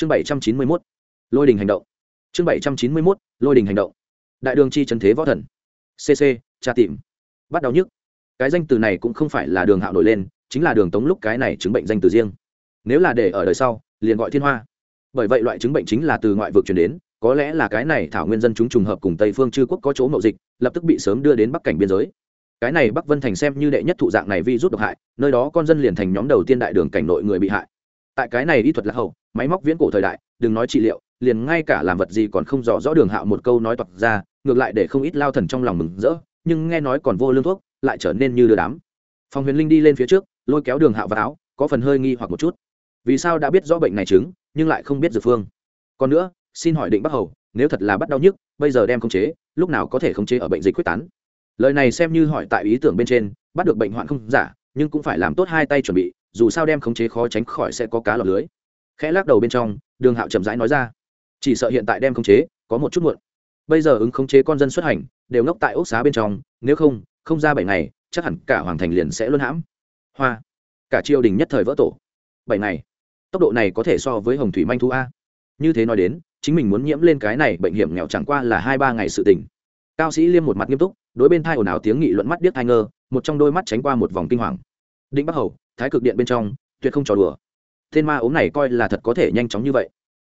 chương bảy trăm chín mươi mốt, lôi đình hành động. Chương bảy trăm chín mươi mốt, lôi đình hành động. Đại đường chi trần thế võ thần. Cc tra tìm. Bắt đầu nhức. Cái danh từ này cũng không phải là đường hạo nổi lên, chính là đường tống lúc cái này chứng bệnh danh từ riêng. Nếu là để ở đời sau, liền gọi thiên hoa. Bởi vậy loại chứng bệnh chính là từ ngoại vực chuyển đến, có lẽ là cái này thảo nguyên dân chúng trùng hợp cùng tây phương chư quốc có chỗ mậu dịch, lập tức bị sớm đưa đến bắc cảnh biên giới. Cái này bắc vân thành xem như đệ nhất thụ dạng này vi rút độc hại, nơi đó con dân liền thành nhóm đầu tiên đại đường cảnh nội người bị hại. Tại cái này y thuật là hậu máy móc viễn cổ thời đại, đừng nói trị liệu, liền ngay cả làm vật gì còn không rõ rõ đường hạo một câu nói toạc ra, ngược lại để không ít lao thần trong lòng mừng rỡ, nhưng nghe nói còn vô lương thuốc, lại trở nên như đưa đám. Phòng huyền linh đi lên phía trước, lôi kéo đường hạo vào áo, có phần hơi nghi hoặc một chút. Vì sao đã biết rõ bệnh này chứng, nhưng lại không biết dược phương? Còn nữa, xin hỏi định bắc hầu, nếu thật là bắt đau nhức, bây giờ đem khống chế, lúc nào có thể khống chế ở bệnh dịch quyết tán? Lời này xem như hỏi tại ý tưởng bên trên, bắt được bệnh hoạn không giả, nhưng cũng phải làm tốt hai tay chuẩn bị, dù sao đem khống chế khó tránh khỏi sẽ có cá lọt lưới khẽ lắc đầu bên trong, đường hạo chậm rãi nói ra, chỉ sợ hiện tại đem khống chế, có một chút muộn. Bây giờ ứng khống chế con dân xuất hành, đều ngốc tại ốc xá bên trong, nếu không không ra bảy ngày, chắc hẳn cả hoàng thành liền sẽ luân hãm. Hoa, cả triều đình nhất thời vỡ tổ. Bảy ngày? Tốc độ này có thể so với hồng thủy manh thu a. Như thế nói đến, chính mình muốn nhiễm lên cái này bệnh hiểm nghèo chẳng qua là hai ba ngày sự tình. Cao sĩ liêm một mặt nghiêm túc, đối bên thai ồn ào tiếng nghị luận mắt điếc hai ngơ, một trong đôi mắt tránh qua một vòng kinh hoàng. Định bắc hầu, thái cực điện bên trong, tuyệt không trò đùa tên ma ốm này coi là thật có thể nhanh chóng như vậy.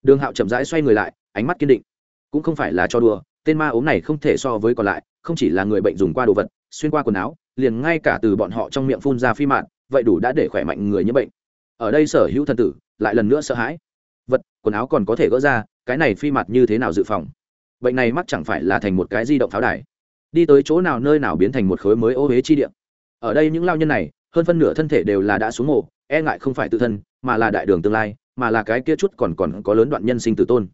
Đường hạo chậm rãi xoay người lại, ánh mắt kiên định. Cũng không phải là cho đùa, tên ma ốm này không thể so với còn lại, không chỉ là người bệnh dùng qua đồ vật, xuyên qua quần áo, liền ngay cả từ bọn họ trong miệng phun ra phi mạn vậy đủ đã để khỏe mạnh người nhiễm bệnh. Ở đây sở hữu thần tử, lại lần nữa sợ hãi. Vật, quần áo còn có thể gỡ ra, cái này phi mặt như thế nào dự phòng? Bệnh này mắc chẳng phải là thành một cái di động pháo đài. Đi tới chỗ nào nơi nào biến thành một khối mới ô huế chi địa. Ở đây những lao nhân này, hơn phân nửa thân thể đều là đã xuống mộ e ngại không phải tự thân, mà là đại đường tương lai, mà là cái kia chút còn còn có lớn đoạn nhân sinh tử tôn.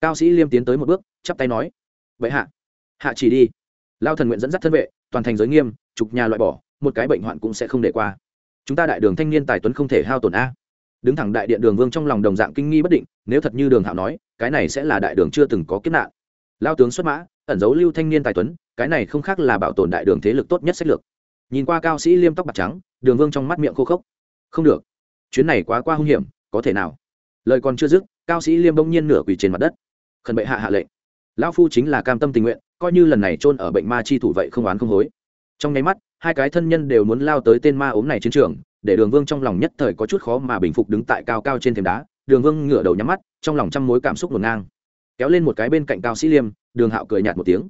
Cao sĩ liêm tiến tới một bước, chắp tay nói vậy hạ hạ chỉ đi. Lao thần nguyện dẫn dắt thân vệ, toàn thành giới nghiêm, trục nhà loại bỏ, một cái bệnh hoạn cũng sẽ không để qua. Chúng ta đại đường thanh niên tài tuấn không thể hao tổn a. Đứng thẳng đại điện đường vương trong lòng đồng dạng kinh nghi bất định, nếu thật như đường hạo nói, cái này sẽ là đại đường chưa từng có kiếp nạn. Lao tướng xuất mã, ẩn giấu lưu thanh niên tài tuấn, cái này không khác là bảo tồn đại đường thế lực tốt nhất sách lược. Nhìn qua cao sĩ liêm tóc bạc trắng, đường vương trong mắt miệng khô khốc không được. Chuyến này quá qua hung hiểm, có thể nào? Lời còn chưa dứt, cao sĩ liêm bỗng nhiên nửa quỳ trên mặt đất. Khẩn bệ hạ hạ lệnh. Lão phu chính là cam tâm tình nguyện, coi như lần này chôn ở bệnh ma chi thủ vậy không oán không hối. Trong nháy mắt, hai cái thân nhân đều muốn lao tới tên ma ốm này chiến trường, để đường vương trong lòng nhất thời có chút khó mà bình phục đứng tại cao cao trên thềm đá. Đường vương ngửa đầu nhắm mắt, trong lòng trăm mối cảm xúc ngổn ngang. Kéo lên một cái bên cạnh cao sĩ liêm, đường hạo cười nhạt một tiếng.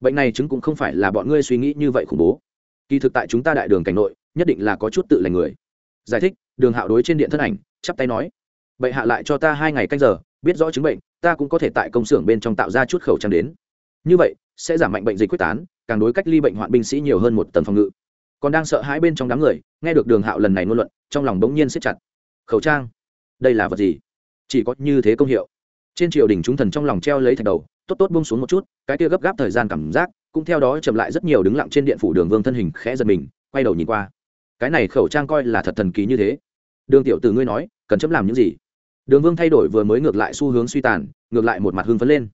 Bệnh này chứng cũng không phải là bọn ngươi suy nghĩ như vậy khủng bố. Kỳ thực tại chúng ta đại đường cảnh nội, nhất định là có chút tự lành người giải thích, đường hạo đối trên điện thân ảnh, chắp tay nói, bệ hạ lại cho ta hai ngày canh giờ, biết rõ chứng bệnh, ta cũng có thể tại công xưởng bên trong tạo ra chút khẩu trang đến. Như vậy, sẽ giảm mạnh bệnh dịch quyết tán, càng đối cách ly bệnh hoạn binh sĩ nhiều hơn một tầng phòng ngự. Còn đang sợ hãi bên trong đám người, nghe được đường hạo lần này ngôn luận, trong lòng bỗng nhiên siết chặt. Khẩu trang? Đây là vật gì? Chỉ có như thế công hiệu. Trên triều đình chúng thần trong lòng treo lấy thạch đầu, tốt tốt bông xuống một chút, cái kia gấp gáp thời gian cảm giác, cũng theo đó chậm lại rất nhiều đứng lặng trên điện phủ đường vương thân hình khẽ giật mình, quay đầu nhìn qua cái này khẩu trang coi là thật thần kỳ như thế. Đường tiểu từ ngươi nói, cần chấm làm những gì? Đường vương thay đổi vừa mới ngược lại xu hướng suy tàn, ngược lại một mặt hưng phấn lên.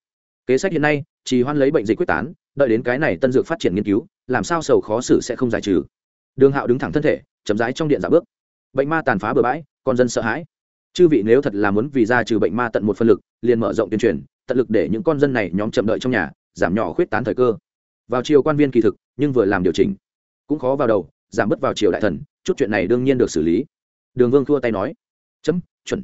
Kế sách hiện nay chỉ hoan lấy bệnh dịch quyết tán, đợi đến cái này tân dược phát triển nghiên cứu, làm sao sầu khó xử sẽ không giải trừ. Đường hạo đứng thẳng thân thể, chậm rãi trong điện giả bước. Bệnh ma tàn phá bừa bãi, con dân sợ hãi. Chư vị nếu thật là muốn vì ra trừ bệnh ma tận một phân lực, liền mở rộng tuyên truyền, tận lực để những con dân này nhóm chậm đợi trong nhà, giảm nhỏ khuyết tán thời cơ. Vào chiều quan viên kỳ thực, nhưng vừa làm điều chỉnh, cũng khó vào đầu giảm bớt vào triều đại thần, chút chuyện này đương nhiên được xử lý. Đường vương thua tay nói. Chấm, chuẩn.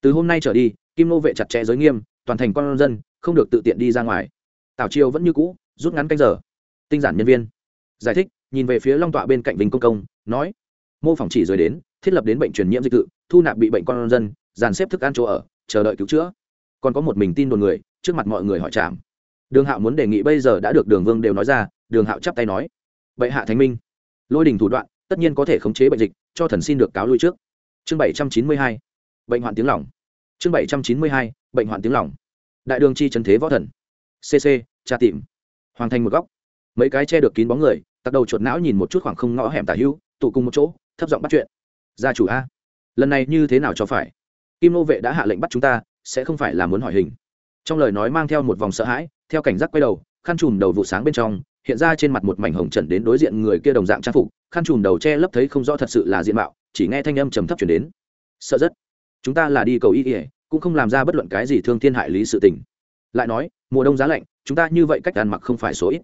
Từ hôm nay trở đi, kim nô vệ chặt chẽ giới nghiêm, toàn thành con dân, không được tự tiện đi ra ngoài. Tảo triều vẫn như cũ, rút ngắn canh giờ. Tinh giản nhân viên. Giải thích, nhìn về phía long tọa bên cạnh vinh công công, nói. Mô phỏng chỉ rời đến, thiết lập đến bệnh truyền nhiễm dịch tự, thu nạp bị bệnh con dân, dàn xếp thức ăn chỗ ở, chờ đợi cứu chữa. Còn có một mình tin đồn người, trước mặt mọi người hỏi chạm đường hạo muốn đề nghị bây giờ đã được đường vương đều nói ra, đường hạo chắp tay nói. Bệ hạ thánh minh lôi đình thủ đoạn, tất nhiên có thể khống chế bệnh dịch, cho thần xin được cáo lui trước. Chương bảy trăm chín mươi hai, bệnh hoạn tiếng lỏng chương bảy trăm chín mươi hai, bệnh hoạn tiếng lỏng đại đường chi trần thế võ thần. Cc tra tìm. Hoàn thành một góc. Mấy cái che được kín bóng người, tặc đầu chuột não nhìn một chút khoảng không ngõ hẻm tả hữu, tụ cùng một chỗ, thấp giọng bắt chuyện. Gia chủ a, lần này như thế nào cho phải? Kim nô vệ đã hạ lệnh bắt chúng ta, sẽ không phải là muốn hỏi hình. Trong lời nói mang theo một vòng sợ hãi, theo cảnh giác quay đầu, khăn trùm đầu vụ sáng bên trong hiện ra trên mặt một mảnh hồng trần đến đối diện người kia đồng dạng trang phục, khăn trùm đầu che lấp thấy không rõ thật sự là diện mạo, chỉ nghe thanh âm trầm thấp chuyển đến. Sợ rất. Chúng ta là đi cầu y ỉa cũng không làm ra bất luận cái gì thương thiên hại lý sự tình. Lại nói, mùa đông giá lạnh, chúng ta như vậy cách ăn mặc không phải số ít.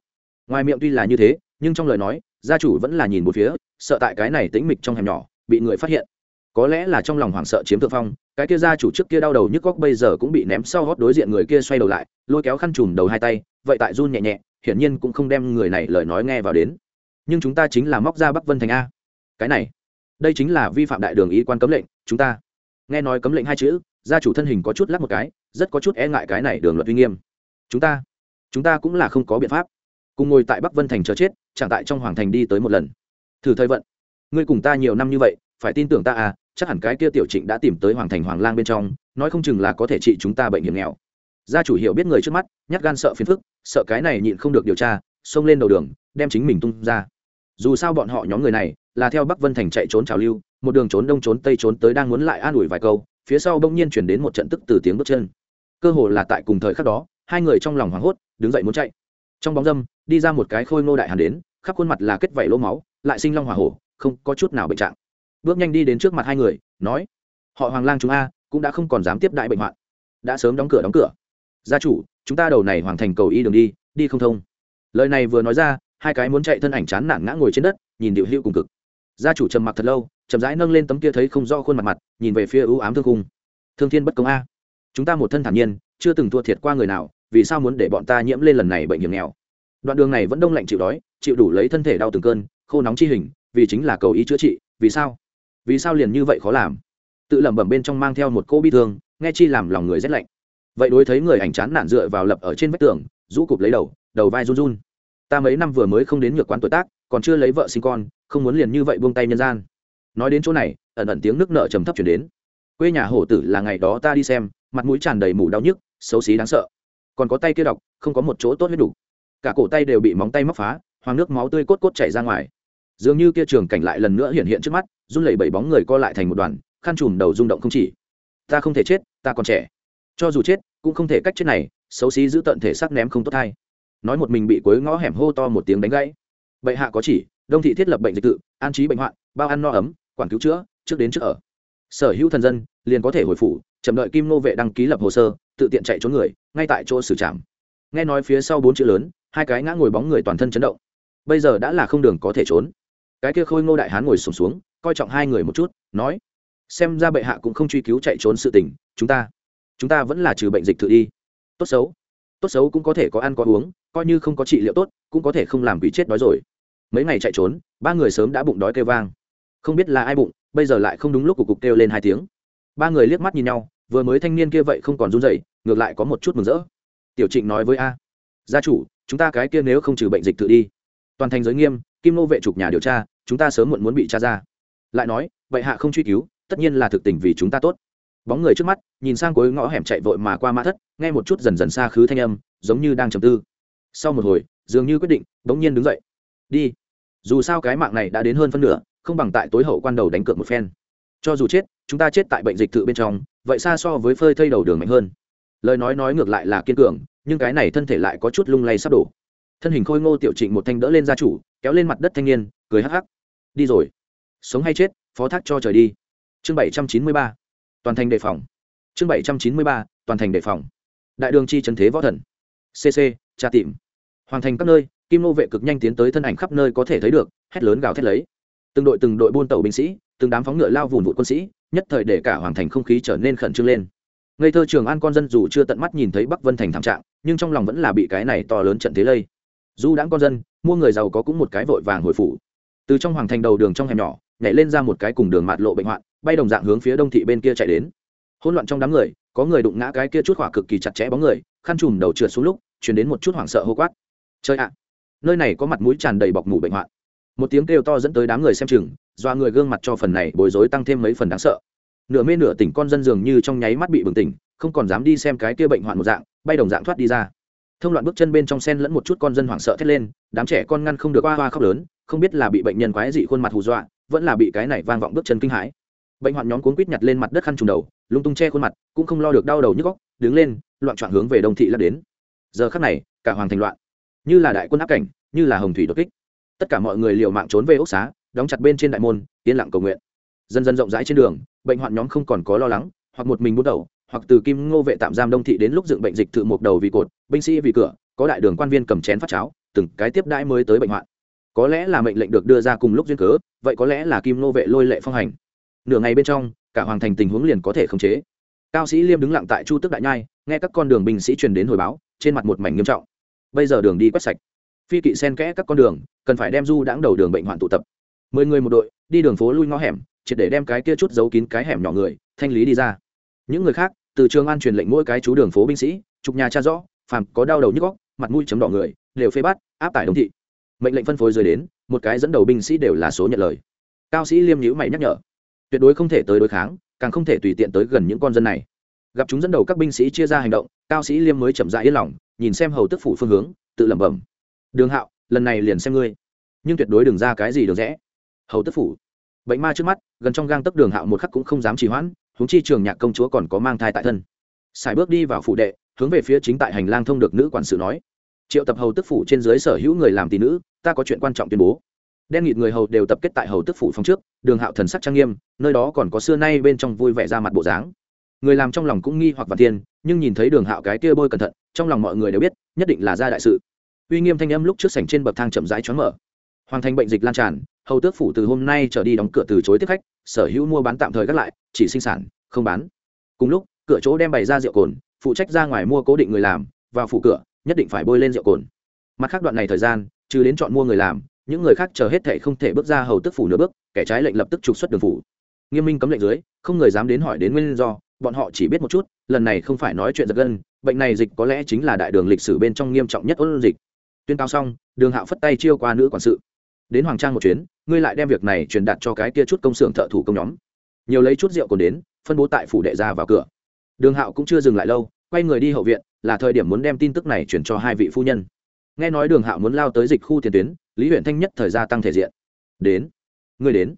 Ngoài miệng tuy là như thế, nhưng trong lời nói, gia chủ vẫn là nhìn một phía, sợ tại cái này tĩnh mịch trong hẻm nhỏ, bị người phát hiện. Có lẽ là trong lòng hoảng sợ chiếm thượng phong, cái kia gia chủ trước kia đau đầu nhức góc bây giờ cũng bị ném sau gót đối diện người kia xoay đầu lại, lôi kéo khăn trùm đầu hai tay vậy tại run nhẹ nhẹ, hiển nhiên cũng không đem người này lời nói nghe vào đến. Nhưng chúng ta chính là móc ra bắc vân thành a. Cái này, đây chính là vi phạm đại đường ý quan cấm lệnh, chúng ta. Nghe nói cấm lệnh hai chữ, gia chủ thân hình có chút lắc một cái, rất có chút e ngại cái này đường luật uy nghiêm. Chúng ta chúng ta cũng là không có biện pháp. Cùng ngồi tại bắc vân thành chờ chết, chẳng tại trong hoàng thành đi tới một lần. Thử thời vận, ngươi cùng ta nhiều năm như vậy, phải tin tưởng ta à chắc hẳn cái kia tiểu trịnh đã tìm tới hoàng thành hoàng lang bên trong, nói không chừng là có thể trị chúng ta bệnh hiểm nghèo gia chủ hiểu biết người trước mắt, nhát gan sợ phiền phức, sợ cái này nhịn không được điều tra, xông lên đầu đường, đem chính mình tung ra. Dù sao bọn họ nhóm người này là theo bắc vân thành chạy trốn trào lưu, một đường trốn đông trốn tây trốn tới đang muốn lại an ủi vài câu, phía sau bỗng nhiên chuyển đến một trận tức từ tiếng bước chân. Cơ hồ là tại cùng thời khắc đó, hai người trong lòng hoảng hốt, đứng dậy muốn chạy. Trong bóng dâm, đi ra một cái khôi ngô đại hàn đến, khắp khuôn mặt là kết vảy lỗ máu, lại sinh long hỏa hổ, không có chút nào bệnh trạng. Bước nhanh đi đến trước mặt hai người, nói, họ hoàng lang chúng a, cũng đã không còn dám tiếp đại bệnh hoạn. Đã sớm đóng cửa đóng cửa gia chủ, chúng ta đầu này hoàn thành cầu y đường đi đi không thông. Lời này vừa nói ra, hai cái muốn chạy thân ảnh chán nản ngã ngồi trên đất, nhìn điệu hữu cùng cực. Gia chủ trầm mặc thật lâu, chậm rãi nâng lên tấm kia thấy không rõ khuôn mặt mặt, nhìn về phía ưu ám thương cung thương thiên bất công a. Chúng ta một thân thản nhiên, chưa từng thua thiệt qua người nào, vì sao muốn để bọn ta nhiễm lên lần này bệnh hiểm nghèo? Đoạn đường này vẫn đông lạnh chịu đói, chịu đủ lấy thân thể đau từng cơn, khô nóng chi hình, vì chính là cầu ý chữa trị, vì sao? Vì sao liền như vậy khó làm? Tự lẩm bẩm bên trong mang theo một cô bi thương, nghe chi làm lòng người rét lạnh vậy đối thấy người ảnh chán nản dựa vào lập ở trên vách tường, rũ cụp lấy đầu đầu vai run run. Ta mấy năm vừa mới không đến nhược quán tuổi tác, còn chưa lấy vợ sinh con, không muốn liền như vậy buông tay nhân gian. Nói đến chỗ này, ẩn ẩn tiếng nước nợ trầm thấp chuyển đến. Quê nhà hổ tử là ngày đó ta đi xem, mặt mũi tràn đầy mủ đau nhức, xấu xí đáng sợ. Còn có tay kia đọc, không có một chỗ tốt huyết đủ. Cả cổ tay đều bị móng tay móc phá hoàng nước máu tươi cốt cốt chảy ra ngoài. Dường như kia trường cảnh lại lần nữa hiện hiện trước mắt, run lẩy bảy bóng người co lại thành một đoàn, khăn trùm đầu rung động không chỉ. Ta không thể chết, ta còn trẻ cho dù chết cũng không thể cách chết này xấu xí giữ tận thể xác ném không tốt thay. nói một mình bị cuối ngõ hẻm hô to một tiếng đánh gãy. Bệ hạ có chỉ đông thị thiết lập bệnh dịch tự an trí bệnh hoạn bao ăn no ấm quản cứu chữa trước đến trước ở. Sở hữu thần dân liền có thể hồi phủ chậm đợi kim nô vệ đăng ký lập hồ sơ tự tiện chạy trốn người ngay tại chỗ xử trảm. Nghe nói phía sau bốn chữ lớn hai cái ngã ngồi bóng người toàn thân chấn động. Bây giờ đã là không đường có thể trốn. Cái kia khôi ngô đại hán ngồi sùng xuống, xuống coi trọng hai người một chút nói xem ra bệ hạ cũng không truy cứu chạy trốn sự tình chúng ta chúng ta vẫn là trừ bệnh dịch thử đi. Tốt xấu. Tốt xấu cũng có thể có ăn có uống, coi như không có trị liệu tốt, cũng có thể không làm quỷ chết đói rồi. Mấy ngày chạy trốn, ba người sớm đã bụng đói kêu vang. Không biết là ai bụng, bây giờ lại không đúng lúc của cục kêu lên hai tiếng. Ba người liếc mắt nhìn nhau, vừa mới thanh niên kia vậy không còn run rẩy, ngược lại có một chút mừng rỡ. Tiểu trịnh nói với a. Gia chủ, chúng ta cái kia nếu không trừ bệnh dịch tự đi. Toàn thành giới nghiêm, kim nô vệ trục nhà điều tra, chúng ta sớm muộn muốn bị tra ra. Lại nói, vậy hạ không truy cứu, tất nhiên là thực tình vì chúng ta tốt bóng người trước mắt, nhìn sang cuối ngõ hẻm chạy vội mà qua mã thất, nghe một chút dần dần xa khứ thanh âm, giống như đang trầm tư. Sau một hồi, dường như quyết định bỗng nhiên đứng dậy. Đi. Dù sao cái mạng này đã đến hơn phân nửa, không bằng tại tối hậu quan đầu đánh cược một phen. Cho dù chết, chúng ta chết tại bệnh dịch tự bên trong, vậy xa so với phơi thây đầu đường mạnh hơn. Lời nói nói ngược lại là kiên cường, nhưng cái này thân thể lại có chút lung lay sắp đổ. Thân hình khôi ngô tiểu trịnh một thanh đỡ lên gia chủ, kéo lên mặt đất thanh niên, cười hắc hắc. Đi rồi. Sống hay chết, phó thác cho trời đi. Chương bảy trăm chín mươi ba toàn thành đề phòng. Chương bảy trăm chín mươi ba, toàn thành đề phòng. Đại đường chi trần thế võ thần. Cc tra tìm. Hoàn thành các nơi, kim nô vệ cực nhanh tiến tới thân ảnh khắp nơi có thể thấy được, hét lớn gào thét lấy. Từng đội từng đội buôn tàu binh sĩ, từng đám phóng ngựa lao vùn vụt quân sĩ, nhất thời để cả hoàng thành không khí trở nên khẩn trương lên. Ngây thơ trường an con dân dù chưa tận mắt nhìn thấy bắc vân thành thảm trạng, nhưng trong lòng vẫn là bị cái này to lớn trận thế lây. Dù đãng con dân, mua người giàu có cũng một cái vội vàng hồi phủ. Từ trong hoàng thành đầu đường trong hẻm nhỏ, nhảy lên ra một cái cùng đường mạt lộ bệnh hoạn bay đồng dạng hướng phía đông thị bên kia chạy đến. Hỗn loạn trong đám người, có người đụng ngã cái kia chút hỏa cực kỳ chặt chẽ bóng người, khăn chùm đầu trượt xuống lúc chuyển đến một chút hoảng sợ hô quát. Chơi ạ! Nơi này có mặt mũi tràn đầy bọc mủ bệnh hoạn. Một tiếng kêu to dẫn tới đám người xem chừng, doa người gương mặt cho phần này bối rối tăng thêm mấy phần đáng sợ. Nửa mê nửa tỉnh con dân dường như trong nháy mắt bị bừng tỉnh, không còn dám đi xem cái kia bệnh hoạn một dạng, bay đồng dạng thoát đi ra. Thông loạn bước chân bên trong sen lẫn một chút con dân hoảng sợ thét lên, đám trẻ con ngăn không được hoa hoa khóc lớn, không biết là bị bệnh nhân quái dị khuôn mặt hù dọa, vẫn là bị cái này vang vọng bước chân kinh hãi bệnh hoạn nhóm cuốn quýt nhặt lên mặt đất khăn trùng đầu, lung tung che khuôn mặt, cũng không lo được đau đầu nhức góc đứng lên, loạn trọn hướng về đông thị lắp đến. Giờ khắc này, cả hoàng thành loạn. Như là đại quân áp cảnh, như là hồng thủy đột kích. Tất cả mọi người liều mạng trốn về ốc xá, đóng chặt bên trên đại môn, yên lặng cầu nguyện. Dần dần rộng rãi trên đường, bệnh hoạn nhóm không còn có lo lắng, hoặc một mình bút đầu, hoặc từ kim ngô vệ tạm giam đông thị đến lúc dựng bệnh dịch thự một đầu vì cột, binh sĩ vì cửa, có đại đường quan viên cầm chén phát cháo, từng cái tiếp đãi mới tới bệnh hoạn. Có lẽ là mệnh lệnh được đưa ra cùng lúc duyên cớ, vậy có lẽ là kim ngô vệ lôi lệ phong hành nửa ngày bên trong, cả hoàng thành tình huống liền có thể khống chế. Cao sĩ liêm đứng lặng tại chu tức đại nhai, nghe các con đường binh sĩ truyền đến hồi báo, trên mặt một mảnh nghiêm trọng. Bây giờ đường đi quét sạch. Phi kỵ sen kẽ các con đường, cần phải đem du đãng đầu đường bệnh hoạn tụ tập. Mười người một đội, đi đường phố lui ngõ hẻm, triệt để đem cái kia chút giấu kín cái hẻm nhỏ người, thanh lý đi ra. Những người khác, từ trường an truyền lệnh mỗi cái chú đường phố binh sĩ, trục nhà cha rõ, phàm có đau đầu nhức góc mặt mũi chấm đỏ người, đều phê bắt áp tải đồng thị. Mệnh lệnh phân phối rời đến, một cái dẫn đầu binh sĩ đều là số nhận lời. Cao sĩ liêm nhữ mày nhắc nhở tuyệt đối không thể tới đối kháng, càng không thể tùy tiện tới gần những con dân này. Gặp chúng dẫn đầu các binh sĩ chia ra hành động, cao sĩ liêm mới chậm dại yên lòng, nhìn xem hầu tức phủ phương hướng, tự lẩm bẩm. Đường hạo, lần này liền xem ngươi. Nhưng tuyệt đối đừng ra cái gì được rẽ. Hầu tức phủ. Bệnh ma trước mắt, gần trong gang tấc đường hạo một khắc cũng không dám trì hoãn, huống chi trường nhạc công chúa còn có mang thai tại thân. Xài bước đi vào phủ đệ, hướng về phía chính tại hành lang thông được nữ quản sự nói. Triệu tập hầu tức phủ trên dưới sở hữu người làm tỷ nữ, ta có chuyện quan trọng tuyên bố đen nghịt người hầu đều tập kết tại hầu tức phủ phong trước, đường hạo thần sắc trang nghiêm, nơi đó còn có xưa nay bên trong vui vẻ ra mặt bộ dáng. Người làm trong lòng cũng nghi hoặc và tiên nhưng nhìn thấy đường hạo cái kia bôi cẩn thận, trong lòng mọi người đều biết, nhất định là ra đại sự. Uy nghiêm thanh âm lúc trước sảnh trên bậc thang chậm rãi choáng mở. Hoàng thành bệnh dịch lan tràn, hầu tước phủ từ hôm nay trở đi đóng cửa từ chối tiếp khách, sở hữu mua bán tạm thời gác lại, chỉ sinh sản, không bán. Cùng lúc, cửa chỗ đem bày ra rượu cồn, phụ trách ra ngoài mua cố định người làm, vào phủ cửa, nhất định phải bôi lên rượu cồn. Mặt khác đoạn này thời gian, trừ đến chọn mua người làm những người khác chờ hết thệ không thể bước ra hầu tức phủ nửa bước, kẻ trái lệnh lập tức trục xuất đường phủ. Nghiêm minh cấm lệnh dưới, không người dám đến hỏi đến nguyên do, bọn họ chỉ biết một chút, lần này không phải nói chuyện giật gân, bệnh này dịch có lẽ chính là đại đường lịch sử bên trong nghiêm trọng nhất ôn dịch. Tuyên cao xong, đường hạo phất tay chiêu qua nữ quản sự. Đến hoàng trang một chuyến, ngươi lại đem việc này truyền đạt cho cái kia chút công xưởng thợ thủ công nhóm. Nhiều lấy chút rượu còn đến, phân bố tại phủ đệ ra vào cửa. Đường hạo cũng chưa dừng lại lâu, quay người đi hậu viện, là thời điểm muốn đem tin tức này chuyển cho hai vị phu nhân. Nghe nói đường hạo muốn lao tới dịch khu tiền tuyến lý huyện thanh nhất thời gia tăng thể diện. Đến. Ngươi đến.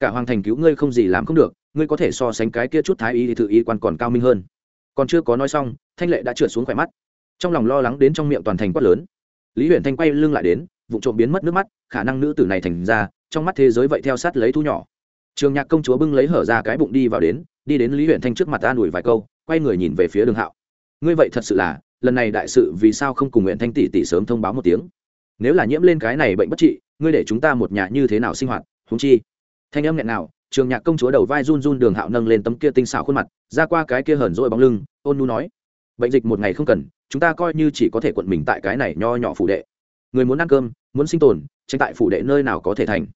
Cả hoàng thành cứu ngươi không gì làm không được, ngươi có thể so sánh cái kia chút thái y thì thự y quan còn cao minh hơn. Còn chưa có nói xong, thanh lệ đã trượt xuống khỏe mắt. Trong lòng lo lắng đến trong miệng toàn thành quát lớn. Lý huyện thanh quay lưng lại đến, vụ trộm biến mất nước mắt, khả năng nữ tử này thành ra, trong mắt thế giới vậy theo sát lấy thu nhỏ. Trường nhạc công chúa bưng lấy hở ra cái bụng đi vào đến, đi đến lý huyện thanh trước mặt an ủi vài câu, quay người nhìn về phía đường hạo. Ngươi vậy thật sự là, lần này đại sự vì sao không cùng nguyện thanh tỷ tỷ sớm thông báo một tiếng? Nếu là nhiễm lên cái này bệnh bất trị, ngươi để chúng ta một nhà như thế nào sinh hoạt húng chi? Thanh âm nghẹn nào trường nhạc công chúa đầu vai run run đường hạo nâng lên tấm kia tinh xảo khuôn mặt, ra qua cái kia hờn rỗi bóng lưng, ôn nu nói, bệnh dịch một ngày không cần, chúng ta coi như chỉ có thể quận mình tại cái này nho nhỏ phủ đệ. Người muốn ăn cơm, muốn sinh tồn tranh tại phủ đệ nơi nào có thể thành.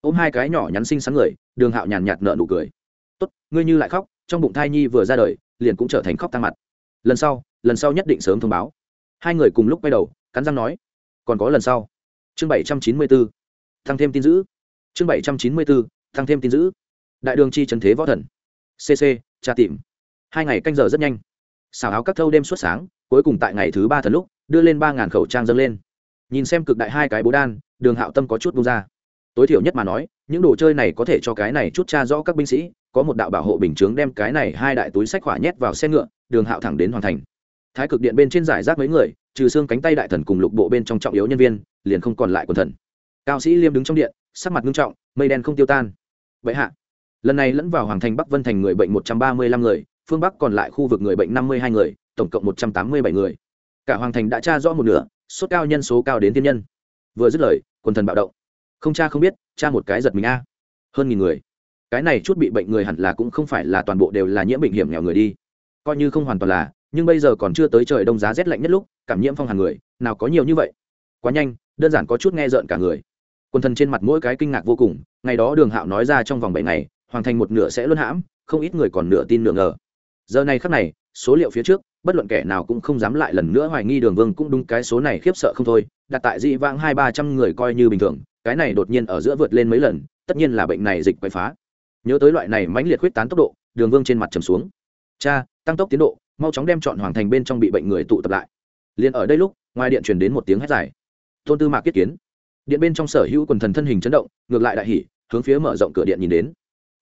Ôm hai cái nhỏ nhắn xinh xắn người, đường hạo nhàn nhạt nợ nụ cười. Tốt, ngươi như lại khóc, trong bụng thai nhi vừa ra đời, liền cũng trở thành khóc tăng mặt. Lần sau lần sau nhất định sớm thông báo. Hai người cùng lúc quay đầu, cắn răng nói còn có lần sau. Chương bảy trăm chín mươi bốn tăng thêm tin giữ. Chương bảy trăm chín mươi bốn tăng thêm tin giữ. Đại đường chi trần thế võ thần. Cc tra tìm. Hai ngày canh giờ rất nhanh. Xào áo các thâu đêm suốt sáng, cuối cùng tại ngày thứ ba thần lúc, đưa lên ba ngàn khẩu trang dâng lên. Nhìn xem cực đại hai cái bố đan, đường hạo tâm có chút bung ra. Tối thiểu nhất mà nói, những đồ chơi này có thể cho cái này chút cha rõ các binh sĩ, có một đạo bảo hộ bình chướng đem cái này hai đại túi sách hỏa nhét vào xe ngựa, đường hạo thẳng đến hoàn thành thái cực điện bên trên giải rác mấy người, trừ xương cánh tay đại thần cùng lục bộ bên trong trọng yếu nhân viên, liền không còn lại quần thần. Cao sĩ liêm đứng trong điện, sắc mặt nghiêm trọng, mây đen không tiêu tan. Vậy hạ, lần này lẫn vào hoàng thành bắc vân thành người bệnh một trăm ba mươi lăm người, phương bắc còn lại khu vực người bệnh năm mươi hai người, tổng cộng một trăm tám mươi bảy người. Cả hoàng thành đã tra rõ một nửa, sốt cao nhân số cao đến tiên nhân. Vừa dứt lời, quần thần bạo động. Không cha không biết, cha một cái giật mình a. Hơn nghìn người. Cái này chút bị bệnh người hẳn là cũng không phải là toàn bộ đều là nhiễm bệnh hiểm nghèo người đi. Coi như không hoàn toàn là nhưng bây giờ còn chưa tới trời đông giá rét lạnh nhất lúc, cảm nhiễm phong hàn người, nào có nhiều như vậy. Quá nhanh, đơn giản có chút nghe rợn cả người. Quần thần trên mặt mỗi cái kinh ngạc vô cùng, ngày đó đường hạo nói ra trong vòng bảy ngày, hoàn thành một nửa sẽ luân hãm, không ít người còn nửa tin nửa ngờ. Giờ này khắc này, số liệu phía trước, bất luận kẻ nào cũng không dám lại lần nữa hoài nghi đường vương cũng đúng cái số này khiếp sợ không thôi, đặt tại dị vãng hai ba trăm người coi như bình thường, cái này đột nhiên ở giữa vượt lên mấy lần, tất nhiên là bệnh này dịch quậy phá. Nhớ tới loại này mãnh liệt huyết tán tốc độ, đường vương trên mặt trầm xuống. Cha, tăng tốc tiến độ mau chóng đem chọn hoàng thành bên trong bị bệnh người tụ tập lại. Liền ở đây lúc, ngoài điện truyền đến một tiếng hét dài. Tôn tư mạc kết kiến. Điện bên trong sở hữu quần thần thân hình chấn động, ngược lại đại hỉ, hướng phía mở rộng cửa điện nhìn đến.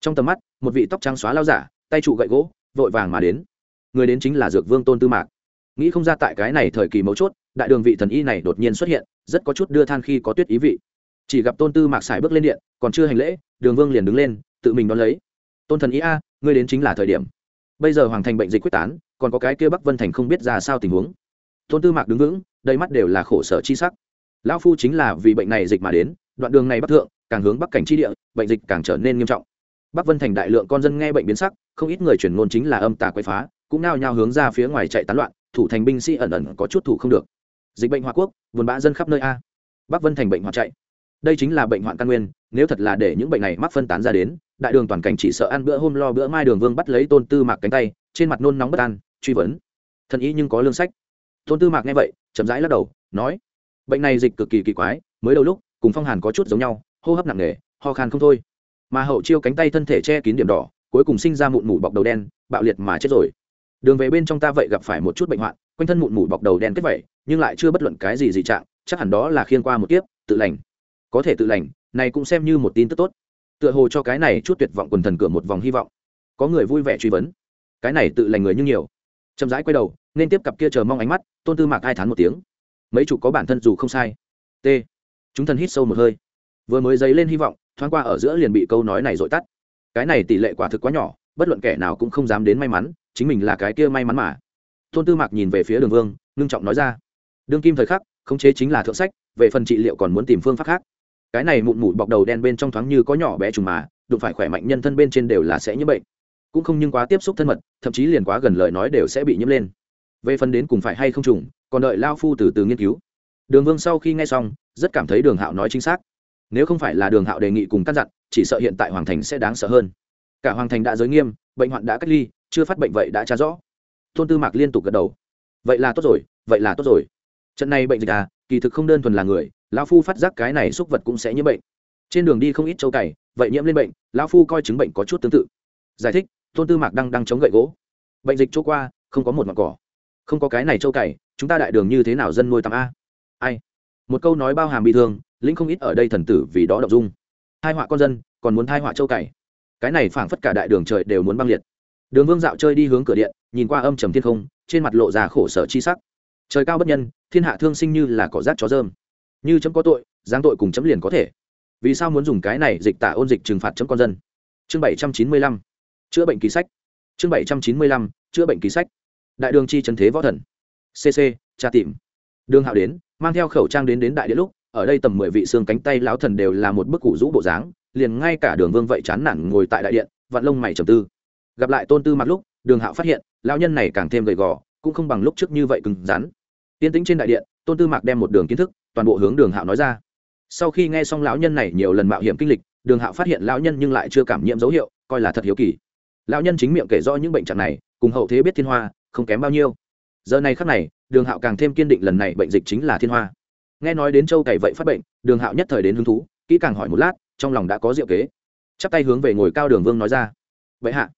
Trong tầm mắt, một vị tóc trắng xóa lao giả, tay trụ gậy gỗ, vội vàng mà đến. Người đến chính là dược vương tôn tư mạc. Nghĩ không ra tại cái này thời kỳ mấu chốt, đại đường vị thần y này đột nhiên xuất hiện, rất có chút đưa than khi có tuyết ý vị. Chỉ gặp tôn tư mạc xài bước lên điện, còn chưa hành lễ, đường vương liền đứng lên, tự mình đón lấy. Tôn thần ý a, ngươi đến chính là thời điểm. Bây giờ hoàng thành bệnh dịch quyết tán còn có cái kia bắc vân thành không biết ra sao tình huống. Tôn tư mạc đứng vững, đầy mắt đều là khổ sở chi sắc. Lão phu chính là vì bệnh này dịch mà đến, đoạn đường này bắc thượng, càng hướng bắc cảnh chi địa, bệnh dịch càng trở nên nghiêm trọng. Bắc vân thành đại lượng con dân nghe bệnh biến sắc, không ít người chuyển ngôn chính là âm tà quay phá, cũng nao nhao hướng ra phía ngoài chạy tán loạn, thủ thành binh sĩ ẩn ẩn có chút thủ không được. Dịch bệnh hoa quốc, buồn bã dân khắp nơi a. Bắc vân thành bệnh hoạn chạy. Đây chính là bệnh hoạn căn nguyên, nếu thật là để những bệnh này mắc phân tán ra đến, đại đường toàn cảnh chỉ sợ ăn bữa hôm lo bữa mai đường vương bắt lấy tôn tư mạc cánh tay trên mặt nôn nóng bất an truy vấn. Thần ý nhưng có lương sách. Tôn tư mạc nghe vậy chậm rãi lắc đầu nói bệnh này dịch cực kỳ kỳ quái mới đầu lúc cùng phong hàn có chút giống nhau hô hấp nặng nề ho khan không thôi. Mà hậu chiêu cánh tay thân thể che kín điểm đỏ cuối cùng sinh ra mụn mủ bọc đầu đen bạo liệt mà chết rồi. Đường về bên trong ta vậy gặp phải một chút bệnh hoạn quanh thân mụn mủ bọc đầu đen kết vậy, nhưng lại chưa bất luận cái gì dị trạng chắc hẳn đó là khiên qua một kiếp tự lành. Có thể tự lành này cũng xem như một tin tức tốt. Tựa hồ cho cái này chút tuyệt vọng quần thần cửa một vòng hy vọng. Có người vui vẻ truy vấn cái này tự lành người như nhiều. Chậm rãi quay đầu, nên tiếp cặp kia chờ mong ánh mắt, tôn tư mạc hai thán một tiếng. Mấy chủ có bản thân dù không sai. T. Chúng thần hít sâu một hơi. Vừa mới dấy lên hy vọng, thoáng qua ở giữa liền bị câu nói này dội tắt. Cái này tỷ lệ quả thực quá nhỏ, bất luận kẻ nào cũng không dám đến may mắn, chính mình là cái kia may mắn mà. Tôn tư mạc nhìn về phía đường vương, ngưng trọng nói ra. Đương kim thời khắc, khống chế chính là thượng sách, về phần trị liệu còn muốn tìm phương pháp khác. Cái này mụn mụn bọc đầu đen bên trong thoáng như có nhỏ bé trùng mà, đụng phải khỏe mạnh nhân thân bên trên đều là sẽ nhiễm bệnh cũng không nhưng quá tiếp xúc thân mật, thậm chí liền quá gần lời nói đều sẽ bị nhiễm lên. Về phần đến cùng phải hay không trùng, còn đợi lao phu từ từ nghiên cứu. Đường vương sau khi nghe xong, rất cảm thấy đường hạo nói chính xác. Nếu không phải là đường hạo đề nghị cùng căn dặn, chỉ sợ hiện tại hoàng thành sẽ đáng sợ hơn. Cả hoàng thành đã giới nghiêm, bệnh hoạn đã cách ly, chưa phát bệnh vậy đã trả rõ. Tôn tư mạc liên tục gật đầu. Vậy là tốt rồi, vậy là tốt rồi. Trận này bệnh dịch à kỳ thực không đơn thuần là người, lão phu phát giác cái này xúc vật cũng sẽ nhiễm bệnh. Trên đường đi không ít châu cày, vậy nhiễm lên bệnh, lão phu coi chứng bệnh có chút tương tự. Giải thích tôn tư mạc đang đang chống gậy gỗ. Bệnh dịch chỗ qua, không có một mặt cỏ. Không có cái này châu cày, chúng ta đại đường như thế nào dân nuôi tắm a? Ai? Một câu nói bao hàm bị thương, lĩnh không ít ở đây thần tử vì đó đọc dung. Hai họa con dân, còn muốn thai họa châu cày. Cái này phảng phất cả đại đường trời đều muốn băng liệt. Đường vương dạo chơi đi hướng cửa điện, nhìn qua âm trầm thiên không, trên mặt lộ ra khổ sở chi sắc. Trời cao bất nhân, thiên hạ thương sinh như là cỏ rác chó dơm như chấm có tội, giáng tội cùng chấm liền có thể. Vì sao muốn dùng cái này dịch tả ôn dịch trừng phạt chấm con dân? Chương bảy trăm chín mươi lăm chữa bệnh ký sách. Chương bảy trăm chín mươi lăm, chữa bệnh ký sách. Đại đường chi trần thế võ thần. Cc tra tìm. Đường hạo đến, mang theo khẩu trang đến đến đại điện lúc, ở đây tầm mười vị xương cánh tay lão thần đều là một bức cụ rũ bộ dáng, liền ngay cả đường vương vậy chán nản ngồi tại đại điện vạn lông mày trầm tư. Gặp lại tôn tư mặc lúc, đường hạo phát hiện, lão nhân này càng thêm gầy gò, cũng không bằng lúc trước như vậy cứng rắn. Tiên tĩnh trên đại điện, tôn tư mạc đem một đường kiến thức, toàn bộ hướng đường hạo nói ra. Sau khi nghe xong lão nhân này nhiều lần mạo hiểm kinh lịch, đường hạo phát hiện lão nhân nhưng lại chưa cảm nhiễm dấu hiệu, coi là thật hiếu kỳ lão nhân chính miệng kể rõ những bệnh trạng này, cùng hậu thế biết thiên hoa, không kém bao nhiêu. Giờ này khắc này, đường hạo càng thêm kiên định lần này bệnh dịch chính là thiên hoa. Nghe nói đến châu cày vậy phát bệnh, đường hạo nhất thời đến hứng thú, kỹ càng hỏi một lát, trong lòng đã có diệu kế. Chắp tay hướng về ngồi cao đường vương nói ra. Bệ hạ.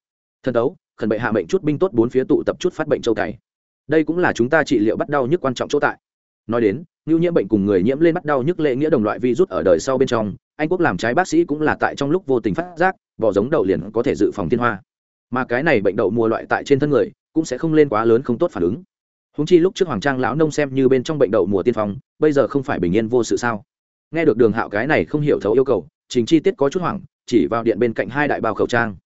Thần tấu khẩn bệ hạ mệnh chút binh tốt bốn phía tụ tập chút phát bệnh châu cày. Đây cũng là chúng ta trị liệu bắt đau nhức quan trọng chỗ tại. Nói đến, ngưu nhiễm bệnh cùng người nhiễm lên bắt đau nhức lệ nghĩa đồng loại virus ở đời sau bên trong, anh quốc làm trái bác sĩ cũng là tại trong lúc vô tình phát giác, vỏ giống đậu liền có thể dự phòng thiên hoa mà cái này bệnh đậu mùa loại tại trên thân người cũng sẽ không lên quá lớn không tốt phản ứng. Húng chi lúc trước hoàng trang lão nông xem như bên trong bệnh đậu mùa tiên phong, bây giờ không phải bình yên vô sự sao? Nghe được đường hạo cái này không hiểu thấu yêu cầu, trình chi tiết có chút hoảng, chỉ vào điện bên cạnh hai đại bao khẩu trang.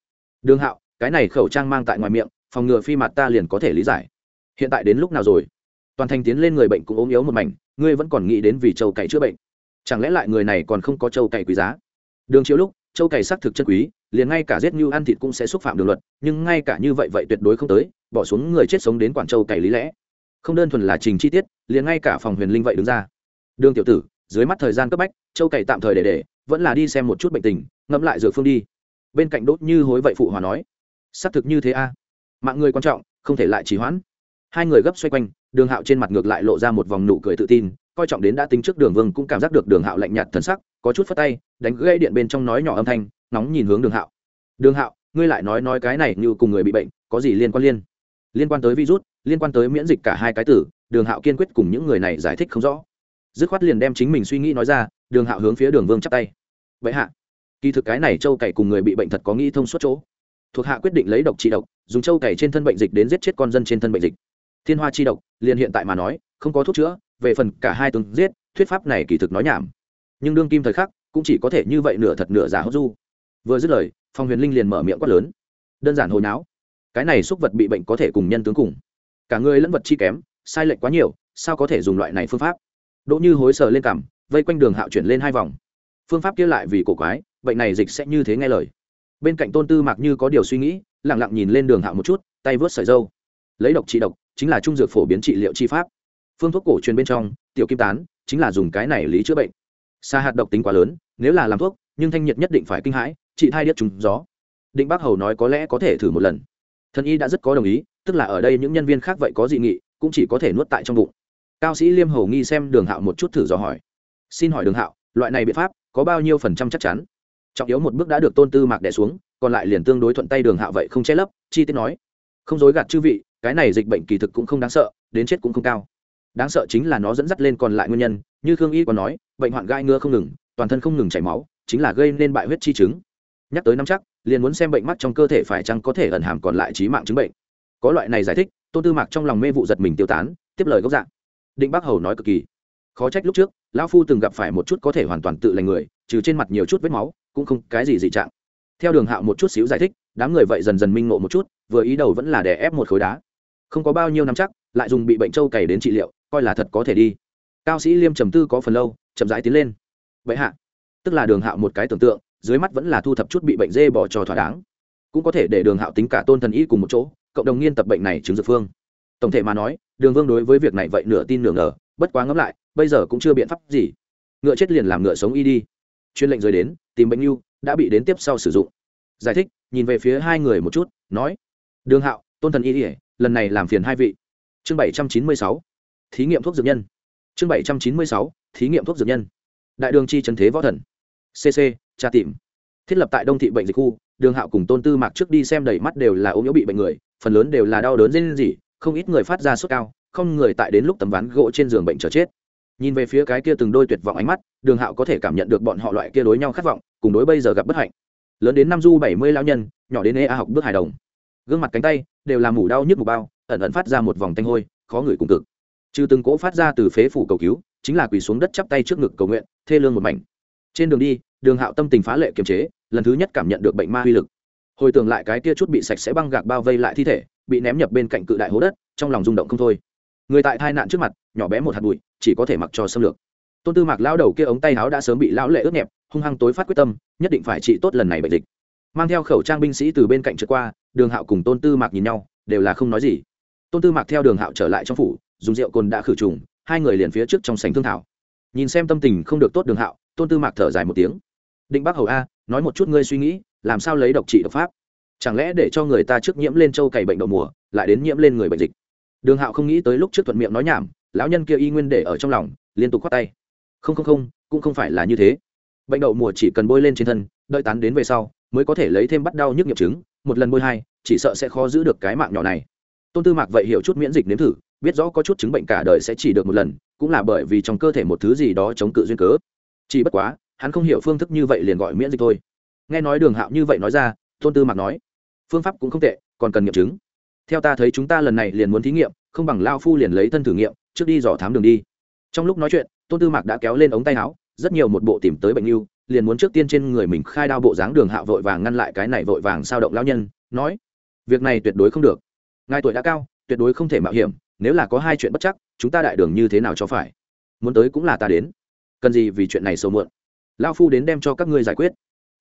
Đường hạo, cái này khẩu trang mang tại ngoài miệng, phòng ngừa phi mặt ta liền có thể lý giải. Hiện tại đến lúc nào rồi? Toàn thành tiến lên người bệnh cũng ốm yếu một mảnh, ngươi vẫn còn nghĩ đến vì châu cày chữa bệnh. Chẳng lẽ lại người này còn không có châu cày quý giá? Đường chiếu lúc, châu cày xác thực chân quý liền ngay cả giết như ăn thịt cũng sẽ xúc phạm đường luật, nhưng ngay cả như vậy vậy tuyệt đối không tới, bỏ xuống người chết sống đến quản châu cày lý lẽ. Không đơn thuần là trình chi tiết, liền ngay cả phòng huyền linh vậy đứng ra. Đường tiểu tử, dưới mắt thời gian cấp bách, châu cày tạm thời để để, vẫn là đi xem một chút bệnh tình, ngẫm lại dược phương đi. Bên cạnh đốt như hối vậy phụ hòa nói, xác thực như thế a. Mạng người quan trọng, không thể lại trì hoãn. Hai người gấp xoay quanh, đường hạo trên mặt ngược lại lộ ra một vòng nụ cười tự tin, coi trọng đến đã tính trước đường vương cũng cảm giác được đường hạo lạnh nhạt thần sắc, có chút phất tay, đánh gây điện bên trong nói nhỏ âm thanh nóng nhìn hướng đường hạo. Đường hạo, ngươi lại nói nói cái này như cùng người bị bệnh, có gì liên quan liên? Liên quan tới virus, liên quan tới miễn dịch cả hai cái tử, đường hạo kiên quyết cùng những người này giải thích không rõ. Dứt khoát liền đem chính mình suy nghĩ nói ra, đường hạo hướng phía đường vương chắp tay. Vậy hạ, kỳ thực cái này châu cày cùng người bị bệnh thật có nghĩ thông suốt chỗ. Thuộc hạ quyết định lấy độc trị độc, dùng châu cày trên thân bệnh dịch đến giết chết con dân trên thân bệnh dịch. Thiên hoa chi độc, liền hiện tại mà nói, không có thuốc chữa, về phần cả hai tướng giết, thuyết pháp này kỳ thực nói nhảm. Nhưng đương kim thời khắc, cũng chỉ có thể như vậy nửa thật nửa giả hốt du vừa dứt lời, phong huyền linh liền mở miệng quát lớn. Đơn giản hồi não cái này xúc vật bị bệnh có thể cùng nhân tướng cùng. Cả người lẫn vật chi kém, sai lệch quá nhiều, sao có thể dùng loại này phương pháp? Đỗ như hối sờ lên cằm, vây quanh đường hạo chuyển lên hai vòng. Phương pháp kia lại vì cổ quái, bệnh này dịch sẽ như thế nghe lời. Bên cạnh tôn tư mặc như có điều suy nghĩ lẳng lặng nhìn lên đường hạo một chút, tay vớt sợi dâu. Lấy độc trị độc, chính là trung dược phổ biến trị liệu chi pháp. Phương thuốc cổ truyền bên trong, tiểu kim tán, chính là dùng cái này lý chữa bệnh. Xa hạt độc tính quá lớn, nếu là làm thuốc, nhưng thanh nhiệt nhất định phải kinh hãi chị thai điếc trúng gió. Định bác hầu nói có lẽ có thể thử một lần. Thần y đã rất có đồng ý, tức là ở đây những nhân viên khác vậy có dị nghị, cũng chỉ có thể nuốt tại trong bụng. Cao sĩ liêm hầu nghi xem đường hạo một chút thử dò hỏi. Xin hỏi đường hạo, loại này biện pháp có bao nhiêu phần trăm chắc chắn? Trọng yếu một bước đã được tôn tư mạc đẻ xuống, còn lại liền tương đối thuận tay đường hạo vậy không che lấp, chi tiết nói. Không dối gạt chư vị, cái này dịch bệnh kỳ thực cũng không đáng sợ, đến chết cũng không cao. Đáng sợ chính là nó dẫn dắt lên còn lại nguyên nhân, như khương y còn nói, bệnh hoạn gai ngứa không ngừng, toàn thân không ngừng chảy máu, chính là gây nên bại huyết chi chứng nhắc tới năm chắc, liền muốn xem bệnh mắt trong cơ thể phải chăng có thể ẩn hàm còn lại trí mạng chứng bệnh. Có loại này giải thích, tôn tư mạc trong lòng mê vụ giật mình tiêu tán, tiếp lời gốc dạng định bác hầu nói cực kỳ. Khó trách lúc trước, lão phu từng gặp phải một chút có thể hoàn toàn tự lành người, trừ trên mặt nhiều chút vết máu, cũng không cái gì dị trạng. Theo đường hạo một chút xíu giải thích, đám người vậy dần dần minh ngộ một chút, vừa ý đầu vẫn là đè ép một khối đá. Không có bao nhiêu năm chắc, lại dùng bị bệnh trâu cày đến trị liệu, coi là thật có thể đi. Cao sĩ liêm trầm tư có phần lâu, chậm rãi tiến lên. Vậy hạ. Tức là đường hạo một cái tưởng tượng dưới mắt vẫn là thu thập chút bị bệnh dê bỏ trò thỏa đáng. Cũng có thể để đường hạo tính cả tôn thần y cùng một chỗ, cộng đồng nghiên tập bệnh này chứng dược phương. Tổng thể mà nói, đường vương đối với việc này vậy nửa tin nửa ngờ, bất quá ngẫm lại, bây giờ cũng chưa biện pháp gì. Ngựa chết liền làm ngựa sống y đi. Chuyên lệnh rời đến, tìm bệnh lưu đã bị đến tiếp sau sử dụng. Giải thích, nhìn về phía hai người một chút, nói, đường hạo, tôn thần y ỉa lần này làm phiền hai vị. Chương bảy trăm chín mươi sáu, thí nghiệm thuốc dược nhân. Chương bảy trăm chín mươi sáu, thí nghiệm thuốc dược nhân. Đại đường chi trần thế võ thần. Cc tra tìm. Thiết lập tại đông thị bệnh dịch khu, đường hạo cùng tôn tư mạc trước đi xem đầy mắt đều là ốm yếu bị bệnh người, phần lớn đều là đau đớn dên gì không ít người phát ra sốt cao, không người tại đến lúc tấm ván gỗ trên giường bệnh chờ chết. Nhìn về phía cái kia từng đôi tuyệt vọng ánh mắt, đường hạo có thể cảm nhận được bọn họ loại kia đối nhau khát vọng, cùng đối bây giờ gặp bất hạnh. Lớn đến năm du bảy mươi lao nhân, nhỏ đến ê a học bước hài đồng. Gương mặt cánh tay đều là mủ đau nhức một bao, ẩn ẩn phát ra một vòng tanh hôi, khó ngửi cùng cực. Trừ từng cỗ phát ra từ phế phủ cầu cứu, chính là quỳ xuống đất chắp tay trước ngực cầu nguyện, thê lương một mảnh. Trên đường đi đường hạo tâm tình phá lệ kiềm chế, lần thứ nhất cảm nhận được bệnh ma uy lực. Hồi tưởng lại cái kia chút bị sạch sẽ băng gạc bao vây lại thi thể, bị ném nhập bên cạnh cự đại hố đất, trong lòng rung động không thôi. Người tại tai nạn trước mặt, nhỏ bé một hạt bụi, chỉ có thể mặc cho xâm lược. Tôn tư mạc lao đầu kia ống tay áo đã sớm bị lão lệ ướt nhẹp, hung hăng tối phát quyết tâm, nhất định phải trị tốt lần này bệnh dịch. Mang theo khẩu trang binh sĩ từ bên cạnh trượt qua, đường hạo cùng tôn tư mạc nhìn nhau, đều là không nói gì. Tôn tư mạc theo đường hạo trở lại trong phủ, dùng rượu cồn đã khử trùng, hai người liền phía trước trong sành thương thảo. Nhìn xem tâm tình không được tốt đường hạo, tôn tư mạc thở dài một tiếng định bác hầu a, nói một chút ngươi suy nghĩ, làm sao lấy độc trị độc pháp? Chẳng lẽ để cho người ta trước nhiễm lên châu cày bệnh đậu mùa, lại đến nhiễm lên người bệnh dịch? Đường hạo không nghĩ tới lúc trước thuận miệng nói nhảm, lão nhân kia y nguyên để ở trong lòng, liên tục khoát tay. Không không không, cũng không phải là như thế. Bệnh đậu mùa chỉ cần bôi lên trên thân, đợi tán đến về sau, mới có thể lấy thêm bắt đau nhức nghiệm chứng, một lần bôi hai, chỉ sợ sẽ khó giữ được cái mạng nhỏ này. Tôn tư mạc vậy hiểu chút miễn dịch nếm thử, biết rõ có chút chứng bệnh cả đời sẽ chỉ được một lần, cũng là bởi vì trong cơ thể một thứ gì đó chống cự duyên cớ. Chỉ bất quá hắn không hiểu phương thức như vậy liền gọi miễn dịch thôi. Nghe nói đường hạo như vậy nói ra, tôn tư mạc nói, phương pháp cũng không tệ, còn cần nghiệm chứng. Theo ta thấy chúng ta lần này liền muốn thí nghiệm, không bằng lao phu liền lấy thân thử nghiệm, trước đi dò thám đường đi. Trong lúc nói chuyện, tôn tư mạc đã kéo lên ống tay áo, rất nhiều một bộ tìm tới bệnh lưu liền muốn trước tiên trên người mình khai đao bộ dáng đường hạo vội vàng ngăn lại cái này vội vàng sao động lao nhân, nói, việc này tuyệt đối không được. Ngài tuổi đã cao, tuyệt đối không thể mạo hiểm, nếu là có hai chuyện bất chắc, chúng ta đại đường như thế nào cho phải? Muốn tới cũng là ta đến. Cần gì vì chuyện này sâu muộn? Lao phu đến đem cho các ngươi giải quyết.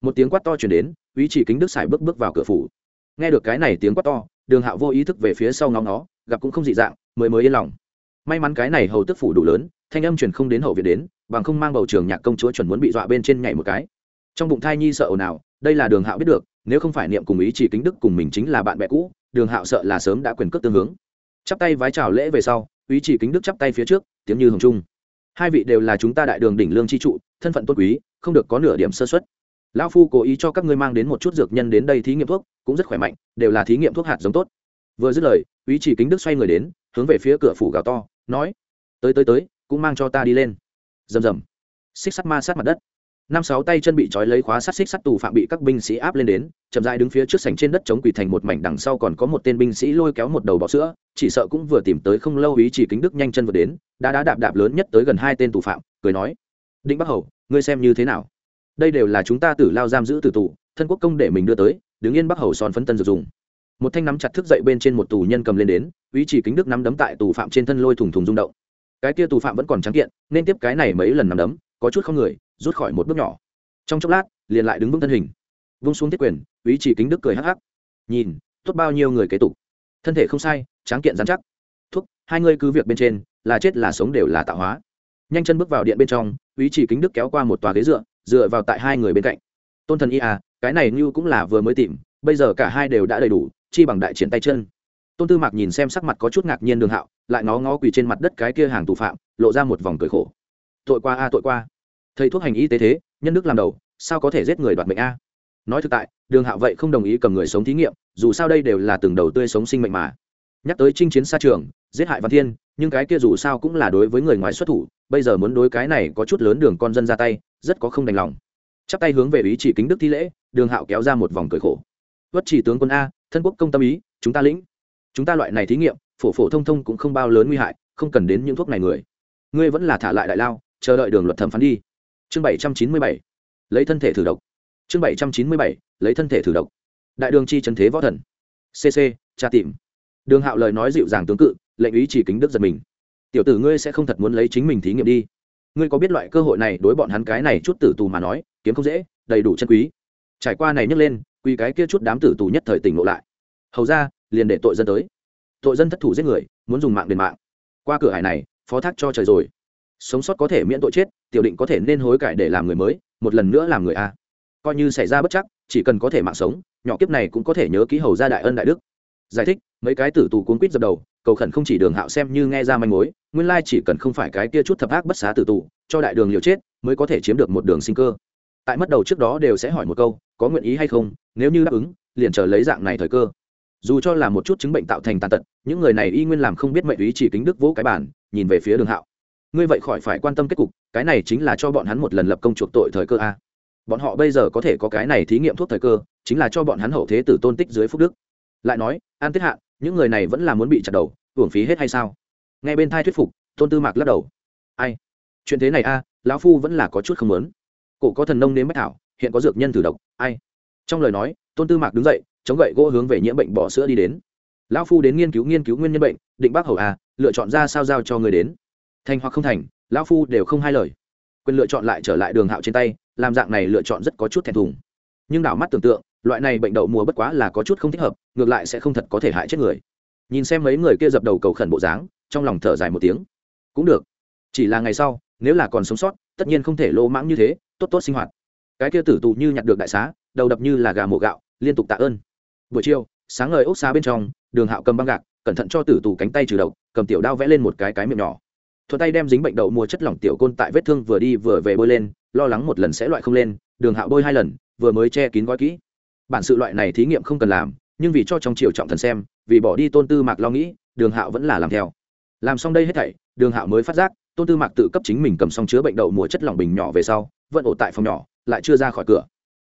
Một tiếng quát to chuyển đến, ý chỉ kính đức xài bước bước vào cửa phủ. Nghe được cái này tiếng quát to, đường hạo vô ý thức về phía sau ngóng nó gặp cũng không dị dạng, mới mới yên lòng. May mắn cái này hầu tức phủ đủ lớn, thanh âm truyền không đến hậu việt đến, bằng không mang bầu trường nhạc công chúa chuẩn muốn bị dọa bên trên nhảy một cái. Trong bụng thai nhi sợ ồn ào, đây là đường hạo biết được, nếu không phải niệm cùng ý chỉ kính đức cùng mình chính là bạn bè cũ, đường hạo sợ là sớm đã quyền cước tương hướng. Chắp tay vái chào lễ về sau, ý chỉ kính đức chắp tay phía trước, tiếng như hồng trung. Hai vị đều là chúng ta đại đường đỉnh lương chi trụ thân phận tôn quý, không được có nửa điểm sơ xuất lão phu cố ý cho các ngươi mang đến một chút dược nhân đến đây thí nghiệm thuốc, cũng rất khỏe mạnh, đều là thí nghiệm thuốc hạt giống tốt. Vừa dứt lời ý chỉ kính đức xoay người đến, hướng về phía cửa phủ gào to, nói, tới tới tới, cũng mang cho ta đi lên. Rầm rầm. Xích sắt ma sát mặt đất. Năm sáu tay chân bị trói lấy khóa sắt xích sắt tù phạm bị các binh sĩ áp lên đến, chậm dại đứng phía trước sảnh trên đất chống quỳ thành một mảnh đằng sau còn có một tên binh sĩ lôi kéo một đầu bọ sữa, chỉ sợ cũng vừa tìm tới không lâu ý chỉ kính đức nhanh chân vừa đến đã đá đạp đạp lớn nhất tới gần hai tên tù phạm, cười nói định bắc hầu, ngươi xem như thế nào? Đây đều là chúng ta tử lao giam giữ tử tù, thân quốc công để mình đưa tới, đứng yên bắc hầu son phấn tân dược dùng. Một thanh nắm chặt thức dậy bên trên một tù nhân cầm lên đến, ý chỉ kính đức nắm đấm tại tù phạm trên thân lôi thùng thùng rung động. Cái kia tù phạm vẫn còn trắng kiện, nên tiếp cái này mấy lần nắm đấm, có chút không người, rút khỏi một bước nhỏ. Trong chốc lát, liền lại đứng vững thân hình. Vung xuống thiết quyền, ý chỉ kính đức cười hắc hắc. Nhìn, tốt bao nhiêu người kế tục. Thân thể không sai, tráng kiện dán chắc. Thuốc hai người cứ việc bên trên, là chết là sống đều là tạo hóa. Nhanh chân bước vào điện bên trong ý chỉ kính đức kéo qua một tòa ghế dựa dựa vào tại hai người bên cạnh. Tôn thần y à cái này như cũng là vừa mới tìm, bây giờ cả hai đều đã đầy đủ, chi bằng đại triển tay chân. Tôn tư mạc nhìn xem sắc mặt có chút ngạc nhiên đường hạo, lại ngó ngó quỳ trên mặt đất cái kia hàng tù phạm, lộ ra một vòng cười khổ. Tội qua a, tội qua. Thầy thuốc hành y tế thế, nhân đức làm đầu, sao có thể giết người đoạt mệnh a? Nói thực tại, đường hạo vậy không đồng ý cầm người sống thí nghiệm, dù sao đây đều là từng đầu tươi sống sinh mệnh mà nhắc tới chinh chiến xa trường, giết hại văn thiên, nhưng cái kia dù sao cũng là đối với người ngoài xuất thủ, bây giờ muốn đối cái này có chút lớn đường con dân ra tay, rất có không đành lòng. Chắp tay hướng về ý chỉ kính đức thi lễ, đường hạo kéo ra một vòng cười khổ. Vất chỉ tướng quân a, thân quốc công tâm ý, chúng ta lĩnh. Chúng ta loại này thí nghiệm, phổ phổ thông thông cũng không bao lớn nguy hại, không cần đến những thuốc này người. Ngươi vẫn là thả lại đại lao, chờ đợi đường luật thẩm phán đi. Chương bảy trăm chín mươi bảy. Lấy thân thể thử độc. Chương bảy trăm chín mươi bảy. Lấy thân thể thử độc. Đại đường chi trần thế võ thần. Cc tra tìm đường hạo lời nói dịu dàng tướng cự, lệnh ý chỉ kính đức giật mình. Tiểu tử ngươi sẽ không thật muốn lấy chính mình thí nghiệm đi. Ngươi có biết loại cơ hội này đối bọn hắn cái này chút tử tù mà nói, kiếm không dễ, đầy đủ chân quý. Trải qua này nhấc lên quy cái kia chút đám tử tù nhất thời tỉnh ngộ lại. Hầu ra, liền để tội dân tới. Tội dân thất thủ giết người, muốn dùng mạng đền mạng. Qua cửa hải này, phó thác cho trời rồi. Sống sót có thể miễn tội chết, tiểu định có thể nên hối cải để làm người mới, một lần nữa làm người a. Coi như xảy ra bất chắc, chỉ cần có thể mạng sống, nhỏ kiếp này cũng có thể nhớ ký hầu ra đại ân đại đức. Giải thích mấy cái tử tù cuốn quýt dập đầu, cầu khẩn không chỉ đường hạo xem như nghe ra manh mối, nguyên lai chỉ cần không phải cái kia chút thập ác bất xá tử tù, cho đại đường liều chết, mới có thể chiếm được một đường sinh cơ. Tại mất đầu trước đó đều sẽ hỏi một câu, có nguyện ý hay không, nếu như đáp ứng, liền chờ lấy dạng này thời cơ. Dù cho là một chút chứng bệnh tạo thành tàn tật, những người này y nguyên làm không biết mệnh ý chỉ kính đức vỗ cái bản nhìn về phía đường hạo. Ngươi vậy khỏi phải quan tâm kết cục, cái này chính là cho bọn hắn một lần lập công chuộc tội thời cơ a. Bọn họ bây giờ có thể có cái này thí nghiệm thuốc thời cơ, chính là cho bọn hắn hậu thế tử tôn tích dưới phúc đức. Lại nói, an tiết Hạn những người này vẫn là muốn bị chặt đầu, hưởng phí hết hay sao? Nghe bên thai thuyết phục, tôn tư mạc lắc đầu. Ai? Chuyện thế này a, lão phu vẫn là có chút không lớn cổ có thần nông đến bách thảo, hiện có dược nhân thử độc, ai? Trong lời nói, tôn tư mạc đứng dậy, chống gậy gỗ hướng về nhiễm bệnh bỏ sữa đi đến. Lão phu đến nghiên cứu nghiên cứu nguyên nhân bệnh, định bác hầu a, lựa chọn ra sao giao cho người đến. Thành hoặc không thành, lão phu đều không hai lời. Quyền lựa chọn lại trở lại đường hạo trên tay, làm dạng này lựa chọn rất có chút thẹn thùng. Nhưng đảo mắt tưởng tượng loại này bệnh đậu mùa bất quá là có chút không thích hợp, ngược lại sẽ không thật có thể hại chết người. Nhìn xem mấy người kia dập đầu cầu khẩn bộ dáng, trong lòng thở dài một tiếng. Cũng được. Chỉ là ngày sau, nếu là còn sống sót, tất nhiên không thể lô mãng như thế, tốt tốt sinh hoạt. Cái kia tử tù như nhặt được đại xá, đầu đập như là gà mổ gạo, liên tục tạ ơn. Buổi chiều, sáng ngời ốc xá bên trong, đường hạo cầm băng gạc, cẩn thận cho tử tù cánh tay trừ độc, cầm tiểu đao vẽ lên một cái cái miệng nhỏ. Thuận tay đem dính bệnh đậu mùa chất lỏng tiểu côn tại vết thương vừa đi vừa về bôi lên, lo lắng một lần sẽ loại không lên, đường hạo bôi hai lần, vừa mới che kín gói kỹ bản sự loại này thí nghiệm không cần làm, nhưng vì cho trong triều trọng thần xem, vì bỏ đi tôn tư mạc lo nghĩ, đường hạo vẫn là làm theo. Làm xong đây hết thảy, đường hạo mới phát giác, tôn tư mạc tự cấp chính mình cầm xong chứa bệnh đậu mùa chất lỏng bình nhỏ về sau, vẫn ổ tại phòng nhỏ, lại chưa ra khỏi cửa.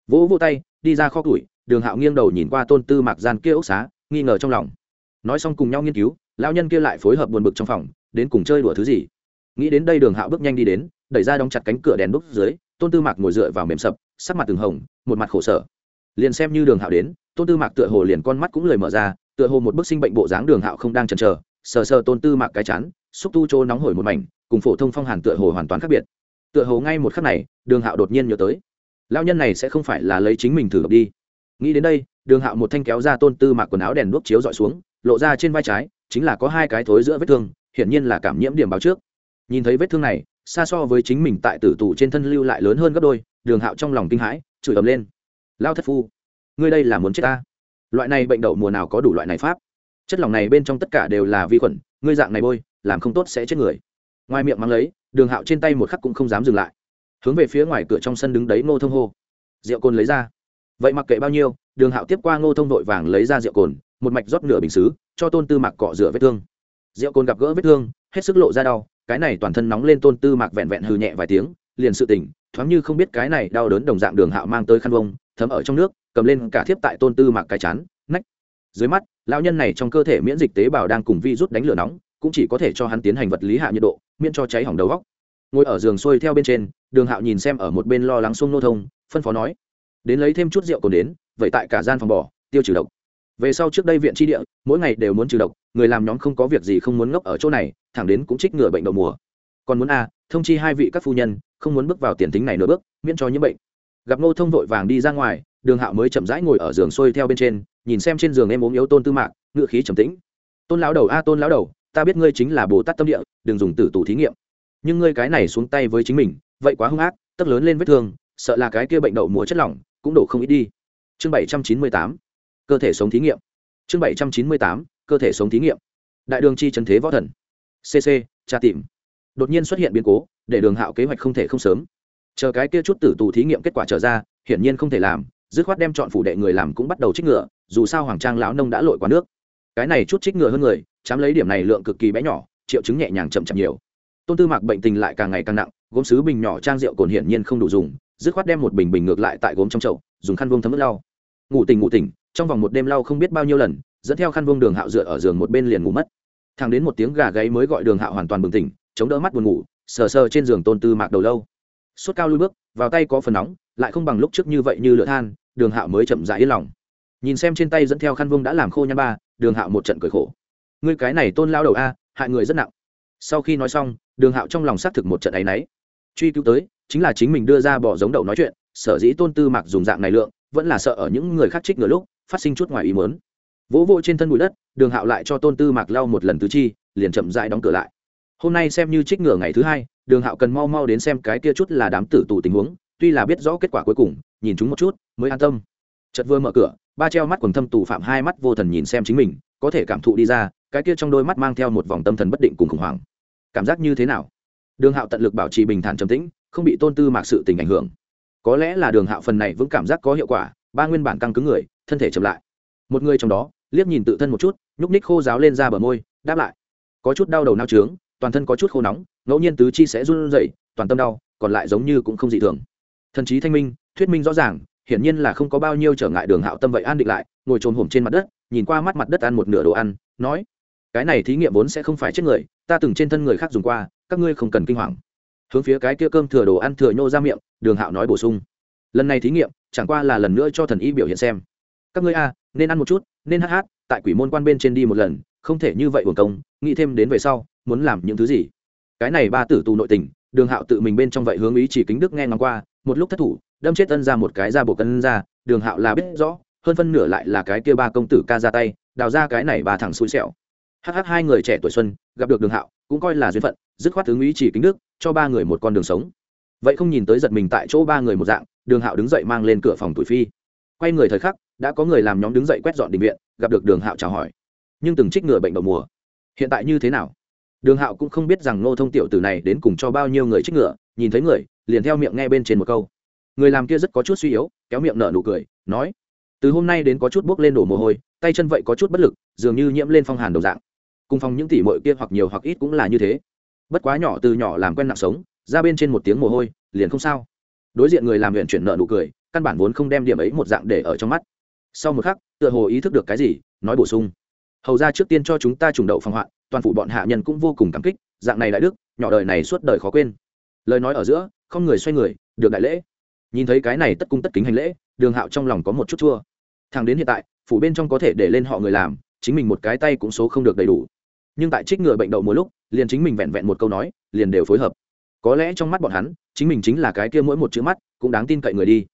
Vỗ vỗ tay, đi ra kho củi, đường hạo nghiêng đầu nhìn qua tôn tư mạc gian kia ốc xá, nghi ngờ trong lòng. Nói xong cùng nhau nghiên cứu, lão nhân kia lại phối hợp buồn bực trong phòng, đến cùng chơi đùa thứ gì. Nghĩ đến đây đường hạo bước nhanh đi đến, đẩy ra đóng chặt cánh cửa đèn đúc dưới, tôn tư mạc ngồi dựa vào mềm sập, sắc mặt từng hồng, một mặt khổ sở liền xem như đường hạo đến, tôn tư mạc tựa hồ liền con mắt cũng lời mở ra, tựa hồ một bức sinh bệnh bộ dáng đường hạo không đang chần chờ, sờ sờ tôn tư mạc cái chán, xúc tu chỗ nóng hổi một mảnh, cùng phổ thông phong hàn tựa hồ hoàn toàn khác biệt. Tựa hồ ngay một khắc này, đường hạo đột nhiên nhớ tới lao nhân này sẽ không phải là lấy chính mình thử độc đi. Nghĩ đến đây, đường hạo một thanh kéo ra tôn tư mạc quần áo đèn đuốc chiếu dọi xuống, lộ ra trên vai trái, chính là có hai cái thối giữa vết thương, hiển nhiên là cảm nhiễm điểm báo trước. Nhìn thấy vết thương này, xa so với chính mình tại tử tù trên thân lưu lại lớn hơn gấp đôi, đường hạo trong lòng kinh hãi, chửi ầm lên lao thất phu, ngươi đây là muốn chết ta? Loại này bệnh đậu mùa nào có đủ loại này pháp? Chất lỏng này bên trong tất cả đều là vi khuẩn, ngươi dạng này bôi, làm không tốt sẽ chết người. Ngoài miệng mang lấy, đường hạo trên tay một khắc cũng không dám dừng lại. Hướng về phía ngoài cửa trong sân đứng đấy ngô thông hô. Rượu cồn lấy ra. Vậy mặc kệ bao nhiêu, đường hạo tiếp qua ngô thông vội vàng lấy ra rượu cồn, một mạch rót nửa bình xứ, cho tôn tư mạc cọ rửa vết thương. Rượu cồn gặp gỡ vết thương, hết sức lộ ra đau, cái này toàn thân nóng lên tôn tư mạc vẹn vẹn hừ nhẹ vài tiếng, liền sự tỉnh, thoáng như không biết cái này đau đớn đồng dạng đường hạo mang tới khăn vông thấm ở trong nước, cầm lên cả thiếp tại tôn tư mạc cái chán, nách. Dưới mắt, lão nhân này trong cơ thể miễn dịch tế bào đang cùng vi rút đánh lửa nóng, cũng chỉ có thể cho hắn tiến hành vật lý hạ nhiệt độ, miễn cho cháy hỏng đầu góc ngồi ở giường xuôi theo bên trên, đường hạo nhìn xem ở một bên lo lắng xuông nô thông, phân phó nói, đến lấy thêm chút rượu còn đến, vậy tại cả gian phòng bỏ, tiêu trừ độc. Về sau trước đây viện tri địa, mỗi ngày đều muốn trừ độc, người làm nhóm không có việc gì không muốn ngốc ở chỗ này, thẳng đến cũng trích ngừa bệnh đậu mùa. Còn muốn a, thông chi hai vị các phu nhân, không muốn bước vào tiền tính này nửa bước, miễn cho những bệnh gặp ngô thông vội vàng đi ra ngoài, đường hạo mới chậm rãi ngồi ở giường xuôi theo bên trên, nhìn xem trên giường em ốm yếu tôn tư mạc, ngựa khí trầm tĩnh. Tôn lão đầu a, tôn lão đầu, ta biết ngươi chính là bồ tát tâm địa, đừng dùng tử tù thí nghiệm. Nhưng ngươi cái này xuống tay với chính mình, vậy quá hung ác tức lớn lên vết thương, sợ là cái kia bệnh đậu mùa chất lỏng, cũng đổ không ít đi. Chương bảy trăm chín mươi tám, cơ thể sống thí nghiệm. Chương bảy trăm chín mươi tám, cơ thể sống thí nghiệm. Đại đường chi trần thế võ thần. Cc tra tìm. Đột nhiên xuất hiện biến cố, để đường hạo kế hoạch không thể không sớm chờ cái kia chút tử tù thí nghiệm kết quả trở ra, hiển nhiên không thể làm, dứt khoát đem chọn phủ đệ người làm cũng bắt đầu trích ngựa, dù sao hoàng trang lão nông đã lội qua nước. Cái này chút trích ngựa hơn người, chám lấy điểm này lượng cực kỳ bé nhỏ, triệu chứng nhẹ nhàng chậm chậm nhiều. Tôn tư mạc bệnh tình lại càng ngày càng nặng, gốm sứ bình nhỏ trang rượu cồn hiển nhiên không đủ dùng, dứt khoát đem một bình bình ngược lại tại gốm trong chậu, dùng khăn vuông thấm ướt lau. Ngủ tỉnh ngủ tỉnh, trong vòng một đêm lau không biết bao nhiêu lần, dẫn theo khăn vuông đường hạo dựa ở giường một bên liền ngủ mất. Thằng đến một tiếng gà gáy mới gọi đường hạo hoàn toàn bừng tỉnh, chống đỡ mắt buồn ngủ, sờ sờ trên giường tôn tư mạc đầu lâu sốt cao lui bước, vào tay có phần nóng, lại không bằng lúc trước như vậy như lửa than, đường hạo mới chậm rãi yên lòng. Nhìn xem trên tay dẫn theo khăn Vương đã làm khô nhăn ba, đường hạo một trận cười khổ. Ngươi cái này tôn lao đầu a, hại người rất nặng. Sau khi nói xong, đường hạo trong lòng xác thực một trận áy náy. Truy cứu tới, chính là chính mình đưa ra bỏ giống đậu nói chuyện, sở dĩ tôn tư mặc dùng dạng này lượng, vẫn là sợ ở những người khác trích ngửa lúc, phát sinh chút ngoài ý mớn vỗ vỗ trên thân bụi đất, đường hạo lại cho tôn tư mạc lau một lần tứ chi, liền chậm dại đóng cửa lại hôm nay xem như trích ngựa ngày thứ hai, đường hạo cần mau mau đến xem cái kia chút là đám tử tù tình huống, tuy là biết rõ kết quả cuối cùng, nhìn chúng một chút, mới an tâm. Chật vừa mở cửa, ba treo mắt quần thâm tù phạm hai mắt vô thần nhìn xem chính mình, có thể cảm thụ đi ra, cái kia trong đôi mắt mang theo một vòng tâm thần bất định cùng khủng hoảng. Cảm giác như thế nào? Đường hạo tận lực bảo trì bình thản trầm tĩnh, không bị tôn tư mạc sự tình ảnh hưởng. Có lẽ là đường hạo phần này vững cảm giác có hiệu quả, ba nguyên bản căng cứng người, thân thể chậm lại. Một người trong đó, liếc nhìn tự thân một chút, nhúc ních khô giáo lên ra bờ môi, đáp lại. Có chút đau đầu nao trướng toàn thân có chút khô nóng, ngẫu nhiên tứ chi sẽ run rẩy, toàn tâm đau, còn lại giống như cũng không dị thường. Thần trí thanh minh, thuyết minh rõ ràng, hiển nhiên là không có bao nhiêu trở ngại đường hạo tâm vậy an định lại, ngồi trồm hổm trên mặt đất, nhìn qua mắt mặt đất ăn một nửa đồ ăn, nói, cái này thí nghiệm vốn sẽ không phải chết người, ta từng trên thân người khác dùng qua, các ngươi không cần kinh hoàng. Hướng phía cái kia cơm thừa đồ ăn thừa nhô ra miệng, đường hạo nói bổ sung, lần này thí nghiệm, chẳng qua là lần nữa cho thần y biểu hiện xem. Các ngươi a, nên ăn một chút, nên hát hát, tại quỷ môn quan bên trên đi một lần, không thể như vậy hưởng công, nghĩ thêm đến về sau muốn làm những thứ gì. Cái này ba tử tù nội tình, đường hạo tự mình bên trong vậy hướng ý chỉ kính đức nghe ngóng qua, một lúc thất thủ, đâm chết ân ra một cái ra bộ cân ra đường hạo là biết rõ, hơn phân nửa lại là cái kia ba công tử ca ra tay, đào ra cái này ba thằng xui xẻo. Hh hai người trẻ tuổi xuân, gặp được đường hạo, cũng coi là duyên phận, dứt khoát tướng ý chỉ kính đức, cho ba người một con đường sống. Vậy không nhìn tới giật mình tại chỗ ba người một dạng, đường hạo đứng dậy mang lên cửa phòng tuổi phi. Quay người thời khắc, đã có người làm nhóm đứng dậy quét dọn định viện, gặp được đường hạo chào hỏi. Nhưng từng trích ngừa bệnh đầu mùa. Hiện tại như thế nào? Đường hạo cũng không biết rằng nô thông tiểu tử này đến cùng cho bao nhiêu người trích ngựa, nhìn thấy người, liền theo miệng nghe bên trên một câu. Người làm kia rất có chút suy yếu, kéo miệng nở nụ cười, nói, từ hôm nay đến có chút bốc lên đổ mồ hôi, tay chân vậy có chút bất lực, dường như nhiễm lên phong hàn đầu dạng. Cùng phòng những tỷ mội kia hoặc nhiều hoặc ít cũng là như thế. Bất quá nhỏ từ nhỏ làm quen nặng sống, ra bên trên một tiếng mồ hôi, liền không sao. Đối diện người làm huyện chuyển nợ nụ cười, căn bản vốn không đem điểm ấy một dạng để ở trong mắt. Sau một khắc, tựa hồ ý thức được cái gì, nói bổ sung, hầu ra trước tiên cho chúng ta trùng đậu phòng hoạn toàn phủ bọn hạ nhân cũng vô cùng cảm kích, dạng này đại đức, nhỏ đời này suốt đời khó quên. Lời nói ở giữa, không người xoay người, được đại lễ. Nhìn thấy cái này tất cung tất kính hành lễ, đường hạo trong lòng có một chút chua. Thằng đến hiện tại, phủ bên trong có thể để lên họ người làm, chính mình một cái tay cũng số không được đầy đủ. Nhưng tại trích ngừa bệnh đậu mỗi lúc, liền chính mình vẹn vẹn một câu nói, liền đều phối hợp. Có lẽ trong mắt bọn hắn, chính mình chính là cái kia mỗi một chữ mắt, cũng đáng tin cậy người đi.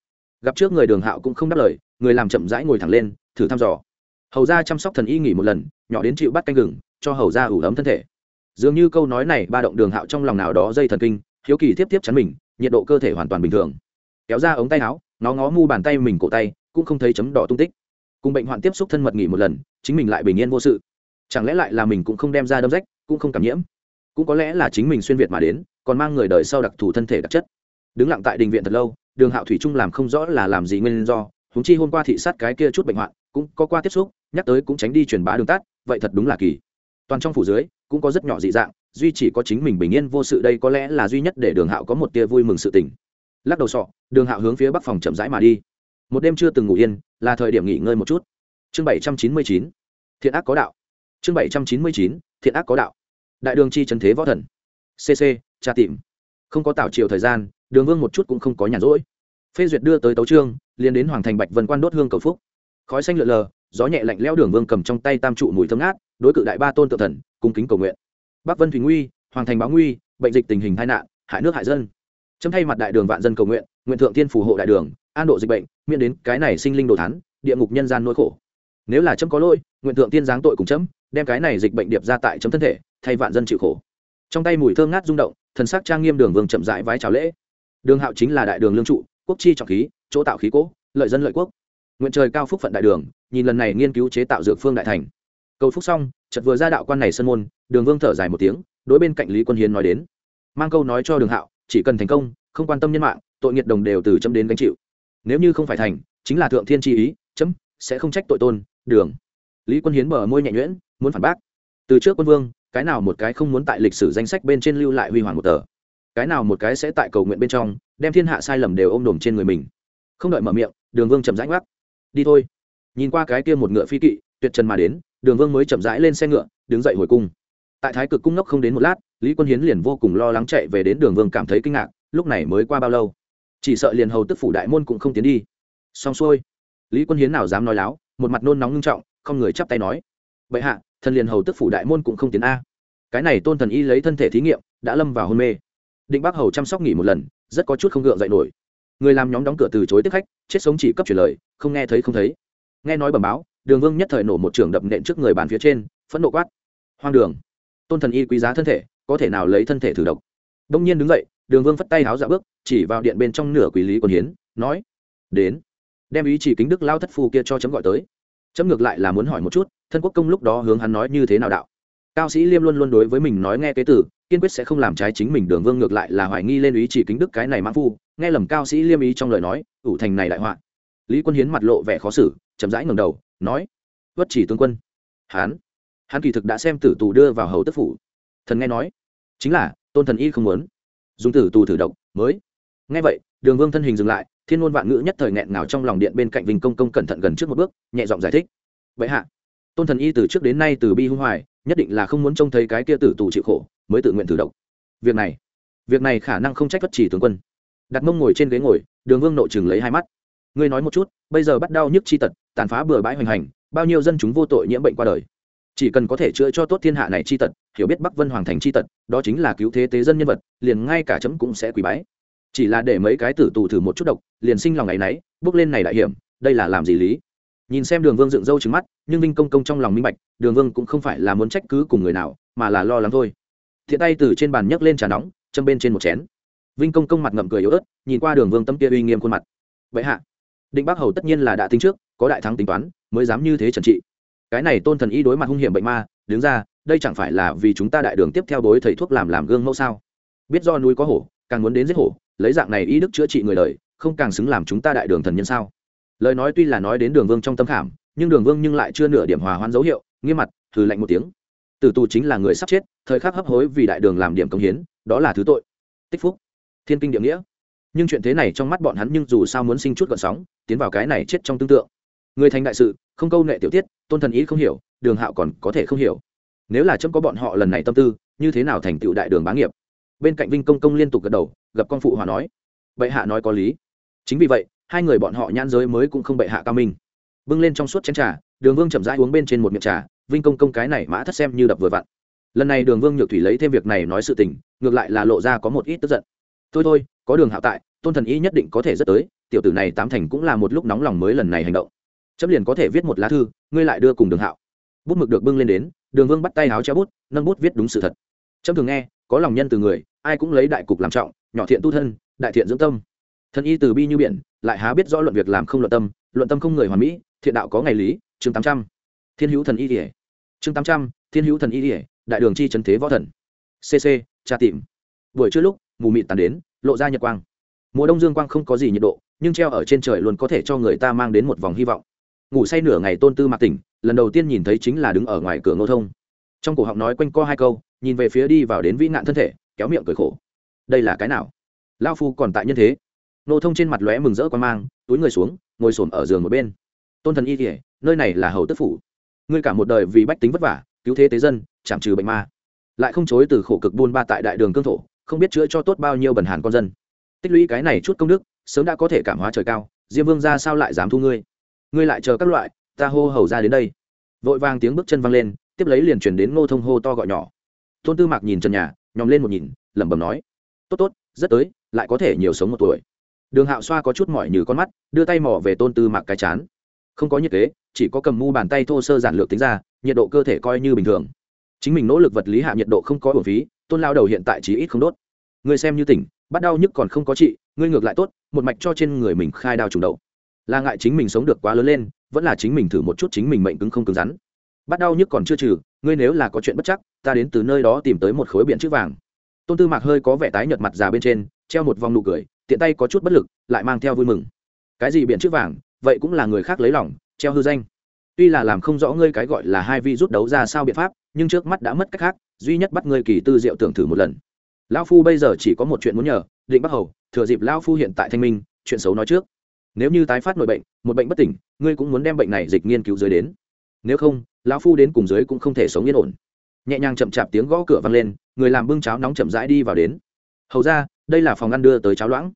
Gặp trước người đường hạo cũng không đáp lời, người làm chậm rãi ngồi thẳng lên, thử thăm dò. Hầu ra chăm sóc thần y nghỉ một lần, nhỏ đến chịu bắt canh gừng cho hầu ra ủ ấm thân thể. Dường như câu nói này ba động đường hạo trong lòng nào đó dây thần kinh, hiếu kỳ tiếp tiếp chắn mình, nhiệt độ cơ thể hoàn toàn bình thường. Kéo ra ống tay áo nó ngó mu bàn tay mình cổ tay, cũng không thấy chấm đỏ tung tích. Cùng bệnh hoạn tiếp xúc thân mật nghỉ một lần, chính mình lại bình yên vô sự. Chẳng lẽ lại là mình cũng không đem ra đâm rách, cũng không cảm nhiễm? Cũng có lẽ là chính mình xuyên việt mà đến, còn mang người đời sau đặc thù thân thể đặc chất. Đứng lặng tại đình viện thật lâu, đường hạo thủy trung làm không rõ là làm gì nguyên do húng chi hôm qua thị sát cái kia chút bệnh hoạn, cũng có qua tiếp xúc, nhắc tới cũng tránh đi truyền bá đường tắt, vậy thật đúng là kỳ toàn trong phủ dưới cũng có rất nhỏ dị dạng, duy chỉ có chính mình bình yên vô sự đây có lẽ là duy nhất để đường hạo có một tia vui mừng sự tỉnh. lắc đầu sọ, đường hạo hướng phía bắc phòng chậm rãi mà đi. Một đêm chưa từng ngủ yên, là thời điểm nghỉ ngơi một chút. Chương bảy trăm chín mươi chín, thiện ác có đạo. Chương bảy trăm chín mươi chín, thiện ác có đạo. Đại đường chi trần thế võ thần. Cc tra tìm. Không có tạo chiều thời gian, đường vương một chút cũng không có nhàn rỗi. Phê duyệt đưa tới tấu trương liền đến hoàng thành bạch vân quan đốt hương cầu phúc. Khói xanh lượn lờ gió nhẹ lạnh lẽo đường vương cầm trong tay tam trụ mùi thơm ngát, đối cự đại ba tôn tự thần, cung kính cầu nguyện. Bắc vân thủy nguy, hoàng thành báo nguy, bệnh dịch tình hình tai nạn, hại nước hại dân. Chấm thay mặt đại đường vạn dân cầu nguyện nguyện thượng thiên phù hộ đại đường, an độ dịch bệnh, miễn đến cái này sinh linh đồ thán, địa ngục nhân gian nỗi khổ. Nếu là chấm có lỗi, nguyện thượng tiên giáng tội cùng chấm, đem cái này dịch bệnh điệp ra tại chấm thân thể, thay vạn dân chịu khổ. Trong tay mùi thơm ngát rung động, thần sắc trang nghiêm đường vương chậm rãi vái chào lễ. Đường hạo chính là đại đường lương trụ, quốc chi trọng khí, chỗ tạo khí cố, lợi dân lợi quốc nguyện trời cao phúc phận đại đường, nhìn lần này nghiên cứu chế tạo dược phương đại thành. Cầu phúc xong, chợt vừa ra đạo quan này sân môn, đường vương thở dài một tiếng, đối bên cạnh lý quân hiến nói đến. Mang câu nói cho đường hạo, chỉ cần thành công, không quan tâm nhân mạng, tội nghiệt đồng đều từ chấm đến gánh chịu. Nếu như không phải thành, chính là thượng thiên chi ý, chấm sẽ không trách tội tôn, đường. Lý quân hiến bờ môi nhẹ nhuyễn, muốn phản bác. Từ trước quân vương, cái nào một cái không muốn tại lịch sử danh sách bên trên lưu lại huy hoàng một tờ. Cái nào một cái sẽ tại cầu nguyện bên trong, đem thiên hạ sai lầm đều ôm đồm trên người mình. Không đợi mở miệng, đường vương chậm rãi ngoắc đi thôi. Nhìn qua cái kia một ngựa phi kỵ, tuyệt trần mà đến, đường vương mới chậm rãi lên xe ngựa, đứng dậy hồi cung. Tại thái cực cung ngốc không đến một lát, lý quân hiến liền vô cùng lo lắng chạy về đến đường vương cảm thấy kinh ngạc, lúc này mới qua bao lâu? Chỉ sợ liền hầu tức phủ đại môn cũng không tiến đi. Xong xuôi, lý quân hiến nào dám nói láo, một mặt nôn nóng ngưng trọng, không người chắp tay nói vậy hạ, thần liền hầu tức phủ đại môn cũng không tiến a. Cái này tôn thần y lấy thân thể thí nghiệm, đã lâm vào hôn mê. Định bác hầu chăm sóc nghỉ một lần, rất có chút không gượng dậy nổi người làm nhóm đóng cửa từ chối tiếp khách, chết sống chỉ cấp truyền lời, không nghe thấy không thấy. Nghe nói bẩm báo, đường vương nhất thời nổ một trường đập nện trước người bàn phía trên, phẫn nộ quát. Hoang đường, tôn thần y quý giá thân thể, có thể nào lấy thân thể thử độc? Đông nhiên đứng dậy, đường vương phất tay háo dạ bước, chỉ vào điện bên trong nửa quý lý quân hiến, nói, đến, đem ý chỉ kính đức lao thất phu kia cho chấm gọi tới. Chấm ngược lại là muốn hỏi một chút, thân quốc công lúc đó hướng hắn nói như thế nào đạo? Cao sĩ liêm luôn luôn đối với mình nói nghe kế tử kiên quyết sẽ không làm trái chính mình đường vương ngược lại là hoài nghi lên ý chỉ kính đức cái này mãn phu, nghe lầm cao sĩ liêm ý trong lời nói, ủ thành này đại họa. Lý quân hiến mặt lộ vẻ khó xử, chậm rãi ngầm đầu, nói, vất chỉ tướng quân. Hán hắn kỳ thực đã xem tử tù đưa vào hầu tức phủ. Thần nghe nói, chính là, tôn thần y không muốn. Dùng tử tù thử độc, mới. Nghe vậy, đường vương thân hình dừng lại, thiên ngôn vạn ngữ nhất thời nghẹn ngào trong lòng điện bên cạnh vinh công công cẩn thận gần trước một bước, nhẹ giọng giải thích, vậy hạ, tôn thần y từ trước đến nay từ bi hung hoài, nhất định là không muốn trông thấy cái kia tử tù chịu khổ mới tự nguyện thử độc. Việc này việc này khả năng không trách bất chỉ tướng quân. Đặt mông ngồi trên ghế ngồi, đường vương nội chừng lấy hai mắt. Ngươi nói một chút, bây giờ bắt đau nhức chi tật, tàn phá bừa bãi hoành hành, bao nhiêu dân chúng vô tội nhiễm bệnh qua đời. Chỉ cần có thể chữa cho tốt thiên hạ này chi tật, hiểu biết bắc vân hoàng thành chi tật, đó chính là cứu thế tế dân nhân vật, liền ngay cả chấm cũng sẽ quỳ bái. Chỉ là để mấy cái tử tù thử một chút độc, liền sinh lòng ngày nấy, bước lên này đại hiểm, đây là làm gì lý? Nhìn xem đường vương dựng râu trứng mắt, nhưng vinh công công trong lòng minh bạch, đường vương cũng không phải là muốn trách cứ cùng người nào, mà là lo lắng thôi thiện tay từ trên bàn nhấc lên trà nóng, châm bên trên một chén. Vinh công công mặt ngậm cười yếu ớt, nhìn qua đường vương tâm kia uy nghiêm khuôn mặt. Vậy hạ, định bác hầu tất nhiên là đã tính trước, có đại thắng tính toán, mới dám như thế trần trị. Cái này tôn thần y đối mặt hung hiểm bệnh ma, đứng ra, đây chẳng phải là vì chúng ta đại đường tiếp theo đối thầy thuốc làm làm gương mẫu sao? Biết do núi có hổ, càng muốn đến giết hổ, lấy dạng này ý đức chữa trị người đời, không càng xứng làm chúng ta đại đường thần nhân sao? Lời nói tuy là nói đến đường vương trong tâm khảm, nhưng đường vương nhưng lại chưa nửa điểm hòa hoãn dấu hiệu, nghiêm mặt thử lạnh một tiếng tử tù chính là người sắp chết, thời khắc hấp hối vì đại đường làm điểm công hiến, đó là thứ tội. Tích phúc. Thiên kinh địa nghĩa. Nhưng chuyện thế này trong mắt bọn hắn nhưng dù sao muốn sinh chút gọn sóng, tiến vào cái này chết trong tương tượng. Người thành đại sự, không câu nệ tiểu tiết, tôn thần ý không hiểu, đường hạo còn có thể không hiểu. Nếu là chấm có bọn họ lần này tâm tư, như thế nào thành tựu đại đường bá nghiệp? Bên cạnh vinh công công liên tục gật đầu, gặp con phụ hòa nói. Bệ hạ nói có lý. Chính vì vậy, hai người bọn họ nhãn giới mới cũng không bệ hạ cao minh. Bưng lên trong suốt chén trà, đường vương chậm rãi uống bên trên một miệng trà vinh công công cái này mã thất xem như đập vừa vặn. Lần này đường vương nhược thủy lấy thêm việc này nói sự tình, ngược lại là lộ ra có một ít tức giận. Thôi thôi, có đường hạo tại, tôn thần y nhất định có thể rất tới, tiểu tử này tám thành cũng là một lúc nóng lòng mới lần này hành động. Chấm liền có thể viết một lá thư, ngươi lại đưa cùng đường hạo. Bút mực được bưng lên đến, đường vương bắt tay áo treo bút, nâng bút viết đúng sự thật. Trâm thường nghe, có lòng nhân từ người, ai cũng lấy đại cục làm trọng, nhỏ thiện tu thân, đại thiện dưỡng tâm. Thân y từ bi như biển, lại há biết rõ luận việc làm không luận tâm luận tâm không người hoàn mỹ, thiện đạo có ngày lý, chương tám trăm thiên hữu thần y ỉa chương tám trăm, thiên hữu thần y ỉa đại đường chi trần thế võ thần. Cc tra tìm. Buổi trưa lúc, mù mịt tàn đến, lộ ra nhật quang. Mùa đông dương quang không có gì nhiệt độ, nhưng treo ở trên trời luôn có thể cho người ta mang đến một vòng hy vọng. Ngủ say nửa ngày tôn tư mạc tỉnh, lần đầu tiên nhìn thấy chính là đứng ở ngoài cửa ngô thông. Trong cổ họng nói quanh co hai câu, nhìn về phía đi vào đến vĩ nạn thân thể, kéo miệng cười khổ. Đây là cái nào? Lao phu còn tại nhân thế. Ngô thông trên mặt lóe mừng rỡ quan mang, túi người xuống, ngồi s ở giường một bên. Tôn thần y kỉa nơi này là hầu tức phủ ngươi cả một đời vì bách tính vất vả, cứu thế tế dân chảm trừ bệnh ma. Lại không chối từ khổ cực buôn ba tại đại đường cương thổ, không biết chữa cho tốt bao nhiêu bần hàn con dân. Tích lũy cái này chút công đức, sớm đã có thể cảm hóa trời cao, diêm vương ra sao lại dám thu ngươi? Ngươi lại chờ các loại, ta hô hầu ra đến đây. Vội vàng tiếng bước chân văng lên, tiếp lấy liền chuyển đến ngô thông hô to gọi nhỏ. Tôn tư mạc nhìn trần nhà, nhòm lên một nhìn, lẩm bẩm nói, tốt tốt, rất tới, lại có thể nhiều sống một tuổi. Đường hạo xoa có chút mỏi như con mắt, đưa tay mỏ về tôn tư mạc cái chán. Không có nhiệt kế chỉ có cầm mu bàn tay thô sơ giản lược tính ra, nhiệt độ cơ thể coi như bình thường. Chính mình nỗ lực vật lý hạ nhiệt độ không có bổn phí, tôn lao đầu hiện tại chỉ ít không đốt. Người xem như tỉnh, bắt đau nhức còn không có trị, ngươi ngược lại tốt, một mạch cho trên người mình khai đao trùng đầu là ngại chính mình sống được quá lớn lên, vẫn là chính mình thử một chút chính mình mệnh cứng không cứng rắn. Bắt đau nhức còn chưa trừ, ngươi nếu là có chuyện bất chắc, ta đến từ nơi đó tìm tới một khối biển chữ vàng. Tôn tư mạc hơi có vẻ tái nhợt mặt già bên trên, treo một vòng nụ cười, tiện tay có chút bất lực, lại mang theo vui mừng. Cái gì biển chữ vàng? Vậy cũng là người khác lấy lòng treo hư danh. Tuy là làm không rõ ngươi cái gọi là hai vi rút đấu ra sao biện pháp, nhưng trước mắt đã mất cách khác, duy nhất bắt ngươi kỳ tư diệu tưởng thử một lần. Lão phu bây giờ chỉ có một chuyện muốn nhờ, định bắc hầu, thừa dịp lão phu hiện tại thanh minh, chuyện xấu nói trước. Nếu như tái phát nội bệnh, một bệnh bất tỉnh, ngươi cũng muốn đem bệnh này dịch nghiên cứu dưới đến. Nếu không, lão phu đến cùng dưới cũng không thể sống yên ổn. Nhẹ nhàng chậm chạp tiếng gõ cửa vang lên, người làm bưng cháo nóng chậm rãi đi vào đến. Hầu ra, đây là phòng ăn đưa tới cháo loãng.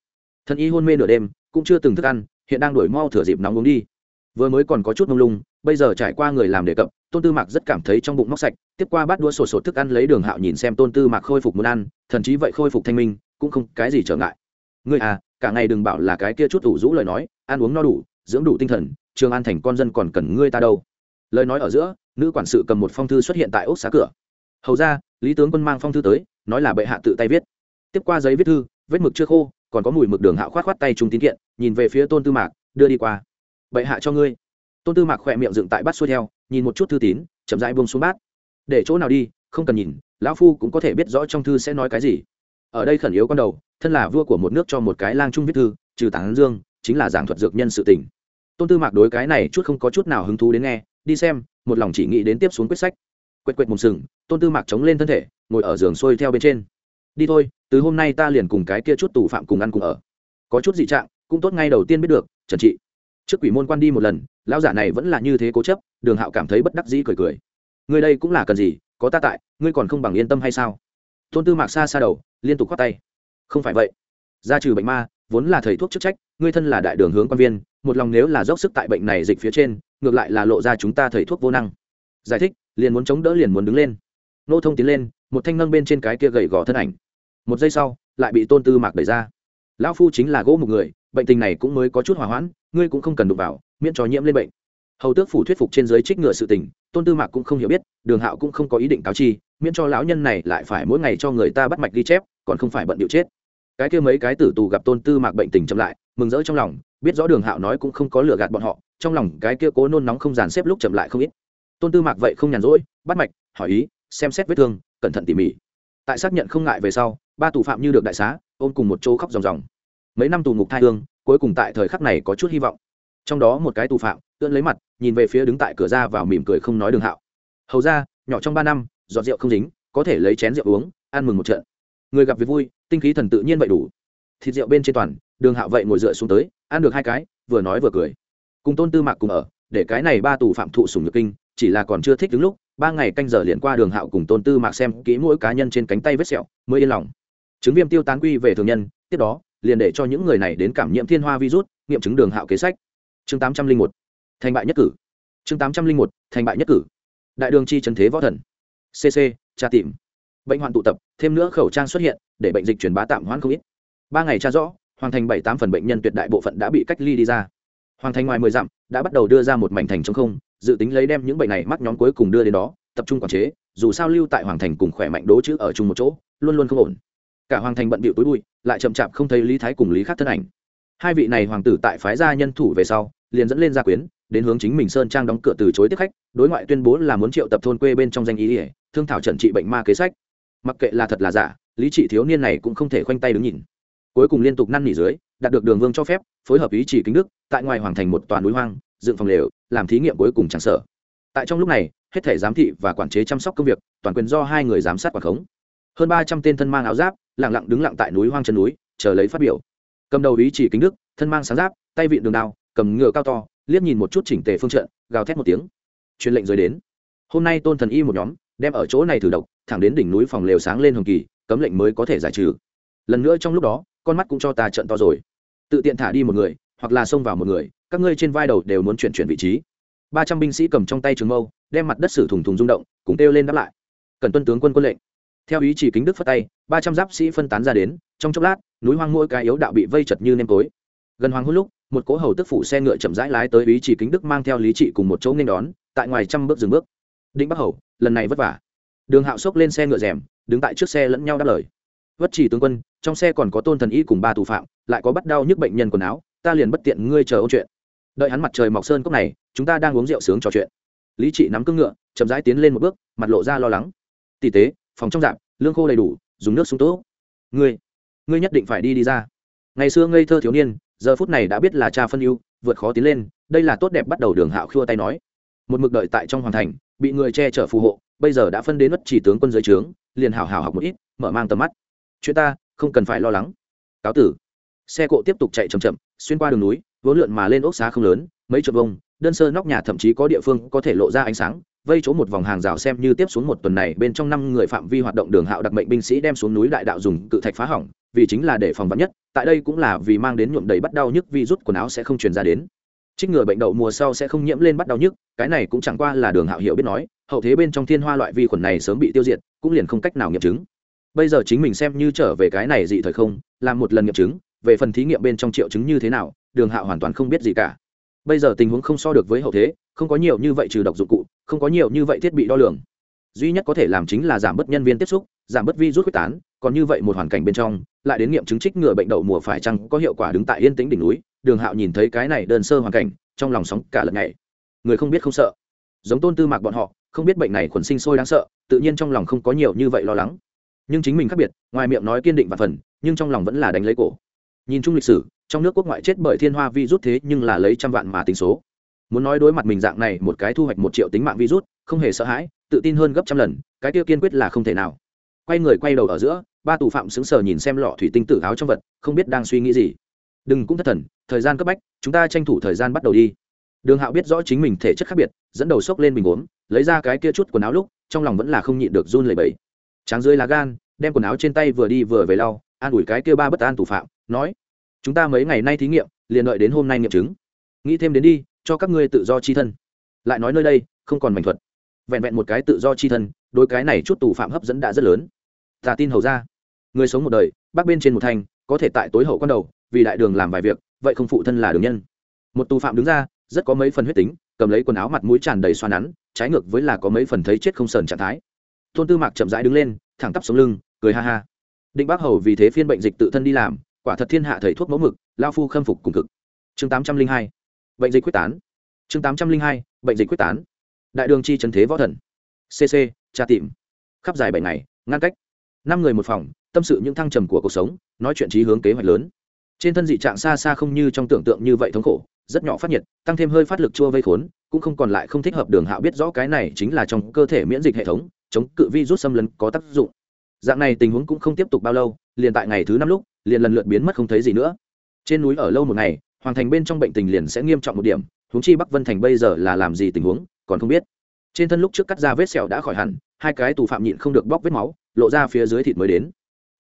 Thân y hôn mê nửa đêm, cũng chưa từng thức ăn, hiện đang đổi mau thửa dịp nóng uống đi vừa mới còn có chút mông lung, bây giờ trải qua người làm đề cập, tôn tư mạc rất cảm thấy trong bụng móc sạch, tiếp qua bát đũa sổ sổ thức ăn lấy đường hạo nhìn xem tôn tư mạc khôi phục muốn ăn thậm chí vậy khôi phục thanh minh, cũng không cái gì trở ngại. Ngươi à cả ngày đừng bảo là cái kia chút ủ rũ lời nói, ăn uống no đủ, dưỡng đủ tinh thần, trường an thành con dân còn cần ngươi ta đâu. Lời nói ở giữa, nữ quản sự cầm một phong thư xuất hiện tại ốc xá cửa. Hầu ra, lý tướng quân mang phong thư tới, nói là bệ hạ tự tay viết. Tiếp qua giấy viết thư, vết mực chưa khô, còn có mùi mực đường hạo khoát khoát tay trung tín kiện, nhìn về phía tôn tư mạc, đưa đi qua bệ hạ cho ngươi. Tôn tư mạc khỏe miệng dựng tại bát xuôi theo, nhìn một chút thư tín, chậm rãi buông xuống bát. Để chỗ nào đi, không cần nhìn, lão phu cũng có thể biết rõ trong thư sẽ nói cái gì. Ở đây khẩn yếu con đầu, thân là vua của một nước cho một cái lang trung viết thư, trừ tán dương, chính là giảng thuật dược nhân sự tình. Tôn tư mạc đối cái này chút không có chút nào hứng thú đến nghe, đi xem, một lòng chỉ nghĩ đến tiếp xuống quyết sách. Quệt quệt một sừng, tôn tư mạc chống lên thân thể, ngồi ở giường xuôi theo bên trên. Đi thôi, từ hôm nay ta liền cùng cái kia chút tù phạm cùng ăn cùng ở. Có chút dị trạng, cũng tốt ngay đầu tiên biết được, trần trị trước quỷ môn quan đi một lần, lão giả này vẫn là như thế cố chấp, đường hạo cảm thấy bất đắc dĩ cười cười. Người đây cũng là cần gì, có ta tại, ngươi còn không bằng yên tâm hay sao? Tôn tư mạc xa xa đầu, liên tục khoát tay. Không phải vậy. Gia trừ bệnh ma, vốn là thầy thuốc chức trách, ngươi thân là đại đường hướng quan viên, một lòng nếu là dốc sức tại bệnh này dịch phía trên, ngược lại là lộ ra chúng ta thầy thuốc vô năng. Giải thích, liền muốn chống đỡ liền muốn đứng lên. Nô thông tiến lên, một thanh nâng bên trên cái kia gầy gò thân ảnh. Một giây sau, lại bị tôn tư mạc đẩy ra. Lão phu chính là gỗ một người bệnh tình này cũng mới có chút hòa hoãn, ngươi cũng không cần đụng vào, miễn cho nhiễm lên bệnh. Hầu tước phủ thuyết phục trên giới trích ngựa sự tình, tôn tư mạc cũng không hiểu biết, đường hạo cũng không có ý định cáo chi, miễn cho lão nhân này lại phải mỗi ngày cho người ta bắt mạch ghi chép, còn không phải bận điệu chết. Cái kia mấy cái tử tù gặp tôn tư mạc bệnh tình chậm lại, mừng rỡ trong lòng, biết rõ đường hạo nói cũng không có lừa gạt bọn họ, trong lòng cái kia cố nôn nóng không dàn xếp lúc chậm lại không ít. Tôn tư mạc vậy không nhàn rỗi, bắt mạch, hỏi ý, xem xét vết thương, cẩn thận tỉ mỉ. Tại xác nhận không ngại về sau, ba tù phạm như được đại xá, ôm cùng một chỗ khóc ròng ròng mấy năm tù ngục thai hương, cuối cùng tại thời khắc này có chút hy vọng. Trong đó một cái tù phạm, ưỡn lấy mặt, nhìn về phía đứng tại cửa ra vào mỉm cười không nói đường hạo. Hầu ra nhỏ trong ba năm giọt rượu không dính, có thể lấy chén rượu uống, ăn mừng một trận. Người gặp việc vui, tinh khí thần tự nhiên vậy đủ. Thịt rượu bên trên toàn, đường hạo vậy ngồi dựa xuống tới, ăn được hai cái, vừa nói vừa cười. Cùng tôn tư mạc cùng ở, để cái này ba tù phạm thụ sùng nhược kinh, chỉ là còn chưa thích đứng lúc, ba ngày canh giờ liền qua đường hạo cùng tôn tư mạc xem kỹ mỗi cá nhân trên cánh tay vết sẹo, mới yên lòng. Chứng viêm tiêu tán quy về thường nhân, tiếp đó liền để cho những người này đến cảm nhiễm thiên hoa virus, nghiệm chứng đường hạo kế sách. Chương tám trăm linh một, thành bại nhất cử. Chương tám trăm linh một, thành bại nhất cử. Đại đường chi trần thế võ thần. Cc tra tìm. Bệnh hoạn tụ tập, thêm nữa khẩu trang xuất hiện, để bệnh dịch truyền bá tạm hoãn không ít. Ba ngày tra rõ, hoàn thành bảy tám phần bệnh nhân tuyệt đại bộ phận đã bị cách ly đi ra. Hoàn thành ngoài mười dặm, đã bắt đầu đưa ra một mảnh thành chống không, dự tính lấy đem những bệnh này mắc nhóm cuối cùng đưa đến đó, tập trung quản chế, dù sao lưu tại hoàng thành cùng khỏe mạnh đố chữ ở chung một chỗ, luôn luôn không ổn. Cả hoàng thành bận bịu tối bụi lại chậm chạp không thấy lý thái cùng lý khắc thân ảnh. Hai vị này hoàng tử tại phái gia nhân thủ về sau, liền dẫn lên gia quyến, đến hướng chính mình sơn trang đóng cửa từ chối tiếp khách, đối ngoại tuyên bố là muốn triệu tập thôn quê bên trong danh ý ỉa thương thảo trận trị bệnh ma kế sách. Mặc kệ là thật là giả, lý trị thiếu niên này cũng không thể khoanh tay đứng nhìn. Cuối cùng liên tục năn nỉ dưới, đạt được đường vương cho phép, phối hợp ý chỉ kính đức, tại ngoài hoàng thành một toàn núi hoang, dựng phòng lều, làm thí nghiệm cuối cùng chẳng sở tại trong lúc này, hết thể giám thị và quản chế chăm sóc công việc, toàn quyền do hai người giám sát quản khống hơn ba trăm tên thân mang áo giáp, lặng lặng đứng lặng tại núi hoang chân núi, chờ lấy phát biểu. Cầm đầu ý chỉ kính đức, thân mang sáng giáp, tay vịn đường đao, cầm ngựa cao to, liếc nhìn một chút chỉnh tề phương trận, gào thét một tiếng. Truyền lệnh rời đến. Hôm nay tôn thần y một nhóm, đem ở chỗ này thử độc, thẳng đến đỉnh núi phòng lều sáng lên hồng kỳ, cấm lệnh mới có thể giải trừ. Lần nữa trong lúc đó, con mắt cũng cho ta trận to rồi. Tự tiện thả đi một người, hoặc là xông vào một người, các ngươi trên vai đầu đều muốn chuyển chuyển vị trí. Ba trăm binh sĩ cầm trong tay trường mâu, đem mặt đất sử thùng thùng rung động, cùng kêu lên đáp lại. Cần tuân tướng quân quân lệnh theo ý chỉ kính đức phất tay, ba trăm giáp sĩ phân tán ra đến, trong chốc lát, núi hoang mỗi cái yếu đạo bị vây chật như nêm tối. Gần hoàng hôn lúc, một cỗ hầu tức phủ xe ngựa chậm rãi lái tới ý chỉ kính đức mang theo lý trị cùng một chỗ nên đón, tại ngoài trăm bước dừng bước. Định bắc hầu, lần này vất vả. Đường hạo xốc lên xe ngựa rèm, đứng tại trước xe lẫn nhau đáp lời. Vất chỉ tướng quân, trong xe còn có tôn thần y cùng ba tù phạm, lại có bắt đau nhức bệnh nhân quần áo, ta liền bất tiện ngươi chờ ôn chuyện. Đợi hắn mặt trời mọc sơn cốc này, chúng ta đang uống rượu sướng trò chuyện. Lý trị nắm cưng ngựa, chậm rãi tiến lên một bước, mặt lộ ra lo lắng. Tỷ tế phòng trong dạp, lương khô đầy đủ, dùng nước sung tố. Ngươi ngươi nhất định phải đi đi ra. Ngày xưa ngây thơ thiếu niên, giờ phút này đã biết là cha phân ưu, vượt khó tiến lên, đây là tốt đẹp bắt đầu đường hạo khua tay nói. Một mực đợi tại trong hoàng thành, bị người che chở phù hộ, bây giờ đã phân đến mất chỉ tướng quân giới trướng, liền hảo hảo học một ít, mở mang tầm mắt. Chuyện ta, không cần phải lo lắng. Cáo tử. Xe cộ tiếp tục chạy chậm chậm, xuyên qua đường núi, vốn lượn mà lên ốc xá không lớn, mấy chục vông đơn sơ nóc nhà thậm chí có địa phương có thể lộ ra ánh sáng vây chỗ một vòng hàng rào xem như tiếp xuống một tuần này bên trong năm người phạm vi hoạt động đường hạo đặc mệnh binh sĩ đem xuống núi đại đạo dùng cự thạch phá hỏng, vì chính là để phòng vắn nhất, tại đây cũng là vì mang đến nhuộm đầy bắt đau nhức vi rút quần áo sẽ không truyền ra đến. Trích ngừa bệnh đậu mùa sau sẽ không nhiễm lên bắt đau nhức, cái này cũng chẳng qua là đường hạo hiểu biết nói, hậu thế bên trong thiên hoa loại vi khuẩn này sớm bị tiêu diệt, cũng liền không cách nào nghiệm chứng. Bây giờ chính mình xem như trở về cái này dị thời không, làm một lần nghiệm chứng, về phần thí nghiệm bên trong triệu chứng như thế nào, đường hạo hoàn toàn không biết gì cả bây giờ tình huống không so được với hậu thế, không có nhiều như vậy trừ độc dụng cụ, không có nhiều như vậy thiết bị đo lường. Duy nhất có thể làm chính là giảm bớt nhân viên tiếp xúc, giảm bớt vi rút quyết tán, còn như vậy một hoàn cảnh bên trong, lại đến nghiệm chứng trích ngừa bệnh đậu mùa phải chăng có hiệu quả đứng tại yên tĩnh đỉnh núi, đường hạo nhìn thấy cái này đơn sơ hoàn cảnh, trong lòng sóng cả lần này người không biết không sợ. Giống tôn tư mạc bọn họ, không biết bệnh này khuẩn sinh sôi đáng sợ, tự nhiên trong lòng không có nhiều như vậy lo lắng. Nhưng chính mình khác biệt, ngoài miệng nói kiên định và phần, nhưng trong lòng vẫn là đánh lấy cổ. Nhìn chung lịch sử trong nước quốc ngoại chết bởi thiên hoa virus thế nhưng là lấy trăm vạn mà tính số. Muốn nói đối mặt mình dạng này, một cái thu hoạch một triệu tính mạng virus, không hề sợ hãi, tự tin hơn gấp trăm lần, cái tiêu kiên quyết là không thể nào. Quay người quay đầu ở giữa, ba tù phạm sững sờ nhìn xem lọ thủy tinh tử áo trong vật, không biết đang suy nghĩ gì. Đừng cũng thất thần, thời gian cấp bách, chúng ta tranh thủ thời gian bắt đầu đi. Đường hạo biết rõ chính mình thể chất khác biệt, dẫn đầu xốc lên bình gốm lấy ra cái kia chút quần áo lúc, trong lòng vẫn là không nhịn được run lẩy bẩy. Tráng dưới lá gan, đem quần áo trên tay vừa đi vừa về lau, an ủi cái kia ba bất an tù phạm, nói chúng ta mấy ngày nay thí nghiệm, liền đợi đến hôm nay nghiệm chứng. Nghĩ thêm đến đi, cho các ngươi tự do chi thân. Lại nói nơi đây, không còn mảnh thuật. Vẹn vẹn một cái tự do chi thân đôi cái này chút tù phạm hấp dẫn đã rất lớn. Ta tin hầu ra. Người sống một đời, bác bên trên một thành, có thể tại tối hậu quan đầu, vì đại đường làm vài việc, vậy không phụ thân là đường nhân. Một tù phạm đứng ra, rất có mấy phần huyết tính, cầm lấy quần áo mặt mũi tràn đầy xoa nắn, trái ngược với là có mấy phần thấy chết không sờn trạng thái. Tôn tư mạc chậm rãi đứng lên, thẳng tắp sống lưng, cười ha ha. Định bác hầu vì thế phiên bệnh dịch tự thân đi làm quả thật thiên hạ thầy thuốc mẫu mực, lao phu khâm phục cùng cực. Chương tám trăm linh hai, bệnh dịch quyết tán. Chương tám trăm linh hai, bệnh dịch quyết tán. Đại đường chi trần thế võ thần. Cc tra tìm. Khắp dài bảy ngày, ngăn cách. Năm người một phòng, tâm sự những thăng trầm của cuộc sống, nói chuyện trí hướng kế hoạch lớn. Trên thân dị trạng xa xa không như trong tưởng tượng như vậy thống khổ, rất nhỏ phát nhiệt, tăng thêm hơi phát lực chua vây khốn, cũng không còn lại không thích hợp đường hạo biết rõ cái này chính là trong cơ thể miễn dịch hệ thống, chống cự vi rút xâm lấn có tác dụng. Dạng này tình huống cũng không tiếp tục bao lâu, liền tại ngày thứ năm lúc liền lần lượt biến mất không thấy gì nữa. Trên núi ở lâu một ngày, hoàng thành bên trong bệnh tình liền sẽ nghiêm trọng một điểm, huống chi bắc vân thành bây giờ là làm gì tình huống, còn không biết. Trên thân lúc trước cắt ra vết sẹo đã khỏi hẳn, hai cái tù phạm nhịn không được bóc vết máu, lộ ra phía dưới thịt mới đến.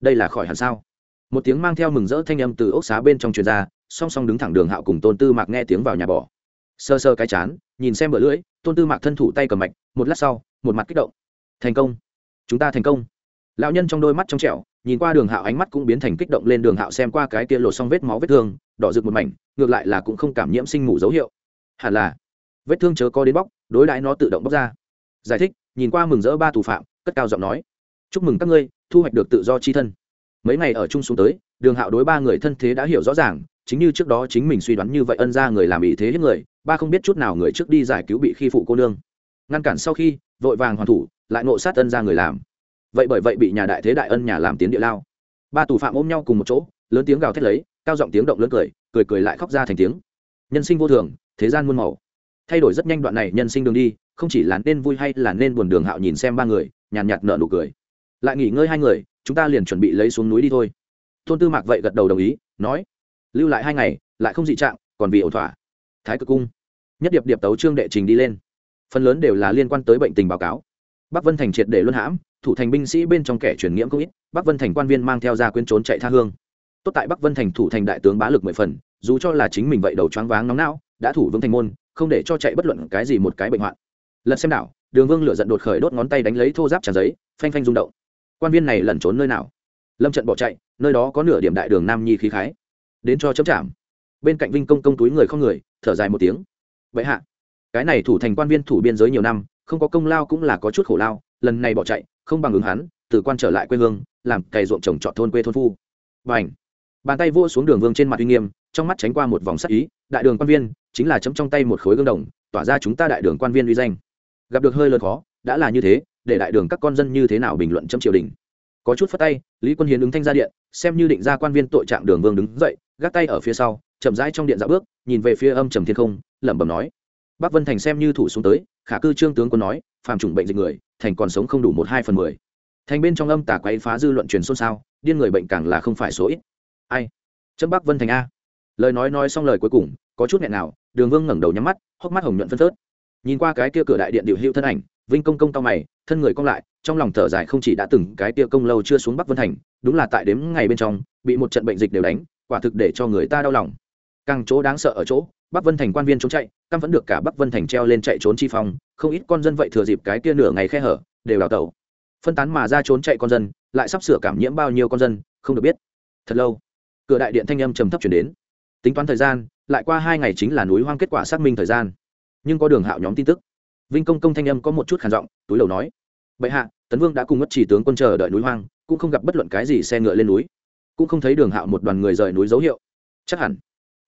Đây là khỏi hẳn sao? Một tiếng mang theo mừng rỡ thanh âm từ ốc xá bên trong truyền ra, song song đứng thẳng đường hạo cùng tôn tư mạc nghe tiếng vào nhà bỏ sơ sơ cái chán, nhìn xem bờ lưỡi, tôn tư mạc thân thủ tay cầm mạch, một lát sau, một mặt kích động. Thành công. Chúng ta thành công. Lão nhân trong đôi mắt trong trẻo nhìn qua đường hạo ánh mắt cũng biến thành kích động lên đường hạo xem qua cái kia lột xong vết máu vết thương, đỏ rực một mảnh, ngược lại là cũng không cảm nhiễm sinh mù dấu hiệu. Hẳn là, vết thương chớ có đến bóc, đối đãi nó tự động bóc ra. Giải thích, nhìn qua mừng rỡ ba thủ phạm, cất cao giọng nói, chúc mừng các ngươi, thu hoạch được tự do chi thân. Mấy ngày ở chung xuống tới, đường hạo đối ba người thân thế đã hiểu rõ ràng, chính như trước đó chính mình suy đoán như vậy ân ra người làm ý thế hết người, ba không biết chút nào người trước đi giải cứu bị khi phụ cô nương. Ngăn cản sau khi, vội vàng hoàn thủ, lại nộ sát ân ra người làm vậy bởi vậy bị nhà đại thế đại ân nhà làm tiến địa lao. Ba tù phạm ôm nhau cùng một chỗ, lớn tiếng gào thét lấy, cao giọng tiếng động lớn cười cười cười lại khóc ra thành tiếng. Nhân sinh vô thường, thế gian muôn màu. Thay đổi rất nhanh đoạn này nhân sinh đường đi, không chỉ là nên vui hay là nên buồn đường hạo nhìn xem ba người, nhàn nhạt nở nụ cười. Lại nghỉ ngơi hai người, chúng ta liền chuẩn bị lấy xuống núi đi thôi. Tôn tư mạc vậy gật đầu đồng ý, nói, lưu lại hai ngày, lại không dị trạng, còn vì ổn thỏa. Thái cực cung. Nhất điệp điệp tấu trương đệ trình đi lên. Phần lớn đều là liên quan tới bệnh tình báo cáo. Bắc vân thành triệt để luân hãm thủ thành binh sĩ bên trong kẻ truyền nhiễm không ít, bắc vân thành quan viên mang theo ra quyến trốn chạy tha hương. Tốt tại bắc vân thành thủ thành đại tướng bá lực mười phần, dù cho là chính mình vậy đầu choáng váng nóng não, đã thủ vững thành môn, không để cho chạy bất luận cái gì một cái bệnh hoạn. Lần xem đảo, đường vương lửa giận đột khởi đốt ngón tay đánh lấy thô giáp tràn giấy, phanh phanh rung động. Quan viên này lẩn trốn nơi nào? Lâm trận bỏ chạy, nơi đó có nửa điểm đại đường nam nhi khí khái. Đến cho chấm chạm. Bên cạnh vinh công công túi người không người, thở dài một tiếng. Vậy hạ, cái này thủ thành quan viên thủ biên giới nhiều năm, không có công lao cũng là có chút khổ lao, lần này bỏ chạy không bằng ứng hắn, từ quan trở lại quê hương, làm cày ruộng trồng trọt thôn quê thôn phu. Và ảnh bàn tay vua xuống đường vương trên mặt uy nghiêm, trong mắt tránh qua một vòng sắc ý, đại đường quan viên, chính là chấm trong tay một khối gương đồng, tỏa ra chúng ta đại đường quan viên uy danh. Gặp được hơi lớn khó, đã là như thế, để đại đường các con dân như thế nào bình luận chấm triều đình? Có chút phất tay, lý quân hiến ứng thanh ra điện, xem như định ra quan viên tội trạng đường vương đứng dậy, gác tay ở phía sau, chậm rãi trong điện dạo bước, nhìn về phía âm trầm thiên không, lẩm bẩm nói. Bắc vân thành xem như thủ xuống tới khả cư trương tướng quân nói, phàm chủng bệnh dịch người, thành còn sống không đủ một hai phần mười. Thành bên trong âm tả quấy phá dư luận truyền xôn xao, điên người bệnh càng là không phải số ít. Ai? Chấm bắc vân thành a. Lời nói nói xong lời cuối cùng, có chút nghẹn nào, đường vương ngẩng đầu nhắm mắt, hốc mắt hồng nhuận phân phớt. Nhìn qua cái kia cửa đại điện điệu hữu thân ảnh, vinh công công tao mày, thân người cong lại, trong lòng thở dài không chỉ đã từng cái kia công lâu chưa xuống bắc vân thành, đúng là tại đếm ngày bên trong, bị một trận bệnh dịch đều đánh, quả thực để cho người ta đau lòng càng chỗ đáng sợ ở chỗ, bắc vân thành quan viên trốn chạy cam vẫn được cả bắc vân thành treo lên chạy trốn chi phong, không ít con dân vậy thừa dịp cái kia nửa ngày khe hở, đều đào tẩu. Phân tán mà ra trốn chạy con dân, lại sắp sửa cảm nhiễm bao nhiêu con dân, không được biết. Thật lâu, cửa đại điện thanh âm trầm thấp chuyển đến. Tính toán thời gian, lại qua hai ngày chính là núi hoang kết quả xác minh thời gian. Nhưng có đường hạo nhóm tin tức. Vinh công công thanh âm có một chút khản giọng, túi đầu nói, bệ hạ, tấn vương đã cùng ngất chỉ tướng quân chờ đợi núi hoang, cũng không gặp bất luận cái gì xe ngựa lên núi. Cũng không thấy đường hạo một đoàn người rời núi dấu hiệu. Chắc hẳn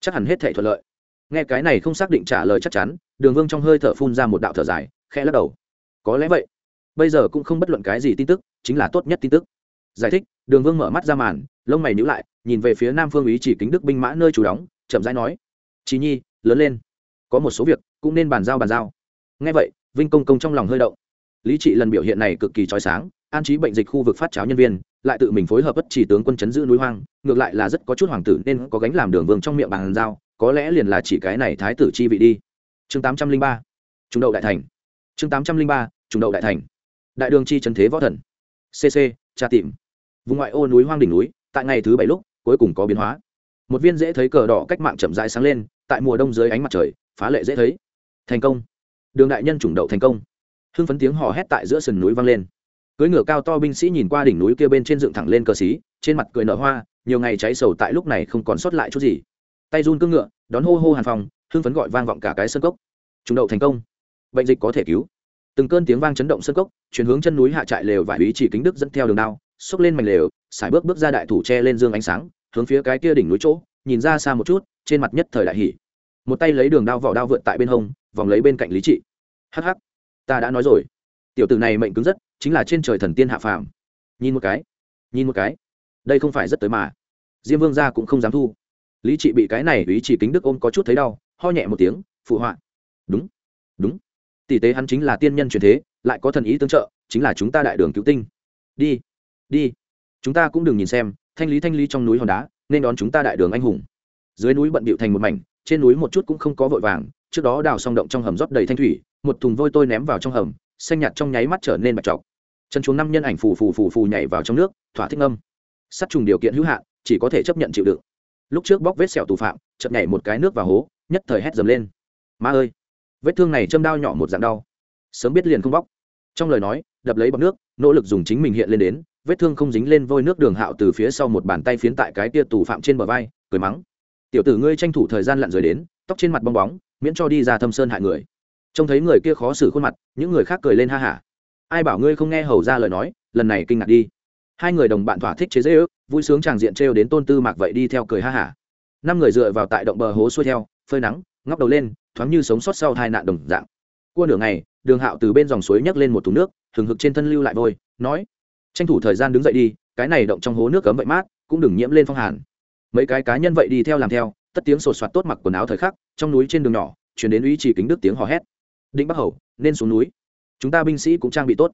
chắc hẳn hết thể thuận lợi. Nghe cái này không xác định trả lời chắc chắn, đường vương trong hơi thở phun ra một đạo thở dài, khẽ lắc đầu. Có lẽ vậy. Bây giờ cũng không bất luận cái gì tin tức, chính là tốt nhất tin tức. Giải thích, đường vương mở mắt ra màn, lông mày nhíu lại, nhìn về phía nam phương ý chỉ kính đức binh mã nơi chủ đóng, chậm rãi nói. Trí nhi, lớn lên. Có một số việc, cũng nên bàn giao bàn giao. Ngay vậy, vinh công công trong lòng hơi động. Lý trị lần biểu hiện này cực kỳ trói sáng, an trí bệnh dịch khu vực phát cháo nhân viên lại tự mình phối hợp bất chỉ tướng quân chấn giữ núi hoang, ngược lại là rất có chút hoàng tử nên có gánh làm đường vương trong miệng bàn giao, có lẽ liền là chỉ cái này thái tử chi vị đi. Chương tám trăm linh ba, trung đậu đại thành. Chương tám trăm linh ba, trung đậu đại thành. Đại đường chi trấn thế võ thần. Cc tra tìm. Vùng ngoại ô núi hoang đỉnh núi, tại ngày thứ bảy lúc, cuối cùng có biến hóa. Một viên dễ thấy cờ đỏ cách mạng chậm rãi sáng lên, tại mùa đông dưới ánh mặt trời, phá lệ dễ thấy. Thành công. Đường đại nhân chủng đậu thành công. Hưng phấn tiếng hò hét tại giữa sườn núi vang lên cưỡi ngựa cao to binh sĩ nhìn qua đỉnh núi kia bên trên dựng thẳng lên cờ xí, trên mặt cười nở hoa, nhiều ngày cháy sầu tại lúc này không còn sót lại chút gì. Tay run cương ngựa, đón hô hô hàn phòng hưng phấn gọi vang vọng cả cái sân cốc. Trùng đậu thành công. Bệnh dịch có thể cứu. Từng cơn tiếng vang chấn động sân cốc, chuyển hướng chân núi hạ trại lều vải ý chỉ kính đức dẫn theo đường đao, xốc lên mảnh lều, sải bước bước ra đại thủ tre lên dương ánh sáng, hướng phía cái kia đỉnh núi chỗ, nhìn ra xa một chút, trên mặt nhất thời đại hỉ. Một tay lấy đường đao vỏ đao vượt tại bên hông, vòng lấy bên cạnh lý trị. Hắc hắc, ta đã nói rồi. Tiểu tử này mệnh cứng rất chính là trên trời thần tiên hạ phàm. Nhìn một cái, nhìn một cái. Đây không phải rất tới mà. Diêm vương gia cũng không dám thu. Lý trị bị cái này ý chỉ kính đức ôm có chút thấy đau, ho nhẹ một tiếng, phụ họa. Đúng đúng. Tỷ tế hắn chính là tiên nhân truyền thế, lại có thần ý tương trợ, chính là chúng ta đại đường cứu tinh. Đi đi. Chúng ta cũng đừng nhìn xem, thanh lý thanh lý trong núi hòn đá, nên đón chúng ta đại đường anh hùng. Dưới núi bận bịu thành một mảnh, trên núi một chút cũng không có vội vàng, trước đó đào xong động trong hầm rót đầy thanh thủy, một thùng vôi tôi ném vào trong hầm, xanh nhạt trong nháy mắt trở nên bạch trọc chân chuồng năm nhân ảnh phù phù phù phù nhảy vào trong nước, thỏa thích âm sát trùng điều kiện hữu hạn, chỉ có thể chấp nhận chịu đựng. Lúc trước bóc vết sẹo tù phạm, chợt nhảy một cái nước vào hố, nhất thời hét dầm lên. Ma ơi! Vết thương này châm đau nhỏ một dạng đau. Sớm biết liền không bóc. Trong lời nói, đập lấy bọc nước, nỗ lực dùng chính mình hiện lên đến, vết thương không dính lên vôi nước đường hạo từ phía sau một bàn tay phiến tại cái tia tù phạm trên bờ vai, cười mắng. Tiểu tử ngươi tranh thủ thời gian lặn rời đến, tóc trên mặt bong bóng, miễn cho đi ra thâm sơn hại người. Trông thấy người kia khó xử khuôn mặt, những người khác cười lên ha hả ai bảo ngươi không nghe hầu ra lời nói, lần này kinh ngạc đi. Hai người đồng bạn thỏa thích chế dễ ước vui sướng tràng diện trêu đến tôn tư mạc vậy đi theo cười ha hả. Năm người dựa vào tại động bờ hố xuôi theo, phơi nắng, ngóc đầu lên, thoáng như sống sót sau hai nạn đồng dạng. Cua nửa ngày, đường hạo từ bên dòng suối nhấc lên một thùng nước thường hực trên thân lưu lại vôi, nói, tranh thủ thời gian đứng dậy đi, cái này động trong hố nước cấm vậy mát, cũng đừng nhiễm lên phong hàn. Mấy cái cá nhân vậy đi theo làm theo, tất tiếng sột soạt tốt mặc quần áo thời khắc, trong núi trên đường nhỏ, chuyển đến uy trì kính đức tiếng hò hét. Định bắc hầu, nên xuống núi chúng ta binh sĩ cũng trang bị tốt.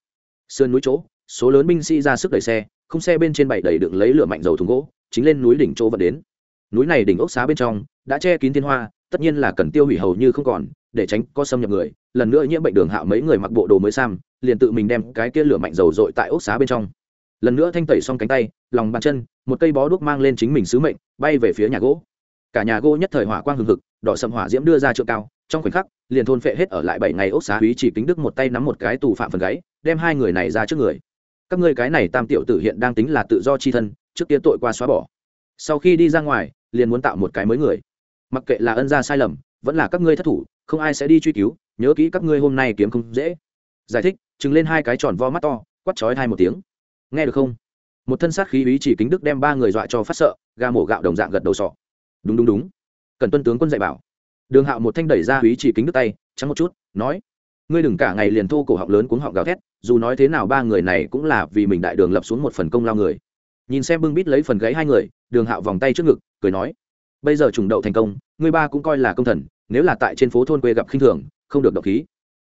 Sườn núi chỗ, số lớn binh sĩ ra sức đẩy xe, không xe bên trên bảy đầy đựng lấy lửa mạnh dầu thùng gỗ, chính lên núi đỉnh chỗ vận đến. Núi này đỉnh ốc xá bên trong, đã che kín thiên hoa, tất nhiên là cần tiêu hủy hầu như không còn, để tránh có xâm nhập người. Lần nữa nhiễm bệnh đường hạo mấy người mặc bộ đồ mới sam liền tự mình đem cái kia lửa mạnh dầu dội tại ốc xá bên trong. Lần nữa thanh tẩy xong cánh tay, lòng bàn chân, một cây bó đuốc mang lên chính mình sứ mệnh, bay về phía nhà gỗ. Cả nhà gỗ nhất thời hỏa quang hừng hực, đỏ sầm hỏa diễm đưa ra trượng cao, trong khoảnh khắc liền thôn phệ hết ở lại bảy ngày ốc xá úy chỉ kính đức một tay nắm một cái tù phạm phần gáy, đem hai người này ra trước người. Các ngươi cái này tam tiểu tử hiện đang tính là tự do chi thân, trước kia tội qua xóa bỏ. Sau khi đi ra ngoài, liền muốn tạo một cái mới người. Mặc kệ là ân gia sai lầm, vẫn là các ngươi thất thủ, không ai sẽ đi truy cứu, nhớ kỹ các ngươi hôm nay kiếm không dễ. Giải thích chứng lên hai cái tròn vo mắt to quắt chói hai một tiếng. Nghe được không? Một thân sát khí ý chỉ kính đức đem ba người dọa cho phát sợ ga mổ gạo đồng dạng gật đầu sọ. Đúng đúng đúng. Cần tuân tướng quân dạy bảo đường hạo một thanh đẩy ra húy chỉ kính đứt tay, trắng một chút, nói, ngươi đừng cả ngày liền thô cổ họng lớn cuống họng gào thét, dù nói thế nào ba người này cũng là vì mình đại đường lập xuống một phần công lao người. Nhìn xem bưng bít lấy phần gáy hai người, đường hạo vòng tay trước ngực, cười nói, bây giờ trùng đậu thành công, ngươi ba cũng coi là công thần, nếu là tại trên phố thôn quê gặp khinh thường, không được độc khí.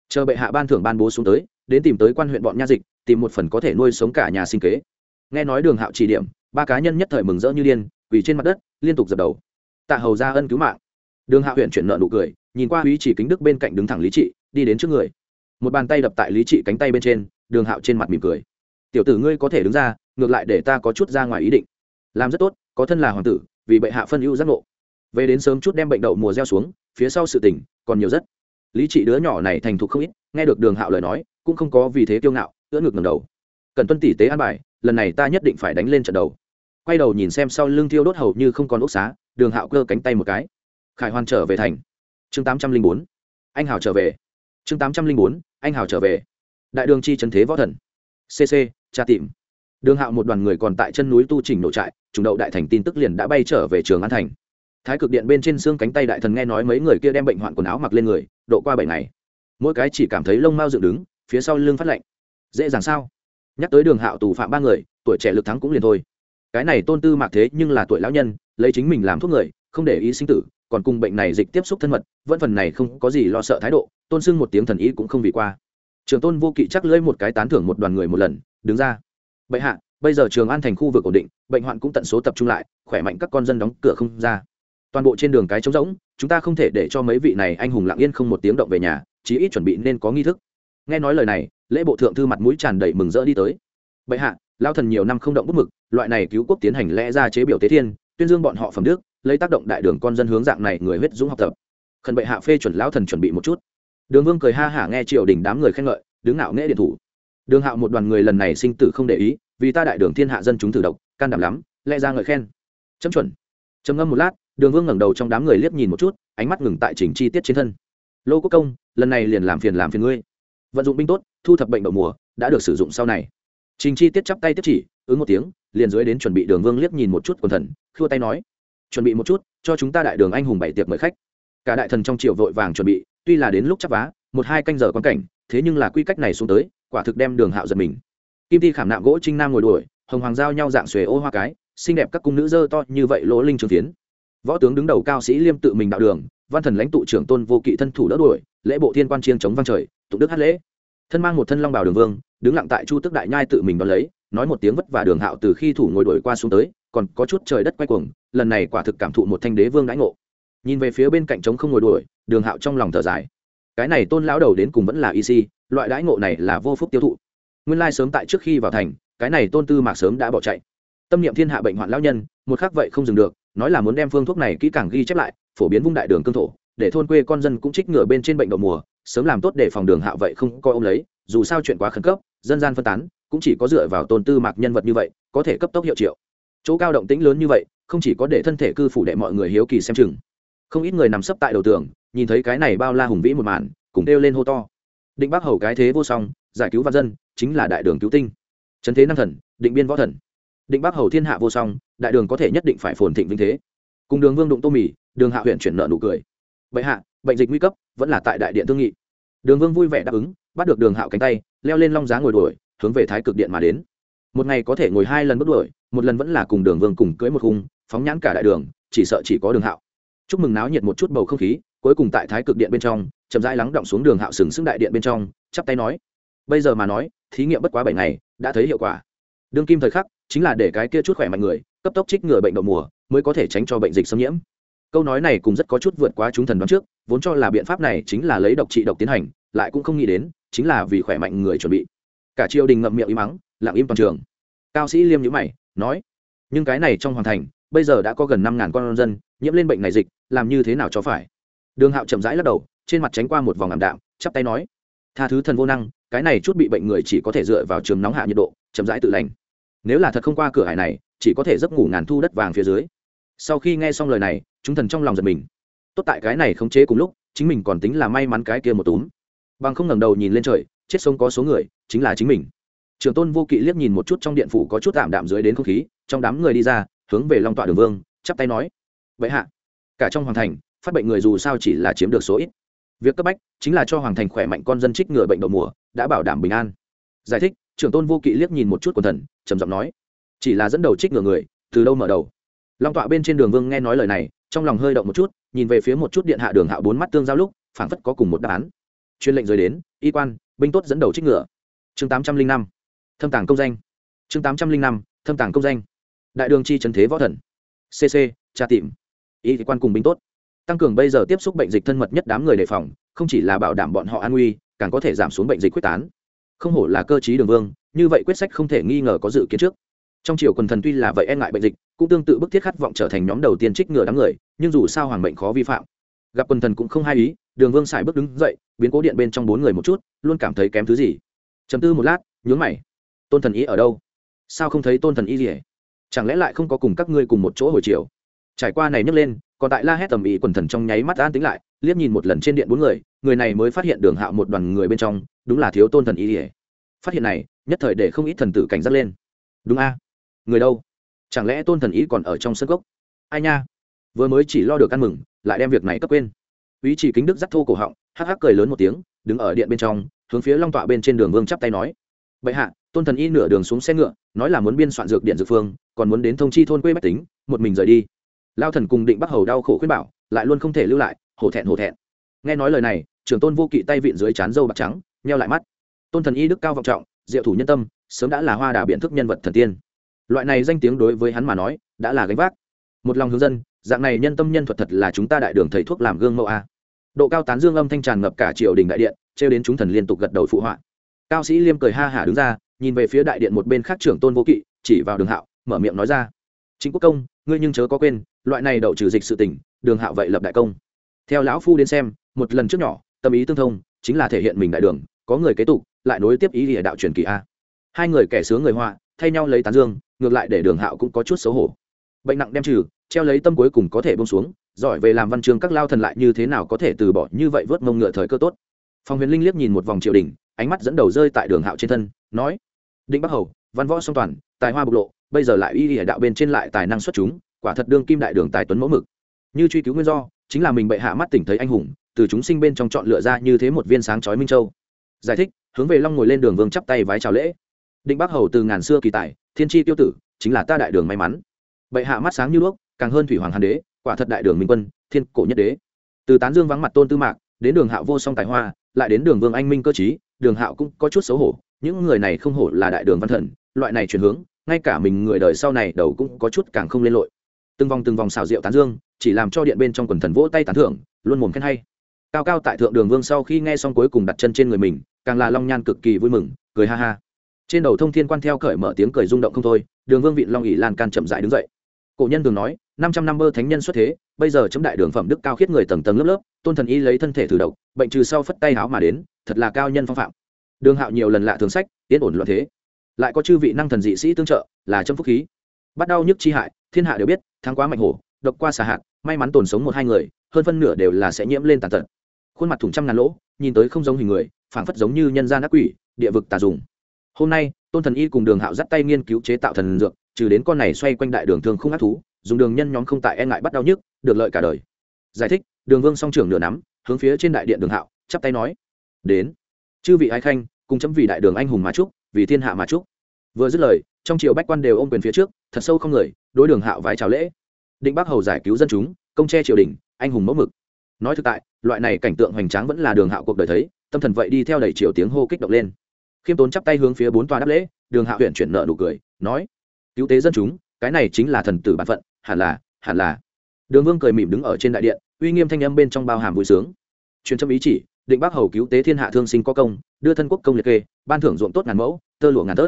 Chờ bệ hạ ban thưởng ban bố xuống tới, đến tìm tới quan huyện bọn nha dịch, tìm một phần có thể nuôi sống cả nhà sinh kế. Nghe nói đường hạo chỉ điểm, ba cá nhân nhất thời mừng rỡ như điên vì trên mặt đất, liên tục dập đầu. Tạ hầu ra ân cứu mạng đường Hạ huyện chuyển nợ nụ cười, nhìn qua quý chỉ kính đức bên cạnh đứng thẳng lý trị, đi đến trước người. Một bàn tay đập tại lý trị cánh tay bên trên, đường hạo trên mặt mỉm cười. Tiểu tử ngươi có thể đứng ra, ngược lại để ta có chút ra ngoài ý định. Làm rất tốt, có thân là hoàng tử, vì bệ hạ phân ưu giác ngộ. Về đến sớm chút đem bệnh đậu mùa gieo xuống, phía sau sự tình còn nhiều rất. Lý trị đứa nhỏ này thành thục không ít, nghe được đường hạo lời nói, cũng không có vì thế kiêu ngạo, ưỡn ngực ngầm đầu. Cần tuân tỷ tế an bài, lần này ta nhất định phải đánh lên trận đầu. Quay đầu nhìn xem sau lưng thiêu đốt hầu như không còn ốc xá, đường hạo cơ cánh tay một cái khải hoàn trở về thành. Chương tám trăm linh bốn. Anh hào trở về. Chương tám trăm linh bốn, anh hào trở về. Đại đường chi trần thế võ thần. Cc tra tìm. Đường hạo một đoàn người còn tại chân núi tu trình nổ trại chủ đậu đại thành tin tức liền đã bay trở về trường an thành. Thái cực điện bên trên xương cánh tay đại thần nghe nói mấy người kia đem bệnh hoạn quần áo mặc lên người, độ qua bảy ngày. Mỗi cái chỉ cảm thấy lông mao dựng đứng, phía sau lưng phát lạnh. Dễ dàng sao? Nhắc tới đường hạo tù phạm ba người, tuổi trẻ lực thắng cũng liền thôi. Cái này tôn tư mạc thế nhưng là tuổi lão nhân, lấy chính mình làm thuốc người, không để ý sinh tử còn cùng bệnh này dịch tiếp xúc thân mật, vẫn phần này không có gì lo sợ thái độ, tôn sưng một tiếng thần ý cũng không vì qua. Trường tôn vô kỵ chắc lưỡi một cái tán thưởng một đoàn người một lần, đứng ra. Bệ hạ, bây giờ trường an thành khu vực ổn định, bệnh hoạn cũng tận số tập trung lại, khỏe mạnh các con dân đóng cửa không ra. Toàn bộ trên đường cái trống rỗng, chúng ta không thể để cho mấy vị này anh hùng lặng yên không một tiếng động về nhà, chí ít chuẩn bị nên có nghi thức. Nghe nói lời này, lễ bộ thượng thư mặt mũi tràn đầy mừng rỡ đi tới. Bệ hạ, lao thần nhiều năm không động bút mực, loại này cứu quốc tiến hành lẽ ra chế biểu tế thiên, tuyên dương bọn họ phẩm đức lấy tác động đại đường con dân hướng dạng này người huyết dũng học tập. Khẩn bệ hạ phê chuẩn lão thần chuẩn bị một chút. Đường vương cười ha hả nghe triều đình đám người khen ngợi, đứng ngạo nghễ điện thủ. Đường hạo một đoàn người lần này sinh tử không để ý, vì ta đại đường thiên hạ dân chúng tử độc, can đảm lắm, lẽ ra ngợi khen. Chấm chuẩn. Trầm ngâm một lát, đường vương ngẩng đầu trong đám người liếc nhìn một chút, ánh mắt ngừng tại chỉnh chi tiết trên thân. Lô quốc công, lần này liền làm phiền làm phiền ngươi. Vận dụng binh tốt, thu thập bệnh đậu mùa, đã được sử dụng sau này. Trình chi tiết chắp tay tiếp chỉ, ứng một tiếng, liền dưới đến chuẩn bị đường vương liếc nhìn một chút quần thần, khua tay nói chuẩn bị một chút, cho chúng ta đại đường anh hùng bảy tiệc mời khách. Cả đại thần trong triều vội vàng chuẩn bị, tuy là đến lúc chắp vá, một hai canh giờ quan cảnh, thế nhưng là quy cách này xuống tới, quả thực đem đường hạo giật mình. Kim thi khảm nạm gỗ trinh nam ngồi đuổi, hồng hoàng giao nhau dạng xuề ô hoa cái, xinh đẹp các cung nữ dơ to như vậy lỗ linh trường tiến võ tướng đứng đầu cao sĩ liêm tự mình đạo đường, văn thần lãnh tụ trưởng tôn vô kỵ thân thủ đỡ đuổi, lễ bộ thiên quan chiên chống vang trời, tụng đức hát lễ. Thân mang một thân long bào đường vương, đứng lặng tại chu tức đại nhai tự mình đón lấy, nói một tiếng vất vả đường hạo từ khi thủ ngồi đuổi qua xuống tới còn có chút trời đất quay cuồng, lần này quả thực cảm thụ một thanh đế vương đãi ngộ. Nhìn về phía bên cạnh trống không ngồi đuổi, đường hạo trong lòng thở dài. Cái này tôn lão đầu đến cùng vẫn là y si, loại đãi ngộ này là vô phúc tiêu thụ. Nguyên lai sớm tại trước khi vào thành, cái này tôn tư mạc sớm đã bỏ chạy. Tâm niệm thiên hạ bệnh hoạn lão nhân, một khác vậy không dừng được, nói là muốn đem phương thuốc này kỹ càng ghi chép lại, phổ biến vung đại đường cương thổ, để thôn quê con dân cũng trích ngừa bên trên bệnh đậu mùa, sớm làm tốt để phòng đường hạ vậy không coi ông lấy, dù sao chuyện quá khẩn cấp, dân gian phân tán, cũng chỉ có dựa vào tôn tư mạc nhân vật như vậy, có thể cấp tốc hiệu triệu chỗ cao động tĩnh lớn như vậy, không chỉ có để thân thể cư phủ đệ mọi người hiếu kỳ xem chừng. Không ít người nằm sấp tại đầu tường, nhìn thấy cái này bao la hùng vĩ một màn, cùng kêu lên hô to. Định bác hầu cái thế vô song, giải cứu văn dân, chính là đại đường cứu tinh. Trấn thế năng thần, định biên võ thần. Định bác hầu thiên hạ vô song, đại đường có thể nhất định phải phồn thịnh vinh thế. Cùng đường vương đụng tô mì, đường hạ huyện chuyển nợ nụ cười. Bệ hạ, bệnh dịch nguy cấp, vẫn là tại đại điện thương nghị. Đường vương vui vẻ đáp ứng, bắt được đường hạo cánh tay, leo lên long giá ngồi đuổi, hướng về thái cực điện mà đến. Một ngày có thể ngồi hai lần bước đuổi một lần vẫn là cùng đường vương cùng cưới một khung, phóng nhãn cả đại đường, chỉ sợ chỉ có đường hạo. Chúc mừng náo nhiệt một chút bầu không khí, cuối cùng tại thái cực điện bên trong, chậm rãi lắng động xuống đường hạo sừng sững đại điện bên trong, chắp tay nói, bây giờ mà nói, thí nghiệm bất quá bảy ngày, đã thấy hiệu quả. Đương kim thời khắc, chính là để cái kia chút khỏe mạnh người, cấp tốc trích ngừa bệnh đậu mùa, mới có thể tránh cho bệnh dịch xâm nhiễm. Câu nói này cũng rất có chút vượt quá chúng thần đoán trước, vốn cho là biện pháp này chính là lấy độc trị độc tiến hành, lại cũng không nghĩ đến, chính là vì khỏe mạnh người chuẩn bị. Cả triều đình ngậm miệng im mắng lặng im toàn trường. Cao sĩ liêm nhữ mày nói, nhưng cái này trong hoàng thành, bây giờ đã có gần năm ngàn con dân, nhiễm lên bệnh này dịch, làm như thế nào cho phải? Đường hạo chậm rãi lắc đầu, trên mặt tránh qua một vòng ảm đạm, chắp tay nói, tha thứ thần vô năng, cái này chút bị bệnh người chỉ có thể dựa vào trường nóng hạ nhiệt độ, chậm rãi tự lành. Nếu là thật không qua cửa hải này, chỉ có thể giấc ngủ ngàn thu đất vàng phía dưới. Sau khi nghe xong lời này, chúng thần trong lòng giật mình. Tốt tại cái này không chế cùng lúc, chính mình còn tính là may mắn cái kia một túm. Bằng không ngẩng đầu nhìn lên trời, chết sống có số người, chính là chính mình trường tôn vô kỵ liếc nhìn một chút trong điện phủ có chút tạm đạm dưới đến không khí, trong đám người đi ra, hướng về long tọa đường vương, chắp tay nói vậy hạ. Cả trong hoàng thành, phát bệnh người dù sao chỉ là chiếm được số ít. Việc cấp bách chính là cho hoàng thành khỏe mạnh con dân trích ngừa bệnh đậu mùa, đã bảo đảm bình an. Giải thích trưởng tôn vô kỵ liếc nhìn một chút quần thần, trầm giọng nói, chỉ là dẫn đầu trích ngừa người, từ đâu mở đầu? Long tọa bên trên đường vương nghe nói lời này, trong lòng hơi động một chút, nhìn về phía một chút điện hạ đường hạ bốn mắt tương giao lúc, phảng phất có cùng một đáp án. Chuyên lệnh rời đến, y quan, binh tốt dẫn đầu trích ngựa chương tám trăm linh năm thâm tàng công danh. Chương tám trăm linh năm, thâm tàng công danh. Đại đường chi trần thế võ thần. Cc tra tìm. Y quan cùng binh tốt. Tăng cường bây giờ tiếp xúc bệnh dịch thân mật nhất đám người đề phòng, không chỉ là bảo đảm bọn họ an nguy, càng có thể giảm xuống bệnh dịch quyết tán. Không hổ là cơ chí đường vương, như vậy quyết sách không thể nghi ngờ có dự kiến trước. Trong triều quần thần tuy là vậy e ngại bệnh dịch, cũng tương tự bức thiết khát vọng trở thành nhóm đầu tiên trích ngừa đám người, nhưng dù sao hoàng bệnh khó vi phạm. Gặp quần thần cũng không hay ý, đường vương xài bước đứng dậy, biến cố điện bên trong bốn người một chút, luôn cảm thấy kém thứ gì. Chấm tư một lát, nhướng mày tôn thần ý ở đâu? Sao không thấy tôn thần ý gì hết? chẳng lẽ lại không có cùng các ngươi cùng một chỗ hồi chiều? Trải qua này nhấc lên, còn tại la hét tầm ý quần thần trong nháy mắt an tính lại, liếc nhìn một lần trên điện bốn người người này mới phát hiện đường hạo một đoàn người bên trong, đúng là thiếu tôn thần ý ỉa phát hiện này, nhất thời để không ít thần tử cảnh giác lên. Đúng a. Người đâu? Chẳng lẽ tôn thần ý còn ở trong sân gốc ai nha? Vừa mới chỉ lo được ăn mừng, lại đem việc này cấp quên. Ý chỉ kính đức giắt thô cổ họng, hắc hắc cười lớn một tiếng, đứng ở điện bên trong, hướng phía long tọa bên trên đường vương chắp tay nói bệ hạ, tôn thần y nửa đường xuống xe ngựa, nói là muốn biên soạn dược điện dược phương, còn muốn đến thông chi thôn quê bách tính, một mình rời đi. Lao thần cùng định bắc hầu đau khổ khuyên bảo, lại luôn không thể lưu lại, hổ thẹn hổ thẹn. Nghe nói lời này, trưởng tôn vô kỵ tay vịn dưới chán dâu bạc trắng neo lại mắt. Tôn thần y đức cao vọng trọng, diệu thủ nhân tâm, sớm đã là hoa đà biện thức nhân vật thần tiên. Loại này danh tiếng đối với hắn mà nói, đã là gánh vác. Một lòng hướng dân, dạng này nhân tâm nhân thuật thật là chúng ta đại đường thầy thuốc làm gương mẫu a. Độ cao tán dương âm thanh tràn ngập cả triều đình đại điện, trêu đến chúng thần liên tục gật đầu phụ họa cao sĩ liêm cười ha hả đứng ra, nhìn về phía đại điện một bên khác trưởng tôn vô kỵ, chỉ vào đường hạo, mở miệng nói ra. Chính quốc công, ngươi nhưng chớ có quên, loại này đậu trừ dịch sự tỉnh đường hạo vậy lập đại công. Theo lão phu đến xem, một lần trước nhỏ, tâm ý tương thông, chính là thể hiện mình đại đường, có người kế tục, lại nối tiếp ý địa đạo truyền kỳ a. Hai người kẻ sướng người họa, thay nhau lấy tán dương, ngược lại để đường hạo cũng có chút xấu hổ. Bệnh nặng đem trừ, treo lấy tâm cuối cùng có thể bông xuống, giỏi về làm văn chương các lao thần lại như thế nào có thể từ bỏ như vậy vớt mông ngựa thời cơ tốt. Phong huyền linh liếc nhìn một vòng triều đình ánh mắt dẫn đầu rơi tại đường hạo trên thân, nói, định bắc hầu, văn võ song toàn, tài hoa bộc lộ, bây giờ lại y địa đạo bên trên lại tài năng xuất chúng, quả thật đương kim đại đường tài tuấn mẫu mực. Như truy cứu nguyên do, chính là mình bệ hạ mắt tỉnh thấy anh hùng, từ chúng sinh bên trong chọn lựa ra như thế một viên sáng chói minh châu. Giải thích, hướng về long ngồi lên đường vương chắp tay vái chào lễ. Định bắc hầu từ ngàn xưa kỳ tài, thiên tri tiêu tử, chính là ta đại đường may mắn. Bệ hạ mắt sáng như đuốc, càng hơn thủy hoàng hàn đế, quả thật đại đường minh quân, thiên cổ nhất đế. Từ tán dương vắng mặt tôn tư mạc, đến đường hạo vô song tài hoa lại đến đường vương anh minh cơ chí đường hạo cũng có chút xấu hổ, những người này không hổ là đại đường văn thần, loại này chuyển hướng, ngay cả mình người đời sau này đầu cũng có chút càng không lên lội. Từng vòng từng vòng xào rượu tán dương, chỉ làm cho điện bên trong quần thần vỗ tay tán thưởng, luôn mồm khen hay. Cao cao tại thượng đường vương sau khi nghe xong cuối cùng đặt chân trên người mình, càng là long nhan cực kỳ vui mừng, cười ha ha. Trên đầu thông thiên quan theo cởi mở tiếng cười rung động không thôi, đường vương vị long ỉ lan can chậm dại đứng dậy. Cổ nhân thường nói năm trăm năm bơ thánh nhân xuất thế, bây giờ chấm đại đường phẩm đức cao khiết người tầng tầng lớp lớp, tôn thần y lấy thân thể thử độc, bệnh trừ sau phất tay háo mà đến, thật là cao nhân phong phạm. Đường hạo nhiều lần lạ thường sách, yên ổn loạn thế. Lại có chư vị năng thần dị sĩ tương trợ, là châm phúc khí. Bắt đau nhức chi hại, thiên hạ đều biết, thắng quá mạnh hổ, độc qua xà hạt, may mắn tồn sống một hai người, hơn phân nửa đều là sẽ nhiễm lên tàn tật. Khuôn mặt thủng trăm ngàn lỗ, nhìn tới không giống hình người, phảng phất giống như nhân gian ác quỷ, địa vực tà dùng. Hôm nay, tôn thần y cùng đường hạo dắt tay nghiên cứu chế tạo thần dược, trừ đến con này xoay quanh đại đường thường không ác thú dùng đường nhân nhóm không tại e ngại bắt đau nhức, được lợi cả đời. Giải thích, đường vương song trưởng nửa nắm, hướng phía trên đại điện đường hạo, chắp tay nói, đến. Chư vị ái khanh, cùng chấm vì đại đường anh hùng mà trúc vì thiên hạ mà trúc vừa dứt lời, trong triều bách quan đều ôm quyền phía trước, thật sâu không người, đối đường hạo vái chào lễ. Định bác hầu giải cứu dân chúng, công che triều đình, anh hùng mẫu mực. Nói thực tại, loại này cảnh tượng hoành tráng vẫn là đường hạo cuộc đời thấy, tâm thần vậy đi theo đẩy triều tiếng hô kích động lên. Khiêm tốn chắp tay hướng phía bốn tòa đáp lễ, đường hạo huyện chuyển nợ nụ cười, nói, cứu tế dân chúng, cái này chính là thần tử bản phận hẳn là hẳn là. Đường vương cười mỉm đứng ở trên đại điện, uy nghiêm thanh âm bên trong bao hàm vui sướng. Truyền trâm ý chỉ, định bác hầu cứu tế thiên hạ thương sinh có công, đưa thân quốc công liệt kê, ban thưởng ruộng tốt ngàn mẫu, tơ lụa ngàn tớt.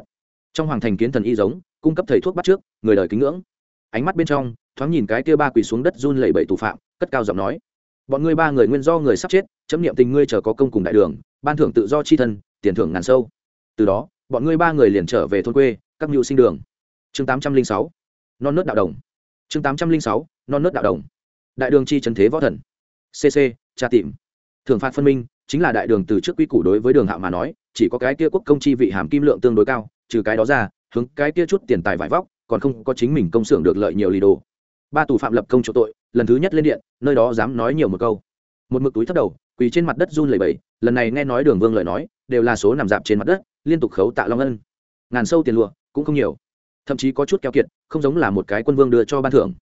Trong hoàng thành kiến thần y giống, cung cấp thầy thuốc bắt trước, người đời kính ngưỡng. Ánh mắt bên trong, thoáng nhìn cái kia ba quỳ xuống đất run lẩy bẩy tù phạm, cất cao giọng nói. Bọn ngươi ba người nguyên do người sắp chết, chấm niệm tình ngươi chờ có công cùng đại đường, ban thưởng tự do chi thân, tiền thưởng ngàn sâu. Từ đó, bọn ngươi ba người liền trở về thôn quê, các mưu sinh đường. Chương tám trăm linh sáu. Non nớt đạo đồng chương tám trăm linh sáu, non nớt đạo đồng. Đại đường chi trần thế võ thần. Cc tra tìm. Thưởng phạt phân minh, chính là đại đường từ trước quy củ đối với đường hạo mà nói, chỉ có cái kia quốc công chi vị hàm kim lượng tương đối cao, trừ cái đó ra, hướng cái kia chút tiền tài vải vóc, còn không có chính mình công xưởng được lợi nhiều lì đồ. Ba tù phạm lập công chỗ tội, lần thứ nhất lên điện, nơi đó dám nói nhiều một câu. Một mực túi thấp đầu, quỳ trên mặt đất run lẩy bẩy, lần này nghe nói đường vương lời nói, đều là số nằm dạp trên mặt đất, liên tục khấu tạ long ân. Ngàn sâu tiền lụa, cũng không nhiều thậm chí có chút keo kiệt, không giống là một cái quân vương đưa cho ban thưởng.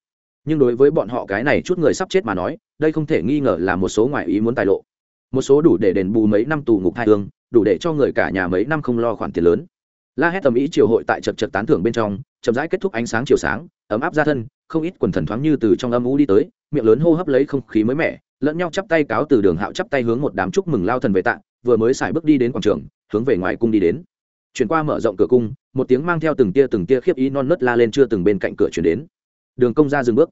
Nhưng đối với bọn họ cái này chút người sắp chết mà nói, đây không thể nghi ngờ là một số ngoại ý muốn tài lộ. Một số đủ để đền bù mấy năm tù ngục hai thương đủ để cho người cả nhà mấy năm không lo khoản tiền lớn. La hét tầm ý triều hội tại chật chật tán thưởng bên trong, chậm rãi kết thúc ánh sáng chiều sáng, ấm áp ra thân, không ít quần thần thoáng như từ trong âm u đi tới, miệng lớn hô hấp lấy không khí mới mẻ, lẫn nhau chắp tay cáo từ đường hạo chắp tay hướng một đám chúc mừng lao thần về tạ, vừa mới xài bước đi đến quảng trường, hướng về ngoài cung đi đến. Chuyển qua mở rộng cửa cung một tiếng mang theo từng tia từng tia khiếp ý non nớt la lên chưa từng bên cạnh cửa chuyển đến. Đường công ra dừng bước.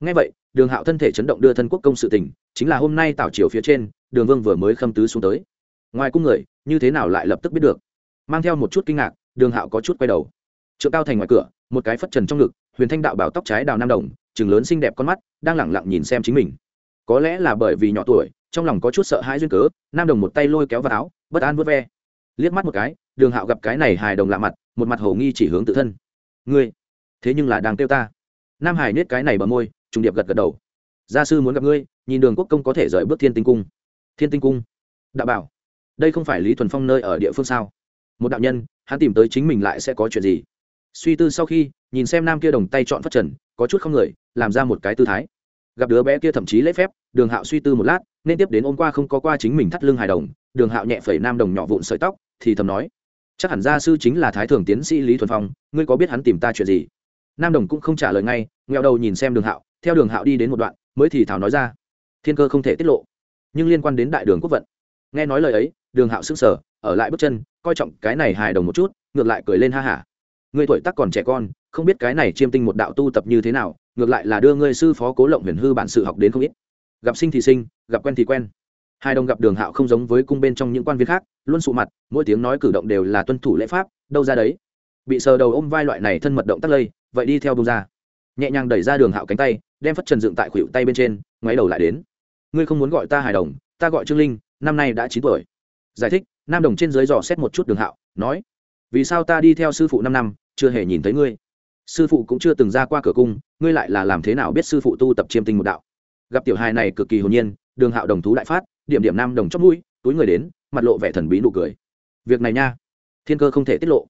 Ngay vậy, đường hạo thân thể chấn động đưa thân quốc công sự tình, chính là hôm nay tảo chiều phía trên, đường vương vừa mới khâm tứ xuống tới. Ngoài cung người, như thế nào lại lập tức biết được? Mang theo một chút kinh ngạc, đường hạo có chút quay đầu. Trượng cao thành ngoài cửa, một cái phất trần trong ngực, huyền thanh đạo bảo tóc trái đào nam đồng chừng lớn xinh đẹp con mắt, đang lẳng lặng nhìn xem chính mình. Có lẽ là bởi vì nhỏ tuổi, trong lòng có chút sợ hãi duyên cớ, nam đồng một tay lôi kéo vào áo, bất an vớt ve. Liếc mắt một cái, đường hạo gặp cái này hài đồng lạ mặt một mặt hồ nghi chỉ hướng tự thân. Ngươi, thế nhưng là đang kêu ta. Nam hải nết cái này bờ môi, trùng điệp gật gật đầu. Gia sư muốn gặp ngươi, nhìn đường quốc công có thể rời bước thiên tinh cung. Thiên tinh cung? Đạo bảo. Đây không phải lý thuần phong nơi ở địa phương sao? Một đạo nhân, hắn tìm tới chính mình lại sẽ có chuyện gì? Suy tư sau khi, nhìn xem nam kia đồng tay chọn phát trần, có chút không người, làm ra một cái tư thái. Gặp đứa bé kia thậm chí lễ phép, đường hạo suy tư một lát, nên tiếp đến ôm qua không có qua chính mình thắt lưng hài đồng, đường hạo nhẹ phẩy nam đồng nhỏ vụn sợi tóc, thì thầm nói chắc hẳn gia sư chính là thái thường tiến sĩ lý thuần phong, ngươi có biết hắn tìm ta chuyện gì? Nam đồng cũng không trả lời ngay nghẹo đầu nhìn xem đường hạo, theo đường hạo đi đến một đoạn, mới thì thảo nói ra. Thiên cơ không thể tiết lộ, nhưng liên quan đến đại đường quốc vận. Nghe nói lời ấy, đường hạo sững sờ, ở lại bước chân, coi trọng cái này hài đồng một chút, ngược lại cười lên ha hả. Ngươi tuổi tác còn trẻ con, không biết cái này chiêm tinh một đạo tu tập như thế nào, ngược lại là đưa ngươi sư phó cố lộng huyền hư bản sự học đến không ít. Gặp sinh thì sinh, gặp quen thì quen hai đồng gặp đường hạo không giống với cung bên trong những quan viên khác, luôn sụ mặt, mỗi tiếng nói cử động đều là tuân thủ lễ pháp, đâu ra đấy. Bị sờ đầu ôm vai loại này thân mật động tắt lây, vậy đi theo bông ra. Nhẹ nhàng đẩy ra đường hạo cánh tay, đem phất trần dựng tại khuỷu tay bên trên, ngoáy đầu lại đến. Ngươi không muốn gọi ta hài đồng, ta gọi trương linh, năm nay đã chín tuổi. Giải thích, nam đồng trên dưới dò xét một chút đường hạo, nói, vì sao ta đi theo sư phụ năm năm, chưa hề nhìn thấy ngươi? Sư phụ cũng chưa từng ra qua cửa cung, ngươi lại là làm thế nào biết sư phụ tu tập chiêm tinh một đạo? Gặp tiểu hài này cực kỳ hồn nhiên, đường hạo đồng thú đại phát điểm điểm nam đồng chót mũi, túi người đến, mặt lộ vẻ thần bí nụ cười. Việc này nha. Thiên cơ không thể tiết lộ.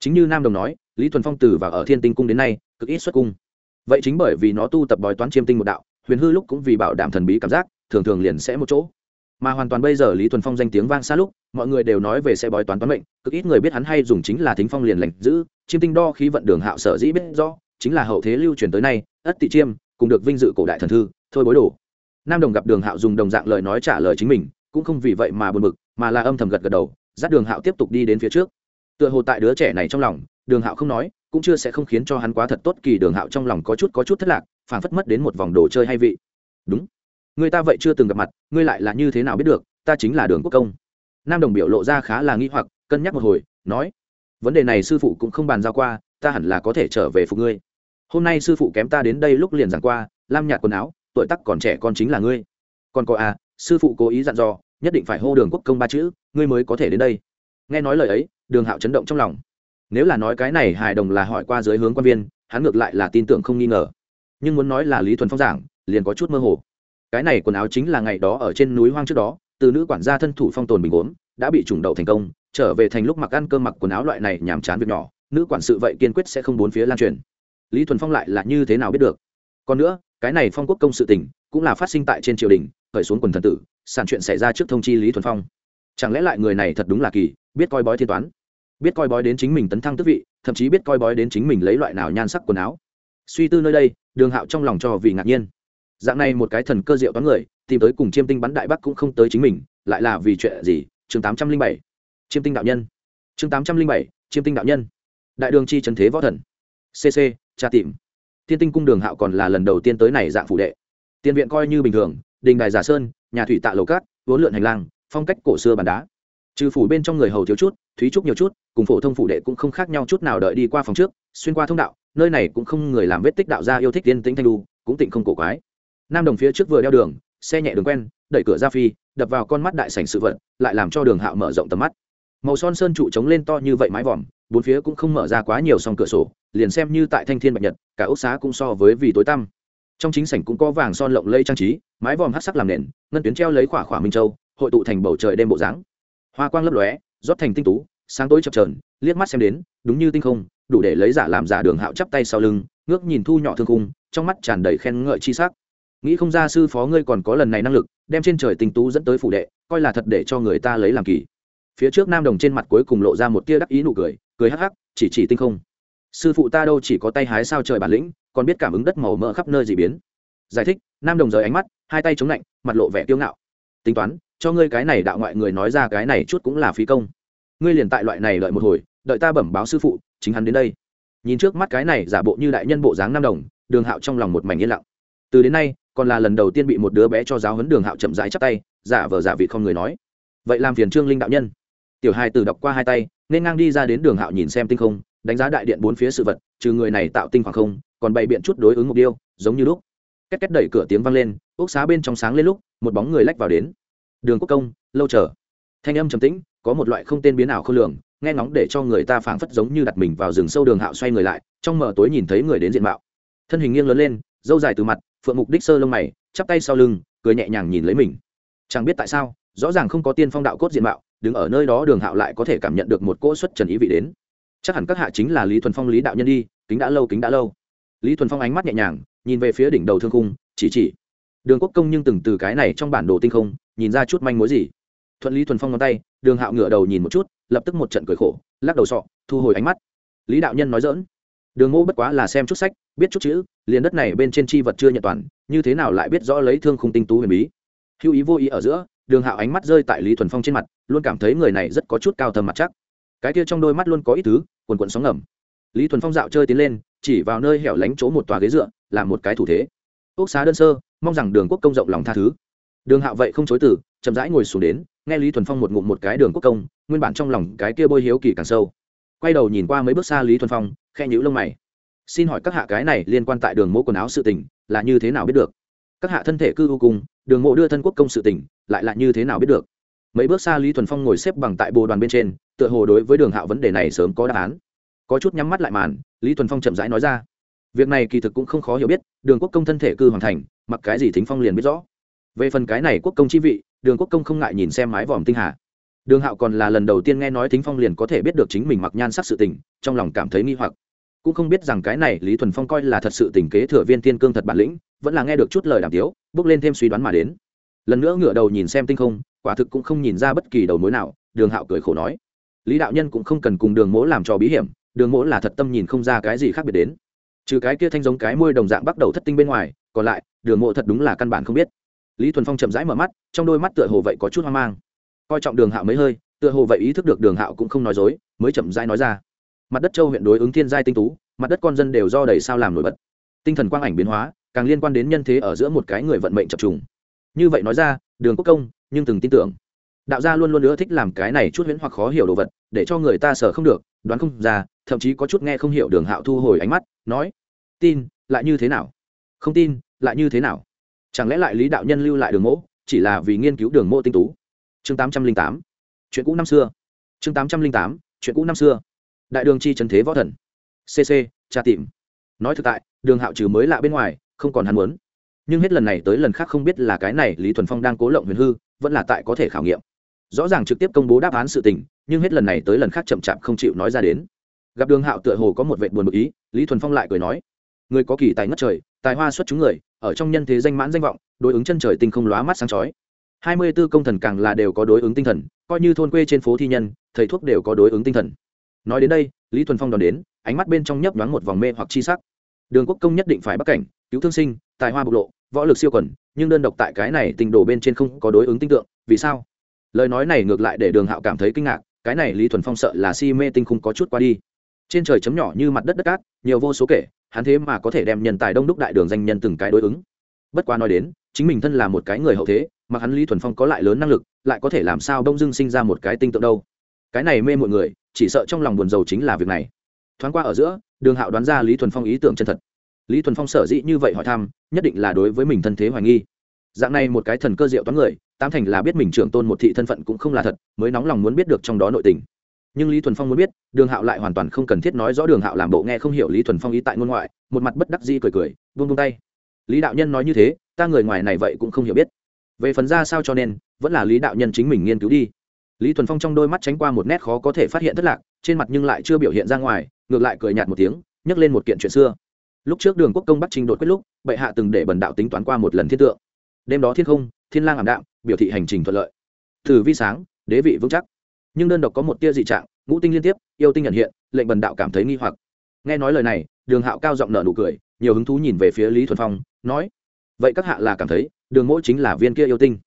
Chính như nam đồng nói, lý thuần phong từ và ở thiên tinh cung đến nay, cực ít xuất cung. Vậy chính bởi vì nó tu tập bói toán chiêm tinh một đạo, huyền hư lúc cũng vì bảo đảm thần bí cảm giác, thường thường liền sẽ một chỗ. Mà hoàn toàn bây giờ lý thuần phong danh tiếng vang xa lúc, mọi người đều nói về sẽ bói toán toán mệnh, cực ít người biết hắn hay dùng chính là thính phong liền lành giữ, chiêm tinh đo khí vận đường hạo sở dĩ biết do chính là hậu thế lưu truyền tới nay, ất tị chiêm, cùng được vinh dự cổ đại thần thư, thôi bối đồ nam đồng gặp đường hạo dùng đồng dạng lời nói trả lời chính mình, cũng không vì vậy mà buồn bực, mà là âm thầm gật gật đầu, dắt đường hạo tiếp tục đi đến phía trước. Tựa hồ tại đứa trẻ này trong lòng, đường hạo không nói, cũng chưa sẽ không khiến cho hắn quá thật tốt kỳ đường hạo trong lòng có chút có chút thất lạc phản phất mất đến một vòng đồ chơi hay vị. Đúng. Người ta vậy chưa từng gặp mặt, ngươi lại là như thế nào biết được, ta chính là đường quốc công. Nam đồng biểu lộ ra khá là nghi hoặc, cân nhắc một hồi, nói, vấn đề này sư phụ cũng không bàn giao qua, ta hẳn là có thể trở về phục ngươi. Hôm nay sư phụ kém ta đến đây lúc liền giảng qua, lam nhạt quần áo tuổi tắc còn trẻ con chính là ngươi. Còn có à sư phụ cố ý dặn dò, nhất định phải hô đường quốc công ba chữ, ngươi mới có thể đến đây. Nghe nói lời ấy, đường hạo chấn động trong lòng. Nếu là nói cái này hài đồng là hỏi qua dưới hướng quan viên, hắn ngược lại là tin tưởng không nghi ngờ. Nhưng muốn nói là lý thuần phong giảng, liền có chút mơ hồ. Cái này quần áo chính là ngày đó ở trên núi hoang trước đó, từ nữ quản gia thân thủ phong tồn bình ốm đã bị trùng đậu thành công, trở về thành lúc mặc ăn cơm mặc quần áo loại này nhàm chán việc nhỏ, nữ quản sự vậy kiên quyết sẽ không bốn phía lan truyền. Lý thuần phong lại là như thế nào biết được? Còn nữa cái này phong quốc công sự tình, cũng là phát sinh tại trên triều đình, khởi xuống quần thần tử, sản chuyện xảy ra trước thông chi lý thuần phong. Chẳng lẽ lại người này thật đúng là kỳ, biết coi bói thiên toán? Biết coi bói đến chính mình tấn thăng tước vị, thậm chí biết coi bói đến chính mình lấy loại nào nhan sắc quần áo? Suy tư nơi đây, đường hạo trong lòng cho vì ngạc nhiên. Dạng này một cái thần cơ diệu toán người, tìm tới cùng chiêm tinh bắn đại bắc cũng không tới chính mình, lại là vì chuyện gì? Chương tám trăm linh bảy. Chiêm tinh đạo nhân. Chương tám trăm linh bảy, chiêm tinh đạo nhân. Đại đường chi trần thế võ thần. Cc tra tìm thiên tinh cung đường hạo còn là lần đầu tiên tới này dạng phủ đệ. Tiền viện coi như bình thường, đình đài giả sơn, nhà thủy tạ lầu cát vốn lượn hành lang, phong cách cổ xưa bàn đá. Trừ phủ bên trong người hầu thiếu chút, thúy trúc nhiều chút, cùng phổ thông phủ đệ cũng không khác nhau chút nào đợi đi qua phòng trước, xuyên qua thông đạo, nơi này cũng không người làm vết tích đạo gia yêu thích tiên tĩnh thanh lu cũng tịnh không cổ quái. Nam đồng phía trước vừa đeo đường, xe nhẹ đường quen, đẩy cửa ra phi, đập vào con mắt đại sảnh sự vật, lại làm cho đường hạo mở rộng tầm mắt. Màu son sơn trụ trống lên to như vậy mái vòm bốn phía cũng không mở ra quá nhiều song cửa sổ, liền xem như tại thanh thiên bạch nhật, cả ốc xá cũng so với vì tối tăm. Trong chính sảnh cũng có vàng son lộng lây trang trí, mái vòm hát sắc làm nền, ngân tuyến treo lấy khỏa khỏa minh châu, hội tụ thành bầu trời đêm bộ dáng. Hoa quang lấp lóe, rót thành tinh tú, sáng tối chập trờn liếc mắt xem đến, đúng như tinh không, đủ để lấy giả làm giả đường hạo chắp tay sau lưng, ngước nhìn thu nhỏ thương khung, trong mắt tràn đầy khen ngợi chi sắc. Nghĩ không ra sư phó ngươi còn có lần này năng lực, đem trên trời tinh tú dẫn tới phủ đệ, coi là thật để cho người ta lấy làm kỳ phía trước nam đồng trên mặt cuối cùng lộ ra một tia đắc ý nụ cười cười hắc hắc, chỉ chỉ tinh không. Sư phụ ta đâu chỉ có tay hái sao trời bản lĩnh, còn biết cảm ứng đất màu mỡ khắp nơi dị biến. Giải thích, nam đồng rời ánh mắt, hai tay chống lạnh, mặt lộ vẻ kiêu ngạo. Tính toán, cho ngươi cái này đạo ngoại người nói ra cái này chút cũng là phí công. Ngươi liền tại loại này đợi một hồi, đợi ta bẩm báo sư phụ, chính hắn đến đây. Nhìn trước mắt cái này giả bộ như đại nhân bộ dáng nam đồng, đường hạo trong lòng một mảnh yên lặng. Từ đến nay, còn là lần đầu tiên bị một đứa bé cho giáo huấn đường hạo chậm rãi chắp tay, giả vờ giả vị không người nói. Vậy làm phiền trương linh đạo nhân tiểu hai từ đọc qua hai tay, nên ngang đi ra đến đường hạo nhìn xem tinh không, đánh giá đại điện bốn phía sự vật, trừ người này tạo tinh khoảng không, còn bày biện chút đối ứng mục tiêu, giống như lúc. Két két đẩy cửa tiếng vang lên, ốc xá bên trong sáng lên lúc, một bóng người lách vào đến. Đường quốc công, lâu chờ. Thanh âm trầm tĩnh, có một loại không tên biến ảo khôn lường, nghe ngóng để cho người ta phảng phất giống như đặt mình vào rừng sâu đường hạo xoay người lại, trong mở tối nhìn thấy người đến diện mạo. Thân hình nghiêng lớn lên dâu dài từ mặt, phượng mục đích sơ lông mày, chắp tay sau lưng, cười nhẹ nhàng nhìn lấy mình. Chẳng biết tại sao, rõ ràng không có tiên phong đạo cốt diện mạo đứng ở nơi đó đường hạo lại có thể cảm nhận được một cỗ xuất trần ý vị đến. Chắc hẳn các hạ chính là lý thuần phong, lý đạo nhân đi, kính đã lâu, kính đã lâu. Lý thuần phong ánh mắt nhẹ nhàng, nhìn về phía đỉnh đầu thương cung chỉ chỉ. Đường quốc công nhưng từng từ cái này trong bản đồ tinh không, nhìn ra chút manh mối gì. Thuận lý thuần phong ngón tay, đường hạo ngửa đầu nhìn một chút, lập tức một trận cười khổ, lắc đầu sọ, thu hồi ánh mắt. Lý đạo nhân nói dỡn đường Ngô bất quá là xem chút sách, biết chút chữ, liền đất này bên trên chi vật chưa nhận toàn, như thế nào lại biết rõ lấy thương khung tinh tú huyền bí? Hữu ý vô ý ở giữa đường hạo ánh mắt rơi tại lý thuần phong trên mặt, luôn cảm thấy người này rất có chút cao thầm mặt chắc. Cái kia trong đôi mắt luôn có ít thứ, quần quần sóng ngầm. Lý thuần phong dạo chơi tiến lên, chỉ vào nơi hẻo lánh chỗ một tòa ghế dựa làm một cái thủ thế. Quốc xá đơn sơ, mong rằng đường quốc công rộng lòng tha thứ. Đường hạo vậy không chối từ, chậm rãi ngồi xuống đến, nghe lý thuần phong một ngụm một cái đường quốc công, nguyên bản trong lòng cái kia bôi hiếu kỳ càng sâu. Quay đầu nhìn qua mấy bước xa lý thuần phong khe nhữ lông mày. Xin hỏi các hạ cái này liên quan tại đường Mỗ quần áo sự tình, là như thế nào biết được? Các hạ thân thể cư u cung đường mộ đưa thân quốc công sự tình, lại là như thế nào biết được? Mấy bước xa lý thuần phong ngồi xếp bằng tại bồ đoàn bên trên, tựa hồ đối với đường hạo vấn đề này sớm có đáp án. Có chút nhắm mắt lại màn, lý thuần phong chậm rãi nói ra. Việc này kỳ thực cũng không khó hiểu biết, đường quốc công thân thể cư hoàn thành, mặc cái gì thính phong liền biết rõ. Về phần cái này quốc công chi vị, đường quốc công không ngại nhìn xem mái vòm tinh hà. Đường hạo còn là lần đầu tiên nghe nói thính phong liền có thể biết được chính mình mặc nhan sắc sự tình, trong lòng cảm thấy nghi hoặc. Cũng không biết rằng cái này lý thuần phong coi là thật sự tình kế thừa viên tiên cương thật bản lĩnh vẫn là nghe được chút lời đàm tiếu, bước lên thêm suy đoán mà đến. Lần nữa ngửa đầu nhìn xem tinh không, quả thực cũng không nhìn ra bất kỳ đầu mối nào, đường hạo cười khổ nói. Lý đạo nhân cũng không cần cùng đường mỗ làm trò bí hiểm, đường mỗ là thật tâm nhìn không ra cái gì khác biệt đến. Trừ cái kia thanh giống cái môi đồng dạng bắt đầu thất tinh bên ngoài, còn lại, đường mộ thật đúng là căn bản không biết. Lý thuần phong chậm rãi mở mắt, trong đôi mắt tựa hồ vậy có chút hoang mang. Coi trọng đường hạo mấy hơi, tựa hồ vậy ý thức được đường hạo cũng không nói dối, mới chậm rãi nói ra. Mặt đất châu huyện đối ứng thiên giai tinh tú, mặt đất con dân đều do đầy sao làm nổi bật. Tinh thần quang ảnh biến hóa càng liên quan đến nhân thế ở giữa một cái người vận mệnh chập trùng. Như vậy nói ra, đường quốc công, nhưng từng tin tưởng. Đạo gia luôn luôn nữa thích làm cái này chút huyễn hoặc khó hiểu đồ vật, để cho người ta sợ không được, đoán không ra, thậm chí có chút nghe không hiểu đường hạo thu hồi ánh mắt, nói, tin, lại như thế nào? Không tin, lại như thế nào? Chẳng lẽ lại lý đạo nhân lưu lại đường mỗ, chỉ là vì nghiên cứu đường mộ tinh tú? Chương tám trăm linh tám. Chuyện cũ năm xưa. Chương tám trăm linh tám. Chuyện cũ năm xưa. Đại đường chi trần thế võ thần. Cc tra tìm. Nói thực tại, đường hạo trừ mới lạ bên ngoài không còn hắn muốn. Nhưng hết lần này tới lần khác không biết là cái này lý thuần phong đang cố lộng huyền hư, vẫn là tại có thể khảo nghiệm. Rõ ràng trực tiếp công bố đáp án sự tình, nhưng hết lần này tới lần khác chậm chạp không chịu nói ra đến. Gặp đường hạo tựa hồ có một vệ buồn bực ý, lý thuần phong lại cười nói, người có kỳ tài ngất trời, tài hoa xuất chúng người, ở trong nhân thế danh mãn danh vọng, đối ứng chân trời tinh không lóa mắt sáng chói. Hai mươi b ố công thần càng là đều có đối ứng tinh thần, coi như thôn quê trên phố thi nhân, thầy thuốc đều có đối ứng tinh thần. Nói đến đây, lý thuần phong đón đến, ánh mắt bên trong nhấp nhoáng một vòng mê hoặc chi sắc đường quốc công nhất định phải bắc cảnh, cứu thương sinh, tài hoa bộc lộ, võ lực siêu quẩn nhưng đơn độc tại cái này tình đồ bên trên không có đối ứng tinh tượng, vì sao? Lời nói này ngược lại để đường hạo cảm thấy kinh ngạc, cái này lý thuần phong sợ là si mê tinh không có chút qua đi. Trên trời chấm nhỏ như mặt đất đất cát, nhiều vô số kể, hắn thế mà có thể đem nhân tài đông đúc đại đường danh nhân từng cái đối ứng. Bất quá nói đến, chính mình thân là một cái người hậu thế, mà hắn lý thuần phong có lại lớn năng lực, lại có thể làm sao đông dưng sinh ra một cái tinh tượng đâu? Cái này mê mọi người, chỉ sợ trong lòng buồn rầu chính là việc này. Thoáng qua ở giữa đường hạo đoán ra lý thuần phong ý tưởng chân thật. Lý thuần phong sở dĩ như vậy hỏi thăm, nhất định là đối với mình thân thế hoài nghi. Dạng này một cái thần cơ diệu toán người tam thành là biết mình trưởng tôn một thị thân phận cũng không là thật, mới nóng lòng muốn biết được trong đó nội tình. Nhưng lý thuần phong muốn biết, đường hạo lại hoàn toàn không cần thiết nói rõ đường hạo làm bộ nghe không hiểu lý thuần phong ý tại ngôn ngoại, một mặt bất đắc dĩ cười cười, vung vung tay. Lý đạo nhân nói như thế, ta người ngoài này vậy cũng không hiểu biết. Về phần ra sao cho nên, vẫn là lý đạo nhân chính mình nghiên cứu đi. Lý thuần phong trong đôi mắt tránh qua một nét khó có thể phát hiện thất lạc, trên mặt nhưng lại chưa biểu hiện ra ngoài ngược lại cười nhạt một tiếng, nhắc lên một kiện chuyện xưa. Lúc trước đường quốc công bắc trinh đột quyết lúc, bệ hạ từng để bần đạo tính toán qua một lần thiên tượng. Đêm đó thiên không, thiên lang ảm đạm, biểu thị hành trình thuận lợi. Thử vi sáng, đế vị vững chắc. Nhưng đơn độc có một tia dị trạng, ngũ tinh liên tiếp, yêu tinh nhận hiện, lệnh bần đạo cảm thấy nghi hoặc. Nghe nói lời này, đường hạo cao giọng nở nụ cười, nhiều hứng thú nhìn về phía lý thuần phong, nói, vậy các hạ là cảm thấy, đường mỗi chính là viên kia yêu tinh.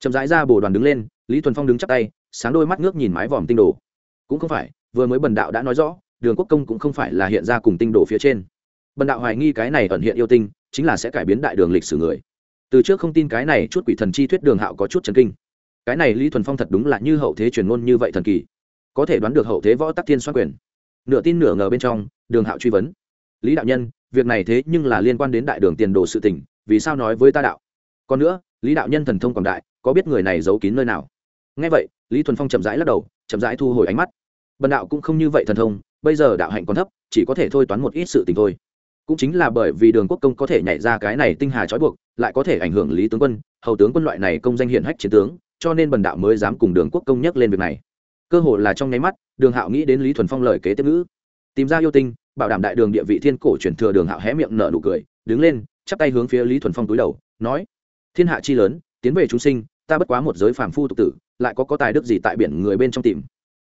Chậm rãi ra bồ đoàn đứng lên, lý thuần phong đứng chắc tay, sáng đôi mắt ngước nhìn mái vòm tinh đồ. Cũng không phải, vừa mới bần đạo đã nói rõ đường quốc công cũng không phải là hiện ra cùng tinh đồ phía trên. Bần đạo hoài nghi cái này ẩn hiện yêu tinh, chính là sẽ cải biến đại đường lịch sử người. Từ trước không tin cái này chút quỷ thần chi thuyết đường hạo có chút chấn kinh. Cái này lý thuần phong thật đúng là như hậu thế truyền ngôn như vậy thần kỳ. Có thể đoán được hậu thế võ tắc thiên xoan quyền. Nửa tin nửa ngờ bên trong, đường hạo truy vấn. Lý đạo nhân, việc này thế nhưng là liên quan đến đại đường tiền đồ sự tỉnh vì sao nói với ta đạo? Còn nữa, lý đạo nhân thần thông quảng đại, có biết người này giấu kín nơi nào? Ngay vậy, lý thuần phong chậm rãi lắc đầu, chậm rãi thu hồi ánh mắt. Bần đạo cũng không như vậy thần thông bây giờ đạo hạnh còn thấp, chỉ có thể thôi toán một ít sự tình thôi. Cũng chính là bởi vì đường quốc công có thể nhảy ra cái này tinh hà trói buộc, lại có thể ảnh hưởng lý tướng quân. Hầu tướng quân loại này công danh hiển hách chiến tướng, cho nên bần đạo mới dám cùng đường quốc công nhắc lên việc này. Cơ hội là trong nháy mắt, đường hạo nghĩ đến lý thuần phong lời kế tiếp ngữ. Tìm ra yêu tinh, bảo đảm đại đường địa vị thiên cổ truyền thừa đường hạo hé miệng nở nụ cười, đứng lên, chắp tay hướng phía lý thuần phong túi đầu, nói, thiên hạ chi lớn, tiến về chúng sinh, ta bất quá một giới phàm phu tục tử, lại có có tài đức gì tại biển người bên trong tìm?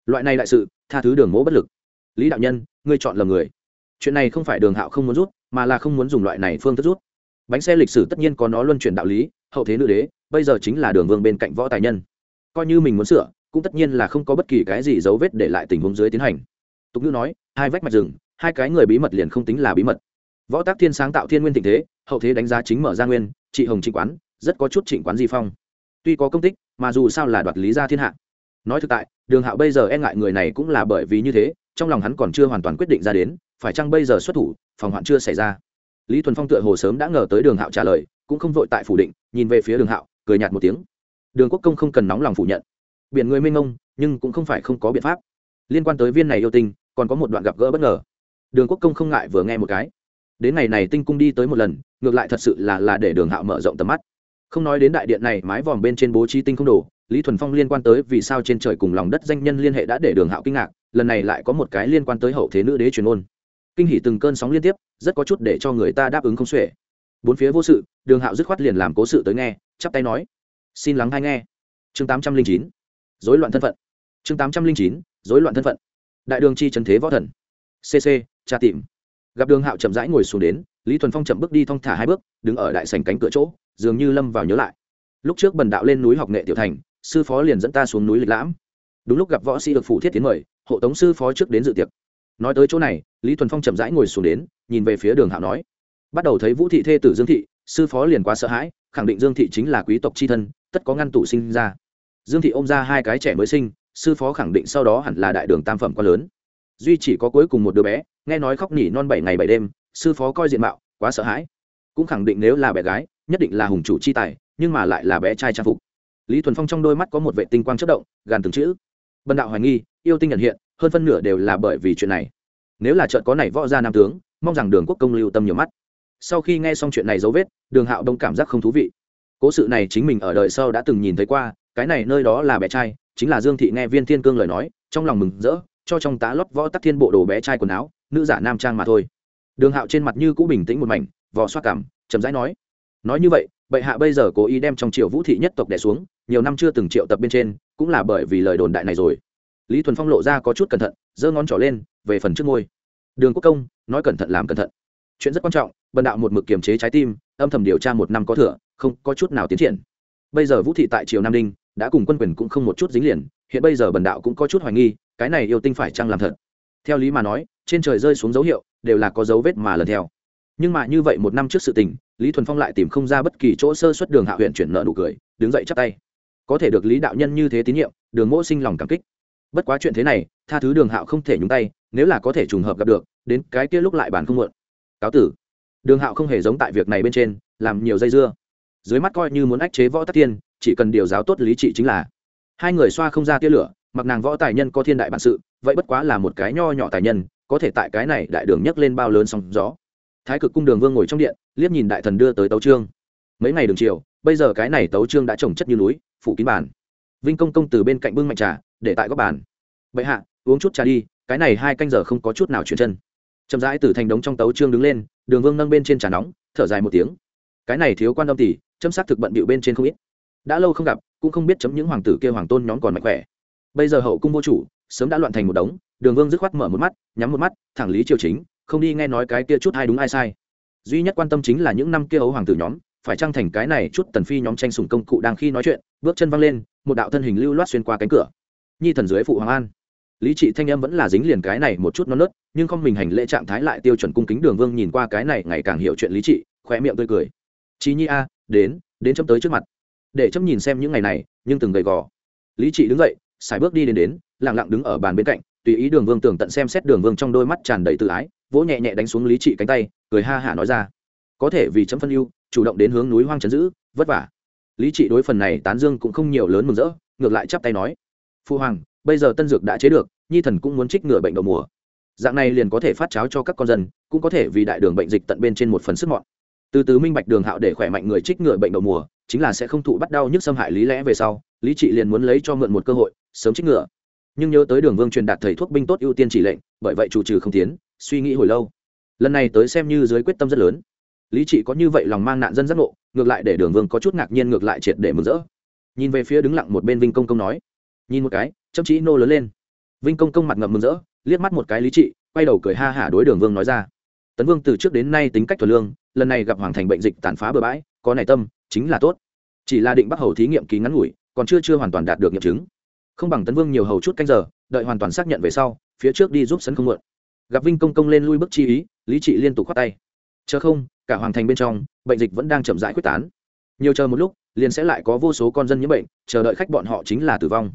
Loại này đại sự, tha thứ đường mỗ bất lực lý đạo nhân, ngươi chọn lầm người. Chuyện này không phải đường hạo không muốn rút, mà là không muốn dùng loại này phương thức rút. Bánh xe lịch sử tất nhiên có nó luân chuyển đạo lý, hậu thế nữ đế, bây giờ chính là đường vương bên cạnh võ tài nhân. Coi như mình muốn sửa, cũng tất nhiên là không có bất kỳ cái gì dấu vết để lại tình huống dưới tiến hành. Tục ngữ nói, hai vách mạch rừng, hai cái người bí mật liền không tính là bí mật. Võ tác thiên sáng tạo thiên nguyên tình thế, hậu thế đánh giá chính mở ra nguyên, trị hồng trịnh quán, rất có chút trịnh quán di phong. Tuy có công tích, mà dù sao là đoạt lý gia thiên hạ. Nói thực tại, đường hạo bây giờ e ngại người này cũng là bởi vì như thế trong lòng hắn còn chưa hoàn toàn quyết định ra đến phải chăng bây giờ xuất thủ phòng hoạn chưa xảy ra? Lý thuần phong tựa hồ sớm đã ngờ tới đường hạo trả lời cũng không vội tại phủ định nhìn về phía đường hạo cười nhạt một tiếng. Đường quốc công không cần nóng lòng phủ nhận. Biển người mênh ngông nhưng cũng không phải không có biện pháp. Liên quan tới viên này yêu tinh còn có một đoạn gặp gỡ bất ngờ. Đường quốc công không ngại vừa nghe một cái. Đến ngày này tinh cung đi tới một lần ngược lại thật sự là là để đường hạo mở rộng tầm mắt. Không nói đến đại điện này mái vòm bên trên bố trí tinh không đủ, lý thuần phong liên quan tới vì sao trên trời cùng lòng đất danh nhân liên hệ đã để đường hạo kinh ngạc lần này lại có một cái liên quan tới hậu thế nữ đế truyền ôn. Kinh hỉ từng cơn sóng liên tiếp, rất có chút để cho người ta đáp ứng không xuể. Bốn phía vô sự, đường hạo dứt khoát liền làm cố sự tới nghe, chắp tay nói, xin lắng hay nghe. Chương tám trăm linh chín dối loạn thân phận. Chương tám trăm linh chín dối loạn thân phận. Đại đường chi trần thế võ thần. Cc tra tìm. Gặp đường hạo chậm rãi ngồi xuống đến, lý thuần phong chậm bước đi thong thả hai bước, đứng ở đại sành cánh cửa chỗ, dường như lâm vào nhớ lại. Lúc trước bần đạo lên núi học nghệ tiểu thành, sư phó liền dẫn ta xuống núi lịch lãm. Đúng lúc gặp võ sĩ được phủ thiết tiến mời hộ tống sư phó trước đến dự tiệc. Nói tới chỗ này, lý thuần phong chậm rãi ngồi xuống đến, nhìn về phía đường hạo nói. Bắt đầu thấy vũ thị thê tử dương thị, sư phó liền quá sợ hãi, khẳng định dương thị chính là quý tộc c h i thân, tất có ngăn tủ sinh ra. Dương thị ôm ra hai cái trẻ mới sinh, sư phó khẳng định sau đó hẳn là đại đường tam phẩm quá lớn. Duy chỉ có cuối cùng một đứa bé, nghe nói khóc nỉ non bảy ngày bảy đêm, sư phó coi diện mạo, quá sợ hãi. Cũng khẳng định nếu là bé gái, nhất định là hùng chủ chi tài, nhưng mà lại là bé trai trang phục. Lý thuần phong trong đôi mắt có một vệ tinh quang chất động, gàn từng chữ. Bần đạo hoài nghi yêu tinh nhận hiện, hơn phân nửa đều là bởi vì chuyện này. Nếu là trận có này võ ra nam tướng, mong rằng đường quốc công lưu tâm nhiều mắt. Sau khi nghe xong chuyện này dấu vết, đường hạo đông cảm giác không thú vị. Cố sự này chính mình ở đời sau đã từng nhìn thấy qua, cái này nơi đó là bé trai, chính là dương thị nghe viên thiên cương lời nói, trong lòng mừng rỡ, cho trong tá lót võ tắc thiên bộ đồ bé trai quần áo, nữ giả nam trang mà thôi. Đường hạo trên mặt như cũ bình tĩnh một mảnh, vò xoa cảm, chậm rãi nói. Nói như vậy, bệ hạ bây giờ cố ý đem trong triều vũ thị nhất tộc đẻ xuống, nhiều năm chưa từng triệu tập bên trên, cũng là bởi vì lời đồn đại này rồi lý thuần phong lộ ra có chút cẩn thận, giơ ngón trỏ lên, về phần trước ngôi đường quốc công, nói cẩn thận làm cẩn thận. Chuyện rất quan trọng, bần đạo một mực kiềm chế trái tim, âm thầm điều tra một năm có thừa, không có chút nào tiến triển. Bây giờ vũ thị tại triều nam đinh, đã cùng quân quyền cũng không một chút dính liền, hiện bây giờ bần đạo cũng có chút hoài nghi, cái này yêu tinh phải chăng làm thật? Theo lý mà nói, trên trời rơi xuống dấu hiệu, đều là có dấu vết mà lần theo. Nhưng mà như vậy một năm trước sự tình, lý thuần phong lại tìm không ra bất kỳ chỗ sơ xuất đường hạ huyện chuyển nợ nụ cười, đứng dậy chắp tay. Có thể được lý đạo nhân như thế tín nhiệm, đường mỗ sinh lòng cảm kích bất quá chuyện thế này, tha thứ đường hạo không thể nhúng tay, nếu là có thể trùng hợp gặp được, đến cái kia lúc lại bàn không muộn. Cáo tử. Đường hạo không hề giống tại việc này bên trên, làm nhiều dây dưa. Dưới mắt coi như muốn ách chế võ tắc tiên chỉ cần điều giáo tốt lý trị chính là. Hai người xoa không ra tia lửa, mặc nàng võ tài nhân có thiên đại bản sự, vậy bất quá là một cái nho nhỏ tài nhân, có thể tại cái này đại đường nhấc lên bao lớn sóng gió. Thái cực cung đường vương ngồi trong điện, liếc nhìn đại thần đưa tới tấu trương mấy ngày đường chiều, bây giờ cái này tấu trương đã trồng chất như núi, phủ kín bàn. Vinh công công từ bên cạnh bưng mạnh trà để tại góc bàn. Bệ hạ, uống chút trà đi, cái này hai canh giờ không có chút nào chuyển chân. Chậm rãi từ thành đống trong tấu trương đứng lên, đường vương nâng bên trên trà nóng, thở dài một tiếng. Cái này thiếu quan âm tỷ, chấm sát thực bận bịu bên trên không ít. Đã lâu không gặp, cũng không biết chấm những hoàng tử kia hoàng tôn nhóm còn mạnh khỏe. Bây giờ hậu cung vô chủ, sớm đã loạn thành một đống, đường vương dứt khoát mở một mắt, nhắm một mắt, thẳng lý triều chính, không đi nghe nói cái kia chút ai đúng ai sai. Duy nhất quan tâm chính là những năm kia ấu hoàng tử nhóm, phải trang thành cái này chút tần phi nhóm tranh sùng công cụ đang khi nói chuyện, bước chân văng lên, một đạo thân hình lưu loát xuyên qua cánh cửa nhi thần dưới phụ hoàng an. Lý trị thanh âm vẫn là dính liền cái này một chút non nớt, nhưng không mình hành lễ trạng thái lại tiêu chuẩn cung kính đường vương nhìn qua cái này ngày càng hiểu chuyện lý trị khoe miệng tươi cười. Chí nhi a, đến đến chấm tới trước mặt. Để chấm nhìn xem những ngày này, nhưng từng gầy gò. Lý trị đứng dậy, xài bước đi đến đến, lặng lặng đứng ở bàn bên cạnh, tùy ý đường vương tưởng tận xem xét đường vương trong đôi mắt tràn đầy tự ái, vỗ nhẹ nhẹ đánh xuống lý trị cánh tay, cười ha hả nói ra. Có thể vì chấm phân ưu, chủ động đến hướng núi hoang trấn giữ, vất vả. Lý trị đối phần này tán dương cũng không nhiều lớn mừng rỡ, ngược lại chắp tay nói phu hoàng, bây giờ tân dược đã chế được, nhi thần cũng muốn trích ngừa bệnh đậu mùa. Dạng này liền có thể phát cháo cho các con dân, cũng có thể vì đại đường bệnh dịch tận bên trên một phần sức mọn. Từ từ minh bạch đường hạo để khỏe mạnh người trích ngừa bệnh đậu mùa, chính là sẽ không thụ bắt đau nhức xâm hại lý lẽ về sau, lý trị liền muốn lấy cho mượn một cơ hội, sớm trích ngừa. Nhưng nhớ tới đường vương truyền đạt thầy thuốc binh tốt ưu tiên chỉ lệnh, bởi vậy chủ trừ không tiến, suy nghĩ hồi lâu. Lần này tới xem như dưới quyết tâm rất lớn. Lý trị có như vậy lòng mang nạn dân giác ngộ, ngược lại để đường vương có chút ngạc nhiên ngược lại triệt để mừng rỡ. Nhìn về phía đứng lặng một bên vinh công công nói nhìn một cái, chậm chí nô lớn lên. Vinh công công mặt ngậm mừng rỡ, liếc mắt một cái lý trị, quay đầu cười ha hả đối đường vương nói ra. Tấn vương từ trước đến nay tính cách thuần lương, lần này gặp hoàng thành bệnh dịch tàn phá bừa bãi, có này tâm, chính là tốt. Chỉ là định bắt hầu thí nghiệm ký ngắn ngủi, còn chưa chưa hoàn toàn đạt được nghiệm chứng. Không bằng tấn vương nhiều hầu chút canh giờ, đợi hoàn toàn xác nhận về sau, phía trước đi giúp sấn không mượn. Gặp vinh công công lên lui bước chi ý, lý trị liên tục khoát tay. Chờ không, cả hoàng thành bên trong, bệnh dịch vẫn đang chậm rãi quyết tán. Nhiều chờ một lúc, liền sẽ lại có vô số con dân nhiễm bệnh, chờ đợi khách bọn họ chính là tử vong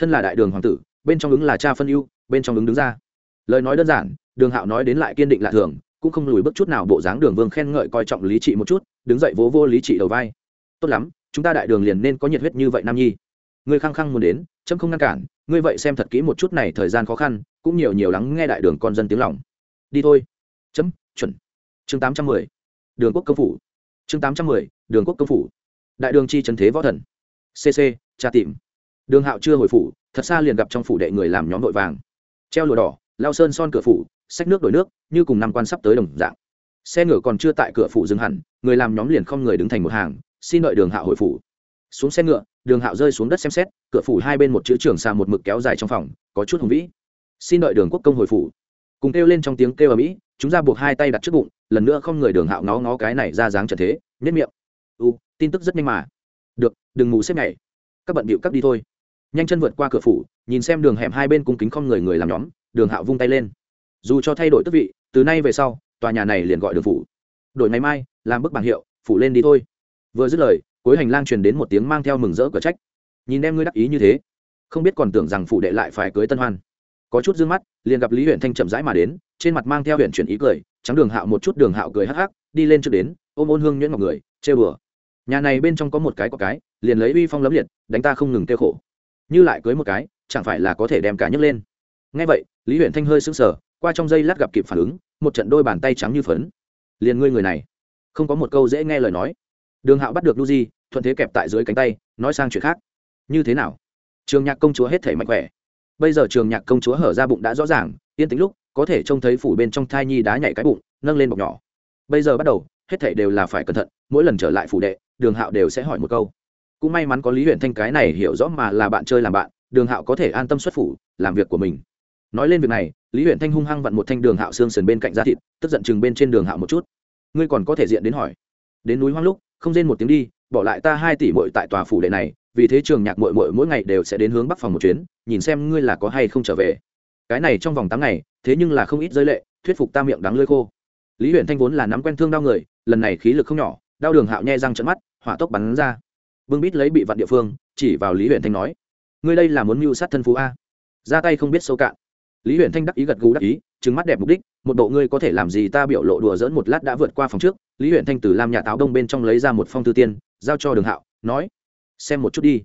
thân là đại đường hoàng tử, bên trong ứng là cha phân ưu, bên trong ứng đứng ra. Lời nói đơn giản, đường hạo nói đến lại kiên định lạ thường, cũng không lùi bước chút nào bộ dáng đường vương khen ngợi coi trọng lý trị một chút, đứng dậy vỗ vô lý trị đầu vai. Tốt lắm, chúng ta đại đường liền nên có nhiệt huyết như vậy nam nhi. Ngươi khăng khăng muốn đến, chấm không ngăn cản, ngươi vậy xem thật kỹ một chút này thời gian khó khăn, cũng nhiều nhiều lắng nghe đại đường con dân tiếng lòng. Đi thôi. Chấm, chuẩn. Chương tám trăm mười, đường quốc công phủ. Chương tám trăm mười, đường quốc công phủ. Đại đường chi trần thế võ thần. Cc tra tìm đường hạo chưa hồi phủ, thật xa liền gặp trong phủ đệ người làm nhóm vội vàng. Treo lụa đỏ lao sơn son cửa phủ, xách nước đổi nước, như cùng năm quan sắp tới đồng dạng. Xe ngựa còn chưa tại cửa phủ dừng hẳn, người làm nhóm liền không người đứng thành một hàng, xin đợi đường hạo hồi phủ. Xuống xe ngựa, đường hạo rơi xuống đất xem xét, cửa phủ hai bên một chữ trường xà một mực kéo dài trong phòng, có chút hùng vĩ. Xin đợi đường quốc công hồi phủ. Cùng kêu lên trong tiếng kêu ở mỹ chúng ra buộc hai tay đặt trước bụng, lần nữa không người đường hạo ngó ngó cái này ra dáng trở thế nhất miệng. U tin tức rất nhanh mà. Được, đừng ngủ xếp ngày. Các bận bịu cắp đi thôi nhanh chân vượt qua cửa phủ, nhìn xem đường hẻm hai bên cung kính không người người làm nhóm, đường hạo vung tay lên. Dù cho thay đổi tức vị, từ nay về sau, tòa nhà này liền gọi đường phủ. Đổi ngày mai, làm bức bảng hiệu, phủ lên đi thôi. Vừa dứt lời, cuối hành lang truyền đến một tiếng mang theo mừng rỡ cửa trách. Nhìn em ngươi đắc ý như thế, không biết còn tưởng rằng phụ đệ lại phải cưới tân hoan. Có chút d ư ơ n g mắt, liền gặp lý huyện thanh chậm rãi mà đến, trên mặt mang theo huyện chuyển ý cười, trắng đường hạo một chút đường hạo cười hắc hắc, đi lên trước đến, ôm ôn hương nhuyễn ngọc người chê bừa nhà này bên trong có một cái có cái, liền lấy uy phong lấm liệt, đánh ta không ngừng kêu khổ như lại cưới một cái, chẳng phải là có thể đem cả nhấc lên. Ngay vậy, lý huyện thanh hơi sững sờ, qua trong giây lát gặp kịp phản ứng, một trận đôi bàn tay trắng như phấn. Liền ngươi người này, không có một câu dễ nghe lời nói. Đường hạo bắt được lu di thuận thế kẹp tại dưới cánh tay, nói sang chuyện khác. Như thế nào? Trường nhạc công chúa hết thể mạnh khỏe. Bây giờ trường nhạc công chúa hở ra bụng đã rõ ràng, yên tính lúc, có thể trông thấy phủ bên trong thai nhi đá nhảy cái bụng, nâng lên bọc nhỏ. Bây giờ bắt đầu, hết thể đều là phải cẩn thận, mỗi lần trở lại phủ đệ, đường hạo đều sẽ hỏi một câu cũng may mắn có lý huyện thanh cái này hiểu rõ mà là bạn chơi làm bạn, đường hạo có thể an tâm xuất phủ, làm việc của mình. Nói lên việc này, lý huyện thanh hung hăng vặn một thanh đường hạo xương sườn bên cạnh da thịt, tức giận chừng bên trên đường hạo một chút. Ngươi còn có thể diện đến hỏi. Đến núi hoang lúc, không rên một tiếng đi, bỏ lại ta hai tỷ mội tại tòa phủ đệ này, vì thế trường nhạc mội mội mỗi ngày đều sẽ đến hướng bắc phòng một chuyến, nhìn xem ngươi là có hay không trở về. Cái này trong vòng tám ngày, thế nhưng là không ít giới lệ, thuyết phục ta miệng đắng lơi khô. Lý huyện thanh vốn là nắm quen thương đau người, lần này khí lực không nhỏ, đau đường hạo nhe răng trận mắt, hỏa tốc bắn ra bưng bít lấy bị vặn địa phương, chỉ vào lý huyện thanh nói, ngươi đây là muốn mưu sát thân phú a? Ra tay không biết sâu cạn. Lý huyện thanh đắc ý gật gù đắc ý trứng mắt đẹp mục đích, một bộ ngươi có thể làm gì ta biểu lộ đùa dỡn một lát đã vượt qua phòng trước. Lý huyện thanh từ làm nhà táo đông bên trong lấy ra một phong thư tiên, giao cho đường hạo, nói, xem một chút đi.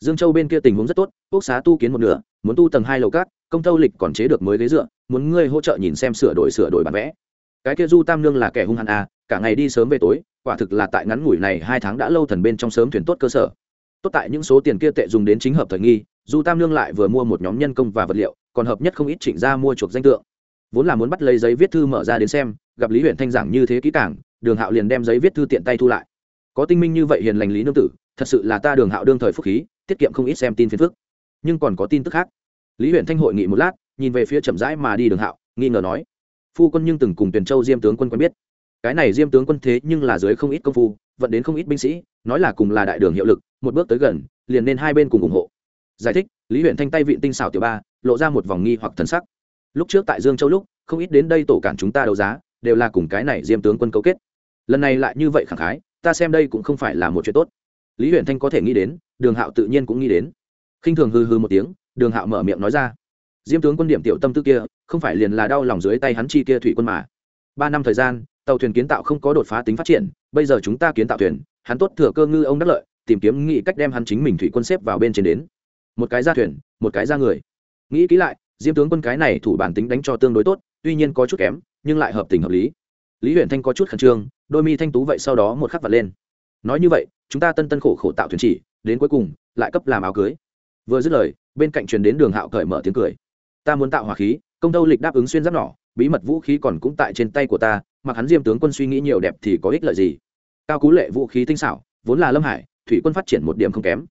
Dương châu bên kia tình huống rất tốt, quốc xá tu kiến một nửa, muốn tu tầng hai lầu cát, công tâu lịch còn chế được mới ghế dựa, muốn ngươi hỗ trợ nhìn xem sửa đổi sửa đổi bản vẽ cái kia du tam nương là kẻ hung hăng à cả ngày đi sớm về tối, quả thực là tại ngắn ngủi này hai tháng đã lâu thần bên trong sớm thuyền tốt cơ sở. Tốt tại những số tiền kia tệ dùng đến chính hợp thời nghi, du tam nương lại vừa mua một nhóm nhân công và vật liệu, còn hợp nhất không ít chỉnh ra mua chuộc danh tượng. Vốn là muốn bắt lấy giấy viết thư mở ra đến xem, gặp lý huyện thanh giảng như thế kỹ cảng đường hạo liền đem giấy viết thư tiện tay thu lại. Có tinh minh như vậy hiền lành lý nương tử, thật sự là ta đường hạo đương thời phúc khí, tiết kiệm không ít xem tin phiền phức. Nhưng còn có tin tức khác. Lý huyện thanh hội nghị một lát, nhìn về phía chậm rãi mà đi đường hạo, nghi ngờ nói phu quân nhưng từng cùng tuyển châu diêm tướng quân quen biết. Cái này diêm tướng quân thế nhưng là dưới không ít công phu, vận đến không ít binh sĩ, nói là cùng là đại đường hiệu lực, một bước tới gần, liền nên hai bên cùng ủng hộ. Giải thích, lý huyện thanh tay vịn tinh xảo tiểu ba, lộ ra một vòng nghi hoặc thần sắc. Lúc trước tại dương châu lúc, không ít đến đây tổ cản chúng ta đấu giá, đều là cùng cái này diêm tướng quân cấu kết. Lần này lại như vậy khẳng khái, ta xem đây cũng không phải là một chuyện tốt. Lý huyện thanh có thể nghĩ đến, đường hạo tự nhiên cũng nghĩ đến. Khinh thường hư hư một tiếng, đường hạo mở miệng nói ra. Diêm tướng quân điểm tiểu tâm tư kia không phải liền là đau lòng dưới tay hắn chi kia thủy quân mà. Ba năm thời gian, tàu thuyền kiến tạo không có đột phá tính phát triển, bây giờ chúng ta kiến tạo thuyền, hắn tốt thừa cơ ngư ông đắc lợi, tìm kiếm nghĩ cách đem hắn chính mình thủy quân xếp vào bên trên đến. Một cái ra thuyền, một cái ra người. Nghĩ kỹ lại, diêm tướng quân cái này thủ bản tính đánh cho tương đối tốt, tuy nhiên có chút kém, nhưng lại hợp tình hợp lý. Lý huyền thanh có chút khẩn trương, đôi mi thanh tú vậy sau đó một khắc vật lên. Nói như vậy, chúng ta tân tân khổ khổ tạo thuyền chỉ, đến cuối cùng, lại cấp làm áo cưới. Vừa dứt lời, bên cạnh truyền đến đường hạo cởi mở tiếng cười. Ta muốn tạo hỏa khí công tâu lịch đáp ứng xuyên giáp nỏ, bí mật vũ khí còn cũng tại trên tay của ta, mặc hắn diêm tướng quân suy nghĩ nhiều đẹp thì có ích lợi gì? Cao cú lệ vũ khí tinh xảo, vốn là lâm hải, thủy quân phát triển một điểm không kém.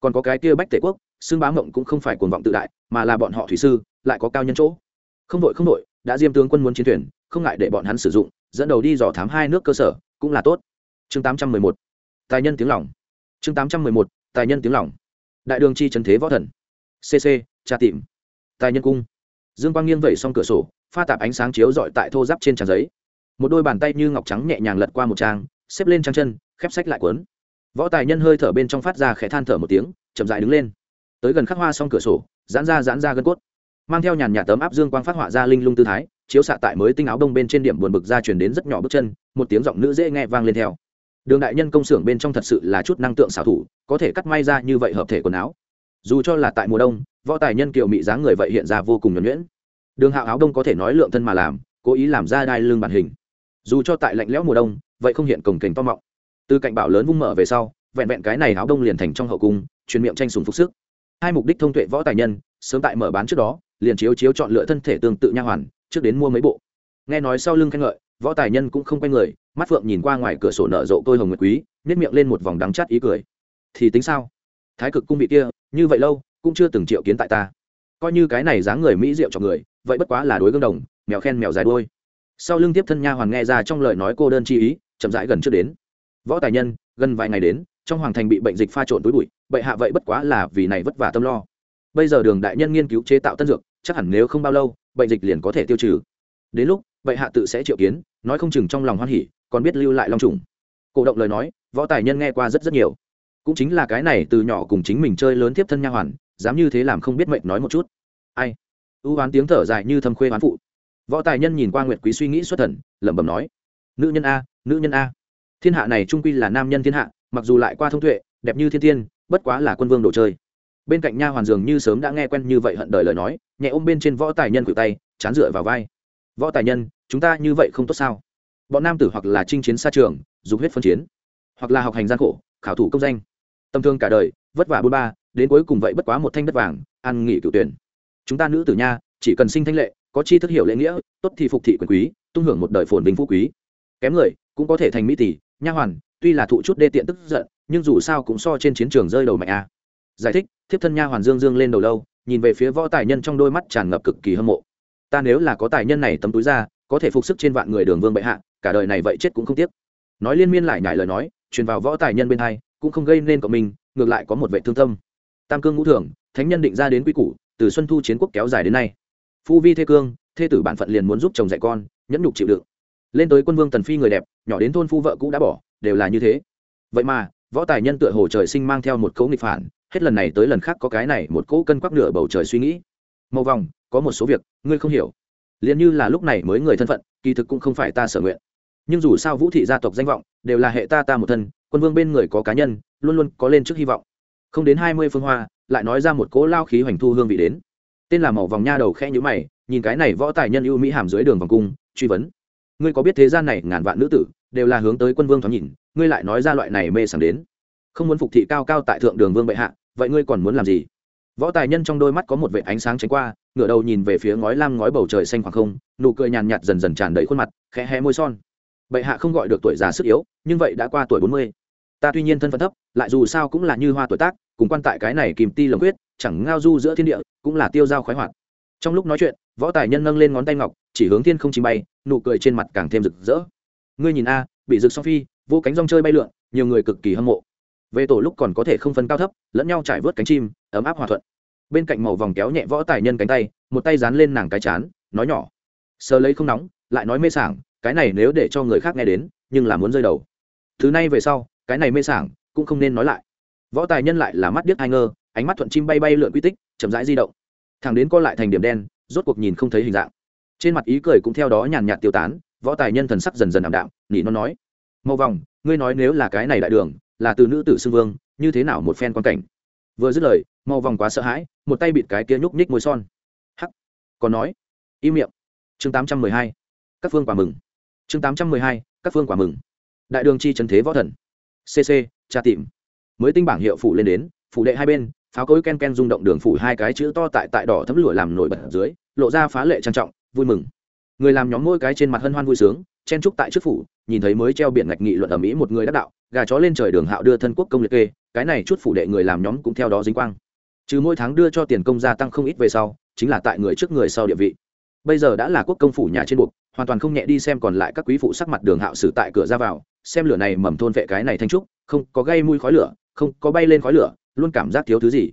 Còn có cái kia bách tể quốc xương bá mộng cũng không phải cuồng vọng tự đại, mà là bọn họ thủy sư, lại có cao nhân chỗ. Không đội không đội, đã diêm tướng quân muốn chiến thuyền, không ngại để bọn hắn sử dụng, dẫn đầu đi dò thám hai nước cơ sở, cũng là tốt. Chương tám trăm mười một, tài nhân tiếng lòng. Chương tám trăm mười một, tài nhân tiếng lòng. Đại đường chi trần thế võ thần. Cc tra tìm. Tài nhân cung dương quang nghiêng vẩy xong cửa sổ, pha tạp ánh sáng chiếu dọi tại thô giáp trên trang giấy. Một đôi bàn tay như ngọc trắng nhẹ nhàng lật qua một trang, xếp lên trang chân, khép sách lại cuốn. Võ tài nhân hơi thở bên trong phát ra khẽ than thở một tiếng, chậm dại đứng lên. Tới gần khắc hoa xong cửa sổ, giãn ra giãn ra gân cốt. Mang theo nhàn nhạt tấm áp dương quang phát họa ra linh lung tư thái, chiếu xạ tại mới tinh áo đông bên trên điểm buồn bực ra chuyển đến rất nhỏ bước chân, một tiếng giọng nữ dễ nghe vang lên theo. Đường đại nhân công xưởng bên trong thật sự là chút năng tượng xảo thủ, có thể cắt may ra như vậy hợp thể quần áo. Dù cho là tại mùa đông võ tài nhân kiều mị dáng người vậy hiện ra vô cùng nhuẩn nhuyễn. Đường hạo áo đông có thể nói lượng thân mà làm, cố ý làm ra đai lưng bản hình. Dù cho tại lạnh lẽo mùa đông, vậy không hiện cổng kềnh to mọng. Từ cạnh bảo lớn vung mở về sau, vẹn vẹn cái này áo đông liền thành trong hậu cung, truyền miệng tranh sùng phục sức. Hai mục đích thông tuệ võ tài nhân, sớm tại mở bán trước đó, liền chiếu chiếu chọn lựa thân thể tương tự nha hoàn, trước đến mua mấy bộ. Nghe nói sau lưng khen ngợi, võ tài nhân cũng không quay người, mắt phượng nhìn qua ngoài cửa sổ nở rộ tôi hồng nguyệt quý nếp miệng lên một vòng đắng chát ý cười. Thì tính sao? Thái cực cung vị kia, như vậy lâu cũng chưa từng triệu kiến tại ta. Coi như cái này dáng người mỹ diệu cho người, vậy bất quá là đối gương đồng, mèo khen mèo dài đôi sau lưng tiếp thân nha hoàn nghe ra trong lời nói cô đơn chi ý, chậm rãi gần trước đến. Võ tài nhân, gần vài ngày đến, trong hoàng thành bị bệnh dịch pha trộn túi bụi, bệ hạ vậy bất quá là vì này vất vả tâm lo. Bây giờ đường đại nhân nghiên cứu chế tạo tân dược, chắc hẳn nếu không bao lâu, bệnh dịch liền có thể tiêu trừ. Đến lúc, bệ hạ tự sẽ triệu kiến, nói không chừng trong lòng hoan hỉ, còn biết lưu lại long trùng. Cổ động lời nói, võ tài nhân nghe qua rất rất nhiều. Cũng chính là cái này từ nhỏ cùng chính mình chơi lớn tiếp thân nha hoàn dám như thế làm không biết mệnh nói một chút. Ai? Ưu oán tiếng thở dài như thâm khuê oán phụ. Võ tài nhân nhìn qua nguyệt quý suy nghĩ xuất thần, lẩm bẩm nói, nữ nhân a, nữ nhân a. Thiên hạ này trung quy là nam nhân thiên hạ, mặc dù lại qua thông tuệ, đẹp như thiên tiên, bất quá là quân vương đồ chơi. Bên cạnh nha hoàn dường như sớm đã nghe quen như vậy hận đời lời nói, nhẹ ôm bên trên võ tài nhân cự tay, chán dựa vào vai. Võ tài nhân, chúng ta như vậy không tốt sao? Bọn nam tử hoặc là chinh chiến xa trường dùng huyết phân chiến, hoặc là học hành gian khổ, khảo thủ công danh. Tâm thương cả đời, vất vả bôn ba đến cuối cùng vậy bất quá một thanh đất vàng ăn nghỉ cựu tuyển. Chúng ta nữ tử nha, chỉ cần sinh thanh lệ, có chi thức hiểu lễ nghĩa, tốt thì phục thị quyền quý, tung hưởng một đời phồn vinh phú quý. Kém người, cũng có thể thành mỹ tỷ, nha hoàn, tuy là thụ chút đê tiện tức giận, nhưng dù sao cũng so trên chiến trường rơi đầu mạnh a giải thích, thiếp thân nha hoàn dương dương lên đầu lâu, nhìn về phía võ tài nhân trong đôi mắt tràn ngập cực kỳ hâm mộ. Ta nếu là có tài nhân này tấm túi ra, có thể phục sức trên vạn người đường vương bệ hạ, cả đời này vậy chết cũng không tiếc. Nói liên miên lại nhải lời nói, truyền vào võ tài nhân bên hai, cũng không gây nên cộng mình, ngược lại có một vệ thương tâm tam cương ngũ thường, thánh nhân định ra đến quy củ, từ xuân thu chiến quốc kéo dài đến nay. Phu vi thê cương, thê tử bản phận liền muốn giúp chồng dạy con, nhẫn nhục chịu đựng. Lên tới quân vương tần phi người đẹp, nhỏ đến thôn phu vợ cũ đã bỏ, đều là như thế. Vậy mà, võ tài nhân tựa hồ trời sinh mang theo một cấu nghịch phản, hết lần này tới lần khác có cái này một cỗ cân quắc nửa bầu trời suy nghĩ. Màu vòng, có một số việc, ngươi không hiểu. Liền như là lúc này mới người thân phận, kỳ thực cũng không phải ta sở nguyện. Nhưng dù sao vũ thị gia tộc danh vọng, đều là hệ ta ta một thân, quân vương bên người có cá nhân, luôn luôn có lên trước hy vọng không đến hai mươi phương hoa, lại nói ra một cỗ lao khí hoành thu hương vị đến. Tên là màu vòng nha đầu khẽ nhữ mày, nhìn cái này võ tài nhân ưu mỹ hàm dưới đường vòng cung, truy vấn. Ngươi có biết thế gian này ngàn vạn nữ tử, đều là hướng tới quân vương thoáng nhìn, ngươi lại nói ra loại này mê sảng đến. Không muốn phục thị cao cao tại thượng đường vương bệ hạ, vậy ngươi còn muốn làm gì? Võ tài nhân trong đôi mắt có một vệ ánh sáng tránh qua, ngửa đầu nhìn về phía ngói lam ngói bầu trời xanh khoảng không, nụ cười nhàn nhạt dần dần tràn đầy khuôn mặt, khẽ hé môi son. Bệ hạ không gọi được tuổi già sức yếu, nhưng vậy đã qua tuổi bốn mươi ta tuy nhiên thân phận thấp, lại dù sao cũng là như hoa tuổi tác, cùng quan tại cái này kìm ti lồng quyết, chẳng ngao du giữa thiên địa, cũng là tiêu dao khoái hoạt. Trong lúc nói chuyện, võ tài nhân nâng lên ngón tay ngọc, chỉ hướng thiên không trình bay, nụ cười trên mặt càng thêm rực rỡ. Ngươi nhìn a, bị rực song phi, vô cánh rong chơi bay lượn, nhiều người cực kỳ hâm mộ. Về tổ lúc còn có thể không phân cao thấp, lẫn nhau trải vớt cánh chim, ấm áp hòa thuận. Bên cạnh màu vòng kéo nhẹ võ tài nhân cánh tay, một tay dán lên nàng cái chán, nói nhỏ. Sờ lấy không nóng, lại nói mê sảng, cái này nếu để cho người khác nghe đến, nhưng là muốn rơi đầu. Thứ này về sau cái này mê sảng, cũng không nên nói lại. Võ tài nhân lại là mắt điếc ai ngơ, ánh mắt thuận chim bay bay lượn quy tích, chậm rãi di động. Thằng đến co lại thành điểm đen, rốt cuộc nhìn không thấy hình dạng. Trên mặt ý cười cũng theo đó nhàn nhạt tiêu tán, võ tài nhân thần sắc dần dần ảm đạm, nỉ nó nói. Màu vòng, ngươi nói nếu là cái này đại đường, là từ nữ tử xưng vương, như thế nào một phen quan cảnh? Vừa dứt lời, màu vòng quá sợ hãi, một tay bịt cái kia nhúc nhích môi son. Hắc, còn nói. Im miệng. Chương tám trăm mười hai. Các phương quả mừng. Chương tám trăm mười hai, các phương quả mừng. Đại đường chi trần thế võ thần cc tra tìm. Mới tinh bảng hiệu phủ lên đến, phủ đệ hai bên, pháo cối ken ken rung động đường phủ hai cái chữ to tại tại đỏ thấm lụa làm nổi bật dưới, lộ ra phá lệ trang trọng, vui mừng. Người làm nhóm mỗi cái trên mặt hân hoan vui sướng, chen trúc tại trước phủ, nhìn thấy mới treo biển ngạch nghị luận ở mỹ một người đắc đạo, gà chó lên trời đường hạo đưa thân quốc công liệt kê, cái này chút phủ đệ người làm nhóm cũng theo đó dính quang. Trừ mỗi tháng đưa cho tiền công gia tăng không ít về sau, chính là tại người trước người sau địa vị. Bây giờ đã là quốc công phủ nhà trên buộc hoàn toàn không nhẹ đi xem còn lại các quý phụ sắc mặt đường hạo sử tại cửa ra vào xem lửa này mầm thôn vệ cái này thanh trúc không có gây mùi khói lửa không có bay lên khói lửa luôn cảm giác thiếu thứ gì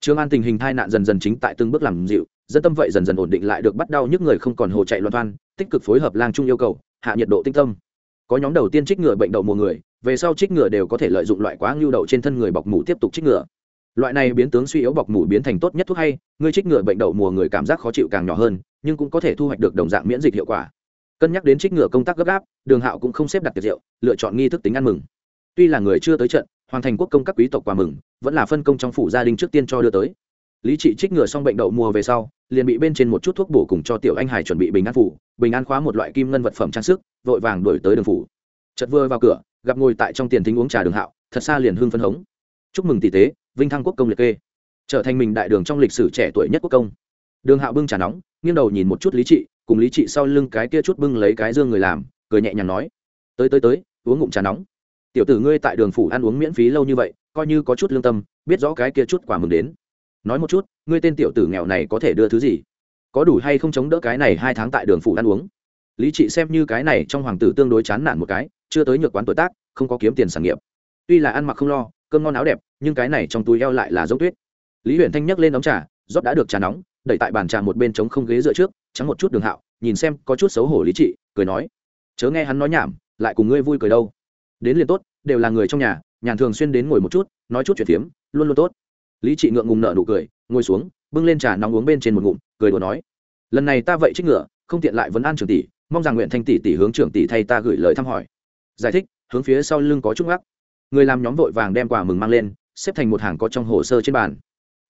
Trương An tình hình tai nạn dần dần chính tại từng bước làm dịu, dân tâm vậy dần dần ổn định lại được bắt đau nhức người không còn hồ chạy loạn toan, tích cực phối hợp lang trung yêu cầu, hạ nhiệt độ tinh tâm. Có nhóm đầu tiên trích ngừa bệnh đậu mùa người, về sau trích ngừa đều có thể lợi dụng loại quá nhu đậu trên thân người bọc mủ tiếp tục trích ngừa. Loại này biến tướng suy yếu bọc mủ biến thành tốt nhất thuốc hay, người trích ngừa bệnh đậu mùa người cảm giác khó chịu càng nhỏ hơn, nhưng cũng có thể thu hoạch được đồng dạng miễn dịch hiệu quả. Cân nhắc đến trích ngựa công tác gấp gáp, Đường Hạo cũng không xếp đặt tiệc rượu, lựa chọn nghi thức tính ăn mừng. Tuy là người chưa tới trận, hoàng thành quốc công các quý tộc quà mừng, vẫn là phân công trong phủ gia đình trước tiên cho đưa tới. Lý trị trích ngựa xong bệnh đậu mùa về sau liền bị bên trên một chút thuốc bổ cùng cho tiểu anh hải chuẩn bị bình an phủ bình an khóa một loại kim ngân vật phẩm trang sức vội vàng đổi tới đường phủ. Chật vừa vào cửa gặp ngồi tại trong tiền thính uống trà đường hạo thật xa liền hương phân hống. Chúc mừng tỷ tế vinh thăng quốc công liệt kê. Trở thành mình đại đường trong lịch sử trẻ tuổi nhất quốc công. Đường hạo bưng trà nóng nghiêng đầu nhìn một chút lý trị cùng lý trị sau lưng cái kia chút bưng lấy cái dương người làm, cười nhẹ nhàng nói, tới tới tới, uống ngụm trà nóng. Tiểu tử ngươi tại đường phủ ăn uống miễn phí lâu như vậy, coi như có chút lương tâm, biết rõ cái kia chút quả mừng đến. Nói một chút, ngươi tên tiểu tử nghèo này có thể đưa thứ gì? Có đủ hay không chống đỡ cái này hai tháng tại đường phủ ăn uống? Lý trị xem như cái này trong hoàng tử tương đối chán nản một cái, chưa tới nhược quán tuổi tác, không có kiếm tiền sản nghiệp. Tuy là ăn mặc không lo, cơm ngon áo đẹp, nhưng cái này trong túi eo lại là dốc tuyết. Lý huyền thanh nhấc lên ống trà, rót đã được trà nóng, đẩy tại bàn trà một bên trống không ghế dựa trước trắng một chút đường hạo, nhìn xem có chút xấu hổ lý trị, cười nói, chớ nghe hắn nói nhảm, lại cùng ngươi vui cười đâu. Đến liền tốt, đều là người trong nhà, nhàn thường xuyên đến ngồi một chút, nói chút chuyện phiếm luôn luôn tốt. Lý trị ngượng ngùng nợ nụ cười, ngồi xuống, bưng lên trà nóng uống bên trên một ngụm, cười đùa nói, lần này ta vậy trích ngựa, không tiện lại vấn an trưởng tỷ, mong rằng nguyện thanh tỷ tỷ hướng trưởng tỷ thay ta gửi lời thăm hỏi. Giải thích, hướng phía sau lưng có chút ngắc. Người làm nhóm vội vàng đem quà mừng mang lên, xếp thành một hàng có trong hồ sơ trên bàn.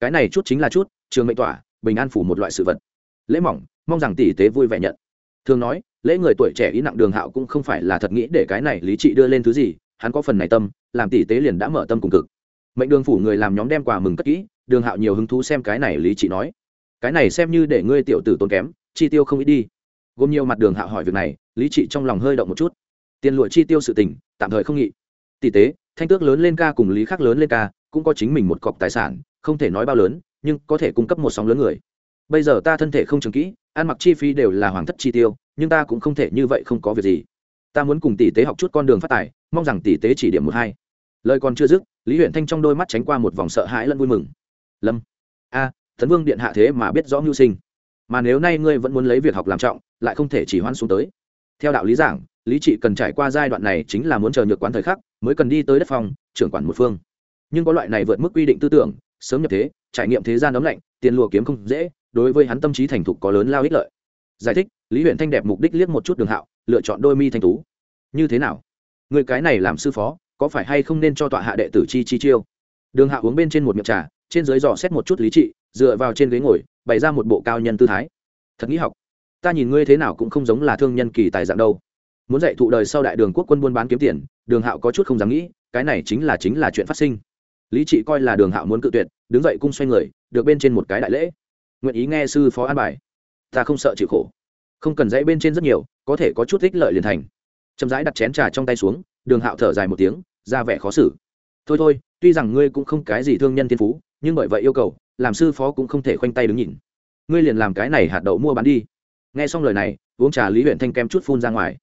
Cái này chút chính là chút, trường mệnh tỏa, bình an phủ một loại sự vật. Lễ mỏng mong rằng tỷ tế vui vẻ nhận. Thường nói, lễ người tuổi trẻ ý nặng đường hạo cũng không phải là thật nghĩ để cái này lý trị đưa lên thứ gì, hắn có phần này tâm, làm tỷ tế liền đã mở tâm cùng cực. Mệnh đường phủ người làm nhóm đem quà mừng cất kỹ, đường hạo nhiều hứng thú xem cái này lý trị nói. Cái này xem như để ngươi tiểu tử tốn kém, chi tiêu không ít đi. Gồm nhiều mặt đường hạo hỏi việc này, lý trị trong lòng hơi động một chút. Tiền lụa chi tiêu sự tình, tạm thời không nghị. Tỷ tế, thanh tước lớn lên ca cùng lý khác lớn lên ca, cũng có chính mình một cọc tài sản, không thể nói bao lớn, nhưng có thể cung cấp một sóng lớn người bây giờ ta thân thể không trường kỹ ăn mặc chi phí đều là hoàng thất chi tiêu nhưng ta cũng không thể như vậy không có việc gì. Ta muốn cùng tỷ tế học chút con đường phát tài mong rằng tỷ tế chỉ điểm một hai. Lời còn chưa dứt lý huyện thanh trong đôi mắt tránh qua một vòng sợ hãi lẫn vui mừng. Lâm. A à, thần vương điện hạ thế mà biết rõ mưu sinh. Mà nếu nay ngươi vẫn muốn lấy việc học làm trọng lại không thể chỉ hoãn xuống tới. Theo đạo lý giảng lý trị cần trải qua giai đoạn này chính là muốn chờ nhược quán thời khắc mới cần đi tới đất phòng trưởng quản một phương. Nhưng có loại này vượt mức quy định tư tưởng sớm nhập thế trải nghiệm thế gian ấm lạnh tiền lùa kiếm không dễ đối với hắn tâm trí thành thục có lớn lao ích lợi. Giải thích, lý huyện thanh đẹp mục đích liếc một chút đường hạo, lựa chọn đôi mi thanh tú. Như thế nào? Người cái này làm sư phó, có phải hay không nên cho tọa hạ đệ tử chi chi chiêu? Đường Hạo uống bên trên một miệng trà, trên dưới dò xét một chút lý trị, dựa vào trên ghế ngồi, bày ra một bộ cao nhân tư thái. Thật nghĩ học. Ta nhìn ngươi thế nào cũng không giống là thương nhân kỳ tài dạng đâu. Muốn dạy thụ đời sau đại đường quốc quân buôn bán kiếm tiền, đường hạo có chút không dám nghĩ, cái này chính là chính là chuyện phát sinh. Lý trị coi là đường hạo muốn cự tuyệt, đứng dậy cung xoay người, được bên trên một cái đại lễ nguyện ý nghe sư phó an bài. Ta không sợ chịu khổ. Không cần dãy bên trên rất nhiều, có thể có chút ích lợi liền thành. Chậm rãi đặt chén trà trong tay xuống, đường hạo thở dài một tiếng, ra vẻ khó xử. Thôi thôi, tuy rằng ngươi cũng không cái gì thương nhân thiên phú, nhưng bởi vậy yêu cầu, làm sư phó cũng không thể khoanh tay đứng nhìn. Ngươi liền làm cái này hạt đậu mua bán đi. Nghe xong lời này, uống trà lý huyện thanh kem chút phun ra ngoài.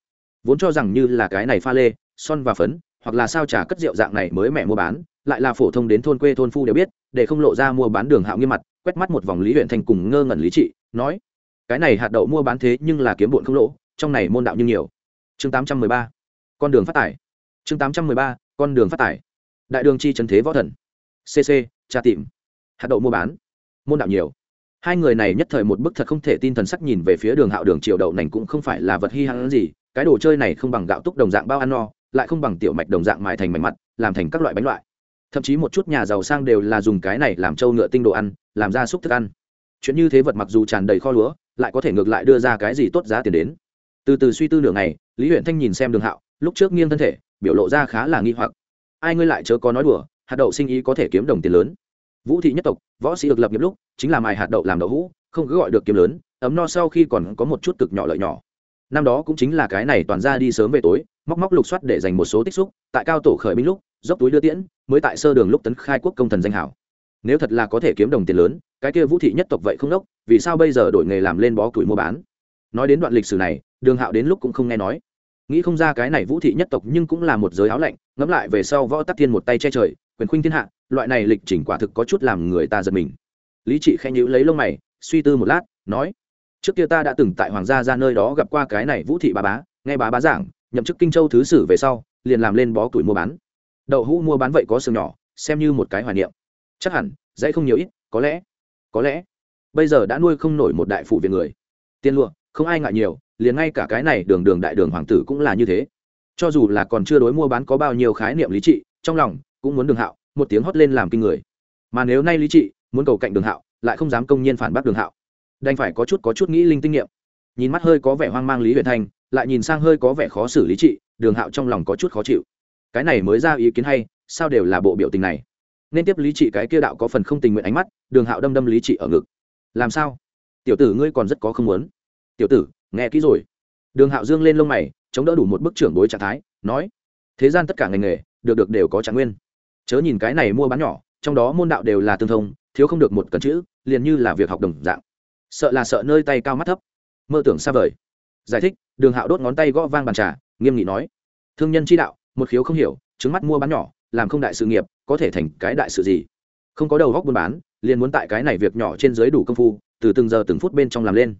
Vốn cho rằng như là cái này pha lê, son và phấn, hoặc là sao trà cất rượu dạng này mới mẹ mua bán, lại là phổ thông đến thôn quê thôn phu đều biết, để không lộ ra mua bán đường hạo nghiêm mặt quét mắt một vòng lý huyện thanh cùng ngơ ngẩn lý trị, nói, cái này hạt đậu mua bán thế nhưng là kiếm bụn không lỗ, trong này môn đạo như nhiều. Chương tám trăm mười ba, con đường phát tải. Chương tám trăm mười ba, con đường phát tải. Đại đường chi trần thế võ thần. Cc tra tìm. Hạt đậu mua bán. Môn đạo nhiều. Hai người này nhất thời một bức thật không thể tin thần sắc nhìn về phía đường hạo đường triều đậu nành cũng không phải là vật hi hãn gì, cái đồ chơi này không bằng gạo túc đồng dạng bao ăn no, lại không bằng tiểu mạch đồng dạng mài thành mảnh mặt, làm thành các loại bánh loại thậm chí một chút nhà giàu sang đều là dùng cái này làm trâu ngựa tinh đồ ăn, làm ra súc thức ăn. Chuyện như thế vật mặc dù tràn đầy kho lúa, lại có thể ngược lại đưa ra cái gì tốt giá tiền đến. Từ từ suy tư nửa ngày, lý huyện thanh nhìn xem đường hạo, lúc trước nghiêng thân thể, biểu lộ ra khá là nghi hoặc. Ai ngươi lại chớ có nói đùa, hạt đậu sinh ý có thể kiếm đồng tiền lớn. Vũ thị nhất tộc, võ sĩ được lập nghiệp lúc, chính là mài hạt đậu làm đậu hũ, không cứ gọi được kiếm lớn, ấm no sau khi còn có một chút cực nhỏ lợi nhỏ. Năm đó cũng chính là cái này toàn ra đi sớm về tối, móc móc lục soát để dành một số tích xúc, tại cao tổ khởi binh lúc dốc túi đưa tiễn, mới tại sơ đường lúc tấn khai quốc công thần danh hảo. Nếu thật là có thể kiếm đồng tiền lớn, cái kia vũ thị nhất tộc vậy không đốc, vì sao bây giờ đổi nghề làm lên bó củi mua bán? Nói đến đoạn lịch sử này, đường hạo đến lúc cũng không nghe nói. Nghĩ không ra cái này vũ thị nhất tộc nhưng cũng là một giới áo lạnh, ngẫm lại về sau võ tắc thiên một tay che trời, quyền khuynh thiên hạ, loại này lịch trình quả thực có chút làm người ta giật mình. Lý trị khen nhữ lấy lông mày, suy tư một lát, nói, trước kia ta đã từng tại hoàng gia ra nơi đó gặp qua cái này vũ thị bà bá, nghe bà bá giảng, nhậm chức kinh châu thứ sử về sau, liền làm lên bó củi mua bán đậu hũ mua bán vậy có sừng nhỏ, xem như một cái hoài niệm. Chắc hẳn, dãy không nhiều ít, có lẽ có lẽ, bây giờ đã nuôi không nổi một đại phụ viện người. Tiên lụa, không ai ngại nhiều, liền ngay cả cái này đường đường đại đường hoàng tử cũng là như thế. Cho dù là còn chưa đối mua bán có bao nhiêu khái niệm lý trị, trong lòng cũng muốn đường hạo, một tiếng hót lên làm kinh người. Mà nếu nay lý trị, muốn cầu cạnh đường hạo, lại không dám công nhiên phản bác đường hạo. Đành phải có chút có chút nghĩ linh tinh nghiệm. Nhìn mắt hơi có vẻ hoang mang lý huyện thanh lại nhìn sang hơi có vẻ khó xử lý trị, đường hạo trong lòng có chút khó chịu cái này mới ra ý kiến hay, sao đều là bộ biểu tình này? Nên tiếp lý trị cái kia đạo có phần không tình nguyện ánh mắt, đường hạo đâm đâm lý trị ở ngực. Làm sao? Tiểu tử ngươi còn rất có không muốn. Tiểu tử, nghe kỹ rồi. Đường hạo dương lên lông mày, chống đỡ đủ một bức trưởng bối trạng thái, nói, thế gian tất cả ngành nghề, được được đều có trạng nguyên. Chớ nhìn cái này mua bán nhỏ, trong đó môn đạo đều là tương thông, thiếu không được một cần chữ, liền như là việc học đồng dạng. Sợ là sợ nơi tay cao mắt thấp. Mơ tưởng xa vời. Giải thích, đường hạo đốt ngón tay gõ vang bàn trà, nghiêm nghị nói, thương nhân chi đạo một khiếu không hiểu, trứng mắt mua bán nhỏ, làm không đại sự nghiệp, có thể thành cái đại sự gì? Không có đầu góc buôn bán, liền muốn tại cái này việc nhỏ trên dưới đủ công phu, từ từng giờ từng phút bên trong làm lên.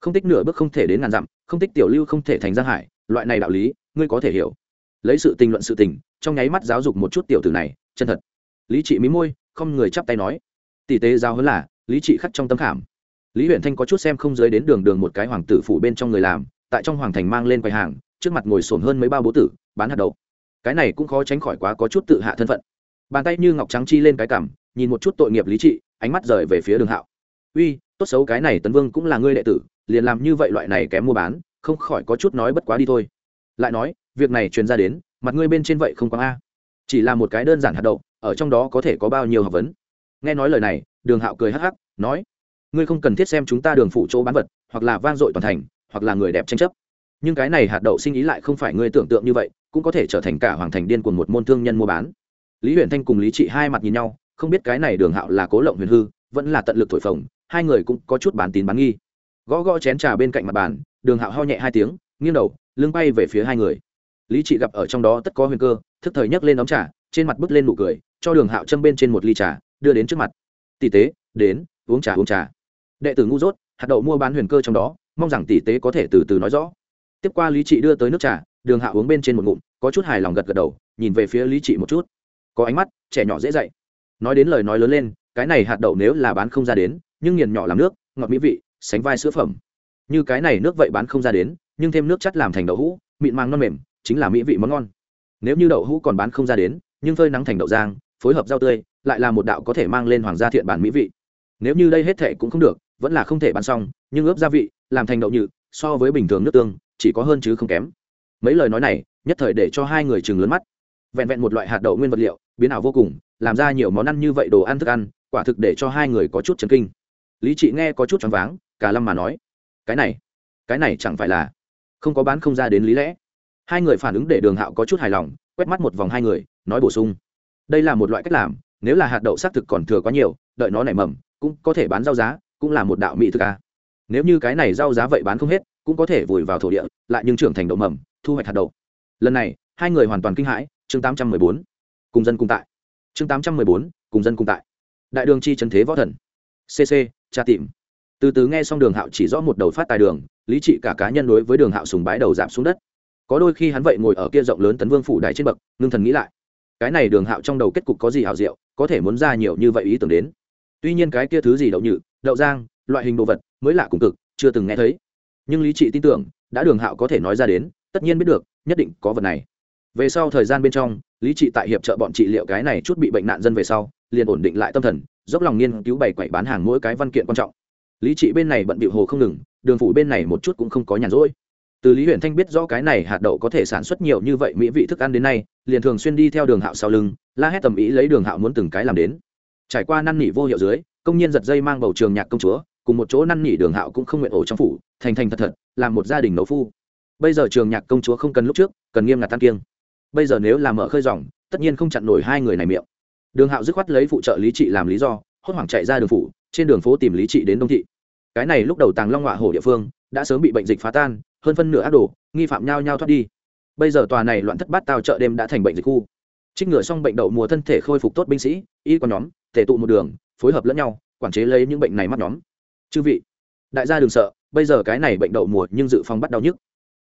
Không tích nửa bước không thể đến ngàn dặm, không tích tiểu lưu không thể thành giang hải, loại này đạo lý, ngươi có thể hiểu. Lấy sự tình luận sự tình, trong nháy mắt giáo dục một chút tiểu tử này, chân thật. Lý trị mí môi, không người chắp tay nói. Tỷ tế giáo hơn là, lý trị khắc trong tâm khảm. Lý huyện thanh có chút xem không giới đến đường đường một cái hoàng tử phủ bên trong người làm, tại trong hoàng thành mang lên quầy hàng, trước mặt ngồi sồn hơn mấy bao bố tử, bán hạt đậu cái này cũng khó tránh khỏi quá có chút tự hạ thân phận. Bàn tay như ngọc trắng chi lên cái cảm nhìn một chút tội nghiệp lý trị, ánh mắt rời về phía đường hạo. Uy, tốt xấu cái này tấn vương cũng là ngươi đệ tử, liền làm như vậy loại này kém mua bán, không khỏi có chút nói bất quá đi thôi. Lại nói, việc này truyền ra đến, mặt ngươi bên trên vậy không có a. Chỉ là một cái đơn giản hạt đậu, ở trong đó có thể có bao nhiêu học vấn. Nghe nói lời này, đường hạo cười hắc hắc, nói, ngươi không cần thiết xem chúng ta đường phủ chỗ bán vật, hoặc là vang dội toàn thành, hoặc là người đẹp tranh chấp. Nhưng cái này hạt đậu sinh ý lại không phải ngươi tưởng tượng như vậy cũng có thể trở thành cả hoàng thành điên của một môn thương nhân mua bán. Lý huyền thanh cùng lý trị hai mặt nhìn nhau, không biết cái này đường hạo là cố lộng huyền hư, vẫn là tận lực thổi phồng, hai người cũng có chút bán tín bán nghi. Gõ gõ chén trà bên cạnh mặt bàn, đường hạo ho nhẹ hai tiếng, nghiêng đầu, lưng bay về phía hai người. Lý trị gặp ở trong đó tất có huyền cơ, thức thời nhấc lên đóng trà, trên mặt bứt lên nụ cười, cho đường hạo châm bên trên một ly trà, đưa đến trước mặt. Tỷ tế, đến, uống trà uống trà. Đệ tử ngu dốt, hạt đậu mua bán huyền cơ trong đó, mong rằng tỷ tế có thể từ từ nói rõ. Tiếp qua lý trị đưa tới nước trà đường hạ uống bên trên một ngụm, có chút hài lòng gật gật đầu, nhìn về phía lý trị một chút. Có ánh mắt, trẻ nhỏ dễ dạy. Nói đến lời nói lớn lên, cái này hạt đậu nếu là bán không ra đến, nhưng nghiền nhỏ làm nước, ngọt mỹ vị, sánh vai sữa phẩm. Như cái này nước vậy bán không ra đến, nhưng thêm nước chất làm thành đậu hũ, mịn màng non mềm, chính là mỹ vị món ngon. Nếu như đậu hũ còn bán không ra đến, nhưng phơi nắng thành đậu giang phối hợp rau tươi, lại là một đạo có thể mang lên hoàng gia thiện bản mỹ vị. Nếu như đây hết thệ cũng không được, vẫn là không thể bán xong, nhưng ướp gia vị, làm thành đậu nhự, so với bình thường nước tương, chỉ có hơn chứ không kém mấy lời nói này, nhất thời để cho hai người chừng lớn mắt. Vẹn vẹn một loại hạt đậu nguyên vật liệu, biến ảo vô cùng, làm ra nhiều món ăn như vậy đồ ăn thức ăn, quả thực để cho hai người có chút chấn kinh. Lý trị nghe có chút choáng váng, cả lâm mà nói, cái này cái này chẳng phải là không có bán không ra đến lý lẽ. Hai người phản ứng để đường hạo có chút hài lòng, quét mắt một vòng hai người, nói bổ sung, đây là một loại cách làm, nếu là hạt đậu xác thực còn thừa quá nhiều, đợi nó nảy mầm, cũng có thể bán rau giá, cũng là một đạo mỹ thực a. Nếu như cái này rau giá vậy bán không hết, cũng có thể vùi vào thổ địa, lại nhưng trưởng thành đậu mầm thu hoạch hạt đậu. Lần này, hai người hoàn toàn kinh hãi, chương tám trăm mười bốn, cùng dân cùng tại. Chương tám trăm mười bốn, cùng dân cùng tại. Đại đường chi trần thế võ thần. Cc tra tìm. Từ từ nghe xong đường hạo chỉ rõ một đầu phát tài đường, lý trị cả cá nhân đối với đường hạo sùng bái đầu giảm xuống đất. Có đôi khi hắn vậy ngồi ở kia rộng lớn tấn vương phủ đài trên bậc, ngưng thần nghĩ lại. Cái này đường hạo trong đầu kết cục có gì hảo diệu, có thể muốn ra nhiều như vậy ý tưởng đến. Tuy nhiên cái kia thứ gì đậu nhự, đậu giang, loại hình đồ vật mới lạ cùng cực, chưa từng nghe thấy. Nhưng lý trị tin tưởng, đã đường hạo có thể nói ra đến tất nhiên biết được, nhất định có vật này. Về sau thời gian bên trong, lý trị tại hiệp trợ bọn trị liệu cái này chút bị bệnh nạn dân về sau, liền ổn định lại tâm thần, dốc lòng nghiên cứu bày quậy bán hàng mỗi cái văn kiện quan trọng. Lý trị bên này bận bịu hồ không ngừng, đường phủ bên này một chút cũng không có nhàn rỗi. Từ lý huyện thanh biết rõ cái này hạt đậu có thể sản xuất nhiều như vậy mỹ vị thức ăn đến nay, liền thường xuyên đi theo đường hạo sau lưng, la hét tầm ý lấy đường hạo muốn từng cái làm đến. Trải qua năn nỉ vô hiệu dưới, công nhân giật dây mang bầu trường nhạc công chúa, cùng một chỗ năn nỉ đường hạo cũng không nguyện ổ trong phủ, thành thành thật thật, làm một gia đình nấu phu bây giờ trường nhạc công chúa không cần lúc trước, cần nghiêm ngặt tan kiêng. Bây giờ nếu làm mở khơi dòng, tất nhiên không chặn nổi hai người này miệng. Đường hạo dứt khoát lấy phụ trợ lý trị làm lý do, hốt hoảng chạy ra đường phủ, trên đường phố tìm lý trị đến đông thị. Cái này lúc đầu tàng long họa hổ địa phương, đã sớm bị bệnh dịch phá tan, hơn phân nửa ác đồ, nghi phạm nhao nhao thoát đi. Bây giờ tòa này loạn thất bát tao chợ đêm đã thành bệnh dịch khu. Trích ngừa xong bệnh đậu mùa thân thể khôi phục tốt binh sĩ, y con nhóm thể tụ một đường, phối hợp lẫn nhau, quản chế lấy những bệnh này mắc nhóm. Chư vị, đại gia đừng sợ, bây giờ cái này bệnh đậu mùa nhưng dự phòng bắt đau nhức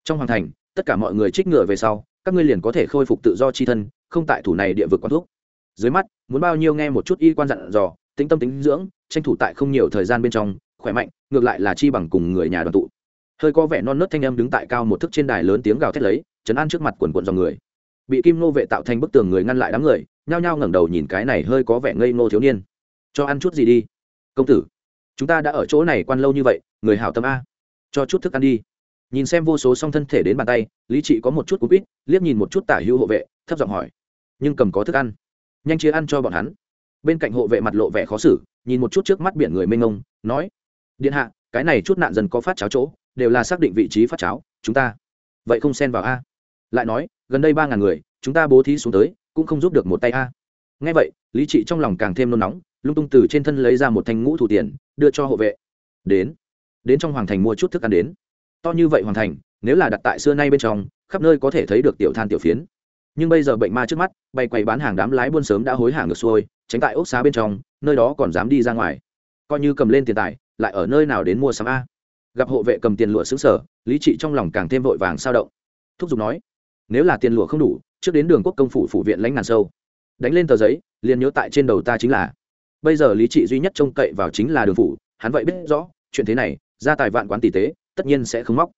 trong hoàng thành, tất cả mọi người trích ngựa về sau, các ngươi liền có thể khôi phục tự do chi thân, không tại thủ này địa vực quán thuốc dưới mắt, muốn bao nhiêu nghe một chút y quan dặn dò tính tâm tính dưỡng, tranh thủ tại không nhiều thời gian bên trong, khỏe mạnh, ngược lại là chi bằng cùng người nhà đoàn tụ. Hơi có vẻ non nớt thanh em đứng tại cao một thức trên đài lớn tiếng gào thét lấy chấn an trước mặt quần quận dòng người. Bị kim nô vệ tạo thành bức tường người ngăn lại đám người, nhao nhao ngẩng đầu nhìn cái này hơi có vẻ ngây ngô thiếu niên. Cho ăn chút gì đi. Công tử, chúng ta đã ở chỗ này quan lâu như vậy, người hảo tâm a. Cho chút thức ăn đi nhìn xem vô số song thân thể đến bàn tay, lý trị có một chút cúp ít liếc nhìn một chút tả hữu hộ vệ, thấp giọng hỏi. Nhưng cầm có thức ăn. Nhanh chia ăn cho bọn hắn. Bên cạnh hộ vệ mặt lộ vẻ khó xử, nhìn một chút trước mắt biển người mênh ngông nói. Điện hạ, cái này chút nạn dân có phát cháo chỗ, đều là xác định vị trí phát cháo, chúng ta. Vậy không xen vào a. Lại nói, gần đây ba ngàn người, chúng ta bố thí xuống tới, cũng không giúp được một tay a. Ngay vậy, lý trị trong lòng càng thêm nôn nóng, lung tung từ trên thân lấy ra một thanh ngũ thủ tiền, đưa cho hộ vệ. Đến. Đến trong hoàng thành mua chút thức ăn đến to như vậy hoàn thành, nếu là đặt tại xưa nay bên trong, khắp nơi có thể thấy được tiểu than tiểu phiến. Nhưng bây giờ bệnh ma trước mắt, bay quay bán hàng đám lái buôn sớm đã hối hả ngược xuôi, tránh tại ốc xá bên trong, nơi đó còn dám đi ra ngoài. Coi như cầm lên tiền tài, lại ở nơi nào đến mua sắm a. Gặp hộ vệ cầm tiền lụa xứng sở, lý trị trong lòng càng thêm vội vàng sao động. Thúc giục nói, nếu là tiền lụa không đủ, trước đến đường quốc công phủ phủ viện lãnh ngàn sâu. Đánh lên tờ giấy, liền nhớ tại trên đầu ta chính là. Bây giờ lý trị duy nhất trông cậy vào chính là đường phủ, hắn vậy biết rõ, chuyện thế này, gia tài vạn quán tỷ tế tất nhiên sẽ không móc.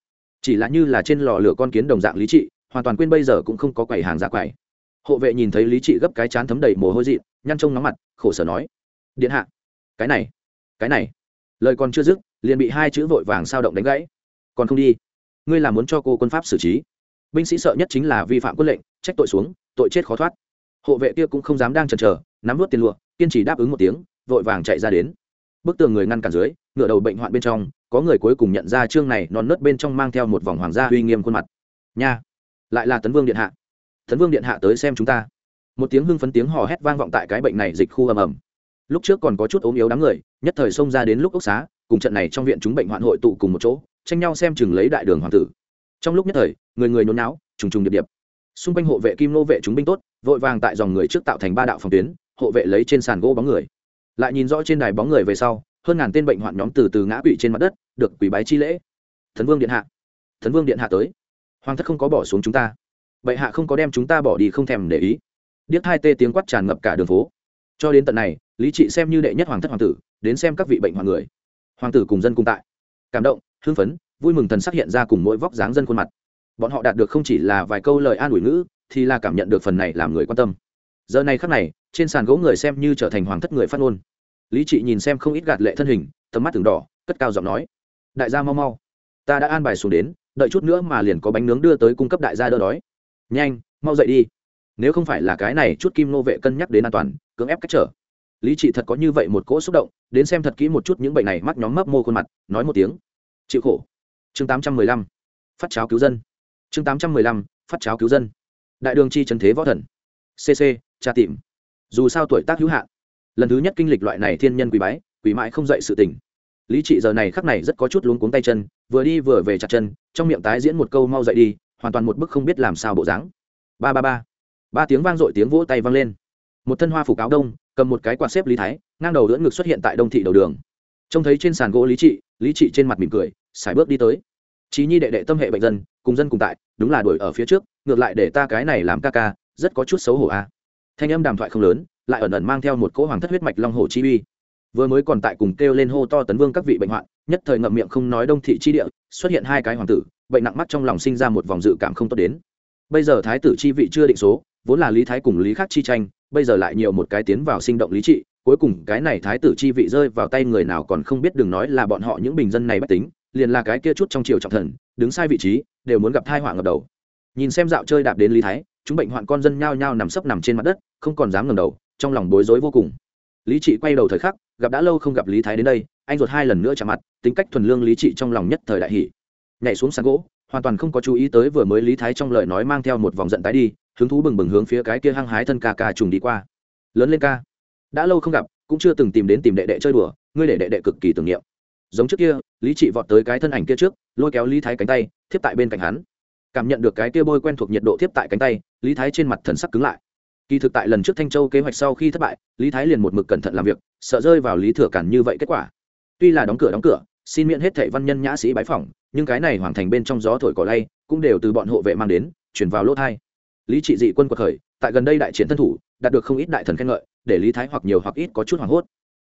Chỉ là như là trên lò lửa con kiến đồng dạng lý trị, hoàn toàn quên bây giờ cũng không có quầy hàng giả quầy. Hộ vệ nhìn thấy lý trị gấp cái chán thấm đầy mồ hôi dị, nhăn trông nóng mặt, khổ sở nói, điện hạ, cái này cái này. Lời còn chưa dứt, liền bị hai chữ vội vàng sao động đánh gãy. Còn không đi, ngươi là muốn cho cô quân pháp xử trí. Binh sĩ sợ nhất chính là vi phạm quân lệnh, trách tội xuống, tội chết khó thoát. Hộ vệ kia cũng không dám đang chần chờ, nắm vớt tiền lụa, kiên trì đáp ứng một tiếng, vội vàng chạy ra đến. Bức tường người ngăn cản dưới ngựa đầu bệnh hoạn bên trong có người cuối cùng nhận ra chương này non nớt bên trong mang theo một vòng hoàng gia uy nghiêm khuôn mặt. Nha, lại là tấn vương điện hạ. Tấn vương điện hạ tới xem chúng ta. Một tiếng hưng phấn tiếng hò hét vang vọng tại cái bệnh này dịch khu ầm ầm. Lúc trước còn có chút ốm yếu đám người, nhất thời xông ra đến lúc ốc xá, cùng trận này trong viện chúng bệnh hoạn hội tụ cùng một chỗ, tranh nhau xem chừng lấy đại đường hoàng tử. Trong lúc nhất thời, người người nôn náo, trùng trùng điệp điệp. Xung quanh hộ vệ kim nô vệ chúng binh tốt, vội vàng tại dòng người trước tạo thành ba đạo phòng tuyến, hộ vệ lấy trên sàn gỗ bóng người. Lại nhìn rõ trên đài bóng người về sau hơn ngàn tên bệnh hoạn nhóm từ từ ngã quỵ trên mặt đất, được quỷ bái chi lễ. Thần vương điện hạ, thần vương điện hạ tới. Hoàng thất không có bỏ xuống chúng ta. Bệ hạ không có đem chúng ta bỏ đi không thèm để ý. Điếc hai tê tiếng quát tràn ngập cả đường phố. Cho đến tận này, lý trị xem như đệ nhất hoàng thất hoàng tử, đến xem các vị bệnh hoàng người. Hoàng tử cùng dân cùng tại. Cảm động, hưng phấn, vui mừng thần sắc hiện ra cùng mỗi vóc dáng dân khuôn mặt. Bọn họ đạt được không chỉ là vài câu lời an ủi ngữ, thì là cảm nhận được phần này làm người quan tâm. Giờ này khắc này, trên sàn gỗ người xem như trở thành hoàng thất người phát ngôn lý trị nhìn xem không ít gạt lệ thân hình, tầm mắt từng đỏ, cất cao giọng nói, đại gia mau mau, ta đã an bài xuống đến, đợi chút nữa mà liền có bánh nướng đưa tới cung cấp đại gia đỡ đói. Nhanh, mau dậy đi. Nếu không phải là cái này chút kim nô vệ cân nhắc đến an toàn, cưỡng ép cách trở. Lý trị thật có như vậy một cỗ xúc động, đến xem thật kỹ một chút những bệnh này mắc nhóm mấp mô khuôn mặt, nói một tiếng, chịu khổ. Chương tám trăm mười lăm, phát cháo cứu dân. Chương tám trăm mười lăm, phát cháo cứu dân. Đại đường chi trần thế võ thần. Cc tra tìm. Dù sao tuổi tác hữu hạn lần thứ nhất kinh lịch loại này thiên nhân quỳ bái, quỳ mãi không dậy sự tình. Lý trị giờ này khắc này rất có chút luống cuống tay chân, vừa đi vừa về chặt chân, trong miệng tái diễn một câu mau dậy đi, hoàn toàn một bức không biết làm sao bộ dáng. Ba ba ba. Ba tiếng vang dội tiếng vỗ tay vang lên. Một thân hoa phủ cáo đông, cầm một cái quạt xếp lý thái, ngang đầu đỡ ngực xuất hiện tại đông thị đầu đường. Trông thấy trên sàn gỗ lý trị lý trị trên mặt mỉm cười xài bước đi tới. Chí nhi đệ đệ tâm hệ bệnh dân, cùng dân cùng tại, đúng là đuổi ở phía trước, ngược lại để ta cái này làm ca ca, rất có chút xấu hổ a. Thanh âm đàm thoại không lớn lại ẩn ẩn mang theo một cỗ hoàng thất huyết mạch long hồ chi uy. Vừa mới còn tại cùng kêu lên hô to tấn vương các vị bệnh hoạn, nhất thời ngậm miệng không nói đông thị chi địa, xuất hiện hai cái hoàng tử, bệnh nặng mắt trong lòng sinh ra một vòng dự cảm không tốt đến. Bây giờ thái tử chi vị chưa định số, vốn là lý thái cùng lý khắc chi tranh, bây giờ lại nhiều một cái tiến vào sinh động lý trị, cuối cùng cái này thái tử chi vị rơi vào tay người nào còn không biết đừng nói là bọn họ những bình dân này bất tính, liền là cái kia chút trong triều trọng thần, đứng sai vị trí, đều muốn gặp thai họa ngập đầu. Nhìn xem dạo chơi đạp đến lý thái, chúng bệnh hoạn con dân nhao nhao nằm sấp nằm trên mặt đất, không còn dám ngẩng đầu trong lòng bối rối vô cùng. Lý trị quay đầu thời khắc, gặp đã lâu không gặp lý thái đến đây, anh ruột hai lần nữa chạm mặt, tính cách thuần lương lý trị trong lòng nhất thời đại hỷ nhảy xuống sàn gỗ, hoàn toàn không có chú ý tới vừa mới lý thái trong lời nói mang theo một vòng giận tái đi, hứng thú bừng bừng hướng phía cái kia hăng hái thân ca ca trùng đi qua. Lớn lên ca. Đã lâu không gặp, cũng chưa từng tìm đến tìm đệ đệ chơi đùa, ngươi để đệ đệ cực kỳ tưởng niệm. Giống trước kia, lý trị vọt tới cái thân ảnh kia trước, lôi kéo lý thái cánh tay, thiếp tại bên cạnh hắn. Cảm nhận được cái kia bôi quen thuộc nhiệt độ thiếp tại cánh tay, lý thái trên mặt thần sắc cứng lại kỳ thực tại lần trước thanh châu kế hoạch sau khi thất bại, lý thái liền một mực cẩn thận làm việc, sợ rơi vào lý thừa cản như vậy kết quả. Tuy là đóng cửa đóng cửa, xin miễn hết thệ văn nhân nhã sĩ bái phỏng, nhưng cái này hoàn thành bên trong gió thổi cỏ lay, cũng đều từ bọn hộ vệ mang đến, chuyển vào lỗ thai. Lý trị dị quân quật khởi, tại gần đây đại chiến thân thủ, đạt được không ít đại thần khen ngợi, để lý thái hoặc nhiều hoặc ít có chút hoảng hốt.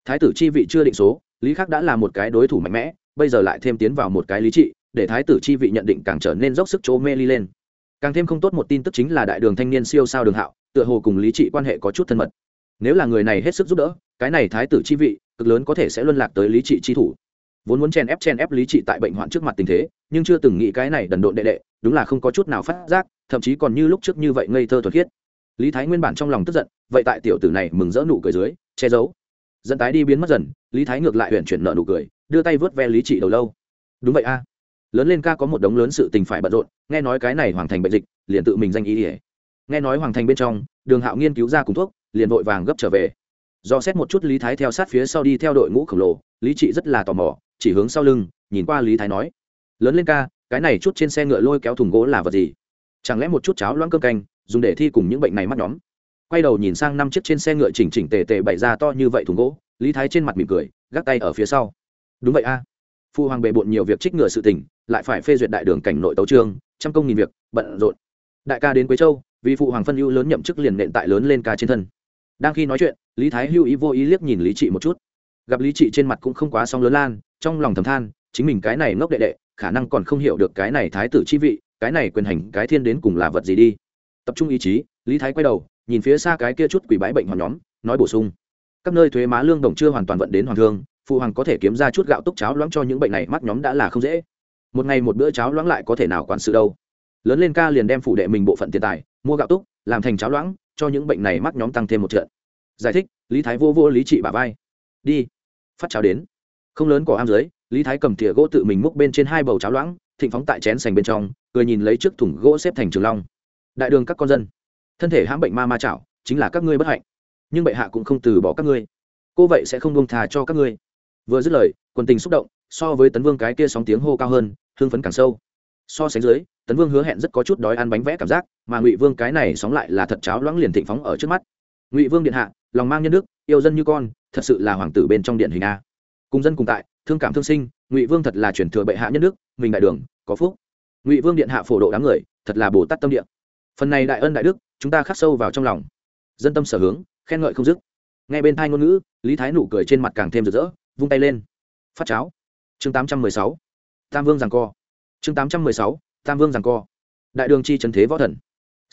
Thái tử chi vị chưa định số, lý khắc đã là một cái đối thủ mạnh mẽ, bây giờ lại thêm tiến vào một cái lý trị, để thái tử chi vị nhận định càng trở nên dốc sức chỗ mê ly lên. Càng thêm không tốt một tin tức chính là đại đường thanh niên siêu sao đường hạo tựa hồ cùng lý trị quan hệ có chút thân mật. Nếu là người này hết sức giúp đỡ, cái này thái tử chi vị, cực lớn có thể sẽ luân lạc tới lý trị chi thủ. Vốn muốn chen ép chen ép lý trị tại bệnh hoạn trước mặt tình thế, nhưng chưa từng nghĩ cái này đần độn đệ đệ, đúng là không có chút nào phát giác, thậm chí còn như lúc trước như vậy ngây thơ thuật khiết. Lý thái nguyên bản trong lòng tức giận, vậy tại tiểu tử này mừng rỡ nụ cười dưới, che giấu. Dẫn tái đi biến mất dần, lý thái ngược lại huyện chuyển nợ nụ cười, đưa tay vớt ve lý trị đầu lâu. Đúng vậy a. Lớn lên ca có một đống lớn sự tình phải bận rộn, nghe nói cái này hoàng thành bệnh dịch, liền tự mình danh ý ỉa nghe nói hoàng thành bên trong, đường hạo nghiên cứu ra cùng thuốc, liền vội vàng gấp trở về. Do xét một chút lý thái theo sát phía sau đi theo đội ngũ khổng lồ, lý trị rất là tò mò, chỉ hướng sau lưng, nhìn qua lý thái nói. Lớn lên ca, cái này chút trên xe ngựa lôi kéo thùng gỗ là vật gì? Chẳng lẽ một chút cháo loãng cơm canh, dùng để thi cùng những bệnh này mắc nhóm? Quay đầu nhìn sang năm chiếc trên xe ngựa chỉnh chỉnh tề tề bày ra to như vậy thùng gỗ, lý thái trên mặt mỉm cười, gác tay ở phía sau. Đúng vậy a. À. phu hoàng bề bộn nhiều việc trích ngựa sự tình, lại phải phê duyệt đại đường cảnh nội tấu trương trăm công nghìn việc, bận rộn đại ca đến quế châu vì phụ hoàng phân ưu lớn nhậm chức liền nện tại lớn lên ca trên thân đang khi nói chuyện lý thái hưu ý vô ý liếc nhìn lý trị một chút gặp lý trị trên mặt cũng không quá song lớn lan trong lòng thầm than chính mình cái này ngốc đệ đệ khả năng còn không hiểu được cái này thái tử chi vị cái này quyền hành cái thiên đến cùng là vật gì đi tập trung ý chí lý thái quay đầu nhìn phía xa cái kia chút quỷ bãi bệnh hoàn nhóm nói bổ sung các nơi thuế má lương đồng chưa hoàn toàn vận đến hoàng thương phụ hoàng có thể kiếm ra chút gạo túc cháo loãng cho những bệnh này mắc nhóm đã là không dễ một ngày một bữa cháo loãng lại có thể nào quản sự đâu lớn lên ca liền đem phủ đệ mình bộ phận tiền tài, mua gạo túc, làm thành cháo loãng, cho những bệnh này mắc nhóm tăng thêm một trận. Giải thích, lý thái vô vô lý trị bà vai. Đi. Phát cháo đến. Không lớn cỏ am dưới, lý thái cầm thìa gỗ tự mình múc bên trên hai bầu cháo loãng, thịnh phóng tại chén sành bên trong, cười nhìn lấy chiếc thùng gỗ xếp thành trường long. Đại đường các con dân. Thân thể hãm bệnh ma ma chảo, chính là các ngươi bất hạnh. Nhưng bệ hạ cũng không từ bỏ các ngươi. Cô vậy sẽ không buông thà cho các ngươi. Vừa dứt lời, quần tình xúc động, so với tấn vương cái kia sóng tiếng hô cao hơn hương phấn càng sâu so sánh dưới, tấn vương hứa hẹn rất có chút đói ăn bánh vẽ cảm giác, mà ngụy vương cái này sóng lại là thật cháo loãng liền thịnh phóng ở trước mắt. Ngụy vương điện hạ, lòng mang nhân đức, yêu dân như con, thật sự là hoàng tử bên trong điện hình a. Cùng dân cùng tại, thương cảm thương sinh, ngụy vương thật là chuyển thừa bệ hạ nhân đức, mình đại đường, có phúc. Ngụy vương điện hạ phổ độ đám người, thật là bồ tát tâm địa. Phần này đại ân đại đức, chúng ta khắc sâu vào trong lòng. Dân tâm sở hướng, khen ngợi không dứt. Ngay bên thai ngôn ngữ, lý thái nụ cười trên mặt càng thêm rực rỡ, vung tay lên. Phát cháo. Chương tám trăm mười sáu. Tam vương giằng co chương tám trăm mười sáu tam vương giằng co. Đại đường chi trần thế võ thần.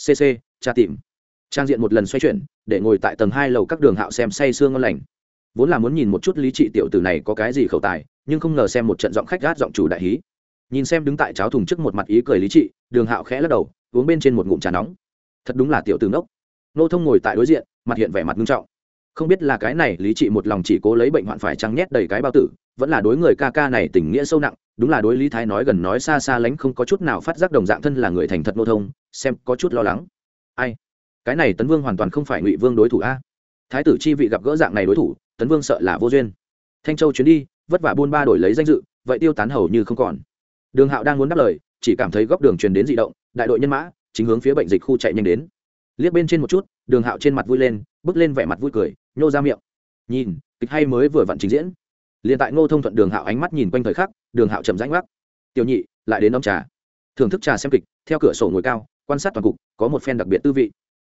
Cc tra tìm. Trang diện một lần xoay chuyển để ngồi tại tầng hai lầu các đường hạo xem say sương ngon lành. Vốn là muốn nhìn một chút lý trị tiểu tử này có cái gì khẩu tài nhưng không ngờ xem một trận giọng khách gát giọng chủ đại hí. Nhìn xem đứng tại cháo thùng trước một mặt ý cười lý trị đường hạo khẽ lắc đầu uống bên trên một ngụm trà nóng. Thật đúng là tiểu tử nốc, nô thông ngồi tại đối diện mặt hiện vẻ mặt nghiêm trọng. Không biết là cái này lý trị một lòng chỉ cố lấy bệnh hoạn phải trăng nhét đầy cái bao tử vẫn là đối người ca ca này tình nghĩa sâu nặng đúng là đối lý thái nói gần nói xa xa lánh không có chút nào phát giác đồng dạng thân là người thành thật nô thông, xem có chút lo lắng. Ai? Cái này tấn vương hoàn toàn không phải ngụy vương đối thủ a. Thái tử chi vị gặp gỡ dạng này đối thủ, tấn vương sợ là vô duyên. Thanh châu chuyến đi, vất vả buôn ba đổi lấy danh dự, vậy tiêu tán hầu như không còn. Đường hạo đang muốn đáp lời, chỉ cảm thấy góc đường truyền đến d ị động, đại đội nhân mã chính hướng phía bệnh dịch khu chạy nhanh đến. Liếc bên trên một chút, đường hạo trên mặt vui lên, bước lên vẻ mặt vui cười, nhô ra miệng. Nhìn, kịch hay mới vừa vặn trình diễn liền tại ngô thông thuận đường hạo ánh mắt nhìn quanh thời khắc, đường hạo chậm rãnh gác tiểu nhị, lại đến đ trà. Thưởng thức trà xem kịch, theo cửa sổ ngồi cao, quan sát toàn cục, có một phen đặc biệt tư vị.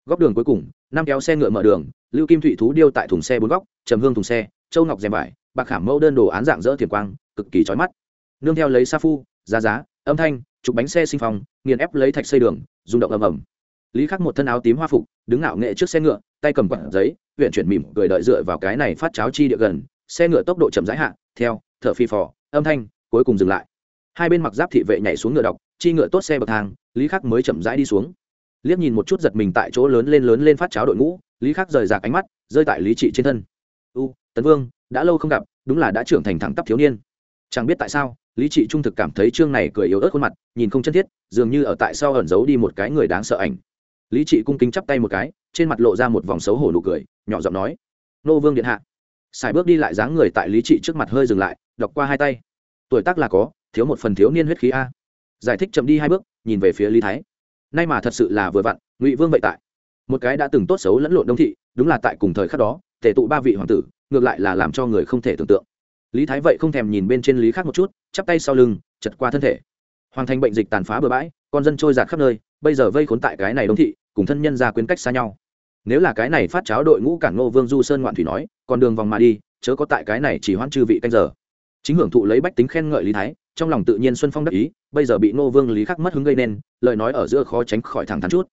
Góc đường cuối cùng, năm kéo xe ngựa mở đường, lưu kim thụy thú điêu tại thùng xe bốn góc, trầm hương thùng xe, châu ngọc dèm vải, bạc khảm mẫu đơn đồ án dạng dỡ thiền quang, cực kỳ trói mắt. Nương theo lấy sa phu, giá giá, âm thanh, chụp bánh xe sinh phong nghiền ép lấy thạch xây đường, rung động ầm ầm. Lý khắc một thân áo tím hoa phục, đứng ngạo nghệ trước xe ngựa, tay cầm quặng giấy huyện chuyển mỉm cười đợi dựa vào cái này phát cháo chi địa gần xe ngựa tốc độ chậm rãi hạ, theo, thở phi phò, âm thanh, cuối cùng dừng lại. Hai bên mặc giáp thị vệ nhảy xuống ngựa đọc chi ngựa tốt xe bậc thang, lý khắc mới chậm rãi đi xuống. Liếc nhìn một chút giật mình tại chỗ lớn lên lớn lên phát cháo đội ngũ, lý khắc rời rạc ánh mắt, rơi tại lý trị trên thân. U, tấn vương, đã lâu không gặp, đúng là đã trưởng thành thẳng tắp thiếu niên. Chẳng biết tại sao, lý trị trung thực cảm thấy chương này cười yếu ớt khuôn mặt, nhìn không chân thiết, dường như ở tại sao ẩn giấu đi một cái người đáng sợ ảnh. Lý trị cung kính chắp tay một cái, trên mặt lộ ra một vòng xấu hổ nụ cười, nhỏ giọng nói, nô vương điện hạ sài bước đi lại dáng người tại lý trị trước mặt hơi dừng lại, đọc qua hai tay. Tuổi tác là có, thiếu một phần thiếu niên huyết khí a. Giải thích chậm đi hai bước, nhìn về phía lý thái. Nay mà thật sự là vừa vặn, ngụy vương vậy tại. Một cái đã từng tốt xấu lẫn lộn đông thị, đúng là tại cùng thời khắc đó tể tụ ba vị hoàng tử, ngược lại là làm cho người không thể tưởng tượng. Lý thái vậy không thèm nhìn bên trên lý khác một chút, chắp tay sau lưng, chật qua thân thể. Hoàng thành bệnh dịch tàn phá bừa bãi, con dân trôi giạt khắp nơi, bây giờ vây khốn tại cái này đông thị, cùng thân nhân ra quyến cách xa nhau nếu là cái này phát cháo đội ngũ cản ngô vương du sơn ngoạn thủy nói, còn đường vòng mà đi, chớ có tại cái này chỉ hoãn chư vị canh giờ. Chính hưởng thụ lấy bách tính khen ngợi lý thái, trong lòng tự nhiên xuân phong đắc ý, bây giờ bị ngô vương lý khắc mất hứng gây nên, lời nói ở giữa khó tránh khỏi thẳng thắn chút.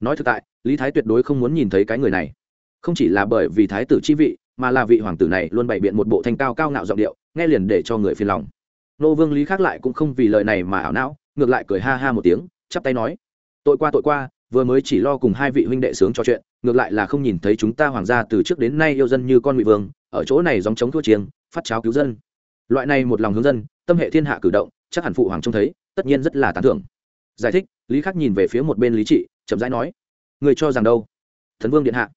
Nói thực tại, lý thái tuyệt đối không muốn nhìn thấy cái người này. Không chỉ là bởi vì thái tử chi vị, mà là vị hoàng tử này luôn bày biện một bộ thanh cao cao ngạo giọng điệu, nghe liền để cho người phiền lòng. Nô vương lý khác lại cũng không vì lời này mà ảo não, ngược lại cười ha ha một tiếng, chắp tay nói, tội qua tội qua vừa mới chỉ lo cùng hai vị huynh đệ sướng trò chuyện, ngược lại là không nhìn thấy chúng ta hoàng gia từ trước đến nay yêu dân như con ngụy vương, ở chỗ này dòng chống thua chiêng, phát cháo cứu dân. Loại này một lòng hướng dân, tâm hệ thiên hạ cử động, chắc hẳn phụ hoàng trông thấy, tất nhiên rất là tán thưởng. Giải thích, lý khắc nhìn về phía một bên lý trị, chậm rãi nói, người cho rằng đâu? Thần vương điện hạ.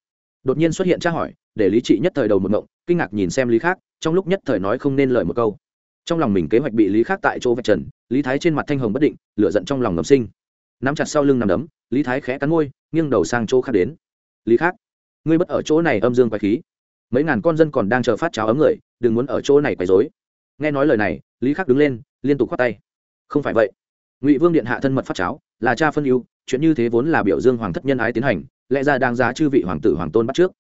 Đột nhiên xuất hiện tra hỏi, để lý trị nhất thời đầu một ngộng, kinh ngạc nhìn xem lý khác trong lúc nhất thời nói không nên lời một câu. Trong lòng mình kế hoạch bị lý khác tại chỗ vạch trần, lý thái trên mặt thanh hồng bất định, lửa giận trong lòng ngầm sinh nắm chặt sau lưng nằm đấm, lý thái khẽ cắn môi, nghiêng đầu sang chỗ khác đến. Lý khác, ngươi bất ở chỗ này âm dương quái khí. Mấy ngàn con dân còn đang chờ phát cháo ấm người, đừng muốn ở chỗ này quấy dối nghe nói lời này, lý khắc đứng lên, liên tục khoát tay. Không phải vậy. Ngụy vương điện hạ thân mật phát cháo, là cha phân ưu, chuyện như thế vốn là biểu dương hoàng thất nhân ái tiến hành, lẽ ra đang giá chư vị hoàng tử hoàng tôn bắt trước.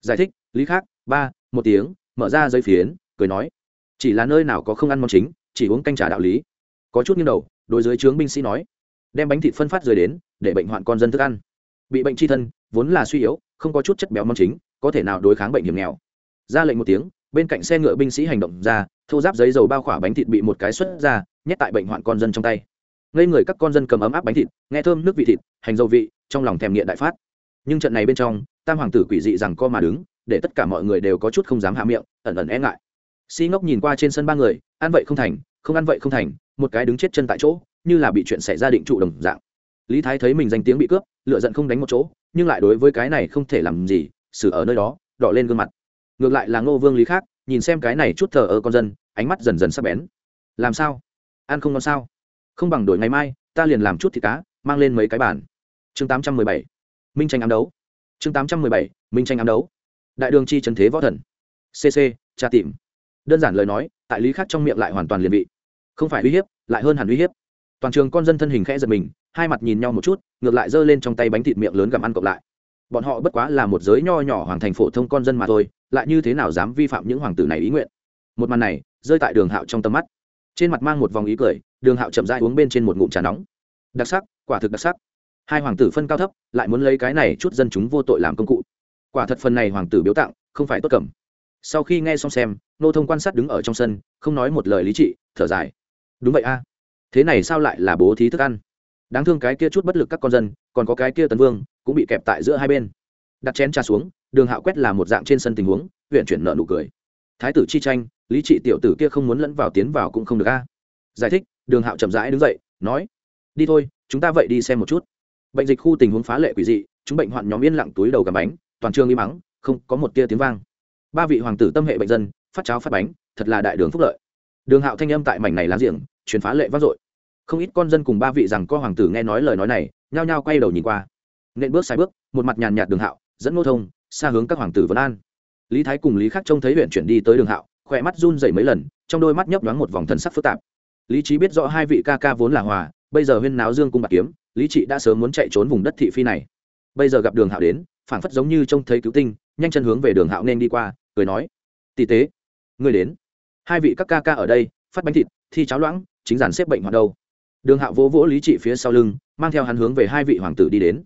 Giải thích, lý khác ba, một tiếng, mở ra giấy phiến, cười nói. Chỉ là nơi nào có không ăn món chính, chỉ uống canh trà đạo lý. Có chút nghiêng đầu, đối dưới trướng binh sĩ nói đem bánh thịt phân phát rời đến, để bệnh hoạn con dân thức ăn. Bị bệnh tri thân, vốn là suy yếu, không có chút chất béo món chính, có thể nào đối kháng bệnh hiểm nghèo. Ra lệnh một tiếng, bên cạnh xe ngựa binh sĩ hành động ra, thô giáp giấy dầu bao khỏa bánh thịt bị một cái xuất ra, nhét tại bệnh hoạn con dân trong tay. Ngây người các con dân cầm ấm áp bánh thịt, nghe thơm nước vị thịt, hành dầu vị, trong lòng thèm nghiện đại phát. Nhưng trận này bên trong, tam hoàng tử quỷ dị rằng co mà đứng, để tất cả mọi người đều có chút không dám hạ miệng, ẩn ẩn e ngại. Si ngốc nhìn qua trên sân ba người, ăn vậy không thành, không ăn vậy không thành, một cái đứng chết chân tại chỗ như là bị chuyện xảy ra định trụ đồng dạng. Lý thái thấy mình danh tiếng bị cướp lựa giận không đánh một chỗ, nhưng lại đối với cái này không thể làm gì, xử ở nơi đó, đỏ lên gương mặt. Ngược lại là ngô vương lý khác, nhìn xem cái này chút thờ ơ con dân, ánh mắt dần dần sắp bén. Làm sao? Ăn không ngon sao? Không bằng đổi ngày mai, ta liền làm chút thịt cá, mang lên mấy cái bàn. Chương tám trăm mười bảy. Minh tranh ám đấu. Chương tám trăm mười bảy. Minh tranh ám đấu. Đại đường chi trần thế võ thần. Cc tra tìm. Đơn giản lời nói, tại lý khác trong miệng lại hoàn toàn liền vị không phải uy hiếp, lại hơn hẳn uy hiếp toàn trường con dân thân hình khẽ giật mình, hai mặt nhìn nhau một chút, ngược lại giơ lên trong tay bánh thịt miệng lớn gặm ăn cộng lại. Bọn họ bất quá là một giới nho nhỏ hoàng thành phổ thông con dân mà thôi, lại như thế nào dám vi phạm những hoàng tử này ý nguyện? Một màn này, rơi tại đường hạo trong tầm mắt. Trên mặt mang một vòng ý cười, đường hạo chậm rãi uống bên trên một ngụm trà nóng. Đặc sắc, quả thực đặc sắc. Hai hoàng tử phân cao thấp, lại muốn lấy cái này chút dân chúng vô tội làm công cụ. Quả thật phần này hoàng tử biếu tặng, không phải tốt cầm. Sau khi nghe xong xem, nô thông quan sát đứng ở trong sân, không nói một lời lý trị, thở dài. Đúng vậy a thế này sao lại là bố thí thức ăn? Đáng thương cái kia chút bất lực các con dân, còn có cái kia tấn vương, cũng bị kẹp tại giữa hai bên. Đặt chén trà xuống, đường hạo quét là một dạng trên sân tình huống, huyện chuyển nợ nụ cười. Thái tử chi tranh, lý trị tiểu tử kia không muốn lẫn vào tiến vào cũng không được a. Giải thích, đường hạo chậm rãi đứng dậy, nói, đi thôi, chúng ta vậy đi xem một chút. Bệnh dịch khu tình huống phá lệ quỷ dị, chúng bệnh hoạn nhóm yên lặng túi đầu gà bánh, toàn trường im mắng không có một tia tiếng vang. Ba vị hoàng tử tâm hệ bệnh dân, phát cháo phát bánh, thật là đại đường phúc lợi. Đường hạo thanh âm tại mảnh này láng giềng truyền phá lệ vang dội. Không ít con dân cùng ba vị rằng có hoàng tử nghe nói lời nói này, nhao nhao quay đầu nhìn qua. Nên bước sai bước, một mặt nhàn nhạt đường hạo, dẫn ngô thông, xa hướng các hoàng tử vân an. Lý thái cùng lý khắc trông thấy huyện chuyển đi tới đường hạo, khỏe mắt run rẩy mấy lần, trong đôi mắt nhấp nhoáng một vòng thần sắc phức tạp. Lý trí biết rõ hai vị ca ca vốn là hòa, bây giờ huyên náo dương cung bạc kiếm, lý trị đã sớm muốn chạy trốn vùng đất thị phi này. Bây giờ gặp đường hạo đến, phảng phất giống như trông thấy cứu tinh, nhanh chân hướng về đường hạo nên đi qua, cười nói, tỷ tế người đến. Hai vị các ca ca ở đây, phát bánh thịt, thi cháo loãng chính giản xếp bệnh hoạt đâu. Đường hạo vỗ vỗ lý trị phía sau lưng, mang theo hắn hướng về hai vị hoàng tử đi đến.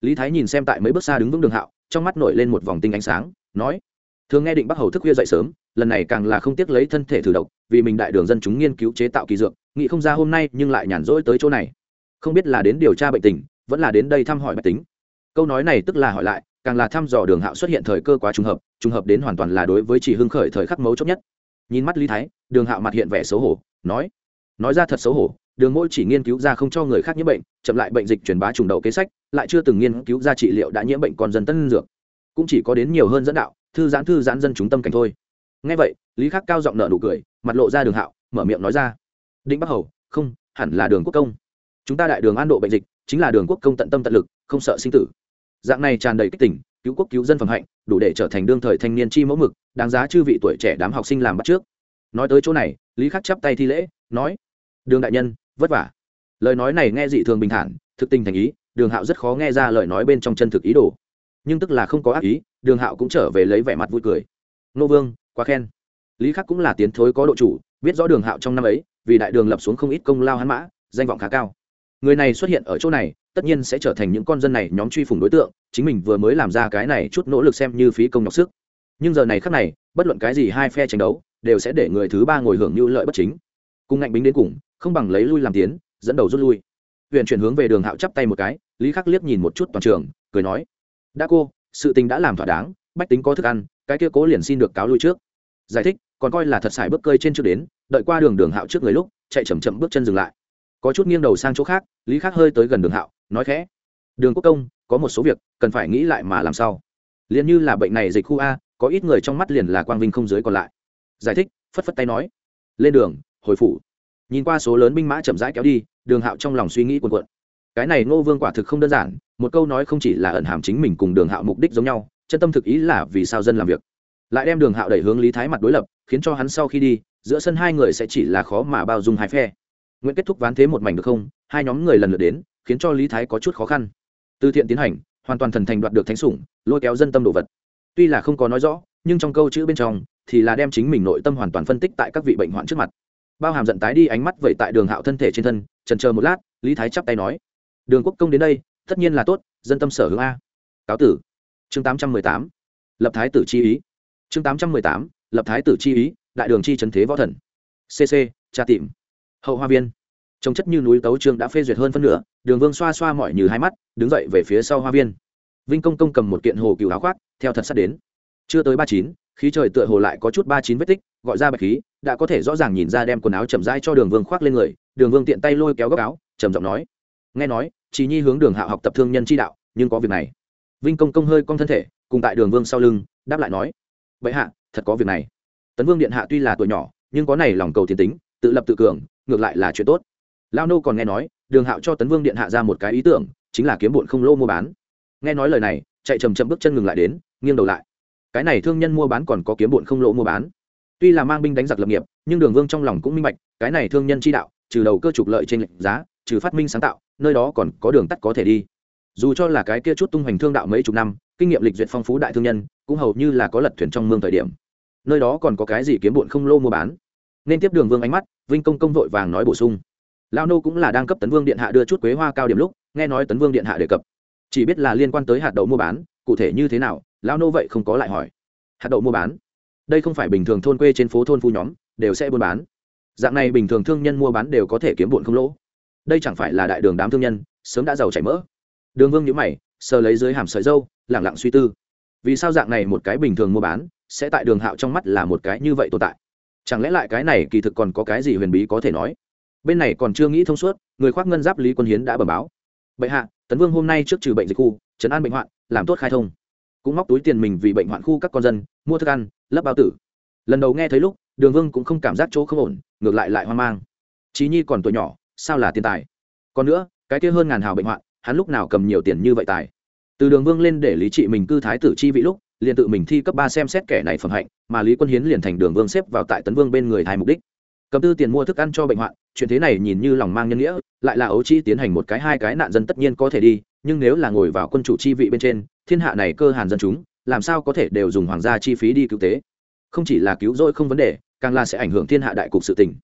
Lý thái nhìn xem tại mấy bước xa đứng vững đường hạo, trong mắt nổi lên một vòng tinh ánh sáng, nói, thường nghe định bắc hầu thức khuya dậy sớm, lần này càng là không tiếc lấy thân thể thử độc, vì mình đại đường dân chúng nghiên cứu chế tạo kỳ dược, nghĩ không ra hôm nay nhưng lại nhàn rỗi tới chỗ này. Không biết là đến điều tra bệnh tình, vẫn là đến đây thăm hỏi bạch tính. Câu nói này tức là hỏi lại, càng là thăm dò đường hạo xuất hiện thời cơ quá trùng hợp trùng hợp đến hoàn toàn là đối với chỉ hưng khởi thời khắc mấu chốt nhất. Nhìn mắt lý thái, đường hạo mặt hiện vẻ xấu hổ, nói nói ra thật xấu hổ, đường mỗi chỉ nghiên cứu ra không cho người khác nhiễm bệnh, chậm lại bệnh dịch truyền bá trùng đầu kế sách, lại chưa từng nghiên cứu ra trị liệu đã nhiễm bệnh còn dân tân dược. Cũng chỉ có đến nhiều hơn dẫn đạo, thư giãn thư giãn dân chúng tâm cảnh thôi. Ngay vậy, lý khắc cao giọng nợ nụ cười, mặt lộ ra đường hạo, mở miệng nói ra. Định bắc hầu, không, hẳn là đường quốc công. Chúng ta đại đường an độ bệnh dịch, chính là đường quốc công tận tâm tận lực, không sợ sinh tử. Dạng này tràn đầy kích tỉnh cứu quốc cứu dân phẩm hạnh, đủ để trở thành đương thời thanh niên chi mẫu mực, đáng giá chư vị tuổi trẻ đám học sinh làm bắt trước. Nói tới chỗ này, lý khắc chắp tay thi lễ, nói đường đại nhân, vất vả. Lời nói này nghe dị thường bình thản, thực tình thành ý, đường hạo rất khó nghe ra lời nói bên trong chân thực ý đồ. Nhưng tức là không có ác ý, đường hạo cũng trở về lấy vẻ mặt vui cười. Nô vương, quá khen. Lý khắc cũng là tiến thối có độ chủ, biết rõ đường hạo trong năm ấy, vì đại đường lập xuống không ít công lao hắn mã, danh vọng khá cao. Người này xuất hiện ở chỗ này, tất nhiên sẽ trở thành những con dân này nhóm truy phủng đối tượng, chính mình vừa mới làm ra cái này chút nỗ lực xem như phí công nhọc sức. Nhưng giờ này khác này, bất luận cái gì hai phe tranh đấu, đều sẽ để người thứ ba ngồi hưởng như lợi bất chính. Cùng ngạnh bính đến cùng không bằng lấy lui làm tiến, dẫn đầu rút lui. Huyện chuyển hướng về đường hạo chắp tay một cái, lý khắc liếc nhìn một chút toàn trường, cười nói, đã cô, sự tình đã làm thỏa đáng, bách tính có thức ăn, cái kia cố liền xin được cáo lui trước. Giải thích, còn coi là thật xài bước cơi trên trước đến, đợi qua đường đường hạo trước người lúc, chạy chậm chậm bước chân dừng lại. Có chút nghiêng đầu sang chỗ khác, lý khắc hơi tới gần đường hạo, nói khẽ, đường quốc công, có một số việc, cần phải nghĩ lại mà làm sao liền như là bệnh này dịch khu a, có ít người trong mắt liền là quang vinh không giới còn lại. Giải thích, phất phất tay nói, lên đường, hồi phủ nhìn qua số lớn binh mã chậm rãi kéo đi, đường hạo trong lòng suy nghĩ cuồn cuộn. Cái này ngô vương quả thực không đơn giản, một câu nói không chỉ là ẩn hàm chính mình cùng đường hạo mục đích giống nhau, chân tâm thực ý là vì sao dân làm việc. Lại đem đường hạo đẩy hướng lý thái mặt đối lập, khiến cho hắn sau khi đi, giữa sân hai người sẽ chỉ là khó mà bao dung hai phe. Nguyện kết thúc ván thế một mảnh được không? Hai nhóm người lần lượt đến, khiến cho lý thái có chút khó khăn. Từ thiện tiến hành, hoàn toàn thần thành đoạt được thánh sủng, lôi kéo dân tâm đồ vật. Tuy là không có nói rõ, nhưng trong câu chữ bên trong thì là đem chính mình nội tâm hoàn toàn phân tích tại các vị bệnh hoạn trước mặt bao hàm giận tái đi ánh mắt vậy tại đường hạo thân thể trên thân trần chờ một lát, lý thái chắp tay nói, đường quốc công đến đây, tất nhiên là tốt, dân tâm sở hướng a. Cáo tử. Chương tám trăm mười tám. Lập thái tử chi ý. Chương tám trăm mười tám. Lập thái tử chi ý, đại đường chi trần thế võ thần. Cc tra tìm hậu hoa viên. Trông chất như núi tấu trương đã phê duyệt hơn phân nửa, đường vương xoa xoa mọi như hai mắt, đứng dậy về phía sau hoa viên. Vinh công công cầm một kiện hồ cựu áo khoác, theo thật sắt đến. Chưa tới ba chín, khí trời tựa hồ lại có chút ba chín vết tích gọi ra bạch khí, đã có thể rõ ràng nhìn ra đem quần áo chậm rãi cho đường vương khoác lên người, đường vương tiện tay lôi kéo góc áo, trầm giọng nói. Nghe nói, chỉ nhi hướng đường hạ học tập thương nhân chi đạo, nhưng có việc này. Vinh công công hơi cong thân thể, cùng tại đường vương sau lưng, đáp lại nói. Vậy hạ, thật có việc này. Tấn vương điện hạ tuy là tuổi nhỏ, nhưng có này lòng cầu thiên tính, tự lập tự cường, ngược lại là chuyện tốt. Lao nô còn nghe nói, đường hạo cho tấn vương điện hạ ra một cái ý tưởng, chính là kiếm bụn không lô mua bán. Nghe nói lời này, chạy chầm chậm bước chân ngừng lại đến, nghiêng đầu lại. Cái này thương nhân mua bán còn có kiếm bụn không lỗ mua bán tuy là mang binh đánh giặc lập nghiệp, nhưng đường vương trong lòng cũng minh bạch, cái này thương nhân chi đạo, trừ đầu cơ trục lợi trên lệnh giá, trừ phát minh sáng tạo, nơi đó còn có đường tắt có thể đi. Dù cho là cái kia chút tung hoành thương đạo mấy chục năm, kinh nghiệm lịch duyệt phong phú đại thương nhân, cũng hầu như là có lật thuyền trong mương thời điểm. Nơi đó còn có cái gì kiếm bụn không lô mua bán. Nên tiếp đường vương ánh mắt, vinh công công vội vàng nói bổ sung. Lao nô cũng là đang cấp tấn vương điện hạ đưa chút quế hoa cao điểm lúc, nghe nói tấn vương điện hạ đề cập. Chỉ biết là liên quan tới hạt đậu mua bán, cụ thể như thế nào lao nô vậy không có lại hỏi. Hạt đậu mua bán? Đây không phải bình thường thôn quê trên phố thôn phu nhóm, đều sẽ buôn bán. Dạng này bình thường thương nhân mua bán đều có thể kiếm bụn không lỗ. Đây chẳng phải là đại đường đám thương nhân, sớm đã giàu chảy mỡ. Đường vương nhữ mày, sờ lấy dưới hàm sợi dâu, lẳng lặng suy tư. Vì sao dạng này một cái bình thường mua bán, sẽ tại đường hạo trong mắt là một cái như vậy tồn tại? Chẳng lẽ lại cái này kỳ thực còn có cái gì huyền bí có thể nói? Bên này còn chưa nghĩ thông suốt, người khoác ngân giáp lý quân hiến đã bẩm báo. Bệ hạ, tấn vương hôm nay trước trừ bệnh dịch khu chấn an bệnh hoạn, làm tốt khai thông. Cũng móc túi tiền mình vì bệnh hoạn khu các con dân, mua thức ăn lấp bao tử. Lần đầu nghe thấy lúc, đường vương cũng không cảm giác chỗ không ổn, ngược lại lại hoang mang. Trí nhi còn tuổi nhỏ, sao là tiền tài? Còn nữa, cái kia hơn ngàn hào bệnh hoạn, hắn lúc nào cầm nhiều tiền như vậy tài? Từ đường vương lên để lý trị mình cư thái tử chi vị lúc, liền tự mình thi cấp ba xem xét kẻ này phẩm hạnh, mà lý quân hiến liền thành đường vương xếp vào tại tấn vương bên người hai mục đích. Cầm tư tiền mua thức ăn cho bệnh hoạn, chuyện thế này nhìn như lòng mang nhân nghĩa, lại là ấu chi tiến hành một cái hai cái nạn dân tất nhiên có thể đi, nhưng nếu là ngồi vào quân chủ chi vị bên trên, thiên hạ này cơ hàn dân chúng làm sao có thể đều dùng hoàng gia chi phí đi cứu tế? Không chỉ là cứu rỗi không vấn đề, càng là sẽ ảnh hưởng thiên hạ đại cục sự tình.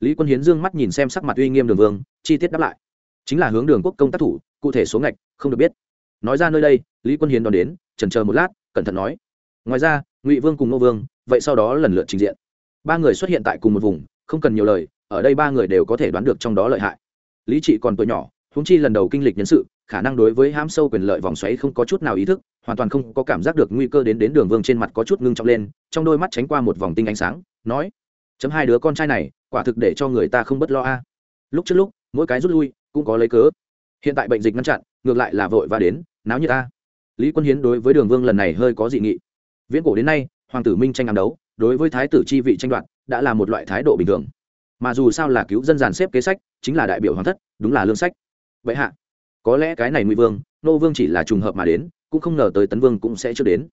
Lý quân hiến dương mắt nhìn xem sắc mặt uy nghiêm đường vương, chi tiết đáp lại. Chính là hướng đường quốc công tác thủ, cụ thể số ngạch, không được biết. Nói ra nơi đây, lý quân hiến đón đến trần chờ một lát, cẩn thận nói. Ngoài ra, ngụy vương cùng nô vương, vậy sau đó lần lượt trình diện. Ba người xuất hiện tại cùng một vùng, không cần nhiều lời, ở đây ba người đều có thể đoán được trong đó lợi hại. Lý trị còn tuổi nhỏ húng chi lần đầu kinh lịch nhân sự, khả năng đối với ham sâu quyền lợi vòng xoáy không có chút nào ý thức hoàn toàn không có cảm giác được nguy cơ đến đến đường vương trên mặt có chút ngưng trọng lên, trong đôi mắt tránh qua một vòng tinh ánh sáng, nói, chấm hai đứa con trai này, quả thực để cho người ta không bất lo a. Lúc trước lúc, mỗi cái rút lui, cũng có lấy cớ. Hiện tại bệnh dịch ngăn chặn, ngược lại là vội và đến, náo như ta lý quân hiến đối với đường vương lần này hơi có dị nghị. Viễn cổ đến nay, hoàng tử minh tranh ám đấu, đối với thái tử chi vị tranh đoạt, đã là một loại thái độ bình thường. Mà dù sao là cứu dân giàn xếp kế sách, chính là đại biểu hoàng thất, đúng là lương sách. Vậy hạ, có lẽ cái này ngụy vương, nô vương chỉ là trùng hợp mà đến cũng không ngờ tới tấn vương cũng sẽ chưa đến.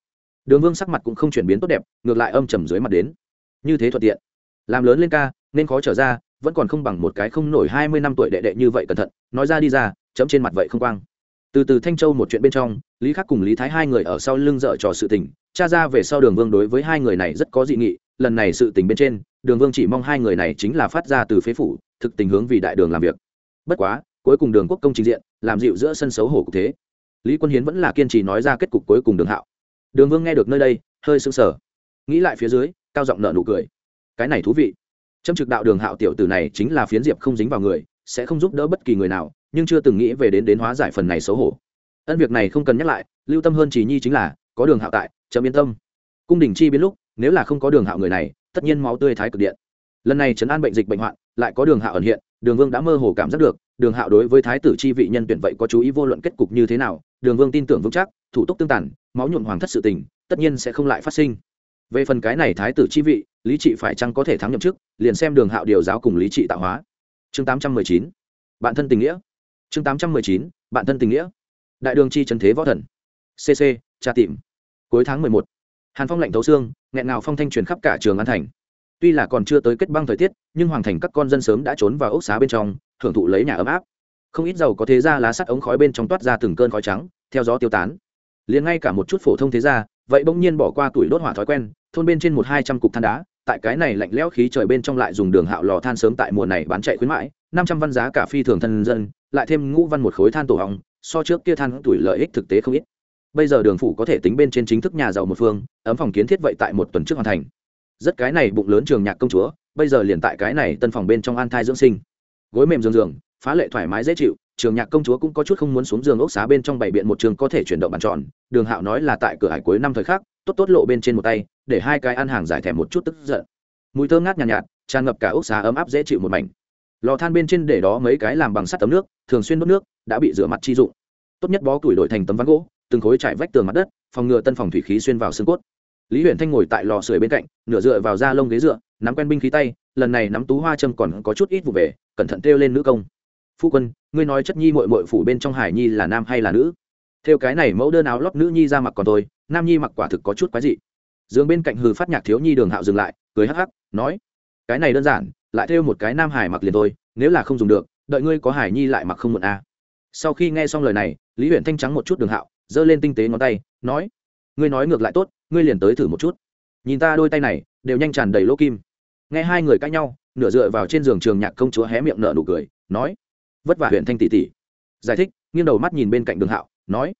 Đường vương sắc mặt cũng không chuyển biến tốt đẹp, ngược lại âm trầm dưới mặt đến. Như thế thuận tiện. Làm lớn lên ca, nên khó trở ra, vẫn còn không bằng một cái không nổi hai mươi năm tuổi đệ đệ như vậy cẩn thận, nói ra đi ra, chấm trên mặt vậy không quang. Từ từ thanh châu một chuyện bên trong, lý khắc cùng lý thái hai người ở sau lưng dở trò sự tình, cha ra về sau đường vương đối với hai người này rất có dị nghị, lần này sự tình bên trên, đường vương chỉ mong hai người này chính là phát ra từ phế phủ, thực tình hướng vì đại đường làm việc. Bất quá, cuối cùng đường quốc công trình diện, làm dịu giữa sân xấu hổ cục thế lý quân hiến vẫn là kiên trì nói ra kết cục cuối cùng đường hạo. Đường vương nghe được nơi đây, hơi sững sờ. Nghĩ lại phía dưới, cao giọng nợ nụ cười. Cái này thú vị. Trâm trực đạo đường hạo tiểu tử này chính là phiến diệp không dính vào người, sẽ không giúp đỡ bất kỳ người nào, nhưng chưa từng nghĩ về đến đến hóa giải phần này xấu hổ. Ân việc này không cần nhắc lại, lưu tâm hơn chỉ nhi chính là, có đường hạo tại, chấm yên tâm. Cung đình chi biến lúc, nếu là không có đường hạo người này, tất nhiên máu tươi thái cực điện. Lần này chấn an bệnh dịch bệnh hoạn, lại có đường hạo ẩn hiện, đường vương đã mơ hồ cảm giác được, đường hạo đối với thái tử chi vị nhân tuyển vậy có chú ý vô luận kết cục như thế nào đường vương tin tưởng vững chắc, thủ tục tương tàn, máu nhuộm hoàng thất sự tình, tất nhiên sẽ không lại phát sinh. Về phần cái này thái tử chi vị, lý trị phải chăng có thể thắng nhậm chức, liền xem đường hạo điều giáo cùng lý trị tạo hóa. Chương tám trăm mười chín, bạn thân tình nghĩa. Chương tám trăm mười chín, bạn thân tình nghĩa. Đại đường chi trần thế võ thần. Cc tra tìm. Cuối tháng mười một, hàn phong lạnh thấu xương, nghẹn ngào phong thanh truyền khắp cả trường an thành. Tuy là còn chưa tới kết băng thời tiết, nhưng hoàng thành các con dân sớm đã trốn vào ốc xá bên trong thưởng thụ lấy nhà ấm áp không ít dầu có thế ra lá sắt ống khói bên trong toát ra từng cơn khói trắng, theo gió tiêu tán. Liền ngay cả một chút phổ thông thế ra vậy bỗng nhiên bỏ qua tuổi đốt hỏa thói quen, thôn bên trên một hai trăm cục than đá, tại cái này lạnh lẽo khí trời bên trong lại dùng đường hạo lò than sớm tại mùa này bán chạy khuyến mãi, năm trăm văn giá cả phi thường thân dân, lại thêm ngũ văn một khối than tổ hỏng, so trước kia than tuổi lợi ích thực tế không ít. Bây giờ đường phủ có thể tính bên trên chính thức nhà giàu một phương, ấm phòng kiến thiết vậy tại một tuần trước hoàn thành. Rất cái này bụng lớn trường nhạc công chúa, bây giờ liền tại cái này tân phòng bên trong an thai dưỡng sinh. Gối mềm giường giường phá lệ thoải mái dễ chịu trường nhạc công chúa cũng có chút không muốn xuống giường ốc xá bên trong bảy biện một trường có thể chuyển động bàn tròn đường hạo nói là tại cửa hải cuối năm thời khắc tốt tốt lộ bên trên một tay để hai cái ăn hàng giải thèm một chút tức giận. Mùi thơm ngát nhàn nhạt, nhạt tràn ngập cả ốc xá ấm áp dễ chịu một mảnh. Lò than bên trên để đó mấy cái làm bằng sắt tấm nước thường xuyên đốt nước đã bị rửa mặt chi dụng. Tốt nhất bó củi đổi thành tấm ván gỗ từng khối trải vách tường mặt đất phòng ngừa tân phòng thủy khí xuyên vào xương cốt. Lý huyện thanh ngồi tại lò sưởi bên cạnh nửa dựa vào da lông ghế dựa nắm quen binh khí tay lần này nắm tú hoa châm còn có chút ít vụ về cẩn thận kêu lên nữ công phu quân, ngươi nói chất nhi mội mội phủ bên trong hải nhi là nam hay là nữ? Theo cái này mẫu đơn áo lót nữ nhi ra mặc còn tôi, nam nhi mặc quả thực có chút quái dị. Dương bên cạnh hừ phát nhạc thiếu nhi đường hạo dừng lại, cười hắc hắc, nói, cái này đơn giản, lại theo một cái nam hải mặc liền thôi, nếu là không dùng được, đợi ngươi có hải nhi lại mặc không muộn a sau khi nghe xong lời này, lý huyện thanh trắng một chút đường hạo, giơ lên tinh tế ngón tay, nói, ngươi nói ngược lại tốt, ngươi liền tới thử một chút. Nhìn ta đôi tay này, đều nhanh tràn đầy lỗ kim. Nghe hai người cãi nhau, nửa dựa vào trên giường trường nhạc công chúa hé miệng nở nụ cười, nói vất vả huyện thanh tỷ tỷ. Giải thích, nghiêng đầu mắt nhìn bên cạnh đường hạo, nói,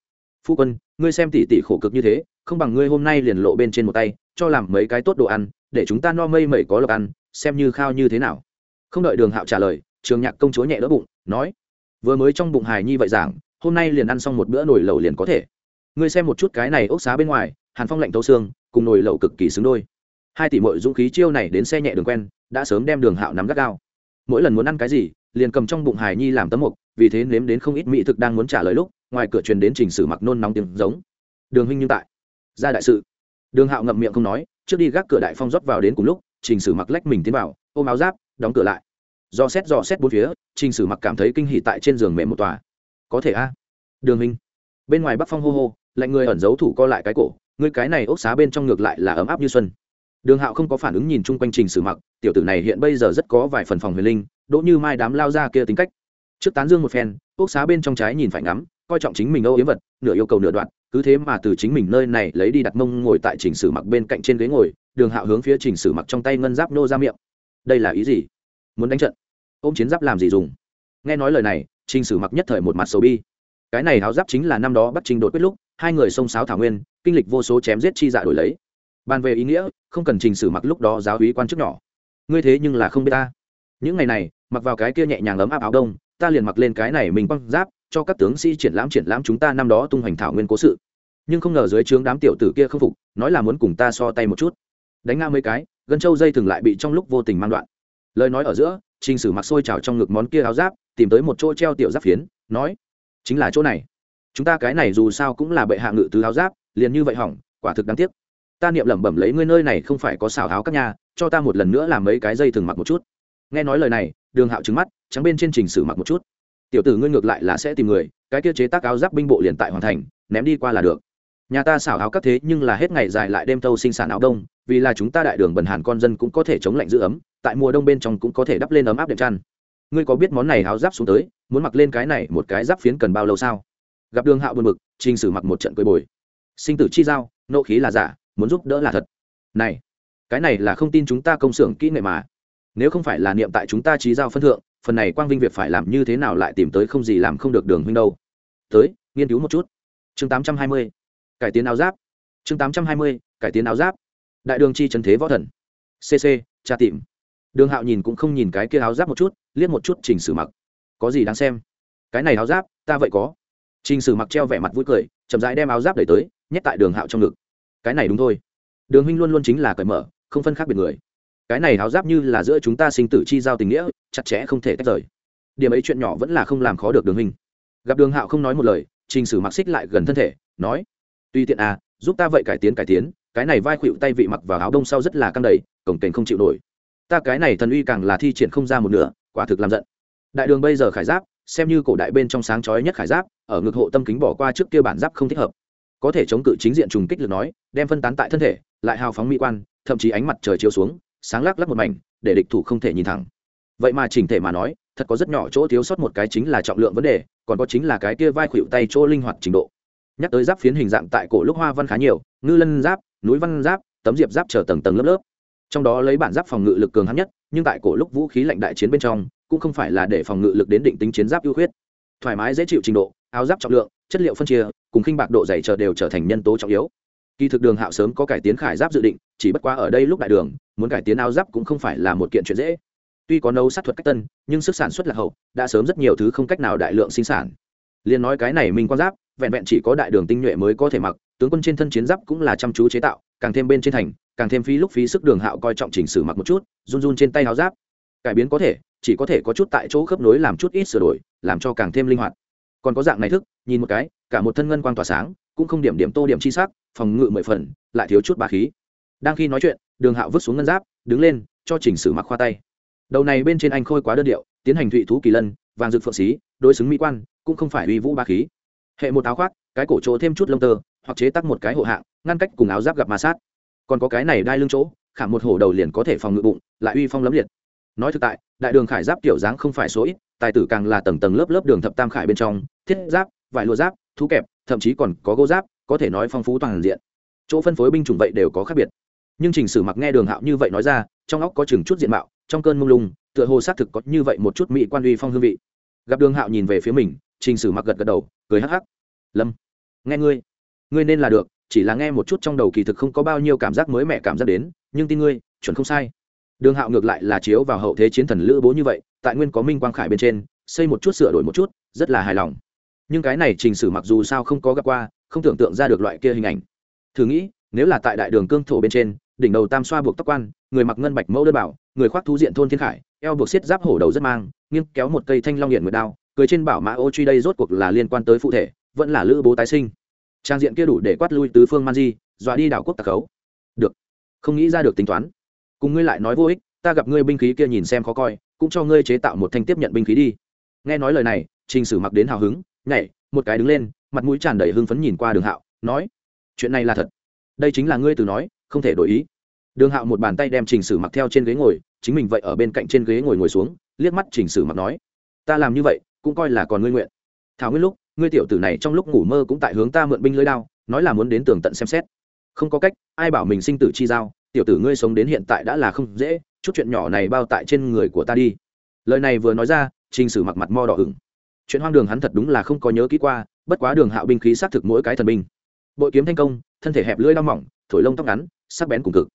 phu quân, ngươi xem tỷ tỷ khổ cực như thế, không bằng ngươi hôm nay liền lộ bên trên một tay, cho làm mấy cái tốt đồ ăn, để chúng ta no mây mẩy có lộc ăn, xem như khao như thế nào. Không đợi đường hạo trả lời, trường nhạc công chúa nhẹ đỡ bụng, nói, vừa mới trong bụng hài nhi vậy giảng, hôm nay liền ăn xong một bữa nồi lẩu liền có thể. Ngươi xem một chút cái này ốc xá bên ngoài, hàn phong lạnh thấu xương, cùng nồi lẩu cực kỳ xứng đôi. Hai tỷ mội dũng khí chiêu này đến xe nhẹ đường quen, đã sớm đem đường hạo nắm gắt gao. Mỗi lần muốn ăn cái gì liền cầm trong bụng hài nhi làm tấm mục, vì thế nếm đến không ít mỹ thực đang muốn trả lời lúc, ngoài cửa truyền đến trình sử mặc nôn nóng tiếng giống. Đường huynh như tại. Ra đại sự. Đường hạo ngậm miệng không nói, trước đi gác cửa đại phong rót vào đến cùng lúc, trình sử mặc lách mình tiến vào, ôm áo giáp, đóng cửa lại. Do xét do xét bốn phía, trình sử mặc cảm thấy kinh hỉ tại trên giường mềm một tòa. Có thể a. À? Đường huynh. Bên ngoài bắc phong hô hô, lạnh người ẩn giấu thủ co lại cái cổ người cái này ốc xá bên trong ngược lại là ấm áp như xuân. Đường hạo không có phản ứng nhìn chung quanh trình sử mặc, tiểu tử này hiện bây giờ rất có vài phần phòng huyền linh đỗ như mai đám lao ra kia tính cách. Trước tán dương một phen, quốc xá bên trong trái nhìn phải ngắm, coi trọng chính mình âu yếm vật, nửa yêu cầu nửa đoạn, cứ thế mà từ chính mình nơi này lấy đi đặt mông ngồi tại trình sử mặc bên cạnh trên ghế ngồi, đường hạo hướng phía trình sử mặc trong tay ngân giáp nô ra miệng. Đây là ý gì? Muốn đánh trận? Ôm chiến giáp làm gì dùng? Nghe nói lời này trình sử mặc nhất thời một mặt sầu bi. Cái này háo giáp chính là năm đó bắt trình đột quyết lúc, hai người xông sáo thảo nguyên, kinh lịch vô số chém giết chi dạ đổi lấy. Bàn về ý nghĩa, không cần trình sử mặc lúc đó giáo hí quan chức nhỏ. Ngươi thế nhưng là không biết ta những ngày này, mặc vào cái kia nhẹ nhàng ấm áp áo đông, ta liền mặc lên cái này mình băng giáp, cho các tướng sĩ triển lãm triển lãm chúng ta năm đó tung hoành thảo nguyên cố sự. Nhưng không ngờ dưới trướng đám tiểu tử kia không phục, nói là muốn cùng ta so tay một chút. Đánh nga mấy cái, gân trâu dây thường lại bị trong lúc vô tình mang đoạn. Lời nói ở giữa, trình sử mặc sôi trào trong ngực món kia áo giáp, tìm tới một chỗ treo tiểu giáp phiến, nói, chính là chỗ này. Chúng ta cái này dù sao cũng là bệ hạ ngự tứ áo giáp, liền như vậy hỏng, quả thực đáng tiếc. Ta niệm lẩm bẩm lấy ngươi nơi này không phải có xào áo các nhà, cho ta một lần nữa làm mấy cái dây thường mặc một chút nghe nói lời này, đường hạo trứng mắt, trắng bên trên trình sử mặc một chút. Tiểu tử ngươi ngược lại là sẽ tìm người, cái kia chế tác áo giáp binh bộ liền tại hoàn thành, ném đi qua là được. Nhà ta xảo áo các thế nhưng là hết ngày dài lại đêm thâu sinh sản áo đông, vì là chúng ta đại đường bần hàn con dân cũng có thể chống lạnh giữ ấm, tại mùa đông bên trong cũng có thể đắp lên ấm áp đệm chăn. Ngươi có biết món này áo giáp xuống tới, muốn mặc lên cái này một cái giáp phiến cần bao lâu sao? Gặp đường hạo buồn bực, trình sử mặc một trận cười bồi. Sinh tử chi giao, nộ khí là giả, muốn giúp đỡ là thật. Này, cái này là không tin chúng ta công xưởng kỹ nghệ mà nếu không phải là niệm tại chúng ta trí giao phân thượng, phần này quang vinh việc phải làm như thế nào lại tìm tới không gì làm không được đường huynh đâu. Tới, nghiên cứu một chút. Chương tám trăm hai mươi. Cải tiến áo giáp. Chương tám trăm hai mươi, cải tiến áo giáp. Đại đường chi trần thế võ thần. Cc tra tìm. Đường hạo nhìn cũng không nhìn cái kia áo giáp một chút, liếc một chút chỉnh sử mặc. Có gì đáng xem? Cái này áo giáp, ta vậy có. Chỉnh sử mặc treo vẻ mặt vui cười, chậm rãi đem áo giáp đẩy tới, nhét tại đường hạo trong ngực. Cái này đúng thôi. Đường huynh luôn luôn chính là cởi mở, không phân khác biệt người cái này áo giáp như là giữa chúng ta sinh tử chi giao tình nghĩa, chặt chẽ không thể tách rời. Điểm ấy chuyện nhỏ vẫn là không làm khó được đường hình. gặp đường hạo không nói một lời, trình sử mặc xích lại gần thân thể, nói, tuy tiện à giúp ta vậy cải tiến cải tiến, cái này vai khuỵu tay vị mặc vào áo đông sau rất là căng đầy, cổng kềnh không chịu nổi. Ta cái này thần uy càng là thi triển không ra một nửa, quả thực làm giận. Đại đường bây giờ khải giáp, xem như cổ đại bên trong sáng chói nhất khải giáp, ở ngực hộ tâm kính bỏ qua trước kia bản giáp không thích hợp. Có thể chống cự chính diện trùng kích lực nói, đem phân tán tại thân thể, lại hào phóng mỹ quan, thậm chí ánh mặt trời chiếu xuống sáng lắc lắc một mảnh, để địch thủ không thể nhìn thẳng. Vậy mà chỉnh thể mà nói, thật có rất nhỏ chỗ thiếu sót một cái chính là trọng lượng vấn đề, còn có chính là cái kia vai khuỵu tay chỗ linh hoạt trình độ. Nhắc tới giáp phiến hình dạng tại cổ lúc hoa văn khá nhiều, ngư lân giáp, núi văn giáp, tấm diệp giáp chờ tầng tầng lớp lớp. Trong đó lấy bản giáp phòng ngự lực cường hắn nhất, nhưng tại cổ lúc vũ khí lạnh đại chiến bên trong, cũng không phải là để phòng ngự lực đến định tính chiến giáp ưu khuyết. Thoải mái dễ chịu trình độ, áo giáp trọng lượng, chất liệu phân chia, cùng khinh bạc độ dày chờ đều trở thành nhân tố trọng yếu. Kỳ thực đường hạo sớm có cải tiến khải giáp dự định, chỉ bất quá ở đây lúc đại đường muốn cải tiến áo giáp cũng không phải là một kiện chuyện dễ. Tuy có nấu sát thuật cách tân, nhưng sức sản xuất là hậu, đã sớm rất nhiều thứ không cách nào đại lượng sinh sản. Liền nói cái này mình quan giáp, vẹn vẹn chỉ có đại đường tinh nhuệ mới có thể mặc, tướng quân trên thân chiến giáp cũng là chăm chú chế tạo, càng thêm bên trên thành, càng thêm phí lúc phí sức đường hạo coi trọng chỉnh sử mặc một chút, run run trên tay áo giáp. Cải biến có thể, chỉ có thể có chút tại chỗ khớp nối làm chút ít sửa đổi, làm cho càng thêm linh hoạt. Còn có dạng này thức, nhìn một cái, cả một thân ngân quang tỏa sáng, cũng không điểm điểm tô điểm chi sắc, phòng ngự mười phần, lại thiếu chút bá khí. Đang khi nói chuyện đường hạo vứt xuống ngân giáp, đứng lên, cho chỉnh sử mặc khoa tay. Đầu này bên trên anh khôi quá đơn điệu, tiến hành thụy thú kỳ lân, vàng dược phượng xí, đối xứng mỹ quan, cũng không phải uy vũ ba khí. Hệ một áo khoác, cái cổ chỗ thêm chút lông tơ, hoặc chế tắc một cái hộ hạng, ngăn cách cùng áo giáp gặp ma sát. Còn có cái này đai lưng chỗ, khảm một hổ đầu liền có thể phòng ngự bụng, lại uy phong lấm liệt. Nói thực tại, đại đường khải giáp kiểu dáng không phải số ít, tài tử càng là tầng tầng lớp lớp đường thập tam khải bên trong, thiết giáp, vải lụa giáp, thú kẹp, thậm chí còn có gô giáp, có thể nói phong phú toàn diện. Chỗ phân phối binh chủng vậy đều có khác biệt nhưng trình sử mặc nghe đường hạo như vậy nói ra, trong óc có chừng chút diện mạo, trong cơn mông lung, tựa hồ xác thực có như vậy một chút mỹ quan uy phong hương vị. Gặp đường hạo nhìn về phía mình, trình sử mặc gật gật đầu, cười hắc hắc. Lâm, nghe ngươi. Ngươi nên là được, chỉ là nghe một chút trong đầu kỳ thực không có bao nhiêu cảm giác mới mẻ cảm giác đến, nhưng tin ngươi, chuẩn không sai. Đường hạo ngược lại là chiếu vào hậu thế chiến thần lữ bố như vậy, tại nguyên có minh quang khải bên trên, xây một chút sửa đổi một chút, rất là hài lòng. Nhưng cái này trình sử mặc dù sao không có gặp qua, không tưởng tượng ra được loại kia hình ảnh. Thử nghĩ, nếu là tại đại đường cương thổ bên trên đỉnh đầu tam xoa buộc tóc quan, người mặc ngân bạch mẫu đơn bảo, người khoác thú diện thôn thiên khải, eo buộc xiết giáp hổ đầu rất mang, nghiêng kéo một cây thanh long hiện nguyệt đao cưới trên bảo mã ô truy đây rốt cuộc là liên quan tới phụ thể, vẫn là lữ bố tái sinh. Trang diện kia đủ để quát lui tứ phương man di, dọa đi đảo quốc tạc khấu. Được, không nghĩ ra được tính toán. Cùng ngươi lại nói vô ích, ta gặp ngươi binh khí kia nhìn xem khó coi, cũng cho ngươi chế tạo một thanh tiếp nhận binh khí đi. Nghe nói lời này, trình sử mặc đến hào hứng, nhảy, một cái đứng lên, mặt mũi tràn đầy hưng phấn nhìn qua đường hạo, nói, chuyện này là thật. Đây chính là ngươi từ nói không thể đổi ý. Đường hạo một bàn tay đem trình sử mặc theo trên ghế ngồi, chính mình vậy ở bên cạnh trên ghế ngồi ngồi xuống, liếc mắt trình sử mặc nói, ta làm như vậy, cũng coi là còn ngươi nguyện. Thảo nguyên lúc, ngươi tiểu tử này trong lúc ngủ mơ cũng tại hướng ta mượn binh lưới đao, nói là muốn đến tường tận xem xét. Không có cách, ai bảo mình sinh tử chi giao, tiểu tử ngươi sống đến hiện tại đã là không dễ, chút chuyện nhỏ này bao tại trên người của ta đi. Lời này vừa nói ra, trình sử mặc mặt mo đỏ hửng. chuyện hoang đường hắn thật đúng là không có nhớ kỹ qua, bất quá đường hạo binh khí xác thực mỗi cái thần binh. Bội kiếm thanh công, thân thể hẹp lưỡi đau mỏng thổi lông tóc ngắn sắc bén cùng cực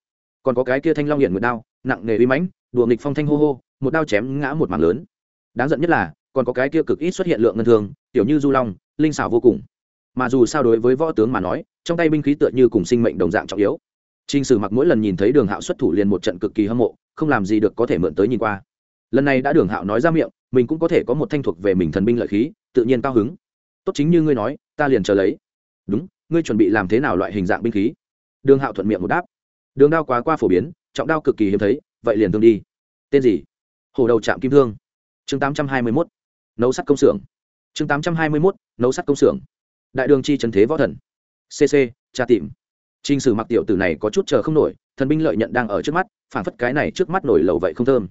còn có cái kia thanh long hiển nguyệt đao nặng nghề uy mãnh đùa nghịch phong thanh hô hô một đao chém ngã một mảng lớn đáng giận nhất là còn có cái kia cực ít xuất hiện lượng ngân thường tiểu như du long linh xảo vô cùng mà dù sao đối với võ tướng mà nói trong tay binh khí tựa như cùng sinh mệnh đồng dạng trọng yếu Trình Sử Mặc mỗi lần nhìn thấy Đường Hạo xuất thủ liền một trận cực kỳ hâm mộ, không làm gì được có thể mượn tới nhìn qua. Lần này đã Đường Hạo nói ra miệng, mình cũng có thể có một thanh thuộc về mình thần binh lợi khí, tự nhiên cao hứng. Tốt chính như ngươi nói, ta liền chờ lấy. Đúng, ngươi chuẩn bị làm thế nào loại hình dạng binh khí? Đường Hạo thuận miệng một đáp. Đường đao quá qua phổ biến, trọng đao cực kỳ hiếm thấy, vậy liền tương đi. Tên gì? Hổ đầu Trạm kim thương. Chương 821. Nấu sắt công xưởng. Chương 821. Nấu sắt công xưởng. Đại đường chi trấn thế võ thần. CC, tra tìm Trình Sử Mặc tiểu tử này có chút chờ không nổi, thần binh lợi nhận đang ở trước mắt, phản phất cái này trước mắt nổi lầu vậy không thơm.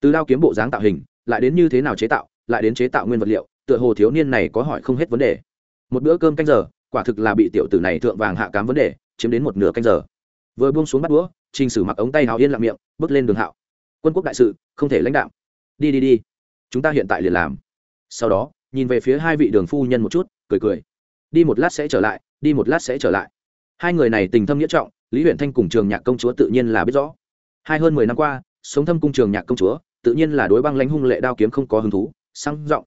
Từ đao kiếm bộ dáng tạo hình, lại đến như thế nào chế tạo, lại đến chế tạo nguyên vật liệu, tựa hồ thiếu niên này có hỏi không hết vấn đề. Một bữa cơm canh giờ, quả thực là bị tiểu tử này thượng vàng hạ cám vấn đề, chiếm đến một nửa canh giờ. Vừa buông xuống bắt đũa, Trình Sử Mặc ống tay hào yên lặng miệng, bước lên đường hạo. Quân quốc đại sự, không thể lãnh đạo. Đi đi đi, chúng ta hiện tại liền làm. Sau đó, nhìn về phía hai vị đường phu nhân một chút, cười cười. Đi một lát sẽ trở lại, đi một lát sẽ trở lại hai người này tình thâm nghĩa trọng lý huyện thanh cùng trường nhạc công chúa tự nhiên là biết rõ hai hơn mười năm qua sống thâm cung trường nhạc công chúa tự nhiên là đối băng lãnh hung lệ đao kiếm không có hứng thú sang giọng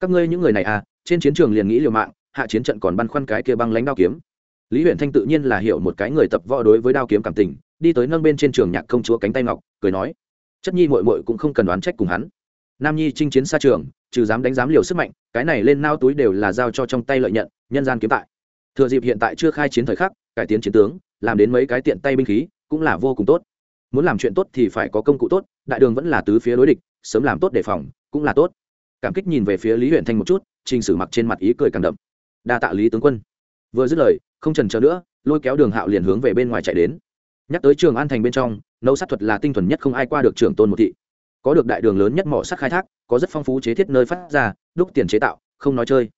các ngươi những người này à trên chiến trường liền nghĩ liều mạng hạ chiến trận còn băn khoăn cái kia băng lãnh đao kiếm lý huyện thanh tự nhiên là hiểu một cái người tập võ đối với đao kiếm cảm tình, đi tới nâng bên trên trường nhạc công chúa cánh tay ngọc, cười nói, chất nhi mội mội cũng không cần đoán trách cùng hắn. Nam nhi chinh chiến xa trường, trừ dám đánh dám liều sức mạnh, cái này lên nao túi đều là giao cho trong tay lợi nhận, nhân gian kiếm tại. Thừa dịp hiện tại chưa khai chiến thời khắc, cải tiến chiến tướng, làm đến mấy cái tiện tay binh khí, cũng là vô cùng tốt. Muốn làm chuyện tốt thì phải có công cụ tốt, đại đường vẫn là tứ phía đối địch, sớm làm tốt đề phòng, cũng là tốt. Cảm kích nhìn về phía lý huyện thanh một chút, trình sử mặc trên mặt ý cười càng đậm. Đa tạ lý tướng quân vừa dứt lời, không trần chờ nữa, lôi kéo đường hạo liền hướng về bên ngoài chạy đến. Nhắc tới trường an thành bên trong, nấu sát thuật là tinh thuần nhất không ai qua được trưởng tôn một thị. Có được đại đường lớn nhất mỏ sắt khai thác, có rất phong phú chế thiết nơi phát ra, đúc tiền chế tạo, không nói chơi.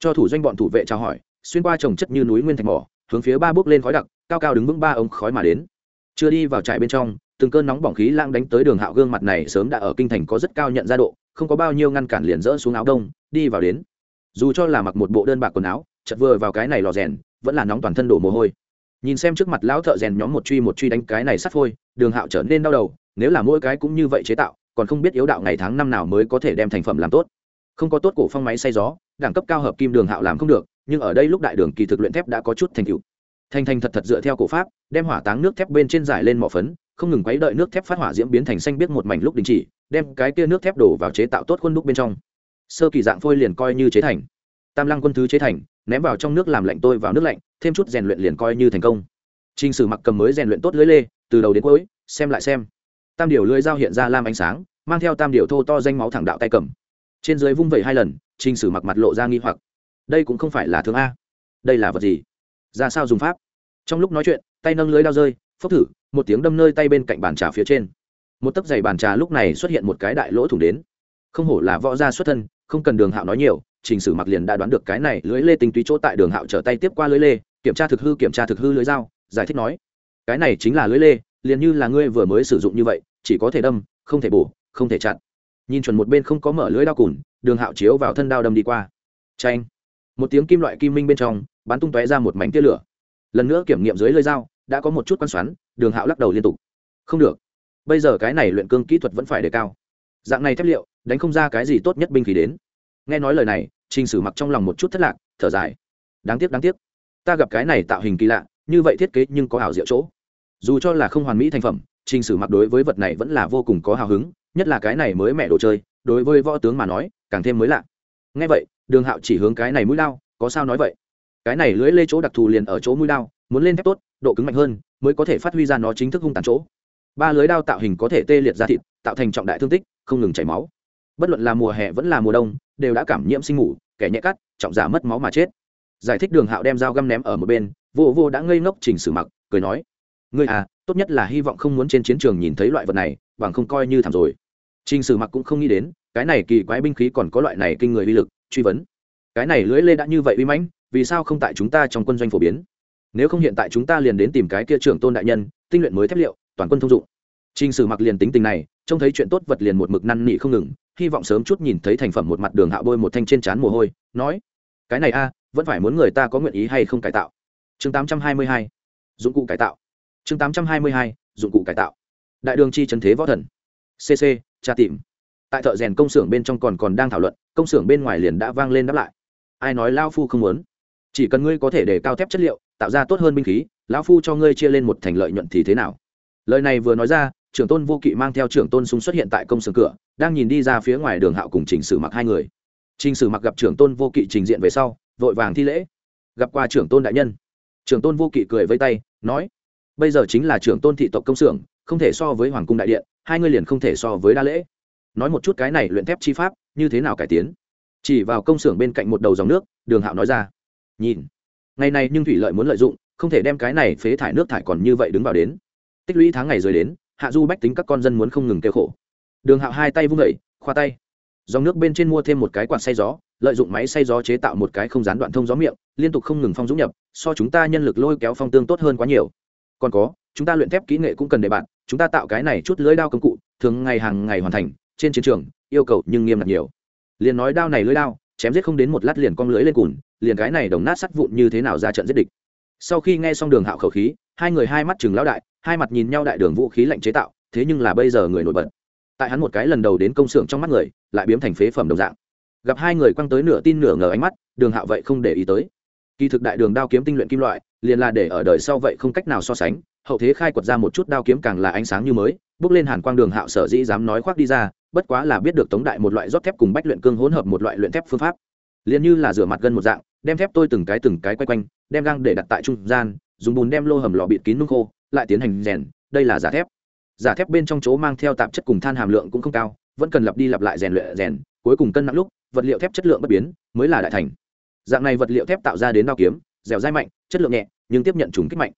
Cho thủ doanh bọn thủ vệ trao hỏi, xuyên qua trồng chất như núi nguyên thạch mỏ, hướng phía ba bước lên khói đặc, cao cao đứng vững ba ống khói mà đến. Chưa đi vào trại bên trong, từng cơn nóng bỏng khí lang đánh tới đường hạo gương mặt này sớm đã ở kinh thành có rất cao nhận ra độ, không có bao nhiêu ngăn cản liền rỡ xuống áo đông, đi vào đến. Dù cho là mặc một bộ đơn bạc quần áo chật vừa vào cái này lò rèn, vẫn là nóng toàn thân đổ mồ hôi. Nhìn xem trước mặt lão thợ rèn nhóm một truy một truy đánh cái này sắt phôi đường hạo trở nên đau đầu, nếu là mỗi cái cũng như vậy chế tạo, còn không biết yếu đạo ngày tháng năm nào mới có thể đem thành phẩm làm tốt. Không có tốt cổ phong máy xay gió, đẳng cấp cao hợp kim đường hạo làm không được, nhưng ở đây lúc đại đường kỳ thực luyện thép đã có chút thành tựu. Thành thành thật thật dựa theo cổ pháp, đem hỏa táng nước thép bên trên giải lên mỏ phấn, không ngừng quấy đợi nước thép phát hỏa diễm biến thành xanh biết một mảnh lúc đình chỉ, đem cái kia nước thép đổ vào chế tạo tốt khuôn đúc bên trong. Sơ kỳ dạng phôi liền coi như chế thành tam lăng quân thứ chế thành ném vào trong nước làm lạnh tôi vào nước lạnh thêm chút rèn luyện liền coi như thành công Trình Sử Mặc cầm mới rèn luyện tốt lưỡi lê, từ đầu đến cuối, xem lại xem. Tam điều lưỡi dao hiện ra lam ánh sáng, mang theo tam điều thô to danh máu thẳng đạo tay cầm. Trên dưới vung vẩy hai lần, Trình Sử Mặc mặt lộ ra nghi hoặc. Đây cũng không phải là thương a. Đây là vật gì? Ra sao dùng pháp? trong lúc nói chuyện tay nâng lưới đao rơi phốc thử một tiếng đâm nơi tay bên cạnh bàn trà phía trên một tấc giày bàn trà lúc này xuất hiện một cái đại lỗ thủng đến không hổ là võ gia xuất thân không cần đường hạo nói nhiều trình sử mặc liền đã đoán được cái này lưới lê tinh túy chỗ tại đường hạo trở tay tiếp qua lưới lê, kiểm tra thực hư, kiểm tra thực hư lưới dao, giải thích nói, cái này chính là lưới lê, liền như là ngươi vừa mới sử dụng như vậy, chỉ có thể đâm, không thể bổ, không thể chặn. Nhìn chuẩn một bên không có mở lưới đao cùn, đường hạo chiếu vào thân đao đâm đi qua. Tranh một tiếng kim loại kim minh bên trong, bắn tung tóe ra một mảnh tia lửa. Lần nữa kiểm nghiệm dưới lưới dao, đã có một chút quan xoắn, đường hạo lắc đầu liên tục. Không được. Bây giờ cái này luyện cương kỹ thuật vẫn phải đề cao. Dạng này thép liệu, đánh không ra cái gì tốt nhất binh khí đến nghe nói lời này, trình sử mặc trong lòng một chút thất lạc, thở dài. Đáng tiếc đáng tiếc. Ta gặp cái này tạo hình kỳ lạ, như vậy thiết kế nhưng có hảo diệu chỗ. Dù cho là không hoàn mỹ thành phẩm, trình sử mặc đối với vật này vẫn là vô cùng có hào hứng, nhất là cái này mới mẹ đồ chơi, đối với võ tướng mà nói, càng thêm mới lạ. Ngay vậy, đường hạo chỉ hướng cái này mũi lao, có sao nói vậy? Cái này lưỡi lê chỗ đặc thù liền ở chỗ mũi lao, muốn lên thép tốt, độ cứng mạnh hơn, mới có thể phát huy ra nó chính thức hung tàn chỗ. Ba lưới đao tạo hình có thể tê liệt ra thịt, tạo thành trọng đại thương tích, không ngừng chảy máu bất luận là mùa hè vẫn là mùa đông đều đã cảm nhiễm sinh ngủ kẻ nhẹ cắt trọng giả mất máu mà chết. Giải thích đường hạo đem dao găm ném ở một bên vô vô đã ngây ngốc chỉnh sử mặc cười nói ngươi à tốt nhất là hy vọng không muốn trên chiến trường nhìn thấy loại vật này bằng không coi như thảm rồi. Trình sử mặc cũng không nghĩ đến cái này kỳ quái binh khí còn có loại này kinh người uy lực truy vấn. Cái này lưỡi lê đã như vậy uy mãnh vì sao không tại chúng ta trong quân doanh phổ biến? Nếu không hiện tại chúng ta liền đến tìm cái kia trưởng tôn đại nhân tinh luyện mới thép liệu toàn quân thông dụng. Trình Sử Mặc liền tính tình này, trông thấy chuyện tốt vật liền một mực năn nỉ không ngừng, hy vọng sớm chút nhìn thấy thành phẩm một mặt đường hạ bôi một thanh trên trán mồ hôi, nói: "Cái này a, vẫn phải muốn người ta có nguyện ý hay không cải tạo." Chương 822, dụng cụ cải tạo. Chương 822, dụng cụ cải tạo. Đại đường chi trấn thế võ thần. CC, tra tìm. Tại thợ rèn công xưởng bên trong còn còn đang thảo luận, công xưởng bên ngoài liền đã vang lên đáp lại. Ai nói lão phu không muốn? Chỉ cần ngươi có thể để cao thép chất liệu, tạo ra tốt hơn binh khí, lão phu cho ngươi chia lên một thành lợi nhuận thì thế nào? Lời này vừa nói ra, trưởng tôn vô kỵ mang theo trưởng tôn sung xuất hiện tại công xưởng cửa, đang nhìn đi ra phía ngoài đường hạo cùng trình sử mặc hai người. Trình sử mặc gặp trưởng tôn vô kỵ trình diện về sau, vội vàng thi lễ. Gặp qua trưởng tôn đại nhân. Trưởng tôn vô kỵ cười vây tay, nói, bây giờ chính là trưởng tôn thị tộc công xưởng, không thể so với hoàng cung đại điện, hai người liền không thể so với đa lễ. Nói một chút cái này luyện thép chi pháp, như thế nào cải tiến? Chỉ vào công xưởng bên cạnh một đầu dòng nước, đường hạo nói ra, nhìn, ngày này nhưng thủy lợi muốn lợi dụng, không thể đem cái này phế thải nước thải còn như vậy đứng vào đến. Tích lũy tháng ngày rồi đến hạ du bách tính các con dân muốn không ngừng kêu khổ. Đường hạo hai tay vung vẩy khoa tay. Dòng nước bên trên mua thêm một cái quạt xay gió, lợi dụng máy xay gió chế tạo một cái không gián đoạn thông gió miệng, liên tục không ngừng phong dũng nhập, so chúng ta nhân lực lôi kéo phong tương tốt hơn quá nhiều. Còn có, chúng ta luyện thép kỹ nghệ cũng cần để bạn, chúng ta tạo cái này chút lưới đao công cụ, thường ngày hàng ngày hoàn thành, trên chiến trường, yêu cầu nhưng nghiêm ngặt nhiều. Liền nói đao này lưới đao, chém giết không đến một lát liền con lưới lên cùn, liền cái này đồng nát sắt vụn như thế nào ra trận giết địch. Sau khi nghe xong đường hạo khẩu khí, hai người hai mắt chừng lão đại hai mặt nhìn nhau đại đường vũ khí lạnh chế tạo, thế nhưng là bây giờ người nổi bật. Tại hắn một cái lần đầu đến công xưởng trong mắt người, lại biếm thành phế phẩm đồng dạng. Gặp hai người quăng tới nửa tin nửa ngờ ánh mắt, đường hạo vậy không để ý tới. Kỳ thực đại đường đao kiếm tinh luyện kim loại, liền là để ở đời sau vậy không cách nào so sánh, hậu thế khai quật ra một chút đao kiếm càng là ánh sáng như mới, bước lên hàn quang đường hạo sở dĩ dám nói khoác đi ra, bất quá là biết được tống đại một loại rót thép cùng bách luyện cương hỗn hợp một loại luyện thép phương pháp. Liền như là rửa mặt gân một dạng, đem thép tôi từng cái từng cái quay quanh, đem găng để đặt tại trung gian, dùng bùn đem lô hầm lò bịt kín nung khô lại tiến hành rèn, đây là giả thép. Giả thép bên trong chỗ mang theo tạp chất cùng than hàm lượng cũng không cao, vẫn cần lặp đi lặp lại rèn luyện, rèn, cuối cùng cân nặng lúc, vật liệu thép chất lượng bất biến, mới là đại thành. Dạng này vật liệu thép tạo ra đến đao kiếm, dẻo dai mạnh, chất lượng nhẹ, nhưng tiếp nhận trùng kích mạnh.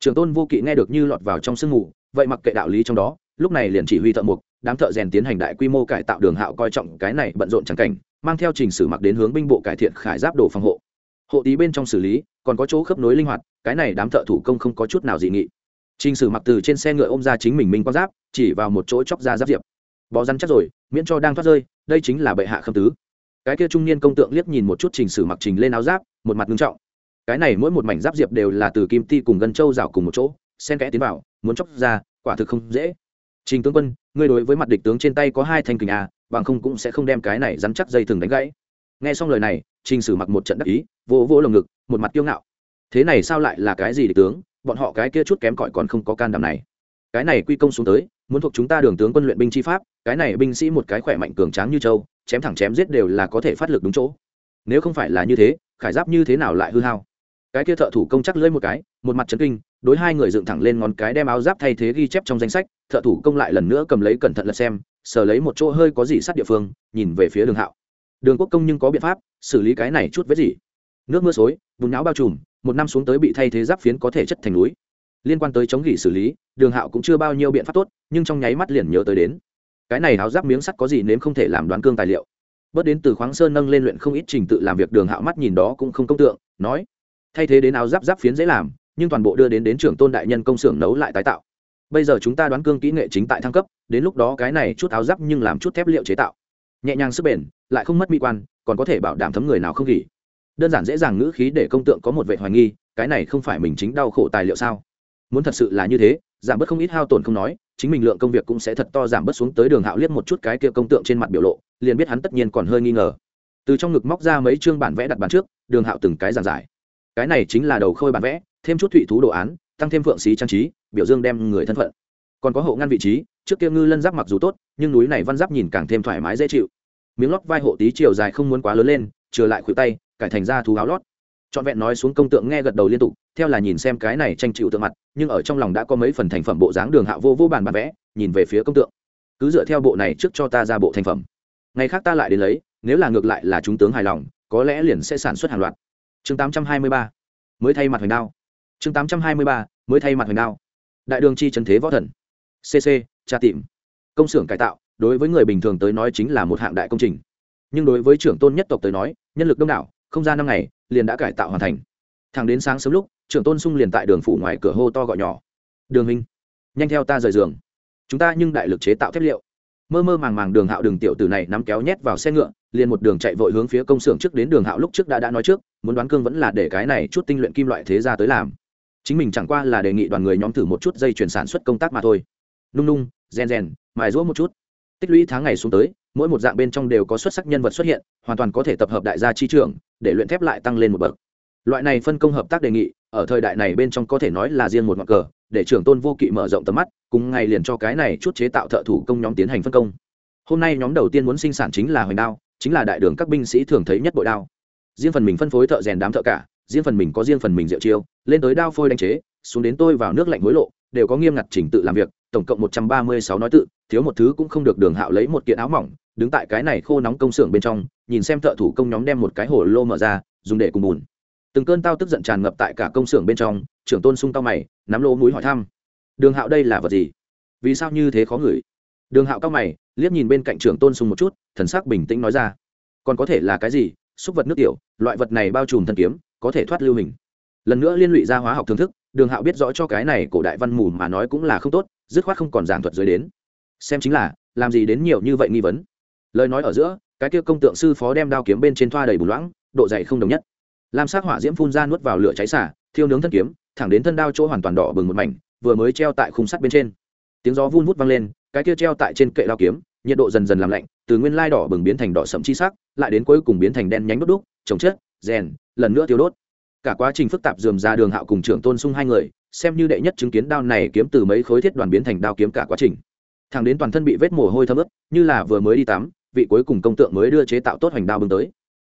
Trường tôn vô kỵ nghe được như lọt vào trong sương mù, vậy mặc kệ đạo lý trong đó, lúc này liền chỉ huy thợ mục đám thợ rèn tiến hành đại quy mô cải tạo đường hạo coi trọng cái này bận rộn chẳng cảnh, mang theo trình sử mặc đến hướng binh bộ cải thiện khải giáp đồ phòng hộ. Hộ tí bên trong xử lý, còn có chỗ khớp nối linh hoạt, cái này đám thợ thủ công không có chút nào dị nghị. Trình Sử mặc từ trên xe ngựa ôm ra chính mình minh quan giáp, chỉ vào một chỗ chọc ra giáp diệp. Bó rắn chắc rồi, miễn cho đang thoát rơi, đây chính là bệ hạ khâm tứ. Cái kia trung niên công tượng liếc nhìn một chút Trình Sử mặc trình lên áo giáp, một mặt nghiêm trọng. Cái này mỗi một mảnh giáp diệp đều là từ kim ti cùng gần châu rào cùng một chỗ, xen kẽ tiến vào, muốn chọc ra, quả thực không dễ. Trình tướng quân, ngươi đối với mặt địch tướng trên tay có hai thanh kình à, bằng không cũng sẽ không đem cái này rắn chắc dây thừng đánh gãy. Nghe xong lời này, Trình Sử mặc một trận đắc ý, vỗ vỗ lồng ngực, một mặt kiêu ngạo. Thế này sao lại là cái gì địch tướng, bọn họ cái kia chút kém cỏi còn không có can đảm này. Cái này quy công xuống tới, muốn thuộc chúng ta đường tướng quân luyện binh chi pháp, cái này binh sĩ một cái khỏe mạnh cường tráng như châu, chém thẳng chém giết đều là có thể phát lực đúng chỗ. Nếu không phải là như thế, khải giáp như thế nào lại hư hao? Cái kia thợ thủ công chắc lưỡi một cái, một mặt chấn kinh, đối hai người dựng thẳng lên ngón cái đem áo giáp thay thế ghi chép trong danh sách, thợ thủ công lại lần nữa cầm lấy cẩn thận lật xem, sờ lấy một chỗ hơi có gì sát địa phương, nhìn về phía đường hạo. Đường quốc công nhưng có biện pháp, xử lý cái này chút với gì? Nước mưa xối, bùn nhão bao trùm một năm xuống tới bị thay thế giáp phiến có thể chất thành núi. Liên quan tới chống gỉ xử lý, đường hạo cũng chưa bao nhiêu biện pháp tốt, nhưng trong nháy mắt liền nhớ tới đến. Cái này áo giáp miếng sắt có gì nếm không thể làm đoán cương tài liệu. Bớt đến từ khoáng sơn nâng lên luyện không ít trình tự làm việc đường hạo mắt nhìn đó cũng không công tượng, nói, thay thế đến áo giáp giáp phiến dễ làm, nhưng toàn bộ đưa đến đến trưởng tôn đại nhân công xưởng nấu lại tái tạo. Bây giờ chúng ta đoán cương kỹ nghệ chính tại thăng cấp, đến lúc đó cái này chút áo giáp nhưng làm chút thép liệu chế tạo. Nhẹ nhàng sức bền, lại không mất mỹ quan, còn có thể bảo đảm thấm người nào không gỉ đơn giản dễ dàng ngữ khí để công tượng có một vệ hoài nghi, cái này không phải mình chính đau khổ tài liệu sao? Muốn thật sự là như thế, giảm bớt không ít hao tổn không nói, chính mình lượng công việc cũng sẽ thật to giảm bớt xuống tới đường hạo liếc một chút cái kia công tượng trên mặt biểu lộ, liền biết hắn tất nhiên còn hơi nghi ngờ. Từ trong ngực móc ra mấy chương bản vẽ đặt bàn trước, đường hạo từng cái giảng giải. Cái này chính là đầu khôi bản vẽ, thêm chút thụy thú đồ án, tăng thêm phượng xí trang trí, biểu dương đem người thân phận. Còn có hộ ngăn vị trí, trước kia ngư lân giáp mặc dù tốt, nhưng núi này văn giáp nhìn càng thêm thoải mái dễ chịu. Miếng lót vai hộ tí chiều dài không muốn quá lớn lên trừ lại khuỷu tay cải thành ra thú áo lót. Trọn vẹn nói xuống công tượng nghe gật đầu liên tục, theo là nhìn xem cái này tranh chịu tượng mặt, nhưng ở trong lòng đã có mấy phần thành phẩm bộ dáng đường hạ vô vô bàn bản vẽ, nhìn về phía công tượng. Cứ dựa theo bộ này trước cho ta ra bộ thành phẩm. Ngày khác ta lại đến lấy, nếu là ngược lại là chúng tướng hài lòng, có lẽ liền sẽ sản xuất hàng loạt. Chương 823 mới thay mặt hoành đao. Chương 823 mới thay mặt hoành đao. Đại đường chi trần thế võ thần. Cc tra tìm. Công xưởng cải tạo, đối với người bình thường tới nói chính là một hạng đại công trình. Nhưng đối với trưởng tôn nhất tộc tới nói, nhân lực đông đảo không ra năm ngày, liền đã cải tạo hoàn thành. Thằng đến sáng sớm lúc, trưởng tôn sung liền tại đường phủ ngoài cửa hô to gọi nhỏ. Đường hình nhanh theo ta rời giường. Chúng ta nhưng đại lực chế tạo thép liệu. Mơ mơ màng màng đường hạo đường tiểu tử này nắm kéo nhét vào xe ngựa, liền một đường chạy vội hướng phía công xưởng trước đến đường hạo lúc trước đã đã nói trước, muốn đoán cương vẫn là để cái này chút tinh luyện kim loại thế ra tới làm. Chính mình chẳng qua là đề nghị đoàn người nhóm thử một chút dây chuyển sản xuất công tác mà thôi. Nung nung, rèn rèn, mài rũa một chút. Tích lũy tháng ngày xuống tới mỗi một dạng bên trong đều có xuất sắc nhân vật xuất hiện, hoàn toàn có thể tập hợp đại gia chi trường để luyện thép lại tăng lên một bậc. Loại này phân công hợp tác đề nghị, ở thời đại này bên trong có thể nói là riêng một ngọn cờ, để trưởng tôn vô kỵ mở rộng tầm mắt, cùng ngày liền cho cái này chút chế tạo thợ thủ công nhóm tiến hành phân công. Hôm nay nhóm đầu tiên muốn sinh sản chính là hoành đao, chính là đại đường các binh sĩ thường thấy nhất bội đao. Riêng phần mình phân phối thợ rèn đám thợ cả, riêng phần mình có riêng phần mình rượu chiêu, lên tới đao phôi đánh chế, xuống đến tôi vào nước lạnh hối lộ, đều có nghiêm ngặt trình tự làm việc, tổng cộng một trăm ba mươi sáu nói tự, thiếu một thứ cũng không được đường hạo lấy một kiện áo mỏng đứng tại cái này khô nóng công xưởng bên trong, nhìn xem thợ thủ công nhóm đem một cái hồ lô mở ra, dùng để cùng bùn. Từng cơn tao tức giận tràn ngập tại cả công xưởng bên trong, trưởng tôn sung tao mày, nắm lỗ mũi hỏi thăm. Đường hạo đây là vật gì? Vì sao như thế khó ngửi? Đường hạo cao mày, liếc nhìn bên cạnh trưởng tôn sung một chút, thần sắc bình tĩnh nói ra. Còn có thể là cái gì? Xúc vật nước tiểu, loại vật này bao trùm thân kiếm, có thể thoát lưu hình. Lần nữa liên lụy ra hóa học thưởng thức, đường hạo biết rõ cho cái này cổ đại văn mù mà nói cũng là không tốt, dứt khoát không còn giảng thuật dưới đến. Xem chính là, làm gì đến nhiều như vậy nghi vấn lời nói ở giữa, cái kia công tượng sư phó đem đao kiếm bên trên thoa đầy bùn loãng, độ dày không đồng nhất. Lam sắc hỏa diễm phun ra nuốt vào lửa cháy xả, thiêu nướng thân kiếm, thẳng đến thân đao chỗ hoàn toàn đỏ bừng một mảnh, vừa mới treo tại khung sắt bên trên. Tiếng gió vun vút vang lên, cái kia treo tại trên kệ đao kiếm, nhiệt độ dần dần làm lạnh, từ nguyên lai đỏ bừng biến thành đỏ sậm chi sắc, lại đến cuối cùng biến thành đen nhánh đốt đúc trồng chất, rèn, lần nữa tiêu đốt. Cả quá trình phức tạp dườm ra đường hạo cùng trưởng tôn sung hai người, xem như đệ nhất chứng kiến đao này kiếm từ mấy khối thiết đoàn biến thành đao kiếm cả quá trình. Thằng đến toàn thân bị vết mồ hôi thấm ướt, như là vừa mới đi tắm vị cuối cùng công tượng mới đưa chế tạo tốt hoành đao bưng tới.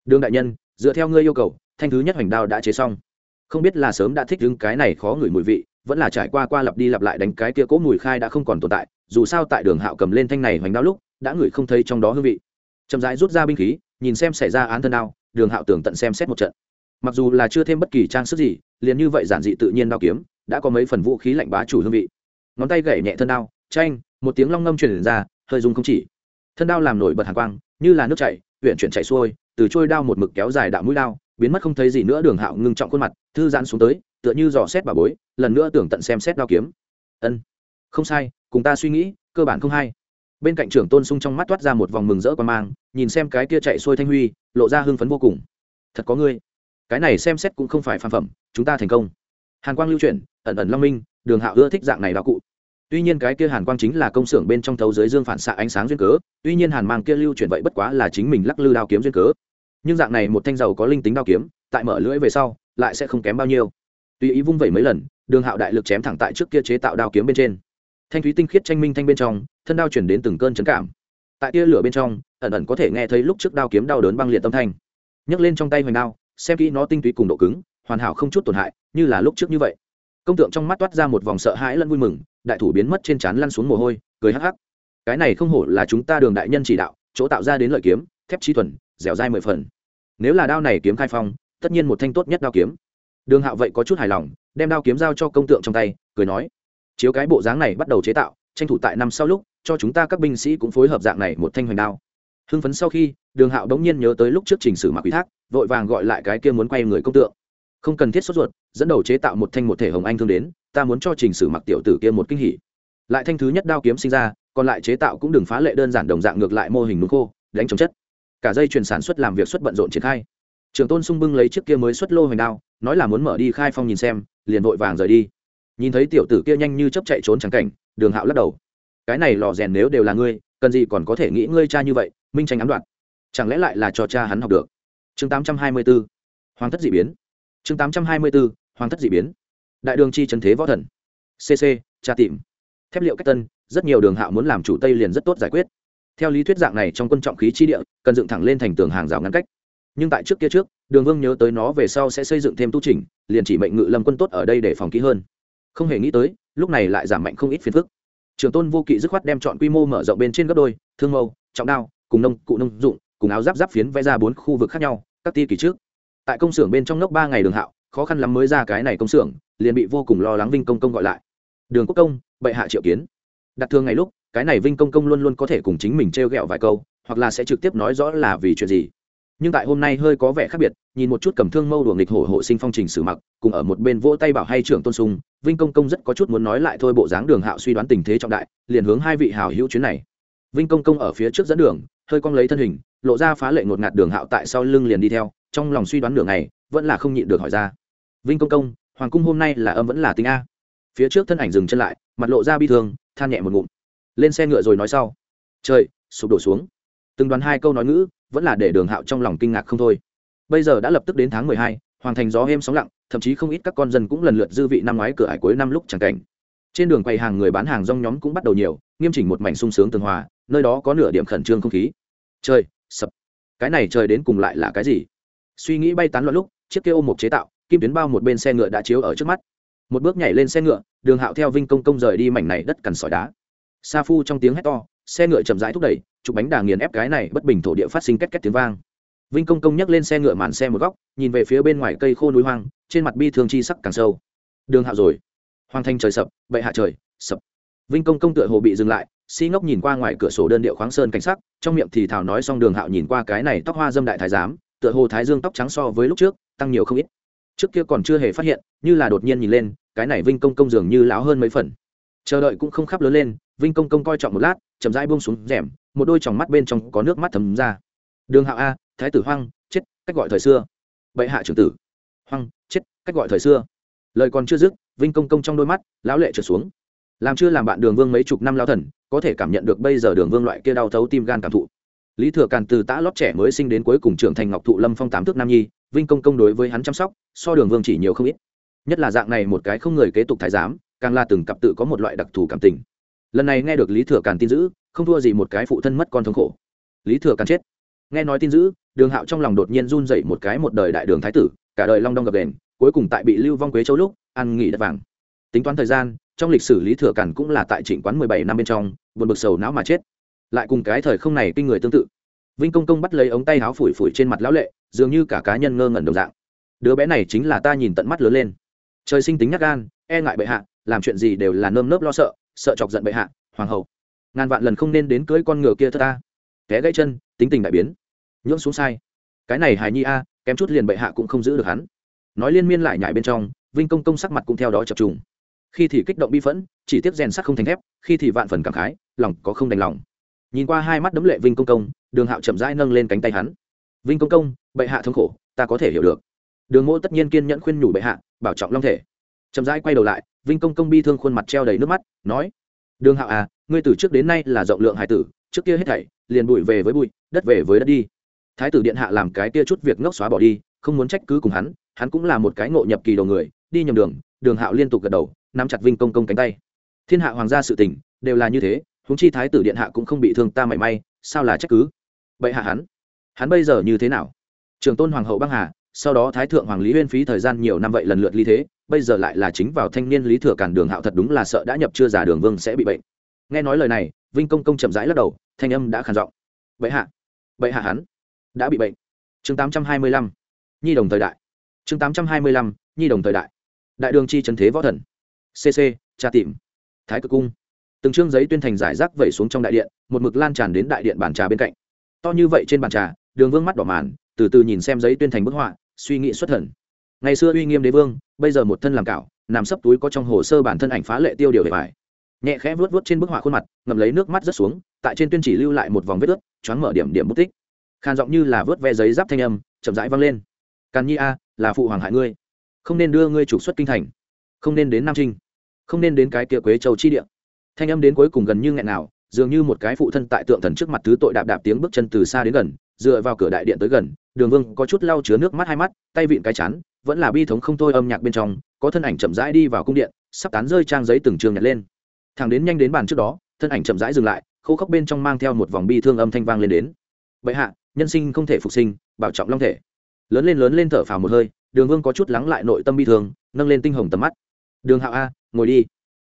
Đường đại nhân, dựa theo ngươi yêu cầu, thanh thứ nhất hoành đao đã chế xong. Không biết là sớm đã thích đứng cái này khó ngửi mùi vị, vẫn là trải qua qua lặp đi lặp lại đánh cái kia cố mùi khai đã không còn tồn tại, dù sao tại đường hạo cầm lên thanh này hoành đao lúc, đã ngửi không thấy trong đó hương vị. Chậm rãi rút ra binh khí, nhìn xem xảy ra án thân đao, đường hạo tưởng tận xem xét một trận. Mặc dù là chưa thêm bất kỳ trang sức gì, liền như vậy giản dị tự nhiên đao kiếm, đã có mấy phần vũ khí lạnh bá chủ hương vị. Ngón tay gậy nhẹ thân đao tranh một tiếng long ngâm truyền ra, hơi dùng không chỉ thân đao làm nổi bật hàng quang, như là nước chảy huyện chuyển chảy xuôi, từ trôi đao một mực kéo dài đạo mũi đao, biến mất không thấy gì nữa, đường hạo ngưng trọng khuôn mặt, thư giãn xuống tới, tựa như dò xét bà bối, lần nữa tưởng tận xem xét đao kiếm. Ân, không sai, cùng ta suy nghĩ, cơ bản không hay. Bên cạnh trưởng tôn sung trong mắt toát ra một vòng mừng rỡ quan mang, nhìn xem cái kia chạy xuôi thanh huy, lộ ra hưng phấn vô cùng. Thật có ngươi. Cái này xem xét cũng không phải phàm phẩm, chúng ta thành công. Hàn quang lưu chuyển, ẩn ẩn long minh, đường hạo ưa thích dạng này đạo cụ tuy nhiên cái kia hàn quang chính là công xưởng bên trong thấu giới dương phản xạ ánh sáng duyên cớ, tuy nhiên hàn mang kia lưu chuyển vậy bất quá là chính mình lắc lư đao kiếm duyên cớ. Nhưng dạng này một thanh dầu có linh tính đao kiếm, tại mở lưỡi về sau, lại sẽ không kém bao nhiêu. Tùy ý vung vẩy mấy lần, đường hạo đại lực chém thẳng tại trước kia chế tạo đao kiếm bên trên. Thanh thúy tinh khiết tranh minh thanh bên trong, thân đao chuyển đến từng cơn trấn cảm. Tại tia lửa bên trong, ẩn ẩn có thể nghe thấy lúc trước đao kiếm đau đớn băng liệt tâm thanh. Nhấc lên trong tay hoành đao, xem kỹ nó tinh túy cùng độ cứng, hoàn hảo không chút tổn hại, như là lúc trước như vậy. Công tượng trong mắt toát ra một vòng sợ hãi lẫn vui mừng đại thủ biến mất trên trán lăn xuống mồ hôi, cười hắc hắc. Cái này không hổ là chúng ta đường đại nhân chỉ đạo, chỗ tạo ra đến lợi kiếm, thép chi thuần, dẻo dai mười phần. Nếu là đao này kiếm khai phong, tất nhiên một thanh tốt nhất đao kiếm. Đường hạo vậy có chút hài lòng, đem đao kiếm giao cho công tượng trong tay, cười nói, chiếu cái bộ dáng này bắt đầu chế tạo, tranh thủ tại năm sau lúc, cho chúng ta các binh sĩ cũng phối hợp dạng này một thanh hoành đao. Hưng phấn sau khi, đường hạo đống nhiên nhớ tới lúc trước trình sử mạc ủy thác, vội vàng gọi lại cái kia muốn quay người công tượng. Không cần thiết sốt ruột, dẫn đầu chế tạo một thanh một thể hồng anh thương đến ta muốn cho trình sử mặc tiểu tử kia một kinh hỉ. Lại thanh thứ nhất đao kiếm sinh ra còn lại chế tạo cũng đừng phá lệ đơn giản đồng dạng ngược lại mô hình núi khô đánh chống chất. Cả dây chuyển sản xuất làm việc xuất bận rộn triển khai. Trường tôn sung bưng lấy chiếc kia mới xuất lô hoành đao nói là muốn mở đi khai phong nhìn xem liền vội vàng rời đi. Nhìn thấy tiểu tử kia nhanh như chấp chạy trốn trắng cảnh đường hạo lắc đầu. Cái này lò rèn nếu đều là ngươi cần gì còn có thể nghĩ ngươi cha như vậy minh tranh ám đoạn. Chẳng lẽ lại là cho cha hắn học được? Chương 824, hoàng thất d ị biến. Chương 824, hoàng thất d biến đại đường chi trần thế võ thần. Cc tra tìm. Thép liệu cách tân, rất nhiều đường hạo muốn làm chủ tây liền rất tốt giải quyết. Theo lý thuyết dạng này trong quân trọng khí chi địa, cần dựng thẳng lên thành tường hàng rào ngăn cách. Nhưng tại trước kia trước, đường vương nhớ tới nó về sau sẽ xây dựng thêm tu trình liền chỉ mệnh ngự lâm quân tốt ở đây để phòng kỹ hơn. Không hề nghĩ tới, lúc này lại giảm mạnh không ít phiền phức. Trường tôn vô kỵ dứt khoát đem chọn quy mô mở rộng bên trên gấp đôi, thương mâu, trọng đao, cùng nông, cụ nông dụng, cùng áo giáp giáp phiến vẽ ra bốn khu vực khác nhau, các ti kỳ trước. Tại công xưởng bên trong lốc ba ngày đường hạo khó khăn lắm mới ra cái này công xưởng, liền bị vô cùng lo lắng vinh công công gọi lại. Đường quốc công, bệ hạ triệu kiến. Đặt thường ngày lúc, cái này vinh công công luôn luôn có thể cùng chính mình t r e o g ẹ o vài câu, hoặc là sẽ trực tiếp nói rõ là vì chuyện gì. Nhưng tại hôm nay hơi có vẻ khác biệt, nhìn một chút cầm thương mâu đùa nghịch hổ hộ sinh phong trình sử mặc, cùng ở một bên vỗ tay bảo hay trưởng tôn sung vinh công công rất có chút muốn nói lại thôi bộ dáng đường hạo suy đoán tình thế trọng đại, liền hướng hai vị hào hữu chuyến này. Vinh công công ở phía trước dẫn đường, hơi cong lấy thân hình, lộ ra phá lệ ngột ngạt đường hạo tại sau lưng liền đi theo trong lòng suy đoán đường này vẫn là không nhịn được hỏi ra. Vinh công công, hoàng cung hôm nay là âm vẫn là tính a. Phía trước thân ảnh dừng chân lại, mặt lộ ra bi thương, than nhẹ một ngụm. Lên xe ngựa rồi nói sau. Trời, sụp đổ xuống. Từng đoàn hai câu nói ngữ, vẫn là để đường hạo trong lòng kinh ngạc không thôi. Bây giờ đã lập tức đến tháng mười hai, hoàng thành gió êm sóng lặng, thậm chí không ít các con dân cũng lần lượt dư vị năm ngoái cửa ải cuối năm lúc chẳng cảnh. Trên đường quầy hàng người bán hàng rong nhóm cũng bắt đầu nhiều, nghiêm chỉnh một mảnh sung sướng tường hòa, nơi đó có nửa điểm khẩn trương không khí. Trời, sập. Cái này trời đến cùng lại là cái gì? Suy nghĩ bay tán loạn lúc, chiếc kia ôm một chế tạo, kim tuyến bao một bên xe ngựa đã chiếu ở trước mắt. Một bước nhảy lên xe ngựa, đường hạo theo vinh công công rời đi mảnh này đất cằn sỏi đá. Sa phu trong tiếng hét to, xe ngựa chậm rãi thúc đẩy, chụp bánh đà nghiền ép cái này bất bình thổ địa phát sinh két két tiếng vang. Vinh công công nhấc lên xe ngựa màn xe một góc, nhìn về phía bên ngoài cây khô núi hoang, trên mặt bi thường chi sắc càng sâu. Đường hạo rồi. Hoàng thanh trời sập, bệ hạ trời, sập. Vinh công công tựa hồ bị dừng lại, si ngốc nhìn qua ngoài cửa sổ đơn điệu khoáng sơn cảnh sắc, trong miệng thì thảo nói xong đường hạo nhìn qua cái này tóc hoa dâm đại thái giám tựa hồ thái dương tóc trắng so với lúc trước, tăng nhiều không ít. Trước kia còn chưa hề phát hiện, như là đột nhiên nhìn lên, cái này vinh công công dường như lão hơn mấy phần. Chờ đợi cũng không khắp lớn lên, vinh công công coi trọng một lát, chậm rãi buông xuống rèm, một đôi tròng mắt bên trong có nước mắt thấm ra. Đường hạo a, thái tử hoang, chết, cách gọi thời xưa. Bệ hạ trưởng tử. Hoang, chết, cách gọi thời xưa. Lời còn chưa dứt, vinh công công trong đôi mắt, lão lệ trượt xuống. Làm chưa làm bạn đường vương mấy chục năm lao thần, có thể cảm nhận được bây giờ đường vương loại kia đau thấu tim gan cảm thụ lý thừa càn từ tã lót trẻ mới sinh đến cuối cùng trưởng thành ngọc thụ lâm phong tám thước nam nhi, vinh công công đối với hắn chăm sóc, so đường vương chỉ nhiều không ít. Nhất là dạng này một cái không người kế tục thái giám, càng là từng cặp tự có một loại đặc thù cảm tình. Lần này nghe được lý thừa càn tin dữ, không thua gì một cái phụ thân mất con thống khổ. Lý thừa càn chết. Nghe nói tin dữ, đường hạo trong lòng đột nhiên run dậy một cái một đời đại đường thái tử, cả đời long đong gập đền cuối cùng tại bị lưu vong quế châu lúc, ăn nghỉ đất vàng. Tính toán thời gian, trong lịch sử lý thừa càn cũng là tại trịnh quán mười bảy năm bên trong, buồn bực sầu não mà chết lại cùng cái thời không này kinh người tương tự. Vinh công công bắt lấy ống tay áo phủi phủi trên mặt lão lệ, dường như cả cá nhân ngơ ngẩn đồng dạng. Đứa bé này chính là ta nhìn tận mắt lớn lên. Trời sinh tính nhắc gan e ngại bệ hạ, làm chuyện gì đều là nơm nớp lo sợ sợ chọc giận bệ hạ, hoàng hậu. Ngàn vạn lần không nên đến cưới con ngựa kia thơ ta. Té gãy chân, tính tình đại biến. Nhưỡng xuống sai. Cái này hài nhi a, kém chút liền bệ hạ cũng không giữ được hắn. Nói liên miên lại nhại bên trong, vinh công công sắc mặt cũng theo đó chập trùng. Khi thì kích động bi phẫn, chỉ tiếp rèn sắc không thành thép, khi thì vạn phần cảm khái, lòng có không đành lòng nhìn qua hai mắt đấm lệ vinh công công, đường hạo chậm rãi nâng lên cánh tay hắn. Vinh công công, bệ hạ thống khổ, ta có thể hiểu được. Đường mỗ tất nhiên kiên nhẫn khuyên nhủ bệ hạ, bảo trọng long thể. Chậm rãi quay đầu lại, vinh công công bi thương khuôn mặt treo đầy nước mắt, nói, đường hạo à ngươi từ trước đến nay là rộng lượng hải tử, trước kia hết thảy, liền bụi về với bụi, đất về với đất đi. Thái tử điện hạ làm cái kia chút việc ngốc xóa bỏ đi, không muốn trách cứ cùng hắn hắn cũng là một cái ngộ nhập kỳ đầu người, đi nhầm đường. Đường hạo liên tục gật đầu, nắm chặt vinh công công cánh tay. Thiên hạ hoàng gia sự tình, đều là như thế húng chi thái tử điện hạ cũng không bị thương ta mảy may, sao là trách cứ? Vậy hạ hắn hắn bây giờ như thế nào? Trường tôn hoàng hậu băng hà, sau đó thái thượng hoàng lý huyên phí thời gian nhiều năm vậy lần lượt ly thế, bây giờ lại là chính vào thanh niên lý thừa cản đường hạo thật đúng là sợ đã nhập chưa giả đường vương sẽ bị bệnh. Nghe nói lời này, vinh công công chậm rãi lắc đầu, thanh âm đã khàn giọng. Bệ hạ bệ hạ hắn đã bị bệnh. Chương tám trăm hai mươi lăm, nhi đồng thời đại. Chương tám trăm hai mươi lăm, nhi đồng thời đại. Đại đường chi trần thế võ thần. Cc tra tìm. Thái cực cung từng chương giấy tuyên thành giải rác vẩy xuống trong đại điện, một mực lan tràn đến đại điện bàn trà bên cạnh. To như vậy trên bàn trà, đường vương mắt đỏ màn, từ từ nhìn xem giấy tuyên thành bức họa, suy nghĩ xuất thần. Ngày xưa uy nghiêm đế vương, bây giờ một thân làm cạo nằm sấp túi có trong hồ sơ bản thân ảnh phá lệ tiêu điều để bài. Nhẹ khẽ vuốt vuốt trên bức họa khuôn mặt, ngậm lấy nước mắt rớt xuống, tại trên tuyên chỉ lưu lại một vòng vết ướt, choáng mở điểm điểm bút tích. Khàn giọng như là vớt ve giấy giáp thanh âm, chậm rãi vang lên. Càn nhi a, là phụ hoàng hại ngươi. Không nên đưa ngươi trục xuất kinh thành. Không nên đến nam trinh. Không nên đến cái kia quế châu chi địa thanh âm đến cuối cùng gần như nghẹn nào, dường như một cái phụ thân tại tượng thần trước mặt thứ tội đạp đạp tiếng bước chân từ xa đến gần, dựa vào cửa đại điện tới gần, đường vương có chút lau chứa nước mắt hai mắt, tay vịn cái chán, vẫn là bi thống không thôi âm nhạc bên trong, có thân ảnh chậm rãi đi vào cung điện, sắp tán rơi trang giấy từng trường nhặt lên. Thằng đến nhanh đến bàn trước đó, thân ảnh chậm rãi dừng lại, khô khóc bên trong mang theo một vòng bi thương âm thanh vang lên đến. Vậy hạ, nhân sinh không thể phục sinh, bảo trọng long thể. Lớn lên lớn lên thở phào một hơi, đường vương có chút lắng lại nội tâm bi thương, nâng lên tinh hồng tầm mắt. Đường hạo a, ngồi đi.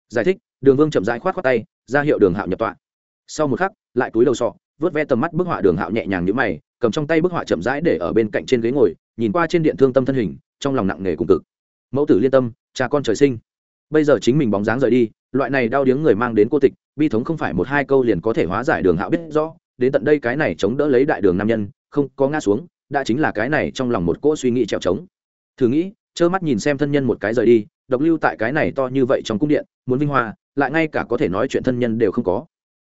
Giải thích đường vương chậm rãi khoát khoát tay, ra hiệu đường hạo nhập tọa. Sau một khắc, lại túi đầu sọ, vớt ve tầm mắt bức họa đường hạo nhẹ nhàng như mày, cầm trong tay bức họa chậm rãi để ở bên cạnh trên ghế ngồi, nhìn qua trên điện thương tâm thân hình, trong lòng nặng nề cùng cực. Mẫu tử liên tâm, cha con trời sinh. Bây giờ chính mình bóng dáng rời đi, loại này đau điếng người mang đến cô tịch, bi thống không phải một hai câu liền có thể hóa giải đường hạo biết rõ, đến tận đây cái này chống đỡ lấy đại đường nam nhân, không có ngã xuống, đã chính là cái này trong lòng một cỗ suy nghĩ trèo trống. Thử nghĩ, trơ mắt nhìn xem thân nhân một cái rời đi, độc lưu tại cái này to như vậy trong cung điện, muốn vinh hoa lại ngay cả có thể nói chuyện thân nhân đều không có.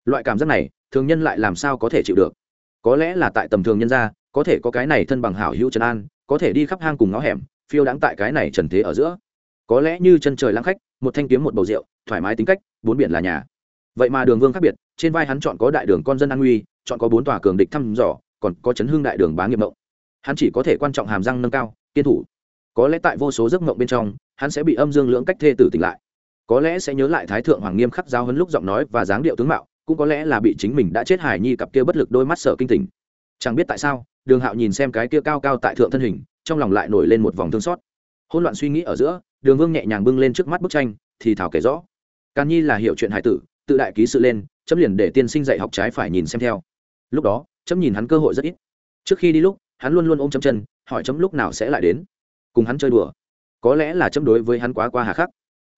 Loại cảm giác này, thường nhân lại làm sao có thể chịu được? Có lẽ là tại tầm thường nhân gia, có thể có cái này thân bằng hảo hữu trần an, có thể đi khắp hang cùng ngõ hẻm, phiêu đáng tại cái này trần thế ở giữa. Có lẽ như chân trời lãng khách, một thanh kiếm một bầu rượu, thoải mái tính cách, bốn biển là nhà. Vậy mà đường vương khác biệt, trên vai hắn chọn có đại đường con dân an nguy, chọn có bốn tòa cường địch thăm dò, còn có chấn hương đại đường bá nghiệp mộng. Hắn chỉ có thể quan trọng hàm răng nâng cao, kiên thủ. Có lẽ tại vô số giấc mộng bên trong, hắn sẽ bị âm dương lưỡng cách thê tử tỉnh lại có lẽ sẽ nhớ lại thái thượng hoàng nghiêm khắc giao hấn lúc giọng nói và dáng điệu tướng mạo, cũng có lẽ là bị chính mình đã chết hài nhi cặp kia bất lực đôi mắt sợ kinh tỉnh. Chẳng biết tại sao, đường hạo nhìn xem cái kia cao cao tại thượng thân hình, trong lòng lại nổi lên một vòng thương xót. Hôn loạn suy nghĩ ở giữa, đường vương nhẹ nhàng bưng lên trước mắt bức tranh, thì thảo kể rõ. Càn nhi là hiểu chuyện hải tử, tự đại ký sự lên, chấm liền để tiên sinh dạy học trái phải nhìn xem theo. Lúc đó, chấm nhìn hắn cơ hội rất ít. Trước khi đi lúc, hắn luôn luôn ôm chấm chân, hỏi chấm lúc nào sẽ lại đến. Cùng hắn chơi đùa. Có lẽ là chấm đối với hắn quá qua hà khắc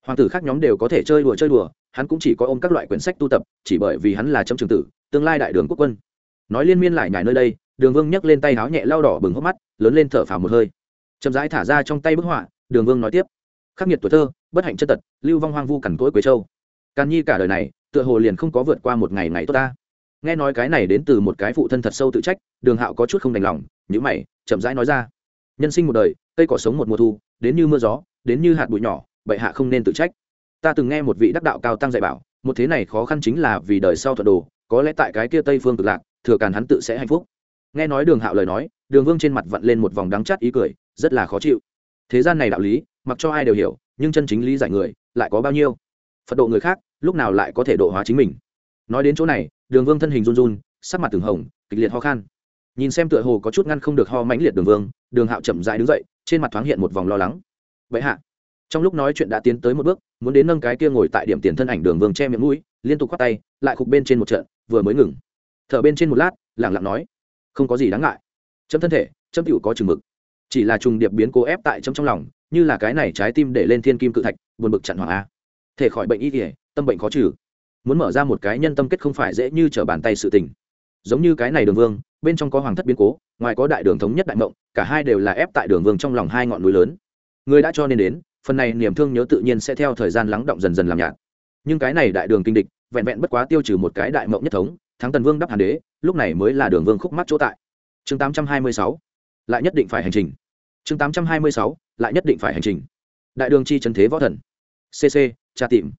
hoàng tử khác nhóm đều có thể chơi đùa chơi đùa, hắn cũng chỉ có ôm các loại quyển sách tu tập, chỉ bởi vì hắn là trong trường tử, tương lai đại đường quốc quân. Nói liên miên lại nhải nơi đây, đường vương nhấc lên tay áo nhẹ lao đỏ bừng hốc mắt, lớn lên thở phào một hơi. Chậm rãi thả ra trong tay bức họa, đường vương nói tiếp. Khắc nghiệt tuổi thơ, bất hạnh chất tật, lưu vong hoang vu cằn cỗi quế châu. Càn nhi cả đời này, tựa hồ liền không có vượt qua một ngày ngày tốt ta. Nghe nói cái này đến từ một cái phụ thân thật sâu tự trách, đường hạo có chút không đành lòng nhữ mày, chậm rãi nói ra. Nhân sinh một đời, cây cỏ sống một mùa thu, đến như mưa gió, đến như hạt bụi nhỏ bệ hạ không nên tự trách. Ta từng nghe một vị đắc đạo cao tăng dạy bảo, một thế này khó khăn chính là vì đời sau thuận đồ, có lẽ tại cái kia tây phương cực lạc, thừa càn hắn tự sẽ hạnh phúc. Nghe nói đường hạo lời nói, đường vương trên mặt vặn lên một vòng đắng chát ý cười, rất là khó chịu. Thế gian này đạo lý, mặc cho ai đều hiểu, nhưng chân chính lý giải người, lại có bao nhiêu? Phật độ người khác, lúc nào lại có thể độ hóa chính mình? Nói đến chỗ này, đường vương thân hình run run, sắc mặt từng hồng, kịch liệt ho khan. Nhìn xem tựa hồ có chút ngăn không được ho mãnh liệt đường vương, đường hạo chậm dại đứng dậy, trên mặt thoáng hiện một vòng lo lắng. Vậy hạ trong lúc nói chuyện đã tiến tới một bước, muốn đến nâng cái kia ngồi tại điểm tiền thân ảnh đường vương che miệng mũi, liên tục khoác tay, lại khục bên trên một trận, vừa mới ngừng. Thở bên trên một lát lẳng lặng nói, không có gì đáng ngại. Chấm thân thể, chấm cựu có chừng mực. Chỉ là trùng điệp biến cố ép tại chấm trong lòng, như là cái này trái tim để lên thiên kim cự thạch, buồn bực chặn hoàng a. Thể khỏi bệnh y kỉa tâm bệnh khó trừ. Muốn mở ra một cái nhân tâm kết không phải dễ như trở bàn tay sự tình. Giống như cái này đường vương, bên trong có hoàng thất biến cố, ngoài có đại đường thống nhất đại mộng, cả hai đều là ép tại đường vương trong lòng hai ngọn núi lớn. Người đã cho nên đến phần này niềm thương nhớ tự nhiên sẽ theo thời gian lắng động dần dần làm nhạt. Nhưng cái này đại đường kinh địch, vẹn vẹn bất quá tiêu trừ một cái đại mộng nhất thống, thắng tần vương đắp hàn đế, lúc này mới là đường vương khúc mắt chỗ tại. Chương 826 lại nhất định phải hành trình. Chương 826 lại nhất định phải hành trình. Đại đường chi trần thế võ thần. Cc tra tìm.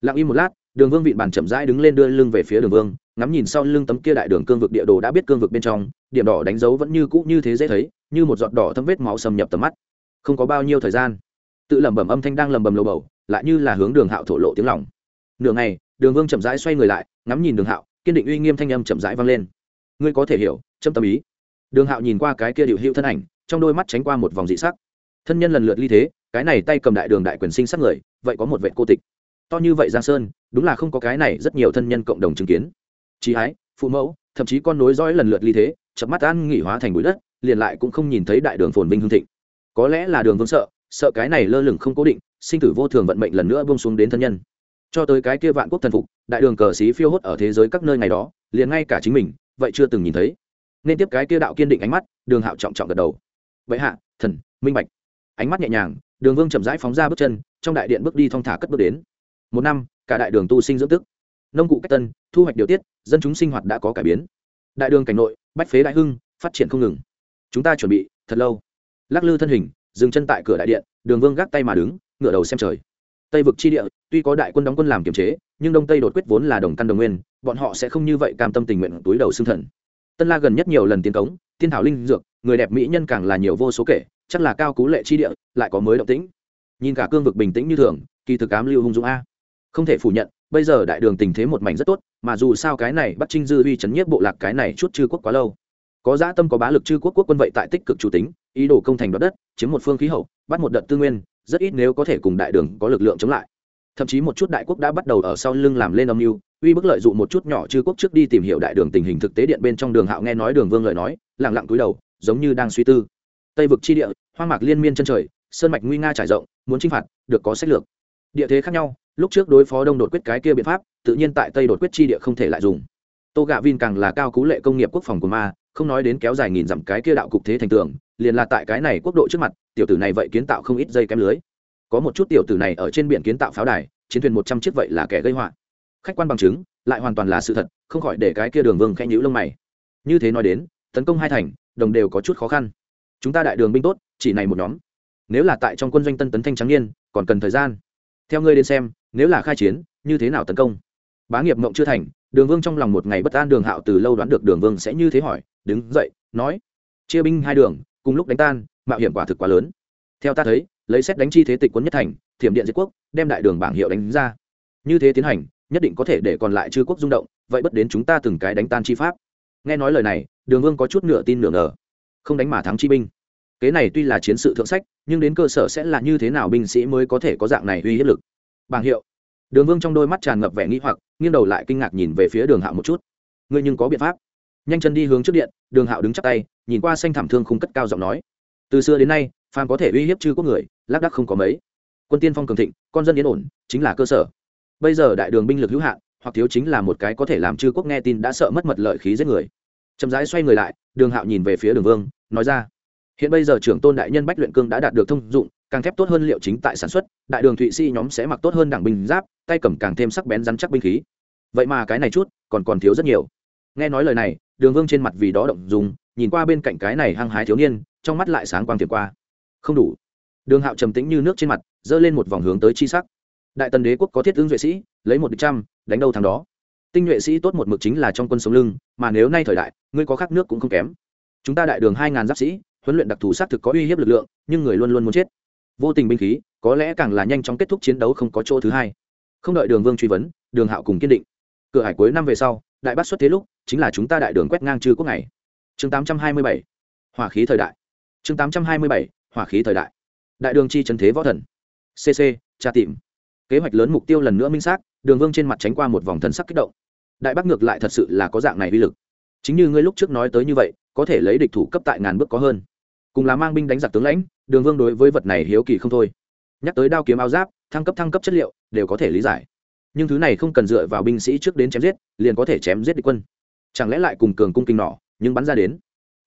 Lặng im một lát, đường vương vịn bàn chậm rãi đứng lên đưa lưng về phía đường vương, ngắm nhìn sau lưng tấm kia đại đường cương vực địa đồ đã biết cương vực bên trong, điểm đỏ đánh dấu vẫn như cũ như thế dễ thấy, như một giọt đỏ thâm vết máu xâm nhập tầm mắt. Không có bao nhiêu thời gian tự lẩm bẩm âm thanh đang lầm bầm lầu bầu, lại như là hướng đường hạo thổ lộ tiếng lòng. Nửa ngày, đường vương chậm rãi xoay người lại, ngắm nhìn đường hạo, kiên định uy nghiêm thanh âm chậm rãi vang lên. Ngươi có thể hiểu, châm tâm ý. Đường hạo nhìn qua cái kia điệu hữu thân ảnh, trong đôi mắt tránh qua một vòng dị sắc. Thân nhân lần lượt ly thế, cái này tay cầm đại đường đại quyền sinh sắc người, vậy có một vệ cô tịch. To như vậy giang sơn, đúng là không có cái này rất nhiều thân nhân cộng đồng chứng kiến. Trí hái phụ mẫu, thậm chí con nối dõi lần lượt ly thế chập mắt ăn nghỉ hóa thành bụi đất, liền lại cũng không nhìn thấy đại đường phồn vinh hương thịnh. Có lẽ là đường vương sợ sợ cái này lơ lửng không cố định, sinh tử vô thường vận mệnh lần nữa bông xuống đến thân nhân. Cho tới cái kia vạn quốc thần phục, đại đường cờ xí phiêu hốt ở thế giới các nơi ngày đó, liền ngay cả chính mình, vậy chưa từng nhìn thấy. Nên tiếp cái kia đạo kiên định ánh mắt, đường hạo trọng trọng gật đầu. Vậy hạ, thần, minh bạch. Ánh mắt nhẹ nhàng, đường vương chậm rãi phóng ra bước chân, trong đại điện bước đi thong thả cất bước đến. Một năm, cả đại đường tu sinh dưỡng tức. Nông cụ cách tân, thu hoạch điều tiết, dân chúng sinh hoạt đã có cải biến. Đại đường cảnh nội, bách phế đại hưng, phát triển không ngừng. Chúng ta chuẩn bị, thật lâu. Lắc lư thân hình dừng chân tại cửa đại điện, đường vương gác tay mà đứng, ngửa đầu xem trời. Tây vực chi địa, tuy có đại quân đóng quân làm kiềm chế, nhưng đông tây đột quyết vốn là đồng căn đồng nguyên, bọn họ sẽ không như vậy cam tâm tình nguyện túi đầu xương thần. Tân la gần nhất nhiều lần tiến cống, tiên thảo linh dược, người đẹp mỹ nhân càng là nhiều vô số kể, chắc là cao cú lệ chi địa, lại có mới động tĩnh. Nhìn cả cương vực bình tĩnh như thường, kỳ thực ám lưu hung dũng a. Không thể phủ nhận, bây giờ đại đường tình thế một mảnh rất tốt, mà dù sao cái này bắt trinh dư uy chấn nhiếp bộ lạc cái này chút chư quốc quá lâu. Có dã tâm có bá lực chư quốc quốc quân vậy tại tích cực chủ tính ý đồ công thành đoạt đất, chiếm một phương khí hậu, bắt một đợt tư nguyên, rất ít nếu có thể cùng đại đường có lực lượng chống lại. Thậm chí một chút đại quốc đã bắt đầu ở sau lưng làm lên âm mưu, uy bức lợi dụng một chút nhỏ chư quốc trước đi tìm hiểu đại đường tình hình thực tế điện bên trong đường hạo nghe nói đường vương lời nói lẳng lặng cúi đầu, giống như đang suy tư. Tây vực chi địa, hoang mạc liên miên chân trời, sơn mạch nguy nga trải rộng, muốn chinh phạt, được có sách lược. Địa thế khác nhau, lúc trước đối phó đông đột quyết cái kia biện pháp, tự nhiên tại tây đột quyết chi địa không thể lại dùng. Tô gạ vin càng là cao cú lệ công nghiệp quốc phòng của ma không nói đến kéo dài nghìn dặm cái kia đạo cục thế thành tường, liền là tại cái này quốc độ trước mặt, tiểu tử này vậy kiến tạo không ít dây kém lưới. Có một chút tiểu tử này ở trên biển kiến tạo pháo đài, chiến thuyền một trăm chiếc vậy là kẻ gây họa. Khách quan bằng chứng, lại hoàn toàn là sự thật, không khỏi để cái kia đường vương khẽ nhữ lông mày. Như thế nói đến, tấn công hai thành, đồng đều có chút khó khăn. Chúng ta đại đường binh tốt, chỉ này một nhóm. Nếu là tại trong quân doanh tân tấn thanh trắng niên, còn cần thời gian. Theo ngươi đến xem, nếu là khai chiến, như thế nào tấn công? Bá nghiệp mộng chưa thành, đường vương trong lòng một ngày bất an đường hạo từ lâu đoán được đường vương sẽ như thế hỏi, đứng dậy, nói, chia binh hai đường, cùng lúc đánh tan, mạo hiểm quả thực quá lớn. Theo ta thấy, lấy xét đánh chi thế tịch quân nhất thành, thiểm điện diệt quốc, đem đại đường bảng hiệu đánh ra. Như thế tiến hành, nhất định có thể để còn lại chư quốc rung động, vậy bất đến chúng ta từng cái đánh tan chi pháp. Nghe nói lời này, đường vương có chút nửa tin nửa ngờ. Không đánh mà thắng chi binh. Kế này tuy là chiến sự thượng sách, nhưng đến cơ sở sẽ là như thế nào binh sĩ mới có thể có dạng này uy hiếp lực. Bảng hiệu. Đường vương trong đôi mắt tràn ngập vẻ nghĩ hoặc nghiêng đầu lại kinh ngạc nhìn về phía đường hạo một chút. Ngươi nhưng có biện pháp. Nhanh chân đi hướng trước điện, đường hạo đứng chắc tay, nhìn qua xanh thảm thương khung cất cao giọng nói. Từ xưa đến nay, phàm có thể uy hiếp chư quốc người, lác đắc không có mấy. Quân tiên phong cường thịnh, con dân yên ổn, chính là cơ sở. Bây giờ đại đường binh lực hữu hạn, hoặc thiếu chính là một cái có thể làm chư quốc nghe tin đã sợ mất mật lợi khí giết người. Chậm rãi xoay người lại, đường hạo nhìn về phía đường vương, nói ra. Hiện bây giờ trưởng tôn đại nhân bách luyện cương đã đạt được thông dụng càng thép tốt hơn liệu chính tại sản xuất, đại đường thụy sĩ nhóm sẽ mặc tốt hơn đảng binh giáp, tay cầm càng thêm sắc bén rắn chắc binh khí. Vậy mà cái này chút, còn còn thiếu rất nhiều. Nghe nói lời này, đường vương trên mặt vì đó động dùng nhìn qua bên cạnh cái này hăng hái thiếu niên, trong mắt lại sáng quang tiệm qua. Không đủ. Đường hạo trầm tĩnh như nước trên mặt, giơ lên một vòng hướng tới chi sắc. Đại tần đế quốc có thiết ứng duệ sĩ, lấy một trăm, đánh đâu thằng đó. Tinh nhuệ sĩ tốt một mực chính là trong quân sống lưng, mà nếu nay thời đại, ngươi có khác nước cũng không kém. Chúng ta đại đường hai ngàn giáp sĩ, huấn luyện đặc thù xác thực có uy hiếp lực lượng, nhưng người luôn luôn muốn chết vô tình binh khí, có lẽ càng là nhanh chóng kết thúc chiến đấu không có chỗ thứ hai. Không đợi đường vương truy vấn, đường hạo cùng kiên định. Cửa hải cuối năm về sau, đại bát xuất thế lúc, chính là chúng ta đại đường quét ngang chư quốc này chương tám trăm hai mươi bảy, hỏa khí thời đại. Chương tám trăm hai mươi bảy, hỏa khí thời đại. Đại đường chi trần thế võ thần. Cc tra tìm. Kế hoạch lớn mục tiêu lần nữa minh xác, đường vương trên mặt tránh qua một vòng thần sắc kích động. Đại bắc ngược lại thật sự là có dạng này uy lực. Chính như ngươi lúc trước nói tới như vậy, có thể lấy địch thủ cấp tại ngàn bước có hơn cùng là mang binh đánh giặc tướng lãnh, đường vương đối với vật này hiếu kỳ không thôi. Nhắc tới đao kiếm áo giáp, thăng cấp thăng cấp chất liệu, đều có thể lý giải. Nhưng thứ này không cần dựa vào binh sĩ trước đến chém giết, liền có thể chém giết địch quân. Chẳng lẽ lại cùng cường cung kinh nỏ, nhưng bắn ra đến.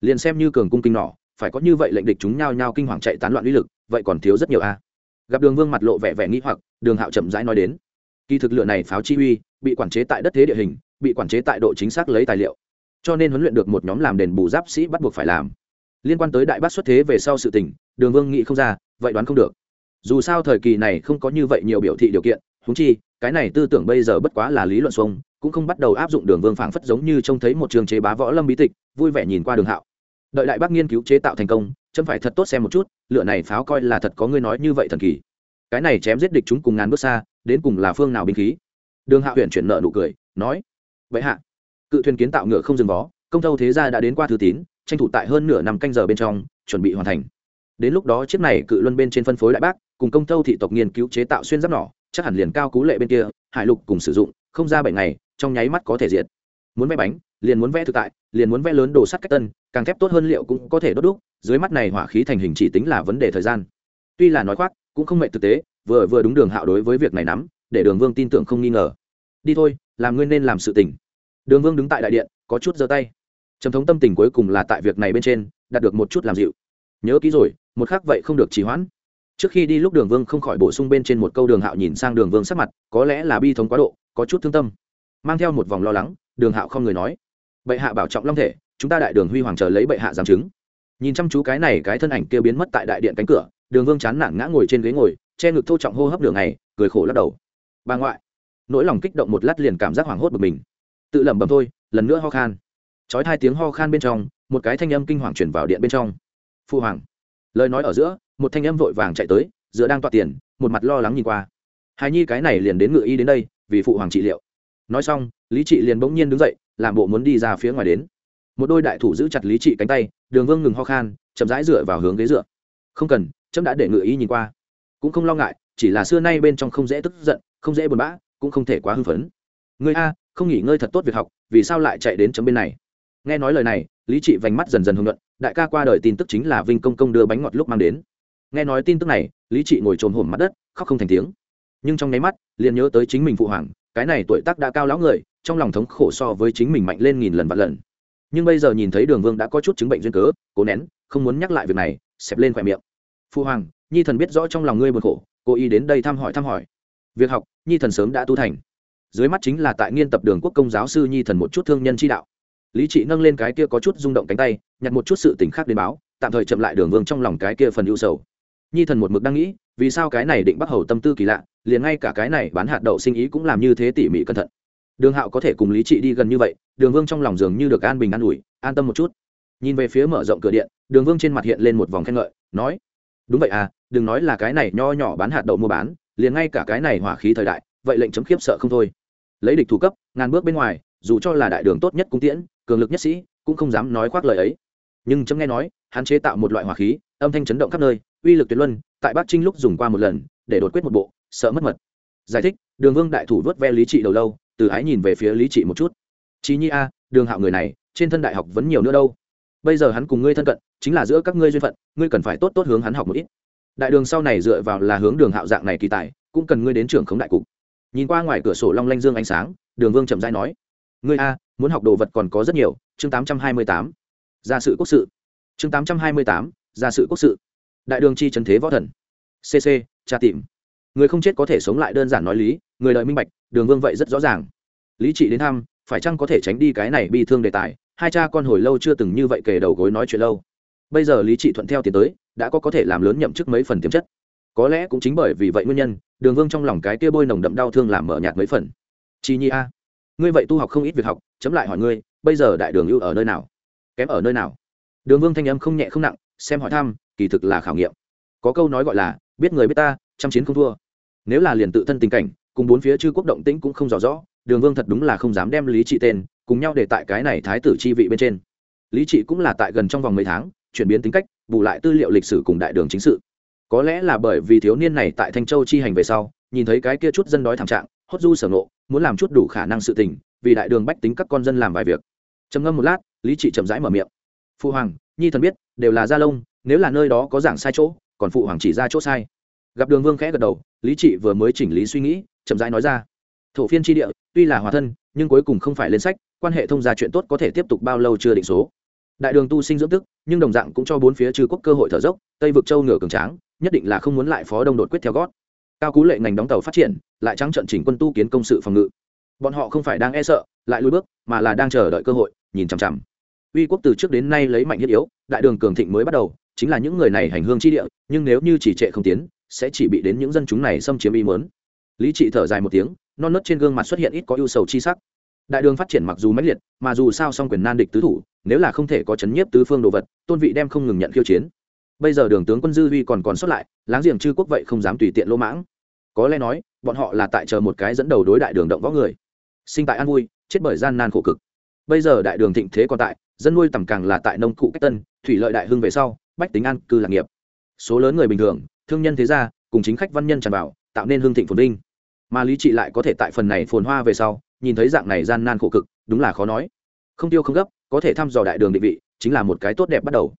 Liền xem như cường cung kinh nỏ, phải có như vậy lệnh địch chúng nhao nhao kinh hoàng chạy tán loạn uy lực, vậy còn thiếu rất nhiều a. Gặp đường vương mặt lộ vẻ vẻ nghĩ hoặc, đường hạo chậm rãi nói đến. Kỳ thực lựa này pháo chi uy, bị quản chế tại đất thế địa hình, bị quản chế tại độ chính xác lấy tài liệu. Cho nên huấn luyện được một nhóm làm đền bù giáp sĩ bắt buộc phải làm liên quan tới đại bát xuất thế về sau sự tình, đường vương nghĩ không ra, vậy đoán không được. Dù sao thời kỳ này không có như vậy nhiều biểu thị điều kiện húng chi, cái này tư tưởng bây giờ bất quá là lý luận xuông, cũng không bắt đầu áp dụng đường vương phảng phất giống như trông thấy một trường chế bá võ lâm bí tịch, vui vẻ nhìn qua đường hạo. Đợi đại bác nghiên cứu chế tạo thành công, chấm phải thật tốt xem một chút, lựa này pháo coi là thật có ngươi nói như vậy thần kỳ. Cái này chém giết địch chúng cùng ngàn bước xa, đến cùng là phương nào binh khí? Đường hạ huyện chuyển nợ nụ cười, nói, vậy hạ, cự thuyền kiến tạo ngựa không dừng vó, công thâu thế gia đã đến qua thư tín tranh thủ tại hơn nửa năm canh giờ bên trong, chuẩn bị hoàn thành. Đến lúc đó chiếc này cự luân bên trên phân phối đại bác, cùng công thâu thị tộc nghiên cứu chế tạo xuyên giáp nỏ, chắc hẳn liền cao cú lệ bên kia, hải lục cùng sử dụng, không ra bảy ngày, trong nháy mắt có thể diệt. Muốn vẽ bánh, liền muốn vẽ thực tại, liền muốn vẽ lớn đồ sắt cách tân, càng thép tốt hơn liệu cũng có thể đốt đúc, dưới mắt này hỏa khí thành hình chỉ tính là vấn đề thời gian. Tuy là nói khoác, cũng không mệnh thực tế, vừa vừa đúng đường hạo đối với việc này nắm, để đường vương tin tưởng không nghi ngờ. Đi thôi, làm ngươi nên làm sự tình. Đường vương đứng tại đại điện, có chút giơ tay trầm thống tâm tình cuối cùng là tại việc này bên trên, đạt được một chút làm dịu. Nhớ kỹ rồi, một khác vậy không được trì hoãn. Trước khi đi lúc đường vương không khỏi bổ sung bên trên một câu đường hạo nhìn sang đường vương sắc mặt, có lẽ là bi thống quá độ, có chút thương tâm. Mang theo một vòng lo lắng, đường hạo không người nói, bệ hạ bảo trọng long thể, chúng ta đại đường huy hoàng chờ lấy bệ hạ giám chứng. Nhìn chăm chú cái này cái thân ảnh kia biến mất tại đại điện cánh cửa, đường vương chán nản ngã ngồi trên ghế ngồi, che ngực thô trọng hô hấp đường này cười khổ lắc đầu. Bà ngoại. Nỗi lòng kích động một lát liền cảm giác hoảng hốt bực mình. Tự lẩm bẩm thôi, lần nữa ho khan trói hai tiếng ho khan bên trong, một cái thanh âm kinh hoàng chuyển vào điện bên trong. Phu hoàng. Lời nói ở giữa, một thanh âm vội vàng chạy tới, giữa đang tọa tiền, một mặt lo lắng nhìn qua. Hài nhi cái này liền đến ngự y đến đây, vì phụ hoàng trị liệu. Nói xong, lý trị liền bỗng nhiên đứng dậy, làm bộ muốn đi ra phía ngoài đến. Một đôi đại thủ giữ chặt lý trị cánh tay, đường vương ngừng ho khan, chậm rãi dựa vào hướng ghế dựa. Không cần, chấm đã để ngự y nhìn qua. Cũng không lo ngại, chỉ là xưa nay bên trong không dễ tức giận, không dễ buồn bã, cũng không thể quá hưng phấn. Người a, không nghỉ ngơi thật tốt việc học, vì sao lại chạy đến chấm bên này? Nghe nói lời này, lý trị vành mắt dần dần hưng luận, đại ca qua đời tin tức chính là vinh công công đưa bánh ngọt lúc mang đến. Nghe nói tin tức này, lý trị ngồi trồm hổm mặt đất, khóc không thành tiếng. Nhưng trong nháy mắt, liền nhớ tới chính mình phụ hoàng, cái này tuổi tác đã cao lão người, trong lòng thống khổ so với chính mình mạnh lên nghìn lần vạn lần. Nhưng bây giờ nhìn thấy đường vương đã có chút chứng bệnh duyên cớ, cố nén, không muốn nhắc lại việc này, xẹp lên khỏe miệng. Phụ hoàng, nhi thần biết rõ trong lòng ngươi buồn khổ cô y đến đây thăm hỏi thăm hỏi. Việc học, nhi thần sớm đã tu thành. Dưới mắt chính là tại nghiên tập đường quốc công giáo sư nhi thần một chút thương nhân chi đạo lý trị nâng lên cái kia có chút rung động cánh tay, nhặt một chút sự tỉnh khác đến báo, tạm thời chậm lại đường vương trong lòng cái kia phần ưu sầu. Nhi thần một mực đang nghĩ, vì sao cái này định bắt hầu tâm tư kỳ lạ, liền ngay cả cái này bán hạt đậu sinh ý cũng làm như thế tỉ mỉ cẩn thận. Đường hạo có thể cùng lý trị đi gần như vậy, đường vương trong lòng dường như được an bình an ủi, an tâm một chút. Nhìn về phía mở rộng cửa điện, đường vương trên mặt hiện lên một vòng khen ngợi, nói, đúng vậy à đừng nói là cái này nho nhỏ bán hạt đậu mua bán, liền ngay cả cái này hỏa khí thời đại, vậy lệnh chấm khiếp sợ không thôi. Lấy địch thủ cấp, ngàn bước bên ngoài, dù cho là đại đường tốt nhất cung tiễn cường lực nhất sĩ, cũng không dám nói khoác lời ấy. Nhưng chấm nghe nói, hắn chế tạo một loại hỏa khí, âm thanh chấn động khắp nơi, uy lực tuyệt luân, tại bắc trinh lúc dùng qua một lần, để đột quyết một bộ, sợ mất mật. Giải thích, đường vương đại thủ vớt ve lý trị đầu lâu, từ ái nhìn về phía lý trị một chút. Chí nhi a, đường hạo người này, trên thân đại học vẫn nhiều nữa đâu. Bây giờ hắn cùng ngươi thân cận, chính là giữa các ngươi duyên phận, ngươi cần phải tốt tốt hướng hắn học một ít. Đại đường sau này dựa vào là hướng đường hạo dạng này kỳ tài, cũng cần ngươi đến trưởng khống đại cục. Nhìn qua ngoài cửa sổ long lanh dương ánh sáng, đường vương chậm rãi nói ngươi a, muốn học đồ vật còn có rất nhiều, chương tám trăm hai mươi tám. Gia sự quốc sự. Chương tám trăm hai mươi tám, gia sự quốc sự. Đại đường chi trần thế võ thần. Cc tra tìm. Người không chết có thể sống lại đơn giản nói lý, người lợi minh bạch, đường vương vậy rất rõ ràng. Lý trị đến thăm, phải chăng có thể tránh đi cái này bi thương đề tài? Hai cha con hồi lâu chưa từng như vậy kể đầu gối nói chuyện lâu. Bây giờ lý trị thuận theo tiến tới, đã có có thể làm lớn nhậm chức mấy phần tiềm chất. Có lẽ cũng chính bởi vì vậy nguyên nhân, đường vương trong lòng cái kia bôi nồng đậm đau thương làm mở nhạt mấy phần. Chi nhi a ngươi vậy tu học không ít việc học, chấm lại hỏi ngươi, bây giờ đại đường ưu ở nơi nào? Kém ở nơi nào? Đường vương thanh âm không nhẹ không nặng, xem hỏi thăm, kỳ thực là khảo nghiệm. Có câu nói gọi là, biết người biết ta chăm chiến không thua. Nếu là liền tự thân tình cảnh, cùng bốn phía chư quốc động tĩnh cũng không rõ rõ, đường vương thật đúng là không dám đem lý trị tên, cùng nhau để tại cái này thái tử chi vị bên trên. Lý trị cũng là tại gần trong vòng mấy tháng, chuyển biến tính cách, bù lại tư liệu lịch sử cùng đại đường chính sự. Có lẽ là bởi vì thiếu niên này tại thanh châu chi hành về sau, nhìn thấy cái kia chút dân đói thảm trạng, hốt du sở nộ muốn làm chút đủ khả năng sự tình, vì đại đường bách tính các con dân làm vài việc. Trầm ngâm một lát, lý trị chậm rãi mở miệng. Phụ hoàng, nhi thần biết, đều là gia lông, nếu là nơi đó có giảng sai chỗ, còn phụ hoàng chỉ ra chỗ sai. Gặp đường vương khẽ gật đầu, lý trị vừa mới chỉnh lý suy nghĩ, chậm rãi nói ra. Thổ phiên tri địa, tuy là hòa thân, nhưng cuối cùng không phải lên sách, quan hệ thông gia chuyện tốt có thể tiếp tục bao lâu chưa định số. Đại đường tu sinh dưỡng tức, nhưng đồng dạng cũng cho bốn phía trừ quốc cơ hội thở dốc, tây vực châu nửa cường tráng, nhất định là không muốn lại phó đông đột quyết theo gót cao cú lệ ngành đóng tàu phát triển, lại trắng trận chỉnh quân tu kiến công sự phòng ngự. Bọn họ không phải đang e sợ, lại lùi bước, mà là đang chờ đợi cơ hội, nhìn chằm chằm. Uy quốc từ trước đến nay lấy mạnh thiết yếu, đại đường cường thịnh mới bắt đầu, chính là những người này hành hương chi địa, nhưng nếu như chỉ trệ không tiến, sẽ chỉ bị đến những dân chúng này xâm chiếm ý mớn lý trị thở dài một tiếng, non nớt trên gương mặt xuất hiện ít có ưu sầu chi sắc. Đại đường phát triển mặc dù mãnh liệt, mà dù sao song quyền nan địch tứ thủ, nếu là không thể có chấn nhiếp tứ phương đồ vật, tôn vị đem không ngừng nhận khiêu chiến. Bây giờ đường tướng quân dư huy còn còn xuất lại, láng giềng chư quốc vậy không dám tùy tiện lỗ mãng có lẽ nói, bọn họ là tại chờ một cái dẫn đầu đối đại đường động võ người. Sinh tại an vui, chết bởi gian nan khổ cực. Bây giờ đại đường thịnh thế còn tại, dân nuôi tầm càng là tại nông cụ cách tân, thủy lợi đại hưng về sau, bách tính an cư lạc nghiệp. Số lớn người bình thường, thương nhân thế gia, cùng chính khách văn nhân tràn vào, tạo nên hương thịnh phồn vinh. Mà lý trị lại có thể tại phần này phồn hoa về sau, nhìn thấy dạng này gian nan khổ cực, đúng là khó nói. Không tiêu không gấp, có thể thăm dò đại đường định vị, chính là một cái tốt đẹp bắt đầu.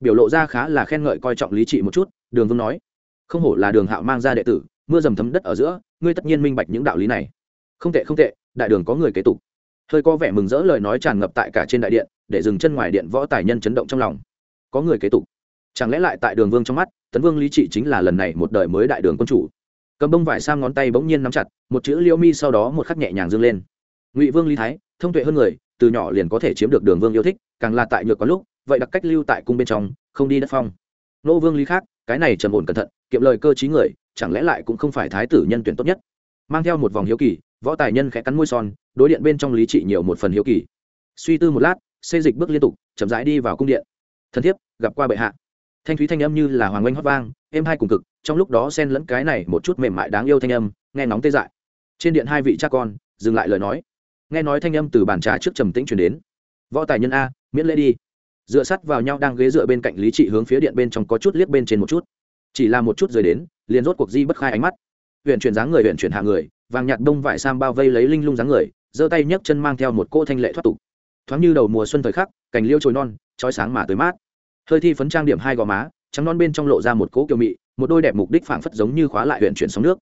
Biểu lộ ra khá là khen ngợi coi trọng lý trị một chút, đường vương nói, không hổ là đường hạo mang ra đệ tử mưa dầm thấm đất ở giữa, ngươi tất nhiên minh bạch những đạo lý này. Không tệ không tệ, đại đường có người kế tục. Hơi có vẻ mừng rỡ lời nói tràn ngập tại cả trên đại điện, để dừng chân ngoài điện võ tài nhân chấn động trong lòng. Có người kế tục. Chẳng lẽ lại tại đường vương trong mắt, tấn vương lý trị chính là lần này một đời mới đại đường quân chủ? Cầm bông vải sang ngón tay bỗng nhiên nắm chặt, một chữ liêu mi sau đó một khắc nhẹ nhàng dâng lên. Ngụy vương lý thái, thông tuệ hơn người, từ nhỏ liền có thể chiếm được đường vương yêu thích, càng là tại nhược có lúc, vậy đặc cách lưu tại cung bên trong, không đi đất phong. Nô vương lý khác, cái này trầm ổn cẩn thận, kiệm lời cơ t người chẳng lẽ lại cũng không phải thái tử nhân tuyển tốt nhất? Mang theo một vòng hiếu kỳ, võ tài nhân khẽ cắn môi son, đối điện bên trong lý trị nhiều một phần hiếu kỳ. Suy tư một lát, xê dịch bước liên tục, chậm rãi đi vào cung điện. Thân thiết gặp qua bệ hạ. Thanh thúy thanh âm như là hoàng oanh hót vang, êm hai cùng cực, trong lúc đó xen lẫn cái này một chút mềm mại đáng yêu thanh âm, nghe nóng tê dại. Trên điện hai vị cha con, dừng lại lời nói. Nghe nói thanh âm từ bàn trà trước trầm tĩnh chuyển đến. Võ tài nhân a, miễn lễ đi. Dựa sắt vào nhau đang ghế dựa bên cạnh lý trị hướng phía điện bên trong có chút liếc bên trên một chút. Chỉ là một chút rời đến liền rốt cuộc di bất khai ánh mắt. Huyện chuyển dáng người huyện chuyển hạ người, vàng nhạt đông vải sam bao vây lấy linh lung dáng người, giơ tay nhấc chân mang theo một cỗ thanh lệ thoát tục. Thoáng như đầu mùa xuân thời khắc, cành liêu trồi non trói sáng mà tới mát. Hơi thi phấn trang điểm hai gò má, trắng non bên trong lộ ra một cỗ kiều mị, một đôi đẹp mục đích phảng phất giống như khóa lại huyện chuyển sóng nước.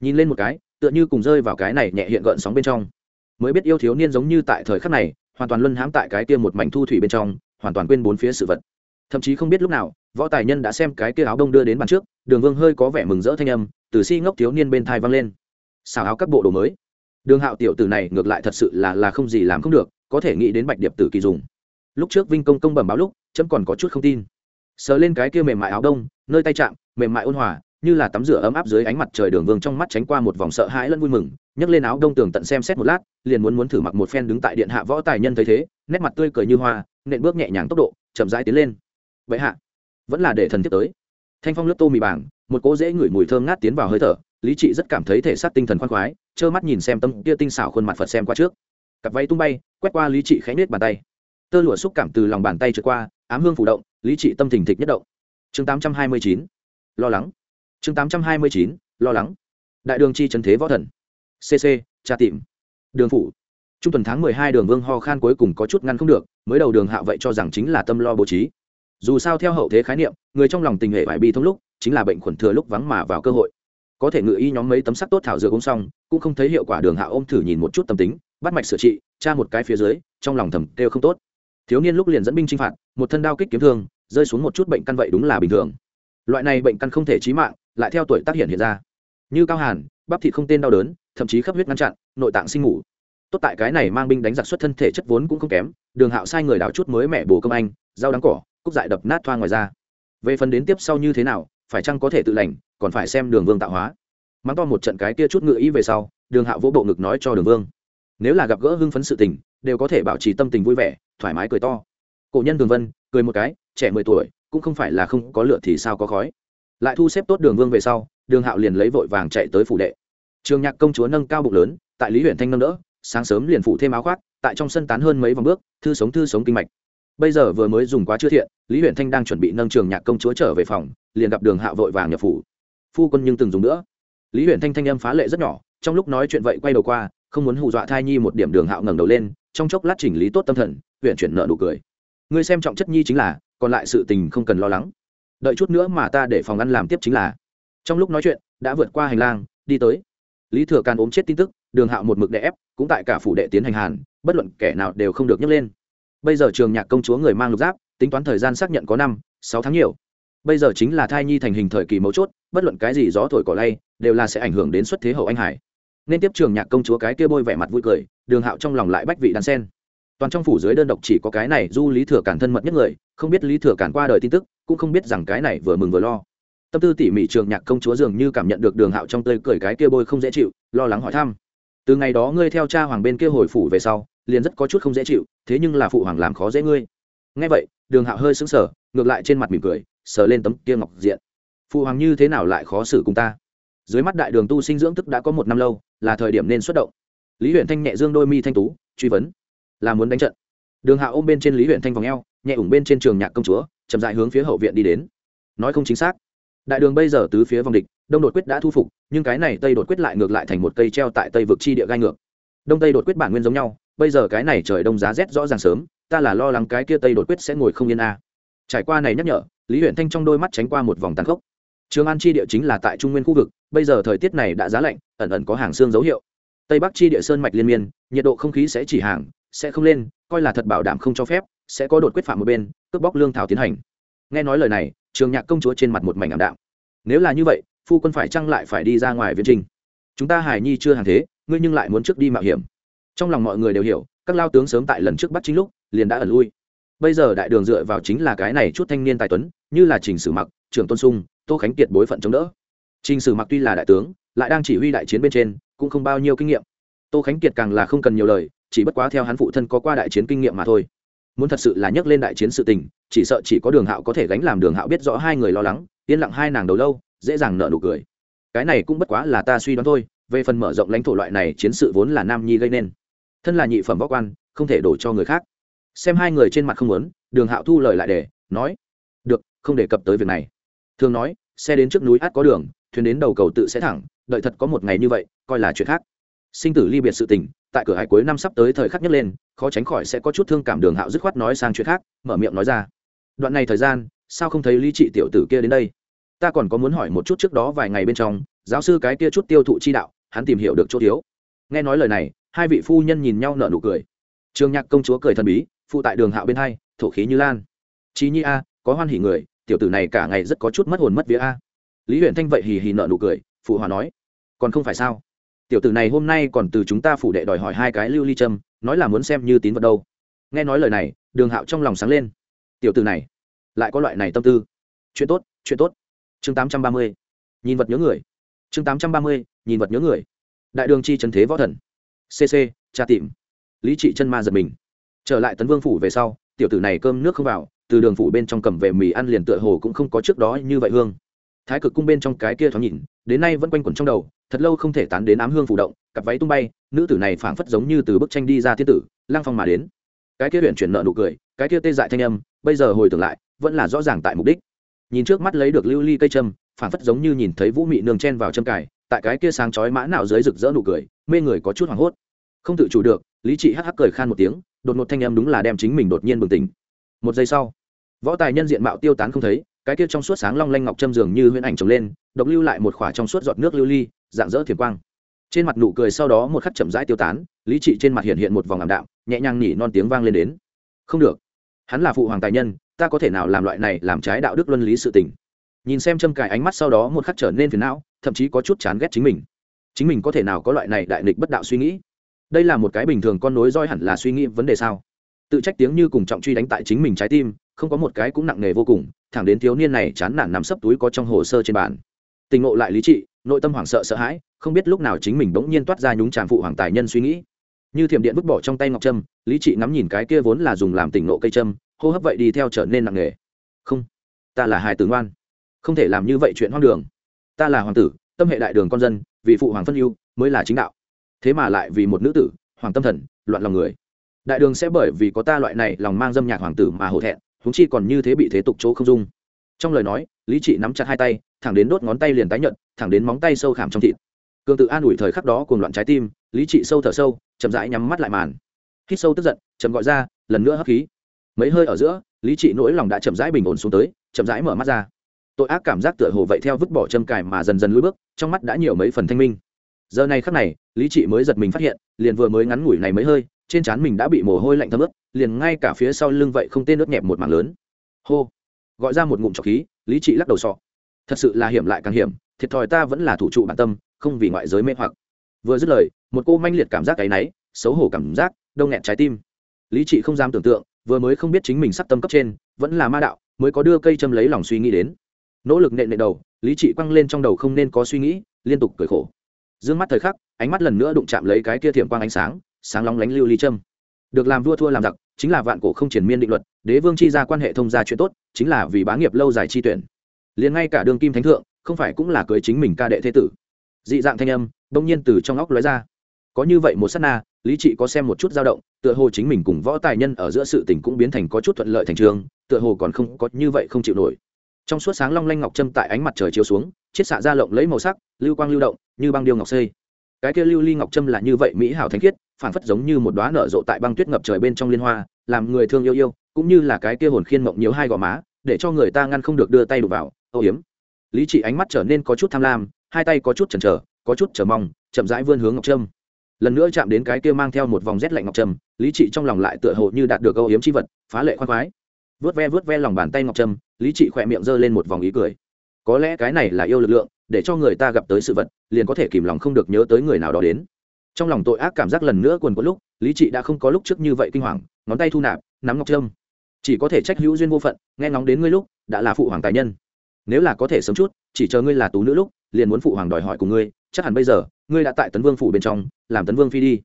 Nhìn lên một cái, tựa như cùng rơi vào cái này nhẹ hiện gợn sóng bên trong. Mới biết yêu thiếu niên giống như tại thời khắc này, hoàn toàn luân hãm tại cái kia một mảnh thu thủy bên trong, hoàn toàn quên bốn phía sự vật thậm chí không biết lúc nào, võ tài nhân đã xem cái kia áo đông đưa đến bàn trước, đường vương hơi có vẻ mừng rỡ thanh âm, từ si ngốc thiếu niên bên thai vang lên. Xào áo các bộ đồ mới. Đường hạo tiểu tử này ngược lại thật sự là là không gì làm không được, có thể nghĩ đến bạch điệp tử kỳ dùng. Lúc trước vinh công công bẩm báo lúc, chấm còn có chút không tin. Sờ lên cái kia mềm mại áo đông, nơi tay chạm, mềm mại ôn hòa, như là tắm rửa ấm áp dưới ánh mặt trời đường vương trong mắt tránh qua một vòng sợ hãi lẫn vui mừng, nhấc lên áo đông tường tận xem xét một lát, liền muốn muốn thử mặc một phen đứng tại điện hạ võ tài nhân thấy thế, nét mặt tươi cười như hoa, nện bước nhẹ nhàng tốc độ, chậm rãi tiến lên vậy hạ. Vẫn là để thần tiếp tới. Thanh phong lớp tô mì bảng, một cỗ dễ ngửi mùi thơm ngát tiến vào hơi thở, lý trị rất cảm thấy thể xác tinh thần khoan khoái, trơ mắt nhìn xem tâm kia tinh xảo khuôn mặt phật xem qua trước. Cặp váy tung bay, quét qua lý trị khẽ nết bàn tay. Tơ lụa xúc cảm từ lòng bàn tay trượt qua, ám hương phủ động, lý trị tâm thình thịch nhất động. Chương tám trăm hai mươi chín, lo lắng. Chương tám trăm hai mươi chín, lo lắng. Đại đường chi trần thế võ thần. Cc tra tìm. Đường phủ. Trung tuần tháng mười hai đường vương ho khan cuối cùng có chút ngăn không được, mới đầu đường hạ vậy cho rằng chính là tâm lo bố trí dù sao theo hậu thế khái niệm, người trong lòng tình hệ phải bi thông lúc, chính là bệnh khuẩn thừa lúc vắng mà vào cơ hội. Có thể ngự y nhóm mấy tấm sắc tốt thảo dược uống xong, cũng không thấy hiệu quả đường hạ ôm thử nhìn một chút tâm tính, bắt mạch sửa trị, tra một cái phía dưới, trong lòng thầm kêu không tốt. Thiếu niên lúc liền dẫn binh chinh phạt, một thân đao kích kiếm thương, rơi xuống một chút bệnh căn vậy đúng là bình thường. Loại này bệnh căn không thể chí mạng, lại theo tuổi tác hiện hiện ra. Như cao hàn, bắp thịt không tên đau đớn, thậm chí khắp huyết ngăn chặn, nội tạng sinh ngủ tốt tại cái này mang binh đánh giặc xuất thân thể chất vốn cũng không kém, đường hạo sai người đào chút mới mẹ bồ công anh dao đắng cỏ cúc dại đập nát thoa ngoài ra. Về phần đến tiếp sau như thế nào, phải chăng có thể tự lành, còn phải xem đường vương tạo hóa. Mắng to một trận cái kia chút ngựa ý về sau, đường hạo vỗ bộ ngực nói cho đường vương. Nếu là gặp gỡ hưng phấn sự tình, đều có thể bảo trì tâm tình vui vẻ, thoải mái cười to. Cổ nhân đường vân, cười một cái, trẻ mười tuổi, cũng không phải là không có lựa thì sao có khói. Lại thu xếp tốt đường vương về sau, đường hạo liền lấy vội vàng chạy tới phủ đệ. Trường nhạc công chúa nâng cao bụng lớn, tại lý huyện thanh nâng đỡ, sáng sớm liền phủ thêm áo khoác, tại trong sân tán hơn mấy vòng bước, thư sống thư sống kinh mạch bây giờ vừa mới dùng quá chưa thiện, lý huyện thanh đang chuẩn bị nâng trường nhạc công chúa trở về phòng, liền gặp đường hạo vội vàng nhập phủ. Phu quân nhưng từng dùng nữa. Lý huyện thanh thanh âm phá lệ rất nhỏ, trong lúc nói chuyện vậy quay đầu qua, không muốn hù dọa thai nhi một điểm đường hạo ngẩng đầu lên, trong chốc lát chỉnh lý tốt tâm thần huyện chuyển nợ nụ cười. Ngươi xem trọng chất nhi chính là, còn lại sự tình không cần lo lắng. Đợi chút nữa mà ta để phòng ăn làm tiếp chính là. Trong lúc nói chuyện, đã vượt qua hành lang, đi tới. Lý thừa càn ốm chết tin tức, đường hạo một mực đè ép, cũng tại cả phủ đệ tiến hành hàn, bất luận kẻ nào đều không được nhấc lên bây giờ trường nhạc công chúa người mang lục giáp, tính toán thời gian xác nhận có năm, sáu tháng nhiều. Bây giờ chính là thai nhi thành hình thời kỳ mấu chốt, bất luận cái gì gió thổi cỏ lay, đều là sẽ ảnh hưởng đến xuất thế hậu anh hải. Nên tiếp trường nhạc công chúa cái kia bôi vẻ mặt vui cười, đường hạo trong lòng lại bách vị đan sen. Toàn trong phủ dưới đơn độc chỉ có cái này du lý thừa cản thân mật nhất người, không biết lý thừa cản qua đời tin tức, cũng không biết rằng cái này vừa mừng vừa lo. Tâm tư tỉ mỉ trường nhạc công chúa dường như cảm nhận được đường hạo trong tơi cười cái kia bôi không dễ chịu, lo lắng hỏi thăm. Từ ngày đó ngươi theo cha hoàng bên kia hồi phủ về sau liền rất có chút không dễ chịu, thế nhưng là phụ hoàng làm khó dễ ngươi. Ngay vậy, đường hạo hơi sững sờ, ngược lại trên mặt mỉm cười, sờ lên tấm kia ngọc diện. Phụ hoàng như thế nào lại khó xử cùng ta? Dưới mắt đại đường tu sinh dưỡng tức đã có một năm lâu, là thời điểm nên xuất động. Lý huyện thanh nhẹ dương đôi mi thanh tú, truy vấn. Là muốn đánh trận. Đường hạ ôm bên trên lý huyện thanh vòng eo, nhẹ ủng bên trên trường nhạc công chúa, chậm dại hướng phía hậu viện đi đến. Nói không chính xác. Đại đường bây giờ tứ phía vòng địch, đông đột quyết đã thu phục, nhưng cái này tây đột quyết lại ngược lại thành một cây treo tại tây vực chi địa gai ngược. Đông tây đột quyết bản nguyên giống nhau bây giờ cái này trời đông giá rét rõ ràng sớm, ta là lo lắng cái kia tây đột quyết sẽ ngồi không yên a trải qua này nhắc nhở, lý huyện thanh trong đôi mắt tránh qua một vòng tàn khốc. Trường an chi địa chính là tại trung nguyên khu vực, bây giờ thời tiết này đã giá lạnh, ẩn ẩn có hàng xương dấu hiệu. Tây bắc chi địa sơn mạch liên miên, nhiệt độ không khí sẽ chỉ hàng, sẽ không lên, coi là thật bảo đảm không cho phép, sẽ có đột quyết phạm một bên, cướp bóc lương thảo tiến hành. Nghe nói lời này, trường nhạc công chúa trên mặt một mảnh ảm đạm. Nếu là như vậy, phu quân phải chăng lại phải đi ra ngoài viên trình? Chúng ta hài nhi chưa hàng thế, ngươi nhưng lại muốn trước đi mạo hiểm trong lòng mọi người đều hiểu, các lao tướng sớm tại lần trước bắt chính lúc, liền đã ẩn lui. Bây giờ đại đường dựa vào chính là cái này chút thanh niên tài tuấn, như là trình sử mặc, trưởng tôn sung, tô khánh kiệt bối phận chống đỡ. Trình sử mặc tuy là đại tướng, lại đang chỉ huy đại chiến bên trên, cũng không bao nhiêu kinh nghiệm. Tô khánh kiệt càng là không cần nhiều lời, chỉ bất quá theo hắn phụ thân có qua đại chiến kinh nghiệm mà thôi. Muốn thật sự là nhắc lên đại chiến sự tình, chỉ sợ chỉ có đường hạo có thể gánh làm đường hạo biết rõ hai người lo lắng, yên lặng hai nàng đầu lâu, dễ dàng nợ nụ cười. Cái này cũng bất quá là ta suy đoán thôi, về phần mở rộng lãnh thổ loại này chiến sự vốn là nam nhi gây nên thân là nhị phẩm võ quan, không thể đổ cho người khác. Xem hai người trên mặt không muốn, đường hạo thu lời lại để, nói, được, không đề cập tới việc này. Thường nói, xe đến trước núi át có đường, thuyền đến đầu cầu tự sẽ thẳng, đợi thật có một ngày như vậy, coi là chuyện khác. Sinh tử ly biệt sự tình, tại cửa hải cuối năm sắp tới thời khắc nhất lên, khó tránh khỏi sẽ có chút thương cảm đường hạo dứt khoát nói sang chuyện khác, mở miệng nói ra, đoạn này thời gian, sao không thấy lý trị tiểu tử kia đến đây? Ta còn có muốn hỏi một chút trước đó vài ngày bên trong, giáo sư cái kia chút tiêu thụ chi đạo, hắn tìm hiểu được chỗ thiếu. Nghe nói lời này hai vị phu nhân nhìn nhau nở nụ cười. Trường nhạc công chúa cười thần bí, phụ tại đường hạo bên hai, thổ khí như lan. Chí nhi a, có hoan hỉ người, tiểu tử này cả ngày rất có chút mất hồn mất vía a. Lý huyện thanh vậy hì hì nợ nụ cười, phụ hòa nói, còn không phải sao? Tiểu tử này hôm nay còn từ chúng ta phủ đệ đòi hỏi hai cái lưu ly trâm nói là muốn xem như tín vật đâu. Nghe nói lời này, đường hạo trong lòng sáng lên. Tiểu tử này, lại có loại này tâm tư. Chuyện tốt chuyện tốt. Chương tám trăm ba mươi, nhìn vật nhớ người. Chương tám trăm ba mươi, nhìn vật nhớ người. Đại đường chi trần thế võ thần cc tra tìm. Lý trị chân ma giật mình. Trở lại tấn vương phủ về sau, tiểu tử này cơm nước không vào, từ đường phủ bên trong cầm về mì ăn liền tựa hồ cũng không có trước đó như vậy hương. Thái cực cung bên trong cái kia thoáng nhìn, đến nay vẫn quanh quẩn trong đầu, thật lâu không thể tán đến ám hương phủ động, cặp váy tung bay, nữ tử này phảng phất giống như từ bức tranh đi ra thiên tử, lang phong mà đến. Cái kia huyện chuyển nợ nụ cười, cái kia tê dại thanh âm, bây giờ hồi tưởng lại, vẫn là rõ ràng tại mục đích. Nhìn trước mắt lấy được lưu ly cây châm, phảng phất giống như nhìn thấy vũ mị nương chen vào châm cài tại cái kia sáng chói mã nào dưới rực rỡ nụ cười, mê người có chút hoảng hốt. Không tự chủ được, lý trị hắc hắc cười khan một tiếng, đột ngột thanh em đúng là đem chính mình đột nhiên bừng tỉnh. Một giây sau, võ tài nhân diện mạo tiêu tán không thấy, cái kia trong suốt sáng long lanh ngọc châm dường như huyễn ảnh trồng lên, độc lưu lại một khỏa trong suốt giọt nước lưu ly, dạng dỡ thiền quang. Trên mặt nụ cười sau đó một khắc chậm rãi tiêu tán, lý trị trên mặt hiện hiện một vòng ảm đạm, nhẹ nhàng nỉ non tiếng vang lên đến. Không được. Hắn là phụ hoàng tài nhân, ta có thể nào làm loại này làm trái đạo đức luân lý sự tình? Nhìn xem châm cài ánh mắt sau đó một khắc trở nên phiền não thậm chí có chút chán ghét chính mình. Chính mình có thể nào có loại này đại nghịch bất đạo suy nghĩ? Đây là một cái bình thường con nối roi hẳn là suy nghĩ vấn đề sao? Tự trách tiếng như cùng trọng truy đánh tại chính mình trái tim, không có một cái cũng nặng nề vô cùng, thẳng đến thiếu niên này chán nản nằm sấp túi có trong hồ sơ trên bàn. Tình ngộ lại lý trị, nội tâm hoảng sợ sợ hãi, không biết lúc nào chính mình bỗng nhiên toát ra nhúng tràng phụ hoàng tài nhân suy nghĩ. Như thiểm điện vứt bỏ trong tay ngọc trâm, lý trị ngắm nhìn cái kia vốn là dùng làm tỉnh nộ cây trâm, hô hấp vậy đi theo trở nên nặng nề. Không, ta là hài tử ngoan. Không thể làm như vậy chuyện hoang đường ta là hoàng tử, tâm hệ đại đường con dân, vì phụ hoàng phân yêu mới là chính đạo. Thế mà lại vì một nữ tử, hoàng tâm thần, loạn lòng người. Đại đường sẽ bởi vì có ta loại này lòng mang dâm nhạc hoàng tử mà hổ thẹn húng chi còn như thế bị thế tục chỗ không dung. Trong lời nói, lý trị nắm chặt hai tay, thẳng đến đốt ngón tay liền tái nhận thẳng đến móng tay sâu khảm trong thịt. Cường tự an ủi thời khắc đó cùng loạn trái tim, lý trị sâu thở sâu, chậm rãi nhắm mắt lại màn. Hít sâu tức giận, chậm gọi ra, lần nữa hấp khí. Mấy hơi ở giữa, lý trị nỗi lòng đã chậm rãi bình ổn xuống tới, chậm rãi mở mắt ra tội ác cảm giác tựa hồ vậy theo vứt bỏ châm cài mà dần dần lùi bước, trong mắt đã nhiều mấy phần thanh minh. Giờ này khắc này, lý trị mới giật mình phát hiện, liền vừa mới ngắn ngủi này mới hơi, trên trán mình đã bị mồ hôi lạnh thấm ướt, liền ngay cả phía sau lưng vậy không tên nước nhẹp một mảng lớn. Hô! Gọi ra một ngụm trọc khí, lý trị lắc đầu sọ. Thật sự là hiểm lại càng hiểm, thiệt thòi ta vẫn là thủ trụ bản tâm, không vì ngoại giới mê hoặc. Vừa dứt lời, một cô manh liệt cảm giác cái náy, xấu hổ cảm giác, đông nghẹn trái tim. Lý trị không dám tưởng tượng, vừa mới không biết chính mình sắp tâm cấp trên, vẫn là ma đạo, mới có đưa cây châm lấy lòng suy nghĩ đến nỗ lực nện nện đầu, lý trị quăng lên trong đầu không nên có suy nghĩ, liên tục cười khổ. D ư ơ n g mắt thời khắc, ánh mắt lần nữa đụng chạm lấy cái kia thiểm quang ánh sáng sáng lóng lánh lưu ly châm. Được làm vua thua làm giặc, chính là vạn cổ không triển miên định luật, đế vương chi ra quan hệ thông gia chuyện tốt, chính là vì bá nghiệp lâu dài chi tuyển. Liền ngay cả đường kim thánh thượng, không phải cũng là cưới chính mình ca đệ thế tử. Dị dạng thanh âm đông nhiên từ trong óc lóe ra. Có như vậy một s á t na, lý trị có xem một chút dao động, tựa hồ chính mình cùng võ tài nhân ở giữa sự tình cũng biến thành có chút thuận lợi thành trường, tựa hồ còn không có như vậy không chịu nổi trong suốt sáng long lanh ngọc trâm tại ánh mặt trời chiếu xuống, chiết xạ ra lộng lấy màu sắc, lưu quang lưu động, như băng điêu ngọc xây. Cái kia lưu ly ngọc trâm là như vậy mỹ hảo thánh khiết phản phất giống như một đoá nở rộ tại băng tuyết ngập trời bên trong liên hoa, làm người thương yêu yêu, cũng như là cái kia hồn khiên mộng nhiều hai gò má, để cho người ta ngăn không được đưa tay đụng vào, âu hiếm lý trị ánh mắt trở nên có chút tham lam, hai tay có chút chần chờ, có chút chờ mong, chậm rãi vươn hướng ngọc trâm lần nữa chạm đến cái kia mang theo một vòng rét lạnh ngọc trâm lý trị trong lòng lại tựa hồ như đạt được âu yếm c h i vật, phá lệ khoan khoái. Vớt ve vớt ve lòng bàn tay ngọc trâm lý trị khỏe miệng giơ lên một vòng ý cười. Có lẽ cái này là yêu lực lượng, để cho người ta gặp tới sự vật, liền có thể kìm lòng không được nhớ tới người nào đó đến. Trong lòng tội ác cảm giác lần nữa quần có lúc, lý trị đã không có lúc trước như vậy kinh hoàng, ngón tay thu nạp, nắm ngọc trâm. Chỉ có thể trách hữu duyên vô phận, nghe ngóng đến ngươi lúc, đã là phụ hoàng tài nhân. Nếu là có thể sớm chút, chỉ chờ ngươi là tú nữ lúc, liền muốn phụ hoàng đòi hỏi của ngươi, chắc hẳn bây giờ, ngươi đã tại tấn vương phủ bên trong, làm tấn vương phi đi.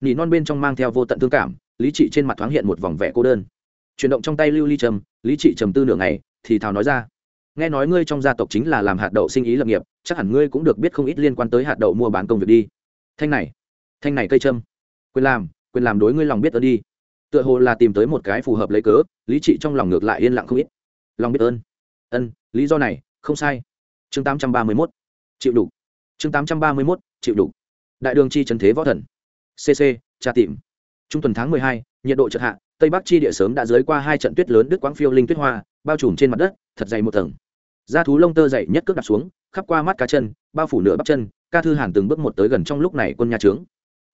Nỉ non bên trong mang theo vô tận thương cảm, lý trị trên mặt thoáng hiện một vòng vẻ cô đơn. Chuyển động trong tay lưu ly trầm, lý trị trầm tư nửa ngày thì thào nói ra. Nghe nói ngươi trong gia tộc chính là làm hạt đậu sinh ý lập nghiệp, chắc hẳn ngươi cũng được biết không ít liên quan tới hạt đậu mua bán công việc đi. Thanh này thanh này cây trâm quyền làm quyền làm đối ngươi lòng biết ơn đi. Tựa hồ là tìm tới một cái phù hợp lấy cớ, lý trị trong lòng ngược lại yên lặng không ít. Lòng biết ơn. Ân, lý do này, không sai. Chương tám trăm ba mươi mốt. Chịu đủ. Chương tám trăm ba mươi mốt. Chịu đủ. Đại đường chi trần thế võ thần. Cc tra tìm. Trung tuần tháng mười hai, nhiệt độ chợt hạ, tây bắc chi địa sớm đã dưới qua hai trận tuyết lớn đức quang phiêu linh tuyết hoa bao trùm trên mặt đất, thật dày một tầng. Da thú lông tơ dày nhất cước đặt xuống, khắp qua mắt cá chân, bao phủ nửa bắp chân, ca thư hàn từng bước một tới gần trong lúc này quân nhà trướng.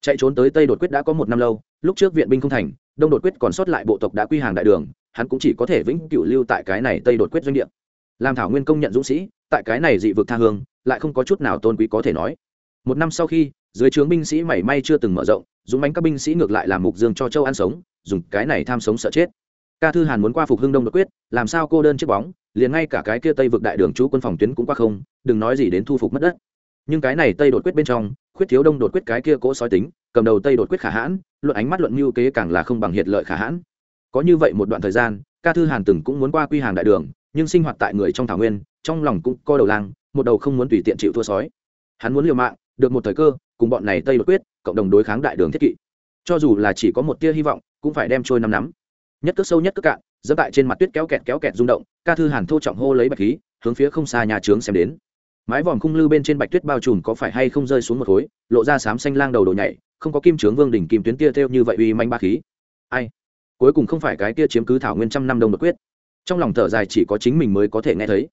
Chạy trốn tới tây đột quyết đã có một năm lâu, lúc trước viện binh không thành, đông đột quyết còn sót lại bộ tộc đã quy hàng đại đường, hắn cũng chỉ có thể vĩnh cửu lưu tại cái này tây đột quyết doanh địa. Làm thảo nguyên công nhận dũng sĩ, tại cái này dị vực tha hương, lại không có chút nào tôn quý có thể nói. Một năm sau khi, dưới trướng binh sĩ mảy may chưa từng mở rộng, dũng bánh các binh sĩ ngược lại làm mục dương cho châu ăn sống, dùng cái này tham sống sợ chết ca thư hàn muốn qua phục hưng đông đột quyết, làm sao cô đơn chiếc bóng, liền ngay cả cái kia tây vực đại đường chú quân phòng tuyến cũng qua không, đừng nói gì đến thu phục mất đất. Nhưng cái này tây đột quyết bên trong, khuyết thiếu đông đột quyết cái kia cỗ sói tính, cầm đầu tây đột quyết khả hãn, luận ánh mắt luận mưu kế càng là không bằng hiệt lợi khả hãn. Có như vậy một đoạn thời gian, ca thư hàn từng cũng muốn qua quy hàng đại đường, nhưng sinh hoạt tại người trong thảo nguyên, trong lòng cũng co đầu lang, một đầu không muốn tùy tiện chịu thua sói. Hắn muốn liều mạng, được một thời cơ, cùng bọn này tây đột quyết, cộng đồng đối kháng đại đường thiết kỵ. Cho dù là chỉ có một tia hy vọng, cũng phải đem trôi năm nắm nhất cước sâu nhất cước cạn dẫm tại trên mặt tuyết kéo kẹt kéo kẹt rung động, ca thư hàn thô trọng hô lấy bạch khí, hướng phía không xa nhà trướng xem đến. Mái vòm khung lư bên trên bạch tuyết bao trùm có phải hay không rơi xuống một khối, lộ ra xám xanh lang đầu đồ nhảy, không có kim trướng vương đỉnh kim tuyến tia theo như vậy uy manh ba khí. Ai? Cuối cùng không phải cái tia chiếm cứ thảo nguyên trăm năm đông đột quyết. Trong lòng thở dài chỉ có chính mình mới có thể nghe thấy.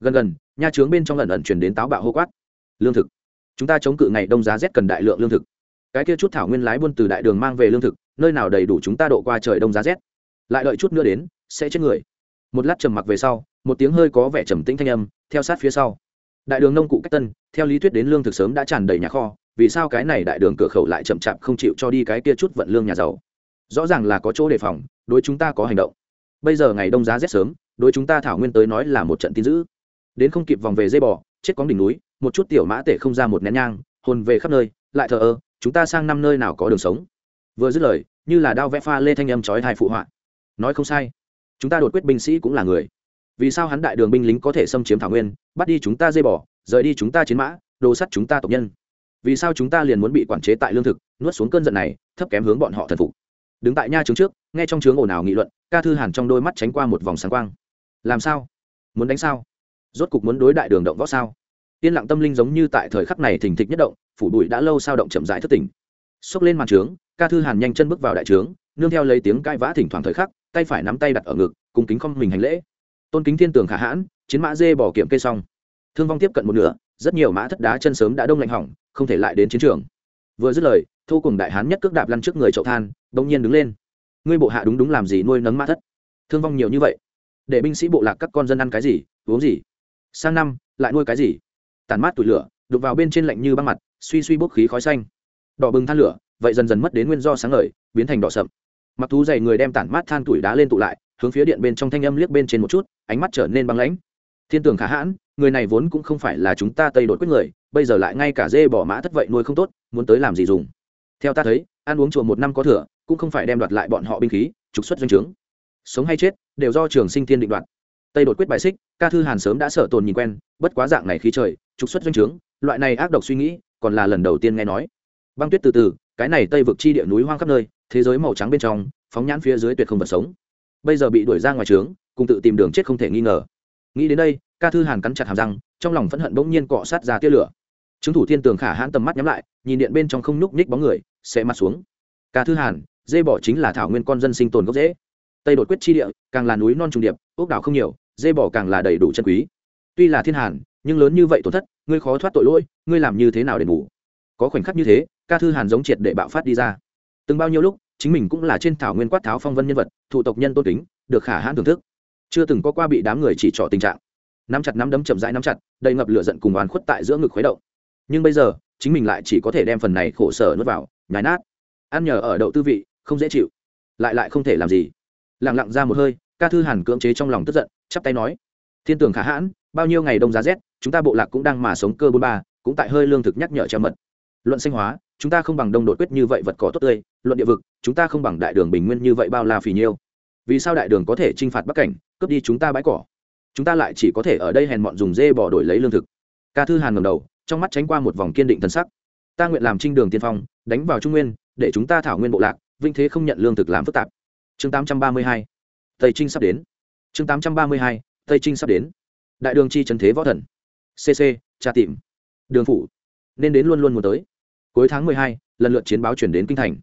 Gần gần, nhà trướng bên trong lần ẩn chuyển đến táo bạo hô quát. Lương thực. Chúng ta chống cự ngày đông giá rét cần đại lượng lương thực. Cái kia chút thảo nguyên lái buôn từ đại đường mang về lương thực, nơi nào đầy đủ chúng ta độ qua trời đông giá rét lại đợi chút nữa đến, sẽ chết người. Một lát trầm mặc về sau, một tiếng hơi có vẻ trầm tĩnh thanh âm, theo sát phía sau. Đại đường nông cụ cách tân, theo lý thuyết đến lương thực sớm đã tràn đầy nhà kho, vì sao cái này đại đường cửa khẩu lại chậm chạp không chịu cho đi cái kia chút vận lương nhà giàu? Rõ ràng là có chỗ đề phòng, đối chúng ta có hành động. Bây giờ ngày đông giá rét sớm, đối chúng ta thảo nguyên tới nói là một trận tin dữ. Đến không kịp vòng về dây bò, chết cóng đỉnh núi, một chút tiểu mã tể không ra một nén nhang, hồn về khắp nơi, lại thờ ơ, chúng ta sang năm nơi nào có đường sống? Vừa dứt lời, như là đao vẽ pha lê thanh âm chói hai phụ họa nói không sai. Chúng ta đột quyết binh sĩ cũng là người. Vì sao hắn đại đường binh lính có thể xâm chiếm thảo nguyên, bắt đi chúng ta dây bỏ rời đi chúng ta chiến mã, đồ sắt chúng ta tộc nhân? Vì sao chúng ta liền muốn bị quản chế tại lương thực, nuốt xuống cơn giận này, thấp kém hướng bọn họ thần phục? Đứng tại nha trướng trước, nghe trong trướng ồn ào nghị luận, ca thư hàn trong đôi mắt tránh qua một vòng sáng quang. Làm sao? Muốn đánh sao? Rốt cục muốn đối đại đường động võ sao? Yên lặng tâm linh giống như tại thời khắc này thình thịch nhất động, phủ bụi đã lâu sao động chậm rãi thất tỉnh. Xốc lên màn trướng, ca thư hàn nhanh chân bước vào đại trướng nương theo lấy tiếng cãi vã thỉnh thoảng thời khắc, tay phải nắm tay đặt ở ngực cùng kính không mình hành lễ. Tôn kính thiên tường khả hãn, chiến mã dê bỏ kiểm cây xong. Thương vong tiếp cận một nửa, rất nhiều mã thất đá chân sớm đã đông lạnh hỏng, không thể lại đến chiến trường. Vừa dứt lời thu cùng đại hán nhất cước đạp lăn trước người chậu than, bỗng nhiên đứng lên. Ngươi bộ hạ đúng đúng làm gì nuôi nấng mã thất? Thương vong nhiều như vậy, để binh sĩ bộ lạc các con dân ăn cái gì, uống gì? Sang năm, lại nuôi cái gì? Tàn mát tủi lửa, đục vào bên trên lạnh như băng mặt, suy suy bốc khí khói xanh. Đỏ bừng than lửa vậy dần dần mất đến nguyên do sáng ngời, biến thành đỏ sậm. Mặc thú dày người đem tản mát than tuổi đá lên tụ lại, hướng phía điện bên trong thanh âm liếc bên trên một chút, ánh mắt trở nên băng lãnh. Thiên tường khả hãn, người này vốn cũng không phải là chúng ta tây đột quyết người, bây giờ lại ngay cả dê bỏ mã thất vậy nuôi không tốt, muốn tới làm gì dùng? Theo ta thấy, ăn uống chùa một năm có thừa, cũng không phải đem đoạt lại bọn họ binh khí, trục xuất doanh trướng. Sống hay chết, đều do trường sinh thiên định đoạt. Tây đột quyết bài xích, ca thư hàn sớm đã sợ tồn nhìn quen, bất quá dạng này khí trời, trục xuất doanh trướng, loại này ác độc suy nghĩ, còn là lần đầu tiên nghe nói. Băng tuyết từ từ cái này tây vực chi địa núi hoang khắp nơi, thế giới màu trắng bên trong, phóng nhãn phía dưới tuyệt không vật sống. Bây giờ bị đuổi ra ngoài trướng, cùng tự tìm đường chết không thể nghi ngờ. Nghĩ đến đây, ca thư hàn cắn chặt hàm răng, trong lòng phẫn hận bỗng nhiên cọ sát ra tia lửa. Chứng thủ thiên tường khả hãn tầm mắt nhắm lại, nhìn điện bên trong không nhúc nhích bóng người, sẽ mặt xuống. Ca thư hàn, dê bỏ chính là thảo nguyên con dân sinh tồn gốc dễ tây đột quyết chi địa, càng là núi non trùng điệp, ốc đảo không nhiều, dê bỏ càng là đầy đủ chân quý. Tuy là thiên hàn, nhưng lớn như vậy tổn thất, ngươi khó thoát tội lỗi, ngươi làm như thế nào để ngủ? Có khoảnh khắc như thế ca thư hàn giống triệt để bạo phát đi ra. Từng bao nhiêu lúc, chính mình cũng là trên thảo nguyên quát tháo phong vân nhân vật thụ tộc nhân tôn kính, được khả hãn thưởng thức. Chưa từng có qua bị đám người chỉ trỏ tình trạng. Nắm chặt nắm đấm chậm rãi nắm chặt, đầy ngập lửa giận cùng oán khuất tại giữa ngực khuấy động. Nhưng bây giờ, chính mình lại chỉ có thể đem phần này khổ sở nuốt vào nhái nát. Ăn nhờ ở đậu tư vị, không dễ chịu. Lại lại không thể làm gì. Lặng lặng ra một hơi, ca thư hàn cưỡng chế trong lòng tức giận, chắp tay nói, thiên tường khả hãn, bao nhiêu ngày đông giá rét, chúng ta bộ lạc cũng đang mà sống cơ bôn ba, cũng tại hơi lương thực nhắc nhở treo mật. Luận sinh hóa chúng ta không bằng đông đột quyết như vậy vật cỏ tốt tươi, luận địa vực, chúng ta không bằng đại đường bình nguyên như vậy bao la phì nhiêu. Vì sao đại đường có thể t r i n h phạt bắc cảnh, cướp đi chúng ta bãi cỏ? Chúng ta lại chỉ có thể ở đây hèn mọn dùng dê bỏ đổi lấy lương thực. Ca thư hàn ngầm đầu, trong mắt tránh qua một vòng kiên định thân sắc. Ta nguyện làm trinh đường tiên phong, đánh vào trung nguyên, để chúng ta thảo nguyên bộ lạc, vinh thế không nhận lương thực làm phức tạp. Chương tám trăm ba mươi hai. Tây trinh sắp đến. Chương tám trăm ba mươi hai. Tây trinh sắp đến. Đại đường chi trần thế võ thần. Cc tra tìm. Đường phủ. Nên đến luôn luôn muốn tới cuối tháng mười hai, lần lượt chiến báo chuyển đến kinh thành.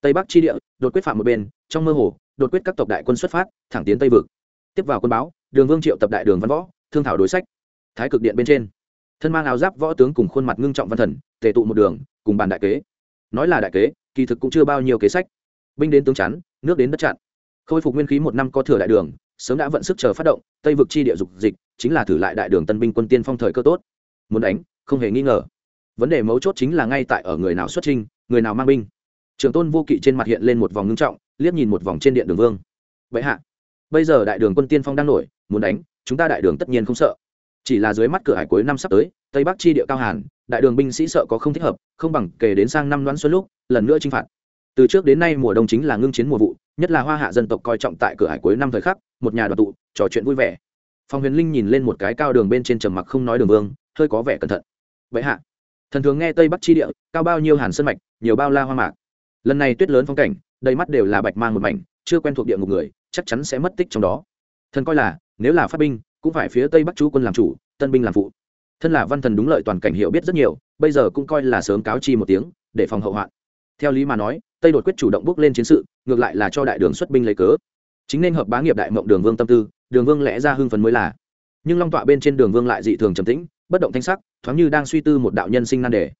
Tây bắc chi địa, đột quyết phạm một bên, trong mơ hồ, đột quyết các tộc đại quân xuất phát, thẳng tiến tây vực. Tiếp vào quân báo, đường vương triệu tập đại đường văn võ, thương thảo đối sách. Thái cực điện bên trên, thân mang áo giáp võ tướng cùng khuôn mặt ngưng trọng văn thần, tề tụ một đường, cùng bàn đại kế. Nói là đại kế, kỳ thực cũng chưa bao nhiêu kế sách. Binh đến tướng chắn, nước đến đất chặn. Khôi phục nguyên khí một năm có thừa đại đường, sớm đã vận sức chờ phát động, tây vực chi địa dục dịch, chính là thử lại đại đường tân binh quân tiên phong thời cơ tốt. Muốn đánh, không hề nghi ngờ vấn đề mấu chốt chính là ngay tại ở người nào xuất trinh người nào mang binh. Trường tôn vô kỵ trên mặt hiện lên một vòng ngưng trọng, liếc nhìn một vòng trên điện đường vương. Vậy hạ, bây giờ đại đường quân tiên phong đang nổi, muốn đánh, chúng ta đại đường tất nhiên không sợ. Chỉ là dưới mắt cửa hải cuối năm sắp tới, tây bắc chi địa cao hàn, đại đường binh sĩ sợ có không thích hợp, không bằng kể đến sang năm đoán xuân lúc, lần nữa chinh phạt. Từ trước đến nay mùa đông chính là ngưng chiến mùa vụ, nhất là hoa hạ dân tộc coi trọng tại cửa hải cuối năm thời khắc, một nhà đoàn tụ, trò chuyện vui vẻ. Phong huyền linh nhìn lên một cái cao đường bên trên trầm mặc không nói đường vương, hơi có vẻ cẩn thận. Vậy hạ thần thường nghe tây bắc chi địa, cao bao nhiêu hàn sân mạch, nhiều bao la hoa mạc. Lần này tuyết lớn phong cảnh, đầy mắt đều là bạch mang một mảnh, chưa quen thuộc địa ngục người, chắc chắn sẽ mất tích trong đó. Thần coi là, nếu là phát binh, cũng phải phía tây bắc chú quân làm chủ, tân binh làm phụ. Thân là văn thần đúng lợi toàn cảnh hiểu biết rất nhiều, bây giờ cũng coi là sớm cáo chi một tiếng, để phòng hậu hoạn. Theo lý mà nói, tây đột quyết chủ động bước lên chiến sự, ngược lại là cho đại đường xuất binh lấy cớ. Chính nên hợp bá nghiệp đại mộng đường vương tâm tư, đường vương lẽ ra hưng phấn mới là. Nhưng long tọa bên trên đường vương lại dị thường trầm tĩnh bất động thanh sắc, thoáng như đang suy tư một đạo nhân sinh nan đề.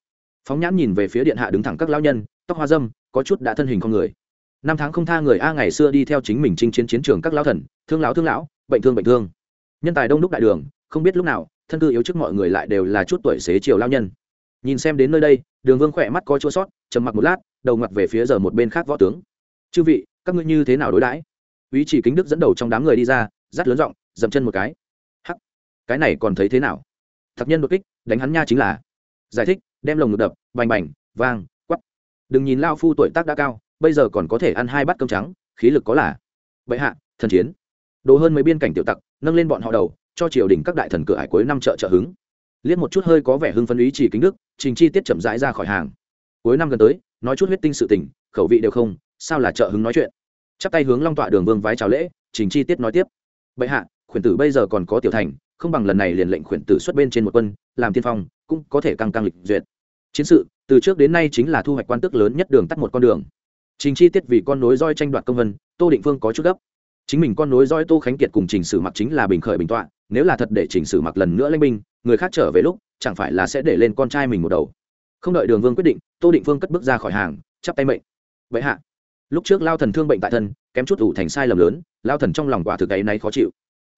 Phóng nhãn nhìn về phía điện hạ đứng thẳng các lão nhân, tóc hoa dâm, có chút đã thân hình con người. Năm tháng không tha người a ngày xưa đi theo chính mình chinh chiến chiến trường các lão thần, thương lão thương lão, bệnh thương bệnh thương. Nhân tài đông đúc đại đường, không biết lúc nào, thân cư yếu trước mọi người lại đều là chút tuổi xế chiều lao nhân. Nhìn xem đến nơi đây, đường vương khỏe mắt có chua sót, trầm mặc một lát, đầu ngặt về phía giờ một bên khác võ tướng. Chư vị, các ngươi như thế nào đối đãi? Ý chỉ kính đức dẫn đầu trong đám người đi ra rắt lớn giọng, dậm chân một cái. Hắc, cái này còn thấy thế nào? Thật nhân đột kích, đánh hắn nha chính là. Giải thích, đem lồng ngực đập, bành bành, vang quắp đừng nhìn lao phu tuổi tác đã cao, bây giờ còn có thể ăn hai bát cơm trắng, khí lực có là. Bệ hạ, thần chiến. Đồ hơn mấy biên cảnh tiểu tặc, nâng lên bọn họ đầu, cho triều đình các đại thần cửa hải cuối năm chợ trợ hứng. Liếc một chút hơi có vẻ hưng phân ý chỉ kính đức, trình chi tiết chậm rãi ra khỏi hàng. Cuối năm gần tới, nói chút huyết tinh sự tình, khẩu vị đều không, sao là trợ hứng nói chuyện. Chắp tay hướng long tọa đường vương vái chào lễ, trình chi tiết nói tiếp. Bệ hạ, khuyển tử bây giờ còn có tiểu thành không bằng lần này liền lệnh khuyển tử xuất bên trên một quân, làm tiên phong, cũng có thể căng căng lịch duyệt. Chiến sự, từ trước đến nay chính là thu hoạch quan tức lớn nhất đường tắt một con đường. Trình chi tiết vì con nối roi tranh đoạt công vân, tô định phương có chút gấp. Chính mình con nối roi tô khánh kiệt cùng trình sử mặc chính là bình khởi bình tọa, nếu là thật để trình sử mặc lần nữa lãnh binh, người khác trở về lúc, chẳng phải là sẽ để lên con trai mình một đầu. Không đợi đường vương quyết định, tô định phương cất bước ra khỏi hàng, chắp tay mệnh. Vậy hạ. Lúc trước lao thần thương bệnh tại thân, kém chút ủ thành sai lầm lớn, lao thần trong lòng quả thực ấy nay khó chịu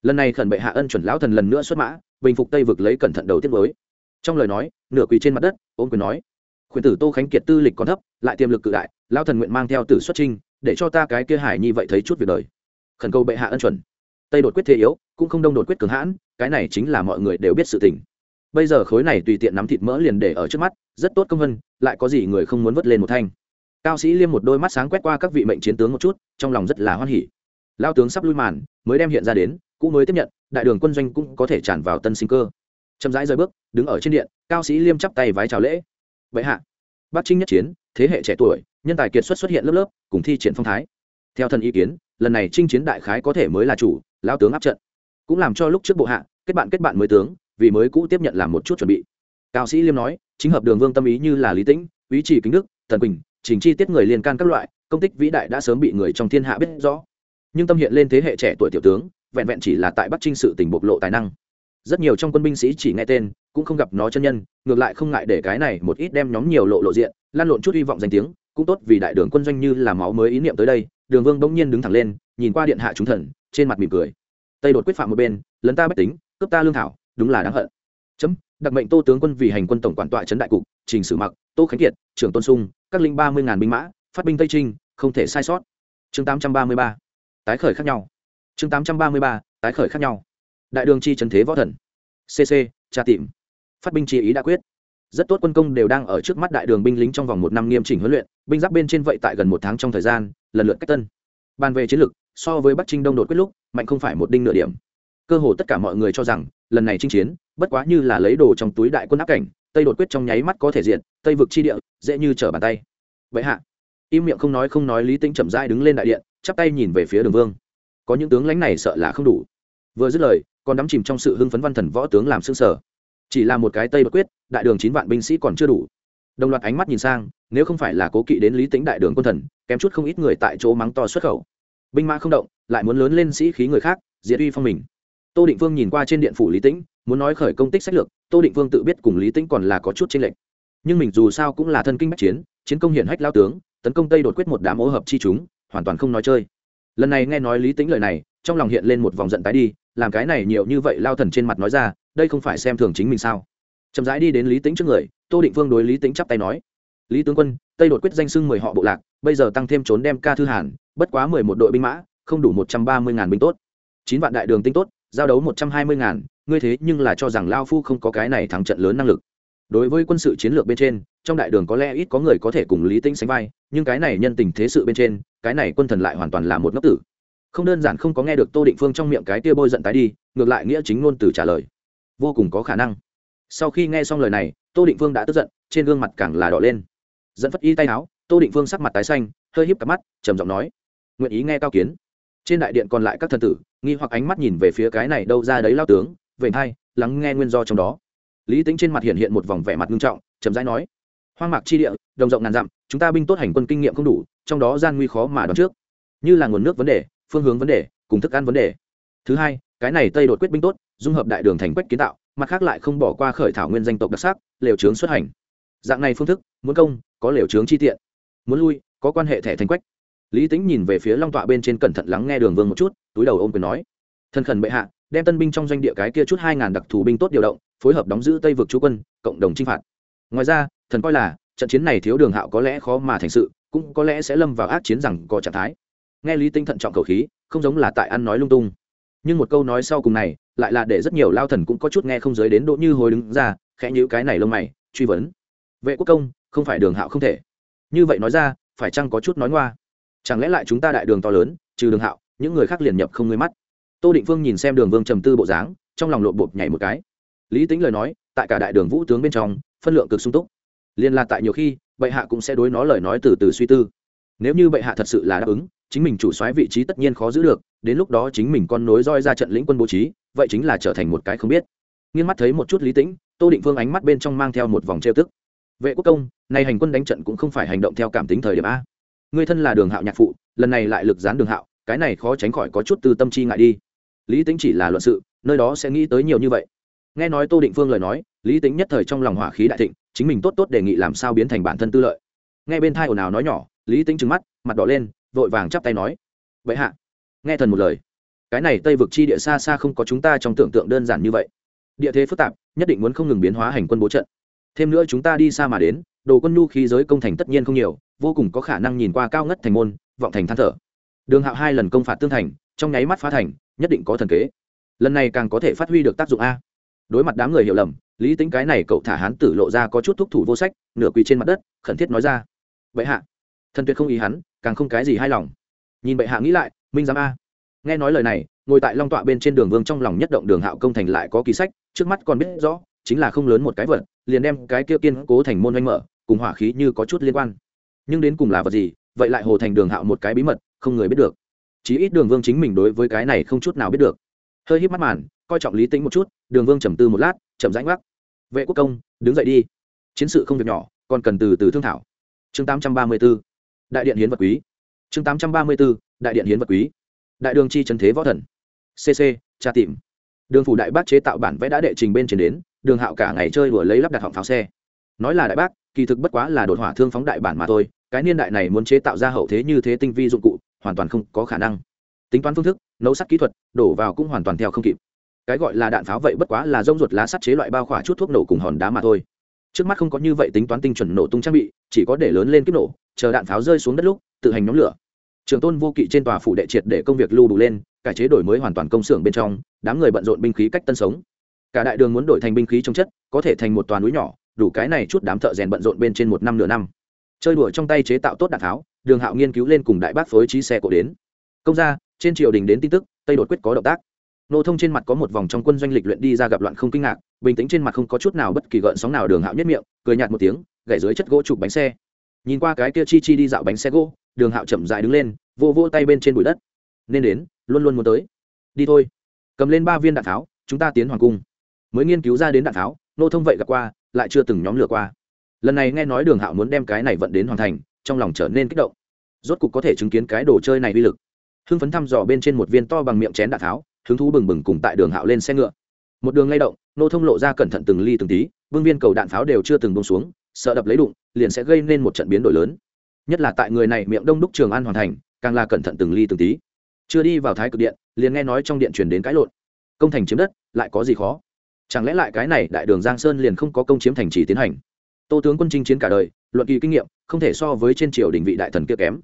lần này khẩn bệ hạ ân chuẩn lão thần lần nữa xuất mã, bình phục tây vực lấy cẩn thận đầu tiết mới. Trong lời nói, nửa quỳ trên mặt đất ôm quyền nói, khuyển tử tô khánh kiệt tư lịch còn thấp, lại tiềm lực cự đại, lão thần nguyện mang theo tử xuất trinh, để cho ta cái kia hải nhi vậy thấy chút việc đời. Khẩn cầu bệ hạ ân chuẩn. Tây đột quyết thế yếu, cũng không đông đột quyết cường hãn, cái này chính là mọi người đều biết sự tình. Bây giờ khối này tùy tiện nắm thịt mỡ liền để ở trước mắt, rất tốt công vân, lại có gì người không muốn vớt lên một thanh. Cao sĩ liêm một đôi mắt sáng quét qua các vị mệnh chiến tướng một chút, trong lòng rất là hoan hỉ. Lao tướng sắp lui màn, mới đem hiện ra đến cũ mới tiếp nhận, đại đường quân doanh cũng có thể tràn vào tân sinh cơ. Chậm rãi rời bước, đứng ở trên điện, cao sĩ liêm chắp tay vái chào lễ. Vậy hạ, bắc trinh nhất chiến, thế hệ trẻ tuổi, nhân tài kiệt xuất xuất hiện lớp lớp, cùng thi triển phong thái. Theo thần ý kiến, lần này Trinh chiến đại khái có thể mới là chủ lao tướng áp trận. Cũng làm cho lúc trước bộ hạ, kết bạn kết bạn mới tướng, vì mới cũ tiếp nhận làm một chút chuẩn bị. Cao sĩ liêm nói, chính hợp đường vương tâm ý như là lý tĩnh, ý chỉ kính đức, thần quỳnh, trình chi tiết người liên can các loại, công tích vĩ đại đã sớm bị người trong thiên hạ biết rõ. Nhưng tâm hiện lên thế hệ trẻ tuổi tiểu tướng vẹn vẹn chỉ là tại bắc trinh sự tình bộc lộ tài năng. Rất nhiều trong quân binh sĩ chỉ nghe tên, cũng không gặp nó chân nhân, ngược lại không ngại để cái này một ít đem nhóm nhiều lộ lộ diện, lan lộn chút hy vọng danh tiếng, cũng tốt vì đại đường quân doanh như là máu mới ý niệm tới đây, đường vương bỗng nhiên đứng thẳng lên, nhìn qua điện hạ chúng thần, trên mặt mỉm cười. Tây đột quyết phạm một bên, lấn ta bách tính, cướp ta lương thảo, đúng là đáng hận. Chấm, đặc mệnh tô tướng quân vì hành quân tổng quản tọa trấn đại cục, trình sử mặc, tô khánh kiệt, trưởng tôn sung, các linh ba mươi ngàn binh mã, phát binh tây trinh, không thể sai sót. Chương tám trăm ba mươi ba. Tái khởi khác nhau chương tám trăm ba mươi ba, tái khởi khác nhau. Đại đường chi trần thế võ thần. Cc tra tìm. Phát binh chi ý đã quyết. Rất tốt quân công đều đang ở trước mắt đại đường binh lính trong vòng một năm nghiêm chỉnh huấn luyện, binh giáp bên trên vậy tại gần một tháng trong thời gian, lần lượt cách tân. Bàn về chiến lược, so với bắc trinh đông đột quyết lúc, mạnh không phải một đinh nửa điểm. Cơ hồ tất cả mọi người cho rằng, lần này chinh chiến, bất quá như là lấy đồ trong túi đại quân áp cảnh, tây đột quyết trong nháy mắt có thể diện tây vực chi địa, dễ như trở bàn tay. Vậy hạ. Im miệng không nói không nói lý tĩnh chậm rãi đứng lên đại điện, chắp tay nhìn về phía đường vương có những tướng lãnh này sợ là không đủ. Vừa dứt lời, còn đắm chìm trong sự hưng phấn văn thần võ tướng làm xương sở chỉ là một cái tây đột quyết, đại đường chín vạn binh sĩ còn chưa đủ. Đồng loạt ánh mắt nhìn sang, nếu không phải là cố kỵ đến lý tĩnh đại đường quân thần, kém chút không ít người tại chỗ mắng to xuất khẩu. Binh mã không động, lại muốn lớn lên sĩ khí người khác, diệt uy phong mình. Tô định vương nhìn qua trên điện phủ lý tĩnh, muốn nói khởi công tích sách lược, tô định vương tự biết cùng lý tĩnh còn là có chút chênh lệch. Nhưng mình dù sao cũng là thân kinh bách chiến chiến công hiển hách lao tướng, tấn công tây đột quyết một đám ô hợp chi chúng, hoàn toàn không nói chơi lần này nghe nói lý tĩnh lời này, trong lòng hiện lên một vòng giận tái đi, làm cái này nhiều như vậy lao thần trên mặt nói ra, đây không phải xem thường chính mình sao? Chậm rãi đi đến lý tĩnh trước người, tô định vương đối lý tĩnh chắp tay nói, lý tướng quân, tây đột quyết danh sưng mười họ bộ lạc, bây giờ tăng thêm trốn đem ca thư hàn, bất quá mười một đội binh mã, không đủ một trăm ba mươi ngàn binh tốt. Chín vạn đại đường tinh tốt, giao đấu một trăm hai mươi ngàn, ngươi thế nhưng là cho rằng lao phu không có cái này thắng trận lớn năng lực đối với quân sự chiến lược bên trên, trong đại đường có lẽ ít có người có thể cùng lý tĩnh sánh vai, nhưng cái này nhân tình thế sự bên trên, cái này quân thần lại hoàn toàn là một ngốc tử. Không đơn giản không có nghe được tô định phương trong miệng cái tia bôi giận tái đi, ngược lại nghĩa chính ngôn từ trả lời. Vô cùng có khả năng. Sau khi nghe xong lời này, tô định phương đã tức giận, trên gương mặt càng là đỏ lên. Dẫn phất y tay áo, tô định phương sắc mặt tái xanh, hơi híp cặp mắt, trầm giọng nói, nguyện ý nghe cao kiến. Trên đại điện còn lại các thần tử, nghi hoặc ánh mắt nhìn về phía cái này đâu ra đấy lao tướng vậy thay lắng nghe nguyên do trong đó lý tính trên mặt hiện hiện một vòng vẻ mặt nghiêm trọng chấm dãi nói, hoang mạc chi địa, đồng rộng ngàn dặm, chúng ta binh tốt hành quân kinh nghiệm không đủ, trong đó gian nguy khó mà đoán trước. Như là nguồn nước vấn đề, phương hướng vấn đề, cùng thức ăn vấn đề. Thứ hai, cái này tây đột quyết binh tốt, dung hợp đại đường thành quách kiến tạo, mặt khác lại không bỏ qua khởi thảo nguyên danh tộc đặc sắc, lều trướng xuất hành. Dạng này phương thức, muốn công, có lều trướng chi tiện. Muốn lui, có quan hệ thẻ thành quách. Lý tính nhìn về phía long tọa bên trên cẩn thận lắng nghe đường vương một chút, túi đầu ôm quyền nói, thân khẩn bệ hạ đem tân binh trong doanh địa cái kia chút hai ngàn đặc thù binh tốt điều động, phối hợp đóng giữ tây vực chú quân, cộng đồng chinh phạt. Ngoài ra, thần coi là, trận chiến này thiếu đường hạo có lẽ khó mà thành sự, cũng có lẽ sẽ lâm vào ác chiến rằng có trạng thái. Nghe lý tinh thận trọng cầu khí, không giống là tại ăn nói lung tung. Nhưng một câu nói sau cùng này, lại là để rất nhiều lao thần cũng có chút nghe không giới đến độ như hồi đứng ra, khẽ nhữ cái này lông mày, truy vấn. Vệ quốc công, không phải đường hạo không thể. Như vậy nói ra, phải chăng có chút nói ngoa? Chẳng lẽ lại chúng ta đại đường to lớn, trừ đường hạo, những người khác liền nhập không ngươi mắt? Tô định phương nhìn xem đường vương trầm tư bộ dáng, trong lòng lộn bột nhảy một cái. Lý tính lời nói, tại cả đại đường vũ tướng bên trong, phân lượng cực sung túc. Liên là tại nhiều khi, bệ hạ cũng sẽ đối nó lời nói từ từ suy tư. Nếu như bệ hạ thật sự là đáp ứng, chính mình chủ soái vị trí tất nhiên khó giữ được, đến lúc đó chính mình con nối roi ra trận lĩnh quân bố trí, vậy chính là trở thành một cái không biết. Nghiên mắt thấy một chút lý tĩnh, tô định phương ánh mắt bên trong mang theo một vòng trêu tức. Vệ quốc công này hành quân đánh trận cũng không phải hành động theo cảm tính thời điểm a. Người thân là đường hạo nhạc phụ, lần này lại lực gián đường hạo, cái này khó tránh khỏi có chút từ tâm chi ngại đi lý tính chỉ là luận sự, nơi đó sẽ nghĩ tới nhiều như vậy. Nghe nói tô định phương lời nói, lý tính nhất thời trong lòng hỏa khí đại thịnh, chính mình tốt tốt đề nghị làm sao biến thành bản thân tư lợi. Nghe bên thai ồn ào nói nhỏ, lý tính trừng mắt, mặt đỏ lên, vội vàng chắp tay nói, vậy hạ. Nghe thần một lời, cái này tây vực chi địa xa xa không có chúng ta trong tưởng tượng đơn giản như vậy. Địa thế phức tạp, nhất định muốn không ngừng biến hóa hành quân bố trận. Thêm nữa chúng ta đi xa mà đến, đồ quân nhu khí giới công thành tất nhiên không nhiều, vô cùng có khả năng nhìn qua cao ngất thành môn, vọng thành than thở. Đường hạo hai lần công phạt tương thành, trong nháy mắt phá thành nhất định có thần kế. Lần này càng có thể phát huy được tác dụng a. Đối mặt đám người hiểu lầm, lý tính cái này cậu thả hán tử lộ ra có chút thúc thủ vô sách, nửa quỳ trên mặt đất, khẩn thiết nói ra. Bệ hạ. Thần tuyệt không ý hắn, càng không cái gì hài lòng. Nhìn bệ hạ nghĩ lại, minh giám a. Nghe nói lời này, ngồi tại long tọa bên trên đường vương trong lòng nhất động đường hạo công thành lại có kỳ sách, trước mắt còn biết rõ, chính là không lớn một cái vật, liền đem cái kia kiên cố thành môn oanh mở, cùng hỏa khí như có chút liên quan. Nhưng đến cùng là vật gì, vậy lại hồ thành đường hạo một cái bí mật, không người biết được chí ít đường vương chính mình đối với cái này không chút nào biết được. Hơi híp mắt màn, coi trọng lý tính một chút, đường vương trầm tư một lát, chậm rãnh gác vệ quốc công, đứng dậy đi. Chiến sự không việc nhỏ, còn cần từ từ thương thảo. Chương tám trăm ba mươi b ố đại điện hiến vật quý. Chương tám trăm ba mươi b ố đại điện hiến vật quý. Đại đường chi trần thế võ thần. Cc tra tìm. Đường phủ đại bác chế tạo bản vẽ đã đệ trình bên trên đến, đường hạo cả ngày chơi đùa lấy lắp đặt họng pháo xe. Nói là đại bác, kỳ thực bất quá là đột hỏa thương phóng đại bản mà thôi, cái niên đại này muốn chế tạo ra hậu thế như thế tinh vi dụng cụ hoàn toàn không có khả năng. Tính toán phương thức, nấu sắt kỹ thuật, đổ vào cũng hoàn toàn theo không kịp. Cái gọi là đạn pháo vậy bất quá là rông ruột lá sắt chế loại bao khỏa chút thuốc nổ cùng hòn đá mà thôi. Trước mắt không có như vậy tính toán tinh chuẩn nổ tung trang bị, chỉ có để lớn lên kiếp nổ, chờ đạn pháo rơi xuống đất lúc, tự hành nhóm lửa. Trường tôn vô kỵ trên tòa phủ đệ triệt để công việc lưu đủ lên, cải chế đổi mới hoàn toàn công xưởng bên trong, đám người bận rộn binh khí cách tân sống. Cả đại đường muốn đổi thành binh khí trong chất, có thể thành một toàn núi nhỏ, đủ cái này chút đám thợ rèn bận rộn bên trên một năm nửa năm. Chơi đùa trong tay chế tạo tốt đạn tháo đường hạo nghiên cứu lên cùng đại bác phối trí xe cổ đến. Công ra trên triều đình đến tin tức, tây đột quyết có động tác. Nô thông trên mặt có một vòng trong quân doanh lịch luyện đi ra gặp loạn không kinh ngạc, bình tĩnh trên mặt không có chút nào bất kỳ gợn sóng nào đường hạo nhất miệng, cười nhạt một tiếng, gảy dưới chất gỗ chụp bánh xe. Nhìn qua cái kia chi chi đi dạo bánh xe gỗ, đường hạo chậm dại đứng lên vô vô tay bên trên bụi đất. Nên đến, luôn luôn muốn tới. Đi thôi. Cầm lên ba viên đạn tháo, chúng ta tiến hoàng cung. Mới nghiên cứu ra đến đạn tháo, nô thông vậy gặp qua, lại chưa từng nhóm lửa qua. Lần này nghe nói đường hạo muốn đem cái này vận đến hoàn thành trong lòng trở nên kích động. Rốt cục có thể chứng kiến cái đồ chơi này uy lực. Hưng phấn thăm dò bên trên một viên to bằng miệng chén đạn tháo, hứng thú bừng bừng cùng tại đường hạo lên xe ngựa. Một đường lay động, nô thông lộ ra cẩn thận từng ly từng tí, vương viên cầu đạn pháo đều chưa từng bông xuống, sợ đập lấy đụng, liền sẽ gây nên một trận biến đổi lớn. Nhất là tại người này miệng đông đúc trường an hoàn thành, càng là cẩn thận từng ly từng tí. Chưa đi vào thái cực điện, liền nghe nói trong điện truyền đến cãi lộn. Công thành chiếm đất, lại có gì khó? Chẳng lẽ lại cái này đại đường giang sơn liền không có công chiếm thành trì tiến hành? Tô tướng quân chinh chiến cả đời, luận kỳ kinh nghiệm, không thể so với trên triều đình vị đại thần kia kém.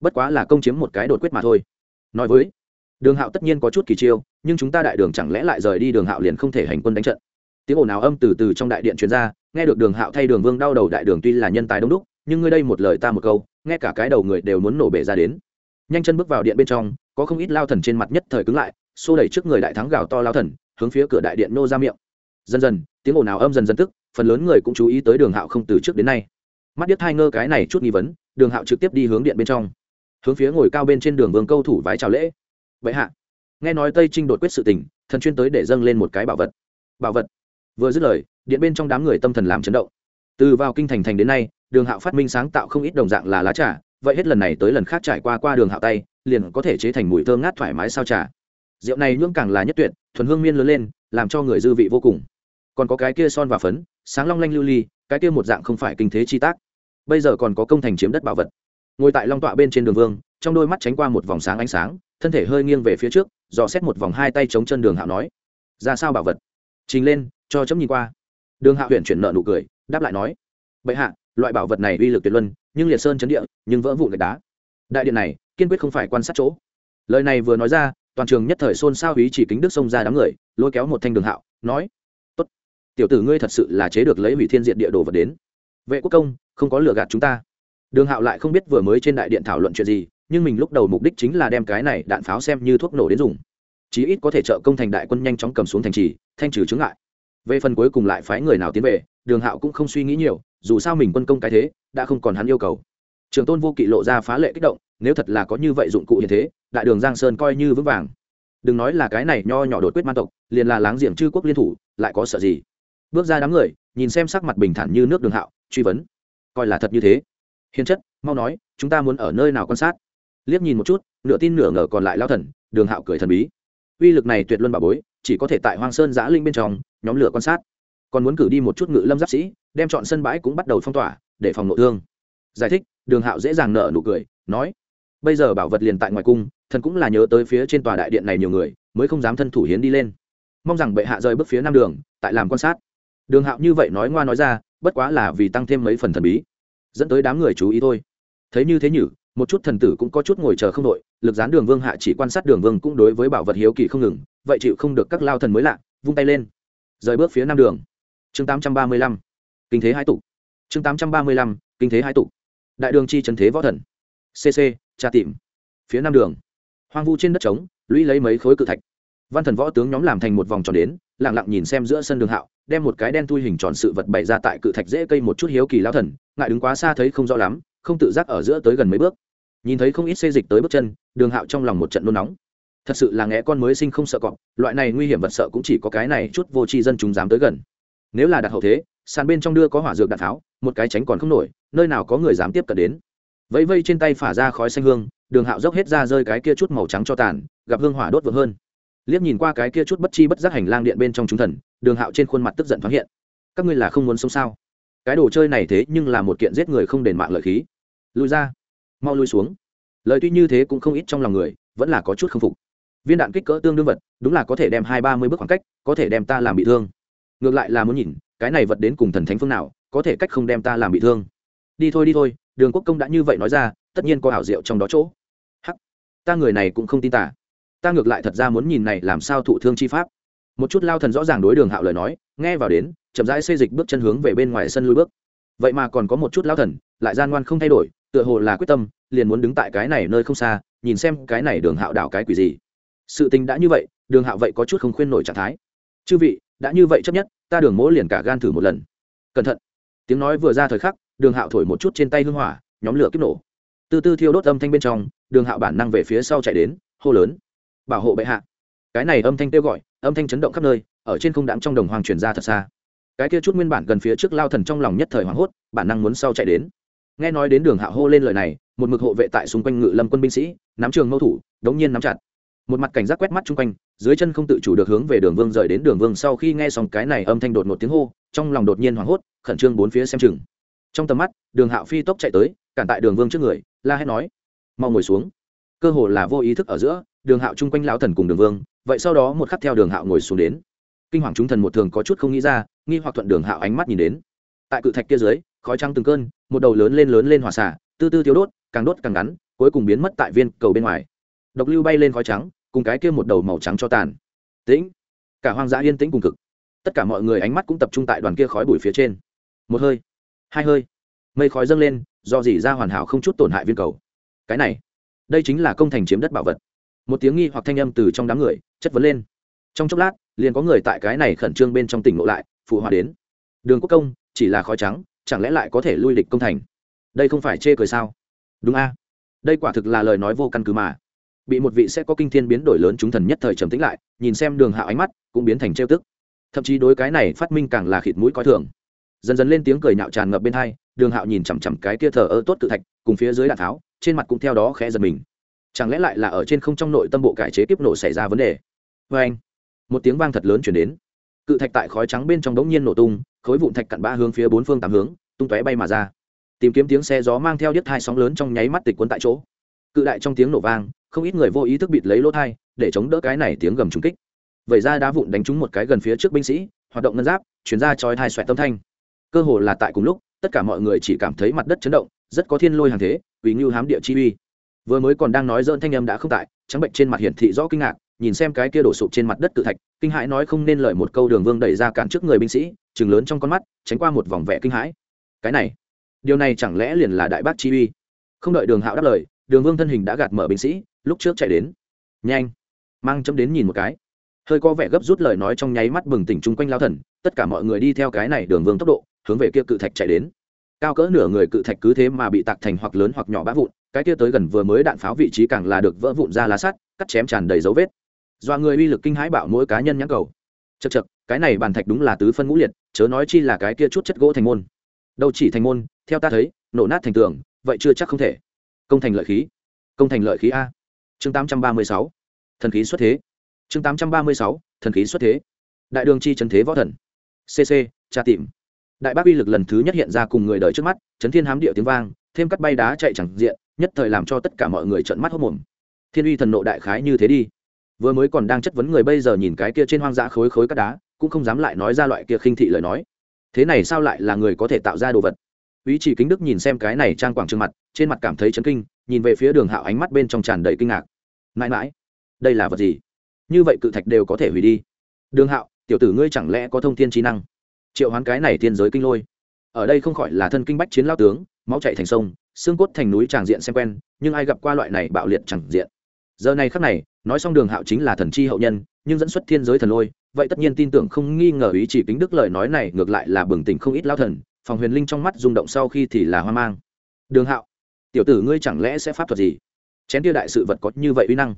Bất quá là công chiếm một cái đột quyết mà thôi. Nói với, đường hạo tất nhiên có chút kỳ chiêu, nhưng chúng ta đại đường chẳng lẽ lại rời đi đường hạo liền không thể hành quân đánh trận? Tiếng ồn ào âm từ từ trong đại điện truyền ra, nghe được đường hạo thay đường vương đau đầu đại đường tuy là nhân tài đông đúc, nhưng ngươi đây một lời ta một câu, nghe cả cái đầu người đều muốn nổ bể ra đến. Nhanh chân bước vào điện bên trong, có không ít lao thần trên mặt nhất thời cứng lại, xô đẩy trước người đại thắng gào to lao thần, hướng phía cửa đại điện nô ra miệng. Dần dần, tiếng ồn ào âm dần dần tức phần lớn người cũng chú ý tới đường hạo không từ trước đến nay. Mắt điếc hai ngơ cái này chút nghi vấn, đường hạo trực tiếp đi hướng điện bên trong. Hướng phía ngồi cao bên trên đường vương câu thủ vái chào lễ. Vậy hạ. Nghe nói tây trinh đột quyết sự tình, thần chuyên tới để dâng lên một cái bảo vật. Bảo vật. Vừa dứt lời, điện bên trong đám người tâm thần làm chấn động. Từ vào kinh thành thành đến nay, đường hạo phát minh sáng tạo không ít đồng dạng là lá trà, vậy hết lần này tới lần khác trải qua qua đường hạo tay, liền có thể chế thành mùi thơm ngát thoải mái sao trà. Rượu này nhưỡng càng là nhất tuyệt, thuần hương miên lớn lên, làm cho người dư vị vô cùng còn có cái kia son và phấn, sáng long lanh lưu ly, cái kia một dạng không phải kinh thế chi tác. Bây giờ còn có công thành chiếm đất bảo vật. Ngồi tại long tọa bên trên đường vương, trong đôi mắt tránh qua một vòng sáng ánh sáng, thân thể hơi nghiêng về phía trước, dò xét một vòng hai tay chống chân đường hạo nói, ra sao bảo vật? Trình lên, cho chấm nhìn qua. Đường hạo huyện chuyển nợ nụ cười, đáp lại nói, bệ hạ, loại bảo vật này uy lực tuyệt luân, nhưng liệt sơn chấn địa, nhưng vỡ vụ gạch đá. Đại điện này, kiên quyết không phải quan sát chỗ. Lời này vừa nói ra, toàn trường nhất thời xôn xao ý chỉ kính đức xông ra đám người, lôi kéo một thanh đường hạo, nói tiểu tử ngươi thật sự là chế được lấy hủy thiên diện địa đồ vật đến. Vệ quốc công, không có lừa gạt chúng ta. Đường hạo lại không biết vừa mới trên đại điện thảo luận chuyện gì, nhưng mình lúc đầu mục đích chính là đem cái này đạn pháo xem như thuốc nổ đến dùng. Chí ít có thể trợ công thành đại quân nhanh chóng cầm xuống thành trì, thanh trừ chướng ngại. Về phần cuối cùng lại phái người nào tiến về, đường hạo cũng không suy nghĩ nhiều, dù sao mình quân công cái thế, đã không còn hắn yêu cầu. Trường tôn vô kỵ lộ ra phá lệ kích động, nếu thật là có như vậy dụng cụ như thế, đại đường giang sơn coi như vững vàng. Đừng nói là cái này nho nhỏ đột quyết man tộc, liền là láng giềng chư quốc liên thủ, lại có sợ gì? Bước ra đám người, nhìn xem sắc mặt bình thản như nước đường hạo, truy vấn. Coi là thật như thế. Hiền chất, mau nói, chúng ta muốn ở nơi nào quan sát? Liếc nhìn một chút, nửa tin nửa ngờ còn lại lao thần, đường hạo cười thần bí. Uy lực này tuyệt luân bà bối, chỉ có thể tại hoang sơn giã linh bên trong, nhóm lửa quan sát. Còn muốn cử đi một chút ngự lâm giáp sĩ, đem chọn sân bãi cũng bắt đầu phong tỏa, để phòng nội thương. Giải thích, đường hạo dễ dàng nợ nụ cười, nói, bây giờ bảo vật liền tại ngoài cung, thần cũng là nhớ tới phía trên tòa đại điện này nhiều người, mới không dám thân thủ hiến đi lên. Mong rằng bệ hạ rời bước phía nam đường, tại làm quan sát đường hạo như vậy nói ngoa nói ra, bất quá là vì tăng thêm mấy phần thần bí, dẫn tới đám người chú ý thôi. Thấy như thế nhử, một chút thần tử cũng có chút ngồi chờ không đội lực gián đường vương hạ chỉ quan sát đường vương cũng đối với bảo vật hiếu kỳ không ngừng, vậy chịu không được các lao thần mới lạ, vung tay lên. Rời bước phía nam đường. Chương tám trăm ba mươi lăm. Kinh thế hai tục chương tám trăm ba mươi lăm. Kinh thế hai tục đại đường chi trần thế võ thần. Cc tra tìm. Phía nam đường. Hoang vu trên đất trống, lũy lấy mấy khối cự thạch. Văn thần võ tướng nhóm làm thành một vòng tròn đến lẳng lặng nhìn xem giữa sân đường hạo, đem một cái đen tui hình tròn sự vật bày ra tại cự thạch dễ cây một chút hiếu kỳ lao thần, ngại đứng quá xa thấy không rõ lắm, không tự giác ở giữa tới gần mấy bước. Nhìn thấy không ít xê dịch tới bước chân, đường hạo trong lòng một trận nôn nóng. Thật sự là nghe con mới sinh không sợ cọp, loại này nguy hiểm vật sợ cũng chỉ có cái này chút vô tri dân chúng dám tới gần. Nếu là đặt hậu thế, sàn bên trong đưa có hỏa dược đạn tháo, một cái tránh còn không nổi, nơi nào có người dám tiếp cận đến. Vẫy vây trên tay phả ra khói xanh hương, đường hạo dốc hết ra rơi cái kia chút màu trắng cho tàn, gặp hương hỏa đốt vừa hơn liếc nhìn qua cái kia chút bất chi bất giác hành lang điện bên trong chúng thần, đường hạo trên khuôn mặt tức giận thoáng hiện. Các ngươi là không muốn sống sao? Cái đồ chơi này thế nhưng là một kiện giết người không đền mạng lợi khí. Lùi ra. Mau lui xuống. Lời tuy như thế cũng không ít trong lòng người, vẫn là có chút k phục. Viên đạn kích cỡ tương đương vật, đúng là có thể đem hai ba mươi bước khoảng cách, có thể đem ta làm bị thương. Ngược lại là muốn nhìn, cái này vật đến cùng thần thánh phương nào, có thể cách không đem ta làm bị thương. Đi thôi đi thôi, đường quốc công đã như vậy nói ra, tất nhiên có hảo diệu trong đó chỗ. Hắc, ta người này cũng không tin tả ta ngược lại thật ra muốn nhìn này làm sao thụ thương chi pháp. Một chút lao thần rõ ràng đối đường hạo lời nói, nghe vào đến, chậm rãi xây dịch bước chân hướng về bên ngoài sân lui bước. Vậy mà còn có một chút lao thần, lại gian ngoan không thay đổi, tựa hồ là quyết tâm, liền muốn đứng tại cái này nơi không xa, nhìn xem cái này đường hạo đảo cái quỷ gì. Sự tình đã như vậy, đường hạo vậy có chút không khuyên nổi trạng thái. Chư vị, đã như vậy chấp nhất, ta đường mỗ liền cả gan thử một lần. Cẩn thận. Tiếng nói vừa ra thời khắc, đường hạo thổi một chút trên tay hưng hỏa, nhóm lửa kích nổ. Từ từ thiêu đốt âm thanh bên trong, đường hạo bản năng về phía sau chạy đến, hô lớn bảo hộ bệ hạ. Cái này âm thanh kêu gọi, âm thanh chấn động khắp nơi, ở trên không đạm trong đồng hoàng truyền ra thật xa. Cái kia chút nguyên bản gần phía trước lao thần trong lòng nhất thời hoảng hốt, bản năng muốn sau chạy đến. Nghe nói đến đường hạ hô lên lời này, một mực hộ vệ tại xung quanh ngự lâm quân binh sĩ, nắm trường mâu thủ, đống nhiên nắm chặt. Một mặt cảnh giác quét mắt chung quanh, dưới chân không tự chủ được hướng về đường vương rời đến đường vương sau khi nghe xong cái này âm thanh đột một tiếng hô, trong lòng đột nhiên hoảng hốt, khẩn trương bốn phía xem chừng. Trong tầm mắt, đường hạo phi tốc chạy tới, cản tại đường vương trước người, la hét nói, mau ngồi xuống cơ hồ là vô ý thức ở giữa, đường hạo chung quanh lão thần cùng đường vương, vậy sau đó một khắc theo đường hạo ngồi xuống đến. Kinh hoàng chúng thần một thường có chút không nghĩ ra, nghi hoặc thuận đường hạo ánh mắt nhìn đến. Tại cự thạch kia dưới, khói trăng từng cơn, một đầu lớn lên lớn lên hòa xả tư tư thiếu đốt, càng đốt càng ngắn, cuối cùng biến mất tại viên cầu bên ngoài. Độc lưu bay lên khói trắng, cùng cái kia một đầu màu trắng cho tàn. Tĩnh! Cả hoang dã yên tĩnh cùng cực. Tất cả mọi người ánh mắt cũng tập trung tại đoàn kia khói bụi phía trên. Một hơi, hai hơi, mây khói dâng lên, do dỉ ra hoàn hảo không chút tổn hại viên cầu. Cái này đây chính là công thành chiếm đất bảo vật. Một tiếng nghi hoặc thanh âm từ trong đám người chất vấn lên. Trong chốc lát, liền có người tại cái này khẩn trương bên trong tỉnh ngộ lại, phụ hòa đến. Đường quốc công, chỉ là khói trắng, chẳng lẽ lại có thể lui địch công thành? Đây không phải chê cười sao? Đúng a. À? Đây quả thực là lời nói vô căn cứ mà. Bị một vị sẽ có kinh thiên biến đổi lớn chúng thần nhất thời trầm tĩnh lại, nhìn xem đường hạ ánh mắt, cũng biến thành trêu tức. Thậm chí đối cái này phát minh càng là khịt mũi coi thường dần dần lên tiếng cười nhạo tràn ngập bên hai, đường hạo nhìn chằm chằm cái kia thờ ơ tốt tự thạch, cùng phía dưới đạn tháo, trên mặt cũng theo đó khẽ giật mình. Chẳng lẽ lại là ở trên không trong nội tâm bộ cải chế kiếp nổ xảy ra vấn đề? Vê anh, một tiếng vang thật lớn chuyển đến. Cự thạch tại khói trắng bên trong đống nhiên nổ tung, khối vụn thạch cặn ba hướng phía bốn phương tám hướng, tung tóe bay mà ra. Tìm kiếm tiếng xe gió mang theo đứt hai sóng lớn trong nháy mắt tịch cuốn tại chỗ. Cự đại trong tiếng nổ vang, không ít người vô ý thức bịt lấy lỗ thai, để chống đỡ cái này tiếng gầm trúng kích. Vậy ra đá vụn đánh trúng một cái gần phía trước binh sĩ, hoạt động ngân giáp, chuyển ra chói thai xoẹt tâm thanh cơ hồ là tại cùng lúc, tất cả mọi người chỉ cảm thấy mặt đất chấn động, rất có thiên lôi hàng thế vì ngưu hám địa chi uy. Vừa mới còn đang nói dỡn thanh âm đã không tại, trắng bệnh trên mặt hiển thị rõ kinh ngạc, nhìn xem cái kia đổ sụp trên mặt đất tự thạch, kinh hãi nói không nên lời một câu đường vương đẩy ra cản trước người binh sĩ chừng lớn trong con mắt, tránh qua một vòng vẻ kinh hãi. Cái này, điều này chẳng lẽ liền là đại bác chi uy? Không đợi đường hạo đáp lời, đường vương thân hình đã gạt mở binh sĩ, lúc trước chạy đến. Nhanh, mang chấm đến nhìn một cái. Hơi có vẻ gấp rút lời nói trong nháy mắt bừng tỉnh chung quanh lao thần, tất cả mọi người đi theo cái này đường vương tốc độ hướng về kia cự thạch chạy đến. Cao cỡ nửa người cự thạch cứ thế mà bị tạc thành hoặc lớn hoặc nhỏ bã vụn, cái kia tới gần vừa mới đạn pháo vị trí càng là được vỡ vụn ra lá sắt, cắt chém tràn đầy dấu vết. Do người uy lực kinh hãi bạo mỗi cá nhân nhãn cầu. Chật chật cái này bàn thạch đúng là tứ phân ngũ liệt, chớ nói chi là cái kia chút chất gỗ thành môn. Đâu chỉ thành môn, theo ta thấy, nổ nát thành tường, vậy chưa chắc không thể. Công thành lợi khí. Công thành lợi khí a. Chương tám trăm ba mươi sáu. Thần khí xuất thế. Chương tám trăm ba mươi sáu. Thần khí xuất thế. Đại đường chi trần thế võ thần. Cc tra tìm đại bác uy lực lần thứ nhất hiện ra cùng người đời trước mắt, chấn thiên hám địa tiếng vang, thêm cắt bay đá chạy chẳng diện, nhất thời làm cho tất cả mọi người trợn mắt hốt mồm thiên uy thần nộ đại khái như thế đi. Vừa mới còn đang chất vấn người bây giờ nhìn cái kia trên hoang dã khối khối cắt đá, cũng không dám lại nói ra loại kia khinh thị lời nói. Thế này sao lại là người có thể tạo ra đồ vật? Ý chỉ kính đức nhìn xem cái này trang quảng trương mặt, trên mặt cảm thấy chấn kinh, nhìn về phía đường hạo ánh mắt bên trong tràn đầy kinh ngạc. Mãi mãi, đây là vật gì? Như vậy cự thạch đều có thể hủy đi. Đường hạo, tiểu tử ngươi chẳng lẽ có thông thiên trí năng? Triệu hoán cái này thiên giới kinh lôi. Ở đây không khỏi là thân kinh bách chiến lao tướng, máu chạy thành sông, xương cốt thành núi tràng diện xem quen, nhưng ai gặp qua loại này bạo liệt chẳng diện? Giờ này khắc này, nói xong đường hạo chính là thần chi hậu nhân, nhưng dẫn xuất thiên giới thần lôi, vậy tất nhiên tin tưởng không nghi ngờ ý chỉ kính đức lời nói này ngược lại là bừng tỉnh không ít lao thần, phòng huyền linh trong mắt rung động sau khi thì là hoang mang. Đường hạo, tiểu tử ngươi chẳng lẽ sẽ pháp thuật gì? Chén tia đại sự vật có như vậy uy năng?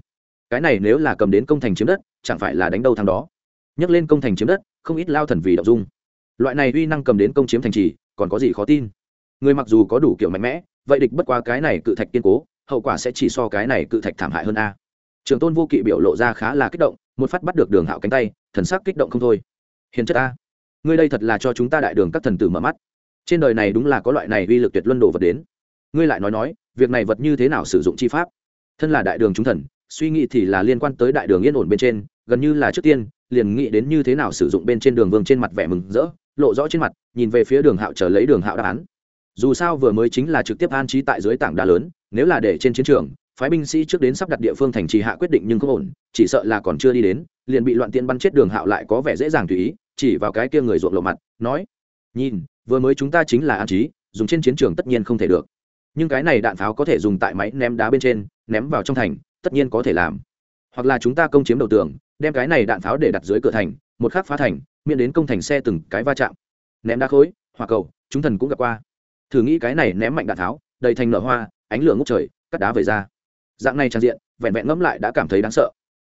Cái này nếu là cầm đến công thành chiếm đất, chẳng phải là đánh đâu thằng đó? Nhắc lên công thành chiếm đất, không ít lao thần vì đậu dung loại này uy năng cầm đến công chiếm thành trì còn có gì khó tin? Người mặc dù có đủ kiểu mạnh mẽ vậy địch bất qua cái này cự thạch kiên cố hậu quả sẽ chỉ so cái này cự thạch thảm hại hơn a. Trường tôn vô kỵ biểu lộ ra khá là kích động một phát bắt được đường hạo cánh tay thần sắc kích động không thôi. Hiền chất a, ngươi đây thật là cho chúng ta đại đường các thần tử mở mắt. Trên đời này đúng là có loại này uy lực tuyệt luân đồ vật đến. Ngươi lại nói nói việc này vật như thế nào sử dụng chi pháp? Thân là đại đường chúng thần suy nghĩ thì là liên quan tới đại đường yên ổn bên trên gần như là trước tiên liền nghĩ đến như thế nào sử dụng bên trên đường vương trên mặt vẻ mừng rỡ lộ rõ trên mặt, nhìn về phía đường hạo chờ lấy đường hạo đáp án. Dù sao vừa mới chính là trực tiếp an trí tại dưới tảng đá lớn, nếu là để trên chiến trường, phái binh sĩ trước đến sắp đặt địa phương thành trì hạ quyết định nhưng không ổn, chỉ sợ là còn chưa đi đến, liền bị loạn tiện bắn chết đường hạo lại có vẻ dễ dàng tùy ý, chỉ vào cái kia người ruộng lộ mặt, nói, nhìn, vừa mới chúng ta chính là an trí, dùng trên chiến trường tất nhiên không thể được. Nhưng cái này đạn pháo có thể dùng tại máy ném đá bên trên, ném vào trong thành, tất nhiên có thể làm. Hoặc là chúng ta công chiếm đầu tường, đem cái này đạn pháo để đặt dưới cửa thành, một khắc phá thành miễn đến công thành xe từng cái va chạm. Ném đá khối, hỏa cầu, chúng thần cũng gặp qua. Thử nghĩ cái này ném mạnh đạn tháo, đầy thành nở hoa, ánh lửa ngốc trời, cắt đá về ra dạng này trang diện, vẹn vẹn ngẫm lại đã cảm thấy đáng sợ.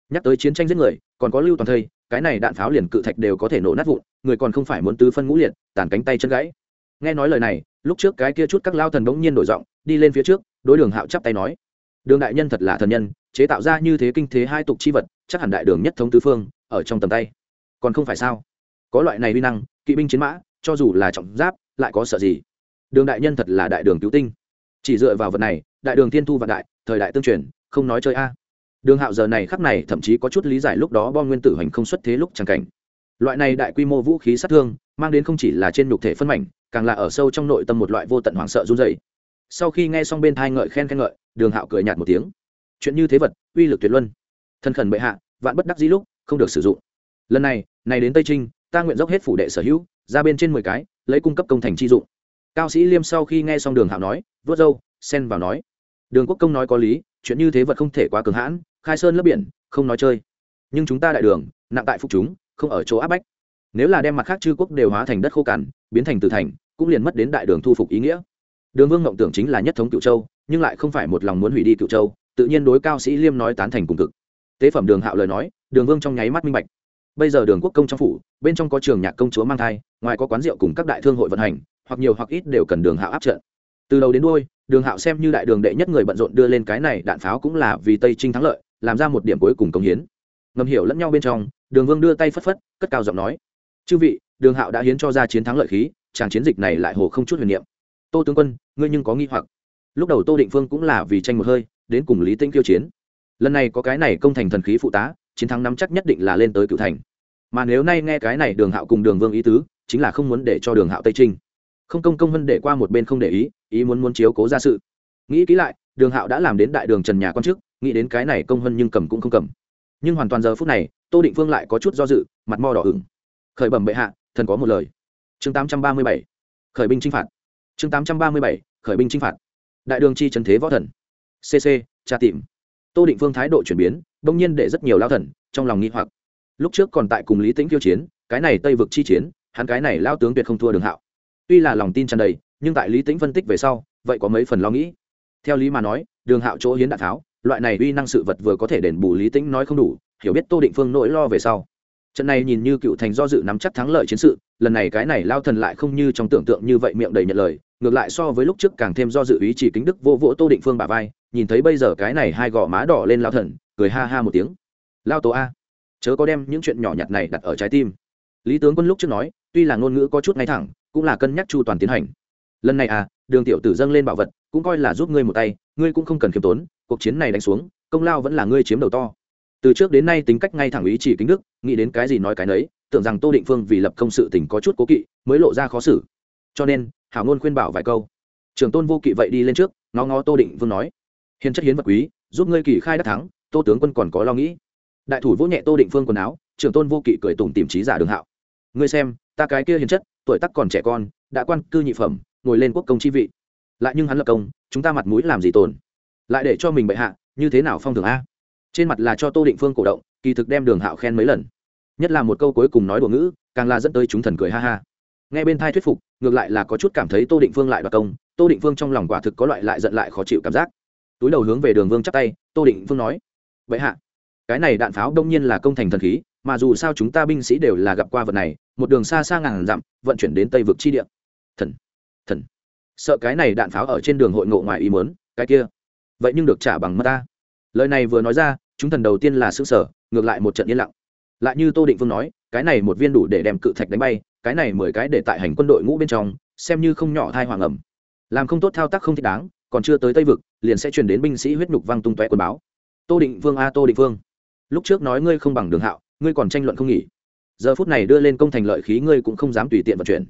Nhắc tới chiến tranh giết người, còn có lưu toàn thây, cái này đạn pháo liền cự thạch đều có thể nổ nát vụn, người còn không phải muốn tứ phân ngũ liệt, tàn cánh tay chân gãy. Nghe nói lời này, lúc trước cái kia chút các lao thần bỗng nhiên đổi giọng, đi lên phía trước, đối đường hạo chắp tay nói, đường đại nhân thật là thần nhân, chế tạo ra như thế kinh thế hai tục chi vật, chắc hẳn đại đường nhất thống tứ phương, ở trong tầm tay. Còn không phải sao? Có loại này uy năng, kỵ binh chiến mã, cho dù là trọng giáp, lại có sợ gì? Đường đại nhân thật là đại đường cứu tinh. Chỉ dựa vào vật này, đại đường thiên thu vạn đại, thời đại tương truyền, không nói chơi a. Đường hạo giờ này khắp này thậm chí có chút lý giải lúc đó bom nguyên tử hành không xuất thế lúc chẳng cảnh. Loại này đại quy mô vũ khí sát thương, mang đến không chỉ là trên nhục thể phân mảnh, càng là ở sâu trong nội tâm một loại vô tận hoảng sợ run dày sau khi nghe xong bên thai ngợi khen khen ngợi, đường hạo cười nhạt một tiếng. Chuyện như thế vật, uy lực tuyệt luân. Thân khẩn bệ hạ, vạn bất đắc dĩ lúc, không được sử dụng. Lần này này đến tây trinh ta nguyện dốc hết phủ đệ sở hữu, ra bên trên mười cái, lấy cung cấp công thành chi dụng. Cao sĩ liêm sau khi nghe xong đường hạo nói vớt râu, xen vào nói, đường quốc công nói có lý, chuyện như thế vật không thể quá cường hãn, khai sơn lấp biển, không nói chơi. Nhưng chúng ta đại đường, nặng tại phục chúng, không ở chỗ áp bách. Nếu là đem mặt khác chư quốc đều hóa thành đất khô cằn, biến thành từ thành, cũng liền mất đến đại đường thu phục ý nghĩa. Đường vương ngộng tưởng chính là nhất thống cựu châu, nhưng lại không phải một lòng muốn hủy đi cựu châu, tự nhiên đối cao sĩ liêm nói tán thành cùng cực. Tế phẩm đường hạo lời nói, đường vương trong nháy mắt minh bạch bây giờ đường quốc công trong phủ, bên trong có trường nhạc công chúa mang thai, ngoài có quán rượu cùng các đại thương hội vận hành, hoặc nhiều hoặc ít đều cần đường hạo áp trận. Từ đầu đến đôi đường hạo xem như đại đường đệ nhất người bận rộn đưa lên cái này đạn pháo cũng là vì tây trinh thắng lợi, làm ra một điểm cuối cùng công hiến. Ngầm hiểu lẫn nhau bên trong, đường vương đưa tay phất phất, cất cao giọng nói. Chư vị, đường hạo đã hiến cho ra chiến thắng lợi khí, chàng chiến dịch này lại hồ không chút huyền niệm. Tô tướng quân, ngươi nhưng có nghi hoặc. Lúc đầu tô định phương cũng là vì tranh một hơi, đến cùng lý tĩnh tiêu chiến. Lần này có cái này công thành thần khí phụ tá chiến thắng nắm chắc nhất định là lên tới cựu thành. Mà nếu nay nghe cái này đường hạo cùng đường vương ý tứ, chính là không muốn để cho đường hạo tây trinh. Không công công vân để qua một bên không để ý ý muốn muốn chiếu cố ra sự. Nghĩ kỹ lại, đường hạo đã làm đến đại đường trần nhà quan chức, nghĩ đến cái này công vân nhưng cầm cũng không cầm. Nhưng hoàn toàn giờ phút này, tô định phương lại có chút do dự, mặt mo đỏ ửng. Khởi bẩm bệ hạ, thần có một lời. Chương tám trăm ba mươi bảy. Khởi binh chinh phạt. Chương tám trăm ba mươi bảy. Khởi binh chinh phạt. Đại đường chi trần thế võ thần. Cc tra tìm tô định phương thái độ chuyển biến bỗng nhiên để rất nhiều lao thần trong lòng nghi hoặc. Lúc trước còn tại cùng lý tĩnh kiêu chiến, cái này tây vực chi chiến, hắn cái này lao tướng tuyệt không thua đường hạo. Tuy là lòng tin tràn đầy, nhưng tại lý tĩnh phân tích về sau, vậy có mấy phần lo nghĩ. Theo lý mà nói, đường hạo chỗ hiến đạn tháo, loại này uy năng sự vật vừa có thể đền bù lý tĩnh nói không đủ, hiểu biết tô định phương nỗi lo về sau. Trận này nhìn như cựu thành do dự nắm chắc thắng lợi chiến sự, lần này cái này lao thần lại không như trong tưởng tượng như vậy miệng đầy nhận lời ngược lại so với lúc trước càng thêm do dự ý chỉ kính đức vô vỗ tô định phương bà vai, nhìn thấy bây giờ cái này hai gò má đỏ lên lao thần, cười ha ha một tiếng. Lao tố a, chớ có đem những chuyện nhỏ nhặt này đặt ở trái tim. Lý tướng quân lúc trước nói, tuy là ngôn ngữ có chút ngay thẳng, cũng là cân nhắc chu toàn tiến hành. Lần này à đường tiểu tử dâng lên bảo vật, cũng coi là giúp ngươi một tay, ngươi cũng không cần khiêm tốn, cuộc chiến này đánh xuống, công lao vẫn là ngươi chiếm đầu to. Từ trước đến nay tính cách ngay thẳng ý chỉ kính đức, nghĩ đến cái gì nói cái nấy, tưởng rằng tô định phương vì lập công sự tình có chút cố kỵ, mới lộ ra khó xử. Cho nên hảo ngôn khuyên bảo vài câu. Trường tôn vô kỵ vậy đi lên trước, ngó ngó tô định vương nói, hiền chất hiến vật quý, giúp ngươi kỳ khai đắc thắng, tô tướng quân còn có lo nghĩ. Đại thủ vỗ nhẹ tô định phương quần áo, trường tôn vô kỵ cười tủm tìm trí giả đường hạo. Ngươi xem, ta cái kia hiền chất, tuổi tắc còn trẻ con, đã quan cư nhị phẩm, ngồi lên quốc công chi vị. Lại nhưng hắn lập công, chúng ta mặt mũi làm gì tồn? Lại để cho mình bệ hạ, như thế nào phong thường a? Trên mặt là cho tô định phương cổ động, kỳ thực đem đường hạo khen mấy lần. Nhất là một câu cuối cùng nói đùa ngữ, càng là dẫn tới chúng thần cười ha ha nghe bên thai thuyết phục, ngược lại là có chút cảm thấy tô định phương lại đoạt công, tô định phương trong lòng quả thực có loại lại giận lại khó chịu cảm giác. Túi đầu hướng về đường vương chắp tay, tô định phương nói, vậy hạ, cái này đạn pháo đông nhiên là công thành thần khí, mà dù sao chúng ta binh sĩ đều là gặp qua vật này, một đường xa xa ngàn dặm, vận chuyển đến tây vực chi địa. Thần thần. Sợ cái này đạn pháo ở trên đường hội ngộ ngoài ý mớn cái kia. Vậy nhưng được trả bằng mất ta. Lời này vừa nói ra, chúng thần đầu tiên là xứ sở, ngược lại một trận yên lặng. Lại như tô định vương nói cái này một viên đủ để đem cự thạch đánh bay, cái này mười cái để tại hành quân đội ngũ bên trong, xem như không nhỏ thai hoàng ẩm. Làm không tốt thao tác không thích đáng, còn chưa tới tây vực, liền sẽ truyền đến binh sĩ huyết nhục văng tung tóe quần báo. Tô định vương a, tô định vương. Lúc trước nói ngươi không bằng đường hạo, ngươi còn tranh luận không nghỉ. Giờ phút này đưa lên công thành lợi khí ngươi cũng không dám tùy tiện vận chuyển.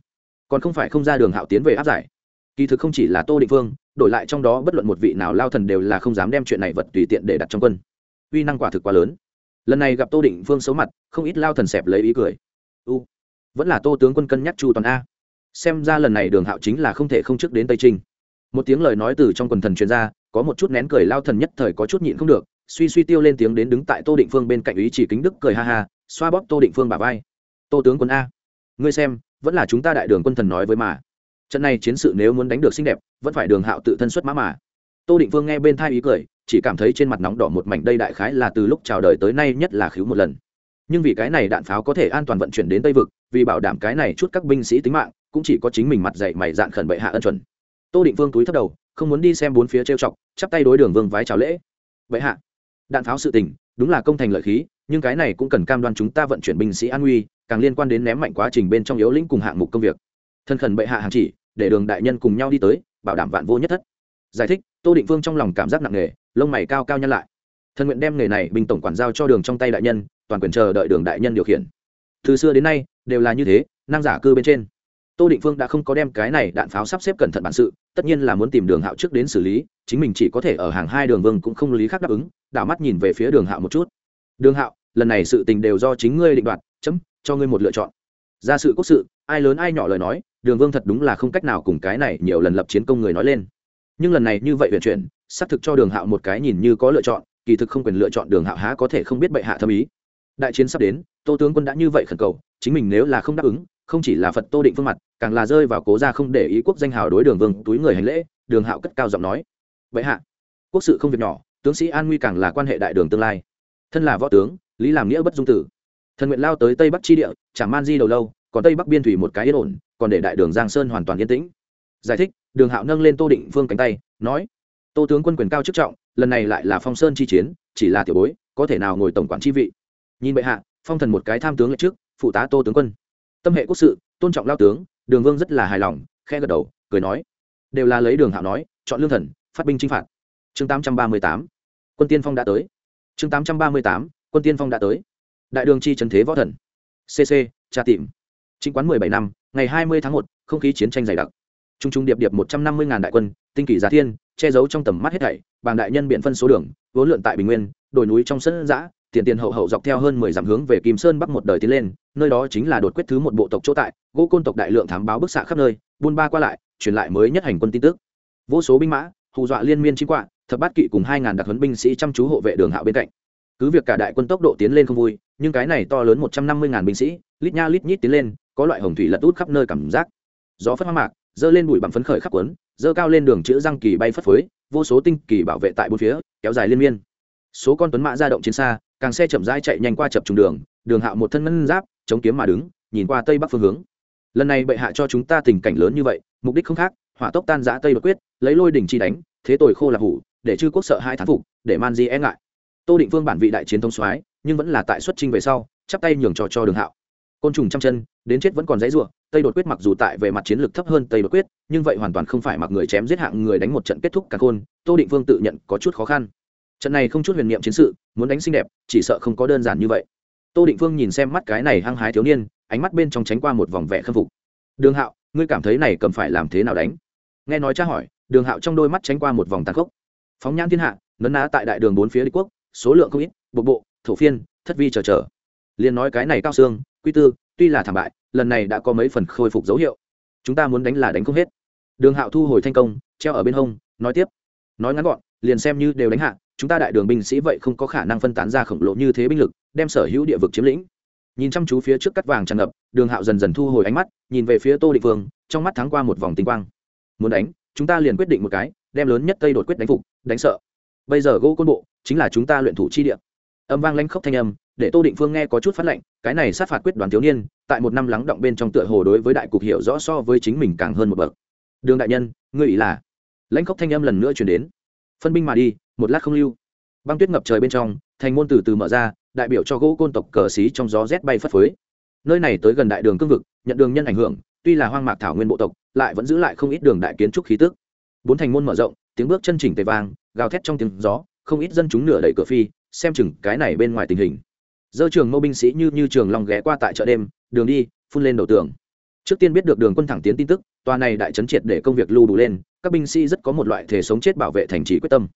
Còn không phải không ra đường hạo tiến về áp giải. Kỳ thực không chỉ là tô định vương, đổi lại trong đó bất luận một vị nào lao thần đều là không dám đem chuyện này vật tùy tiện để đặt trong quân. Uy năng quả thực quá lớn lần này gặp tô định phương xấu mặt, không ít lao thần xẹp lấy ý cười. U, vẫn là tô tướng quân cân nhắc chu toàn a. Xem ra lần này đường hạo chính là không thể không trước đến tây trinh. Một tiếng lời nói từ trong quần thần truyền ra, có một chút nén cười lao thần nhất thời có chút nhịn không được, suy suy tiêu lên tiếng đến đứng tại tô định phương bên cạnh ý chỉ kính đức cười ha ha, xoa bóp tô định phương bà vai. Tô tướng quân a, ngươi xem, vẫn là chúng ta đại đường quân thần nói với mà. Trận này chiến sự nếu muốn đánh được xinh đẹp, vẫn phải đường hạo tự thân xuất mã mà. Tô định phương nghe bên thai ý cười chỉ cảm thấy trên mặt nóng đỏ một mảnh đây đại khái là từ lúc chào đời tới nay nhất là khiếu một lần. Nhưng vì cái này đạn pháo có thể an toàn vận chuyển đến tây vực, vì bảo đảm cái này chút các binh sĩ tính mạng, cũng chỉ có chính mình mặt dạy mày dạn khẩn bệ hạ ân chuẩn. Tô định vương túi thấp đầu, không muốn đi xem bốn phía trêu chọc, chắp tay đối đường vương vái chào lễ. Bệ hạ, đạn pháo sự tình, đúng là công thành lợi khí, nhưng cái này cũng cần cam đoan chúng ta vận chuyển binh sĩ an nguy, càng liên quan đến ném mạnh quá trình bên trong yếu lĩnh cùng hạng mục công việc. Thân khẩn bệ hạ hàng chỉ, để đường đại nhân cùng nhau đi tới, bảo đảm vạn vô nhất thất. Giải thích, tô định vương trong lòng cảm giác nặng nề lông mày cao cao nhăn lại. Thân nguyện đem nghề này bình tổng quản giao cho đường trong tay đại nhân, toàn quyền chờ đợi đường đại nhân điều khiển. Từ xưa đến nay, đều là như thế, năng giả cư bên trên. Tô định phương đã không có đem cái này đạn pháo sắp xếp cẩn thận bản sự, tất nhiên là muốn tìm đường hạo trước đến xử lý, chính mình chỉ có thể ở hàng hai đường vương cũng không lý khác đáp ứng, đảo mắt nhìn về phía đường hạo một chút. Đường hạo, lần này sự tình đều do chính ngươi định đoạt, chấm, cho ngươi một lựa chọn. Ra sự quốc sự, ai lớn ai nhỏ lời nói, đường vương thật đúng là không cách nào cùng cái này nhiều lần lập chiến công người nói lên nhưng lần này như vậy vận chuyển, xác thực cho đường hạo một cái nhìn như có lựa chọn, kỳ thực không quyền lựa chọn đường hạo há có thể không biết bệ hạ thâm ý. Đại chiến sắp đến, tô tướng quân đã như vậy khẩn cầu, chính mình nếu là không đáp ứng, không chỉ là phật tô định phương mặt, càng là rơi vào cố ra không để ý quốc danh hào đối đường vương túi người hành lễ, đường hạo cất cao giọng nói vậy hạ, quốc sự không việc nhỏ, tướng sĩ an nguy càng là quan hệ đại đường tương lai. Thân là võ tướng, lý làm nghĩa bất dung tử. Thần nguyện lao tới tây bắc chi địa, chả man di đầu lâu, còn tây bắc biên thủy một cái yên ổn, còn để đại đường giang sơn hoàn toàn yên tĩnh. Giải thích đường hạo nâng lên tô định phương cánh tay, nói, tô tướng quân quyền cao chức trọng, lần này lại là phong sơn chi chiến, chỉ là tiểu bối, có thể nào ngồi tổng quản chi vị? Nhìn bệ hạ, phong thần một cái tham tướng lại trước, phụ tá tô tướng quân. Tâm hệ quốc sự, tôn trọng lao tướng, đường vương rất là hài lòng khe gật đầu, cười nói, đều là lấy đường hạo nói, chọn lương thần, phát binh chinh phạt. Chương tám trăm ba mươi tám, quân tiên phong đã tới. Chương tám trăm ba mươi tám, quân tiên phong đã tới. Đại đường chi trần thế võ thần. Cc tra tìm. Chính quán mười bảy năm, ngày hai mươi tháng một, không khí chiến tranh dày đặc t r u n g t r u n g điệp điệp một trăm năm mươi ngàn đại quân, tinh kỷ giá thiên, che giấu trong tầm mắt hết thảy, bàng đại nhân biện phân số đường, vốn lượn tại bình nguyên, đồi núi trong sân giã tiền tiền hậu hậu dọc theo hơn mười dặm hướng về kim sơn bắc một đời tiến lên, nơi đó chính là đột quyết thứ một bộ tộc chỗ tại, gỗ côn tộc đại lượng thám báo bức xạ khắp nơi, buôn ba qua lại, truyền lại mới nhất hành quân tin tức. Vô số binh mã, hù dọa liên miên chính quạ, thập bát kỵ cùng hai ngàn đặc huấn binh sĩ chăm chú hộ vệ đường hạo bên cạnh. Cứ việc cả đại quân tốc độ tiến lên không vui, nhưng cái này to lớn một trăm năm mươi ngàn binh sĩ, lít nha lít nhít tiến lên, có loại hồng thủy lật út khắp nơi cảm giác. Gió phất hoang mạc dơ lên bụi bằng phấn khởi khắp quấn, dơ cao lên đường chữ răng kỳ bay phất phới, vô số tinh kỳ bảo vệ tại bốn phía, kéo dài liên miên. Số con tuấn mã ra động chiến xa, càng xe chậm rãi chạy nhanh qua chập trùng đường đường hạo một thân ngân giáp, chống kiếm mà đứng, nhìn qua tây bắc phương hướng. Lần này bệ hạ cho chúng ta tình cảnh lớn như vậy, mục đích không khác, hỏa tốc tan giã tây đột quyết, lấy lôi đỉnh chi đánh, thế tội khô là hủ, để chư quốc sợ hai thán phục, để man di e ngại. Tô định phương bản vị đại chiến thông soái, nhưng vẫn là tại xuất trinh về sau, chắp tay nhường trò cho đường hạo côn trùng trăm chân, đến chết vẫn còn dãy ruộng tây đột quyết mặc dù tại về mặt chiến lược thấp hơn tây đột quyết, nhưng vậy hoàn toàn không phải mặc người chém giết hạng người đánh một trận kết thúc cả khôn tô định vương tự nhận có chút khó khăn. Trận này không chút huyền niệm chiến sự, muốn đánh xinh đẹp, chỉ sợ không có đơn giản như vậy. Tô định vương nhìn xem mắt cái này hăng hái thiếu niên, ánh mắt bên trong tránh qua một vòng vẻ khâm phục. Đường hạo, ngươi cảm thấy này cần phải làm thế nào đánh? Nghe nói tra hỏi, đường hạo trong đôi mắt tránh qua một vòng tàn khốc. Phóng nhãn thiên hạ, nấn ná tại đại đường bốn phía đế quốc, số lượng không ít, bộ bộ, thổ phiên, thất vi chờ chờ. Liền nói cái này cao xương quy tư, tuy là thảm bại, lần này đã có mấy phần khôi phục dấu hiệu. Chúng ta muốn đánh là đánh không hết. Đường hạo thu hồi thành công, treo ở bên hông, nói tiếp. Nói ngắn gọn, liền xem như đều đánh hạ, chúng ta đại đường binh sĩ vậy không có khả năng phân tán ra khổng lồ như thế binh lực, đem sở hữu địa vực chiếm lĩnh. Nhìn chăm chú phía trước cắt vàng tràn ngập, đường hạo dần dần thu hồi ánh mắt, nhìn về phía tô định phương trong mắt thắng qua một vòng tinh quang. Muốn đánh, chúng ta liền quyết định một cái, đem lớn nhất tây đột quyết đánh phục, đánh sợ. Bây giờ gỗ côn bộ, chính là chúng ta luyện thủ chi địa âm vang lanh khốc thanh âm để tô định phương nghe có chút phát lệnh cái này sát phạt quyết đoán thiếu niên tại một năm lắng động bên trong tựa hồ đối với đại cục hiểu rõ so với chính mình càng hơn một bậc. Đường đại nhân ngươi ý là? Lãnh khốc thanh âm lần nữa chuyển đến. Phân binh mà đi một lát không lưu. Băng tuyết ngập trời bên trong thành môn từ từ mở ra đại biểu cho gỗ côn tộc cờ xí trong gió rét bay phất phới. Nơi này tới gần đại đường cương vực nhận đường nhân ảnh hưởng tuy là hoang mạc thảo nguyên bộ tộc lại vẫn giữ lại không ít đường đại kiến trúc khí tức. Bốn thành môn mở rộng tiếng bước chân chỉnh tề vàng, gào thét trong tiếng gió không ít dân chúng nửa đẩy cửa phi xem chừng cái này bên ngoài tình hình. Dơ trường mâu binh sĩ như như trường long ghé qua tại chợ đêm, đường đi, phun lên đầu tường. Trước tiên biết được đường quân thẳng tiến tin tức, tòa này đại trấn triệt để công việc lưu đủ lên, các binh sĩ rất có một loại thể sống chết bảo vệ thành trì quyết tâm.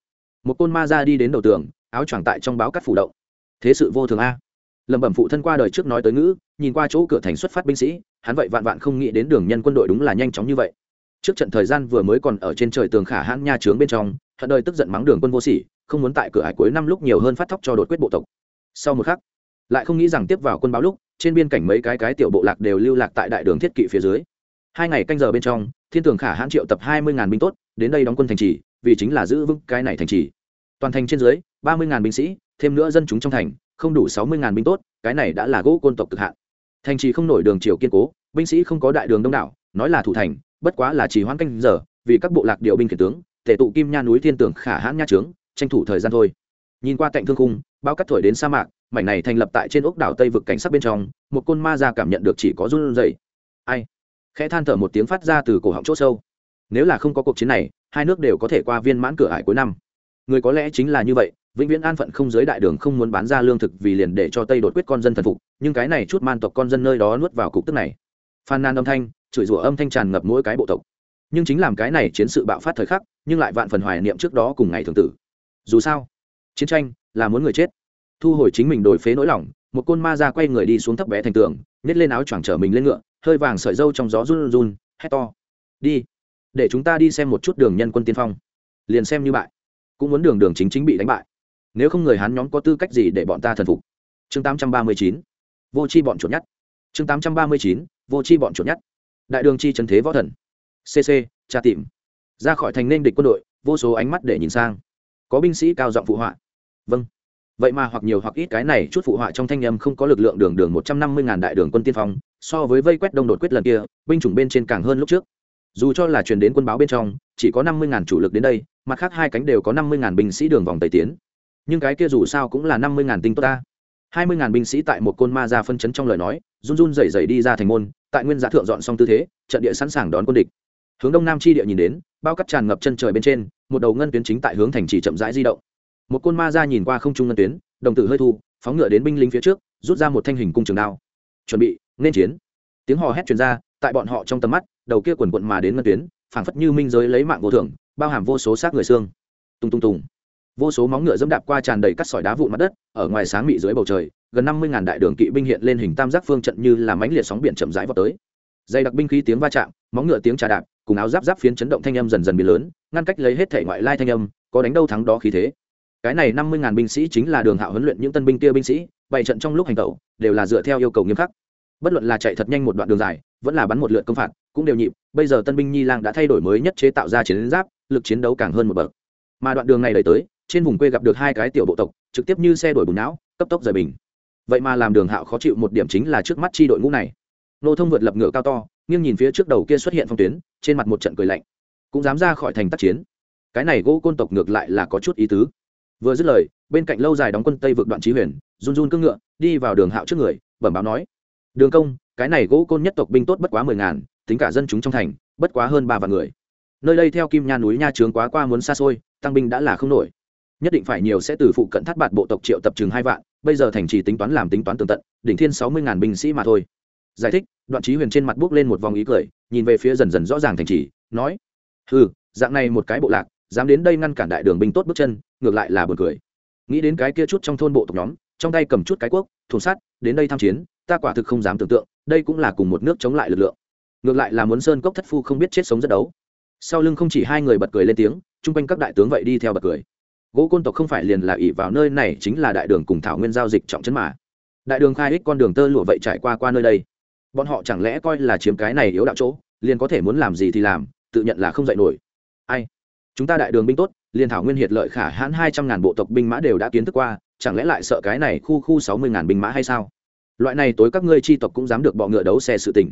Một côn ma ra đi đến đầu tường, áo choàng tại trong báo cắt phủ động. Thế sự vô thường a. Lẩm bẩm phụ thân qua đời trước nói tới ngữ, nhìn qua chỗ cửa thành xuất phát binh sĩ, hắn vậy vạn vạn không nghĩ đến đường nhân quân đội đúng là nhanh chóng như vậy. Trước trận thời gian vừa mới còn ở trên trời tường khả hãn nha trướng bên trong, hận đời tức giận mắng đường quân vô sỉ không muốn tại cửa hải cuối năm lúc nhiều hơn phát thóc cho đột quyết bộ tộc. Sau một khắc, lại không nghĩ rằng tiếp vào quân báo lúc, trên biên cảnh mấy cái cái tiểu bộ lạc đều lưu lạc tại đại đường thiết kỵ phía dưới. Hai ngày canh giờ bên trong, thiên tường khả hãn triệu tập hai mươi ngàn binh tốt, đến đây đóng quân thành trì, vì chính là giữ vững cái này thành trì. Toàn thành trên dưới, ba mươi ngàn binh sĩ, thêm nữa dân chúng trong thành, không đủ sáu mươi ngàn binh tốt, cái này đã là gỗ côn tộc cực hạn. Thành trì không nổi đường triều kiên cố, binh sĩ không có đại đường đông đảo, nói là thủ thành, bất quá là chỉ hoãn canh giờ, vì các bộ lạc điều binh khiển tướng tể tụ kim nha núi thiên tường khả hãn nha trướng tranh thủ thời gian thôi. Nhìn qua cạnh thương khung bao cắt thổi đến sa mạc, mảnh này thành lập tại trên ốc đảo tây vực cảnh sắc bên trong, một côn ma ra cảm nhận được chỉ có run rẩy. Ai? Khẽ than thở một tiếng phát ra từ cổ họng chỗ sâu. Nếu là không có cuộc chiến này, hai nước đều có thể qua viên mãn cửa ải cuối năm. Người có lẽ chính là như vậy, vĩnh viễn an phận không giới đại đường không muốn bán ra lương thực vì liền để cho tây đột quyết con dân thần phục, nhưng cái này chút man tộc con dân nơi đó nuốt vào cục tức này. Phan nan âm thanh, chửi rủa âm thanh tràn ngập mỗi cái bộ tộc. Nhưng chính làm cái này chiến sự bạo phát thời khắc, nhưng lại vạn phần hoài niệm trước đó cùng ngày thường tử dù sao, chiến tranh là muốn người chết. Thu hồi chính mình đổi phế nỗi lòng, một côn ma ra quay người đi xuống thấp bé thành tường, nhét lên áo choàng trở mình lên ngựa, hơi vàng sợi dâu trong gió run run, hét to. Đi, để chúng ta đi xem một chút đường nhân quân tiên phong. Liền xem như bại, cũng muốn đường đường chính chính bị đánh bại. Nếu không người hán nhóm có tư cách gì để bọn ta thần phục? Chương tám trăm ba mươi chín, vô c h i bọn chuột nhất chương tám trăm ba mươi chín, vô c h i bọn chuột nhất đại đường chi trần thế võ thần. Cc tra tìm. Ra khỏi thành nên địch quân đội, vô số ánh mắt để nhìn sang có binh sĩ cao giọng phụ họa. Vâng. Vậy mà hoặc nhiều hoặc ít cái này chút phụ họa trong thanh âm không có lực lượng đường đường một trăm năm mươi ngàn đại đường quân tiên phong, so với vây quét đông đột quyết lần kia, binh chủng bên trên càng hơn lúc trước. Dù cho là truyền đến quân báo bên trong, chỉ có năm mươi ngàn chủ lực đến đây, mặt khác hai cánh đều có năm mươi ngàn binh sĩ đường vòng tây tiến. Nhưng cái kia dù sao cũng là năm mươi ngàn tinh tốt ta. hai mươi ngàn binh sĩ tại một côn ma ra phân chấn trong lời nói, run run rẩy rẩy đi ra thành môn, tại nguyên giá thượng dọn xong tư thế, trận địa sẵn sàng đón quân địch. Hướng đông nam chi địa nhìn đến, bao cắt tràn ngập chân trời bên trên một đầu ngân tuyến chính tại hướng thành trì chậm rãi di động. Một côn ma ra nhìn qua không trung ngân tuyến, đồng tử hơi thu, phóng ngựa đến binh lính phía trước, rút ra một thanh hình cung trường đao. Chuẩn bị, nên chiến. Tiếng hò hét truyền ra, tại bọn họ trong tầm mắt, đầu kia quần quận mà đến ngân tuyến, phảng phất như minh giới lấy mạng vô thưởng bao hàm vô số xác người xương. Tung tung tùng. Vô số móng ngựa dẫm đạp qua tràn đầy cắt sỏi đá vụn mặt đất, ở ngoài sáng mị dưới bầu trời, gần năm mươi ngàn đại đường kỵ binh hiện lên hình tam giác phương trận như là mánh liệt sóng biển chậm rãi vào tới. Dày đặc binh khí tiếng va chạm, móng ngựa tiếng trà đạp cùng áo giáp giáp phiến chấn động thanh âm dần dần biến lớn, ngăn cách lấy hết thể ngoại lai thanh âm, có đánh đâu thắng đó khí thế. Cái này năm mươi ngàn binh sĩ chính là đường hạo huấn luyện những tân binh kia binh sĩ, bày trận trong lúc hành tẩu, đều là dựa theo yêu cầu nghiêm khắc. Bất luận là chạy thật nhanh một đoạn đường dài, vẫn là bắn một lượt công phạt, cũng đều nhịp, bây giờ tân binh nhi lang đã thay đổi mới nhất chế tạo ra chiến giáp, lực chiến đấu càng hơn một bậc. Mà đoạn đường này đẩy tới, trên vùng quê gặp được hai cái tiểu bộ tộc, trực tiếp như xe đổi bùn não, cấp tốc rời bình. Vậy mà làm đường hạo khó chịu một điểm chính là trước mắt chi đội ngũ này. Nô thông vượt lập ngựa cao to nghiêng nhìn phía trước đầu kia xuất hiện phong tuyến, trên mặt một trận cười lạnh. Cũng dám ra khỏi thành tác chiến. Cái này gỗ côn tộc ngược lại là có chút ý tứ. Vừa dứt lời, bên cạnh lâu dài đóng quân tây vượt đoạn trí huyền, run run cưỡng ngựa, đi vào đường hạo trước người, bẩm báo nói. Đường công, cái này gỗ côn nhất tộc binh tốt bất quá mười ngàn, tính cả dân chúng trong thành, bất quá hơn ba vạn người. Nơi đây theo kim nha núi nha trướng quá qua muốn xa xôi, tăng binh đã là không nổi. Nhất định phải nhiều sẽ từ phụ cận thắt bạt bộ tộc triệu tập chừng hai vạn, bây giờ thành trì tính toán làm tính toán tường tận, đỉnh thiên sáu mươi ngàn binh sĩ mà thôi giải thích, đoạn trí huyền trên mặt bước lên một vòng ý cười, nhìn về phía dần dần rõ ràng thành trì, nói ừ dạng này một cái bộ lạc, dám đến đây ngăn cản đại đường binh tốt bước chân, ngược lại là buồn cười. Nghĩ đến cái kia chút trong thôn bộ tộc nhóm, trong tay cầm chút cái quốc, thùng sắt, đến đây tham chiến, ta quả thực không dám tưởng tượng, đây cũng là cùng một nước chống lại lực lượng. Ngược lại là muốn sơn cốc thất phu không biết chết sống rất đấu. Sau lưng không chỉ hai người bật cười lên tiếng, chung quanh các đại tướng vậy đi theo bật cười. Gỗ côn tộc không phải liền là ỉ vào nơi này chính là đại đường cùng thảo nguyên giao dịch trọng chấn mà. Đại đường khai ích con đường tơ lụa vậy trải qua qua nơi đây bọn họ chẳng lẽ coi là chiếm cái này yếu đạo chỗ, liền có thể muốn làm gì thì làm, tự nhận là không dạy nổi. Ai? Chúng ta đại đường binh tốt, liền thảo nguyên hiệt lợi khả hãn hai trăm ngàn bộ tộc binh mã đều đã kiến thức qua, chẳng lẽ lại sợ cái này khu khu sáu mươi ngàn binh mã hay sao? Loại này tối các ngươi chi tộc cũng dám được bọ ngựa đấu xe sự tình.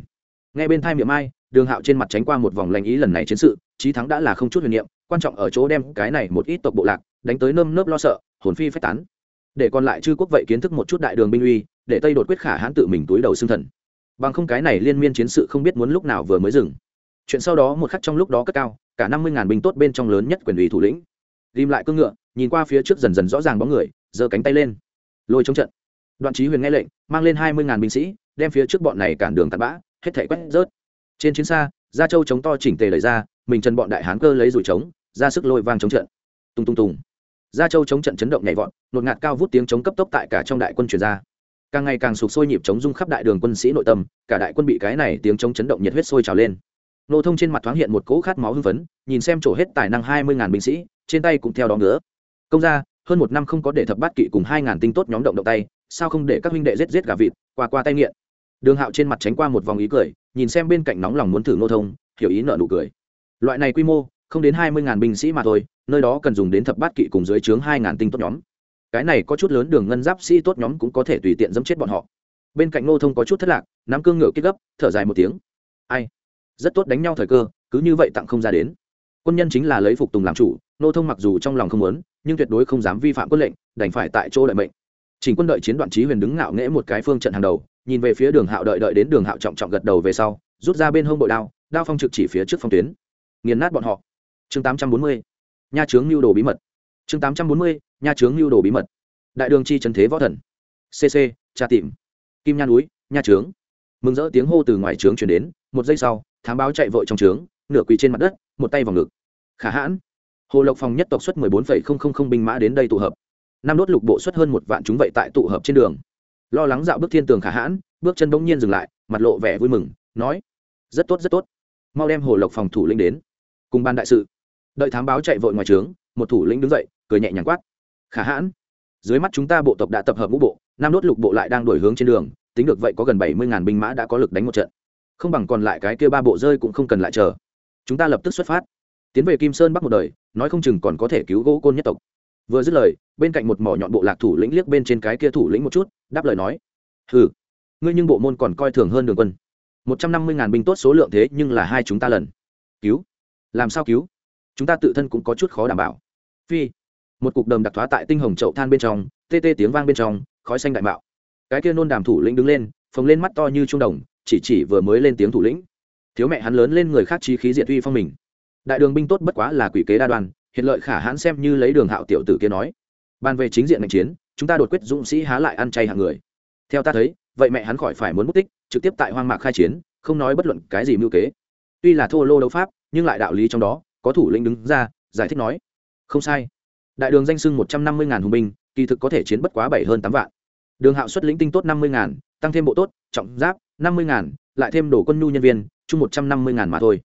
Ngay bên thai miệng mai đường hạo trên mặt tránh qua một vòng lành ý lần này chiến sự trí thắng đã là không chút huyền niệm, quan trọng ở chỗ đem cái này một ít tộc bộ lạc đánh tới nơm nớp lo sợ, hồn phi phách tán. Để còn lại chư quốc vậy kiến thức một chút đại đường binh uy, để tây đột quyết khả hãn tự mình túi đầu xương thần bằng không cái này liên miên chiến sự không biết muốn lúc nào vừa mới dừng. Chuyện sau đó một khắc trong lúc đó cất cao, cả năm mươi ngàn binh tốt bên trong lớn nhất quyền ủy thủ lĩnh. Ghim lại cương ngựa, nhìn qua phía trước dần dần rõ ràng bóng người, giơ cánh tay lên. Lôi chống trận. Đoạn trí huyền nghe lệnh, mang lên hai mươi ngàn binh sĩ, đem phía trước bọn này cản đường tạt bã, hết thể quét rớt. Trên chiến xa, gia châu chống to chỉnh tề lời ra, mình chân bọn đại hán cơ lấy rủi trống, ra sức lôi vang chống trận. Tung tung tùng. Gia châu chống trận chấn động nhảy vọt, nột ngạt cao vút tiếng chống cấp tốc tại cả trong đại quân truyền ra càng ngày càng sụp sôi nhịp chống rung khắp đại đường quân sĩ nội tâm, cả đại quân bị cái này tiếng chống chấn động nhiệt huyết sôi trào lên. Nô thông trên mặt thoáng hiện một cỗ khát máu hưng phấn, nhìn xem trổ hết tài năng hai mươi ngàn binh sĩ, trên tay cũng theo đó nữa công ra hơn một năm không có để thập bát kỵ cùng hai ngàn tinh tốt nhóm động động tay, sao không để các huynh đệ giết giết gà vịt, qua qua tay nghiện? Đường hạo trên mặt tránh qua một vòng ý cười, nhìn xem bên cạnh nóng lòng muốn thử nô thông, hiểu ý nợ nụ cười. Loại này quy mô, không đến hai mươi ngàn binh sĩ mà thôi, nơi đó cần dùng đến thập bát kỵ cùng dưới trướng hai ngàn tinh tốt nhóm cái này có chút lớn đường ngân giáp sĩ tốt nhóm cũng có thể tùy tiện dẫm chết bọn họ. Bên cạnh nô thông có chút thất lạc, nắm cương ngựa kết gấp, thở dài một tiếng. Ai? Rất tốt đánh nhau thời cơ, cứ như vậy tặng không ra đến. Quân nhân chính là lấy phục tùng làm chủ nô thông mặc dù trong lòng không muốn, nhưng tuyệt đối không dám vi phạm quân lệnh, đành phải tại chỗ đợi mệnh. Chỉnh quân đợi chiến đoạn trí huyền đứng ngạo nghễ một cái phương trận hàng đầu, nhìn về phía đường hạo đợi đợi đến đường hạo trọng trọng gật đầu về sau, rút ra bên hông bội đao đao phong trực chỉ phía trước phong tuyến. Nghiền nát bọn họ. Chương tám trăm bốn mươi. Nha trướng mưu đồ bí mật chương tám trăm bốn mươi, nha trướng lưu đồ bí mật. Đại đường chi trần thế võ thần. Cc tra tìm. Kim nha núi, nha trướng. Mừng rỡ tiếng hô từ ngoài trướng chuyển đến, một giây sau, thám báo chạy vội trong trướng, nửa quỳ trên mặt đất, một tay vào ngực. Khả hãn. Hồ lộc phòng nhất tộc xuất mười bốn phẩy không không không binh mã đến đây tụ hợp. Năm đốt lục bộ xuất hơn một vạn chúng vậy tại tụ hợp trên đường. Lo lắng dạo bước thiên tường khả hãn, bước chân bỗng nhiên dừng lại, mặt lộ vẻ vui mừng, nói, rất tốt rất tốt. Mau đem hồ lộc phòng thủ lĩnh đến, cùng ban đại sự. Đợi thám báo chạy vội ngoài trướng một thủ lĩnh đứng dậy, cười nhẹ nhàng quát. Khả hãn. Dưới mắt chúng ta bộ tộc đã tập hợp ngũ bộ, năm đốt lục bộ lại đang đổi hướng trên đường, tính được vậy có gần bảy mươi ngàn binh mã đã có lực đánh một trận. Không bằng còn lại cái kia ba bộ rơi cũng không cần lại chờ. Chúng ta lập tức xuất phát. Tiến về kim sơn bắc một đời, nói không chừng còn có thể cứu gỗ côn nhất tộc. Vừa dứt lời, bên cạnh một mỏ nhọn bộ lạc thủ lĩnh liếc bên trên cái kia thủ lĩnh một chút, đáp lời nói. Hừ, ngươi nhưng bộ môn còn coi thường hơn đường quân. một trăm năm mươi ngàn binh tốt số lượng thế nhưng là hai chúng ta lần. Cứu? Làm sao cứu? Chúng ta tự thân cũng có chút khó đảm bảo phi. Một cục đầm đặc thoá tại tinh hồng chậu than bên trong, tê tê tiếng vang bên trong, khói xanh đại mạo. Cái kia nôn đàm thủ lĩnh đứng lên, phồng lên mắt to như trung đồng, chỉ chỉ vừa mới lên tiếng thủ lĩnh. Thiếu mẹ hắn lớn lên người khác chi khí diệt uy phong mình. Đại đường binh tốt bất quá là quỷ kế đa đoàn, hiện lợi khả hãn xem như lấy đường hạo tiểu tử kia nói. Ban về chính diện ngành chiến, chúng ta đột quyết dũng sĩ há lại ăn chay hạng người. Theo ta thấy, vậy mẹ hắn khỏi phải muốn mất tích trực tiếp tại hoang mạc khai chiến, không nói bất luận cái gì mưu kế. Tuy là thô lô đấu pháp, nhưng lại đạo lý trong đó, có thủ lĩnh đứng ra, giải thích nói không sai. Đại đường danh sưng một trăm năm mươi ngàn hùng binh, kỳ thực có thể chiến bất quá bảy hơn tám vạn. Đường hạo xuất lĩnh tinh tốt năm mươi ngàn, tăng thêm bộ tốt, trọng giáp, năm mươi ngàn, lại thêm đổ quân nhu nhân viên, chung một trăm năm mươi ngàn mà thôi.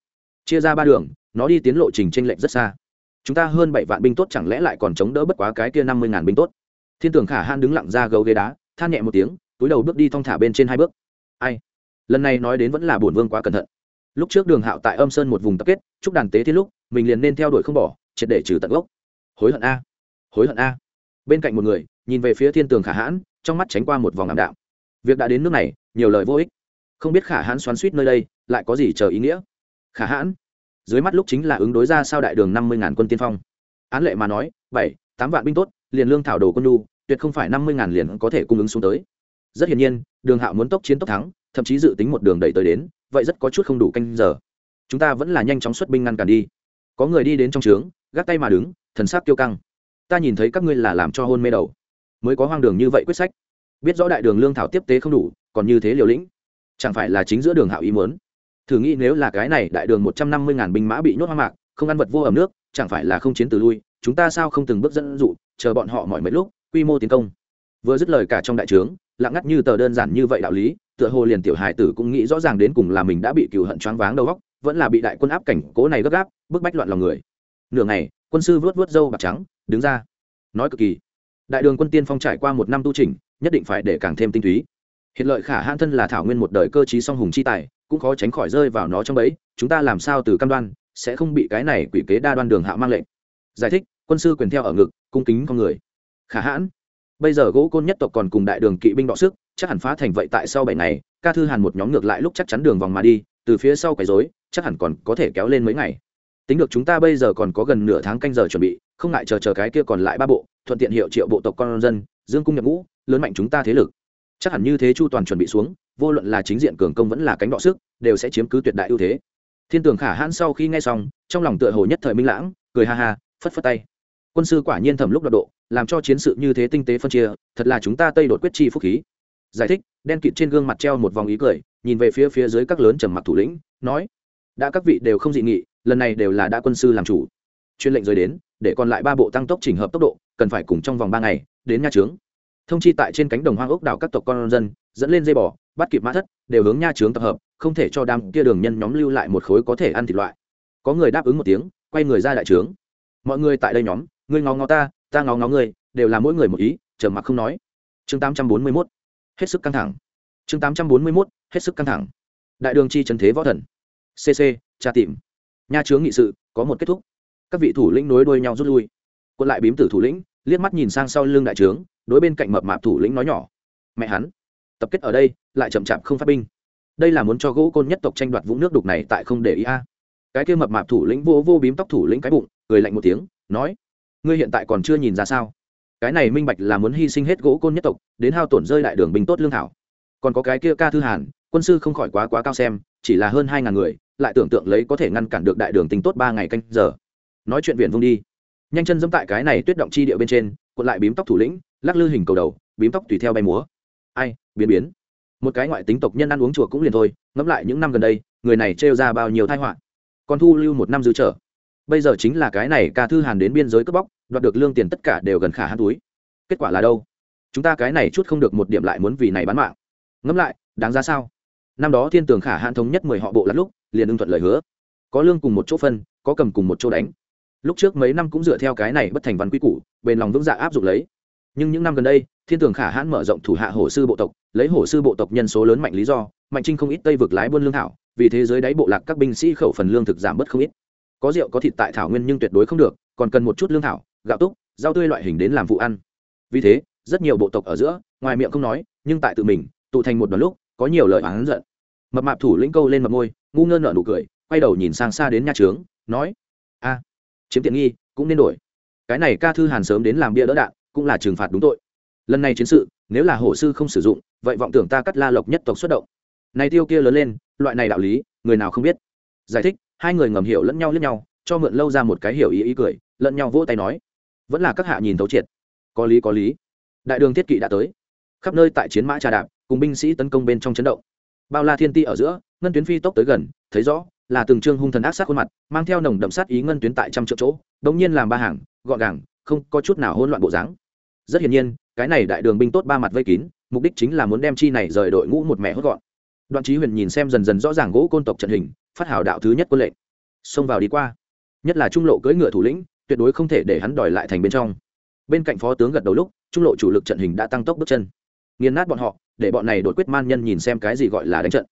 Chia ra ba đường, nó đi tiến lộ trình t r ê n lệch rất xa. Chúng ta hơn bảy vạn binh tốt chẳng lẽ lại còn chống đỡ bất quá cái kia năm mươi ngàn binh tốt? Thiên tưởng khả han đứng lặng ra gấu ghế đá, than nhẹ một tiếng, túi đầu bước đi thong thả bên trên hai bước. Ai? Lần này nói đến vẫn là bổn vương quá cẩn thận. Lúc trước đường hạo tại âm sơn một vùng tập kết, chúc đàn tế thiên lúc, mình liền nên theo đuổi không bỏ triệt để trừ tận gốc. Hối hận a, hối hận a. Bên cạnh một người, nhìn về phía thiên tường khả hãn, trong mắt tránh qua một vòng ảm đạm. Việc đã đến nước này, nhiều lời vô ích. Không biết khả hãn xoắn suýt nơi đây, lại có gì chờ ý nghĩa? Khả hãn? Dưới mắt lúc chính là ứng đối ra sao đại đường năm mươi ngàn quân tiên phong. Án lệ mà nói, bảy, tám vạn binh tốt, liền lương thảo đồ quân nhu, tuyệt không phải năm mươi ngàn liền có thể cung ứng xuống tới. Rất hiển nhiên, đường hạo muốn tốc chiến tốc thắng, thậm chí dự tính một đường đẩy tới đến, vậy rất có chút không đủ canh giờ. Chúng ta vẫn là nhanh chóng xuất binh ngăn cản đi. Có người đi đến trong trướng gác tay mà đứng, thần sắc tiêu căng. Ta nhìn thấy các ngươi là làm cho hôn mê đầu. Mới có hoang đường như vậy quyết sách. Biết rõ đại đường lương thảo tiếp tế không đủ, còn như thế liều lĩnh. Chẳng phải là chính giữa đường hạo ý muốn? Thử nghĩ nếu là cái này đại đường một trăm năm mươi ngàn binh mã bị nhốt hoang mạc, không ăn vật vô ẩm nước, chẳng phải là không chiến từ lui, chúng ta sao không từng bước dẫn dụ, chờ bọn họ mọi mấy lúc, quy mô tiến công. Vừa dứt lời cả trong đại trướng, lặng ngắt như tờ đơn giản như vậy đạo lý, tựa hồ liền tiểu hài tử cũng nghĩ rõ ràng đến cùng là mình đã bị cừu hận choáng váng đầu óc, vẫn là bị đại quân áp cảnh cố này gấp gáp, bức bách loạn lòng người nửa ngày, quân sư vớt vớt râu bạc trắng, đứng ra. Nói cực kỳ. Đại đường quân tiên phong trải qua một năm tu trình nhất định phải để càng thêm tinh túy. Hiện lợi khả hãn thân là thảo nguyên một đời cơ chí song hùng chi tài, cũng khó tránh khỏi rơi vào nó trong bẫy, chúng ta làm sao từ cam đoan, sẽ không bị cái này quỷ kế đa đoan đường hạ mang lệnh. Giải thích, quân sư quyền theo ở ngực, cung kính con người. Khả hãn. Bây giờ gỗ côn nhất tộc còn cùng đại đường kỵ binh đọ sức, chắc hẳn phá thành vậy tại sau bảy ngày, ca thư hàn một nhóm ngược lại lúc chắc chắn đường vòng mà đi, từ phía sau quấy rối, chắc hẳn còn có thể kéo lên mấy ngày tính được chúng ta bây giờ còn có gần nửa tháng canh giờ chuẩn bị, không ngại chờ chờ cái kia còn lại ba bộ, thuận tiện hiệu triệu bộ tộc con dân, dương cung nhập ngũ, lớn mạnh chúng ta thế lực. Chắc hẳn như thế chu toàn chuẩn bị xuống, vô luận là chính diện cường công vẫn là cánh đọ sức, đều sẽ chiếm cứ tuyệt đại ưu thế. Thiên tường khả hãn sau khi nghe xong, trong lòng tựa hồ nhất thời minh lãng, cười ha ha, phất phất tay. Quân sư quả nhiên thẩm lúc đ độ, làm cho chiến sự như thế tinh tế phân chia, thật là chúng ta tây đột quyết chi phúc khí. Giải thích, đen kịt trên gương mặt treo một vòng ý cười, nhìn về phía phía dưới các lớn trầm mặc thủ lĩnh, nói, đã các vị đều không dị nghị lần này đều là đã quân sư làm chủ. Chuyên lệnh rời đến, để còn lại ba bộ tăng tốc chỉnh hợp tốc độ, cần phải cùng trong vòng ba ngày, đến nha trướng. Thông chi tại trên cánh đồng hoang ốc đảo các tộc con dân, dẫn lên dây bò, bắt kịp mã thất, đều hướng nha trướng tập hợp, không thể cho đám kia đường nhân nhóm lưu lại một khối có thể ăn thịt loại. Có người đáp ứng một tiếng, quay người ra đại trướng. Mọi người tại đây nhóm, ngươi ngó ngó ta ta ngó ngó ngươi, đều là mỗi người một ý, trầm mặc không nói. Chương tám trăm bốn mươi 841 hết sức căng thẳng. Chương tám trăm bốn mươi 841 hết sức căng thẳng. Đại đường chi trần thế võ thần. Cc tra tìm nha trướng nghị sự, có một kết thúc. Các vị thủ lĩnh nối đuôi nhau rút lui. Quân lại bím tử thủ lĩnh, liếc mắt nhìn sang sau lưng đại trướng đối bên cạnh mập mạp thủ lĩnh nói nhỏ. Mẹ hắn, tập kết ở đây, lại chậm chạp không phát binh. Đây là muốn cho gỗ côn nhất tộc tranh đoạt vũng nước đục này tại không để ý a. À. Cái kia mập mạp thủ lĩnh vô vô bím tóc thủ lĩnh cái bụng, cười lạnh một tiếng, nói, ngươi hiện tại còn chưa nhìn ra sao? Cái này minh bạch là muốn hy sinh hết gỗ côn nhất tộc, đến hao tổn rơi lại đường bình tốt lương thảo. Còn có cái kia ca thư hàn, quân sư không khỏi quá quá cao xem, chỉ là hơn hai ngàn người lại tưởng tượng lấy có thể ngăn cản được đại đường tính tốt ba ngày canh giờ. Nói chuyện viện vung đi. Nhanh chân dẫm tại cái này tuyết động chi địa bên trên, cuộn lại bím tóc thủ lĩnh, lắc lư hình cầu đầu, bím tóc tùy theo bay múa. Ai, biến biến. Một cái ngoại tính tộc nhân ăn uống chùa cũng liền thôi, ngẫm lại những năm gần đây, người này trêu ra bao nhiêu tai họa. Còn thu lưu một năm dư trở. Bây giờ chính là cái này ca thư hàn đến biên giới cướp bóc, đoạt được lương tiền tất cả đều gần khả hát túi. Kết quả là đâu? Chúng ta cái này chút không được một điểm lại muốn vì này bán mạng. Ngẫm lại, đáng ra sao? Năm đó thiên tường khả hãn thống nhất mười họ bộ lắm lúc, liền ưng thuận lời hứa. Có lương cùng một chỗ phân, có cầm cùng một chỗ đánh. Lúc trước mấy năm cũng dựa theo cái này bất thành văn quy củ, bền lòng vững dạ áp dụng lấy. Nhưng những năm gần đây, thiên tường khả hãn mở rộng thủ hạ hồ sư bộ tộc, lấy hồ sư bộ tộc nhân số lớn mạnh lý do, mạnh trinh không ít tây vực lái buôn lương thảo, vì thế giới đáy bộ lạc các binh sĩ khẩu phần lương thực giảm bớt không ít. Có rượu có thịt tại thảo nguyên nhưng tuyệt đối không được, còn cần một chút lương thảo, gạo túc, rau tươi loại hình đến làm vụ ăn. Vì thế, rất nhiều bộ tộc ở giữa, ngoài miệng không nói, nhưng tại tự mình, tụ thành một đoàn lúc có nhiều lời oán giận. Mập mạp thủ lĩnh câu lên mập môi, ngu ngơ nở nụ cười, quay đầu nhìn sang xa đến nha trướng, nói, a, chiếm tiện nghi, cũng nên đổi. Cái này ca thư hàn sớm đến làm bia đỡ đạn, cũng là trừng phạt đúng tội. Lần này chiến sự, nếu là hổ sư không sử dụng, vậy vọng tưởng ta cắt la lộc nhất tộc xuất động. Này tiêu kia lớn lên, loại này đạo lý, người nào không biết. Giải thích, hai người ngầm hiểu lẫn nhau lẫn nhau, cho mượn lâu ra một cái hiểu ý ý cười, lẫn nhau vỗ tay nói, vẫn là các hạ nhìn thấu triệt. Có lý có lý. Đại đường thiết kỵ đã tới. Khắp nơi tại chiến mã trà đạp cùng binh sĩ tấn công bên trong chấn động. Bao la thiên ti ở giữa, ngân tuyến phi tốc tới gần, thấy rõ, là từng trương hung thần ác sát khuôn mặt, mang theo nồng đậm sát ý ngân tuyến tại trăm triệu chỗ, đống nhiên làm ba hàng, gọn gàng, không có chút nào hỗn loạn bộ dáng. Rất hiển nhiên, cái này đại đường binh tốt ba mặt vây kín, mục đích chính là muốn đem chi này rời đội ngũ một mẹ hốt gọn. Đoạn trí huyền nhìn xem dần dần rõ ràng gỗ côn tộc trận hình, phát hảo đạo thứ nhất quân lệnh. Xông vào đi qua. Nhất là trung lộ cưỡi ngựa thủ lĩnh, tuyệt đối không thể để hắn đòi lại thành bên trong. Bên cạnh phó tướng gật đầu lúc, trung lộ chủ lực trận hình đã tăng tốc bước chân nghiền nát bọn họ, để bọn này đột quyết man nhân nhìn xem cái gì gọi là đánh trận.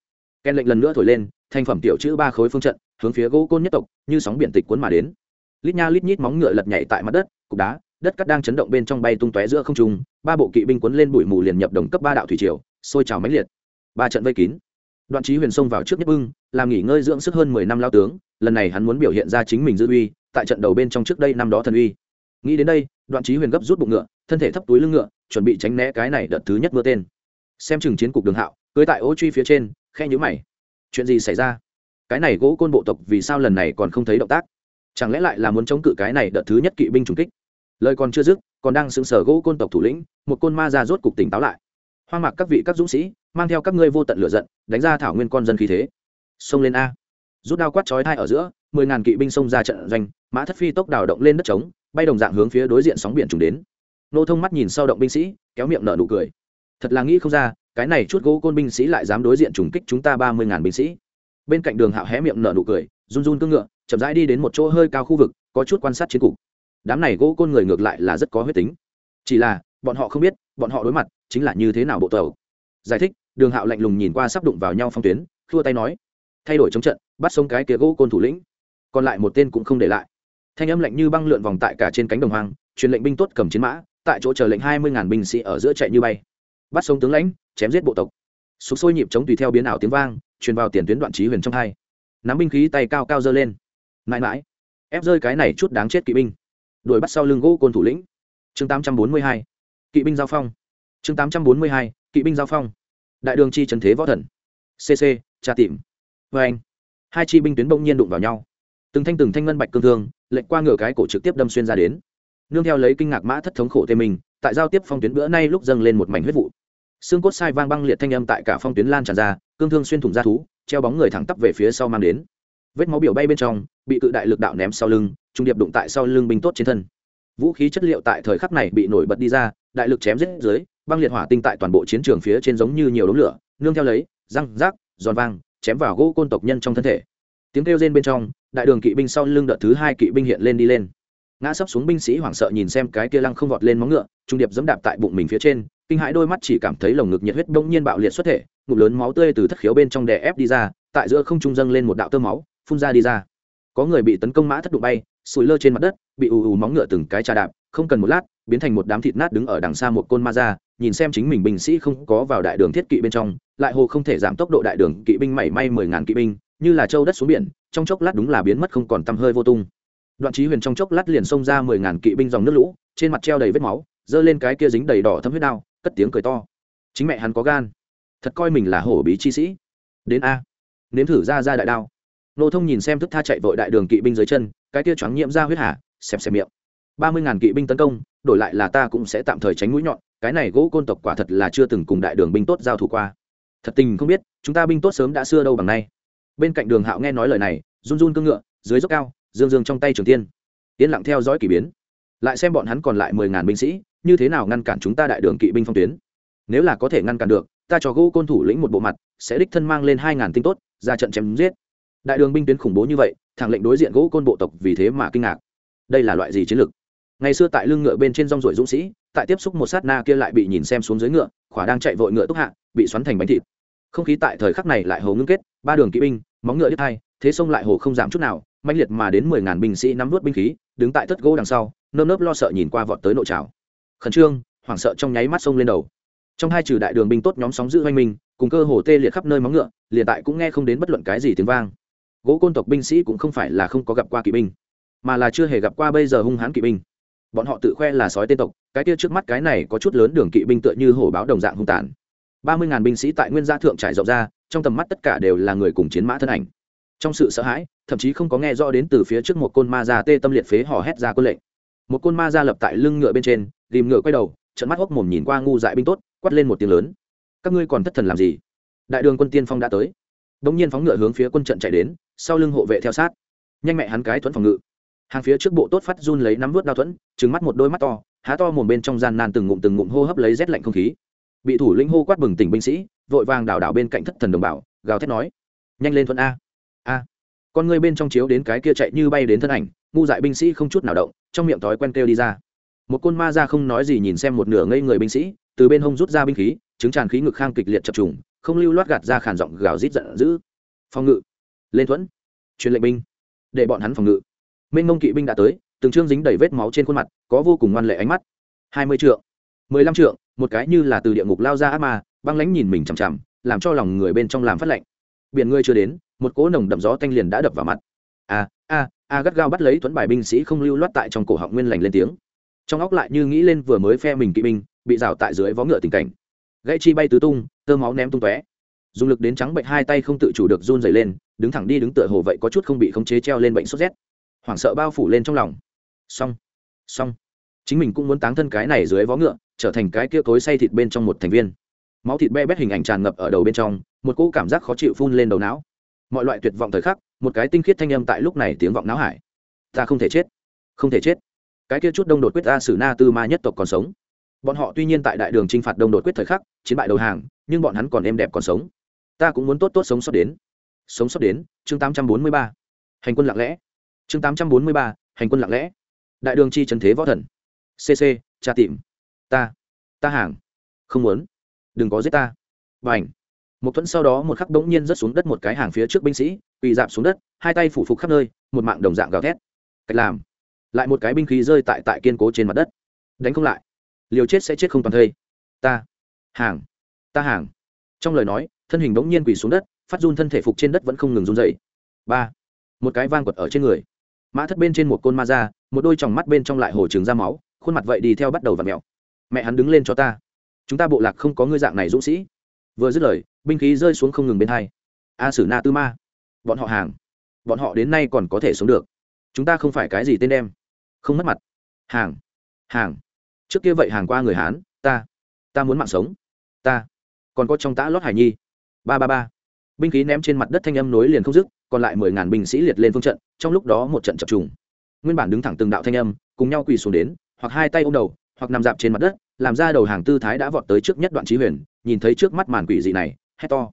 Ken lệnh lần nữa thổi lên, thành phẩm tiểu chữ ba khối phương trận, hướng phía gỗ côn nhất tộc, như sóng biển tịch cuốn mà đến. Lít nha lít nhít móng ngựa lật nhảy tại mặt đất, cục đá, đất cắt đang chấn động bên trong bay tung tóe giữa không trung, ba bộ kỵ binh cuốn lên bụi mù liền nhập đồng cấp ba đạo thủy triều, sôi trào mãnh liệt. Ba trận vây kín. Đoạn trí huyền xông vào trước nhất bưng, làm nghỉ ngơi dưỡng sức hơn mười năm lao tướng, lần này hắn muốn biểu hiện ra chính mình dư uy, tại trận đầu bên trong trước đây năm đó thần uy nghĩ đến đây, đoạn trí huyền gấp rút bụng ngựa, thân thể thấp túi lưng ngựa, chuẩn bị tránh né cái này đợt thứ nhất mưa tên. Xem chừng chiến cục đường hạo cưới tại ô truy phía trên khe nhữ mày. Chuyện gì xảy ra? Cái này gỗ côn bộ tộc vì sao lần này còn không thấy động tác? Chẳng lẽ lại là muốn chống cự cái này đợt thứ nhất kỵ binh trùng kích? Lời còn chưa dứt, còn đang sững sờ gỗ côn tộc thủ lĩnh, một côn ma ra rốt cục tỉnh táo lại. Hoang mạc các vị các dũng sĩ, mang theo các ngươi vô tận lửa giận, đánh ra thảo nguyên con dân khí thế. Xông lên a. Rút đao quát chói thai ở giữa, mười ngàn kỵ binh xông ra trận doanh, mã thất phi tốc đào động lên đất trống bay đồng dạng hướng phía đối diện sóng biển trùng đến. Nô thông mắt nhìn sau động binh sĩ, kéo miệng nở nụ cười. Thật là nghĩ không ra, cái này chút gỗ côn binh sĩ lại dám đối diện trùng kích chúng ta ba mươi ngàn binh sĩ. Bên cạnh đường hạo hé miệng nở nụ cười, run run cương ngựa, chậm rãi đi đến một chỗ hơi cao khu vực, có chút quan sát chiến cục. Đám này gỗ côn người ngược lại là rất có huyết tính. Chỉ là, bọn họ không biết, bọn họ đối mặt chính là như thế nào bộ tàu. Giải thích, đường hạo lạnh lùng nhìn qua sắp đụng vào nhau phong tuyến, khua tay nói. Thay đổi chống trận, bắt sống cái kia gỗ côn thủ lĩnh. Còn lại một tên cũng không để lại thanh âm lạnh như băng lượn vòng tại cả trên cánh đồng hoang, truyền lệnh binh tốt cầm chiến mã, tại chỗ chờ lệnh hai mươi ngàn binh sĩ ở giữa chạy như bay. Bắt sống tướng lãnh, chém giết bộ tộc. Sục sôi nhịp chống tùy theo biến ảo tiếng vang, truyền vào tiền tuyến đoạn trí huyền trong hai. Nắm binh khí tay cao cao dơ lên. Mãi mãi, ép rơi cái này chút đáng chết kỵ binh. Đuổi bắt sau lưng gỗ côn thủ lĩnh. Chương tám trăm bốn mươi hai, kỵ binh giao phong. Chương tám trăm bốn mươi hai, kỵ binh giao phong. Đại đường chi trần thế võ thần. Cc trà tìm. Vê anh, hai chi binh tuyến bỗng nhiên đụng vào nhau. Từng thanh từng thanh ngân bạch cương thương lệnh qua ngựa cái cổ trực tiếp đâm xuyên ra đến. Nương theo lấy kinh ngạc mã thất thống khổ tê mình, tại giao tiếp phong tuyến bữa nay lúc dâng lên một mảnh huyết vụ. Xương cốt sai vang băng liệt thanh âm tại cả phong tuyến lan tràn ra, cương thương xuyên thủng ra thú, treo bóng người thẳng tắp về phía sau mang đến. Vết máu biểu bay bên trong, bị cự đại lực đạo ném sau lưng, trung điệp đụng tại sau lưng binh tốt trên thân. Vũ khí chất liệu tại thời khắc này bị nổi bật đi ra, đại lực chém giết dưới, băng liệt hỏa tinh tại toàn bộ chiến trường phía trên giống như nhiều đống lửa, nương theo lấy, răng rác, giòn vang, chém vào gỗ côn tộc nhân trong thân thể. Tiếng kêu rên bên trong đại đường kỵ binh sau lưng đợt thứ hai kỵ binh hiện lên đi lên. Ngã sấp xuống binh sĩ hoảng sợ nhìn xem cái kia lăng không vọt lên móng ngựa, trung điệp dẫm đạp tại bụng mình phía trên, kinh hãi đôi mắt chỉ cảm thấy lồng ngực nhiệt huyết bỗng nhiên bạo liệt xuất thể, ngụm lớn máu tươi từ thất khiếu bên trong đè ép đi ra, tại giữa không trung dâng lên một đạo tơ máu, phun ra đi ra. Có người bị tấn công mã thất đụng bay sùi lơ trên mặt đất, bị ù ù móng ngựa từng cái trà đạp, không cần một lát, biến thành một đám thịt nát đứng ở đằng xa một côn ma ra, nhìn xem chính mình binh sĩ không có vào đại đường thiết kỵ bên trong, lại hồ không thể giảm tốc độ đại đường kỵ binh mảy may mười ngàn kỵ binh như là châu đất xuống biển, trong chốc lát đúng là biến mất không còn tăm hơi vô tung. Đoạn trí huyền trong chốc lát liền xông ra mười ngàn kỵ binh dòng nước lũ, trên mặt treo đầy vết máu, giơ lên cái kia dính đầy đỏ thấm huyết đao, cất tiếng cười to. Chính mẹ hắn có gan. Thật coi mình là hổ bí chi sĩ. Đến a. Nếm thử ra ra đại đao. Nô thông nhìn xem thức tha chạy vội đại đường kỵ binh dưới chân, cái kia choáng nhiễm ra huyết hà xem xem miệng. Ba mươi ngàn kỵ binh tấn công, đổi lại là ta cũng sẽ tạm thời tránh mũi nhọn, cái này gỗ côn tộc quả thật là chưa từng cùng đại đường binh tốt giao thủ qua. Thật tình không biết, chúng ta binh tốt sớm đã xưa đâu bằng nay bên cạnh đường hạo nghe nói lời này, run run cương ngựa, dưới dốc cao, dương dương trong tay trường tiên. Yên lặng theo dõi k ỳ biến. Lại xem bọn hắn còn lại mười ngàn binh sĩ, như thế nào ngăn cản chúng ta đại đường kỵ binh phong tuyến? Nếu là có thể ngăn cản được, ta cho gỗ côn thủ lĩnh một bộ mặt, sẽ đích thân mang lên hai ngàn tinh tốt, ra trận chém giết. Đại đường binh tuyến khủng bố như vậy, thẳng lệnh đối diện gỗ côn bộ tộc vì thế mà kinh ngạc. Đây là loại gì chiến lược? Ngày xưa tại lưng ngựa bên trên rong ruổi dũng sĩ, tại tiếp xúc một sát na kia lại bị nhìn xem xuống dưới ngựa, khỏa đang chạy vội ngựa túc hạ, bị xoắn thành bánh thịt. Không khí tại thời khắc này lại hầu ngưng kết, ba đường kỵ binh móng ngựa đứt hai, thế sông lại hồ không giảm chút nào mạnh liệt mà đến mười ngàn binh sĩ nắm vớt binh khí, đứng tại thất gỗ đằng sau, nơm nớp lo sợ nhìn qua vọt tới nội trào khẩn trương, hoảng sợ trong nháy mắt sông lên đầu. Trong hai trừ đại đường binh tốt nhóm sóng giữ hoanh minh cùng cơ hồ tê liệt khắp nơi móng ngựa, liền tại cũng nghe không đến bất luận cái gì tiếng vang. Gỗ côn tộc binh sĩ cũng không phải là không có gặp qua kỵ binh, mà là chưa hề gặp qua bây giờ hung hãn kỵ binh. Bọn họ tự khoe là sói tên tộc, cái kia trước mắt cái này có chút lớn đường kỵ binh tựa như hổ báo đồng dạng hung tàn. Ba mươi ngàn binh sĩ tại nguyên gia thượng trải rộng ra trong tầm mắt tất cả đều là người cùng chiến mã thân ảnh. Trong sự sợ hãi, thậm chí không có nghe rõ đến từ phía trước một côn ma ra tê tâm liệt phế hò hét ra quân lệnh. Một côn ma ra lập tại lưng ngựa bên trên, tìm ngựa quay đầu trận mắt hốc mồm nhìn qua ngu dại binh tốt, quát lên một tiếng lớn. Các ngươi còn thất thần làm gì? Đại đường quân tiên phong đã tới. Bỗng nhiên phóng ngựa hướng phía quân trận chạy đến, sau lưng hộ vệ theo sát. Nhanh mẹ hắn cái thuẫn phòng ngự. Hàng phía trước bộ tốt phát run lấy nắm vớt đao thuẫn trứng mắt một đôi mắt to, há to mồm bên trong gian nan từng ngụm từng ngụm hô hấp lấy rét lạnh không khí. Bị thủ lĩnh hô quát bừng tỉnh binh sĩ vội vàng đảo đảo bên cạnh thất thần đồng bào, gào thét nói, nhanh lên thuận a a. Con người bên trong chiếu đến cái kia chạy như bay đến thân ảnh, ngu dại binh sĩ không chút nào động, trong miệng thói quen kêu đi ra. Một côn ma ra không nói gì nhìn xem một nửa ngây người binh sĩ, từ bên hông rút ra binh khí chứng tràn khí ngực khang kịch liệt chập trùng, không lưu loát gạt ra khản giọng gào rít giận dữ. Phòng ngự, lên thuẫn, truyền lệnh binh, để bọn hắn phòng ngự. Minh mông kỵ binh đã tới, từng trương dính đầy vết máu trên khuôn mặt, có vô cùng ngoan lệ ánh mắt. Hai mươi trượng, mười lăm trượng, một cái như là từ địa ngục lao ra ác ma băng lãnh nhìn mình chằm chằm, làm cho lòng người bên trong làm phát lạnh. Biển ngươi chưa đến, một cỗ nồng đậm gió tanh liền đã đập vào mặt. A a a gắt gao bắt lấy thuẫn bài binh sĩ không lưu loát tại trong cổ họng nguyên lành lên tiếng. Trong óc lại như nghĩ lên vừa mới phe mình kỵ binh, bị rào tại dưới vó ngựa tình cảnh. Gãy chi bay tứ tung, tơ máu ném tung tóe. Dùng lực đến trắng bệnh hai tay không tự chủ được run dày lên, đứng thẳng đi đứng tựa hồ vậy có chút không bị khống chế treo lên bệnh sốt rét. Hoảng sợ bao phủ lên trong lòng. Xong xong. Chính mình cũng muốn táng thân cái này dưới vó ngựa, trở thành cái kia cối say thịt bên trong một thành viên máu thịt be bét hình ảnh tràn ngập ở đầu bên trong, một cỗ cảm giác khó chịu phun lên đầu não. Mọi loại tuyệt vọng thời khắc, một cái tinh khiết thanh âm tại lúc này tiếng vọng não hải. Ta không thể chết. Không thể chết. Cái kia chút đông đột quyết ta xử na tư ma nhất tộc còn sống. Bọn họ tuy nhiên tại đại đường t r i n h phạt đông đột quyết thời khắc, chiến bại đầu hàng, nhưng bọn hắn còn êm đẹp còn sống. Ta cũng muốn tốt tốt sống sót đến. Sống sót đến, chương tám trăm bốn mươi ba. Hành quân lặng lẽ. Chương tám trăm bốn mươi ba, hành quân lặng lẽ. Đại đường chi trần thế võ thần. Cc tra tìm. Ta. Ta hàng. Không muốn đừng có giết ta. B à một thuẫn sau đó một khắc bỗng nhiên rớt xuống đất một cái hàng phía trước binh sĩ, quỳ dạp xuống đất, hai tay phủ phục khắp nơi, một mạng đồng dạng gào thét. Cách làm. Lại một cái binh khí rơi tại tại kiên cố trên mặt đất. Đánh không lại. Liều chết sẽ chết không toàn thây. Ta. Hàng. Ta hàng. Trong lời nói, thân hình bỗng nhiên quỳ xuống đất, phát run thân thể phục trên đất vẫn không ngừng run dậy ba. Một cái vang quật ở trên người. Mã thất bên trên một côn ma ra, một đôi tròng mắt bên trong lại hồ trường ra máu, khuôn mặt vậy đi theo bắt đầu và mèo. Mẹ hắn đứng lên cho ta chúng ta bộ lạc không có ngươi dạng này dũng sĩ. Vừa dứt lời, binh khí rơi xuống không ngừng bên hai. A sử na tư ma, bọn họ hàng. Bọn họ đến nay còn có thể sống được. Chúng ta không phải cái gì tên đem. Không mất mặt. Hàng hàng. Trước kia vậy hàng qua người hán, ta ta muốn mạng sống. Ta, còn có trong tã lót hải nhi. Ba ba ba. Binh khí ném trên mặt đất thanh âm nối liền không dứt, còn lại mười ngàn binh sĩ liệt lên phương trận, trong lúc đó một trận chập trùng. Nguyên bản đứng thẳng từng đạo thanh âm, cùng nhau quỳ xuống đến, hoặc hai tay ôm đầu, hoặc nằm dạp trên mặt đất làm ra đầu hàng tư thái đã vọt tới trước nhất đoạn trí huyền, nhìn thấy trước mắt màn quỷ dị này, hét to.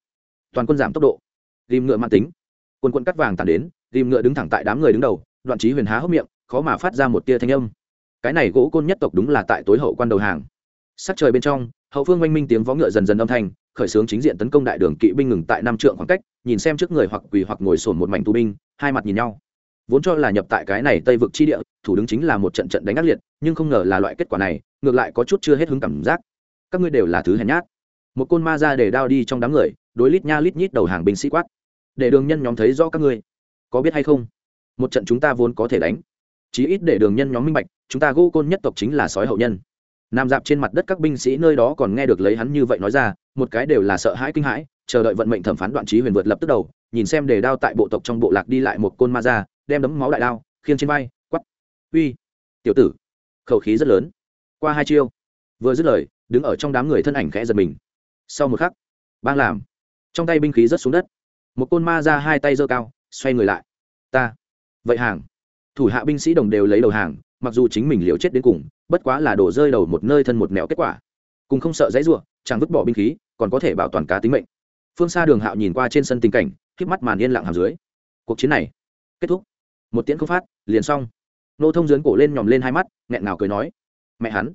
Toàn quân giảm tốc độ. Ghim ngựa mang tính. Quân quân cắt vàng tàn đến, ghim ngựa đứng thẳng tại đám người đứng đầu, đoạn trí huyền há hốc miệng, khó mà phát ra một tia thanh âm. Cái này gỗ côn nhất tộc đúng là tại tối hậu quan đầu hàng. Sắc trời bên trong, hậu phương oanh minh tiếng vó ngựa dần dần âm thanh, khởi xướng chính diện tấn công đại đường kỵ binh ngừng tại năm trượng khoảng cách, nhìn xem trước người hoặc quỳ hoặc ngồi sồn một mảnh tù binh, hai mặt nhìn nhau vốn cho là nhập tại cái này tây vực chi địa, thủ đứng chính là một trận trận đánh ác liệt, nhưng không ngờ là loại kết quả này, ngược lại có chút chưa hết hứng cảm giác. Các ngươi đều là thứ hèn nhát. Một côn ma ra để đao đi trong đám người, đối lít nha lít nhít đầu hàng binh sĩ quát. Để đường nhân nhóm thấy rõ các ngươi. Có biết hay không? Một trận chúng ta vốn có thể đánh. Chí ít để đường nhân nhóm minh bạch, chúng ta gô côn nhất tộc chính là sói hậu nhân. Nằm dạp trên mặt đất các binh sĩ nơi đó còn nghe được lấy hắn như vậy nói ra, một cái đều là sợ hãi kinh hãi, chờ đợi vận mệnh thẩm phán đoạn trí huyền vượt lập tức đầu, nhìn xem để đao tại bộ tộc trong bộ lạc đi lại một côn ma ra đem đấm máu đại đao khiên trên vai quắp uy, tiểu tử. Khẩu khí rất lớn. Qua hai chiêu, vừa dứt lời, đứng ở trong đám người thân ảnh khẽ giật mình. Sau một khắc, bang làm. Trong tay binh khí rớt xuống đất. Một côn ma ra hai tay giơ cao, xoay người lại. Ta. Vậy hàng. Thủ hạ binh sĩ đồng đều lấy đầu hàng, mặc dù chính mình liều chết đến cùng, bất quá là đổ rơi đầu một nơi thân một mẹo kết quả. Cùng không sợ dãy ruộng chẳng vứt bỏ binh khí, còn có thể bảo toàn cá tính mệnh. Phương xa đường hạo nhìn qua trên sân tình cảnh k mắt màn yên lặng hàm dưới. Cuộc chiến này kết thúc một tiễn không phát, liền xong. Nô thông dướn cổ lên nhòm lên hai mắt, nghẹn ngào cười nói, mẹ hắn,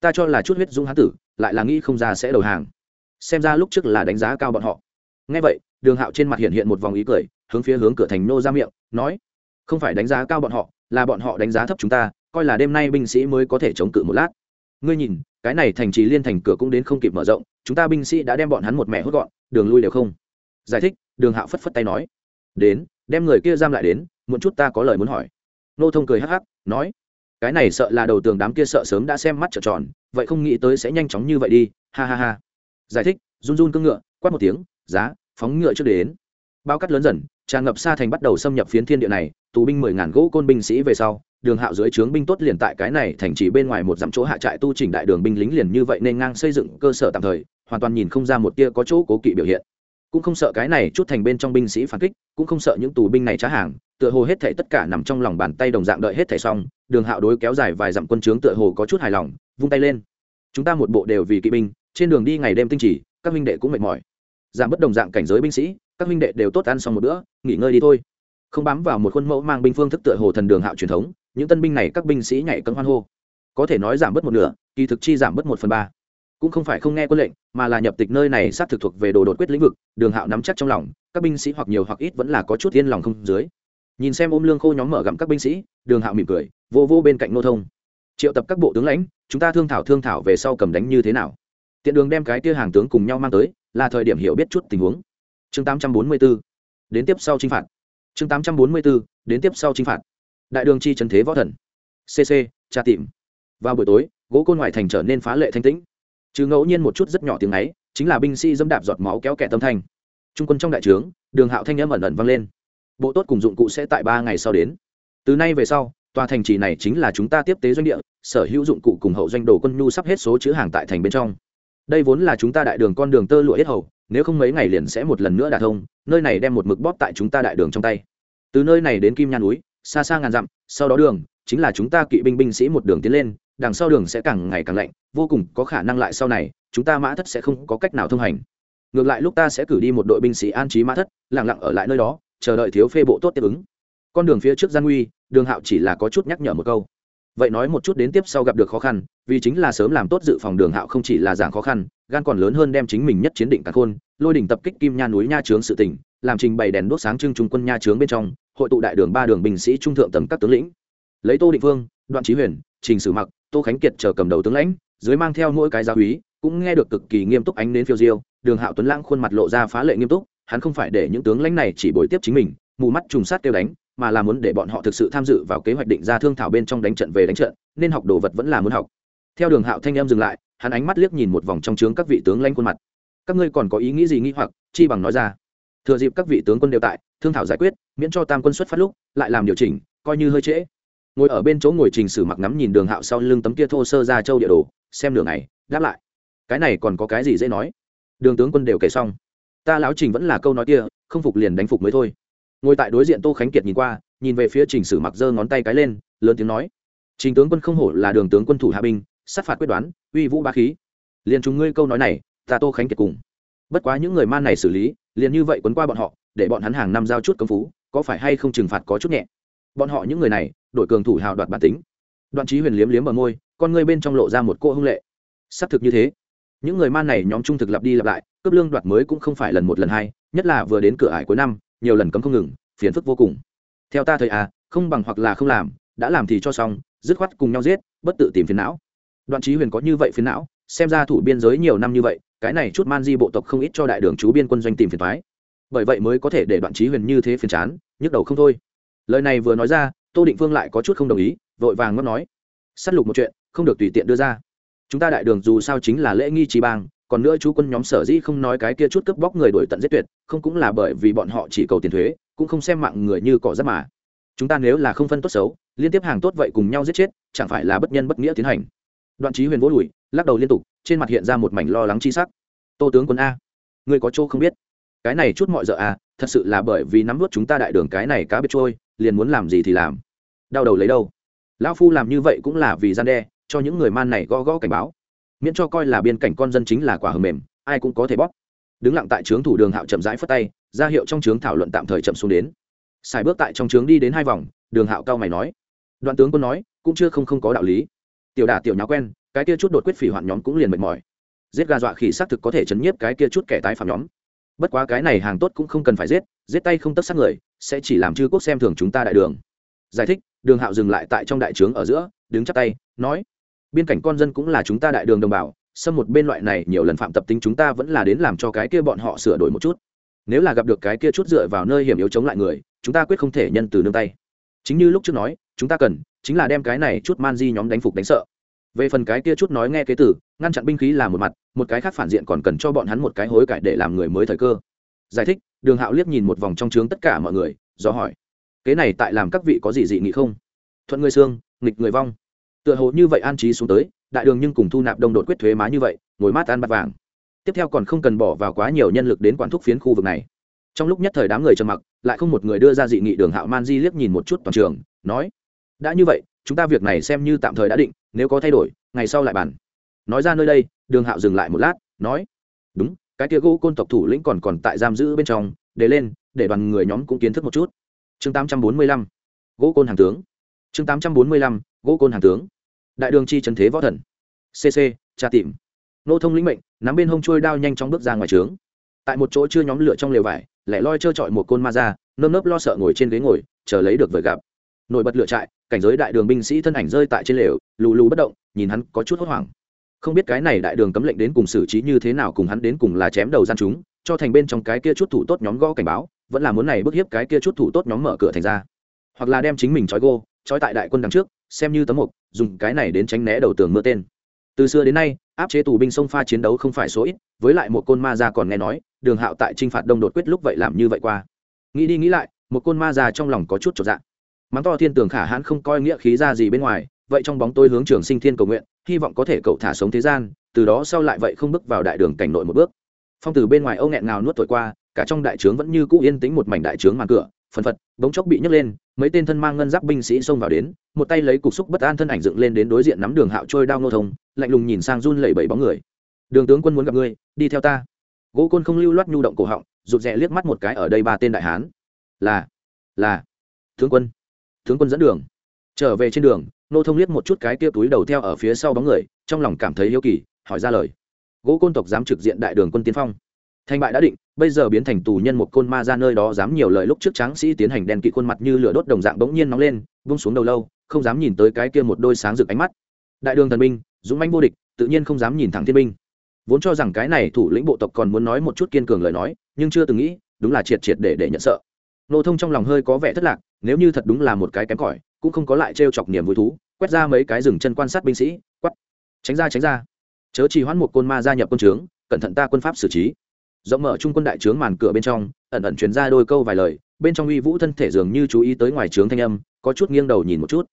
ta cho là chút huyết dung hán tử, lại là nghĩ không ra sẽ đầu hàng. Xem ra lúc trước là đánh giá cao bọn họ. Ngay vậy, đường hạo trên mặt hiện hiện một vòng ý cười, hướng phía hướng cửa thành nô ra miệng, nói, không phải đánh giá cao bọn họ, là bọn họ đánh giá thấp chúng ta, coi là đêm nay binh sĩ mới có thể chống cự một lát. Ngươi nhìn, cái này thành trì liên thành cửa cũng đến không kịp mở rộng, chúng ta binh sĩ đã đem bọn hắn một mẹ hốt gọn, đường lui đều không. Giải thích, đường hạo phất phất tay nói, đến đem người kia giam lại đến một chút ta có lời muốn hỏi. Nô thông cười hắc hắc, nói, cái này sợ là đầu tường đám kia sợ sớm đã xem mắt trợn tròn, vậy không nghĩ tới sẽ nhanh chóng như vậy đi, ha ha ha. Giải thích, run run cưng ngựa, quát một tiếng, giá, phóng ngựa trước đến. Bao cắt lớn dần, tràn ngập xa thành bắt đầu xâm nhập phiến thiên địa này, tù binh mười ngàn gỗ côn binh sĩ về sau, đường hạo dưới trướng binh tốt liền tại cái này thành chỉ bên ngoài một dặm chỗ hạ trại tu chỉnh đại đường binh lính liền như vậy nên ngang xây dựng cơ sở tạm thời, hoàn toàn nhìn không ra một kia có chỗ cố kỵ biểu hiện cũng không sợ cái này chút thành bên trong binh sĩ phản kích, cũng không sợ những tù binh này trá hàng, tựa hồ hết thảy tất cả nằm trong lòng bàn tay đồng dạng đợi hết thảy xong, đường hạo đối kéo dài vài dặm quân trướng tựa hồ có chút hài lòng, vung tay lên. Chúng ta một bộ đều vì kỵ binh, trên đường đi ngày đêm tinh chỉ, các huynh đệ cũng mệt mỏi. Giảm bất đồng dạng cảnh giới binh sĩ, các huynh đệ đều tốt ăn xong một bữa, nghỉ ngơi đi thôi. Không bám vào một khuôn mẫu mang binh phương thức tựa hồ thần đường hạo truyền thống, những tân binh này các binh sĩ nhảy cân hoan hô. Có thể nói giảm bớt một nửa, kỳ thực chi giảm bớt một phần ba cũng không phải không nghe quân lệnh, mà là nhập tịch nơi này sát thực thuộc về đồ đột quyết lĩnh vực, đường hạo nắm chắc trong lòng, các binh sĩ hoặc nhiều hoặc ít vẫn là có chút yên lòng không dưới. Nhìn xem ôm lương khô nhóm mở gặm các binh sĩ, đường hạo mỉm cười, vô vô bên cạnh nô thông. Triệu tập các bộ tướng lãnh, chúng ta thương thảo thương thảo về sau cầm đánh như thế nào. Tiện đường đem cái tia hàng tướng cùng nhau mang tới, là thời điểm hiểu biết chút tình huống. Chương 844 đến tiếp sau chinh phạt. Chương 844 đến tiếp sau chinh phạt. Đại đường chi trần thế võ thần. Cc tra tìm. Vào buổi tối, gỗ côn ngoại thành trở nên phá lệ thanh tĩnh trừ ngẫu nhiên một chút rất nhỏ tiếng ấy, chính là binh sĩ dẫm đạp giọt máu kéo kẻ tâm thanh. Trung quân trong đại trướng, đường hạo thanh âm ẩn ẩn vang lên. Bộ tốt cùng dụng cụ sẽ tại ba ngày sau đến. Từ nay về sau, tòa thành trì này chính là chúng ta tiếp tế doanh địa, sở hữu dụng cụ cùng hậu doanh đồ quân nhu sắp hết số chữ hàng tại thành bên trong. Đây vốn là chúng ta đại đường con đường tơ lụa hết hầu, nếu không mấy ngày liền sẽ một lần nữa đả thông, nơi này đem một mực bóp tại chúng ta đại đường trong tay. Từ nơi này đến kim nha núi, xa xa ngàn dặm, sau đó đường, chính là chúng ta kỵ binh binh sĩ một đường tiến lên đằng sau đường sẽ càng ngày càng lạnh, vô cùng có khả năng lại sau này, chúng ta mã thất sẽ không có cách nào thông hành. Ngược lại lúc ta sẽ cử đi một đội binh sĩ an trí mã thất lẳng lặng ở lại nơi đó, chờ đợi thiếu phê bộ tốt tiếp ứng. Con đường phía trước gian nguy, đường hạo chỉ là có chút nhắc nhở một câu. Vậy nói một chút đến tiếp sau gặp được khó khăn, vì chính là sớm làm tốt dự phòng đường hạo không chỉ là giảm khó khăn, gan còn lớn hơn đem chính mình nhất chiến định cả khôn lôi đỉnh tập kích kim nha núi nha trướng sự tỉnh, làm trình bày đèn đốt sáng trưng trung quân nha trướng bên trong, hội tụ đại đường ba đường binh sĩ trung thượng tầm các tướng lĩnh. Lấy tô định vương, đoạn trí huyền, trình sử mặc tô khánh kiệt chờ cầm đầu tướng lãnh, dưới mang theo mỗi cái gia úy cũng nghe được cực kỳ nghiêm túc ánh đến phiêu diêu, đường hạo tuấn lãng khuôn mặt lộ ra phá lệ nghiêm túc, hắn không phải để những tướng lãnh này chỉ bồi tiếp chính mình, mù mắt trùng sát kêu đánh, mà là muốn để bọn họ thực sự tham dự vào kế hoạch định ra thương thảo bên trong đánh trận về đánh trận, nên học đồ vật vẫn là muốn học. Theo đường hạo thanh em dừng lại, hắn ánh mắt liếc nhìn một vòng trong trướng các vị tướng lãnh khuôn mặt. Các ngươi còn có ý nghĩ gì nghĩ hoặc, chi bằng nói ra. Thừa dịp các vị tướng quân đều tại, thương thảo giải quyết, miễn cho tam quân xuất phát lúc, lại làm điều chỉnh, coi như hơi trễ ngồi ở bên chỗ ngồi trình sử mặc ngắm nhìn đường hạo sau lưng tấm kia thô sơ ra châu địa đồ, xem đường này đáp lại. Cái này còn có cái gì dễ nói? Đường tướng quân đều kể xong. Ta lão trình vẫn là câu nói kia, không phục liền đánh phục mới thôi. Ngồi tại đối diện tô khánh kiệt nhìn qua, nhìn về phía trình sử mặc giơ ngón tay cái lên, lớn tiếng nói. Trình tướng quân không hổ là đường tướng quân thủ hạ binh, sát phạt quyết đoán, uy vũ ba khí. Liền chúng ngươi câu nói này, ta tô khánh kiệt cùng. Bất quá những người man này xử lý, liền như vậy quấn qua bọn họ, để bọn hắn hàng năm giao chút công phú có phải hay không trừng phạt có chút nhẹ? Bọn họ những người này, đổi cường thủ hào đoạt bản tính. Đoạn trí huyền liếm liếm ở môi, con ngươi bên trong lộ ra một cô hung lệ. Xác thực như thế. Những người man này nhóm trung thực lặp đi lặp lại, cướp lương đoạt mới cũng không phải lần một lần hai, nhất là vừa đến cửa ải cuối năm, nhiều lần cấm không ngừng, phiền phức vô cùng. Theo ta thời à không bằng hoặc là không làm, đã làm thì cho xong, dứt khoát cùng nhau giết, bất tự tìm phiền não. Đoạn trí huyền có như vậy phiền não, xem ra thủ biên giới nhiều năm như vậy, cái này chút man di bộ tộc không ít cho đại đường chú biên quân doanh tìm phiền thoái bởi vậy mới có thể để đoạn trí huyền như thế phiền chán, nhức đầu không thôi lời này vừa nói ra tô định phương lại có chút không đồng ý vội vàng ngót nói. S á t lục một chuyện không được tùy tiện đưa ra. Chúng ta đại đường dù sao chính là lễ nghi trí bang còn nữa chú quân nhóm sở dĩ không nói cái kia chút cướp bóc người đổi tận giết tuyệt không cũng là bởi vì bọn họ chỉ cầu tiền thuế cũng không xem mạng người như cỏ rất mà. Chúng ta nếu là không phân tốt xấu liên tiếp hàng tốt vậy cùng nhau giết chết chẳng phải là bất nhân bất nghĩa tiến hành. Đoạn trí huyền vỗ lùi lắc đầu liên tục trên mặt hiện ra một mảnh lo lắng chi sắc. Tô tướng quân a người có chỗ không biết? Cái này chút mọi d à, thật sự là bởi vì nắm vớt chúng ta đại đường cái này cá biết trôi liền muốn làm gì thì làm. Đau đầu lấy đâu? Lão phu làm như vậy cũng là vì gian đe, cho những người man này gõ gõ cảnh báo. Miễn cho coi là biên cảnh con dân chính là quả hầm mềm, ai cũng có thể bóp. Đứng lặng tại trướng thủ đường hạo chậm rãi phất tay, ra hiệu trong trướng thảo luận tạm thời chậm xuống đến. Xài bước tại trong trướng đi đến hai vòng, đường hạo cao mày nói. Đoạn tướng quân nói, cũng chưa không không có đạo lý. Tiểu đà tiểu nháo quen, cái kia chút đột quyết phỉ hoạn nhóm cũng liền mệt mỏi. Giết gà dọa khỉ xác thực có thể chấn nhiếp cái kia chút kẻ tái phạm nhóm bất quá cái này hàng tốt cũng không cần phải giết giết tay không tất sát người, sẽ chỉ làm chư quốc xem thường chúng ta đại đường. Giải thích, đường hạo dừng lại tại trong đại trướng ở giữa, đứng chắp tay, nói biên cảnh con dân cũng là chúng ta đại đường đồng bào, xâm một bên loại này nhiều lần phạm tập tính chúng ta vẫn là đến làm cho cái kia bọn họ sửa đổi một chút. Nếu là gặp được cái kia chút dựa vào nơi hiểm yếu chống lại người, chúng ta quyết không thể nhân từ nương tay. Chính như lúc trước nói, chúng ta cần chính là đem cái này chút man di nhóm đánh phục đánh sợ về phần cái kia chút nói nghe kế tử, ngăn chặn binh khí là một mặt, một cái khác phản diện còn cần cho bọn hắn một cái hối cải để làm người mới thời cơ. Giải thích, đường hạo liếc nhìn một vòng trong trướng tất cả mọi người, do hỏi, kế này tại làm các vị có gì dị nghị không? Thuận người xương, nghịch người vong. Tựa hồ như vậy an trí xuống tới, đại đường nhưng cùng thu nạp đông đột quyết thuế má như vậy, ngồi mát ăn bát vàng. Tiếp theo còn không cần bỏ vào quá nhiều nhân lực đến quản thúc phiến khu vực này. Trong lúc nhất thời đám người trầm mặc, lại không một người đưa ra dị nghị đường hạo man di liếc nhìn một chút toàn trường, nói, đã như vậy chúng ta việc này xem như tạm thời đã định, nếu có thay đổi, ngày sau lại bàn. Nói ra nơi đây, đường hạo dừng lại một lát, nói, đúng, cái kia gỗ côn tộc thủ lĩnh còn còn tại giam giữ bên trong, để lên, để đoàn người nhóm cũng kiến thức một chút. Chương tám trăm bốn mươi lăm, gỗ côn hàng tướng. Chương tám trăm bốn mươi lăm, gỗ côn hàng tướng. Đại đường chi trần thế võ thần. Cc tra tìm. Nô thông lĩnh mệnh, nắm bên hông trôi đao nhanh chóng bước ra ngoài trướng. Tại một chỗ chưa nhóm lửa trong lều vải, lẻ loi trơ trọi một côn ma ra, nơm nớp lo sợ ngồi trên ghế ngồi, chờ lấy được vời gặp. Nổi bật lửa trại cảnh giới đại đường binh sĩ thân ảnh rơi tại trên lều, lù lù bất động, nhìn hắn có chút hốt hoảng. Không biết cái này đại đường cấm lệnh đến cùng xử trí như thế nào cùng hắn đến cùng là chém đầu gian chúng, cho thành bên trong cái kia chút thủ tốt nhóm gõ cảnh báo, vẫn là muốn này bức hiếp cái kia chút thủ tốt nhóm mở cửa thành ra. Hoặc là đem chính mình trói gô, trói tại đại quân đằng trước, xem như tấm mục, dùng cái này đến tránh né đầu tường mưa tên. Từ xưa đến nay, áp chế tù binh sông pha chiến đấu không phải số ít, với lại một côn ma ra còn nghe nói, đường hạo tại t r i n h phạt đông đột quyết lúc vậy làm như vậy qua. Nghĩ đi nghĩ lại, một côn ma ra trong lòng có chút trọn dạng mắng to thiên tường khả hãn không coi nghĩa khí ra gì bên ngoài, vậy trong bóng tôi hướng trường sinh thiên cầu nguyện, hy vọng có thể cậu thả sống thế gian, từ đó sau lại vậy không bước vào đại đường cảnh nội một bước. Phong từ bên ngoài âu nghẹn ngào nuốt thổi qua, cả trong đại trướng vẫn như cũ yên tĩnh một mảnh đại trướng màn cửa, phần phật, bỗng chốc bị nhấc lên, mấy tên thân mang ngân giáp binh sĩ xông vào đến, một tay lấy cục xúc bất an thân ảnh dựng lên đến đối diện nắm đường hạo trôi đao nô thông, lạnh lùng nhìn sang run lẩy bẩy bóng người. Đường tướng quân muốn gặp ngươi, đi theo ta. Gỗ côn không lưu loát nhu động cổ họng, rụt rè liếc mắt một cái ở đây ba tên đại hán. Là là, tướng quân tướng quân dẫn đường. Trở về trên đường, nô thông liếc một chút cái tia túi đầu theo ở phía sau bóng người, trong lòng cảm thấy hiếu kỳ, hỏi ra lời. Gỗ côn tộc dám trực diện đại đường quân tiên phong. Thành bại đã định, bây giờ biến thành tù nhân một côn ma ra nơi đó dám nhiều lời lúc trước tráng sĩ tiến hành đèn kỵ khuôn mặt như lửa đốt đồng dạng bỗng nhiên nóng lên, vung xuống đầu lâu, không dám nhìn tới cái kia một đôi sáng rực ánh mắt. Đại đường thần binh, dũng manh vô địch, tự nhiên không dám nhìn thẳng thiên binh. Vốn cho rằng cái này thủ lĩnh bộ tộc còn muốn nói một chút kiên cường lời nói, nhưng chưa từng nghĩ, đúng là triệt triệt để để nhận sợ. Nô thông trong lòng hơi có vẻ thất lạc nếu như thật đúng là một cái kém cỏi, cũng không có lại trêu chọc niềm vui thú, quét ra mấy cái rừng chân quan sát binh sĩ quắt tránh ra tránh ra. Chớ trì hoãn một côn ma gia nhập quân trướng, cẩn thận ta quân pháp xử trí. Rộng mở trung quân đại trướng màn cửa bên trong, ẩn ẩn truyền ra đôi câu vài lời, bên trong uy vũ thân thể dường như chú ý tới ngoài trướng thanh âm, có chút nghiêng đầu nhìn một chút.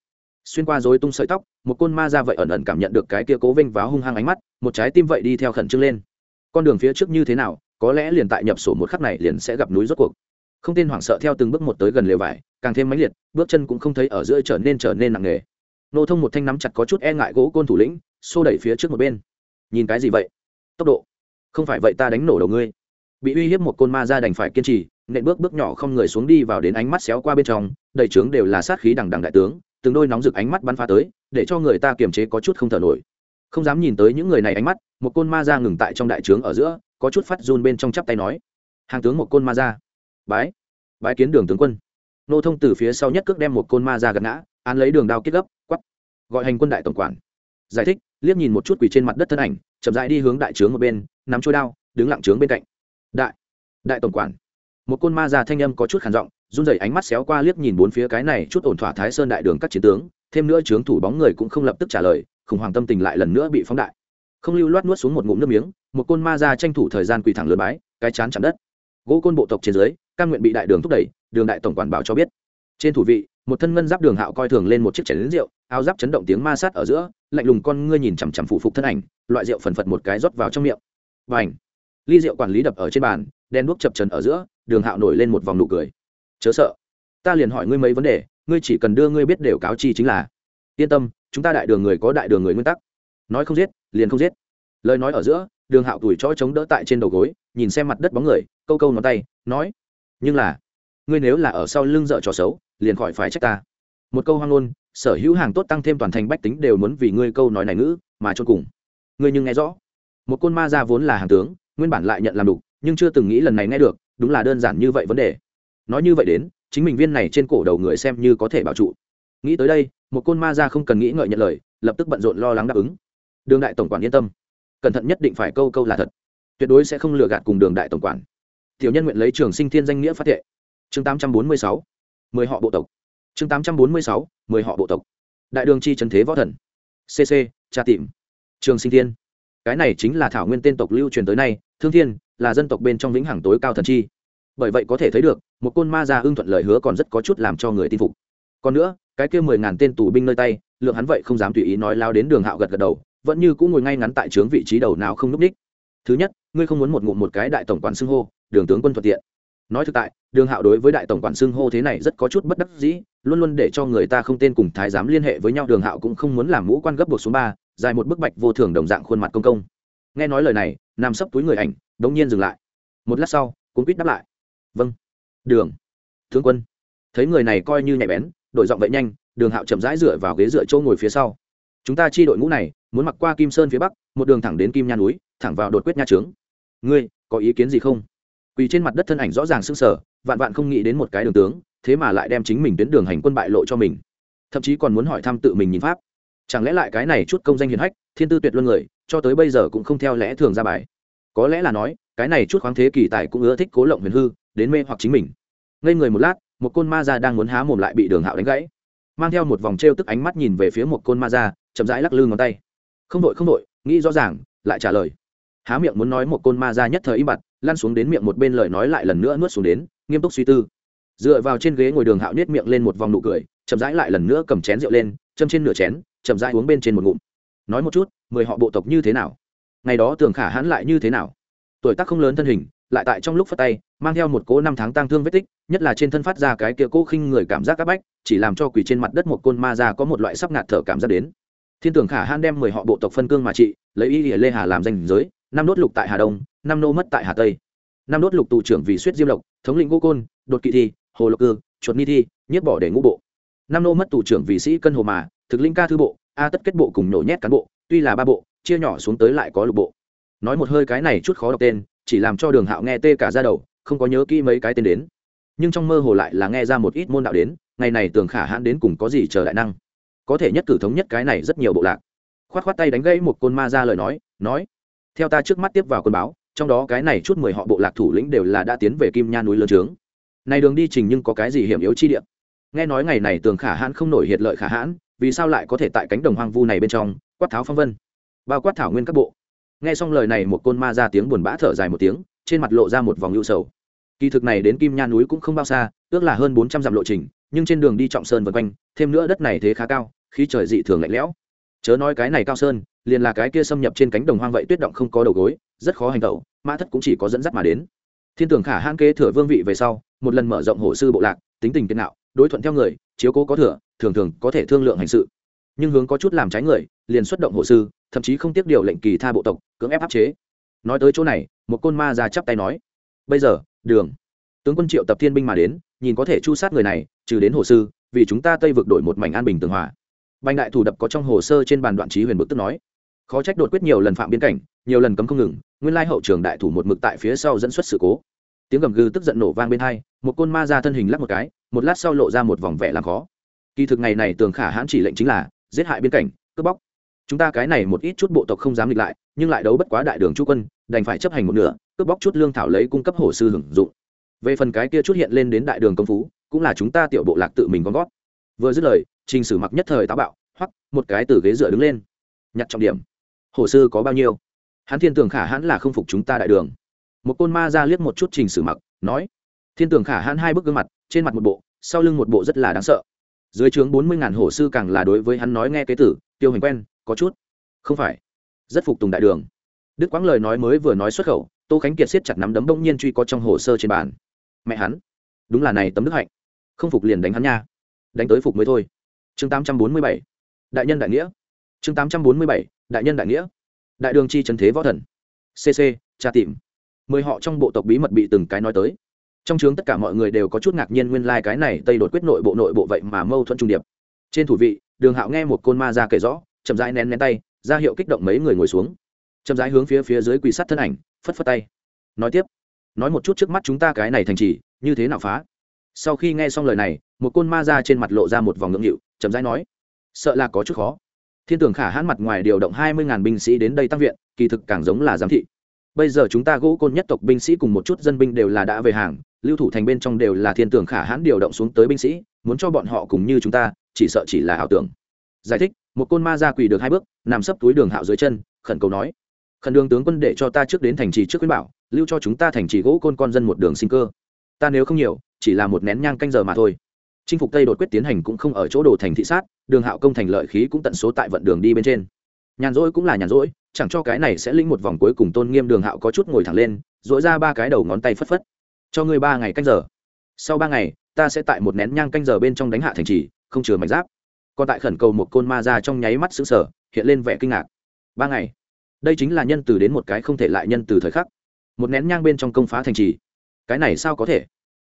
Xuyên qua dối tung sợi tóc, một côn ma ra vậy ẩn ẩn cảm nhận được cái kia cố vinh váo hung hăng ánh mắt, một trái tim vậy đi theo khẩn trương lên. Con đường phía trước như thế nào, có lẽ liền tại nhập sổ một khắc này liền sẽ gặp núi rốt cuộc không tên hoảng sợ theo từng bước một tới gần lều vải, càng thêm mãnh liệt, bước chân cũng không thấy ở giữa trở nên trở nên nặng nề. Nô thông một thanh nắm chặt có chút e ngại gỗ côn thủ lĩnh, xô đẩy phía trước một bên. Nhìn cái gì vậy? Tốc độ. Không phải vậy ta đánh nổ đầu ngươi. Bị uy hiếp một côn ma ra đành phải kiên trì, nện bước bước nhỏ không người xuống đi vào đến ánh mắt xéo qua bên trong, đầy trướng đều là sát khí đằng đằng đại tướng, từng đôi nóng rực ánh mắt bắn phá tới, để cho người ta kiềm chế có chút không thở nổi. Không dám nhìn tới những người này ánh mắt, một côn ma ra ngừng tại trong đại trướng ở giữa, có chút phát run bên trong chắp tay nói. Hàng tướng một côn ma ra bái bái kiến đường tướng quân. Nô thông từ phía sau nhất cước đem một côn ma ra gật ngã, án lấy đường đao kết gấp, quắp, gọi hành quân đại tổng quản. Giải thích, liếc nhìn một chút quỳ trên mặt đất thân ảnh, chậm rãi đi hướng đại trướng một bên, nắm trôi đao, đứng lặng trướng bên cạnh. Đại đại tổng quản. Một côn ma ra thanh âm có chút khản giọng, run rẩy ánh mắt xéo qua liếc nhìn bốn phía cái này chút ổn thỏa thái sơn đại đường các chiến tướng, thêm nữa trướng thủ bóng người cũng không lập tức trả lời, khủng hoảng tâm tình lại lần nữa bị phóng đại. Không lưu loát nuốt xuống một ngụm nước miếng, một côn ma ra tranh thủ thời gian quỳ thẳng lượt bái, cái chán chạm đất. Gỗ côn bộ tộc trên dưới căn nguyện bị đại đường thúc đẩy, đường đại tổng quản bảo cho biết. Trên thủ vị, một thân ngân giáp đường hạo coi thường lên một chiếc chén lính rượu, áo giáp chấn động tiếng ma sát ở giữa, lạnh lùng con ngươi nhìn chằm chằm phụ phục thân ảnh, loại rượu phần phật một cái rót vào trong miệng. Và ảnh ly rượu quản lý đập ở trên bàn, đen đuốc chập trần ở giữa, đường hạo nổi lên một vòng nụ cười. Chớ sợ. Ta liền hỏi ngươi mấy vấn đề, ngươi chỉ cần đưa ngươi biết đều cáo chi chính là. Yên tâm, chúng ta đại đường người có đại đường người nguyên tắc. Nói không giết, liền không giết. Lời nói ở giữa, đường hạo tuổi cho chống đỡ tại trên đầu gối, nhìn xem mặt đất bóng người, câu câu ngón tay, nói nhưng là, ngươi nếu là ở sau lưng dợ trò xấu, liền khỏi phải trách ta. Một câu hoang ngôn, sở hữu hàng tốt tăng thêm toàn thành bách tính đều muốn vì ngươi câu nói này ngữ, mà cho cùng. Ngươi nhưng nghe rõ. Một côn ma ra vốn là hàng tướng, nguyên bản lại nhận làm đục, nhưng chưa từng nghĩ lần này nghe được, đúng là đơn giản như vậy vấn đề. Nói như vậy đến, chính mình viên này trên cổ đầu người xem như có thể bảo trụ. Nghĩ tới đây, một côn ma ra không cần nghĩ ngợi nhận lời, lập tức bận rộn lo lắng đáp ứng. Đường đại tổng quản yên tâm. Cẩn thận nhất định phải câu câu là thật. Tuyệt đối sẽ không lừa gạt cùng đường đại tổng quản tiểu nhân nguyện lấy trường sinh thiên danh nghĩa phát thệ. Chương tám trăm bốn mươi sáu, mười họ bộ tộc. Chương tám trăm bốn mươi sáu, mười họ bộ tộc. Đại đường chi trần thế võ thần. Cc tra tìm trường sinh thiên. Cái này chính là thảo nguyên tên tộc lưu truyền tới nay, thương thiên là dân tộc bên trong vĩnh hằng tối cao thần chi. Bởi vậy có thể thấy được, một côn ma gia ưng thuận lời hứa còn rất có chút làm cho người tin phục. Còn nữa, cái kia mười ngàn tên tù binh nơi tay, lượng hắn vậy không dám tùy ý nói lao đến đường hạo gật gật đầu, vẫn như cũng ngồi ngay ngắn tại trướng vị trí đầu nào không nứt ních. thứ nhất, ngươi không muốn một ngụm một cái đại tổng quản xưng hô đường tướng quân thuận tiện. Nói thực tại, đường hạo đối với đại tổng quản xưng hô thế này rất có chút bất đắc dĩ, luôn luôn để cho người ta không tên cùng thái giám liên hệ với nhau, đường hạo cũng không muốn làm mũ quan gấp buộc số ba, dài một bức bạch vô thường đồng dạng khuôn mặt công công. Nghe nói lời này, nằm sấp túi người ảnh, đống nhiên dừng lại. Một lát sau cũng quýt đáp lại. Vâng. Đường. Tướng quân. Thấy người này coi như nhạy bén, đổi giọng vậy nhanh, đường hạo chậm rãi dựa vào ghế dựa chỗ ngồi phía sau. Chúng ta chi đội ngũ này, muốn mặc qua kim sơn phía bắc, một đường thẳng đến kim nha núi, thẳng vào đột quyết nha trướng. Ngươi, có ý kiến gì không? Quỳ trên mặt đất thân ảnh rõ ràng sưng sở vạn vạn không nghĩ đến một cái đường tướng, thế mà lại đem chính mình tuyến đường hành quân bại lộ cho mình. Thậm chí còn muốn hỏi thăm tự mình nhìn pháp. Chẳng lẽ lại cái này chút công danh hiền hách, thiên tư tuyệt luân người, cho tới bây giờ cũng không theo lẽ thường ra bài. Có lẽ là nói, cái này chút khoáng thế kỳ tài cũng ưa thích cố lộng huyền hư, đến mê hoặc chính mình. Ngây người một lát, một côn ma ra đang muốn há mồm lại bị đường hạo đánh gãy. Mang theo một vòng t r e o tức ánh mắt nhìn về phía một côn ma ra, chậm rãi lắc lư ngón tay. Không đội không đội, nghĩ rõ ràng, lại trả lời. Há miệng muốn nói một côn ma ra nhất thời im bặt lăn xuống đến miệng một bên lời nói lại lần nữa nuốt xuống đến, nghiêm túc suy tư. Dựa vào trên ghế ngồi đường hạo nhét miệng lên một vòng nụ cười, chậm rãi lại lần nữa cầm chén rượu lên, châm trên nửa chén, chậm rãi uống bên trên một ngụm. Nói một chút, mười họ bộ tộc như thế nào? Ngày đó tường khả hãn lại như thế nào? Tuổi tác không lớn thân hình, lại tại trong lúc phát tay, mang theo một cố năm tháng tang thương vết tích, nhất là trên thân phát ra cái kia cố khinh người cảm giác áp bách, chỉ làm cho quỷ trên mặt đất một côn ma ra có một loại sắp ngạt thở cảm giác đến. Thiên tưởng khả hãn đem mười họ bộ tộc phân cương mà trị, lấy y lìa lê hà làm danh giới, năm đốt lục tại hà đông năm nô mất tại hà tây năm đốt lục tù trưởng vì suýt diêm lộc thống lĩnh ngô côn đột kỵ thi hồ lộc cư chuột ni thi nhất bỏ để ngũ bộ năm nô mất tù trưởng vì sĩ cân hồ mà thực linh ca thư bộ a tất kết bộ cùng nổ nhét cán bộ tuy là ba bộ chia nhỏ xuống tới lại có lục bộ nói một hơi cái này chút khó đọc tên chỉ làm cho đường hạo nghe tê cả ra đầu không có nhớ kỹ mấy cái tên đến nhưng trong mơ hồ lại là nghe ra một ít môn đạo đến ngày này tường khả hãn đến cùng có gì chờ đại năng có thể nhất cử thống nhất cái này rất nhiều bộ lạc khoát khoát tay đánh gãy một côn ma ra lời nói nói theo ta trước mắt tiếp vào quân báo trong đó cái này chút mười họ bộ lạc thủ lĩnh đều là đã tiến về kim nha núi lớn trướng. Này đường đi trình nhưng có cái gì hiểm yếu chi địa? Nghe nói ngày này tường khả hãn không nổi hiệt lợi khả hãn, vì sao lại có thể tại cánh đồng hoang vu này bên trong, quát tháo phong vân? Bao quát thảo nguyên các bộ. Nghe xong lời này một côn ma ra tiếng buồn bã thở dài một tiếng, trên mặt lộ ra một vòng ưu sầu. Kỳ thực này đến kim nha núi cũng không bao xa, ước là hơn bốn trăm dặm lộ trình, nhưng trên đường đi trọng sơn vân quanh, thêm nữa đất này thế khá cao, khí trời dị thường lạnh lẽo. Chớ nói cái này cao sơn, liền là cái kia xâm nhập trên cánh đồng hoang vậy tuyết động không có đầu gối rất khó hành tẩu, mã thất cũng chỉ có dẫn dắt mà đến. Thiên tưởng khả hãn kế thừa vương vị về sau, một lần mở rộng hồ sư bộ lạc, tính tình kiên nạo đối thuận theo người, chiếu cố có thừa, thường thường có thể thương lượng hành sự. Nhưng hướng có chút làm trái người, liền xuất động hồ sư, thậm chí không tiếp điều lệnh kỳ tha bộ tộc, cưỡng ép áp chế. Nói tới chỗ này, một côn ma ra chắp tay nói, bây giờ, đường. Tướng quân triệu tập thiên binh mà đến, nhìn có thể chu sát người này, trừ đến hồ sư, vì chúng ta tây vực đổi một mảnh an bình tường hòa. Bành đại thủ đập có trong hồ sơ trên bàn đoạn trí huyền bực tức nói, khó trách đột quyết nhiều lần phạm biên cảnh nhiều lần cấm không ngừng, nguyên lai hậu trường đại thủ một mực tại phía sau dẫn xuất sự cố. Tiếng gầm gừ tức giận nổ vang bên hai, một côn ma ra thân hình lắc một cái, một lát sau lộ ra một vòng vẻ làm khó. Kỳ thực ngày này tường khả hãn chỉ lệnh chính là, giết hại biên cảnh, cướp bóc. Chúng ta cái này một ít chút bộ tộc không dám nghịch lại, nhưng lại đấu bất quá đại đường chu quân, đành phải chấp hành một nửa, cướp bóc chút lương thảo lấy cung cấp hồ sư hưởng dụng. Về phần cái kia chút hiện lên đến đại đường công phú, cũng là chúng ta tiểu bộ lạc tự mình gom gót vừa dứt lời, trình sử mặc nhất thời táo bạo hoặc một cái từ ghế dựa đứng lên. Nhặt trọng điểm. Hồ sư có bao nhiêu? Hắn thiên tường khả hãn là không phục chúng ta đại đường. Một côn ma ra liếc một chút trình sử mặc, nói, thiên tường khả hãn hai bức gương mặt, trên mặt một bộ, sau lưng một bộ rất là đáng sợ. Dưới trướng bốn mươi ngàn hổ sư càng là đối với hắn nói nghe kế tử, tiêu hành quen, có chút. Không phải. Rất phục tùng đại đường. Đức quãng lời nói mới vừa nói xuất khẩu, tô khánh kiệt siết chặt nắm đấm bỗng nhiên truy có trong hồ sơ trên bàn. Mẹ hắn, đúng là này tấm đức hạnh. Không phục liền đánh hắn nha. Đánh tới phục mới thôi. Chương tám trăm bốn mươi bảy. Đại nhân đại nghĩa. Chương tám trăm bốn mươi bảy. Đại nhân đại nghĩa đại đường chi trần thế võ thần. Cc tra tìm. Mười họ trong bộ tộc bí mật bị từng cái nói tới. Trong trường tất cả mọi người đều có chút ngạc nhiên nguyên lai、like、cái này tây đột quyết nội bộ nội bộ vậy mà mâu thuẫn trung điệp. Trên thủ vị, đường hạo nghe một côn ma ra kể rõ, chậm rãi nén nén tay, ra hiệu kích động mấy người ngồi xuống. Chậm rãi hướng phía phía dưới quỳ sắt thân ảnh, phất phất tay. Nói tiếp, nói một chút trước mắt chúng ta cái này thành trì, như thế nào phá? Sau khi nghe xong lời này, một côn ma ra trên mặt lộ ra một vòng ngưỡng hiệu chậm rãi nói, sợ là có chút khó thiên tưởng khả hãn mặt ngoài điều động hai mươi ngàn binh sĩ đến đây tăng viện, kỳ thực càng giống là giám thị. Bây giờ chúng ta gỗ côn nhất tộc binh sĩ cùng một chút dân binh đều là đã về hàng, lưu thủ thành bên trong đều là thiên tưởng khả hãn điều động xuống tới binh sĩ, muốn cho bọn họ cùng như chúng ta, chỉ sợ chỉ là ảo tưởng. Giải thích, một côn ma ra quỳ được hai bước, nằm sấp túi đường hạo dưới chân, khẩn cầu nói. Khẩn đường tướng quân để cho ta trước đến thành trì trước khuyến bảo, lưu cho chúng ta thành trì gỗ côn con dân một đường sinh cơ. Ta nếu không nhiều, chỉ là một nén nhang canh giờ mà thôi chinh phục tây đột quyết tiến hành cũng không ở chỗ đồ thành thị sát, đường hạo công thành lợi khí cũng tận số tại vận đường đi bên trên. Nhàn rỗi cũng là nhàn rỗi, chẳng cho cái này sẽ linh một vòng cuối cùng tôn nghiêm đường hạo có chút ngồi thẳng lên dỗi ra ba cái đầu ngón tay phất phất. Cho ngươi ba ngày canh giờ. Sau ba ngày, ta sẽ tại một nén nhang canh giờ bên trong đánh hạ thành trì, không chừa mạch giáp. Còn tại khẩn cầu một côn ma ra trong nháy mắt xứng sở hiện lên vẻ kinh ngạc. Ba ngày. Đây chính là nhân từ đến một cái không thể lại nhân từ thời khắc. Một nén nhang bên trong công phá thành trì. Cái này sao có thể?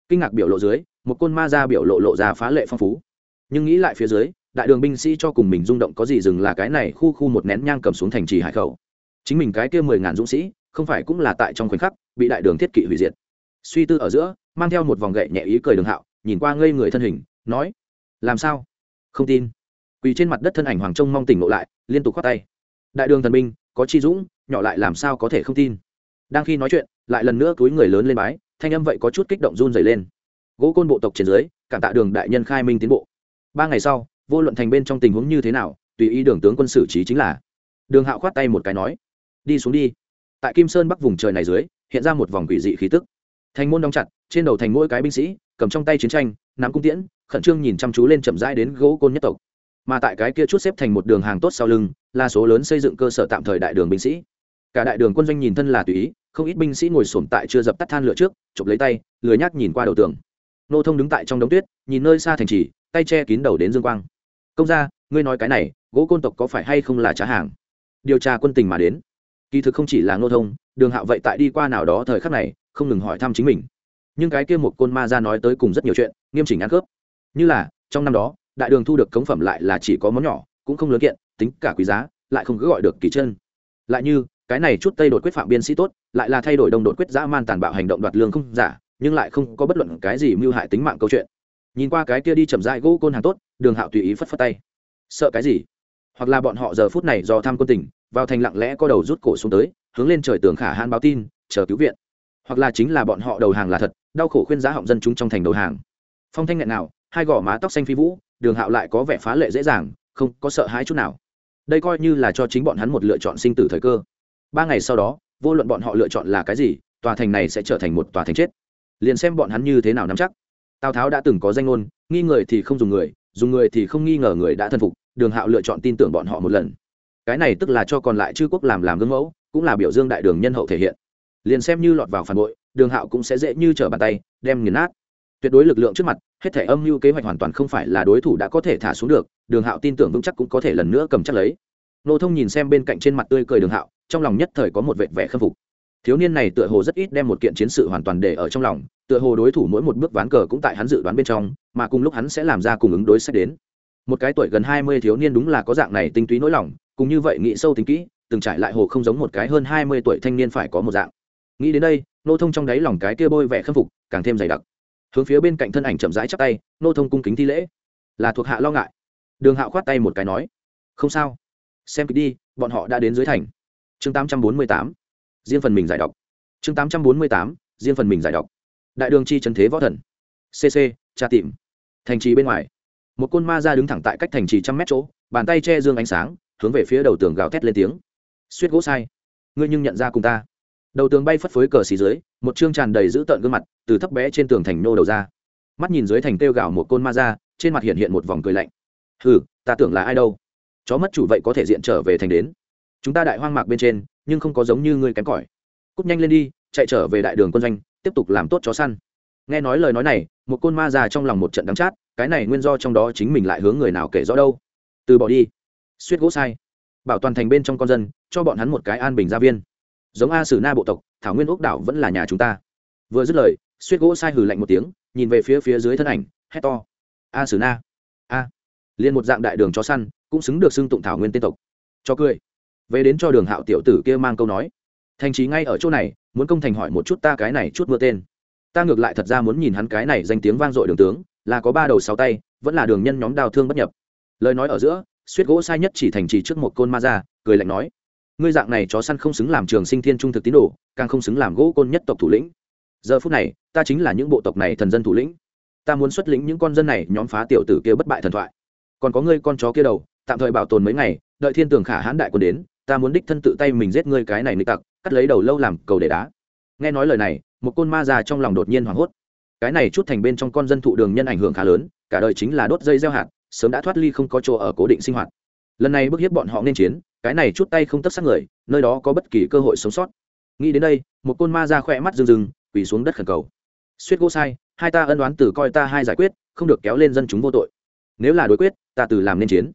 Kinh ngạc biểu lộ dưới, một côn ma ra biểu lộ lộ ra phá lệ phong phú. Nhưng nghĩ lại phía dưới, đại đường binh sĩ cho cùng mình rung động có gì dừng là cái này khu khu một nén nhang cầm xuống thành trì hải khẩu. Chính mình cái kia mười ngàn dũng sĩ, không phải cũng là tại trong khoảnh khắc, bị đại đường thiết kỵ hủy diệt. Suy tư ở giữa, mang theo một vòng gậy nhẹ ý cười đường hạo, nhìn qua ngây người thân hình, nói, làm sao? Không tin. Quỳ trên mặt đất thân ảnh hoàng trông mong tỉnh ngộ lại, liên tục khoát tay. Đại đường thần binh, có chi dũng, nhỏ lại làm sao có thể không tin? Đang khi nói chuyện, lại lần nữa túi người lớn lên bái thanh âm vậy có chút kích động run dày lên. Gỗ côn bộ tộc trên dưới, cảm tạ đường đại nhân khai minh tiến bộ. Ba ngày sau, vô luận thành bên trong tình huống như thế nào, tùy ý đường tướng quân xử trí chính là. Đường hạo khoát tay một cái nói, đi xuống đi. Tại kim sơn bắc vùng trời này dưới, hiện ra một vòng quỷ dị khí tức. Thành môn đóng chặt, trên đầu thành mỗi cái binh sĩ, cầm trong tay chiến tranh, nắm cung tiễn, khẩn trương nhìn chăm chú lên chậm rãi đến gỗ côn nhất tộc. Mà tại cái kia chút xếp thành một đường hàng tốt sau lưng, là số lớn xây dựng cơ sở tạm thời đại đường binh sĩ cả đại đường quân doanh nhìn thân là tùy ý, không ít binh sĩ ngồi sổm tại chưa dập tắt than lửa trước, chụp lấy tay, lười nhác nhìn qua đầu tường. Nô thông đứng tại trong đống tuyết, nhìn nơi xa thành trì, tay che kín đầu đến dương quang. Công ra ngươi nói cái này, gỗ côn tộc có phải hay không là trá hàng? Điều tra quân tình mà đến. Kỳ thực không chỉ là nô thông, đường hạo vậy tại đi qua nào đó thời khắc này, không ngừng hỏi thăm chính mình. Nhưng cái kia một côn ma ra nói tới cùng rất nhiều chuyện, nghiêm chỉnh ăn khớp. Như là, trong năm đó, đại đường thu được cống phẩm lại là chỉ có món nhỏ, cũng không lớn kiện, tính cả quý giá, lại không cứ gọi được kỳ chân. Lại như cái này chút tây đột quyết phạm biên sĩ tốt, lại là thay đổi đồng đột quyết dã man tàn bạo hành động đoạt lương không giả, nhưng lại không có bất luận cái gì mưu hại tính mạng câu chuyện. Nhìn qua cái kia đi chậm rãi gỗ côn hàng tốt, đường hạo tùy ý phất phất tay. Sợ cái gì? Hoặc là bọn họ giờ phút này do tham quân tình, vào thành lặng lẽ có đầu rút cổ xuống tới, hướng lên trời tường khả hãn báo tin, chờ cứu viện. Hoặc là chính là bọn họ đầu hàng là thật, đau khổ khuyên giá họng dân chúng trong thành đầu hàng. Phong thanh nghẹn nào hai gò má tóc xanh phi vũ, đường hạo lại có vẻ phá lệ dễ dàng, không có sợ hãi chút nào. Đây coi như là cho chính bọn hắn một lựa chọn sinh tử thời cơ ba ngày sau đó, vô luận bọn họ lựa chọn là cái gì, tòa thành này sẽ trở thành một tòa thành chết. Liền xem bọn hắn như thế nào nắm chắc. Tào tháo đã từng có danh ngôn, nghi người thì không dùng người dùng người thì không nghi ngờ người đã thân phục, đường hạo lựa chọn tin tưởng bọn họ một lần. Cái này tức là cho còn lại chư quốc làm làm gương mẫu, cũng là biểu dương đại đường nhân hậu thể hiện. Liền xem như lọt vào phản bội, đường hạo cũng sẽ dễ như trở bàn tay, đem nghiền nát. Tuyệt đối lực lượng trước mặt, hết thể âm mưu kế hoạch hoàn toàn không phải là đối thủ đã có thể thả xuống được, đường hạo tin tưởng vững chắc cũng có thể lần nữa cầm chắc lấy nô thông nhìn xem bên cạnh trên mặt tươi cười đường hạo, trong lòng nhất thời có một vệt vẻ khâm phục. Thiếu niên này tựa hồ rất ít đem một kiện chiến sự hoàn toàn để ở trong lòng, tựa hồ đối thủ mỗi một bước ván cờ cũng tại hắn dự đoán bên trong, mà cùng lúc hắn sẽ làm ra cùng ứng đối sách đến. Một cái tuổi gần hai mươi thiếu niên đúng là có dạng này tinh túy nỗi lòng, cùng như vậy nghĩ sâu tính kỹ, từng trải lại hồ không giống một cái hơn hai mươi tuổi thanh niên phải có một dạng. Nghĩ đến đây, nô thông trong đáy lòng cái kia bôi vẻ khâm phục càng thêm dày đặc. Hướng phía bên cạnh thân ảnh chậm rãi chắp tay, nô thông cung kính thi lễ. Là thuộc hạ lo ngại. Đường hạo khoát tay một cái nói. Không sao xem kịch đi, bọn họ đã đến dưới thành. Chương tám trăm bốn mươi tám, riêng phần mình giải đọc chương tám trăm bốn mươi tám, riêng phần mình giải đọc đại đường chi trần thế võ thần. Cc tra tìm. Thành trì bên ngoài. Một côn ma ra đứng thẳng tại cách thành trì trăm mét chỗ, bàn tay che dương ánh sáng, hướng về phía đầu tường gào thét lên tiếng. Suýt gỗ sai. Ngươi nhưng nhận ra cùng ta. Đầu tường bay phất phới cờ xì dưới, một chương tràn đầy dữ tợn gương mặt, từ thấp bé trên tường thành nô đầu ra. Mắt nhìn dưới thành kêu gào một côn ma ra, trên mặt hiện hiện một vòng cười lạnh. Hừ, ta tưởng là ai đâu chó mất chủ vậy có thể diện trở về thành đến. Chúng ta đại hoang mạc bên trên, nhưng không có giống như ngươi kém cỏi. Cúp nhanh lên đi, chạy trở về đại đường quân doanh, tiếp tục làm tốt chó săn. Nghe nói lời nói này, một côn ma già trong lòng một trận đắng chát, cái này nguyên do trong đó chính mình lại hướng người nào kể rõ đâu. Từ bỏ đi. Suýt gỗ sai. Bảo toàn thành bên trong con dân, cho bọn hắn một cái an bình gia viên. Giống a sử na bộ tộc, thảo nguyên ốc đảo vẫn là nhà chúng ta. Vừa dứt lời, suýt gỗ sai hừ lạnh một tiếng, nhìn về phía phía dưới thân ảnh, hét to. A sử na. A. Liền một dạng đại đường chó săn cũng xứng được xưng tụng thảo nguyên tên tộc. Cho cười. Về đến cho đường hạo tiểu tử kia mang câu nói. Thành trí ngay ở chỗ này, muốn công thành hỏi một chút ta cái này chút mưa tên. Ta ngược lại thật ra muốn nhìn hắn cái này danh tiếng vang dội đường tướng, là có ba đầu sáu tay, vẫn là đường nhân nhóm đào thương bất nhập. Lời nói ở giữa suýt gỗ sai nhất chỉ thành trì trước một côn ma ra, cười lạnh nói. Ngươi dạng này chó săn không xứng làm trường sinh thiên trung thực tín đồ, càng không xứng làm gỗ côn nhất tộc thủ lĩnh. Giờ phút này, ta chính là những bộ tộc này thần dân thủ lĩnh. Ta muốn xuất lĩnh những con dân này, nhóm phá tiểu tử kia bất bại thần thoại. Còn có ngươi con chó kia đầu tạm thời bảo tồn mấy ngày, đợi thiên tường khả hãn đại quân đến, ta muốn đích thân tự tay mình giết ngươi cái này nịch tặc, cắt lấy đầu lâu làm cầu để đá. Nghe nói lời này, một côn ma già trong lòng đột nhiên hoảng hốt. Cái này chút thành bên trong con dân thụ đường nhân ảnh hưởng khá lớn, cả đời chính là đốt dây gieo hạt, sớm đã thoát ly không có chỗ ở cố định sinh hoạt. Lần này bức hiếp bọn họ nên chiến, cái này chút tay không tất sát người, nơi đó có bất kỳ cơ hội sống sót. Nghĩ đến đây, một côn ma ra khỏe mắt rừng rừng quỳ xuống đất khẩn cầu. Suýt gỗ sai, hai ta ân đoán từ coi ta hai giải quyết, không được kéo lên dân chúng vô tội. Nếu là đối quyết, ta từ làm nên chiến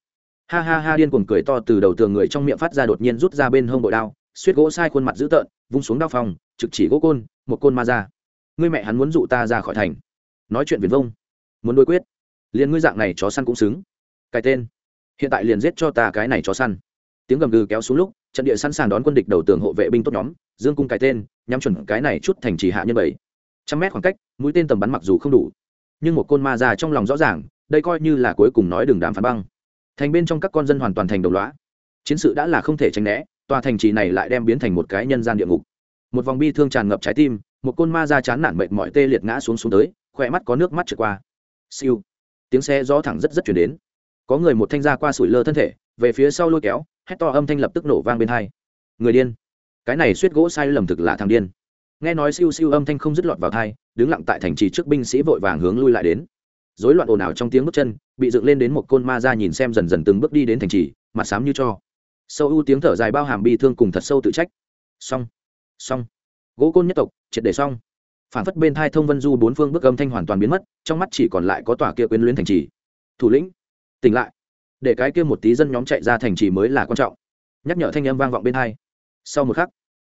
ha ha ha điên cuồng cười to từ đầu tường người trong miệng phát ra đột nhiên rút ra bên hông bội đao suýt gỗ sai khuôn mặt dữ tợn, vung xuống đao phòng trực chỉ gỗ côn, một côn ma ra. Ngươi mẹ hắn muốn dụ ta ra khỏi thành. Nói chuyện viền vông. Muốn đối quyết. Liền ngươi dạng này chó săn cũng xứng. Cái tên. Hiện tại liền giết cho ta cái này chó săn. Tiếng gầm gừ kéo xuống lúc, trận địa sẵn sàng đón quân địch đầu tường hộ vệ binh tốt nhóm, dương cung cái tên, nhắm chuẩn cái này chút thành trì hạ nhân bảy. Trăm mét khoảng cách, mũi tên tầm bắn mặc dù không đủ, nhưng một côn ma ra trong lòng rõ ràng, đây coi như là cuối cùng nói đường đám phán băng thành bên trong các con dân hoàn toàn thành đồng loá chiến sự đã là không thể tránh né, tòa thành trì này lại đem biến thành một cái nhân gian địa ngục. Một vòng bi thương tràn ngập trái tim, một côn ma ra chán nản mệt mỏi tê liệt ngã xuống xuống tới, khỏe mắt có nước mắt trượt qua. Siêu. Tiếng xe gió thẳng rất rất chuyển đến. Có người một thanh ra qua sủi lơ thân thể, về phía sau lôi kéo, hét to âm thanh lập tức nổ vang bên hai. Người điên. Cái này suýt gỗ sai lầm thực là thằng điên. Nghe nói siêu siêu âm thanh không dứt lọt vào thai, đứng lặng tại thành trì trước binh sĩ vội vàng hướng lui lại đến rối loạn ồn ào trong tiếng bước chân, bị dựng lên đến một côn ma ra nhìn xem dần dần từng bước đi đến thành trì, mặt xám như cho. Sâu u tiếng thở dài bao hàm bi thương cùng thật sâu tự trách. Xong xong. Gỗ côn nhất tộc, triệt để xong. Phản phất bên thai thông vân du bốn phương bước âm thanh hoàn toàn biến mất, trong mắt chỉ còn lại có tòa kia quyến luyến thành trì. Thủ lĩnh, tỉnh lại. Để cái kia một tí dân nhóm chạy ra thành trì mới là quan trọng. Nhắc nhở thanh âm vang vọng bên hai. Sau một khắc,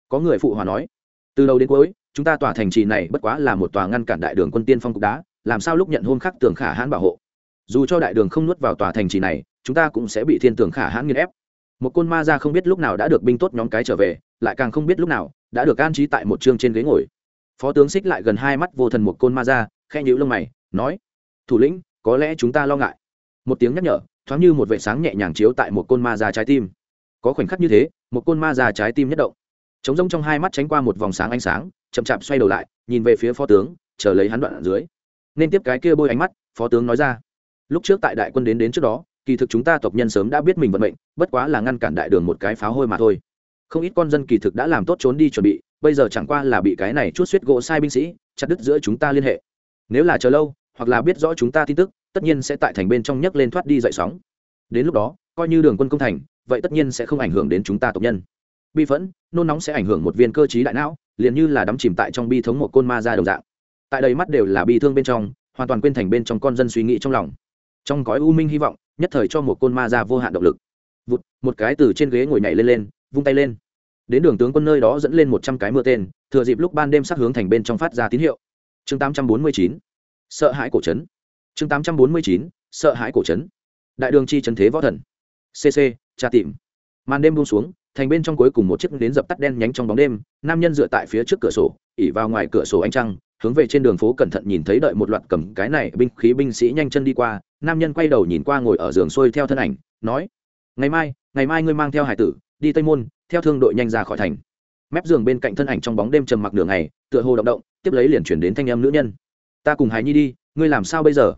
có người phụ hòa nói, từ đầu đến cuối, chúng ta tòa thành trì này bất quá là một tòa ngăn cản đại đường quân tiên phong cục đá làm sao lúc nhận hôn khắc tường khả hãn bảo hộ? Dù cho đại đường không nuốt vào tòa thành trì này, chúng ta cũng sẽ bị thiên tường khả hãn nghiên ép. Một côn ma ra không biết lúc nào đã được binh tốt nhóm cái trở về, lại càng không biết lúc nào đã được an trí tại một chương trên ghế ngồi. Phó tướng xích lại gần hai mắt vô thần một côn ma ra khe nhữ lông mày, nói, thủ lĩnh, có lẽ chúng ta lo ngại. Một tiếng nhắc nhở, thoáng như một vệ sáng nhẹ nhàng chiếu tại một côn ma ra trái tim. Có khoảnh khắc như thế, một côn ma ra trái tim nhất động. Chống rông trong hai mắt tránh qua một vòng sáng ánh sáng, chậm chạp xoay đầu lại, nhìn về phía phó tướng, chờ lấy hắn đoạn ở dưới nên tiếp cái kia bôi ánh mắt, phó tướng nói ra. Lúc trước tại đại quân đến đến trước đó, kỳ thực chúng ta tộc nhân sớm đã biết mình vận mệnh, bất quá là ngăn cản đại đường một cái pháo hôi mà thôi. Không ít con dân kỳ thực đã làm tốt trốn đi chuẩn bị, bây giờ chẳng qua là bị cái này chút suýt gỗ sai binh sĩ, chặt đứt giữa chúng ta liên hệ. Nếu là chờ lâu, hoặc là biết rõ chúng ta tin tức, tất nhiên sẽ tại thành bên trong nhấc lên thoát đi dậy sóng. Đến lúc đó, coi như đường quân công thành, vậy tất nhiên sẽ không ảnh hưởng đến chúng ta tộc nhân. Bi phẫn, nôn nóng sẽ ảnh hưởng một viên cơ chí đại não, liền như là đắm chìm tại trong bi thống một côn ma ra đồng dạng tại đây mắt đều là bi thương bên trong, hoàn toàn quên thành bên trong con dân suy nghĩ trong lòng. Trong gói u minh hy vọng, nhất thời cho một côn ma ra vô hạn động lực. Vụt, một cái từ trên ghế ngồi nhảy lên lên, vung tay lên. Đến đường tướng quân nơi đó dẫn lên một trăm cái mưa tên, thừa dịp lúc ban đêm sát hướng thành bên trong phát ra tín hiệu. Chương tám trăm bốn mươi chín, sợ hãi cổ trấn. Chương tám trăm bốn mươi chín, sợ hãi cổ trấn. Đại đường chi trấn thế võ thần. Cc tra tìm. Màn đêm buông xuống, thành bên trong cuối cùng một chiếc đến dập tắt đen nhánh trong bóng đêm, nam nhân dựa tại phía trước cửa sổ, ỉ vào ngoài cửa sổ ánh trăng hướng về trên đường phố cẩn thận nhìn thấy đợi một loạt cầm cái này binh khí binh sĩ nhanh chân đi qua, nam nhân quay đầu nhìn qua ngồi ở giường xuôi theo thân ảnh, nói, ngày mai ngày mai ngươi mang theo hải tử, đi tây môn, theo thương đội nhanh ra khỏi thành. Mép giường bên cạnh thân ảnh trong bóng đêm trầm mặc nửa ngày, tựa hồ động động, tiếp lấy liền chuyển đến thanh âm nữ nhân, ta cùng hải nhi đi, ngươi làm sao bây giờ?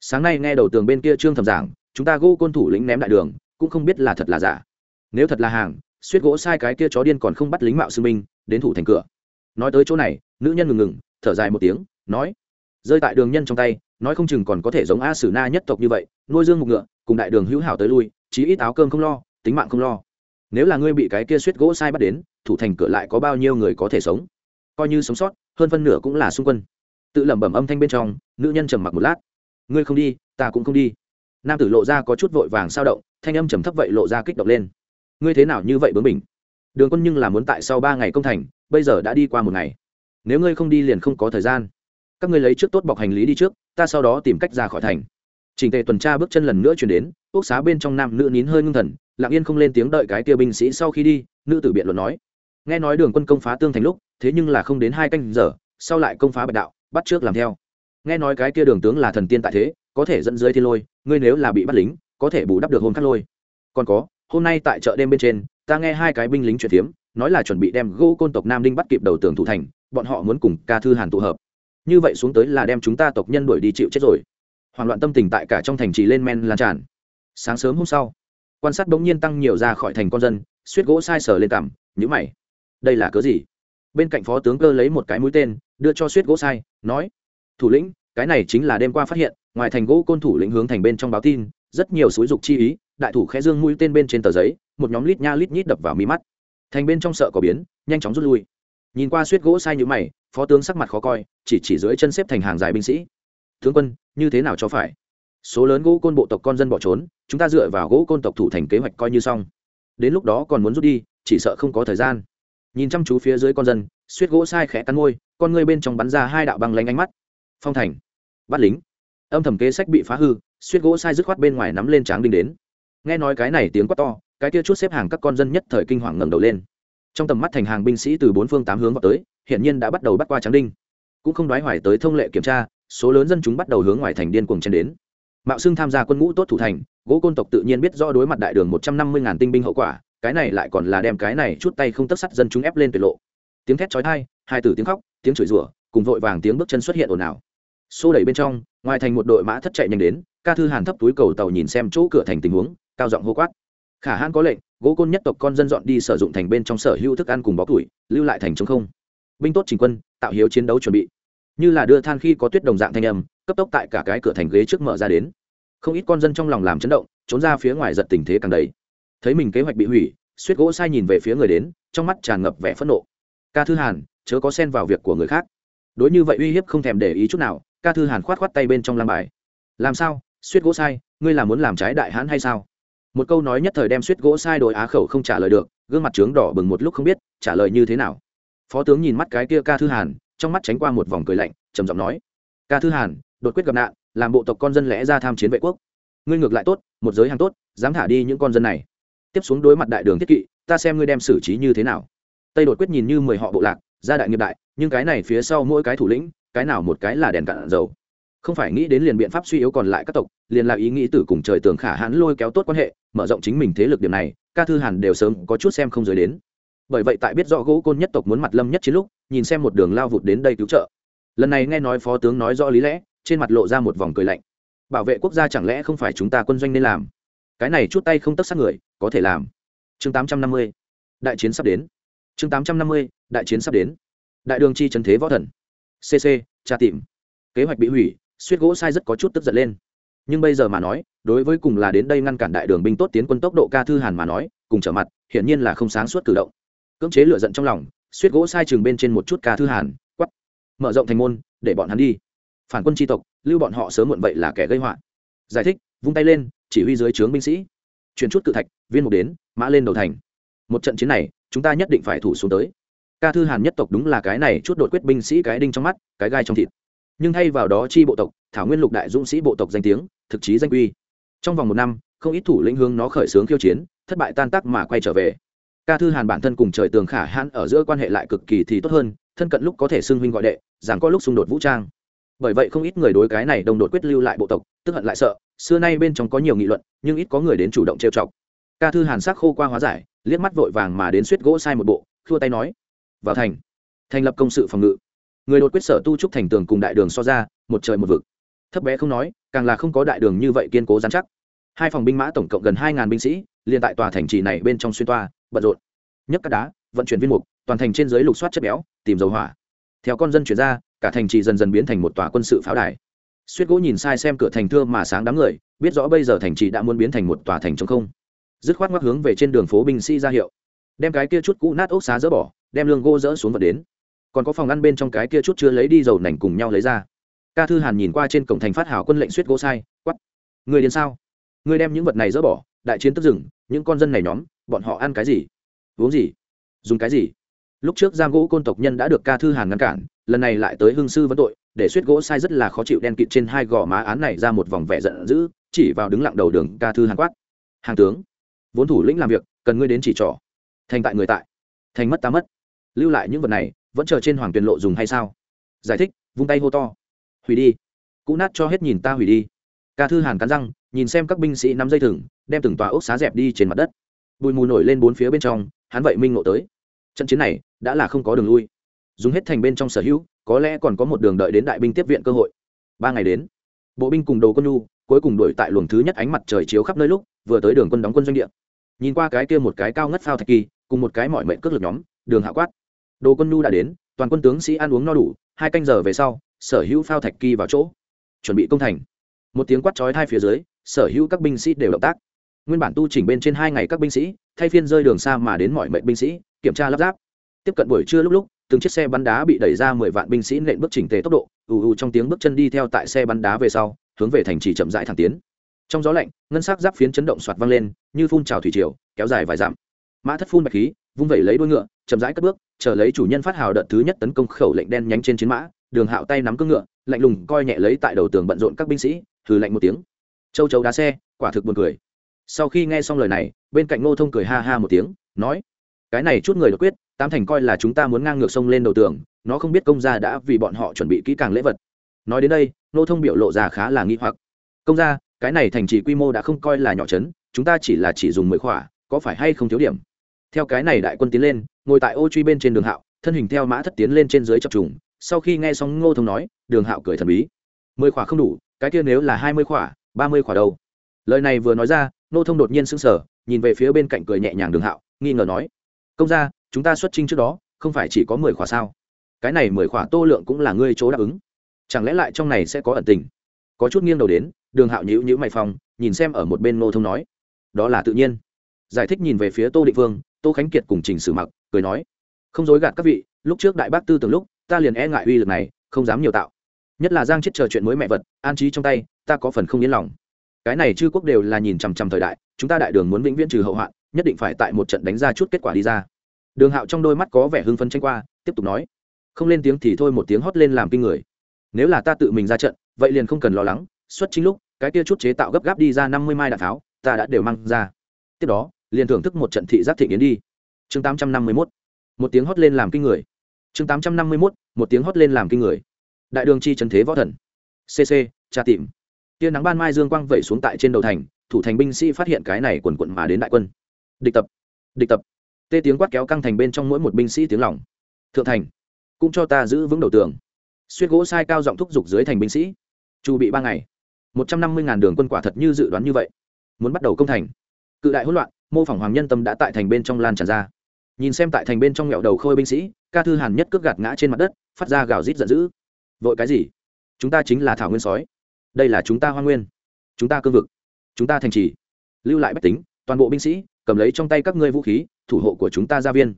Sáng nay nghe đầu tường bên kia trương thầm giảng, chúng ta gô côn thủ lĩnh ném đại đường, cũng không biết là thật là giả. Nếu thật là hàng, suýt gỗ sai cái kia chó điên còn không bắt lính mạo sư minh đến thủ thành cửa. Nói tới chỗ này, nữ nhân ngừng ngừng thở dài một tiếng, nói, rơi tại đường nhân trong tay, nói không chừng còn có thể giống a sử na nhất tộc như vậy, nuôi dương mục ngựa, cùng đại đường hữu hảo tới lui, chí ít áo cơm không lo, tính mạng không lo. Nếu là ngươi bị cái kia suýt gỗ sai bắt đến, thủ thành cửa lại có bao nhiêu người có thể sống? Coi như sống sót, hơn phân nửa cũng là xung quân. Tự lẩm bẩm âm thanh bên trong, nữ nhân trầm mặc một lát. Ngươi không đi, ta cũng không đi. Nam tử lộ ra có chút vội vàng sao động, thanh âm trầm thấp vậy lộ ra kích động lên. Ngươi thế nào như vậy bướng mình đường quân nhưng là muốn tại sau ba ngày công thành, bây giờ đã đi qua một ngày nếu ngươi không đi liền không có thời gian. Các ngươi lấy trước tốt bọc hành lý đi trước, ta sau đó tìm cách ra khỏi thành. Trình tề tuần tra bước chân lần nữa chuyển đến quốc xá bên trong nam nữ nín hơi ngưng thần, lặng yên không lên tiếng đợi cái kia binh sĩ sau khi đi, nữ tử biện luận nói. Nghe nói đường quân công phá tương thành lúc, thế nhưng là không đến hai canh giờ, sau lại công phá bạch đạo, bắt trước làm theo. Nghe nói cái kia đường tướng là thần tiên tại thế, có thể dẫn dưới thiên lôi, ngươi nếu là bị bắt lính, có thể bù đắp được hôm khắc lôi. Còn có, hôm nay tại chợ đêm bên trên, ta nghe hai cái binh lính chuyển tiếm nói là chuẩn bị đem gỗ côn tộc nam đinh bắt kịp đầu tường thủ thành bọn họ muốn cùng ca thư hàn tụ hợp. Như vậy xuống tới là đem chúng ta tộc nhân đuổi đi chịu chết rồi. Hoảng loạn tâm tình tại cả trong thành trì lên men lan tràn. Sáng sớm hôm sau, quan sát bỗng nhiên tăng nhiều ra khỏi thành con dân suýt gỗ sai sở lên cằm nhữ mày. Đây là cớ gì? Bên cạnh phó tướng cơ lấy một cái mũi tên, đưa cho suýt gỗ sai, nói, thủ lĩnh, cái này chính là đêm qua phát hiện, ngoài thành gỗ côn thủ lĩnh hướng thành bên trong báo tin, rất nhiều xúi dục chi ý, đại thủ khẽ dương mũi tên bên trên tờ giấy, một nhóm lít nha lít nhít đập vào mi mắt. Thành bên trong sợ có biến, nhanh chóng rút lui nhìn qua suýt gỗ sai như mày, phó tướng sắc mặt khó coi, chỉ chỉ dưới chân xếp thành hàng dài binh sĩ. Tướng quân, như thế nào cho phải? Số lớn gỗ côn bộ tộc con dân bỏ trốn, chúng ta dựa vào gỗ côn tộc thủ thành kế hoạch coi như xong. Đến lúc đó còn muốn rút đi, chỉ sợ không có thời gian. Nhìn chăm chú phía dưới con dân suýt gỗ sai khẽ cắn môi, con ngươi bên trong bắn ra hai đạo băng lanh ánh mắt. Phong thành bắt lính. Âm thầm kế sách bị phá hư suýt gỗ sai dứt khoát bên ngoài nắm lên tráng đinh đến. Nghe nói cái này tiếng quát to, cái kia chút xếp hàng các con dân nhất thời kinh hoàng ngẩng đầu lên trong tầm mắt thành hàng binh sĩ từ bốn phương tám hướng vào tới hiện nhiên đã bắt đầu bắt qua tráng đinh. Cũng không đoái hoài tới thông lệ kiểm tra, số lớn dân chúng bắt đầu hướng ngoài thành điên cuồng chen đến. Mạo xưng tham gia quân ngũ tốt thủ thành, gỗ côn tộc tự nhiên biết rõ đối mặt đại đường một trăm năm mươi ngàn tinh binh hậu quả, cái này lại còn là đem cái này chút tay không tất sắt dân chúng ép lên tuyệt lộ. Tiếng thét chói tai, hai tử tiếng khóc, tiếng chửi rủa, cùng vội vàng tiếng bước chân xuất hiện ồn ào. Xô đẩy bên trong, ngoài thành một đội mã thất chạy nhanh đến, ca thư hàn thấp túi cầu tàu nhìn xem chỗ cửa thành tình huống, cao giọng hô quát khả hãn có lệnh, gỗ côn nhất tộc con dân dọn đi sử dụng thành bên trong sở hữu thức ăn cùng bó tuổi lưu lại thành chống không. Binh tốt trình quân, tạo hiếu chiến đấu chuẩn bị. Như là đưa than khi có tuyết đồng dạng thanh âm, cấp tốc tại cả cái cửa thành ghế trước mở ra đến. Không ít con dân trong lòng làm chấn động, trốn ra phía ngoài giật tình thế càng đầy. Thấy mình kế hoạch bị hủy suýt gỗ sai nhìn về phía người đến, trong mắt tràn ngập vẻ phẫn nộ. Ca thư hàn, chớ có xen vào việc của người khác. Đối như vậy uy hiếp không thèm để ý chút nào, ca thư hàn khoát khoát tay bên trong lam bài. Làm sao suýt gỗ sai, ngươi là muốn làm trái đại hãn hay sao? Một câu nói nhất thời đem suýt gỗ sai đội á khẩu không trả lời được, gương mặt trướng đỏ bừng một lúc không biết, trả lời như thế nào. Phó tướng nhìn mắt cái kia ca thư hàn, trong mắt tránh qua một vòng cười lạnh, trầm giọng nói, ca thư hàn, đột quyết gặp nạn, làm bộ tộc con dân lẽ ra tham chiến vệ quốc. Ngươi ngược lại tốt, một giới hàng tốt, dám thả đi những con dân này. Tiếp xuống đối mặt đại đường thiết kỵ, ta xem ngươi đem xử trí như thế nào. Tây đột quyết nhìn như mười họ bộ lạc, gia đại nghiệp đại, nhưng cái này phía sau mỗi cái thủ lĩnh, cái nào một cái là đèn cạn dầu không phải nghĩ đến liền biện pháp suy yếu còn lại các tộc, liền là ý nghĩ tử cùng trời tường khả hãn lôi kéo tốt quan hệ, mở rộng chính mình thế lực điểm này, ca thư hàn đều sớm có chút xem không giới đến. Bởi vậy tại biết rõ gỗ côn nhất tộc muốn mặt lâm nhất chiến lúc, nhìn xem một đường lao vụt đến đây cứu trợ. Lần này nghe nói phó tướng nói rõ lý lẽ, trên mặt lộ ra một vòng cười lạnh. Bảo vệ quốc gia chẳng lẽ không phải chúng ta quân doanh nên làm? Cái này chút tay không tất sát người, có thể làm. Chương tám trăm năm mươi, đại chiến sắp đến. Chương tám trăm năm mươi, đại chiến sắp đến. Đại đường chi trần thế võ thần. Cc tra tìm. Kế hoạch bị hủy suýt gỗ sai rất có chút tức giận lên. Nhưng bây giờ mà nói, đối với cùng là đến đây ngăn cản đại đường binh tốt tiến quân tốc độ ca thư hàn mà nói, cùng trở mặt, hiển nhiên là không sáng suốt cử động. Cưỡng chế lựa giận trong lòng, suýt gỗ sai chừng bên trên một chút ca thư hàn quắp mở rộng thành môn, để bọn hắn đi. Phản quân tri tộc, lưu bọn họ sớm muộn vậy là kẻ gây họa. Giải thích, vung tay lên, chỉ huy dưới trướng binh sĩ. Chuyển chút cự thạch, viên mục đến, mã lên đầu thành. Một trận chiến này, chúng ta nhất định phải thủ xuống tới. Ca thư hàn nhất tộc đúng là cái này chút đột quyết binh sĩ cái đinh trong mắt, cái gai trong thịt nhưng thay vào đó chi bộ tộc, thảo nguyên lục đại dũng sĩ bộ tộc danh tiếng, thực chí danh quy trong vòng một năm, không ít thủ lĩnh hướng nó khởi xướng khiêu chiến, thất bại tan tác mà quay trở về. Ca thư hàn bản thân cùng trời tường khả hãn ở giữa quan hệ lại cực kỳ thì tốt hơn, thân cận lúc có thể xưng huynh gọi đệ rằng có lúc xung đột vũ trang. Bởi vậy không ít người đối cái này đồng đột quyết lưu lại bộ tộc, tức hận lại sợ, xưa nay bên trong có nhiều nghị luận, nhưng ít có người đến chủ động trêu chọc. Ca thư hàn sắc khô qua hóa giải, liếc mắt vội vàng mà đến suýt gỗ sai một bộ, khua tay nói, vào thành thành lập công sự phòng ngự người đột quyết sở tu trúc thành tường cùng đại đường so ra, một trời một vực. Thấp bé không nói, càng là không có đại đường như vậy kiên cố giám chắc. Hai phòng binh mã tổng cộng gần hai ngàn binh sĩ, liền tại tòa thành trì này bên trong xuyên toa, bận rộn. Nhấc các đá, vận chuyển viên mục, toàn thành trên dưới lục soát chất béo, tìm dầu hỏa. Theo con dân chuyển ra, cả thành trì dần dần biến thành một tòa quân sự pháo đài. Suýt gỗ nhìn sai xem cửa thành thưa mà sáng đám người, biết rõ bây giờ thành trì đã muốn biến thành một tòa thành chống không. Dứt khoát ngoắc hướng về trên đường phố binh sĩ ra hiệu. Đem cái kia chút cũ nát ốc xá dỡ bỏ, đem lương gỗ dỡ xuống vật đến còn có phòng ăn bên trong cái kia chút chưa lấy đi dầu nành cùng nhau lấy ra. Ca thư hàn nhìn qua trên cổng thành phát hảo quân lệnh suýt gỗ sai quắp người đến sao? Người đem những vật này dỡ bỏ, đại chiến tức rừng những con dân này nhóm, bọn họ ăn cái gì? Uống gì? Dùng cái gì? Lúc trước giam gỗ côn tộc nhân đã được ca thư hàn ngăn cản, lần này lại tới hương sư vấn tội, để suýt gỗ sai rất là khó chịu đen kịt trên hai gò má án này ra một vòng vẻ giận dữ, chỉ vào đứng lặng đầu đường ca thư hàn quát. Hàng tướng, vốn thủ lĩnh làm việc, cần ngươi đến chỉ trỏ. Thành tại người tại. Thành mất ta mất. Lưu lại những vật này vẫn chờ trên hoàng tuyền lộ dùng hay sao? Giải thích, vung tay hô to. Hủy đi. Cũ nát cho hết nhìn ta hủy đi. Ca thư hàn cắn răng, nhìn xem các binh sĩ nắm dây thừng, đem từng tòa ốc xá dẹp đi trên mặt đất. Bụi mù nổi lên bốn phía bên trong, hắn vậy minh ngộ tới. Trận chiến này đã là không có đường lui. Dùng hết thành bên trong sở hữu, có lẽ còn có một đường đợi đến đại binh tiếp viện cơ hội. Ba ngày đến, bộ binh cùng đồ quân nhu cuối cùng đuổi tại luồng thứ nhất ánh mặt trời chiếu khắp nơi lúc, vừa tới đường quân đóng quân doanh địa. Nhìn qua cái kia một cái cao ngất phao thạch kỳ, cùng một cái mọi mệnh cước lực nhóm, đường hạ quát đồ quân nhu đã đến, toàn quân tướng sĩ ăn uống no đủ, hai canh giờ về sau, sở hữu phao thạch kỳ vào chỗ. Chuẩn bị công thành. Một tiếng quát chói hai phía dưới, sở hữu các binh sĩ đều động tác. Nguyên bản tu chỉnh bên trên hai ngày các binh sĩ, thay phiên rơi đường xa mà đến mọi mệnh binh sĩ, kiểm tra lắp ráp. Tiếp cận buổi trưa lúc lúc, từng chiếc xe bắn đá bị đẩy ra mười vạn binh sĩ nện bước chỉnh tề tốc độ, ù ù trong tiếng bước chân đi theo tại xe bắn đá về sau, hướng về thành trì chậm rãi thẳng tiến. Trong gió lạnh, ngân sắc giáp phiến chấn động soạt vang lên, như phun trào thủy triều, kéo dài vài dặm. Mã thất phun bạch khí, vung vẩy lấy đuôi ngựa chậm rãi cất bước, chờ lấy chủ nhân phát hào đợt thứ nhất tấn công khẩu lệnh đen nhánh trên chiến mã, đường hạo tay nắm cưỡng ngựa, lạnh lùng coi nhẹ lấy tại đầu tường bận rộn các binh sĩ thử lạnh một tiếng. Châu chấu đá xe, quả thực buồn cười. Sau khi nghe xong lời này, bên cạnh ngô thông cười ha ha một tiếng, nói, cái này chút người đột quyết tam thành coi là chúng ta muốn ngang ngược sông lên đầu tường, nó không biết công gia đã vì bọn họ chuẩn bị kỹ càng lễ vật. Nói đến đây, ngô thông biểu lộ ra khá là nghi hoặc. Công gia, cái này thành trì quy mô đã không coi là nhỏ chấn, chúng ta chỉ là chỉ dùng mười khỏa, có phải hay không thiếu điểm? Theo cái này đại quân tiến lên, ngồi tại ô truy bên trên đường hạo, thân hình theo mã thất tiến lên trên dưới chập trùng, sau khi nghe xong ngô thông nói, đường hạo cười thần bí. Mười khỏa không đủ, cái kia nếu là hai mươi khỏa, ba mươi khỏa đâu? Lời này vừa nói ra, ngô thông đột nhiên sững sờ, nhìn về phía bên cạnh cười nhẹ nhàng đường hạo, nghi ngờ nói, công ra chúng ta xuất trinh trước đó, không phải chỉ có mười khỏa sao? Cái này mười khỏa tô lượng cũng là ngươi chỗ đáp ứng. Chẳng lẽ lại trong này sẽ có ẩn tình? Có chút nghiêng đầu đến, đường hạo nhữ nhữ mày phòng nhìn xem ở một bên ngô thông nói, đó là tự nhiên giải thích nhìn về phía tô định vương tô khánh kiệt cùng trình sử mặc, cười nói, không dối gạt các vị, lúc trước đại bác tư từng lúc, ta liền e ngại uy lực này, không dám nhiều tạo. Nhất là giang chết chờ chuyện mới mẹ vật, an trí trong tay, ta có phần không yên lòng. Cái này chư quốc đều là nhìn chằm chằm thời đại, chúng ta đại đường muốn vĩnh viễn trừ hậu hoạn, nhất định phải tại một trận đánh ra chút kết quả đi ra. Đường hạo trong đôi mắt có vẻ hưng phấn tranh qua, tiếp tục nói, không lên tiếng thì thôi một tiếng hót lên làm kinh người. Nếu là ta tự mình ra trận, vậy liền không cần lo lắng, xuất chính lúc, cái kia chút chế tạo gấp gáp đi ra năm mươi mai đạn pháo, ta đã đều mang ra. Tiếp đó liền thưởng thức một trận thị giác thị yến đi. Chương tám trăm năm mươi mốt, một tiếng hót lên làm kinh người. Chương tám trăm năm mươi mốt, một tiếng hót lên làm kinh người. Đại đường chi trần thế võ thần. Cc tra tìm. Tia nắng ban mai dương quang vẩy xuống tại trên đầu thành, thủ thành binh sĩ phát hiện cái này quần quận mà đến đại quân. Địch tập địch tập. Tê tiếng quát kéo căng thành bên trong mỗi một binh sĩ tiếng lòng. Thượng thành, cũng cho ta giữ vững đầu tường. Xuyên gỗ sai cao giọng thúc giục dưới thành binh sĩ. Chu bị ba ngày. Một trăm năm mươi ngàn đường quân quả thật như dự đoán như vậy. Muốn bắt đầu công thành. Cự đại hỗn loạn mô phỏng hoàng nhân tâm đã tại thành bên trong lan tràn ra. Nhìn xem tại thành bên trong nghẹo đầu khôi binh sĩ, ca thư hàn nhất cước gạt ngã trên mặt đất, phát ra gào rít giận dữ. Vội cái gì? Chúng ta chính là thảo nguyên sói. Đây là chúng ta hoa nguyên. Chúng ta cương vực. Chúng ta thành trì. Lưu lại bách tính, toàn bộ binh sĩ, cầm lấy trong tay các ngươi vũ khí, thủ hộ của chúng ta gia viên.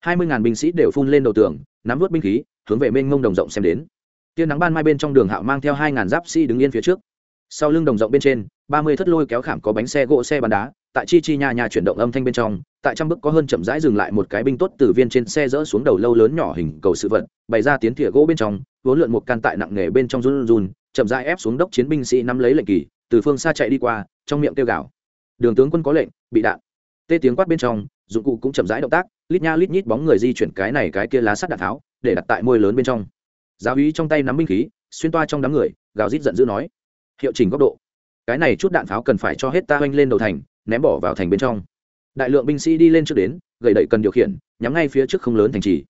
Hai mươi ngàn binh sĩ đều phun lên đầu tường, nắm vớt binh khí, hướng về mênh ngông đồng rộng xem đến. Tia nắng ban mai bên trong đường hạo mang theo hai ngàn giáp sĩ đứng yên phía trước. Sau lưng đồng rộng bên trên, ba mươi thất lôi kéo khảm có bánh xe gỗ xe bắn đá tại chi chi nhà nhà chuyển động âm thanh bên trong, tại trăm bước có hơn chậm rãi dừng lại một cái binh tốt từ viên trên xe dỡ xuống đầu lâu lớn nhỏ hình cầu sự vật, bày ra tiến thìa gỗ bên trong, vốn lượn một can tại nặng nghề bên trong run run, chậm rãi ép xuống đốc chiến binh sĩ nắm lấy lệnh kỳ, từ phương xa chạy đi qua, trong miệng kêu gào. Đường tướng quân có lệnh, bị đạn. Tê tiếng quát bên trong, dụng cụ cũng chậm rãi động tác, lít nha lít nhít bóng người di chuyển cái này cái kia lá sắt đạn tháo, để đặt tại môi lớn bên trong. Giáo úy trong tay nắm binh khí, xuyên toa trong đám người, gào rít giận dữ nói. Hiệu chỉnh góc độ cái này chút đạn pháo cần phải cho hết ta oanh lên đầu thành, ném bỏ vào thành bên trong. Đại lượng binh sĩ đi lên trước đến gậy đẩy cần điều khiển, nhắm ngay phía trước không lớn thành trì.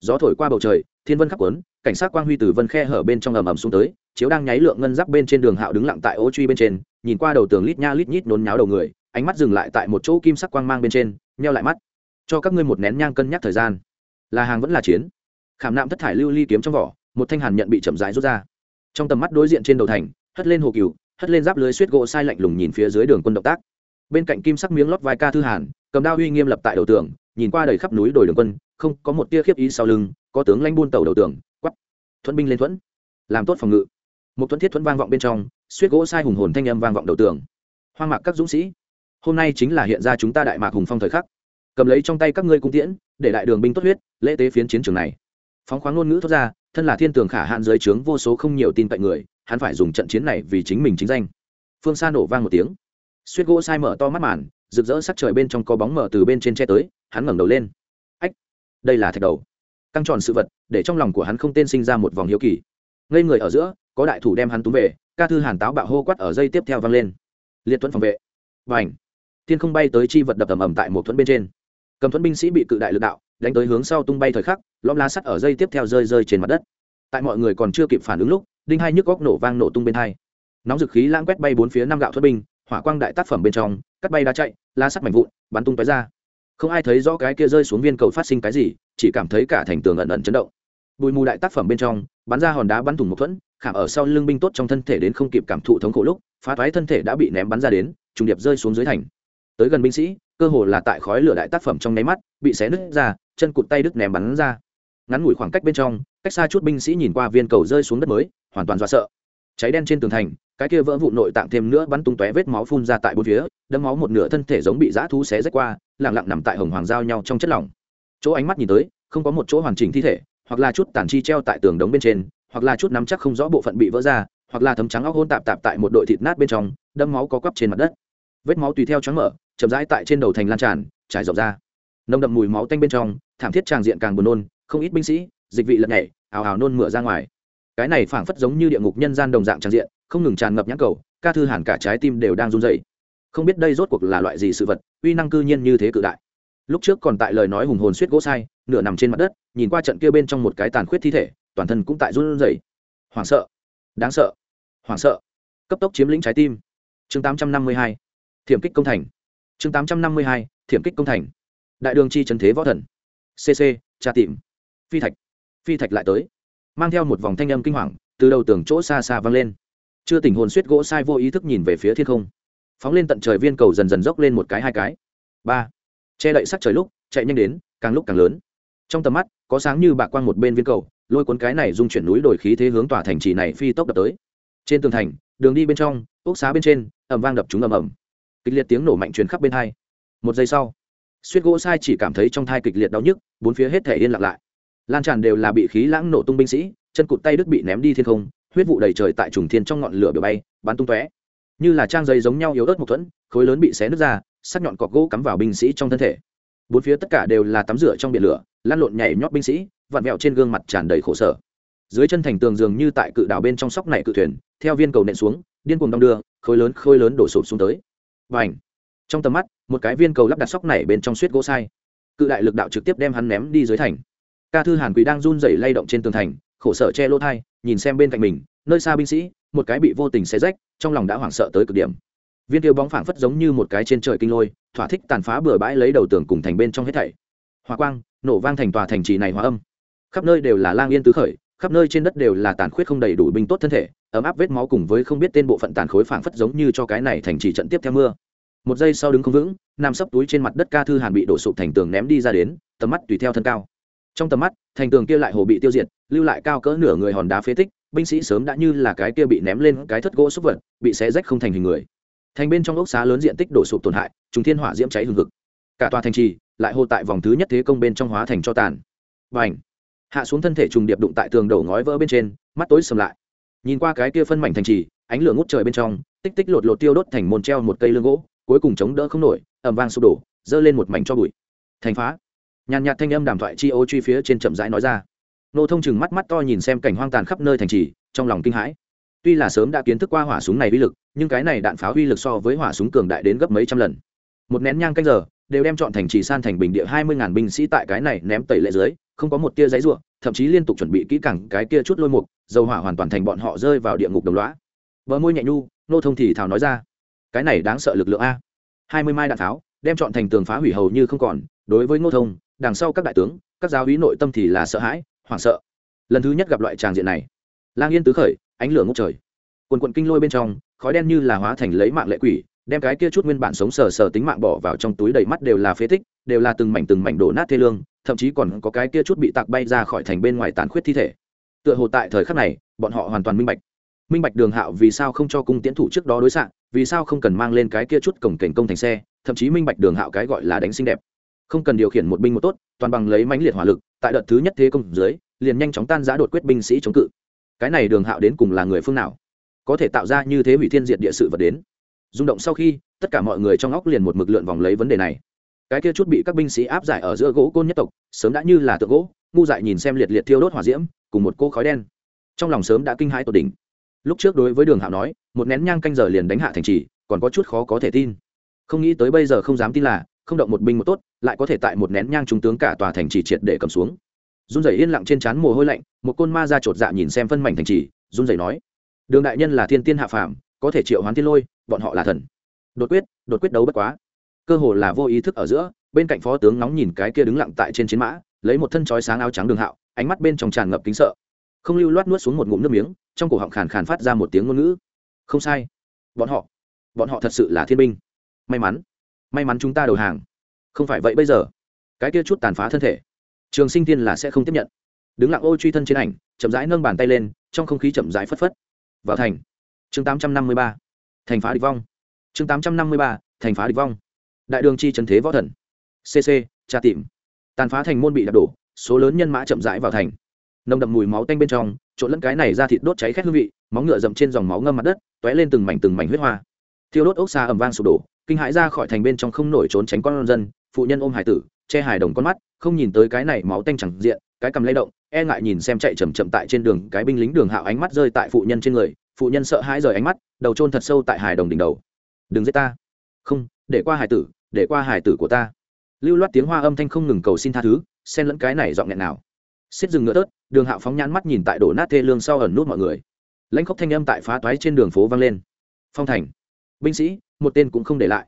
Gió thổi qua bầu trời, thiên vân khắp quấn, cảnh sát quang huy từ vân khe hở bên trong ầm ầm xuống tới, chiếu đang nháy lượng ngân giáp bên trên đường hạo đứng lặng tại ô truy bên trên, nhìn qua đầu tường lít nha lít nhít nôn nháo đầu người, ánh mắt dừng lại tại một chỗ kim sắc quang mang bên trên, nheo lại mắt. Cho các ngươi một nén nhang cân nhắc thời gian. Là hàng vẫn là chiến. Khảm nạm thất thải lưu ly kiếm trong vỏ, một thanh hàn nhận bị chậm rãi rút ra. Trong tầm mắt đối diện trên đầu thành, hất lên hồ cừu hất lên giáp lưới suýt gỗ sai lạnh lùng nhìn phía dưới đường quân động tác. Bên cạnh kim sắc miếng lót vai ca thư hàn, cầm đao uy nghiêm lập tại đầu tường, nhìn qua đầy khắp núi đồi đường quân, không có một tia khiếp ý sau lưng, có tướng lanh buôn tàu đầu tường quắp thuẫn binh lên thuẫn, làm tốt phòng ngự. Một thuẫn thiết thuẫn vang vọng bên trong, suýt gỗ sai hùng hồn thanh âm vang vọng đầu tường. Hoang mạc các dũng sĩ, hôm nay chính là hiện ra chúng ta đại mạc hùng phong thời khắc. Cầm lấy trong tay các ngươi cung tiễn, để đại đường binh tốt huyết, lễ tế phiến chiến trường này. Phóng khoáng ngôn ngữ thoát ra, thân là thiên tường khả hạn dưới trướng vô số không nhiều tin cậy người hắn phải dùng trận chiến này vì chính mình chính danh. Phương xa nổ vang một tiếng. Suýt gỗ sai mở to mắt màn, rực rỡ sắc trời bên trong có bóng mở từ bên trên che tới, hắn ngẩng đầu lên. Ách, đây là thạch đầu. Căng tròn sự vật, để trong lòng của hắn không tên sinh ra một vòng hiếu kỳ. Ngây người ở giữa, có đại thủ đem hắn túm về, ca thư hàn táo bạo hô quát ở dây tiếp theo vang lên. Liệt thuẫn phòng vệ. Và ảnh thiên không bay tới chi vật đập ầm ầm tại một thuẫn bên trên. Cầm thuẫn binh sĩ bị cự đại lực đạo, đánh tới hướng sau tung bay thời khắc, lõm lá sắt ở dây tiếp theo rơi rơi trên mặt đất. Tại mọi người còn chưa kịp phản ứng lúc đinh hai nhức góc nổ vang nổ tung bên hai. Nóng dực khí lãng quét bay bốn phía năm gạo thuẫn binh, hỏa quang đại tác phẩm bên trong, cắt bay đá chạy, lá sắt mảnh vụn, bắn tung tói ra. Không ai thấy rõ cái kia rơi xuống viên cầu phát sinh cái gì, chỉ cảm thấy cả thành tường ẩn ẩn chấn động. Bụi mù đại tác phẩm bên trong, bắn ra hòn đá bắn thủng một thuẫn, khảm ở sau lưng binh tốt trong thân thể đến không kịp cảm thụ thống khổ lúc, phá toái thân thể đã bị ném bắn ra đến, trùng điệp rơi xuống dưới thành. Tới gần binh sĩ, cơ hồ là tại khói lửa đại tác phẩm trong nháy mắt, bị xé nứt ra, chân cụt tay đứt ném bắn ra. Ngắn ngủi khoảng cách bên trong, cách xa chút binh sĩ nhìn qua viên cầu rơi xuống đất mới hoàn toàn do sợ. Cháy đen trên tường thành, cái kia vỡ vụ nội tạng thêm nữa bắn tung tóe vết máu phun ra tại bốn phía đâm máu một nửa thân thể giống bị dã thú xé rách qua lẳng lặng nằm tại hồng hoàng giao nhau trong chất lỏng. Chỗ ánh mắt nhìn tới, không có một chỗ hoàn chỉnh thi thể, hoặc là chút tàn chi treo tại tường đống bên trên, hoặc là chút nắm chắc không rõ bộ phận bị vỡ ra, hoặc là thấm trắng óc hôn tạp tạp tại một đội thịt nát bên trong đâm máu có quắp trên mặt đất. Vết máu tùy theo trắng mở, chậm rãi tại trên đầu thành lan tràn, trải rộng ra. Nồng đậm mùi máu tanh bên trong, thảm thiết tràng diện càng buồn nôn, không ít binh sĩ, dịch vị lật nhảy, ào ào nôn mửa ra ngoài cái này phảng phất giống như địa ngục nhân gian đồng dạng tràn diện, không ngừng tràn ngập nhãn cầu, ca thư hẳn cả trái tim đều đang run dày không biết đây rốt cuộc là loại gì sự vật, uy năng cư nhiên như thế cự đại. Lúc trước còn tại lời nói hùng hồn suýt gỗ sai, nửa nằm trên mặt đất, nhìn qua trận kia bên trong một cái tàn khuyết thi thể, toàn thân cũng tại run rẩy. Hoảng sợ. Đáng sợ. Hoảng sợ. Cấp tốc chiếm lĩnh trái tim. Chương 852. thiểm kích công thành. Chương 852. thiểm kích công thành. Đại đường chi trần thế võ thần. Cc tra tìm. Phi thạch. Phi thạch lại tới mang theo một vòng thanh âm kinh hoàng, từ đầu tường chỗ xa xa vang lên. Chưa tình hồn suýt gỗ sai vô ý thức nhìn về phía thiên không. Phóng lên tận trời viên cầu dần dần dốc lên một cái, hai cái. Ba. Che đậy sắc trời lúc, chạy nhanh đến, càng lúc càng lớn. Trong tầm mắt, có sáng như bạc quang một bên viên cầu, lôi cuốn cái này dung chuyển núi đổi khí thế hướng tòa thành trì này phi tốc đập tới. Trên tường thành, đường đi bên trong, ốc xá bên trên ẩm vang đập chúng ầm ầm. Kịch liệt tiếng nổ mạnh truyền khắp bên hai. Một giây sau, suýt gỗ sai chỉ cảm thấy trong thai kịch liệt đau nhức, bốn phía hết thể yên lặng lại lan tràn đều là bị khí lãng nổ tung binh sĩ, chân cụt tay đứt bị ném đi thiên không, huyết vụ đầy trời tại trùng thiên trong ngọn lửa biểu bay, bắn tung tóe. Như là trang giấy giống nhau yếu ớt một thuẫn, khối lớn bị xé nứt ra, sắc nhọn cọc gỗ cắm vào binh sĩ trong thân thể. Bốn phía tất cả đều là tắm rửa trong biển lửa, lan lộn nhảy nhót binh sĩ, vặn vẹo trên gương mặt tràn đầy khổ sở. Dưới chân thành tường dường như tại cự đảo bên trong sóc này cự thuyền, theo viên cầu nện xuống, điên cuồng đong đưa, khối lớn khối lớn đổ sụp xuống tới. Và ảnh trong tầm mắt, một cái viên cầu lắp đặt sóc này bên trong suýt gỗ sai. Cự đại lực đạo trực tiếp đem hắn ném đi dưới thành ca thư hàn quý đang run rẩy lay động trên tường thành, khổ sở che lỗ thai, nhìn xem bên cạnh mình, nơi xa binh sĩ, một cái bị vô tình xé rách, trong lòng đã hoảng sợ tới cực điểm. Viên tiêu bóng phảng phất giống như một cái trên trời kinh lôi, thỏa thích tàn phá bừa bãi lấy đầu tường cùng thành bên trong hết thảy. Hòa quang, nổ vang thành tòa thành trì này hóa âm. Khắp nơi đều là lang yên tứ khởi, khắp nơi trên đất đều là tàn khuyết không đầy đủ binh tốt thân thể, ấm áp vết máu cùng với không biết tên bộ phận tàn khối phảng phất giống như cho cái này thành trì trận tiếp theo mưa. Một giây sau đứng không vững, nằm sấp túi trên mặt đất ca thư hàn bị đổ sụp thành tường ném đi ra đến, tầm mắt tùy theo thân cao trong tầm mắt, thành tường kia lại hồ bị tiêu diệt, lưu lại cao cỡ nửa người hòn đá phế tích, binh sĩ sớm đã như là cái kia bị ném lên cái thất gỗ xúc vật, bị xé rách không thành hình người. Thành bên trong ốc xá lớn diện tích đổ sụp tổn hại chúng thiên hỏa diễm cháy hừng hực. Cả tòa thành trì lại hồ tại vòng thứ nhất thế công bên trong hóa thành cho tàn. Và ảnh hạ xuống thân thể trùng điệp đụng tại tường đầu ngói vỡ bên trên, mắt tối sầm lại. Nhìn qua cái kia phân mảnh thành trì, ánh lửa ngút trời bên trong, tích tích lột lột tiêu đốt thành môn treo một cây lương gỗ, cuối cùng chống đỡ không nổi ẩm vang sụp đổ, dơ lên một mảnh cho bụi. Thành phá! Nhàn nhạt thanh âm đàm thoại chi ô truy phía trên chậm rãi nói ra. Nô thông chừng mắt mắt to nhìn xem cảnh hoang tàn khắp nơi thành trì, trong lòng kinh hãi. Tuy là sớm đã kiến thức qua hỏa súng này uy lực, nhưng cái này đạn pháo uy lực so với hỏa súng cường đại đến gấp mấy trăm lần. Một nén nhang canh giờ, đều đem chọn thành trì san thành bình địa hai mươi ngàn binh sĩ tại cái này ném tẩy lệ dưới, không có một tia giấy ruộng thậm chí liên tục chuẩn bị kỹ càng cái kia chút lôi mục, dầu hỏa hoàn toàn thành bọn họ rơi vào địa ngục đồng loá bờ môi nhẹ nhu, nô thông thì thào nói ra, cái này đáng sợ lực lượng a. Hai mươi mai đạn pháo, đem chọn thành tường phá hủy hầu như không còn, đối với ngô thông đằng sau các đại tướng, các giáo úy nội tâm thì là sợ hãi, hoảng sợ. Lần thứ nhất gặp loại tràng diện này. Lang yên tứ khởi, ánh lửa ngốc trời. Quần quận kinh lôi bên trong, khói đen như là hóa thành lấy mạng lệ quỷ, đem cái kia chút nguyên bản sống sờ sờ tính mạng bỏ vào trong túi đầy mắt đều là phế tích, đều là từng mảnh từng mảnh đổ nát thê lương, thậm chí còn có cái kia chút bị tạc bay ra khỏi thành bên ngoài tàn khuyết thi thể. Tựa hồ tại thời khắc này, bọn họ hoàn toàn minh bạch. Minh bạch đường hạo vì sao không cho cung tiến thủ trước đó đối xạ, vì sao không cần mang lên cái kia chút cổng cảnh công thành xe, thậm chí minh bạch đường hạo cái gọi là đánh xinh đẹp không cần điều khiển một binh một tốt, toàn bằng lấy mãnh liệt hỏa lực, tại đợt thứ nhất thế công dưới, liền nhanh chóng tan giã đột quyết binh sĩ chống cự. Cái này đường hạo đến cùng là người phương nào? Có thể tạo ra như thế hủy thiên diệt địa sự vật đến. Rung động sau khi, tất cả mọi người trong óc liền một mực lượn vòng lấy vấn đề này. Cái kia chút bị các binh sĩ áp giải ở giữa gỗ côn nhất tộc, sớm đã như là tượng gỗ, ngu dại nhìn xem liệt liệt thiêu đốt hỏa diễm, cùng một cô khói đen. Trong lòng sớm đã kinh hãi tột đỉnh. Lúc trước đối với đường hạo nói, một nén nhang canh giờ liền đánh hạ thành trì, còn có chút khó có thể tin. Không nghĩ tới bây giờ không dám tin là không động một binh một tốt, lại có thể tại một nén nhang trung tướng cả tòa thành trì triệt để cầm xuống. Run rẩy yên lặng trên trán mồ hôi lạnh, một côn ma ra chột dạ nhìn xem phân mảnh thành trì, run rẩy nói, đường đại nhân là thiên tiên hạ phàm, có thể triệu hoán thiên lôi, bọn họ là thần. Đột quyết đột quyết đấu bất quá. Cơ hồ là vô ý thức ở giữa, bên cạnh phó tướng nóng nhìn cái kia đứng lặng tại trên chiến mã, lấy một thân chói sáng áo trắng đường hạo, ánh mắt bên trong tràn ngập kính sợ. Không lưu loát nuốt xuống một ngụm nước miếng, trong cổ họng khàn khàn phát ra một tiếng ngôn ngữ. Không sai. Bọn họ bọn họ thật sự là thiên binh. May mắn may mắn chúng ta đầu hàng. Không phải vậy bây giờ, cái kia chút tàn phá thân thể, trường sinh tiên là sẽ không tiếp nhận. Đứng lặng ô truy thân trên ảnh, chậm rãi nâng bàn tay lên, trong không khí chậm rãi phất phất. Vào thành. Chương tám trăm năm mươi ba. Thành phá địch vong. Chương tám trăm năm mươi ba. Thành phá địch vong. Đại đường chi trần thế võ thần. Cc tra tìm. Tàn phá thành môn bị đạp đổ, số lớn nhân mã chậm rãi vào thành. Nồng đậm mùi máu tanh bên trong, trộn lẫn cái này ra thịt đốt cháy khét hương vị, móng ngựa dậm trên dòng máu ngâm mặt đất t ó é lên từng mảnh từng mảnh huyết hoa thiêu đốt ốc xa ẩm vang sụp đổ, kinh hãi ra khỏi thành bên trong không nổi trốn tránh con dân, phụ nhân ôm hải tử, che hài đồng con mắt, không nhìn tới cái này máu tanh chẳng diện, cái cầm lay động e ngại nhìn xem chạy chậm chậm tại trên đường, cái binh lính đường hạo ánh mắt rơi tại phụ nhân trên người, phụ nhân sợ hãi rời ánh mắt, đầu trôn thật sâu tại hài đồng đỉnh đầu. Đừng giết ta. Không, để qua hải tử, để qua hải tử của ta. Lưu loát tiếng hoa âm thanh không ngừng cầu xin tha thứ, xen lẫn cái này dọn nghẹn nào. Xiết dừng ngựa tớt, đường hạo phóng nhãn mắt nhìn tại đổ nát thê lương sau ẩn nút mọi người. Lãnh khóc thanh âm tại phá toái trên đường phố vang lên. Phong thành binh sĩ, một tên cũng không để lại.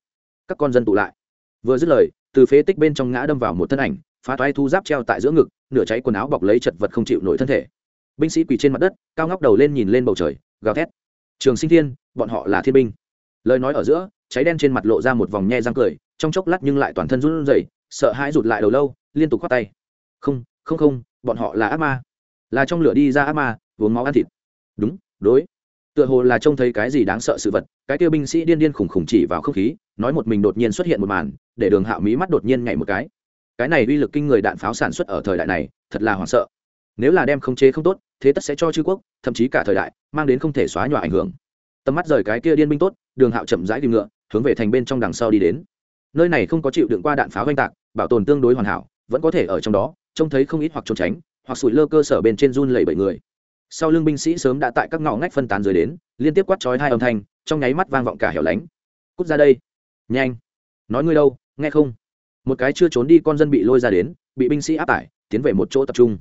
Các con dân tụ lại. Vừa dứt lời, từ phế tích bên trong ngã đâm vào một thân ảnh, phá toái thu giáp treo tại giữa ngực, nửa cháy quần áo bọc lấy chật vật không chịu nổi thân thể. Binh sĩ quỳ trên mặt đất, cao ngóc đầu lên nhìn lên bầu trời, gào thét. Trường sinh thiên, bọn họ là thiên binh. Lời nói ở giữa, cháy đen trên mặt lộ ra một vòng nhe răng cười, trong chốc lát nhưng lại toàn thân run rẩy, sợ hãi rụt lại đầu lâu, liên tục khoát tay. Không không không, bọn họ là ác ma. Là trong lửa đi ra ác ma, uống máu ăn thịt. Đúng, đối tựa hồ là trông thấy cái gì đáng sợ sự vật, cái kia binh sĩ điên điên khủng khủng chỉ vào không khí, nói một mình đột nhiên xuất hiện một màn, để đường hạo mí mắt đột nhiên nhảy một cái. Cái này uy lực kinh người đạn pháo sản xuất ở thời đại này, thật là hoảng sợ. Nếu là đem không chế không tốt, thế tất sẽ cho chư quốc, thậm chí cả thời đại, mang đến không thể xóa nhòa ảnh hưởng. Tầm mắt rời cái kia điên binh tốt, đường hạo chậm rãi tìm ngựa, hướng về thành bên trong đằng sau đi đến. Nơi này không có chịu đựng qua đạn pháo oanh tạc, bảo tồn tương đối hoàn hảo, vẫn có thể ở trong đó, trông thấy không ít hoặc trốn tránh, hoặc sủi lơ cơ sở bên trên run lẩy bảy người sau lưng binh sĩ sớm đã tại các ngõ ngách phân tán rời đến, liên tiếp quát chói hai âm thanh, trong nháy mắt vang vọng cả hẻo lánh. Cút ra đây! Nhanh! Nói ngươi đâu, nghe không? Một cái chưa trốn đi con dân bị lôi ra đến, bị binh sĩ áp tải, tiến về một chỗ tập trung.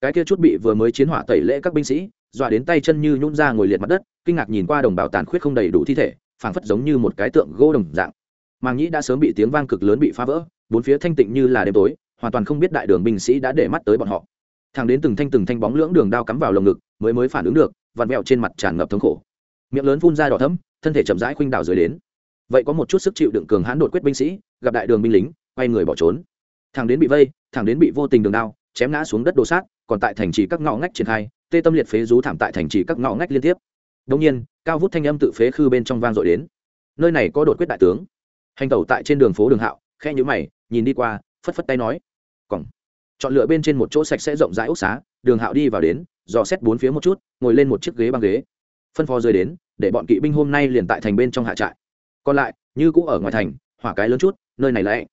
Cái kia chút bị vừa mới chiến hỏa tẩy lễ các binh sĩ, dọa đến tay chân như nhún ra ngồi liệt mặt đất, kinh ngạc nhìn qua đồng bào tàn khuyết không đầy đủ thi thể, phảng phất giống như một cái tượng gỗ đồng dạng. Màng nhĩ đã sớm bị tiếng vang cực lớn bị phá vỡ, bốn phía thanh tịnh như là đêm tối, hoàn toàn không biết đại đường binh sĩ đã để mắt tới bọn họ. Thằng đến từng thanh từng thanh bóng lưỡng đường đao cắm vào lồng ngực mới mới phản ứng được, vặn vẹo trên mặt tràn ngập thống khổ. Miệng lớn phun ra đỏ thấm thân thể chậm rãi khuynh đảo dưới đến. Vậy có một chút sức chịu đựng cường hãn đột quyết binh sĩ, gặp đại đường binh lính, quay người bỏ trốn. Thằng đến bị vây, thằng đến bị vô tình đường đao, chém ngã xuống đất đồ sát, còn tại thành trì các ngõ ngách triển khai, tê tâm liệt phế rú thảm tại thành trì các ngõ ngách liên tiếp. Đông nhiên, cao vút thanh âm tự phế khư bên trong vang dội đến. Nơi này có đột quyết đại tướng. Hành tẩu tại trên đường phố đường hạo khe nhữ mày, nhìn đi qua, phất phất tay nói chọn lựa bên trên một chỗ sạch sẽ rộng rãi ốc xá, đường hạo đi vào đến, dò xét bốn phía một chút, ngồi lên một chiếc ghế băng ghế. Phân phó rơi đến, để bọn kỵ binh hôm nay liền tại thành bên trong hạ trại. Còn lại, như cũ ở ngoài thành, hỏa cái lớn chút, nơi này lẽ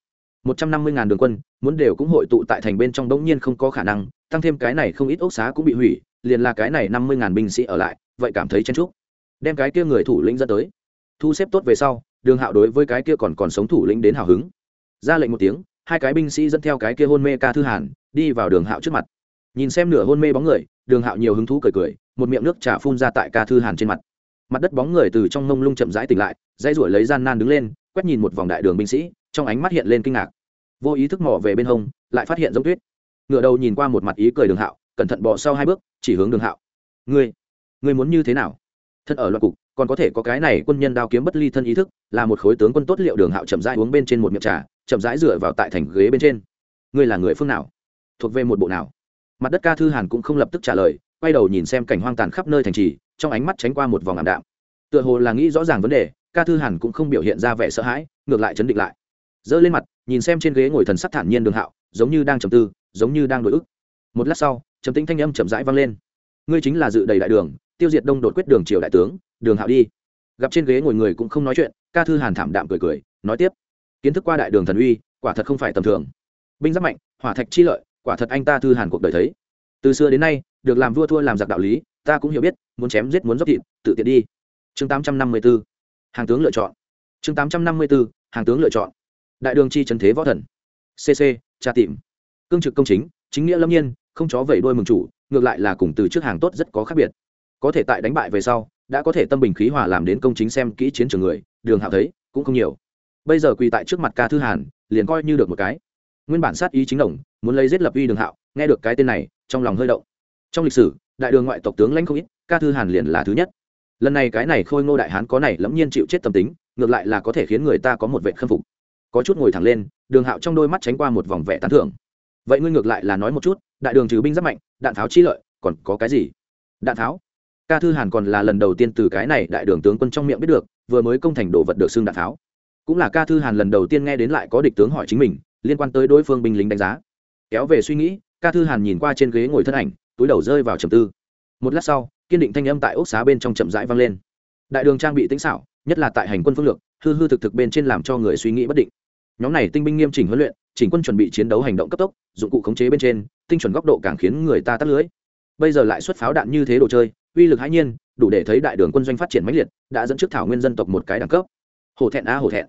một trăm năm mươi ngàn đường quân, muốn đều cũng hội tụ tại thành bên trong đống nhiên không có khả năng, tăng thêm cái này không ít ốc xá cũng bị hủy, liền là cái này năm mươi ngàn binh sĩ ở lại, vậy cảm thấy chen trúc đem cái kia người thủ lĩnh dẫn tới. Thu xếp tốt về sau, đường hạo đối với cái kia còn còn sống thủ lĩnh đến hào hứng. Ra lệnh một tiếng hai cái binh sĩ dẫn theo cái kia hôn mê ca thư hàn, đi vào đường hạo trước mặt. Nhìn xem nửa hôn mê bóng người, đường hạo nhiều hứng thú cười cười, một miệng nước trà phun ra tại ca thư hàn trên mặt. Mặt đất bóng người từ trong mông lung chậm rãi tỉnh lại dây ruổi lấy gian nan đứng lên, quét nhìn một vòng đại đường binh sĩ, trong ánh mắt hiện lên kinh ngạc. Vô ý thức mò về bên hông, lại phát hiện giống tuyết. Ngựa đầu nhìn qua một mặt ý cười đường hạo, cẩn thận bỏ sau hai bước, chỉ hướng đường hạo. Ngươi ngươi muốn như thế nào? Thân ở loạt cục, còn có thể có cái này quân nhân đao kiếm bất ly thân ý thức, là một khối tướng quân tốt liệu đường hạo chậm rãi uống bên trên một miệng trà chậm rãi dựa vào tại thành ghế bên trên. Ngươi là người phương nào? Thuộc về một bộ nào? Mặt đất ca thư hàn cũng không lập tức trả lời, quay đầu nhìn xem cảnh hoang tàn khắp nơi thành trì, trong ánh mắt tránh qua một vòng ảm đạm. Tựa hồ là nghĩ rõ ràng vấn đề, ca thư hàn cũng không biểu hiện ra vẻ sợ hãi, ngược lại chấn định lại. Giơ lên mặt, nhìn xem trên ghế ngồi thần sắc thản nhiên đường hạo, giống như đang trầm tư, giống như đang đổi ức. Một lát sau, trầm tĩnh thanh âm chậm rãi vang lên. Ngươi chính là dự đầy đại đường, tiêu diệt đông đột quyết đường triều đại tướng, đường hạo đi. Gặp trên ghế ngồi người cũng không nói chuyện, ca thư hàn thảm đạm cười cười, nói tiếp kiến thức qua đại đường thần uy, quả thật không phải tầm thường. Binh giáp mạnh, hỏa thạch chi lợi, quả thật anh ta thư hàn cuộc đời thấy. Từ xưa đến nay, được làm vua thua làm giặc đạo lý, ta cũng hiểu biết, muốn chém giết muốn dốc thịt, tự tiện đi. Chương tám trăm năm mươi 854 hàng tướng lựa chọn. Chương tám trăm năm mươi 854 hàng tướng lựa chọn. Đại đường chi trần thế võ thần. Cc tra tìm. Cương trực công chính chính nghĩa lâm nhiên, không chó vẩy đuôi mừng chủ, ngược lại là cùng từ trước hàng tốt rất có khác biệt. Có thể tại đánh bại về sau, đã có thể tâm bình khí hòa làm đến công chính xem kỹ chiến trường người, đường hạo thấy, cũng không nhiều bây giờ quỳ tại trước mặt ca thư hàn, liền coi như được một cái. Nguyên bản sát ý chính đồng, muốn lấy giết lập uy đường hạo, nghe được cái tên này, trong lòng hơi động. Trong lịch sử, đại đường ngoại tộc tướng lãnh không ít, ca thư hàn liền là thứ nhất. Lần này cái này khôi ngô đại hán có này lẫm nhiên chịu chết tâm tính, ngược lại là có thể khiến người ta có một vệ khâm phục. Có chút ngồi thẳng lên, đường hạo trong đôi mắt tránh qua một vòng vẻ tán thưởng. Vậy ngươi ngược lại là nói một chút, đại đường trừ binh rất mạnh, đạn tháo chi lợi, còn có cái gì? Đạn tháo? Ca thư hàn còn là lần đầu tiên từ cái này đại đường tướng quân trong miệng biết được, vừa mới công thành đồ vật được xưng đạn tháo cũng là ca thư hàn lần đầu tiên nghe đến lại có địch tướng hỏi chính mình, liên quan tới đối phương binh lính đánh giá. Kéo về suy nghĩ, ca thư hàn nhìn qua trên ghế ngồi thân ảnh, túi đầu rơi vào trầm tư. Một lát sau, kiên định thanh âm tại ốc xá bên trong chậm rãi vang lên. Đại đường trang bị tĩnh xảo, nhất là tại hành quân phương lược, hư hư thực thực bên trên làm cho người suy nghĩ bất định. Nhóm này tinh binh nghiêm chỉnh huấn luyện, chỉnh quân chuẩn bị chiến đấu hành động cấp tốc, dụng cụ khống chế bên trên, tinh chuẩn góc độ càng khiến người ta tắt lưới. Bây giờ lại xuất pháo đạn như thế đồ chơi, uy lực hãi nhiên, đủ để thấy đại đường quân doanh phát triển mãnh liệt, đã dẫn trước thảo nguyên dân tộc một cái đẳng cấp hổ thẹn a hổ thẹn.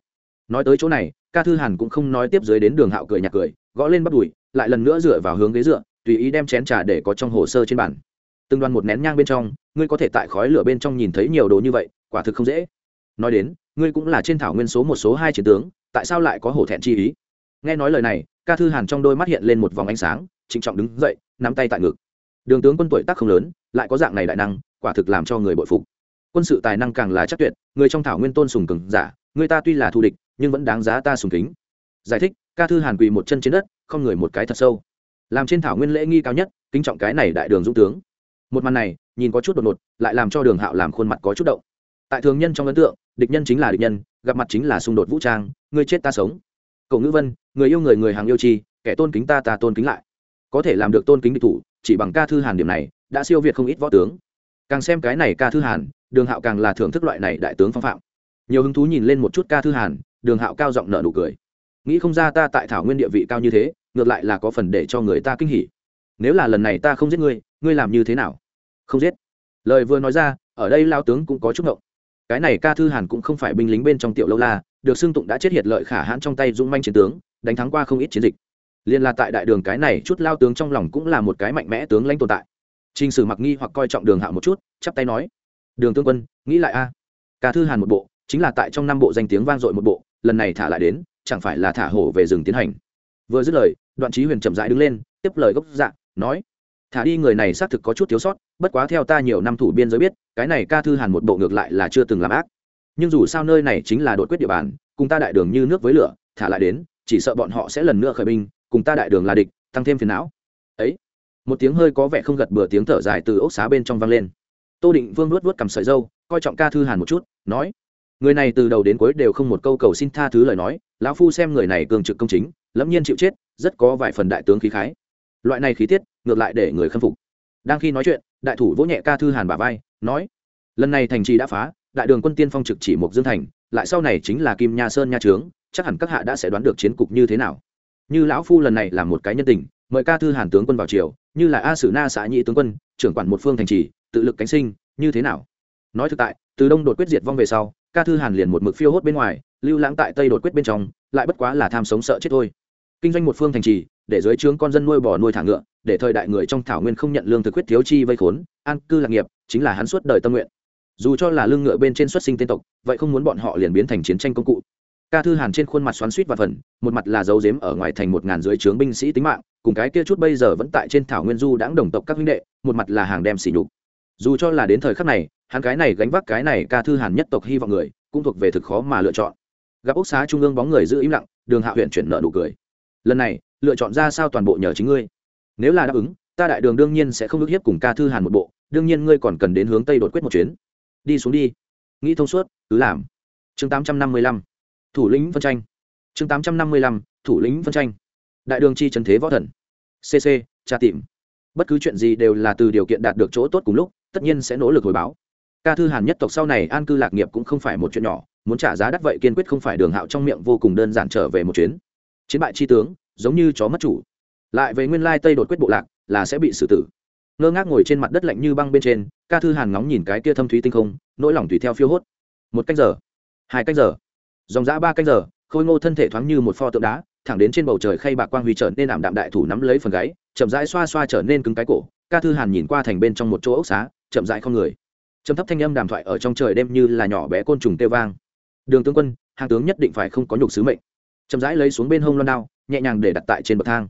Nói tới chỗ này, ca thư hàn cũng không nói tiếp dưới đến đường hạo cười nhạt cười, gõ lên bắt đùi, lại lần nữa dựa vào hướng ghế dựa, tùy ý đem chén trà để có trong hồ sơ trên bàn. Từng đoàn một nén nhang bên trong, ngươi có thể tại khói lửa bên trong nhìn thấy nhiều đồ như vậy, quả thực không dễ. Nói đến, ngươi cũng là trên thảo nguyên số một số hai chiến tướng, tại sao lại có hổ thẹn chi ý? Nghe nói lời này, ca thư hàn trong đôi mắt hiện lên một vòng ánh sáng, trịnh trọng đứng dậy, nắm tay tại ngực. Đường tướng quân tuổi tác không lớn, lại có dạng này đại năng, quả thực làm cho người bội phục quân sự tài năng càng là chắc tuyệt, người trong thảo nguyên tôn sùng cường giả, người ta tuy là thù địch, nhưng vẫn đáng giá ta sùng kính. Giải thích, ca thư hàn quỳ một chân trên đất, không người một cái thật sâu. Làm trên thảo nguyên lễ nghi cao nhất, kính trọng cái này đại đường dũng tướng. Một màn này, nhìn có chút đột ngột, lại làm cho đường hạo làm khuôn mặt có chút động. Tại thường nhân trong ấn tượng, địch nhân chính là địch nhân, gặp mặt chính là xung đột vũ trang, người chết ta sống. Cậu ngữ vân, người yêu người người hàng yêu chi, kẻ tôn kính ta ta tôn kính lại. Có thể làm được tôn kính địch thủ, chỉ bằng ca thư hàn điểm này, đã siêu việt không ít võ tướng càng xem cái này ca thư hàn, đường hạo càng là thưởng thức loại này đại tướng phong phạm. Nhiều hứng thú nhìn lên một chút ca thư hàn, đường hạo cao giọng nợ nụ cười. Nghĩ không ra ta tại thảo nguyên địa vị cao như thế, ngược lại là có phần để cho người ta kinh hỉ. Nếu là lần này ta không giết ngươi ngươi làm như thế nào? Không giết. Lời vừa nói ra, ở đây lao tướng cũng có chút ngộng. Cái này ca thư hàn cũng không phải binh lính bên trong tiểu lâu la, được xưng tụng đã chết hiệt lợi khả hãn trong tay dũng manh chiến tướng, đánh thắng qua không ít chiến dịch. Liên là tại đại đường cái này chút lao tướng trong lòng cũng là một cái mạnh mẽ tướng lãnh tồn tại. Trình Sử mặc nghi hoặc coi trọng Đường Hạo một chút, chắp tay nói: "Đường tướng quân, nghĩ lại a." Ca thư Hàn một bộ, chính là tại trong năm bộ danh tiếng vang dội một bộ lần này thả lại đến chẳng phải là thả hổ về rừng tiến hành? Vừa dứt lời đoạn trí huyền chậm rãi đứng lên tiếp lời gốc dạ nói thả đi người này xác thực có chút thiếu sót bất quá theo ta nhiều năm thủ biên giới biết cái này ca thư hàn một bộ ngược lại là chưa từng làm ác. Nhưng dù sao nơi này chính là đột quyết địa bàn cùng ta đại đường như nước với lửa thả lại đến chỉ sợ bọn họ sẽ lần nữa khởi binh cùng ta đại đường là địch tăng thêm phiền não. Ấy một tiếng hơi có vẻ không gật bừa tiếng thở dài từ ốc xá bên trong vang lên. Tô định vương luốt luốt cầm sợi dâu, coi trọng ca thư hàn một chút, nói, người này từ đầu đến cuối đều không một câu cầu xin tha thứ lời nói, lão phu xem người này cường trực công chính, lẫm nhiên chịu chết, rất có vài phần đại tướng khí khái. Loại này khí tiết, ngược lại để người khâm phục. Đang khi nói chuyện, đại thủ vỗ nhẹ ca thư hàn bà vai, nói, lần này thành trì đã phá, đại đường quân tiên phong trực chỉ một dương thành, lại sau này chính là kim nha sơn nha trướng, chắc hẳn các hạ đã sẽ đoán được chiến cục như thế nào. Như lão phu lần này là một cái nhân tình mời ca thư hàn tướng quân vào triều, như là a sử na xã nhị tướng quân, trưởng quản một phương thành trì, tự lực cánh sinh, như thế nào? Nói thực tại, từ đông đột quyết diệt vong về sau, ca thư hàn liền một mực phiêu hốt bên ngoài, lưu lãng tại tây đột quyết bên trong, lại bất quá là tham sống sợ chết thôi. Kinh doanh một phương thành trì, để dưới trướng con dân nuôi bò nuôi thả ngựa, để thời đại người trong thảo nguyên không nhận lương thực quyết thiếu chi vây khốn, an cư lạc nghiệp, chính là hắn suốt đời tâm nguyện. Dù cho là lương ngựa bên trên xuất sinh tên tộc, vậy không muốn bọn họ liền biến thành chiến tranh công cụ ca thư hàn trên khuôn mặt xoắn suýt và phần, một mặt là dấu dếm ở ngoài thành một ngàn dưới trướng binh sĩ tính mạng, cùng cái kia chút bây giờ vẫn tại trên thảo nguyên du đãng đồng tộc các huynh đệ, một mặt là hàng đem xỉ nhục. Dù cho là đến thời khắc này, hắn cái này gánh vác cái này ca thư hàn nhất tộc hy vọng người, cũng thuộc về thực khó mà lựa chọn. Gặp ốc xá trung ương bóng người giữ im lặng, đường hạ huyện chuyển nợ nụ cười. Lần này, lựa chọn ra sao toàn bộ nhờ chính ngươi. Nếu là đáp ứng, ta đại đường đương nhiên sẽ không ước hiếp cùng ca thư hàn một bộ, đương nhiên ngươi còn cần đến hướng tây đột quyết một chuyến. Đi xuống đi. Nghĩ thông suốt, cứ làm. Chương tám trăm năm mươi lăm thủ lĩnh phân tranh. Chương tám trăm năm mươi lăm, thủ lĩnh phân tranh. Đại đường chi trần thế võ thần. Cc tra tìm. Bất cứ chuyện gì đều là từ điều kiện đạt được chỗ tốt cùng lúc, tất nhiên sẽ nỗ lực hồi báo. Ca thư hàn nhất tộc sau này an cư lạc nghiệp cũng không phải một chuyện nhỏ, muốn trả giá đắt vậy kiên quyết không phải đường hạo trong miệng vô cùng đơn giản trở về một chuyến. Chiến bại chi tướng, giống như chó mất chủ. Lại về nguyên lai tây đột quyết bộ lạc, là sẽ bị xử tử. Ngơ ngác ngồi trên mặt đất lạnh như băng bên trên, ca thư hàn ngóng nhìn cái kia thâm thúy tinh không, nỗi lòng tùy theo phiêu hốt. Một cách giờ. Hai cách giờ dòng dã ba canh giờ, khôi ngô thân thể thoáng như một pho tượng đá, thẳng đến trên bầu trời khay bạc quang huy trở nên ảm đạm đại thủ nắm lấy phần gáy, chậm rãi xoa xoa trở nên cứng cái cổ, ca thư hàn nhìn qua thành bên trong một chỗ ốc xá, chậm rãi không người. Chấm thấp thanh âm đàm thoại ở trong trời đêm như là nhỏ bé côn trùng tê vang. Đường tướng quân hàng tướng nhất định phải không có nhục sứ mệnh. Chậm rãi lấy xuống bên hông loan đao, nhẹ nhàng để đặt tại trên bậc thang.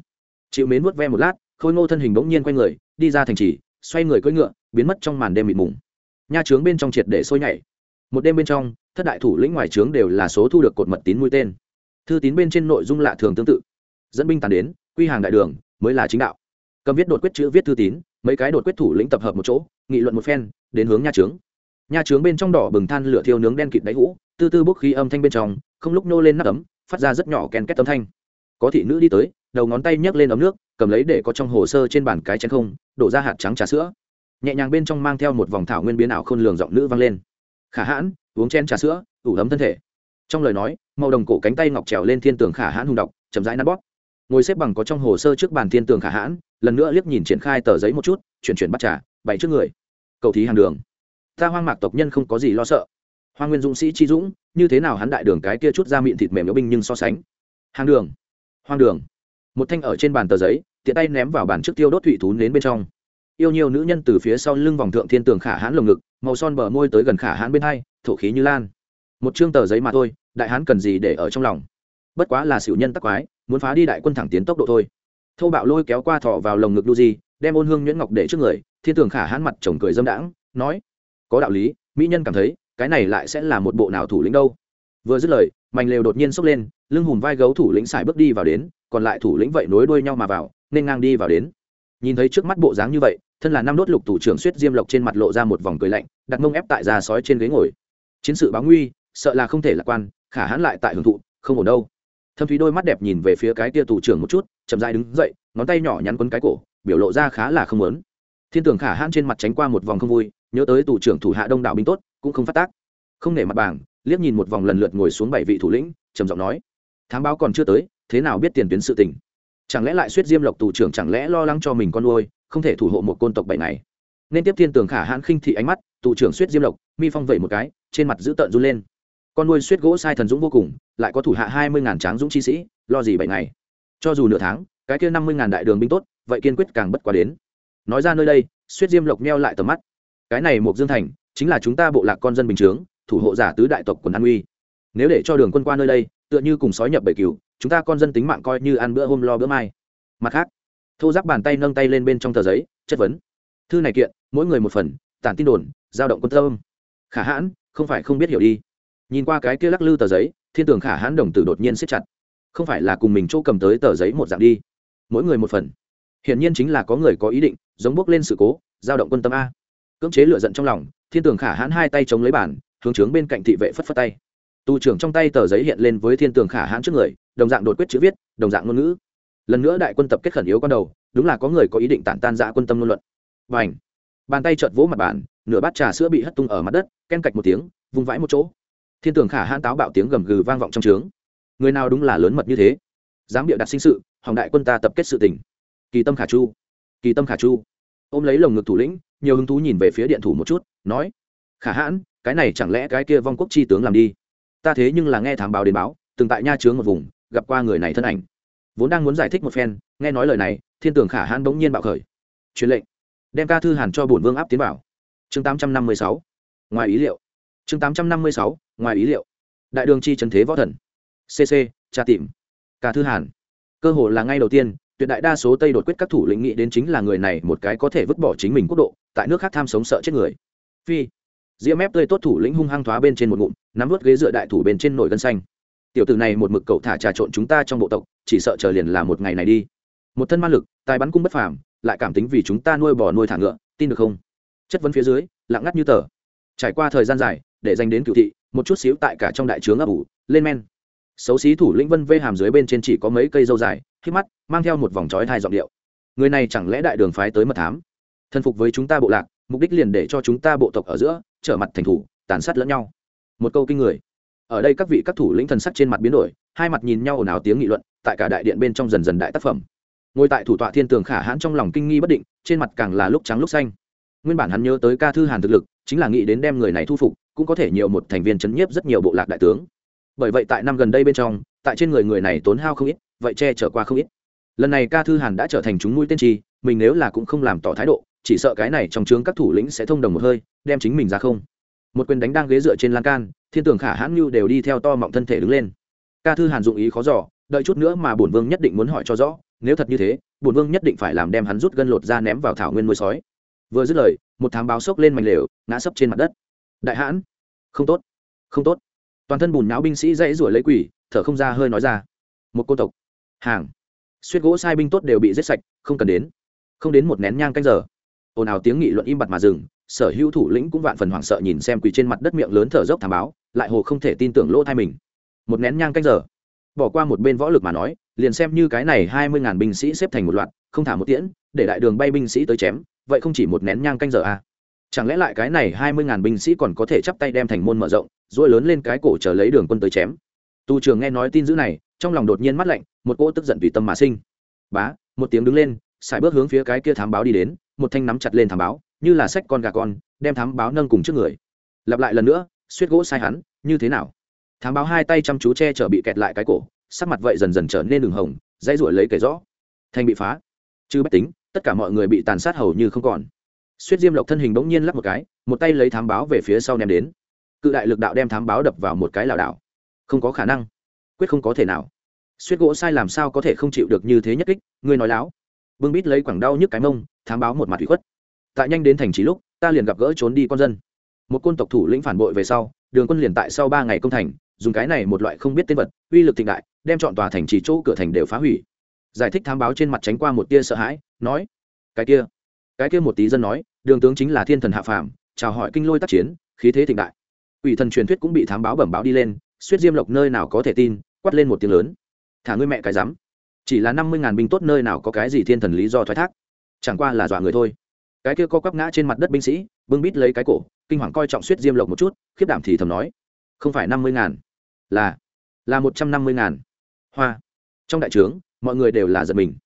Chịu mến vuốt ve một lát, khôi ngô thân hình bỗng nhiên quay người, đi ra thành trì, xoay người cưỡi ngựa, biến mất trong màn đêm mịt mùng. Nha trướng bên trong triệt để sôi nhảy. Một đêm bên trong thất đại thủ lĩnh ngoài trướng đều là số thu được cột mật tín mũi tên. Thư tín bên trên nội dung lạ thường tương tự. Dẫn binh tàn đến, quy hàng đại đường, mới là chính đạo. Cầm viết đột quyết chữ viết thư tín, mấy cái đột quyết thủ lĩnh tập hợp một chỗ, nghị luận một phen, đến hướng nha trướng. Nha trướng bên trong đỏ bừng than lửa thiêu nướng đen kịt đáy hũ, tư tư bốc khí âm thanh bên trong, không lúc nô lên nắp ấm, phát ra rất nhỏ ken két âm thanh. Có thị nữ đi tới, đầu ngón tay nhấc lên ấm nước, cầm lấy để có trong hồ sơ trên bàn cái chén không, đổ ra hạt trắng trà sữa. Nhẹ nhàng bên trong mang theo một vòng thảo nguyên biến ảo khôn lường giọng nữ vang lên. Khả hãn uống chen trà sữa, ủ ấm thân thể. Trong lời nói, màu đồng cổ cánh tay ngọc trèo lên thiên tường khả hãn hùng đọc chậm rãi nắn bóp. Ngồi xếp bằng có trong hồ sơ trước bàn thiên tường khả hãn, lần nữa liếc nhìn triển khai tờ giấy một chút, chuyển chuyển bắt trà, bày trước người. Cầu thí hàng đường. Ta hoang mạc tộc nhân không có gì lo sợ. Hoa nguyên dũng sĩ chi dũng, như thế nào hắn đại đường cái kia chút ra miệng thịt mềm yếu binh nhưng so sánh. Hàng đường. Hoang đường. Một thanh ở trên bàn tờ giấy, tiện tay ném vào bàn trước tiêu đốt thụy thú đến bên trong yêu nhiều nữ nhân từ phía sau lưng vòng thượng thiên tường khả hãn lồng ngực, màu son bờ môi tới gần khả hãn bên hai, thổ khí như lan. Một chương tờ giấy mà thôi, đại hán cần gì để ở trong lòng? Bất quá là xỉu nhân tắc quái, muốn phá đi đại quân thẳng tiến tốc độ thôi. Thâu bạo lôi kéo qua thọ vào lồng ngực lu di đem ôn hương nhuyễn ngọc để trước người, thiên tường khả hãn mặt chồng cười dâm đãng, nói, có đạo lý, mỹ nhân cảm thấy, cái này lại sẽ là một bộ nào thủ lĩnh đâu. Vừa dứt lời, mảnh lều đột nhiên xốc lên, lưng hùm vai gấu thủ lĩnh xài bước đi vào đến, còn lại thủ lĩnh vậy nối đuôi nhau mà vào, nên ngang đi vào đến. Nhìn thấy trước mắt bộ dáng như vậy thân là năm đốt lục thủ trưởng suýt diêm lộc trên mặt lộ ra một vòng cười lạnh, đặt mông ép tại già sói trên ghế ngồi. Chiến sự báo nguy, sợ là không thể lạc quan, khả hãn lại tại hưởng thụ, không ổn đâu. Thâm thúy đôi mắt đẹp nhìn về phía cái tia thủ trưởng một chút, chậm dai đứng dậy, ngón tay nhỏ nhắn quấn cái cổ, biểu lộ ra khá là không lớn thiên tường khả hãn trên mặt tránh qua một vòng không vui, nhớ tới thủ trưởng thủ hạ đông đảo binh tốt, cũng không phát tác. Không nể mặt bảng, liếc nhìn một vòng lần lượt ngồi xuống bảy vị thủ lĩnh, trầm giọng nói tháng báo còn chưa tới, thế nào biết tiền tuyến sự tình? Chẳng lẽ lại suýt diêm lộc tù trưởng chẳng lẽ lo lắng cho mình con nuôi không thể thủ hộ một côn tộc bảy này. Nên tiếp thiên tường khả hãn khinh thị ánh mắt, tù trưởng suýt diêm lộc, mi phong vẩy một cái, trên mặt giữ tợn run lên. Con nuôi suýt gỗ sai thần dũng vô cùng, lại có thủ hạ hai mươi ngàn tráng dũng chi sĩ, lo gì bảy này cho dù nửa tháng, cái kia năm mươi ngàn đại đường binh tốt, vậy kiên quyết càng bất quá đến. Nói ra nơi đây suýt diêm lộc meo lại tầm mắt. Cái này một dương thành, chính là chúng ta bộ lạc con dân bình chướng, thủ hộ giả tứ đại tộc quần an uy. Nếu để cho đường quân qua nơi đây, tựa như cùng sói nhập bầy cừu chúng ta con dân tính mạng coi như ăn bữa hôm lo bữa mai. Mặt khác thô giáp bàn tay nâng tay lên bên trong tờ giấy, chất vấn. Thư này kiện, mỗi người một phần, tản tin đồn, giao động quân tâm. Khả hãn, không phải không biết hiểu đi. Nhìn qua cái kia lắc lư tờ giấy, thiên tường khả hãn đồng tử đột nhiên siết chặt. Không phải là cùng mình chỗ cầm tới tờ giấy một dạng đi. Mỗi người một phần. Hiển nhiên chính là có người có ý định, giống bước lên sự cố, giao động quân tâm a. Cưỡng chế lựa giận trong lòng, thiên tường khả hãn hai tay chống lấy bản hướng trướng bên cạnh thị vệ phất phất tay. Tù trưởng trong tay tờ giấy hiện lên với thiên tường khả hãn trước người, đồng dạng đột quyết chữ viết, đồng dạng ngôn ngữ lần nữa đại quân tập kết khẩn yếu con đầu, đúng là có người có ý định tản tan dã quân tâm ngôn luận. Và ảnh bàn tay chợt vỗ mặt bàn, nửa bát trà sữa bị hất tung ở mặt đất, ken cạch một tiếng, vung vãi một chỗ. Thiên tường khả hãn táo bạo tiếng gầm gừ vang vọng trong trướng. Người nào đúng là lớn mật như thế? Dám bịa đặt sinh sự, hỏng đại quân ta tập kết sự tình. Kỳ tâm khả chu! Kỳ tâm khả chu! Ôm lấy lồng ngực thủ lĩnh, nhiều hứng thú nhìn về phía điện thủ một chút, nói, khả hãn, cái này chẳng lẽ cái kia vong quốc chi tướng làm đi? Ta thế nhưng là nghe thám báo đến báo, từng tại nha chướng một vùng, gặp qua người này thân ảnh vốn đang muốn giải thích một phen, nghe nói lời này, thiên tường khả hãn bỗng nhiên bạo khởi. Truyền lệnh, đem ca thư hàn cho bổn vương áp tiến bảo chương tám trăm năm mươi sáu, ngoài ý liệu. Chương tám trăm năm mươi sáu, ngoài ý liệu. Đại đường chi trần thế võ thần. Cc tra tìm. Ca thư hàn. Cơ hội là ngay đầu tiên, tuyệt đại đa số tây đột quyết các thủ lĩnh nghĩ đến chính là người này một cái có thể vứt bỏ chính mình quốc độ, tại nước khác tham sống sợ chết người. Phi. Diễm mép tươi tốt thủ lĩnh hung hăng thoá bên trên một ngụm, nắm vớt ghế dựa đại thủ bên trên nổi gân xanh tiểu tử này một mực cậu thả trà trộn chúng ta trong bộ tộc, chỉ sợ chờ liền là một ngày này đi. Một thân ma lực, tài bắn cung bất phàm, lại cảm tính vì chúng ta nuôi bò nuôi thả ngựa, tin được không? Chất vấn phía dưới, lặng ngắt như tờ. Trải qua thời gian dài, để dành đến cựu thị, một chút xíu tại cả trong đại trướng ấp ủ, lên men. Xấu xí thủ lĩnh vân vê hàm dưới bên trên chỉ có mấy cây dâu dài khi mắt, mang theo một vòng trói thai giọng điệu. Người này chẳng lẽ đại đường phái tới mật thám? Thân phục với chúng ta bộ lạc, mục đích liền để cho chúng ta bộ tộc ở giữa, trở mặt thành thủ, tàn sát lẫn nhau. Một câu kinh người ở đây các vị các thủ lĩnh thần sắc trên mặt biến đổi, hai mặt nhìn nhau ồn ào tiếng nghị luận, tại cả đại điện bên trong dần dần đại tác phẩm. Ngồi tại thủ tọa thiên tường khả hãn trong lòng kinh nghi bất định, trên mặt càng là lúc trắng lúc xanh. Nguyên bản hắn nhớ tới ca thư hàn thực lực, chính là nghĩ đến đem người này thu phục, cũng có thể nhiều một thành viên chấn nhiếp rất nhiều bộ lạc đại tướng. Bởi vậy tại năm gần đây bên trong, tại trên người người này tốn hao không ít, vậy che trở qua không ít. Lần này ca thư hàn đã trở thành chúng mũi tiên tri mình nếu là cũng không làm tỏ thái độ, chỉ sợ cái này trong trướng các thủ lĩnh sẽ thông đồng một hơi, đem chính mình ra không. Một quyền đánh đang ghế dựa trên lan can thiên tường khả hãn như đều đi theo to mọng thân thể đứng lên. Ca thư hàn dụng ý khó giỏ đợi chút nữa mà bổn vương nhất định muốn hỏi cho rõ, nếu thật như thế, bổn vương nhất định phải làm đem hắn rút gân lột ra ném vào thảo nguyên nuôi sói. Vừa dứt lời, một thám báo sốc lên mảnh lều, ngã sấp trên mặt đất. Đại hãn, không tốt không tốt. Toàn thân bùn não binh sĩ dãy ruổi lấy quỷ, thở không ra hơi nói ra. Một cô tộc, hàng suýt gỗ sai binh tốt đều bị giết sạch, không cần đến. Không đến một nén nhang canh giờ. Ồn ào tiếng nghị luận im bặt mà dừng, sở hữu thủ lĩnh cũng vạn phần hoảng sợ nhìn xem quỳ trên mặt đất miệng lớn thở dốc thảm báo lại hồ không thể tin tưởng lỗ thai mình. Một nén nhang canh giờ, bỏ qua một bên võ lực mà nói, liền xem như cái này hai mươi ngàn binh sĩ xếp thành một loạt, không thả một tiễn, để đại đường bay binh sĩ tới chém, vậy không chỉ một nén nhang canh giờ à. chẳng lẽ lại cái này hai mươi ngàn binh sĩ còn có thể chắp tay đem thành môn mở rộng, rồi lớn lên cái cổ chờ lấy đường quân tới chém? Tu trường nghe nói tin dữ này, trong lòng đột nhiên mắt lạnh, một cỗ tức giận tùy tâm mà sinh. Bá, một tiếng đứng lên xài bước hướng phía cái kia thám báo đi đến, một thanh nắm chặt lên thám báo, như là sách con gà con, đem thám báo nâng cùng trước người. Lặp lại lần nữa suýt gỗ sai hắn, như thế nào? Thám báo hai tay chăm chú che chở bị kẹt lại cái cổ, sắc mặt vậy dần dần trở nên đường hồng, dãy ruổi lấy kể rõ. Thanh bị phá. Chứ bách tính, tất cả mọi người bị tàn sát hầu như không còn. Suýt diêm lộc thân hình bỗng nhiên lắp một cái, một tay lấy thám báo về phía sau ném đến. Cự đại lực đạo đem thám báo đập vào một cái lảo đảo. Không có khả năng. Quyết không có thể nào. Suýt gỗ sai làm sao có thể không chịu được như thế nhất kích, ngươi nói láo. Vương bít lấy quảng đau nhức cái mông, thám báo một mặt thủy khuất. Tại nhanh đến thành trì lúc, ta liền gặp gỡ trốn đi con dân một côn tộc thủ lĩnh phản bội về sau, đường quân liền tại sau ba ngày công thành, dùng cái này một loại không biết tên vật, uy lực thịnh đại, đem chọn tòa thành trì chỗ cửa thành đều phá hủy. Giải thích thám báo trên mặt tránh qua một tia sợ hãi, nói, cái kia cái kia một tí dân nói, đường tướng chính là thiên thần hạ phàm, chào hỏi kinh lôi tác chiến, khí thế thịnh đại. Ủy thần truyền thuyết cũng bị thám báo bẩm báo đi lên suýt diêm lộc nơi nào có thể tin, quát lên một tiếng lớn, thả ngươi mẹ cái rắm, chỉ là năm mươi ngàn binh tốt nơi nào có cái gì thiên thần lý do thoái thác, chẳng qua là dọa người thôi. Cái kia co quắp ngã trên mặt đất binh sĩ bưng bít lấy cái cổ, kinh hoàng coi trọng suýt diêm lộc một chút, khiếp đảm thì thầm nói, không phải năm mươi ngàn, là là một trăm năm mươi ngàn. Hoa. Trong đại trướng, mọi người đều là giật mình.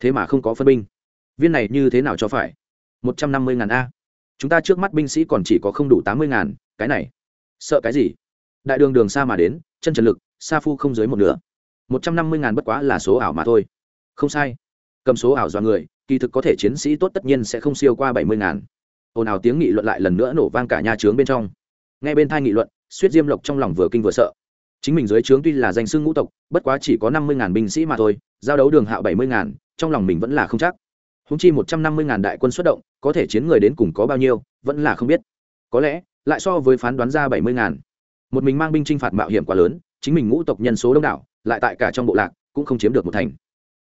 Thế mà không có phân binh. Viên này như thế nào cho phải? Một trăm năm mươi ngàn a. Chúng ta trước mắt binh sĩ còn chỉ có không đủ tám mươi ngàn, cái này, sợ cái gì? Đại đường đường xa mà đến, chân trần lực, sa phu không dưới một nửa. Một trăm năm mươi ngàn bất quá là số ảo mà thôi. Không sai. Cầm số ảo dọa người, kỳ thực có thể chiến sĩ tốt tất nhiên sẽ không siêu qua bảy mươi ngàn ồn ào tiếng nghị luận lại lần nữa nổ vang cả nhà trướng bên trong. Ngay bên thai nghị luận suýt diêm lộc trong lòng vừa kinh vừa sợ. Chính mình dưới trướng tuy là danh xưng ngũ tộc, bất quá chỉ có năm mươi ngàn binh sĩ mà thôi, giao đấu đường hạo bảy mươi ngàn, trong lòng mình vẫn là không chắc. Húng chi một trăm năm mươi ngàn đại quân xuất động, có thể chiến người đến cùng có bao nhiêu, vẫn là không biết. Có lẽ, lại so với phán đoán ra bảy mươi ngàn. Một mình mang binh t r i n h phạt mạo hiểm quá lớn, chính mình ngũ tộc nhân số đông đảo, lại tại cả trong bộ lạc, cũng không chiếm được một thành.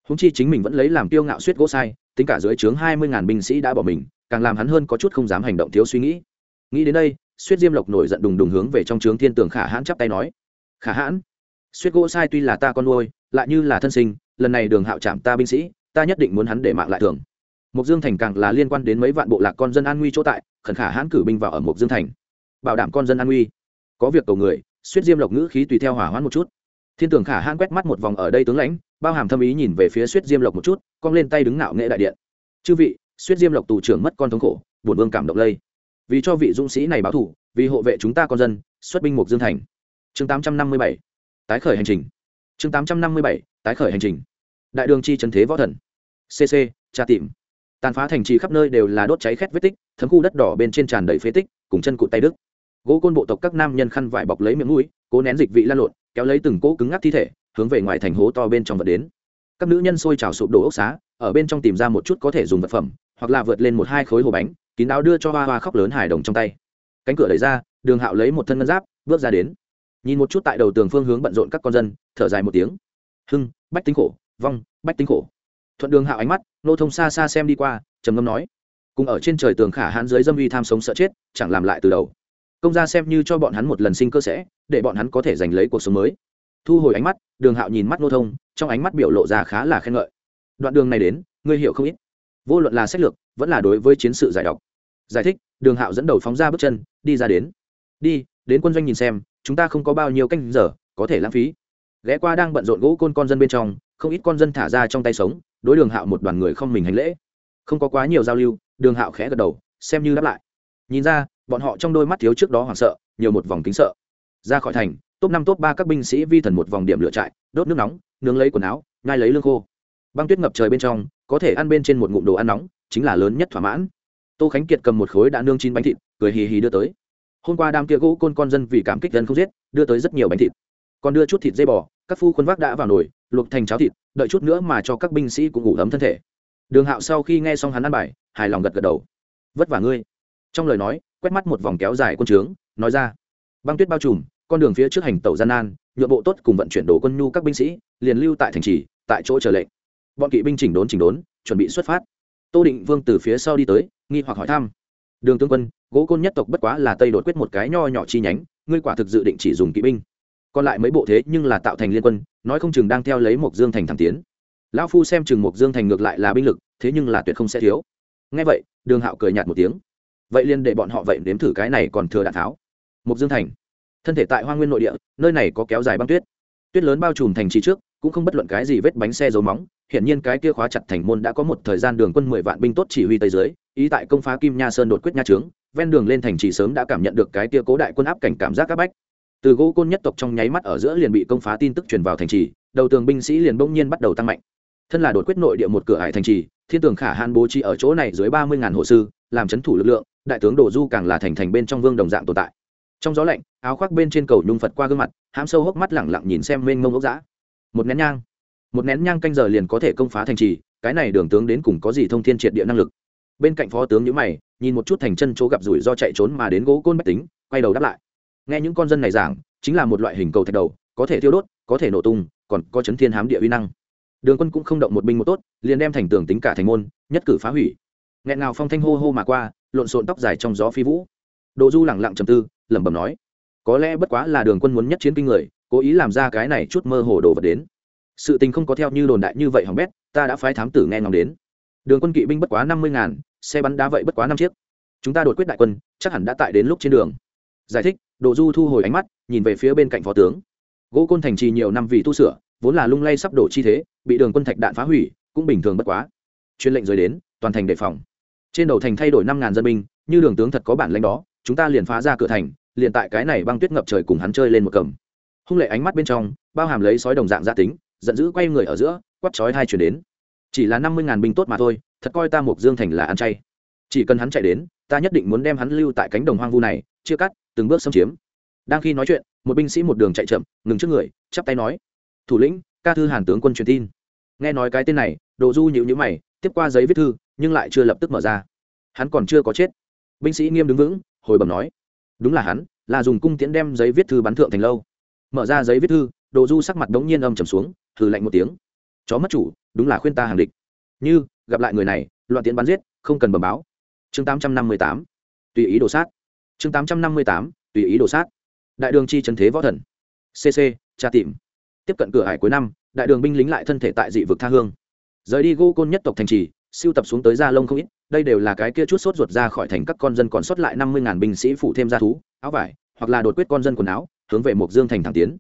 Húng chi chính mình vẫn lấy làm tiêu ngạo suýt gỗ sai tính cả dưới trướng hai mươi ngàn binh sĩ đã bỏ mình, càng làm hắn hơn có chút không dám hành động thiếu suy nghĩ. Nghĩ đến đây suýt diêm lộc nổi giận đùng đùng hướng về trong trướng thiên tường khả hãn chắp tay nói, khả hãn suýt gỗ sai tuy là ta con nuôi, lại như là thân sinh, lần này đường hạo chạm ta binh sĩ, ta nhất định muốn hắn để mạng lại thường. Mục dương thành càng là liên quan đến mấy vạn bộ lạc con dân an nguy chỗ tại, khẩn khả hãn cử binh vào ở mục dương thành, bảo đảm con dân an nguy. Có việc cầu người suýt diêm lộc ngữ khí tùy theo hỏa hoãn một chút. Thiên tường khả hãn quét mắt một vòng ở đây tướng lãnh bao hàm thâm ý nhìn về phía suýt diêm lộc một chút, cong lên tay đứng ngạo nghệ đại điện. Chư vị suýt diêm lộc tù trưởng mất con thống khổ, buồn vương cảm động lây. Vì cho vị dũng sĩ này báo thủ vì hộ vệ chúng ta con dân, xuất binh mục dương thành. Chương tám trăm năm mươi bảy, tái khởi hành trình. Chương tám trăm năm mươi bảy, tái khởi hành trình. Đại đường chi trần thế võ thần. Cc tra tìm. Tàn phá thành trì khắp nơi đều là đốt cháy khét vết tích, thấm khu đất đỏ bên trên tràn đầy phế tích, cùng chân cụt tay đức gỗ côn bộ tộc các nam nhân khăn vải bọc lấy miệng mũi, cố nén dịch vị lan lộn, kéo lấy từng cỗ cứng ngắc thi thể hướng về ngoài thành hố to bên trong vật đến. Các nữ nhân sôi trào sụp đổ ốc xá, ở bên trong tìm ra một chút có thể dùng vật phẩm, hoặc là vượt lên một hai khối hồ bánh, kín đáo đưa cho hoa hoa khóc lớn hài đồng trong tay. Cánh cửa đẩy ra, đường hạo lấy một thân ngân giáp, bước ra đến. Nhìn một chút tại đầu tường phương hướng bận rộn các con dân, thở dài một tiếng. Hưng, bách tính khổ, vong, bách tính khổ. Thuận đường hạo ánh mắt, nô thông xa xa xem đi qua, trầm ngâm nói. Cùng ở trên trời tường khả hãn dưới dâm uy tham sống sợ chết, chẳng làm lại từ đầu. Công gia xem như cho bọn hắn một lần sinh cơ sẽ, để bọn hắn có thể giành lấy cuộc sống mới thu hồi ánh mắt, đường hạo nhìn mắt nô thông, trong ánh mắt biểu lộ ra khá là khen ngợi. Đoạn đường này đến, ngươi hiểu không ít. Vô luận là sách lược, vẫn là đối với chiến sự giải độc. Giải thích, đường hạo dẫn đầu phóng ra bước chân, đi ra đến. Đi, đến quân doanh nhìn xem, chúng ta không có bao nhiêu canh giờ, có thể lãng phí. Ghé qua đang bận rộn gỗ côn con dân bên trong, không ít con dân thả ra trong tay sống, đối đường hạo một đoàn người không mình hành lễ. Không có quá nhiều giao lưu, đường hạo khẽ gật đầu, xem như đáp lại. Nhìn ra, bọn họ trong đôi mắt thiếu trước đó hoảng sợ, nhiều một vòng kính sợ. Ra khỏi thành top năm, top ba các binh sĩ vi thần một vòng điểm lửa trại, đốt nước nóng, nướng lấy quần áo, nhai lấy lương khô. Băng tuyết ngập trời bên trong, có thể ăn bên trên một ngụm đồ ăn nóng, chính là lớn nhất thỏa mãn. Tô khánh kiệt cầm một khối đã nương chín bánh thịt, cười hì hì đưa tới. Hôm qua đám kia gỗ côn con dân vì cảm kích dân không giết, đưa tới rất nhiều bánh thịt. Còn đưa chút thịt dây bò, các phu khuôn vác đã vào nồi, luộc thành cháo thịt, đợi chút nữa mà cho các binh sĩ cũng ngủ ấm thân thể. Đường hạo sau khi nghe xong hắn ăn bài, hài lòng gật gật đầu. Vất vả ngươi. Trong lời nói, quét mắt một vòng kéo dài quân trướng, nói ra. Băng tuyết bao trùm con đường phía trước hành tàu gian nan, nhượng bộ tốt cùng vận chuyển đồ quân nhu các binh sĩ, liền lưu tại thành trì, tại chỗ chờ lệnh. Bọn kỵ binh chỉnh đốn chỉnh đốn, chuẩn bị xuất phát. Tô định vương từ phía sau đi tới, nghi hoặc hỏi thăm. Đường tướng quân, gỗ côn nhất tộc bất quá là tây đột quyết một cái nho nhỏ chi nhánh, ngươi quả thực dự định chỉ dùng kỵ binh. Còn lại mấy bộ thế nhưng là tạo thành liên quân, nói không chừng đang theo lấy một dương thành thẳng tiến. Lão phu xem chừng một dương thành ngược lại là binh lực, thế nhưng là tuyệt không sẽ thiếu. Ngay vậy, đường hạo cười nhạt một tiếng. Vậy liền để bọn họ vậy nếm thử cái này còn thừa đạn tháo. Mộc dương thành thân thể tại hoa nguyên nội địa, nơi này có kéo dài băng tuyết. Tuyết lớn bao trùm thành trì trước, cũng không bất luận cái gì vết bánh xe dấu móng. Hiện nhiên cái kia khóa chặt thành môn đã có một thời gian đường quân mười vạn binh tốt chỉ huy tây dưới, ý tại công phá kim nha sơn đột quyết nha trướng, ven đường lên thành trì sớm đã cảm nhận được cái kia cố đại quân áp cảnh cảm giác áp bách. Từ gỗ côn nhất tộc trong nháy mắt ở giữa liền bị công phá tin tức truyền vào thành trì, đầu tường binh sĩ liền bỗng nhiên bắt đầu tăng mạnh. Thân là đột quyết nội địa một cửa hải thành trì, thiên tường khả hàn bố trí ở chỗ này dưới ba mươi ngàn hộ sư, làm c h ấ n thủ lực lượng, đại tướng đồ du càng là thành thành bên trong vương đồng dạng tồn tại trong gió lạnh, áo khoác bên trên cầu nhung phật qua gương mặt, hãm sâu hốc mắt lẳng lặng nhìn xem mênh mông ốc dã. Một nén nhang. Một nén nhang canh giờ liền có thể công phá thành trì, cái này đường tướng đến cùng có gì thông thiên triệt địa năng lực? Bên cạnh phó tướng nhữ mày, nhìn một chút thành chân chỗ gặp rủi do chạy trốn mà đến gỗ côn bách tính, quay đầu đáp lại. Nghe những con dân này giảng, chính là một loại hình cầu thạch đầu, có thể thiêu đốt, có thể nổ tung, còn có chấn thiên hám địa uy năng. Đường quân cũng không động một binh một tốt, liền đem thành tường tính cả thành môn, nhất cử phá hủy. Nghẹn nào phong thanh hô hô mà qua, lộn xộn tóc dài trong gió phi vũ. Đồ du lẳng lặng trầm tư lẩm bẩm nói, có lẽ bất quá là đường quân muốn nhất chiến kinh người, cố ý làm ra cái này chút mơ hồ đồ vật đến. Sự tình không có theo như đồn đại như vậy hỏng bét, ta đã phái thám tử nghe ngóng đến. Đường quân kỵ binh bất quá năm mươi ngàn, xe bắn đá vậy bất quá năm chiếc. Chúng ta đột quyết đại quân, chắc hẳn đã tại đến lúc trên đường. Giải thích, đồ du thu hồi ánh mắt, nhìn về phía bên cạnh phó tướng. Gỗ côn thành trì nhiều năm vì tu sửa, vốn là lung lay sắp đổ chi thế, bị đường quân thạch đạn phá hủy, cũng bình thường bất quá. Chuyên lệnh rời đến, toàn thành đề phòng. Trên đầu thành thay đổi năm ngàn dân binh, như đường tướng thật có bản lãnh đó chúng ta liền phá ra cửa thành, liền tại cái này băng tuyết ngập trời cùng hắn chơi lên một cầm. Hung lệ ánh mắt bên trong, bao hàm lấy sói đồng dạng gia tính, giận dữ quay người ở giữa quắt chói thai chuyển đến. Chỉ là năm mươi ngàn binh tốt mà thôi, thật coi ta mục dương thành là ăn chay. Chỉ cần hắn chạy đến, ta nhất định muốn đem hắn lưu tại cánh đồng hoang vu này, chia cắt, từng bước xâm chiếm. Đang khi nói chuyện, một binh sĩ một đường chạy chậm, ngừng trước người, chắp tay nói, thủ lĩnh, ca thư hàn tướng quân truyền tin. Nghe nói cái tên này, đồ du nhịu nhữ mày, tiếp qua giấy viết thư, nhưng lại chưa lập tức mở ra. Hắn còn chưa có chết. Binh sĩ nghiêm đứng vững hồi bẩm nói, đúng là hắn, là dùng cung tiễn đem giấy viết thư bắn thượng thành lâu. Mở ra giấy viết thư, đồ du sắc mặt đống nhiên âm trầm xuống thử lạnh một tiếng, chó mất chủ, đúng là khuyên ta hàng địch. Như, gặp lại người này, loạn tiễn bắn giết, không cần bẩm báo. Chương tám trăm năm mươi tám, tùy ý đồ sát. Chương tám trăm năm mươi tám, tùy ý đồ sát. Đại đường chi trần thế võ thần. Cc tra tìm. Tiếp cận cửa hải cuối năm, đại đường binh lính lại thân thể tại dị vực tha hương. Rời đi gô côn nhất tộc thành trì siêu tập xuống tới gia lông không ít, đây đều là cái kia chút sốt ruột ra khỏi thành các con dân còn sót lại năm mươi ngàn binh sĩ phụ thêm gia thú, áo vải, hoặc là đột quyết con dân quần áo, hướng về mộc dương thành thẳng tiến.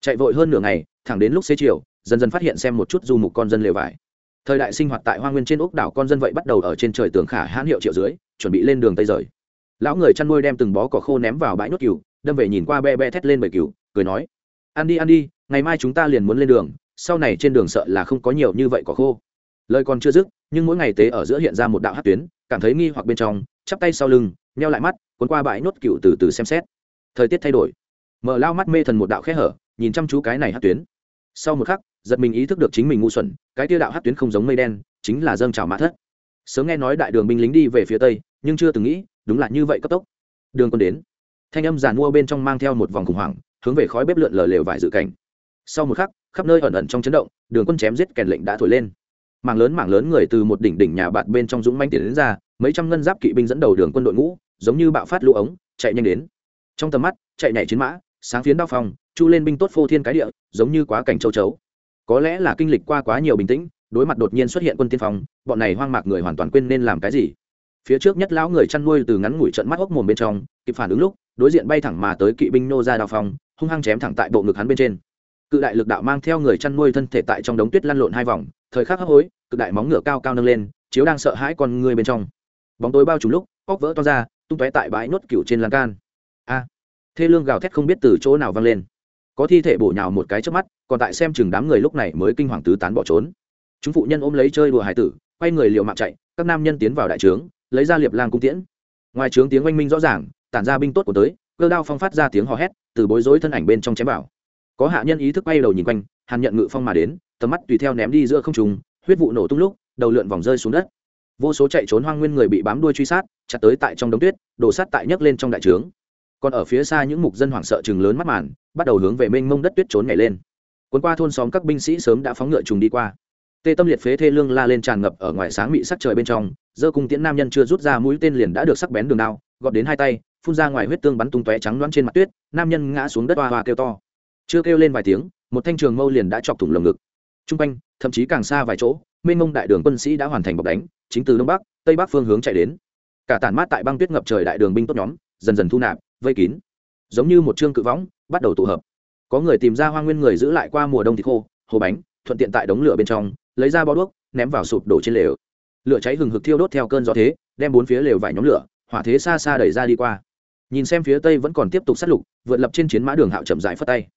Chạy vội hơn nửa ngày, thẳng đến lúc xế chiều, dần dần phát hiện xem một chút du mục con dân lều vải. Thời đại sinh hoạt tại hoa nguyên trên ốc đảo con dân vậy bắt đầu ở trên trời tường khả hãn hiệu triệu dưới, chuẩn bị lên đường tây rời. Lão người chăn nuôi đem từng bó cỏ khô ném vào bãi nốt cừu, đâm về nhìn qua be be thét lên bầy cừu, cười nói, ăn đi ăn đi, ngày mai chúng ta liền muốn lên đường, sau này trên đường sợ là không có nhiều như vậy cỏ khô lời còn chưa dứt, nhưng mỗi ngày tế ở giữa hiện ra một đạo hát tuyến, cảm thấy nghi hoặc bên trong, chắp tay sau lưng neo lại mắt, cuốn qua bãi nốt cựu từ từ xem xét. Thời tiết thay đổi. Mở lao mắt mê thần một đạo khẽ hở, nhìn chăm chú cái này hát tuyến. Sau một khắc, giật mình ý thức được chính mình ngu xuẩn, cái tia đạo hát tuyến không giống mây đen, chính là dâng trào mã thất. Sớm nghe nói đại đường binh lính đi về phía tây, nhưng chưa từng nghĩ, đúng là như vậy cấp tốc. Đường quân đến. Thanh âm giàn mua bên trong mang theo một vòng khủng hoảng, hướng về khói bếp lượn lờ lều vải dự cảnh. Sau một khắc, khắp nơi ẩn ẩn trong chấn động, đường quân chém giết kèn lệnh đã thổi lên mảng lớn mảng lớn người từ một đỉnh đỉnh nhà bạt bên trong dũng manh tiến đến ra, mấy trăm ngân giáp kỵ binh dẫn đầu đường quân đội ngũ, giống như bạo phát lũ ống, chạy nhanh đến. Trong tầm mắt, chạy nhảy chiến mã, sáng phiến đao phòng, chu lên binh tốt phô thiên cái địa, giống như quá cảnh châu chấu. Có lẽ là kinh lịch qua quá nhiều bình tĩnh, đối mặt đột nhiên xuất hiện quân tiên phong, bọn này hoang mạc người hoàn toàn quên nên làm cái gì. Phía trước nhất lão người chăn nuôi từ ngắn ngủi trận mắt hốc mồm bên trong, kịp phản ứng lúc, đối diện bay thẳng mà tới kỵ binh nô ra đao phong hung hăng chém thẳng tại bộ ngực hắn bên trên cự đại lực đạo mang theo người chăn nuôi thân thể tại trong đống tuyết lăn lộn hai vòng, thời khắc hấp hối, cự đại móng ngựa cao cao nâng lên, chiếu đang sợ hãi con người bên trong. Bóng tối bao trùm lúc, óc vỡ to ra, tung tóe tại bãi nốt cựu trên lan can. A! Thê lương gào thét không biết từ chỗ nào vang lên. Có thi thể bổ nhào một cái trước mắt, còn tại xem chừng đám người lúc này mới kinh hoàng tứ tán bỏ trốn. Chúng phụ nhân ôm lấy chơi đùa hải tử, quay người liều mạng chạy, các nam nhân tiến vào đại trướng, lấy ra liệp lang cung tiễn. Ngoài trướng tiếng oanh minh rõ ràng, tản ra binh tốt của tới, cơ đao phong phát ra tiếng hò hét, từ bối rối thân ảnh bên trong chém vào có hạ nhân ý thức bay đầu nhìn quanh, hàn nhận ngự phong mà đến, tầm mắt tùy theo ném đi giữa không trùng huyết vụ nổ tung lúc, đầu lượn vòng rơi xuống đất. Vô số chạy trốn hoang nguyên người bị bám đuôi truy sát, chặt tới tại trong đống tuyết, đổ sát tại nhấc lên trong đại trướng. Còn ở phía xa những mục dân hoảng sợ chừng lớn mắt màn, bắt đầu hướng về mênh mông đất tuyết trốn nhảy lên. Cuốn qua thôn xóm các binh sĩ sớm đã phóng ngựa trùng đi qua. Tê tâm liệt phế thê lương la lên tràn ngập ở ngoài sáng mị sắc trời bên trong dơ cung tiễn nam nhân chưa rút ra mũi tên liền đã được sắc bén đường đao, gọt đến hai tay, phun ra ngoài huyết tương bắn tung tóe trắng loãng trên mặt tuyết, nam nhân ngã xuống đất hoa hoa kêu to chưa kêu lên vài tiếng, một thanh trường mâu liền đã chọc thủng lồng ngực. T r u n g quanh, thậm chí càng xa vài chỗ, mênh mông đại đường quân sĩ đã hoàn thành bọc đánh, chính từ đông bắc, tây bắc phương hướng chạy đến. Cả tản mát tại băng tuyết ngập trời đại đường binh tốt nhóm, dần dần thu nạp, vây kín. Giống như một chương cự võng, bắt đầu tụ hợp. Có người tìm ra hoa nguyên người giữ lại qua mùa đông thịt khô, hồ bánh, thuận tiện tại đống lửa bên trong, lấy ra bao đuốc, ném vào sụp đổ trên lều. Lửa cháy hừng hực thiêu đốt theo cơn gió thế, đem bốn phía lều vải nhóm lửa, hỏa thế xa xa đẩy ra đi qua. Nhìn xem phía tây vẫn còn tiếp tục sát lục, vượt lập trên chiến mã đường hạo chậm dài phất tay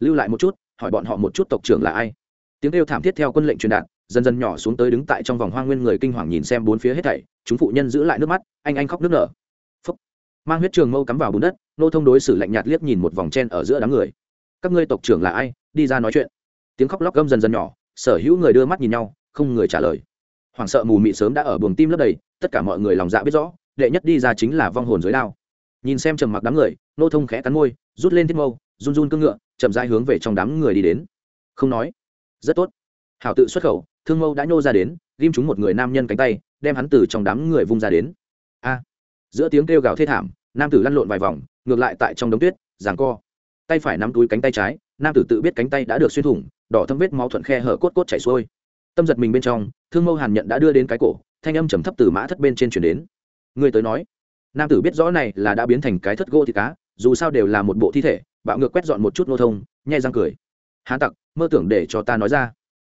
lưu lại một chút, hỏi bọn họ một chút tộc trưởng là ai. Tiếng kêu thảm thiết theo quân lệnh truyền đạt, dần dần nhỏ xuống tới đứng tại trong vòng hoa nguyên người kinh hoàng nhìn xem bốn phía hết thảy, chúng phụ nhân giữ lại nước mắt, anh anh khóc nước nở. Phúc. mang huyết trường mâu cắm vào bùn đất, nô thông đối xử lạnh nhạt liếc nhìn một vòng chen ở giữa đám người. Các ngươi tộc trưởng là ai? Đi ra nói chuyện. Tiếng khóc lóc gâm dần dần nhỏ, sở hữu người đưa mắt nhìn nhau, không người trả lời. Hoảng sợ mù mị sớm đã ở buồng tim lấp đầy, tất cả mọi người lòng dạ biết rõ, đệ nhất đi ra chính là vong hồn dưới đao. Nhìn xem trầm mặc đám người, nô thông khẽ cắn môi, rút lên thiết mâu, run run cương ngựa chậm rãi hướng về trong đám người đi đến. Không nói. Rất tốt. Hảo tự xuất khẩu, thương mâu đã nhô ra đến, ghim chúng một người nam nhân cánh tay, đem hắn từ trong đám người vung ra đến. A. Giữa tiếng kêu gào thê thảm, nam tử lăn lộn vài vòng, ngược lại tại trong đống tuyết, giằng co. Tay phải nắm túi cánh tay trái, nam tử tự biết cánh tay đã được xuyên thủng, đỏ thâm vết máu thuận khe hở cốt cốt chảy xuôi. Tâm giật mình bên trong, thương mâu hàn nhận đã đưa đến cái cổ, thanh âm trầm thấp từ mã thất bên trên chuyển đến. Người tới nói. Nam tử biết rõ này là đã biến thành cái thất gỗ thịt cá, dù sao đều là một bộ thi thể bạo ngược quét dọn một chút nô thông nhai răng cười. Hán tặc, mơ tưởng để cho ta nói ra.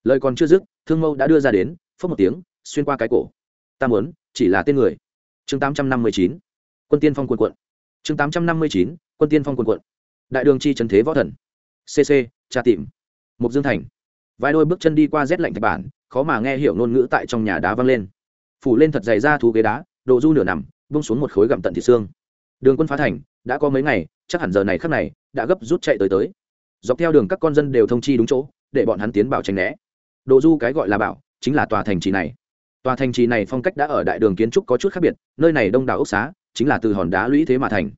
Lời còn chưa dứt, thương mâu đã đưa ra đến phớt một tiếng, xuyên qua cái cổ. Ta muốn, chỉ là tên người. Chương tám trăm năm mươi chín, quân tiên phong quân quận chương tám trăm năm mươi chín, quân tiên phong quân quận đại đường chi trần thế võ thần. Cc tra tìm. Mục dương thành. Vài đôi bước chân đi qua rét lạnh thạch bản, khó mà nghe hiểu ngôn ngữ tại trong nhà đá văng lên. Phủ lên thật dày ra thú ghế đá độ du nửa nằm, buông xuống một khối gặm tận thịt xương. Đường quân phá thành đã có mấy ngày, chắc hẳn giờ này khắc này, đã gấp rút chạy tới tới. Dọc theo đường các con dân đều thông chi đúng chỗ, để bọn hắn tiến bảo tránh né. Độ du cái gọi là bảo, chính là tòa thành trì này. Tòa thành trì này phong cách đã ở đại đường kiến trúc có chút khác biệt, nơi này đông đảo ốc xá, chính là từ hòn đá lũy thế mà thành.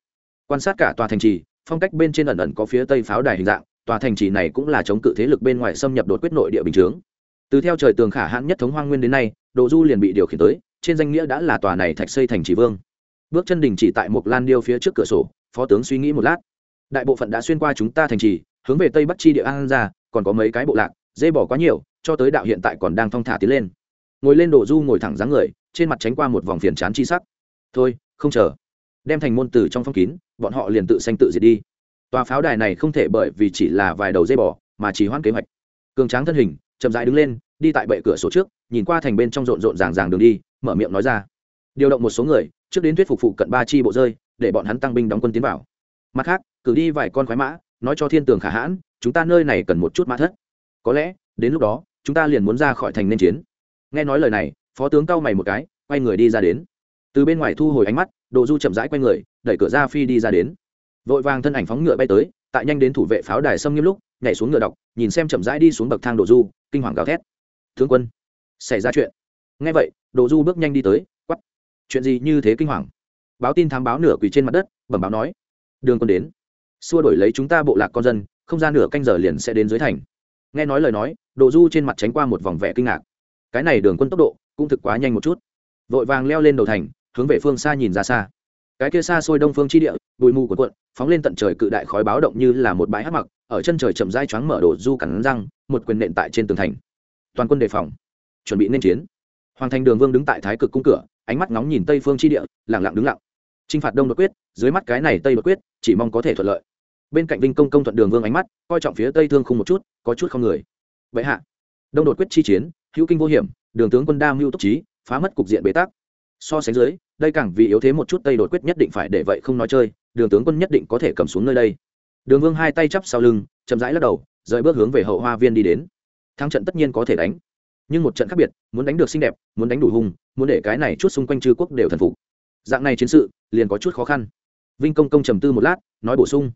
Quan sát cả tòa thành trì, phong cách bên trên ẩn ẩn có phía tây pháo đài hình dạng, tòa thành trì này cũng là chống cự thế lực bên ngoài xâm nhập đột quyết nội địa bình chướng. Từ theo trời tường khả hãn nhất thống hoang nguyên đến nay độ du liền bị điều khiển tới, trên danh nghĩa đã là tòa này thạch xây thành trì vương bước chân đình chỉ tại một lan điêu phía trước cửa sổ, phó tướng suy nghĩ một lát. Đại bộ phận đã xuyên qua chúng ta thành trì, hướng về tây bắc chi địa an ra, còn có mấy cái bộ lạc, dê bỏ quá nhiều, cho tới đạo hiện tại còn đang thong thả tiến lên. Ngồi lên đổ du ngồi thẳng dáng người, trên mặt tránh qua một vòng phiền chán chi sắc. Thôi, không chờ. Đem thành môn từ trong phong kín, bọn họ liền tự xanh tự diệt đi. Tòa pháo đài này không thể bởi vì chỉ là vài đầu dây bò mà chỉ hoãn kế hoạch. Cường tráng thân hình, chậm rãi đứng lên, đi tại bệ cửa sổ trước, nhìn qua thành bên trong rộn rộn ràng ràng đường đi, mở miệng nói ra. Điều động một số người trước đến thuyết phục phụ cận ba chi bộ rơi, để bọn hắn tăng binh đóng quân tiến vào. Mặt khác, cử đi vài con khoái mã, nói cho thiên tường khả hãn, chúng ta nơi này cần một chút mã thất. Có lẽ, đến lúc đó, chúng ta liền muốn ra khỏi thành nên chiến. Nghe nói lời này, phó tướng cau mày một cái, quay người đi ra đến. Từ bên ngoài thu hồi ánh mắt, đồ du chậm rãi quay người, đẩy cửa ra phi đi ra đến. Vội vàng thân ảnh phóng ngựa bay tới, tại nhanh đến thủ vệ pháo đài xâm nghiêm lúc, nhảy xuống ngựa đọc, nhìn xem chậm rãi đi xuống bậc thang đồ du, kinh hoàng gào thét. Tướng quân, xảy ra chuyện. Nghe vậy, đồ du bước nhanh đi tới chuyện gì như thế kinh hoàng? Báo tin thám báo nửa quỳ trên mặt đất, bẩm báo nói, đường quân đến. Xua đổi lấy chúng ta bộ lạc con dân, không ra nửa canh giờ liền sẽ đến dưới thành. Nghe nói lời nói, đồ du trên mặt tránh qua một vòng vẻ kinh ngạc. Cái này đường quân tốc độ cũng thực quá nhanh một chút. Vội vàng leo lên đầu thành, hướng về phương xa nhìn ra xa. Cái kia xa xôi đông phương chi địa, bụi mù của quận phóng lên tận trời cự đại khói báo động như là một bãi hát mặc, ở chân trời chậm dai choáng mở đổ du cắn răng, một quyền nện tại trên tường thành. Toàn quân đề phòng, chuẩn bị nên chiến. Hoàng thành đường vương đứng tại thái cực cung cửa ánh mắt ngóng nhìn tây phương chi địa lẳng lặng đứng lặng. T r i n h phạt đông đột quyết, dưới mắt cái này tây đột quyết, chỉ mong có thể thuận lợi. Bên cạnh vinh công công thuận đường vương ánh mắt, coi trọng phía tây thương khung một chút, có chút không người. Vậy hạ, đông đột quyết chi chiến, hữu kinh vô hiểm, đường tướng quân đa mưu túc trí, phá mất cục diện bế tắc. So sánh dưới, đây càng vì yếu thế một chút tây đột quyết nhất định phải để vậy không nói chơi, đường tướng quân nhất định có thể cầm xuống nơi đây. Đường vương hai tay chắp sau lưng, chậm rãi lắc đầu, rời bước hướng về hậu hoa viên đi đến. Thắng trận tất nhiên có thể đánh nhưng một trận khác biệt muốn đánh được xinh đẹp muốn đánh đủ hùng, muốn để cái này chút xung quanh chư quốc đều thần phục. Dạng này chiến sự liền có chút khó khăn. Vinh công công trầm tư một lát nói bổ sung.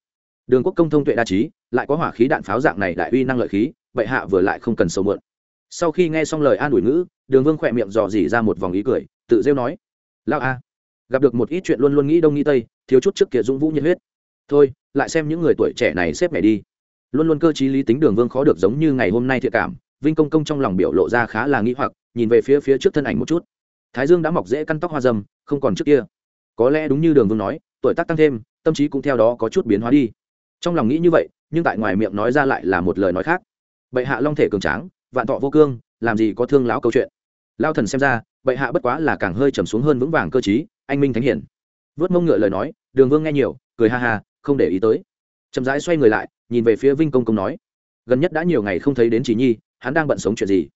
Đường quốc công thông tuệ đa trí lại có hỏa khí đạn pháo dạng này đại uy năng lợi khí bệ hạ vừa lại không cần sầu mượn sau khi nghe xong lời an ủi ngữ đường vương khỏe miệng dò dỉ ra một vòng ý cười tự rêu nói. Lao a gặp được một ít chuyện luôn luôn nghĩ đông nghĩ tây thiếu chút trước kia dũng vũ nhiệt huyết. Thôi lại xem những người tuổi trẻ này xếp mẹ đi. Luôn luôn cơ t lý tính đường vương khó được giống như ngày hôm nay thiệt cảm vinh công công trong lòng biểu lộ ra khá là nghĩ hoặc, nhìn về phía phía trước thân ảnh một chút. Thái dương đã mọc dễ căn tóc hoa dâm, không còn trước kia. Có lẽ đúng như đường vương nói, tuổi tác tăng thêm, tâm trí cũng theo đó có chút biến hóa đi. Trong lòng nghĩ như vậy, nhưng tại ngoài miệng nói ra lại là một lời nói khác. Bệ hạ long thể cường tráng, vạn thọ vô cương, làm gì có thương lão câu chuyện. Lao thần xem ra, bệ hạ bất quá là càng hơi trầm xuống hơn vững vàng cơ chí anh minh thánh hiển. Vớt mông ngựa lời nói, đường vương nghe nhiều, cười ha ha, không để ý tới. Chậm rãi xoay người lại, nhìn về phía vinh công công nói, gần nhất đã nhiều ngày không thấy đến chỉ nhi hắn đang bận sống chuyện gì?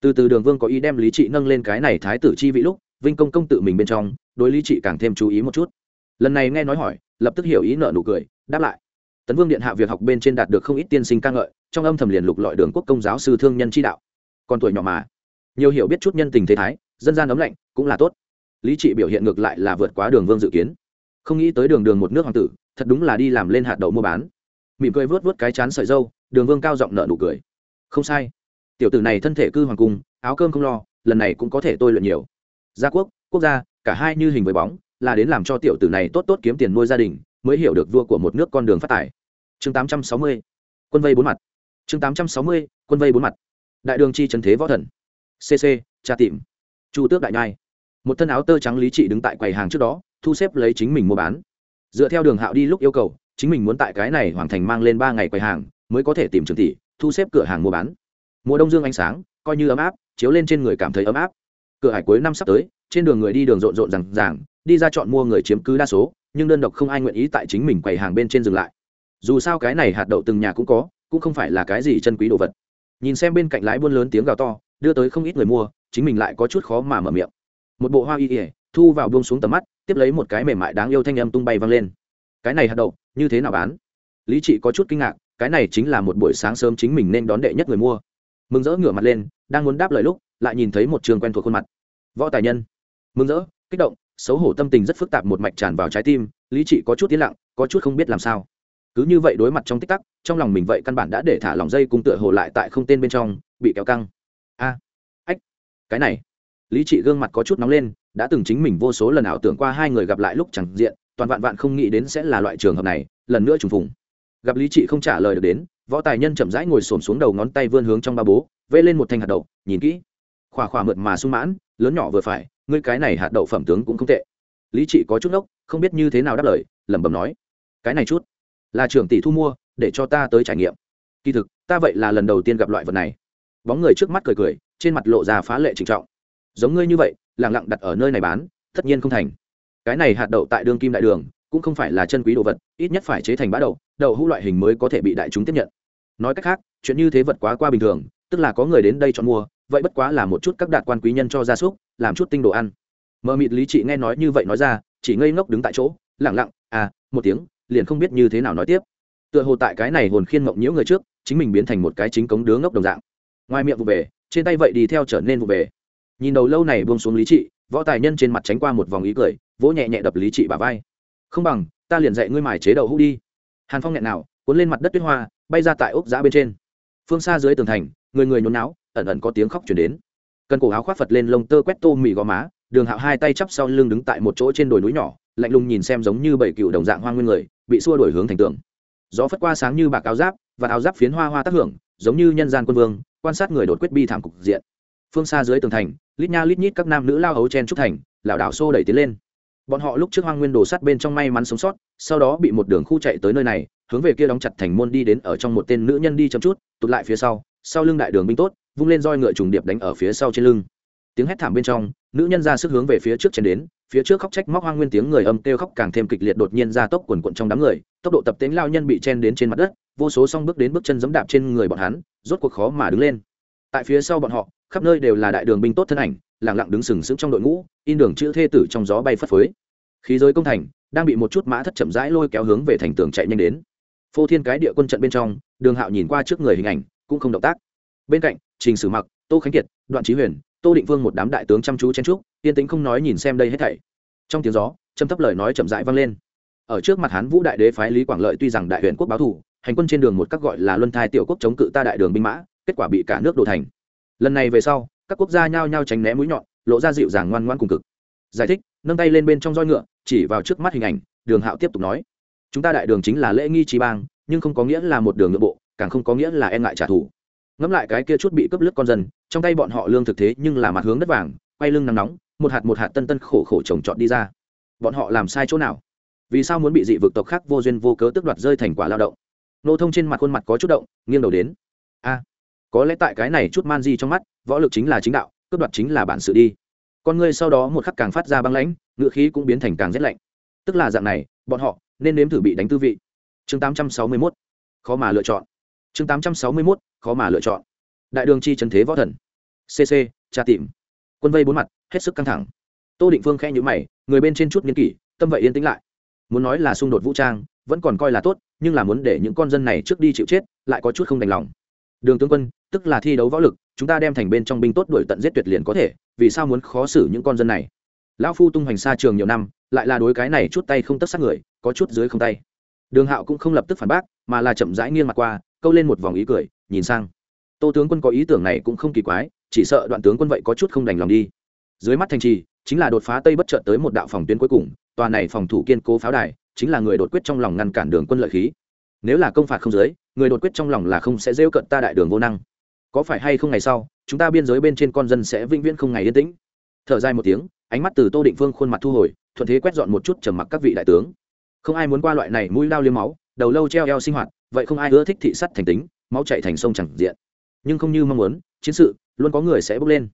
Từ từ đường vương có ý đem lý trị nâng lên cái này thái tử chi vị lúc, vinh công công tự mình bên trong, đối lý trị càng thêm chú ý một chút. Lần này nghe nói hỏi, lập tức hiểu ý nợ nụ cười, đáp lại. Tấn vương điện hạ việc học bên trên đạt được không ít tiên sinh ca ngợi, trong âm thầm liền lục lọi đường quốc công giáo sư thương nhân chi đạo. Còn tuổi nhỏ mà. Nhiều hiểu biết chút nhân tình thế thái, dân gian ấm lạnh, cũng là tốt. Lý trị biểu hiện ngược lại là vượt quá đường vương dự kiến. Không nghĩ tới đường đường một nước hoàng tử, thật đúng là đi làm lên hạt đậu mua bán. Mỉm cười vớt vớt cái chán sợi dâu, đường vương cao giọng nợ nụ cười. Không sai tiểu tử này thân thể cư hoàng cung áo cơm không lo lần này cũng có thể tôi luyện nhiều. Gia quốc quốc gia cả hai như hình với bóng là đến làm cho tiểu tử này tốt tốt kiếm tiền nuôi gia đình mới hiểu được vua của một nước con đường phát tài. Chương 860, quân vây bốn mặt. Chương 860, quân vây bốn mặt. Đại đường chi trần thế võ thần. Cc tra tìm. Chu tước đại nhai. Một thân áo tơ trắng lý trị đứng tại quầy hàng trước đó thu xếp lấy chính mình mua bán. Dựa theo đường hạo đi lúc yêu cầu chính mình muốn tại cái này hoàn thành mang lên ba ngày quầy hàng mới có thể tìm trường tỷ thu xếp cửa hàng mua bán mùa đông dương ánh sáng, coi như ấm áp, chiếu lên trên người cảm thấy ấm áp. Cửa hải cuối năm sắp tới, trên đường người đi đường rộn rộn rằng ràng, đi ra chọn mua người chiếm cứ đa số, nhưng đơn độc không ai nguyện ý tại chính mình quầy hàng bên trên dừng lại. Dù sao cái này hạt đậu từng nhà cũng có, cũng không phải là cái gì chân quý đồ vật. Nhìn xem bên cạnh lái buôn lớn tiếng gào to, đưa tới không ít người mua, chính mình lại có chút khó mà mở miệng. Một bộ hoa y ỉa thu vào buông xuống tầm mắt, tiếp lấy một cái mềm mại đáng yêu thanh âm tung bay văng lên. Cái này hạt đậu, như thế nào bán? Lý trị có chút kinh ngạc, cái này chính là một buổi sáng sớm chính mình nên đón đệ nhất người mua mừng rỡ ngửa mặt lên, đang muốn đáp lời lúc, lại nhìn thấy một trường quen thuộc khuôn mặt. Võ tài nhân. Mừng rỡ, kích động, xấu hổ tâm tình rất phức tạp một mạch tràn vào trái tim, lý trị có chút tiến lặng, có chút không biết làm sao. Cứ như vậy đối mặt trong tích tắc, trong lòng mình vậy căn bản đã để thả lòng dây cung tựa hồ lại tại không tên bên trong, bị kéo căng. A. Ách. Cái này. Lý trị gương mặt có chút nóng lên, đã từng chính mình vô số lần ảo tưởng qua hai người gặp lại lúc chẳng diện, toàn vạn vạn không nghĩ đến sẽ là loại trường hợp này, lần nữa trùng phùng. Gặp lý trị không trả lời được đến võ tài nhân chậm rãi ngồi xổm xuống đầu ngón tay vươn hướng trong ba bố, vê lên một thanh hạt đậu, nhìn kỹ. Khỏa khỏa mượt mà sung mãn, lớn nhỏ vừa phải, ngươi cái này hạt đậu phẩm tướng cũng không tệ. Lý trị có chút ốc không biết như thế nào đáp lời, lẩm bẩm nói. Cái này chút, là trưởng tỷ thu mua, để cho ta tới trải nghiệm. Kỳ thực, ta vậy là lần đầu tiên gặp loại vật này. Bóng người trước mắt cười cười, trên mặt lộ ra phá lệ trịnh trọng. Giống ngươi như vậy lẳng lặng đặt ở nơi này bán, tất nhiên không thành. Cái này hạt đậu tại đường kim đại đường cũng không phải là chân quý đồ vật, ít nhất phải chế thành bã đậu đậu hũ loại hình mới có thể bị đại chúng tiếp nhận. Nói cách khác, chuyện như thế vật quá qua bình thường, tức là có người đến đây chọn mua, vậy bất quá là một chút các đạt quan quý nhân cho gia súc, làm chút tinh đồ ăn. Mờ mịt lý trị nghe nói như vậy nói ra, chỉ ngây ngốc đứng tại chỗ lẳng lặng à một tiếng, liền không biết như thế nào nói tiếp. Tựa hồ tại cái này hồn khiên mộng nhiễu người trước, chính mình biến thành một cái chính cống đứa ngốc đồng dạng. Ngoài miệng vụ về, trên tay vậy đi theo trở nên vụ về. Nhìn đầu lâu này buông xuống lý trị, võ tài nhân trên mặt tránh qua một vòng ý cười, vỗ nhẹ nhẹ đập lý trị bà vai không bằng, ta liền dạy ngươi mài chế đậu hũ đi. Hàn phong nghẹn nào, cuốn lên mặt đất tuyết hoa, bay ra tại ốc giã bên trên. Phương xa dưới tường thành, người người nhốn náo, ẩn ẩn có tiếng khóc chuyển đến. Cần cổ áo khoác phật lên lông tơ quét tô mì gò má, đường hạo hai tay chắp sau lưng đứng tại một chỗ trên đồi núi nhỏ, lạnh lùng nhìn xem giống như bảy cựu đồng dạng hoa nguyên người, bị xua đổi hướng thành tường. Gió phất qua sáng như bạc áo giáp, và áo giáp phiến hoa hoa tác hưởng, giống như nhân gian quân vương, quan sát người đột quyết bi thảm cục diện. Phương xa dưới tường thành, lít nha lít nhít các nam nữ lao hấu chen trúc thành, lảo đảo xô đẩy tiến lên bọn họ lúc trước hoang nguyên đồ sắt bên trong may mắn sống sót, sau đó bị một đường khu chạy tới nơi này, hướng về kia đóng chặt thành môn đi đến ở trong một tên nữ nhân đi chậm chút, tụt lại phía sau sau lưng đại đường binh tốt, vung lên roi ngựa trùng điệp đánh ở phía sau trên lưng. Tiếng hét thảm bên trong, nữ nhân ra sức hướng về phía trước chen đến, phía trước khóc trách móc hoang nguyên tiếng người âm kêu khóc càng thêm kịch liệt đột nhiên ra tốc quần quận trong đám người, tốc độ tập tính lao nhân bị chen đến trên mặt đất, vô số song bước đến bước chân giẫm đạp trên người bọn hắn, rốt cuộc khó mà đứng lên. Tại phía sau bọn họ, khắp nơi đều là đại đường binh tốt thân ảnh lẳng lặng đứng sừng sững trong đội ngũ, in đường chữ thê tử trong gió bay phất phới khí giới công thành, đang bị một chút mã thất chậm rãi lôi kéo hướng về thành tường chạy nhanh đến. Phô thiên cái địa quân trận bên trong, đường hạo nhìn qua trước người hình ảnh, cũng không động tác. Bên cạnh, trình sử mặc, tô khánh kiệt, đoạn trí huyền, tô định vương một đám đại tướng chăm chú chen trúc yên tĩnh không nói nhìn xem đây hết thảy. Trong tiếng gió châm thấp lời nói chậm rãi vang lên. Ở trước mặt hán vũ đại đế phái lý quảng lợi tuy rằng đại huyện quốc báo thủ hành quân trên đường một các gọi là luân thai tiểu quốc chống cự ta đại đường binh mã, kết quả bị cả nước đổ thành. Lần này về sau, các quốc gia nhao nhao tránh né mũi nhọn, lộ ra dịu dàng ngoan ngoan cùng cực. Giải thích nâng tay lên bên trong roi ngựa, chỉ vào trước mắt hình ảnh, đường hạo tiếp tục nói, chúng ta đại đường chính là lễ nghi trí bang, nhưng không có nghĩa là một đường nội bộ, càng không có nghĩa là e ngại trả thù. Ngẫm lại cái kia chút bị cướp lướt con dân, trong tay bọn họ lương thực thế nhưng là mặt hướng đất vàng, quay lưng nắng nóng, một hạt một hạt tân tân khổ khổ trồng trọt đi ra. Bọn họ làm sai chỗ nào? Vì sao muốn bị dị vực tộc khác vô duyên vô cớ tước đoạt rơi thành quả lao động? Nô thông trên mặt khuôn mặt có chút động, nghiêng đầu đến, a, có lẽ tại cái này chút man di trong mắt, võ lực chính là chính đạo, cướp đoạt chính là bản sự đi con ngươi sau đó một khắc càng phát ra băng lãnh ngựa khí cũng biến thành càng rét lạnh. Tức là dạng này, bọn họ nên nếm thử bị đánh tư vị. Chương 861 khó mà lựa chọn. Chương 861 khó mà lựa chọn. Đại đường chi trần thế võ thần. Cc tra tìm. Quân vây bốn mặt, hết sức căng thẳng. Tô định phương khẽ nhữ mày, người bên trên chút nghiên kỷ, tâm vậy yên tĩnh lại. Muốn nói là xung đột vũ trang, vẫn còn coi là tốt, nhưng là muốn để những con dân này trước đi chịu chết, lại có chút không đành lòng đường tướng quân, tức là thi đấu võ lực, chúng ta đem thành bên trong binh tốt đuổi tận giết tuyệt liền có thể, vì sao muốn khó xử những con dân này? Lão phu tung hoành xa trường nhiều năm, lại là đối cái này chút tay không tất sát người, có chút dưới không tay. Đường hạo cũng không lập tức phản bác, mà là chậm rãi nghiêng mặt qua, câu lên một vòng ý cười, nhìn sang. Tô tướng quân có ý tưởng này cũng không kỳ quái, chỉ sợ đoạn tướng quân vậy có chút không đành lòng đi. Dưới mắt thành trì, chính là đột phá tây bất chợt tới một đạo phòng tuyến cuối cùng, tòa này phòng thủ kiên cố pháo đài, chính là người đột quyết trong lòng ngăn cản đường quân lợi khí nếu là công phạt không giới, người đột quyết trong lòng là không sẽ rêu cận ta đại đường vô năng. Có phải hay không ngày sau, chúng ta biên giới bên trên con dân sẽ vĩnh viễn không ngày yên tĩnh? Thở dài một tiếng, ánh mắt từ tô định phương khuôn mặt thu hồi, thuận thế quét dọn một chút trầm mặc các vị đại tướng. Không ai muốn qua loại này mũi lao liếm máu, đầu lâu treo eo sinh hoạt, vậy không ai ưa thích thị sắt thành tính, máu chạy thành sông chẳng diện. Nhưng không như mong muốn, chiến sự, luôn có người sẽ bước lên.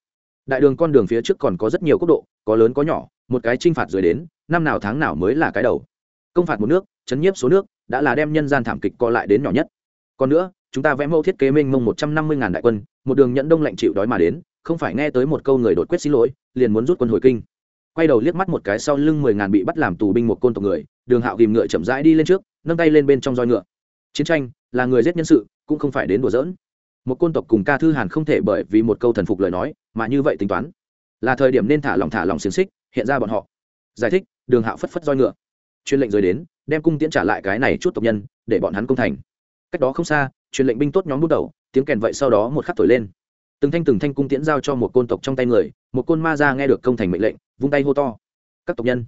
Đại đường con đường phía trước còn có rất nhiều quốc độ, có lớn có nhỏ, một cái chinh phạt rồi đến, năm nào tháng nào mới là cái đầu. Công phạt một nước chấn nhiếp số nước, đã là đem nhân gian thảm kịch co lại đến nhỏ nhất. Còn nữa, chúng ta vẽ mẫu thiết kế mênh mông một trăm năm mươi ngàn đại quân, một đường nhận đông lạnh chịu đói mà đến, không phải nghe tới một câu người đột quyết xin lỗi, liền muốn rút quân hồi kinh. Quay đầu liếc mắt một cái sau lưng mười ngàn bị bắt làm tù binh một côn tộc người, đường hạo ghìm ngựa chậm rãi đi lên trước, nâng tay lên bên trong roi ngựa. Chiến tranh, là người giết nhân sự, cũng không phải đến đùa dỡn một côn tộc cùng ca thư hàn không thể bởi vì một câu thần phục lời nói, mà như vậy tính toán. Là thời điểm nên thả lòng thả lòng xiềng xích, hiện ra bọn họ. Giải thích, đường hạo phất phất roi ngựa. Truyền lệnh rời đến đem cung tiễn trả lại cái này chút tộc nhân, để bọn hắn công thành. Cách đó không xa, truyền lệnh binh tốt nhóm bút đầu, tiếng kèn vậy sau đó một khắc thổi lên. Từng thanh từng thanh cung tiễn giao cho một côn tộc trong tay người, một côn ma ra nghe được công thành mệnh lệnh, vung tay hô to. Các tộc nhân,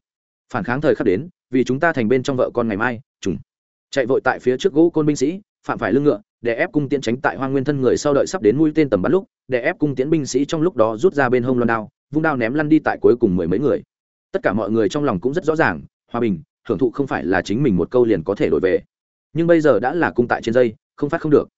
phản kháng thời khắc đến, vì chúng ta thành bên trong vợ con ngày mai, trùng. Chạy vội tại phía trước gỗ côn binh sĩ, phạm phải lưng ngựa, để ép cung tiễn tránh tại hoang nguyên thân người sau đợi sắp đến mũi tên tầm bắn lúc, để ép cung tiễn binh sĩ trong lúc đó rút ra bên hông loan đao, vung đao ném lăn đi tại cuối cùng mười mấy người. Tất cả mọi người trong lòng cũng rất rõ ràng, hòa bình hưởng thụ không phải là chính mình một câu liền có thể đổi về. Nhưng bây giờ đã là cung tại trên dây, không phát không được.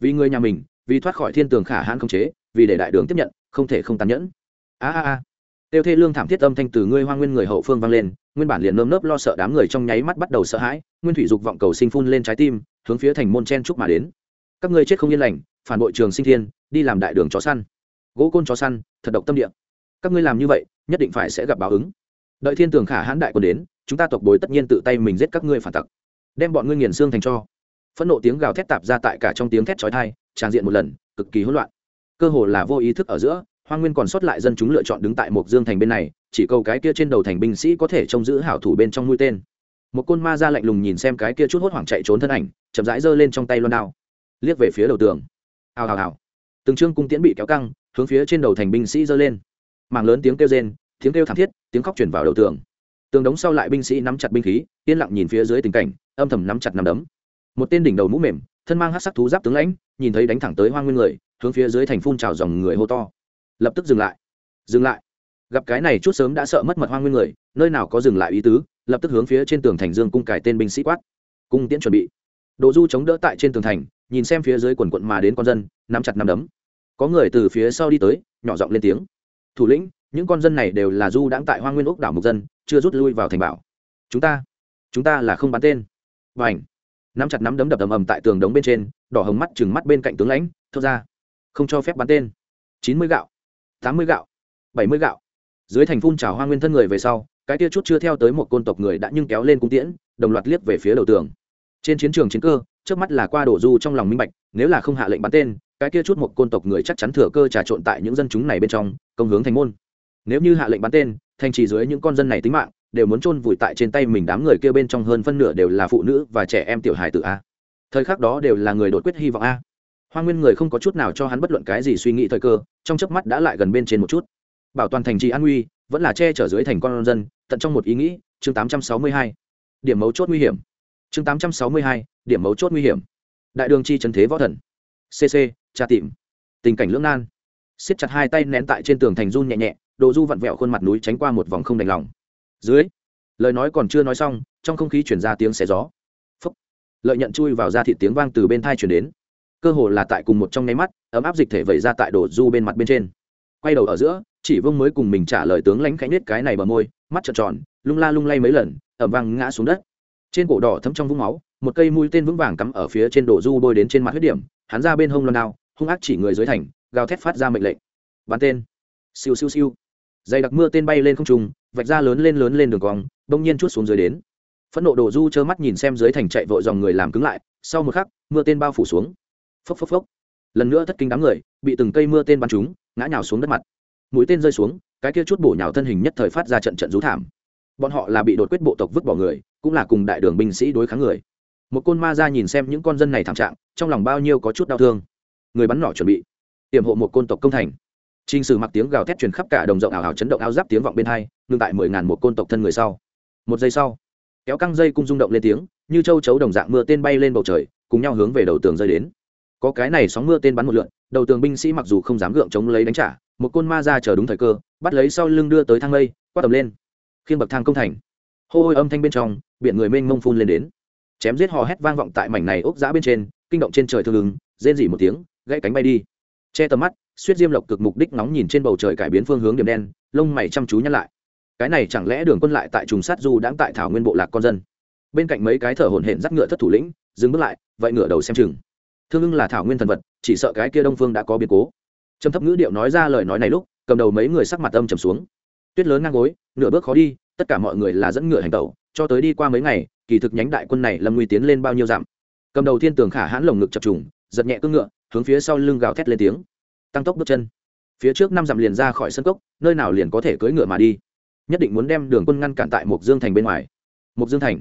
Vì người nhà mình, vì thoát khỏi thiên tường khả hãn không chế, vì để đại đường tiếp nhận, không thể không tàn nhẫn. A a a. Tiêu thê lương thảm thiết âm thanh từ ngươi hoa nguyên người hậu phương vang lên, nguyên bản liền nơm nớp lo sợ đám người trong nháy mắt bắt đầu sợ hãi, nguyên thủy dục vọng cầu sinh phun lên trái tim, hướng phía thành môn chen trúc mà đến. Các ngươi chết không yên lành, phản bội trường sinh thiên, đi làm đại đường chó săn. Gỗ côn chó săn, thật độc tâm địa. Các ngươi làm như vậy, nhất định phải sẽ gặp báo ứng. Đợi thiên tường khả hãn đại quân đến chúng ta tộc bồi tất nhiên tự tay mình giết các ngươi phản tặc. Đem bọn ngươi nghiền xương thành cho. Phẫn nộ tiếng gào thét tạp ra tại cả trong tiếng thét chói tai, tràn diện một lần, cực kỳ hỗn loạn. Cơ hồ là vô ý thức ở giữa hoa nguyên còn sót lại dân chúng lựa chọn đứng tại mộc dương thành bên này, chỉ cầu cái kia trên đầu thành binh sĩ có thể trông giữ hảo thủ bên trong mũi tên. Một côn ma ra lạnh lùng nhìn xem cái kia chút hốt hoảng chạy trốn thân ảnh, chậm rãi giơ lên trong tay loan đao, liếc về phía đầu tường. Hào hào hào. Từng trương cung tiễn bị kéo căng, hướng phía trên đầu thành binh sĩ giơ lên. Mảng lớn tiếng kêu rên, tiếng kêu thảm thiết, tiếng khóc chuyển vào đầu tường tường đống sau lại binh sĩ nắm chặt binh khí, yên lặng nhìn phía dưới tình cảnh, âm thầm nắm chặt nắm đấm. Một tên đỉnh đầu mũ mềm, thân mang hát sắc thú giáp tướng lãnh, nhìn thấy đánh thẳng tới hoang nguyên người, hướng phía dưới thành phun trào dòng người hô to. Lập tức dừng lại. Dừng lại. Gặp cái này chút sớm đã sợ mất mật hoang nguyên người, nơi nào có dừng lại ý tứ, lập tức hướng phía trên tường thành dương cung cải tên binh sĩ quát. Cung tiễn chuẩn bị. Đồ du chống đỡ tại trên tường thành, nhìn xem phía dưới quần quận mà đến con dân, nắm chặt nắm đấm. Có người từ phía sau đi tới, nhỏ giọng lên tiếng. Thủ lĩnh, những con dân này đều là du đãng tại hoang nguyên úc đảo mục dân chưa rút lui vào thành bảo. Chúng ta chúng ta là không bắn tên. Và ảnh nắm chặt nắm đấm đập ầm ầm tại tường đống bên trên, đỏ hồng mắt chừng mắt bên cạnh tướng lãnh, thốt ra. Không cho phép bắn tên. Chín mươi gạo, tám mươi gạo, bảy mươi gạo. Dưới thành phun trào hoa nguyên thân người về sau, cái tia chút chưa theo tới một côn tộc người đã nhưng kéo lên cung tiễn, đồng loạt liếc về phía đầu tường. Trên chiến trường chiến cơ, trước mắt là qua đổ du trong lòng minh bạch, nếu là không hạ lệnh bắn tên, cái kia chút một côn tộc người chắc chắn thừa cơ trà trộn tại những dân chúng này bên trong, công hướng thành môn nếu như hạ lệnh bắn tên thành trì dưới những con dân này tính mạng đều muốn chôn vùi tại trên tay mình đám người kia bên trong hơn phân nửa đều là phụ nữ và trẻ em tiểu hài tử a. Thời khắc đó đều là người đột quyết hy vọng a. Hoa nguyên người không có chút nào cho hắn bất luận cái gì suy nghĩ thời cơ trong chớp mắt đã lại gần bên trên một chút. Bảo toàn thành trì an nguy vẫn là che chở dưới thành con dân tận trong một ý nghĩ chương 862. điểm mấu chốt nguy hiểm. Chương 862, điểm mấu chốt nguy hiểm. Đại đường chi trấn thế võ thần. Cc tra tìm. Tình cảnh lưỡng nan. Siết chặt hai tay nén tại trên tường thành run nhẹ nhẹ đồ du vặn vẹo khuôn mặt núi tránh qua một vòng không đành lòng. Dưới. Lời nói còn chưa nói xong, trong không khí chuyển ra tiếng xé gió. Phấp lợi nhận chui vào ra thị tiếng vang từ bên thai chuyển đến. Cơ hồ là tại cùng một trong nháy mắt, ấm áp dịch thể vẩy ra tại đồ du bên mặt bên trên. Quay đầu ở giữa, chỉ vương mới cùng mình trả lời tướng lãnh khánh nết cái này bờ môi, mắt trợn tròn, lung la lung lay mấy lần ẩm vang ngã xuống đất. Trên cổ đỏ thấm trong vũng máu, một cây mũi tên vững vàng cắm ở phía trên đồ du bôi đến trên mặt huyết điểm, hắn ra bên hông lần nào hung ác chỉ người dưới thành, gào thét phát ra mệnh lệnh. Bắn tên. Siêu siêu siêu dày đặc mưa tên bay lên không trung, vạch ra lớn lên lớn lên đường cong, bỗng nhiên chút xuống dưới đến. Phẫn nộ đồ du trơ mắt nhìn xem dưới thành chạy vội dòng người làm cứng lại, sau một khắc, mưa tên bao phủ xuống. Phốc phốc phốc. Lần nữa thất kinh đám người, bị từng cây mưa tên bắn trúng, ngã nhào xuống đất mặt. Mũi tên rơi xuống, cái kia chút bổ nhào thân hình nhất thời phát ra trận trận rú thảm. Bọn họ là bị đột quyết bộ tộc vứt bỏ người, cũng là cùng đại đường binh sĩ đối kháng người. Một côn ma ra nhìn xem những con dân này thảm trạng, trong lòng bao nhiêu có chút đau thương. Người bắn nỏ chuẩn bị, tiềm hộ một côn tộc công thành. Trình Sử mặc tiếng gào thét truyền khắp cả đồng rộng ảo ảo chấn động áo giáp tiếng vọng bên hai, ngưng tại mười ngàn một côn tộc thân người sau. Một giây sau, kéo căng dây cung rung động lên tiếng, như châu chấu đồng dạng mưa tên bay lên bầu trời, cùng nhau hướng về đầu tường rơi đến. Có cái này sóng mưa tên bắn một lượn, đầu tường binh sĩ mặc dù không dám gượng chống lấy đánh trả, một côn ma ra chờ đúng thời cơ, bắt lấy sau lưng đưa tới thang mây, quát tầm lên. Khiên bậc thang công thành. Hô hôi âm thanh bên trong, biển người mênh mông phun lên đến. Chém giết hò hét vang vọng tại mảnh này ốc giã bên trên, kinh động trên trời thương lừng. rên rỉ một tiếng, gãy cánh bay đi. Che tầm mắt, suýt diêm lộc cực mục đích nóng nhìn trên bầu trời cải biến phương hướng điểm đen, lông mày chăm chú nhăn lại. Cái này chẳng lẽ đường quân lại tại trùng sát du đãng tại thảo nguyên bộ lạc con dân? Bên cạnh mấy cái thở hổn hển dắt ngựa thất thủ lĩnh, dừng bước lại, vậy ngựa đầu xem chừng. Thương ưng là thảo nguyên thần vật, chỉ sợ cái kia đông phương đã có biến cố. Trầm thấp ngữ điệu nói ra lời nói này lúc, cầm đầu mấy người sắc mặt âm trầm xuống. Tuyết lớn ngang gối, nửa bước khó đi, tất cả mọi người là dẫn ngựa hành tẩu, cho tới đi qua mấy ngày, kỳ thực nhánh đại quân này lâm nguy tiến lên bao nhiêu dặm. Cầm đầu thiên tường khả hãn lồng ngực chập trùng, giật nhẹ cương ngựa, hướng phía sau lưng gào thét lên tiếng tăng tốc bước chân. Phía trước năm dặm liền ra khỏi sân cốc, nơi nào liền có thể cưỡi ngựa mà đi. Nhất định muốn đem đường quân ngăn cản tại mục dương thành bên ngoài. Mục dương thành.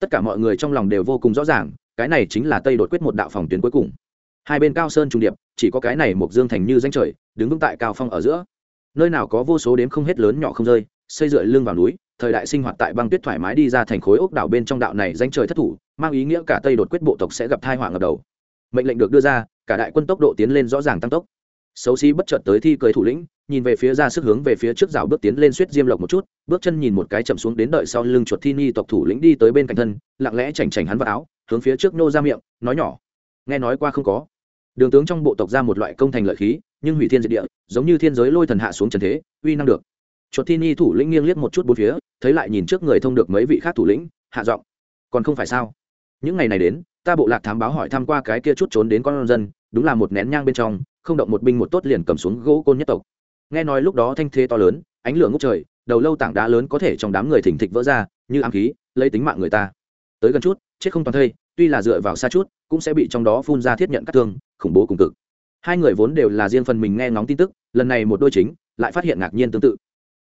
Tất cả mọi người trong lòng đều vô cùng rõ ràng, cái này chính là tây đột quyết một đạo phòng tuyến cuối cùng. Hai bên cao sơn trung điệp, chỉ có cái này Mục dương thành như danh trời, đứng vững tại cao phong ở giữa. Nơi nào có vô số đếm không hết lớn nhỏ không rơi, xây dựa lưng vào núi, thời đại sinh hoạt tại băng tuyết thoải mái đi ra thành khối ốc đảo bên trong đạo này danh trời thất thủ, mang ý nghĩa cả tây đột quyết bộ tộc sẽ gặp thai họa ngập đầu. Mệnh lệnh được đưa ra, cả đại quân tốc độ tiến lên rõ ràng tăng tốc xấu xí bất chợt tới thi cưới thủ lĩnh, nhìn về phía ra sức hướng về phía trước rào bước tiến lên suýt diêm lộc một chút, bước chân nhìn một cái chậm xuống đến đợi sau lưng chuột thi ni tộc thủ lĩnh đi tới bên cạnh thân, lặng lẽ chảnh chảnh hắn vào áo, hướng phía trước nô ra miệng, nói nhỏ. Nghe nói qua không có. Đường tướng trong bộ tộc ra một loại công thành lợi khí, nhưng hủy thiên diệt địa, giống như thiên giới lôi thần hạ xuống trần thế, uy năng được. Chuột thi ni thủ lĩnh nghiêng liếc một chút bốn phía, thấy lại nhìn trước người thông được mấy vị khác thủ lĩnh, hạ giọng, còn không phải sao? Những ngày này đến, ta bộ lạc thám báo hỏi thăm qua cái kia chút trốn đến con dân, đúng là một nén nhang bên trong không động một binh một tốt liền cầm xuống gỗ côn nhất tộc. Nghe nói lúc đó thanh thế to lớn, ánh lửa ngốc trời, đầu lâu tảng đá lớn có thể trong đám người thỉnh thịch vỡ ra, như ám khí, lấy tính mạng người ta. Tới gần chút, chết không toàn thây, tuy là dựa vào xa chút, cũng sẽ bị trong đó phun ra thiết nhận các thương, khủng bố cùng cực. Hai người vốn đều là riêng phần mình nghe ngóng tin tức, lần này một đôi chính, lại phát hiện ngạc nhiên tương tự.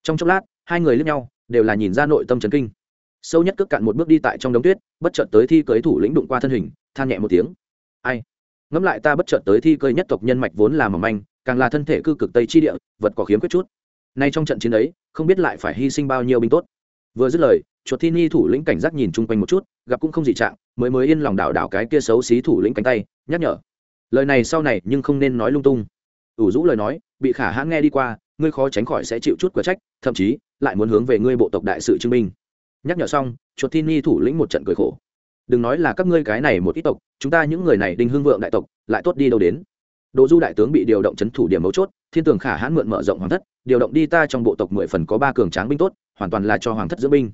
Trong chốc lát, hai người lướt nhau, đều là nhìn ra nội tâm trấn kinh. Sâu nhất cước cạn một bước đi tại trong đống tuyết, bất chợt tới thi cưới thủ lĩnh đụng qua thân hình, than nhẹ một tiếng. Ai? Ngẫm lại ta bất chợt tới thi cơi nhất tộc nhân mạch vốn là mỏng manh, càng là thân thể cư cực tây chi địa, vật có khiếm khuyết chút. Nay trong trận chiến ấy, không biết lại phải hy sinh bao nhiêu binh tốt. Vừa dứt lời, chuột thi ni thủ lĩnh cảnh giác nhìn chung quanh một chút, gặp cũng không gì trạng, mới mới yên lòng đảo đảo cái kia xấu xí thủ lĩnh cánh tay, nhắc nhở. Lời này sau này nhưng không nên nói lung tung. Ủ rũ lời nói, bị khả hãn nghe đi qua, ngươi khó tránh khỏi sẽ chịu chút quả trách, thậm chí, lại muốn hướng về ngươi bộ tộc đại sự chứng minh. Nhắc nhở xong, chuột thi ni thủ lĩnh một trận cười khổ đừng nói là các ngươi cái này một ít tộc chúng ta những người này đinh hương vượng đại tộc lại tốt đi đâu đến Đỗ Du đại tướng bị điều động chấn thủ điểm mấu chốt, Thiên Tường Khả hãn mượn mở rộng hoàng thất, điều động đi ta trong bộ tộc mười phần có ba cường tráng binh tốt, hoàn toàn là cho hoàng thất giữ binh.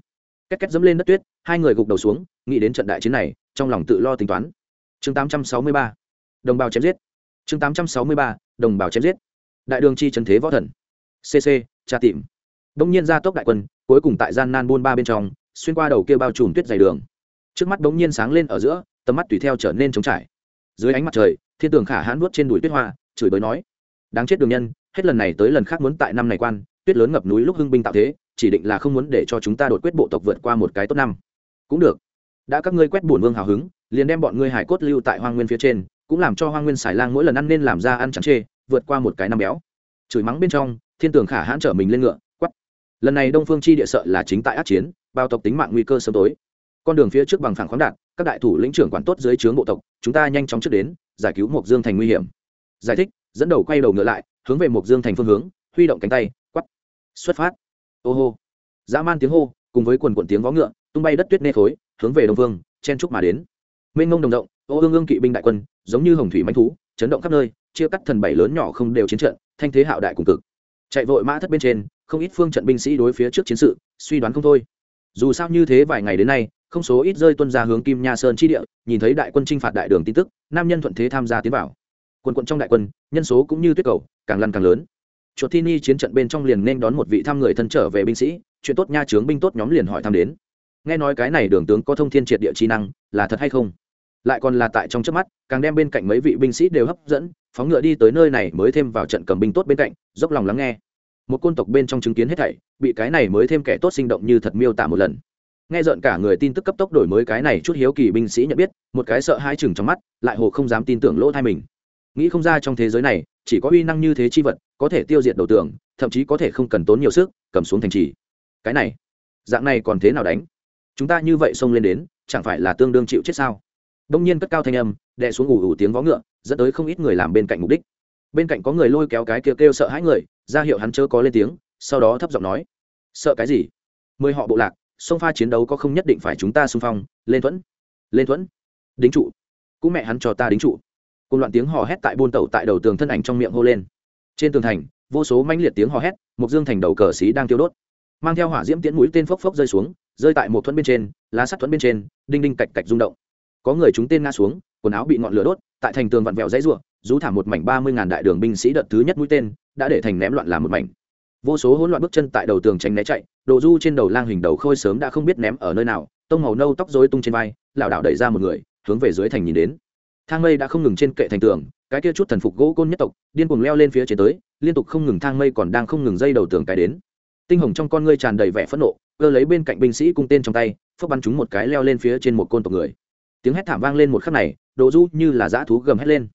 Két két dẫm lên đất tuyết, hai người gục đầu xuống, nghĩ đến trận đại chiến này, trong lòng tự lo tính toán. Chương 863. Đồng bào chém giết. Chương 863. Đồng bào chém giết. Đại đường chi trần thế võ thần. CC, tra tìm. Đông nhiên ra tốc đại quân, cuối cùng tại gian nan buôn ba bên trong, xuyên qua đầu kia bao trùm tuyết dày đường. Trước mắt bỗng nhiên sáng lên ở giữa, tầm mắt tùy theo trở nên trống trải. Dưới ánh mặt trời, thiên tường khả hãn nuốt trên đùi tuyết hoa chửi bới nói đáng chết đường nhân hết lần này tới lần khác muốn tại năm này quan tuyết lớn ngập núi lúc hưng binh tạo thế chỉ định là không muốn để cho chúng ta đột quyết bộ tộc vượt qua một cái tốt năm. Cũng được. Đã các ngươi quét bổn vương hào hứng liền đem bọn ngươi hải cốt lưu tại hoang nguyên phía trên cũng làm cho hoang nguyên xài lang mỗi lần ăn nên làm ra ăn chẳng chê vượt qua một cái năm béo. Chửi mắng bên trong thiên tường khả hãn trở mình lên ngựa quắp lần này đông phương chi địa sợ là chính tại át chiến bao tộc tính mạng nguy cơ sớm tối con đường phía trước bằng phẳng khoáng đạt các đại thủ lĩnh trưởng quản tốt dưới trướng bộ tộc chúng ta nhanh chóng trước đến giải cứu mộc dương thành nguy hiểm. Giải thích dẫn đầu quay đầu ngựa lại hướng về mộc dương thành phương hướng huy động cánh tay quắp xuất phát. Ô hô. Dã man tiếng hô cùng với quần quần tiếng vó ngựa tung bay đất tuyết nê khối hướng về đông vương, chen trúc mà đến. Mênh ngông đồng động ô ương ương kỵ binh đại quân giống như hồng thủy manh thú chấn động khắp nơi chia cắt thần bảy lớn nhỏ không đều chiến trận thanh thế hạo đại cùng cực. Chạy vội mã thất bên trên không ít phương trận binh sĩ đối phía trước chiến sự suy đoán không thôi. Dù sao như thế vài ngày đến nay không số ít rơi tuân ra hướng kim nha sơn chi địa, nhìn thấy đại quân chinh phạt đại đường tin tức, nam nhân thuận thế tham gia tiến vào. Quân quận trong đại quân, nhân số cũng như tuyết cầu, càng lăn càng lớn. Chuột thi ni chiến trận bên trong liền nên đón một vị thăm người thân trở về binh sĩ, chuyện tốt nha trướng binh tốt nhóm liền hỏi thăm đến. Nghe nói cái này đường tướng có thông thiên triệt địa trí năng, là thật hay không? Lại còn là tại trong trước mắt, càng đem bên cạnh mấy vị binh sĩ đều hấp dẫn, phóng ngựa đi tới nơi này mới thêm vào trận cầm binh tốt bên cạnh, dốc lòng lắng nghe. Một côn tộc bên trong chứng kiến hết thảy, bị cái này mới thêm kẻ tốt sinh động như thật miêu tả một lần nghe rợn cả người tin tức cấp tốc đổi mới cái này chút hiếu kỳ binh sĩ nhận biết, một cái sợ hai chừng trong mắt, lại hồ không dám tin tưởng lỗ thai mình. Nghĩ không ra trong thế giới này, chỉ có uy năng như thế chi vật, có thể tiêu diệt đầu tường, thậm chí có thể không cần tốn nhiều sức, cầm xuống thành trì. Cái này, dạng này còn thế nào đánh? Chúng ta như vậy xông lên đến, chẳng phải là tương đương chịu chết sao? Đông nhiên cất cao thanh âm, đè xuống ủ ủ tiếng vó ngựa, dẫn tới không ít người làm bên cạnh mục đích. Bên cạnh có người lôi kéo cái kêu kêu sợ hãi người, ra hiệu hắn chớ có lên tiếng, sau đó thấp giọng nói, sợ cái gì? Mười họ bộ lạc sông pha chiến đấu có không nhất định phải chúng ta xung phong, lên thuẫn lên thuẫn. Đính trụ. Cũng mẹ hắn cho ta đính trụ. Cùng loạn tiếng hò hét tại buôn tẩu tại đầu tường thân ảnh trong miệng hô lên. Trên tường thành, vô số manh liệt tiếng hò hét, một dương thành đầu cờ xí đang tiêu đốt. Mang theo hỏa diễm tiễn mũi tên phốc phốc rơi xuống, rơi tại một thuẫn bên trên, lá sắt thuẫn bên trên, đinh đinh cạch cạch rung động. Có người chúng tên ngã xuống, quần áo bị ngọn lửa đốt, tại thành tường vặn vẹo dãy ruộng rú thả một mảnh ba mươi ngàn đại đường binh sĩ đợt thứ nhất mũi tên, đã để thành ném loạn làm một mảnh vô số hỗn loạn bước chân tại đầu tường tránh né chạy, đồ du trên đầu lang hình đầu khôi sớm đã không biết ném ở nơi nào, tông màu nâu tóc rối tung trên vai, lảo đảo đẩy ra một người, hướng về dưới thành nhìn đến. Thang mây đã không ngừng trên kệ thành tường, cái kia chút thần phục gỗ côn nhất tộc, điên cuồng leo lên phía trên tới, liên tục không ngừng thang mây còn đang không ngừng dây đầu tường cái đến. Tinh hồng trong con ngươi tràn đầy vẻ phẫn nộ, cơ lấy bên cạnh binh sĩ cung tên trong tay phước bắn chúng một cái leo lên phía trên một côn tộc người. Tiếng hét thảm vang lên một khắc này, đồ du như là dã thú gầm hét lên.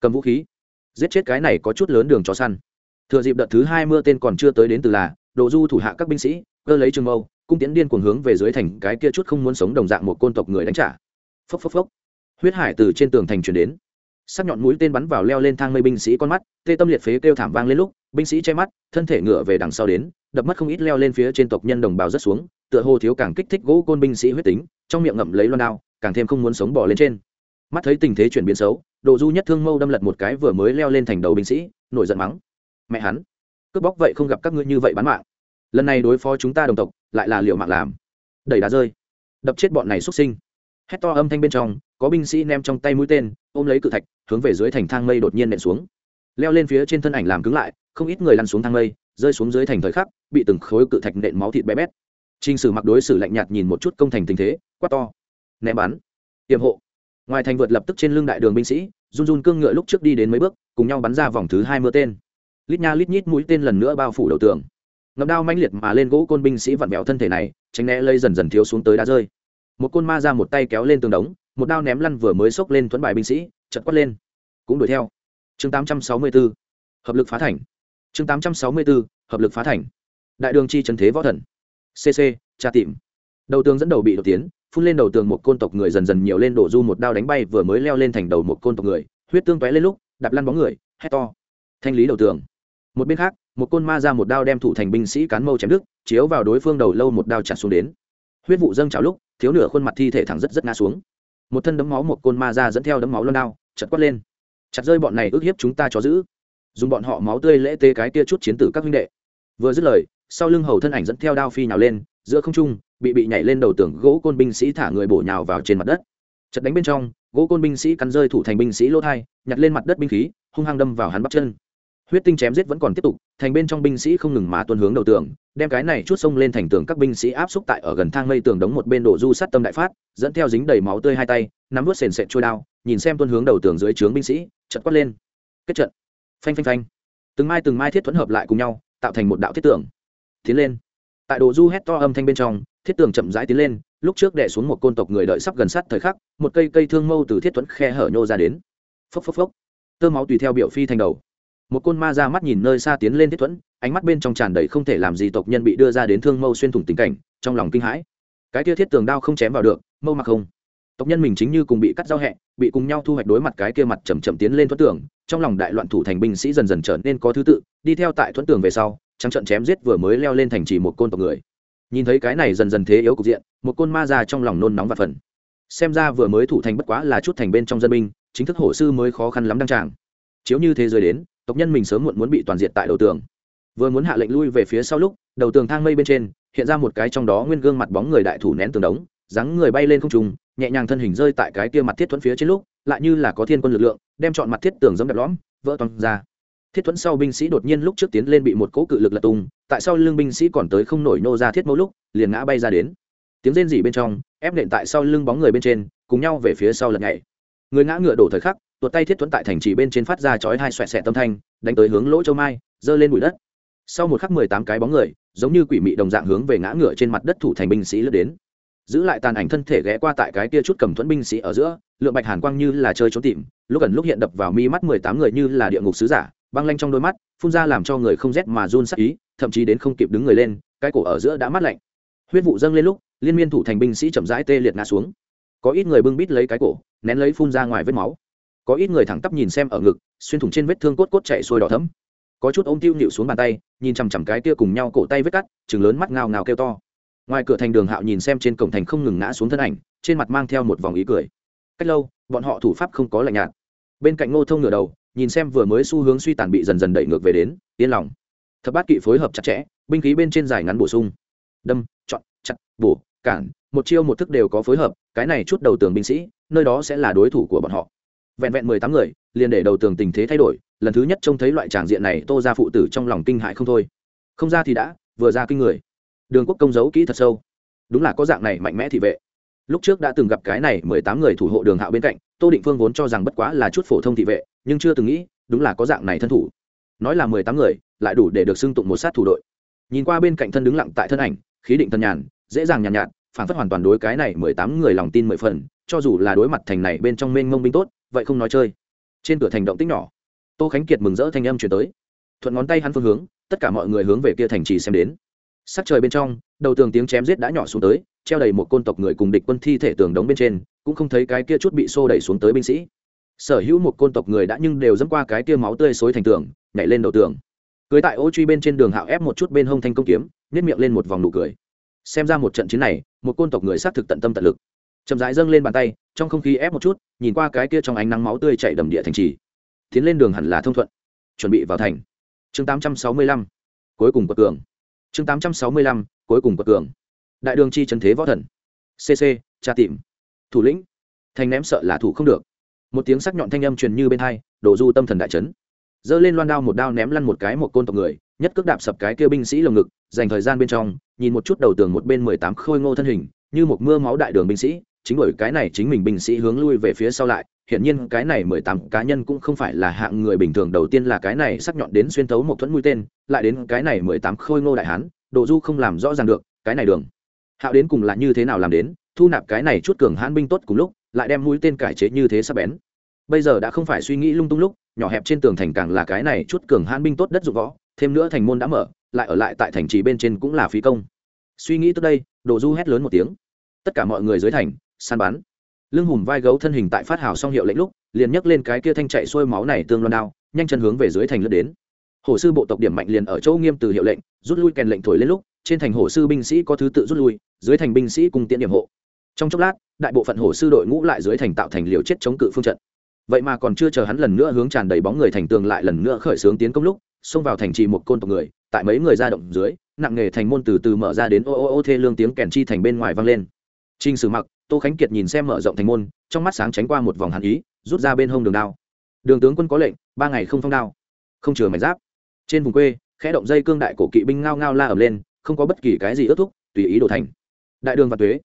Cầm vũ khí. Giết chết cái này có chút lớn đường cho săn thừa dịp đợt thứ hai mưa tên còn chưa tới đến từ là, đồ du thủ hạ các binh sĩ, cơ lấy trường mâu, cung tiến điên cuồng hướng về dưới thành cái kia chút không muốn sống đồng dạng một côn tộc người đánh trả. Phốc phốc phốc. Huyết hải từ trên tường thành chuyển đến. Sắc nhọn mũi tên bắn vào leo lên thang mây binh sĩ con mắt, tê tâm liệt phế kêu thảm vang lên lúc, binh sĩ che mắt, thân thể ngựa về đằng sau đến, đập mất không ít leo lên phía trên tộc nhân đồng bào rất xuống, tựa hồ thiếu càng kích thích gỗ côn binh sĩ huyết tính, trong miệng ngậm lấy loan đao, càng thêm không muốn sống bỏ lên trên. Mắt thấy tình thế chuyển biến xấu độ du nhất thương mâu đâm lật một cái vừa mới leo lên thành đầu binh sĩ, nổi giận mắng mẹ hắn. Cướp bóc vậy không gặp các ngươi như vậy bán mạng. Lần này đối phó chúng ta đồng tộc, lại là liệu mạng làm. Đẩy đá rơi. Đập chết bọn này xuất sinh. Hét to âm thanh bên trong, có binh sĩ ném trong tay mũi tên, ôm lấy cự thạch, hướng về dưới thành thang mây đột nhiên nện xuống. Leo lên phía trên thân ảnh làm cứng lại, không ít người lăn xuống thang mây, rơi xuống dưới thành thời khắc, bị từng khối cự thạch nện máu thịt bé bét. T r n h sử mặc đối xử lạnh nhạt nhìn một chút công thành tình thế, quát to. Ném bắn. Tiềm hộ. Ngoài thành vượt lập tức trên lưng đại đường binh sĩ, run run cương ngựa lúc trước đi đến mấy bước, cùng nhau bắn ra vòng thứ hai mưa tên lít nha lít nhít mũi tên lần nữa bao phủ đầu tường. Ngầm đao mãnh liệt mà lên gỗ côn binh sĩ vặn vẹo thân thể này tránh né lây dần dần thiếu xuống tới đá rơi. Một côn ma ra một tay kéo lên tường đống một đao ném lăn vừa mới xốc lên thuẫn bài binh sĩ chật quất lên. Cũng đuổi theo. Chương 864, hợp lực phá thành. Chương 864, hợp lực phá thành. Đại đường chi trần thế võ thần. Cc tra tìm. Đầu tường dẫn đầu bị đột tiến phun lên đầu tường một côn tộc người dần dần nhiều lên đổ du một đao đánh bay vừa mới leo lên thành đầu một côn tộc người. Huyết tương tóe lên lúc đạp lăn bóng người hét to. Thanh lý đầu tường một bên khác, một côn ma ra một đao đem thủ thành binh sĩ cán mâu chém đứt, chiếu vào đối phương đầu lâu một đao chặt xuống đến. Huyết vụ dâng trào lúc, thiếu nửa khuôn mặt thi thể thẳng rất rất ngã xuống. Một thân đấm máu một côn ma ra dẫn theo đấm máu lân đao, chật quát lên. Chặt rơi bọn này ước hiếp chúng ta cho giữ. Dùng bọn họ máu tươi lễ tê cái kia chút chiến tử các huynh đệ. Vừa dứt lời, sau lưng hầu thân ảnh dẫn theo đao phi nhào lên, giữa không trung, bị bị nhảy lên đầu tường gỗ côn binh sĩ thả người bổ nhào vào trên mặt đất. Chật đánh bên trong, gỗ côn binh sĩ cắn rơi thủ thành binh sĩ lỗ thai, nhặt lên mặt đất binh khí, hung hăng đâm vào hắn bắp chân huyết tinh chém giết vẫn còn tiếp tục, thành bên trong binh sĩ không ngừng mà tuân hướng đầu tường, đem cái này chút sông lên thành tường các binh sĩ áp xúc tại ở gần thang mây tường đống một bên đổ du sát tâm đại phát, dẫn theo dính đầy máu tươi hai tay, nắm vớt sền sệt trôi đao, nhìn xem tuân hướng đầu tường dưới trướng binh sĩ, chật quát lên. Kết trận. Phanh phanh phanh. Từng mai từng mai thiết thuẫn hợp lại cùng nhau, tạo thành một đạo thiết tường. Tiến lên. Tại đồ du hét to âm thanh bên trong, thiết tường chậm rãi tiến lên, lúc trước đẻ xuống một côn tộc người đợi sắp gần sát thời khắc, một cây cây thương mâu từ thiết thuẫn khe hở nhô ra đến. Phốc phốc phốc. Tơ máu tùy theo biểu phi thành đầu một côn ma ra mắt nhìn nơi xa tiến lên thiết thuẫn, ánh mắt bên trong tràn đầy không thể làm gì tộc nhân bị đưa ra đến thương mâu xuyên thủng tình cảnh, trong lòng kinh hãi. Cái kia thiết tường đao không chém vào được, mâu mặc không. Tộc nhân mình chính như cùng bị cắt giao hẹ, bị cùng nhau thu hoạch đối mặt cái kia mặt chầm chậm tiến lên thuẫn tường, trong lòng đại loạn thủ thành binh sĩ dần dần trở nên có thứ tự, đi theo tại thuẫn tường về sau, trắng trận chém giết vừa mới leo lên thành trì một côn tộc người. Nhìn thấy cái này dần dần thế yếu cục diện, một côn ma ra trong lòng nôn nóng và phần xem ra vừa mới thủ thành bất quá là chút thành bên trong dân binh, chính thức hổ sư mới khó khăn lắm đăng tràng. Chiếu như thế giới đến tộc nhân mình sớm muộn muốn bị toàn diện tại đầu tường. Vừa muốn hạ lệnh lui về phía sau lúc, đầu tường thang mây bên trên, hiện ra một cái trong đó nguyên gương mặt bóng người đại thủ nén tường đống, dáng người bay lên không trung, nhẹ nhàng thân hình rơi tại cái kia mặt thiết thuẫn phía trên lúc, lại như là có thiên quân lực lượng, đem chọn mặt thiết tường giống đập lõm, vỡ toàn ra. Thiết thuẫn sau binh sĩ đột nhiên lúc trước tiến lên bị một cỗ cự lực lật tung, tại sau lưng binh sĩ còn tới không nổi nô ra thiết mẫu lúc, liền ngã bay ra đến. Tiếng rên rỉ bên trong, ép nện tại sau lưng bóng người bên trên, cùng nhau về phía sau lật nhảy. Người ngã ngựa đổ thời khắc tuột tay thiết thuẫn tại thành trì bên trên phát ra chói hai xoẹt xẹt tâm thanh, đánh tới hướng lỗ châu mai giơ lên bụi đất. Sau một khắc mười tám cái bóng người, giống như quỷ mị đồng dạng hướng về ngã ngựa trên mặt đất thủ thành binh sĩ lướt đến. Giữ lại tàn ảnh thân thể ghé qua tại cái kia chút cầm thuẫn binh sĩ ở giữa, lượng bạch hàn quang như là chơi trốn tìm, lúc gần lúc hiện đập vào mi mắt mười tám người như là địa ngục sứ giả, băng lanh trong đôi mắt, phun ra làm cho người không rét mà run sắc ý, thậm chí đến không kịp đứng người lên, cái cổ ở giữa đã mát lạnh. Huyết vụ dâng lên lúc, liên miên thủ thành binh sĩ chậm rãi tê liệt ngã xuống. Có ít người bưng bít lấy cái cổ, nén lấy phun ra ngoài vết máu có ít người thẳng tắp nhìn xem ở ngực, xuyên thủng trên vết thương cốt cốt chạy sôi đỏ thấm có chút ôm tiêu nhịu xuống bàn tay, nhìn chằm chằm cái kia cùng nhau cổ tay vết cắt chừng lớn mắt ngào ngào kêu to. Ngoài cửa thành đường hạo nhìn xem trên cổng thành không ngừng ngã xuống thân ảnh, trên mặt mang theo một vòng ý cười. Cách lâu, bọn họ thủ pháp không có lạnh nhạt. Bên cạnh ngô thông ngửa đầu, nhìn xem vừa mới xu hướng suy tàn bị dần dần đẩy ngược về đến, yên lòng. Thập bát kỵ phối hợp chặt chẽ, binh khí bên trên dài ngắn bổ sung. Đâm, chọn, chặt, bổ, cản, một chiêu một thức đều có phối hợp, cái này chút đầu tường binh sĩ, nơi đó sẽ là đối thủ của bọn họ vẹn vẹn mười tám người liền để đầu tường tình thế thay đổi lần thứ nhất trông thấy loại tràng diện này tô ra phụ tử trong lòng kinh hại không thôi. Không ra thì đã vừa ra kinh người. Đường quốc công giấu kỹ thật sâu. Đúng là có dạng này mạnh mẽ thị vệ. Lúc trước đã từng gặp cái này mười tám người thủ hộ đường hạo bên cạnh tô định phương vốn cho rằng bất quá là chút phổ thông thị vệ nhưng chưa từng nghĩ đúng là có dạng này thân thủ. Nói là mười tám người lại đủ để được xưng tụng một sát thủ đội. Nhìn qua bên cạnh thân đứng lặng tại thân ảnh khí định thân nhàn dễ dàng nhàn nhạt, nhạt phản phất hoàn toàn đối cái này mười tám người lòng tin mười phần cho dù là đối mặt thành này bên trong mênh mông binh tốt vậy không nói chơi. Trên cửa thành động tích nhỏ, tô khánh kiệt mừng rỡ thanh âm chuyển tới. Thuận ngón tay hắn phương hướng, tất cả mọi người hướng về kia thành trì xem đến. Sắc trời bên trong, đầu tường tiếng chém giết đã nhỏ xuống tới, treo đầy một côn tộc người cùng địch quân thi thể tường đống bên trên, cũng không thấy cái kia chút bị xô đẩy xuống tới binh sĩ. Sở hữu một côn tộc người đã nhưng đều dẫm qua cái kia máu tươi xối thành tường, nhảy lên đầu tường. Cưới tại ô truy bên trên đường hạo ép một chút bên hông thanh công kiếm nếp miệng lên một vòng nụ cười. Xem ra một trận chiến này, một côn tộc người xác thực tận tâm tận lực chậm rãi dâng lên bàn tay trong không khí ép một chút nhìn qua cái kia trong ánh nắng máu tươi chảy đầm địa thành trì. Tiến lên đường hẳn là thông thuận. Chuẩn bị vào thành. Chương 865, cuối cùng quật cường. Chương 865, cuối cùng quật cường. Đại đường chi trần thế võ thần. Cc tra tìm. Thủ lĩnh. Thành ném sợ là thủ không được. Một tiếng sắc nhọn thanh âm truyền như bên hai đổ du tâm thần đại trấn. Giơ lên loan đao một đao ném lăn một cái một côn tộc người nhất cước đạp sập cái kia binh sĩ lồng ngực dành thời gian bên trong nhìn một chút đầu tường một bên mười tám khôi ngô thân hình như một mưa máu đại đường binh sĩ chính bởi cái này chính mình binh sĩ hướng lui về phía sau lại hiện nhiên cái này mười tám cá nhân cũng không phải là hạng người bình thường, đầu tiên là cái này sắc nhọn đến xuyên tấu một thuẫn mũi tên, lại đến cái này mười tám khôi ngô đại hán độ du không làm rõ ràng được, cái này đường. Hạo đến cùng là như thế nào làm đến, thu nạp cái này chút cường hãn binh tốt cùng lúc, lại đem mũi tên cải chế như thế sắp bén. Bây giờ đã không phải suy nghĩ lung tung lúc, nhỏ hẹp trên tường thành càng là cái này chút cường hãn binh tốt đất dụng võ, thêm nữa thành môn đã mở, lại ở lại tại thành trì bên trên cũng là phí công. Suy nghĩ tới đây, đồ du hét lớn một tiếng. Tất cả mọi người dưới thành săn bắn. Lưng hùm vai gấu thân hình tại phát hào xong hiệu lệnh lúc liền nhấc lên cái kia thanh chạy xuôi máu này tương loan đao nhanh chân hướng về dưới thành lướt đến. Hồ sư bộ tộc điểm mạnh liền ở chỗ nghiêm từ hiệu lệnh rút lui kèn lệnh thổi lên lúc trên thành hồ sư binh sĩ có thứ tự rút lui dưới thành binh sĩ cùng tiện điểm hộ. Trong chốc lát đại bộ phận hồ sư đội ngũ lại dưới thành tạo thành liều chết chống cự phương trận. Vậy mà còn chưa chờ hắn lần nữa hướng tràn đầy bóng người thành tường lại lần nữa khởi xướng tiến công lúc xông vào thành trì một côn tộc người tại mấy người ra động dưới nặng nghề thành môn từ từ mở ra đến ô ô ô thê lương tiếng kèn chi thành bên ngoài vang lên. Trình Sử Mặc, Tô Khánh Kiệt nhìn xem mở rộng thành môn, trong mắt sáng tránh qua một vòng hàn ý, rút ra bên hông đường đao. Đường tướng quân có lệnh, ba ngày không phong đao, không chừa mảnh giáp. Trên vùng quê, khẽ động dây cương đại cổ kỵ binh ngao ngao la ầm lên, không có bất kỳ cái gì ước thúc, tùy ý đổ thành. Đại đường và tuế,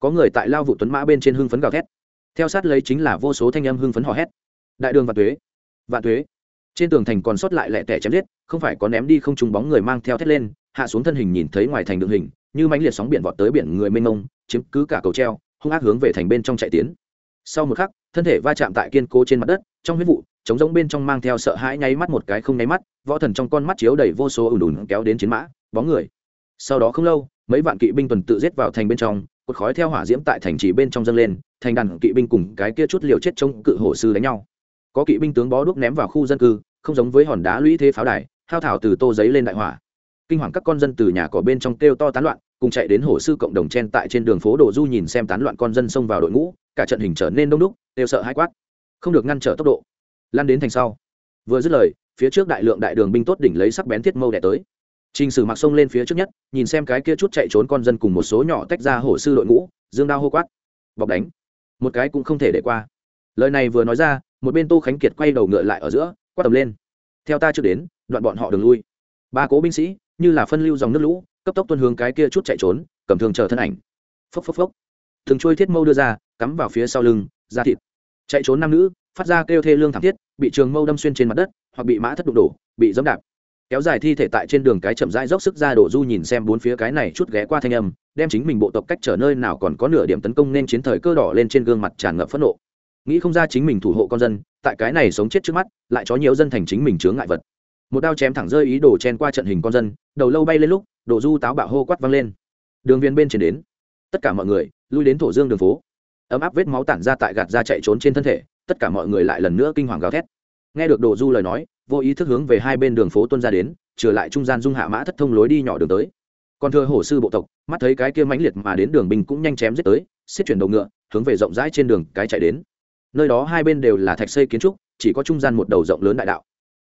có người tại lao vụ tuấn mã bên trên hưng phấn gào thét. Theo sát lấy chính là vô số thanh âm hưng phấn hò hét. Đại đường và tuế, vạn tuế. Trên tường thành còn sót lại lẹ tẻ chém giết, không phải có ném đi không trùng bóng người mang theo thét lên, hạ xuống thân hình nhìn thấy ngoài thành đường hình, như mãnh liệt sóng biển vọt tới biển người mênh mông chiếm cứ cả cầu treo hung ác hướng về thành bên trong chạy tiến. Sau một khắc, thân thể va chạm tại kiên cố trên mặt đất, trong huyết vụ chống giống bên trong mang theo sợ hãi nháy mắt một cái không nháy mắt, võ thần trong con mắt chiếu đầy vô số ùn ùn kéo đến chiến mã, bóng người. Sau đó không lâu, mấy vạn kỵ binh tuần tự giết vào thành bên trong, cột khói theo hỏa diễm tại thành trì bên trong dâng lên, thành đàn kỵ binh cùng cái kia chút liều chết chống cự hổ sư đánh nhau. Có kỵ binh tướng bó đuốc ném vào khu dân cư, không giống với hòn đá lũy thế pháo đài, hao thảo từ tô giấy lên đại hỏa. Kinh hoàng các con dân từ nhà cỏ bên trong kêu to tán loạn cùng chạy đến hồ sư cộng đồng chen tại trên đường phố đồ du nhìn xem tán loạn con dân xông vào đội ngũ cả trận hình trở nên đông đúc đều sợ hãi quát không được ngăn trở tốc độ lan đến thành sau vừa dứt lời phía trước đại lượng đại đường binh tốt đỉnh lấy sắc bén thiết mâu đẻ tới Trình Sử Mặc sông lên phía trước nhất, nhìn xem cái kia chút chạy trốn con dân cùng một số nhỏ tách ra hồ sư đội ngũ, dương đao hô quát, bọc đánh, một cái cũng không thể để qua. Lời này vừa nói ra, một bên Tô Khánh Kiệt quay đầu ngựa lại ở giữa, quát tầm lên. Theo ta chưa đến, đoạn bọn họ đường lui. Ba cố binh sĩ, như là phân lưu dòng nước lũ cấp tốc tuân hướng cái kia chút chạy trốn, cầm thường chờ thân ảnh. Phốc phốc phốc. Thường trôi thiết mâu đưa ra, cắm vào phía sau lưng, da thịt. Chạy trốn nam nữ, phát ra kêu thê lương thảm thiết, bị trường mâu đâm xuyên trên mặt đất, hoặc bị mã thất đụng đổ, bị dẫm đạp. Kéo dài thi thể tại trên đường cái chậm rãi dốc sức ra đổ du nhìn xem bốn phía cái này chút ghé qua thanh âm, đem chính mình bộ tộc cách trở nơi nào còn có nửa điểm tấn công nên chiến thời cơ đỏ lên trên gương mặt tràn ngập phẫn nộ. Nghĩ không ra chính mình thủ hộ con dân, tại cái này sống chết trước mắt, lại chó nhiều dân thành chính mình chướng ngại vật một đao chém thẳng rơi ý đồ chen qua trận hình con dân, đầu lâu bay lên lúc đồ du táo bạo hô quát văng lên. Đường viên bên trên đến. Tất cả mọi người, lui đến thổ dương đường phố. Ấm áp vết máu tản ra tại gạt ra chạy trốn trên thân thể, tất cả mọi người lại lần nữa kinh hoàng gào thét. Nghe được đồ du lời nói, vô ý thức hướng về hai bên đường phố tuân ra đến, trở lại trung gian dung hạ mã thất thông lối đi nhỏ đường tới. Còn thưa hổ sư bộ tộc, mắt thấy cái kia mãnh liệt mà đến đường binh cũng nhanh chém giết tới, xiết chuyển đầu ngựa, hướng về rộng rãi trên đường cái chạy đến. Nơi đó hai bên đều là thạch xây kiến trúc, chỉ có trung gian một đầu rộng lớn đại đạo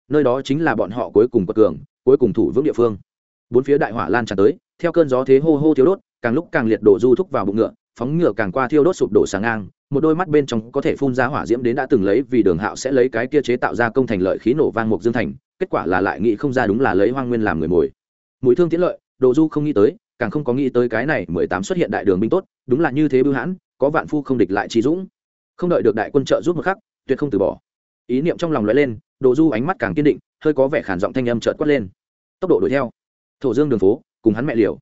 nơi đó chính là bọn họ cuối cùng quật cường, cuối cùng thủ vững địa phương. Bốn phía đại hỏa lan tràn tới, theo cơn gió thế hô hô thiếu đốt, càng lúc càng liệt đổ du thúc vào bụng ngựa, phóng ngựa càng qua thiêu đốt sụp đổ sáng ngang, một đôi mắt bên trong có thể phun ra hỏa diễm đến đã từng lấy vì đường hạo sẽ lấy cái kia chế tạo ra công thành lợi khí nổ vang mục dương thành, kết quả là lại nghĩ không ra đúng là lấy hoang nguyên làm người mồi. Mũi thương tiễn lợi, đồ du không nghĩ tới, càng không có nghĩ tới cái này mười tám xuất hiện đại đường binh tốt, đúng là như thế bưu hãn, có vạn phu không địch lại trí dũng. Không đợi được đại quân trợ giúp một khắc, tuyệt không từ bỏ ý niệm trong lòng lóe lên, đồ du ánh mắt càng kiên định, hơi có vẻ khản giọng thanh âm trợt quát lên. Tốc độ đuổi theo. Thổ dương đường phố, cùng hắn mẹ liều.